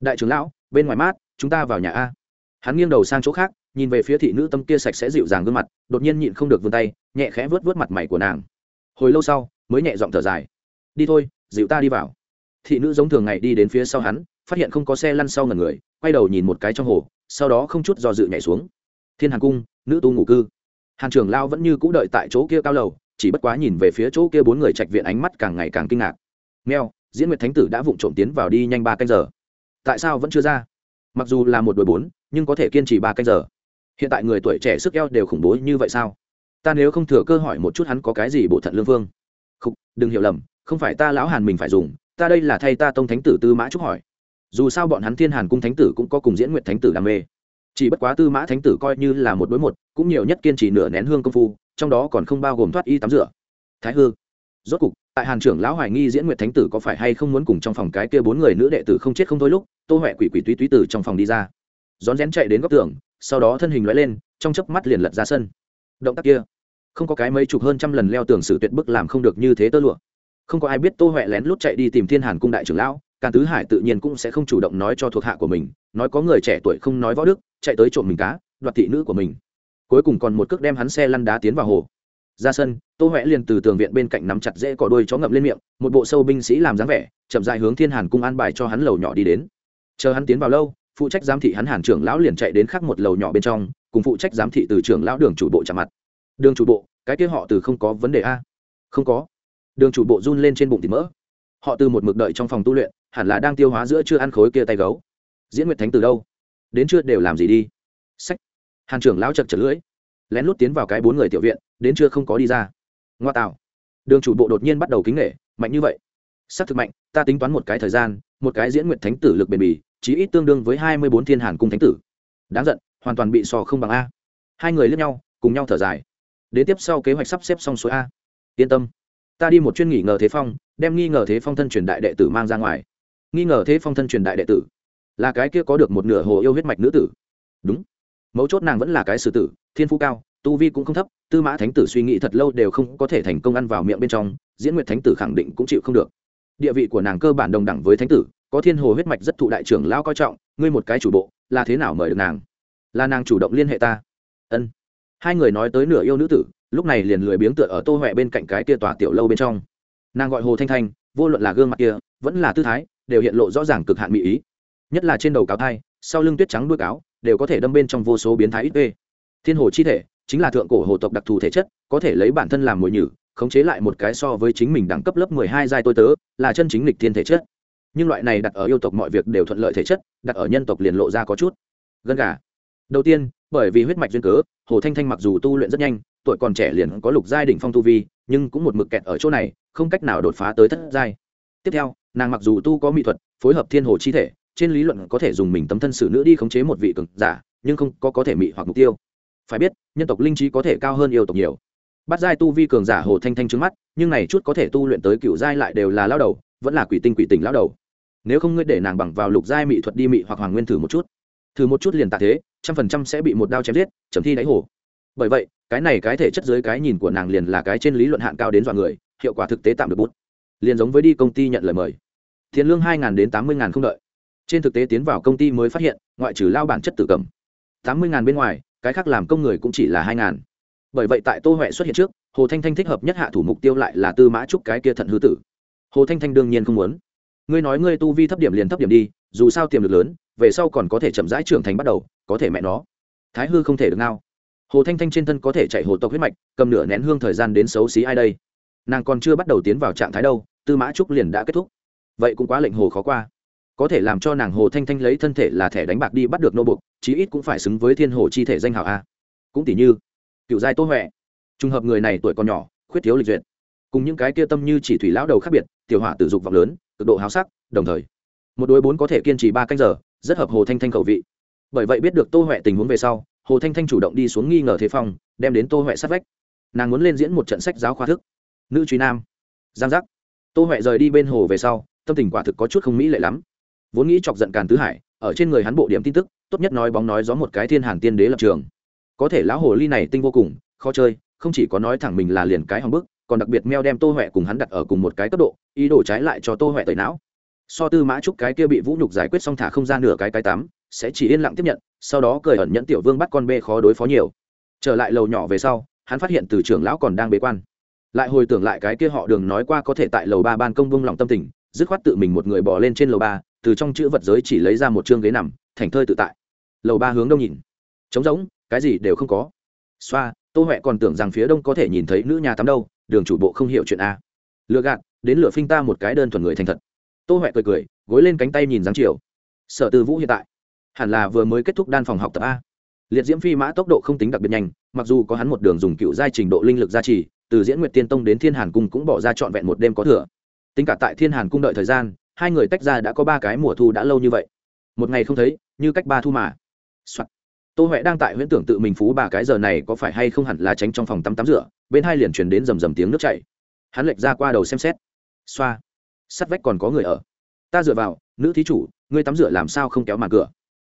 Đại trưởng lão, bên ngoài mát, chúng ta vào nhà a. Hắn nghiêng đầu sang chỗ khác, nhìn về phía thị nữ tâm kia sạch sẽ dịu dàng gương mặt, đột nhiên nhịn không được vươn tay, nhẹ khẽ vớt vớt mặt mày của nàng. Hồi lâu sau, mới nhẹ giọng thở dài. Đi thôi, dịu ta đi vào. Thị nữ giống thường ngày đi đến phía sau hắn, phát hiện không có xe lăn sau ngần người, quay đầu nhìn một cái trong hồ, sau đó không chút do dự nhảy xuống. Thiên hàn cung, nữ tu ngủ cư. Hàn trưởng lao vẫn như cũ đợi tại chỗ kia cao lầu chỉ bất quá nhìn về phía chỗ kia bốn người trạch viện ánh mắt càng ngày càng kinh ngạc. Meo diễn nguyệt thánh tử đã vụng trộm tiến vào đi nhanh ba canh giờ. Tại sao vẫn chưa ra? Mặc dù là một đội bốn, nhưng có thể kiên trì ba canh giờ. Hiện tại người tuổi trẻ sức eo đều khủng bố như vậy sao? Ta nếu không thừa cơ hỏi một chút hắn có cái gì bộ thận lương vương? Không đừng hiểu lầm, không phải ta lão hàn mình phải dùng, ta đây là thay ta tông thánh tử tư mã trúc hỏi. Dù sao bọn hắn thiên hàn cung thánh tử cũng có cùng diễn nguyện thánh tử đam mê. Chỉ bất quá tư mã thánh tử coi như là một đối một, cũng nhiều nhất kiên trì nửa nén hương công phu trong đó còn không bao gồm thoát y tắm rửa. Thái hư, rốt cục, tại hàn trưởng lão hoài nghi diễn nguyệt thánh tử có phải hay không muốn cùng trong phòng cái kia bốn người nữ đệ tử không chết không thôi lúc, tô huệ quỷ quỷ túy túy từ trong phòng đi ra. Rón rén chạy đến góc tường, sau đó thân hình loại lên, trong chớp mắt liền lật ra sân. Động tác kia, không có cái mấy chục hơn trăm lần leo tường sử tuyệt bức làm không được như thế tơ lụa. Không có ai biết tô huệ lén lút chạy đi tìm thiên hàn cung đại trưởng lão, càn tứ hải tự nhiên cũng sẽ không chủ động nói cho thuộc hạ của mình, nói có người trẻ tuổi không nói võ đức, chạy tới trộm mình cá, đoạt thị nữ của mình cuối cùng còn một cước đem hắn xe lăn đá tiến vào hồ. Ra sân, tô huệ liền từ tường viện bên cạnh nắm chặt dễ cỏ đuôi chó ngậm lên miệng, một bộ sâu binh sĩ làm dáng vẻ, chậm dại hướng thiên hàn cung an bài cho hắn lầu nhỏ đi đến. Chờ hắn tiến vào lâu, phụ trách giám thị hắn hàn trưởng lão liền chạy đến khắc một lầu nhỏ bên trong, cùng phụ trách giám thị từ trưởng lão đường chủ bộ chạm mặt. Đường chủ bộ, cái kia họ từ không có vấn đề a? Không có. Đường chủ bộ run lên trên bụng thịt mỡ. Họ từ một mực đợi trong phòng tu luyện, hẳn là đang tiêu hóa giữa chưa ăn khối kia tay gấu. Diễn nguyệt thánh từ đâu? Đến chưa đều làm gì đi? Sách hàn trưởng lão chật chật lưỡi lén lút tiến vào cái bốn người tiểu viện đến chưa không có đi ra. Ngoa tạo. Đường chủ bộ đột nhiên bắt đầu kính nghệ mạnh như vậy. S ắ c thực mạnh ta tính toán một cái thời gian một cái diễn nguyện thánh tử lực bền bỉ, chí ít tương đương với hai mươi bốn thiên hàn cung thánh tử. Đáng giận hoàn toàn bị sò không bằng a. Hai người lướt nhau cùng nhau thở dài. Đến tiếp sau kế hoạch sắp xếp xong số a. Yên tâm. Ta đi một chuyên nghỉ ngờ thế phong đem nghi ngờ thế phong thân truyền đại đệ tử mang ra ngoài. Nghi ngờ thế phong thân truyền đại đệ tử. Là cái kia có được một nửa hồ yêu huyết mạch nữ tử. Đúng mấu chốt nàng vẫn là cái sử tử, thiên phú cao, tu vi cũng không thấp, tư mã thánh tử suy nghĩ thật lâu đều không có thể thành công ăn vào miệng bên trong, diễn nguyệt thánh tử khẳng định cũng chịu không được. Địa vị của nàng cơ bản đồng đẳng với thánh tử, có thiên hồ huyết mạch rất thụ đại trưởng lao coi trọng, ngươi một cái chủ bộ, là thế nào mời được nàng? Là nàng chủ động liên hệ ta. Ân. Hai người nói tới nửa yêu nữ tử, lúc này liền lười biếng tựa ở tô huệ bên cạnh cái tia tòa tiểu lâu bên trong. Nàng gọi hồ thanh thanh, vô luận là gương mặt kia, vẫn là tư thái, đều hiện lộ rõ ràng cực hạn mỹ ý. Nhất là trên đầu cáo thai, sau lưng tuyết trắng đuôi cáo đều có thể đâm bên trong vô số biến thái ít vê thiên hồ chi thể, chính là thượng cổ hồ tộc đặc thù thể chất, có thể lấy bản thân làm mồi nhử, khống chế lại một cái so với chính mình đẳng cấp lớp mười hai giai tôi tớ, là chân chính lịch thiên thể chất. Nhưng loại này đặt ở yêu tộc mọi việc đều thuận lợi thể chất, đặt ở nhân tộc liền lộ ra có chút gân gà. Đầu tiên, bởi vì huyết mạch duyên cớ, hồ thanh thanh mặc dù tu luyện rất nhanh, tuổi còn trẻ liền có lục giai đỉnh phong tu vi, nhưng cũng một mực kẹt ở chỗ này, không cách nào đột phá tới thất giai. Tiếp theo, nàng mặc dù tu có mỹ thuật, phối hợp thiên hồ chi thể trên lý luận có thể dùng mình tấm thân xử nữ đi khống chế một vị cường giả, nhưng không có có thể mị hoặc mục tiêu. Phải biết, nhân tộc linh trí có thể cao hơn yêu tộc nhiều. Bắt giai tu vi cường giả hồ thanh thanh trước mắt, nhưng này chút có thể tu luyện tới cựu giai lại đều là lao đầu, vẫn là quỷ tinh quỷ tình lao đầu. Nếu không ngươi để nàng bằng vào lục giai mị thuật đi mị hoặc hoàng nguyên thử một chút. Thử một chút liền tạ thế, trăm phần trăm sẽ bị một đao chém giết, chấm thi đáy hồ. Bởi vậy, cái này cái thể chất dưới cái nhìn của nàng liền là cái trên lý luận hạn cao đến dọa người, hiệu quả thực tế tạm được bút. Liền giống với đi công ty nhận lời mời. Tiền lương hai đến tám mươi không đợi trên thực tế tiến vào công ty mới phát hiện, ngoại trừ lao bản chất tử cầm, tám mươi bên ngoài, cái khác làm công người cũng chỉ là hai ngàn. Bởi vậy tại tô huệ xuất hiện trước, hồ thanh thanh thích hợp nhất hạ thủ mục tiêu lại là tư mã trúc cái kia thận hư tử. Hồ thanh thanh đương nhiên không muốn. Ngươi nói ngươi tu vi thấp điểm liền thấp điểm đi, dù sao tiềm lực lớn, về sau còn có thể chậm rãi trưởng thành bắt đầu, có thể mẹ nó. Thái hư không thể được nào hồ thanh thanh trên thân có thể chạy hồ tộc huyết mạch, cầm nửa nén hương thời gian đến xấu xí ai đây. Nàng còn chưa bắt đầu tiến vào trạng thái đâu, tư mã trúc liền đã kết thúc. Vậy cũng quá lệnh hồ khó qua có thể làm cho nàng hồ thanh thanh lấy thân thể là thẻ đánh bạc đi bắt được nô bục, chí ít cũng phải xứng với thiên hồ chi thể danh hào a. Cũng tỷ như, cựu giai tô huệ. Trùng hợp người này tuổi còn nhỏ, khuyết thiếu lịch duyệt. Cùng những cái kia tâm như chỉ thủy lão đầu khác biệt, tiểu hỏa tử dục vọng lớn, cực độ háo sắc, đồng thời, một đối bốn có thể kiên trì ba canh giờ, rất hợp hồ thanh thanh khẩu vị. Bởi vậy biết được tô huệ tình huống về sau, hồ thanh thanh chủ động đi xuống nghi ngờ thế phong, đem đến tô huệ sát vách. Nàng muốn lên diễn một trận sách giáo khoa thức. Nữ truy nam. Giang giác. Tô huệ rời đi bên hồ về sau, tâm tình quả thực có chút không mỹ lệ lắm vốn nghĩ chọc giận càn tứ hải, ở trên người hắn bộ điểm tin tức, tốt nhất nói bóng nói gió một cái thiên hàn tiên đế lập trường. Có thể lão hồ ly này tinh vô cùng, khó chơi, không chỉ có nói thẳng mình là liền cái hòng bức, còn đặc biệt meo đem tô huệ cùng hắn đặt ở cùng một cái cấp độ, ý đồ trái lại cho tô huệ tẩy não. So tư mã trúc cái kia bị vũ nhục giải quyết xong thả không ra nửa cái cái tắm, sẽ chỉ yên lặng tiếp nhận, sau đó cười ẩn nhẫn tiểu vương bắt con bê khó đối phó nhiều. Trở lại lầu nhỏ về sau, hắn phát hiện từ trưởng lão còn đang bế quan. Lại hồi tưởng lại cái kia họ đường nói qua có thể tại lầu ba ban công vung lòng tâm tình, dứt khoát tự mình một người bỏ lên trên lầu ba từ trong chữ vật giới chỉ lấy ra một chương ghế nằm, thành thơi tự tại. Lầu ba hướng đông nhìn. Trống rỗng, cái gì đều không có. Xoa, tô huệ còn tưởng rằng phía đông có thể nhìn thấy nữ nhà tắm đâu, đường chủ bộ không hiểu chuyện a. Lựa gạt, đến lửa phinh ta một cái đơn thuần người thành thật. Tô huệ cười cười, gối lên cánh tay nhìn dáng chiều. Sở từ vũ hiện tại, hẳn là vừa mới kết thúc đan phòng học tập a. Liệt diễm phi mã tốc độ không tính đặc biệt nhanh, mặc dù có hắn một đường dùng cựu giai trình độ linh lực gia trì, từ diễn nguyệt tiên tông đến thiên hàn cung cũng bỏ ra trọn vẹn một đêm có thừa. Tính cả tại thiên hàn cung đợi thời gian hai người tách ra đã có ba cái mùa thu đã lâu như vậy. Một ngày không thấy, như cách ba thu mà、Soạn. tô huệ đang tại huyễn tưởng tự mình phú ba cái giờ này có phải hay không hẳn là tránh trong phòng tắm tắm rửa, bên hai liền truyền đến rầm rầm tiếng nước chảy. Hắn lệch ra qua đầu xem xét. Xoa. Sắt vách còn có người ở. Ta dựa vào, nữ thí chủ, ngươi tắm rửa làm sao không kéo màn cửa?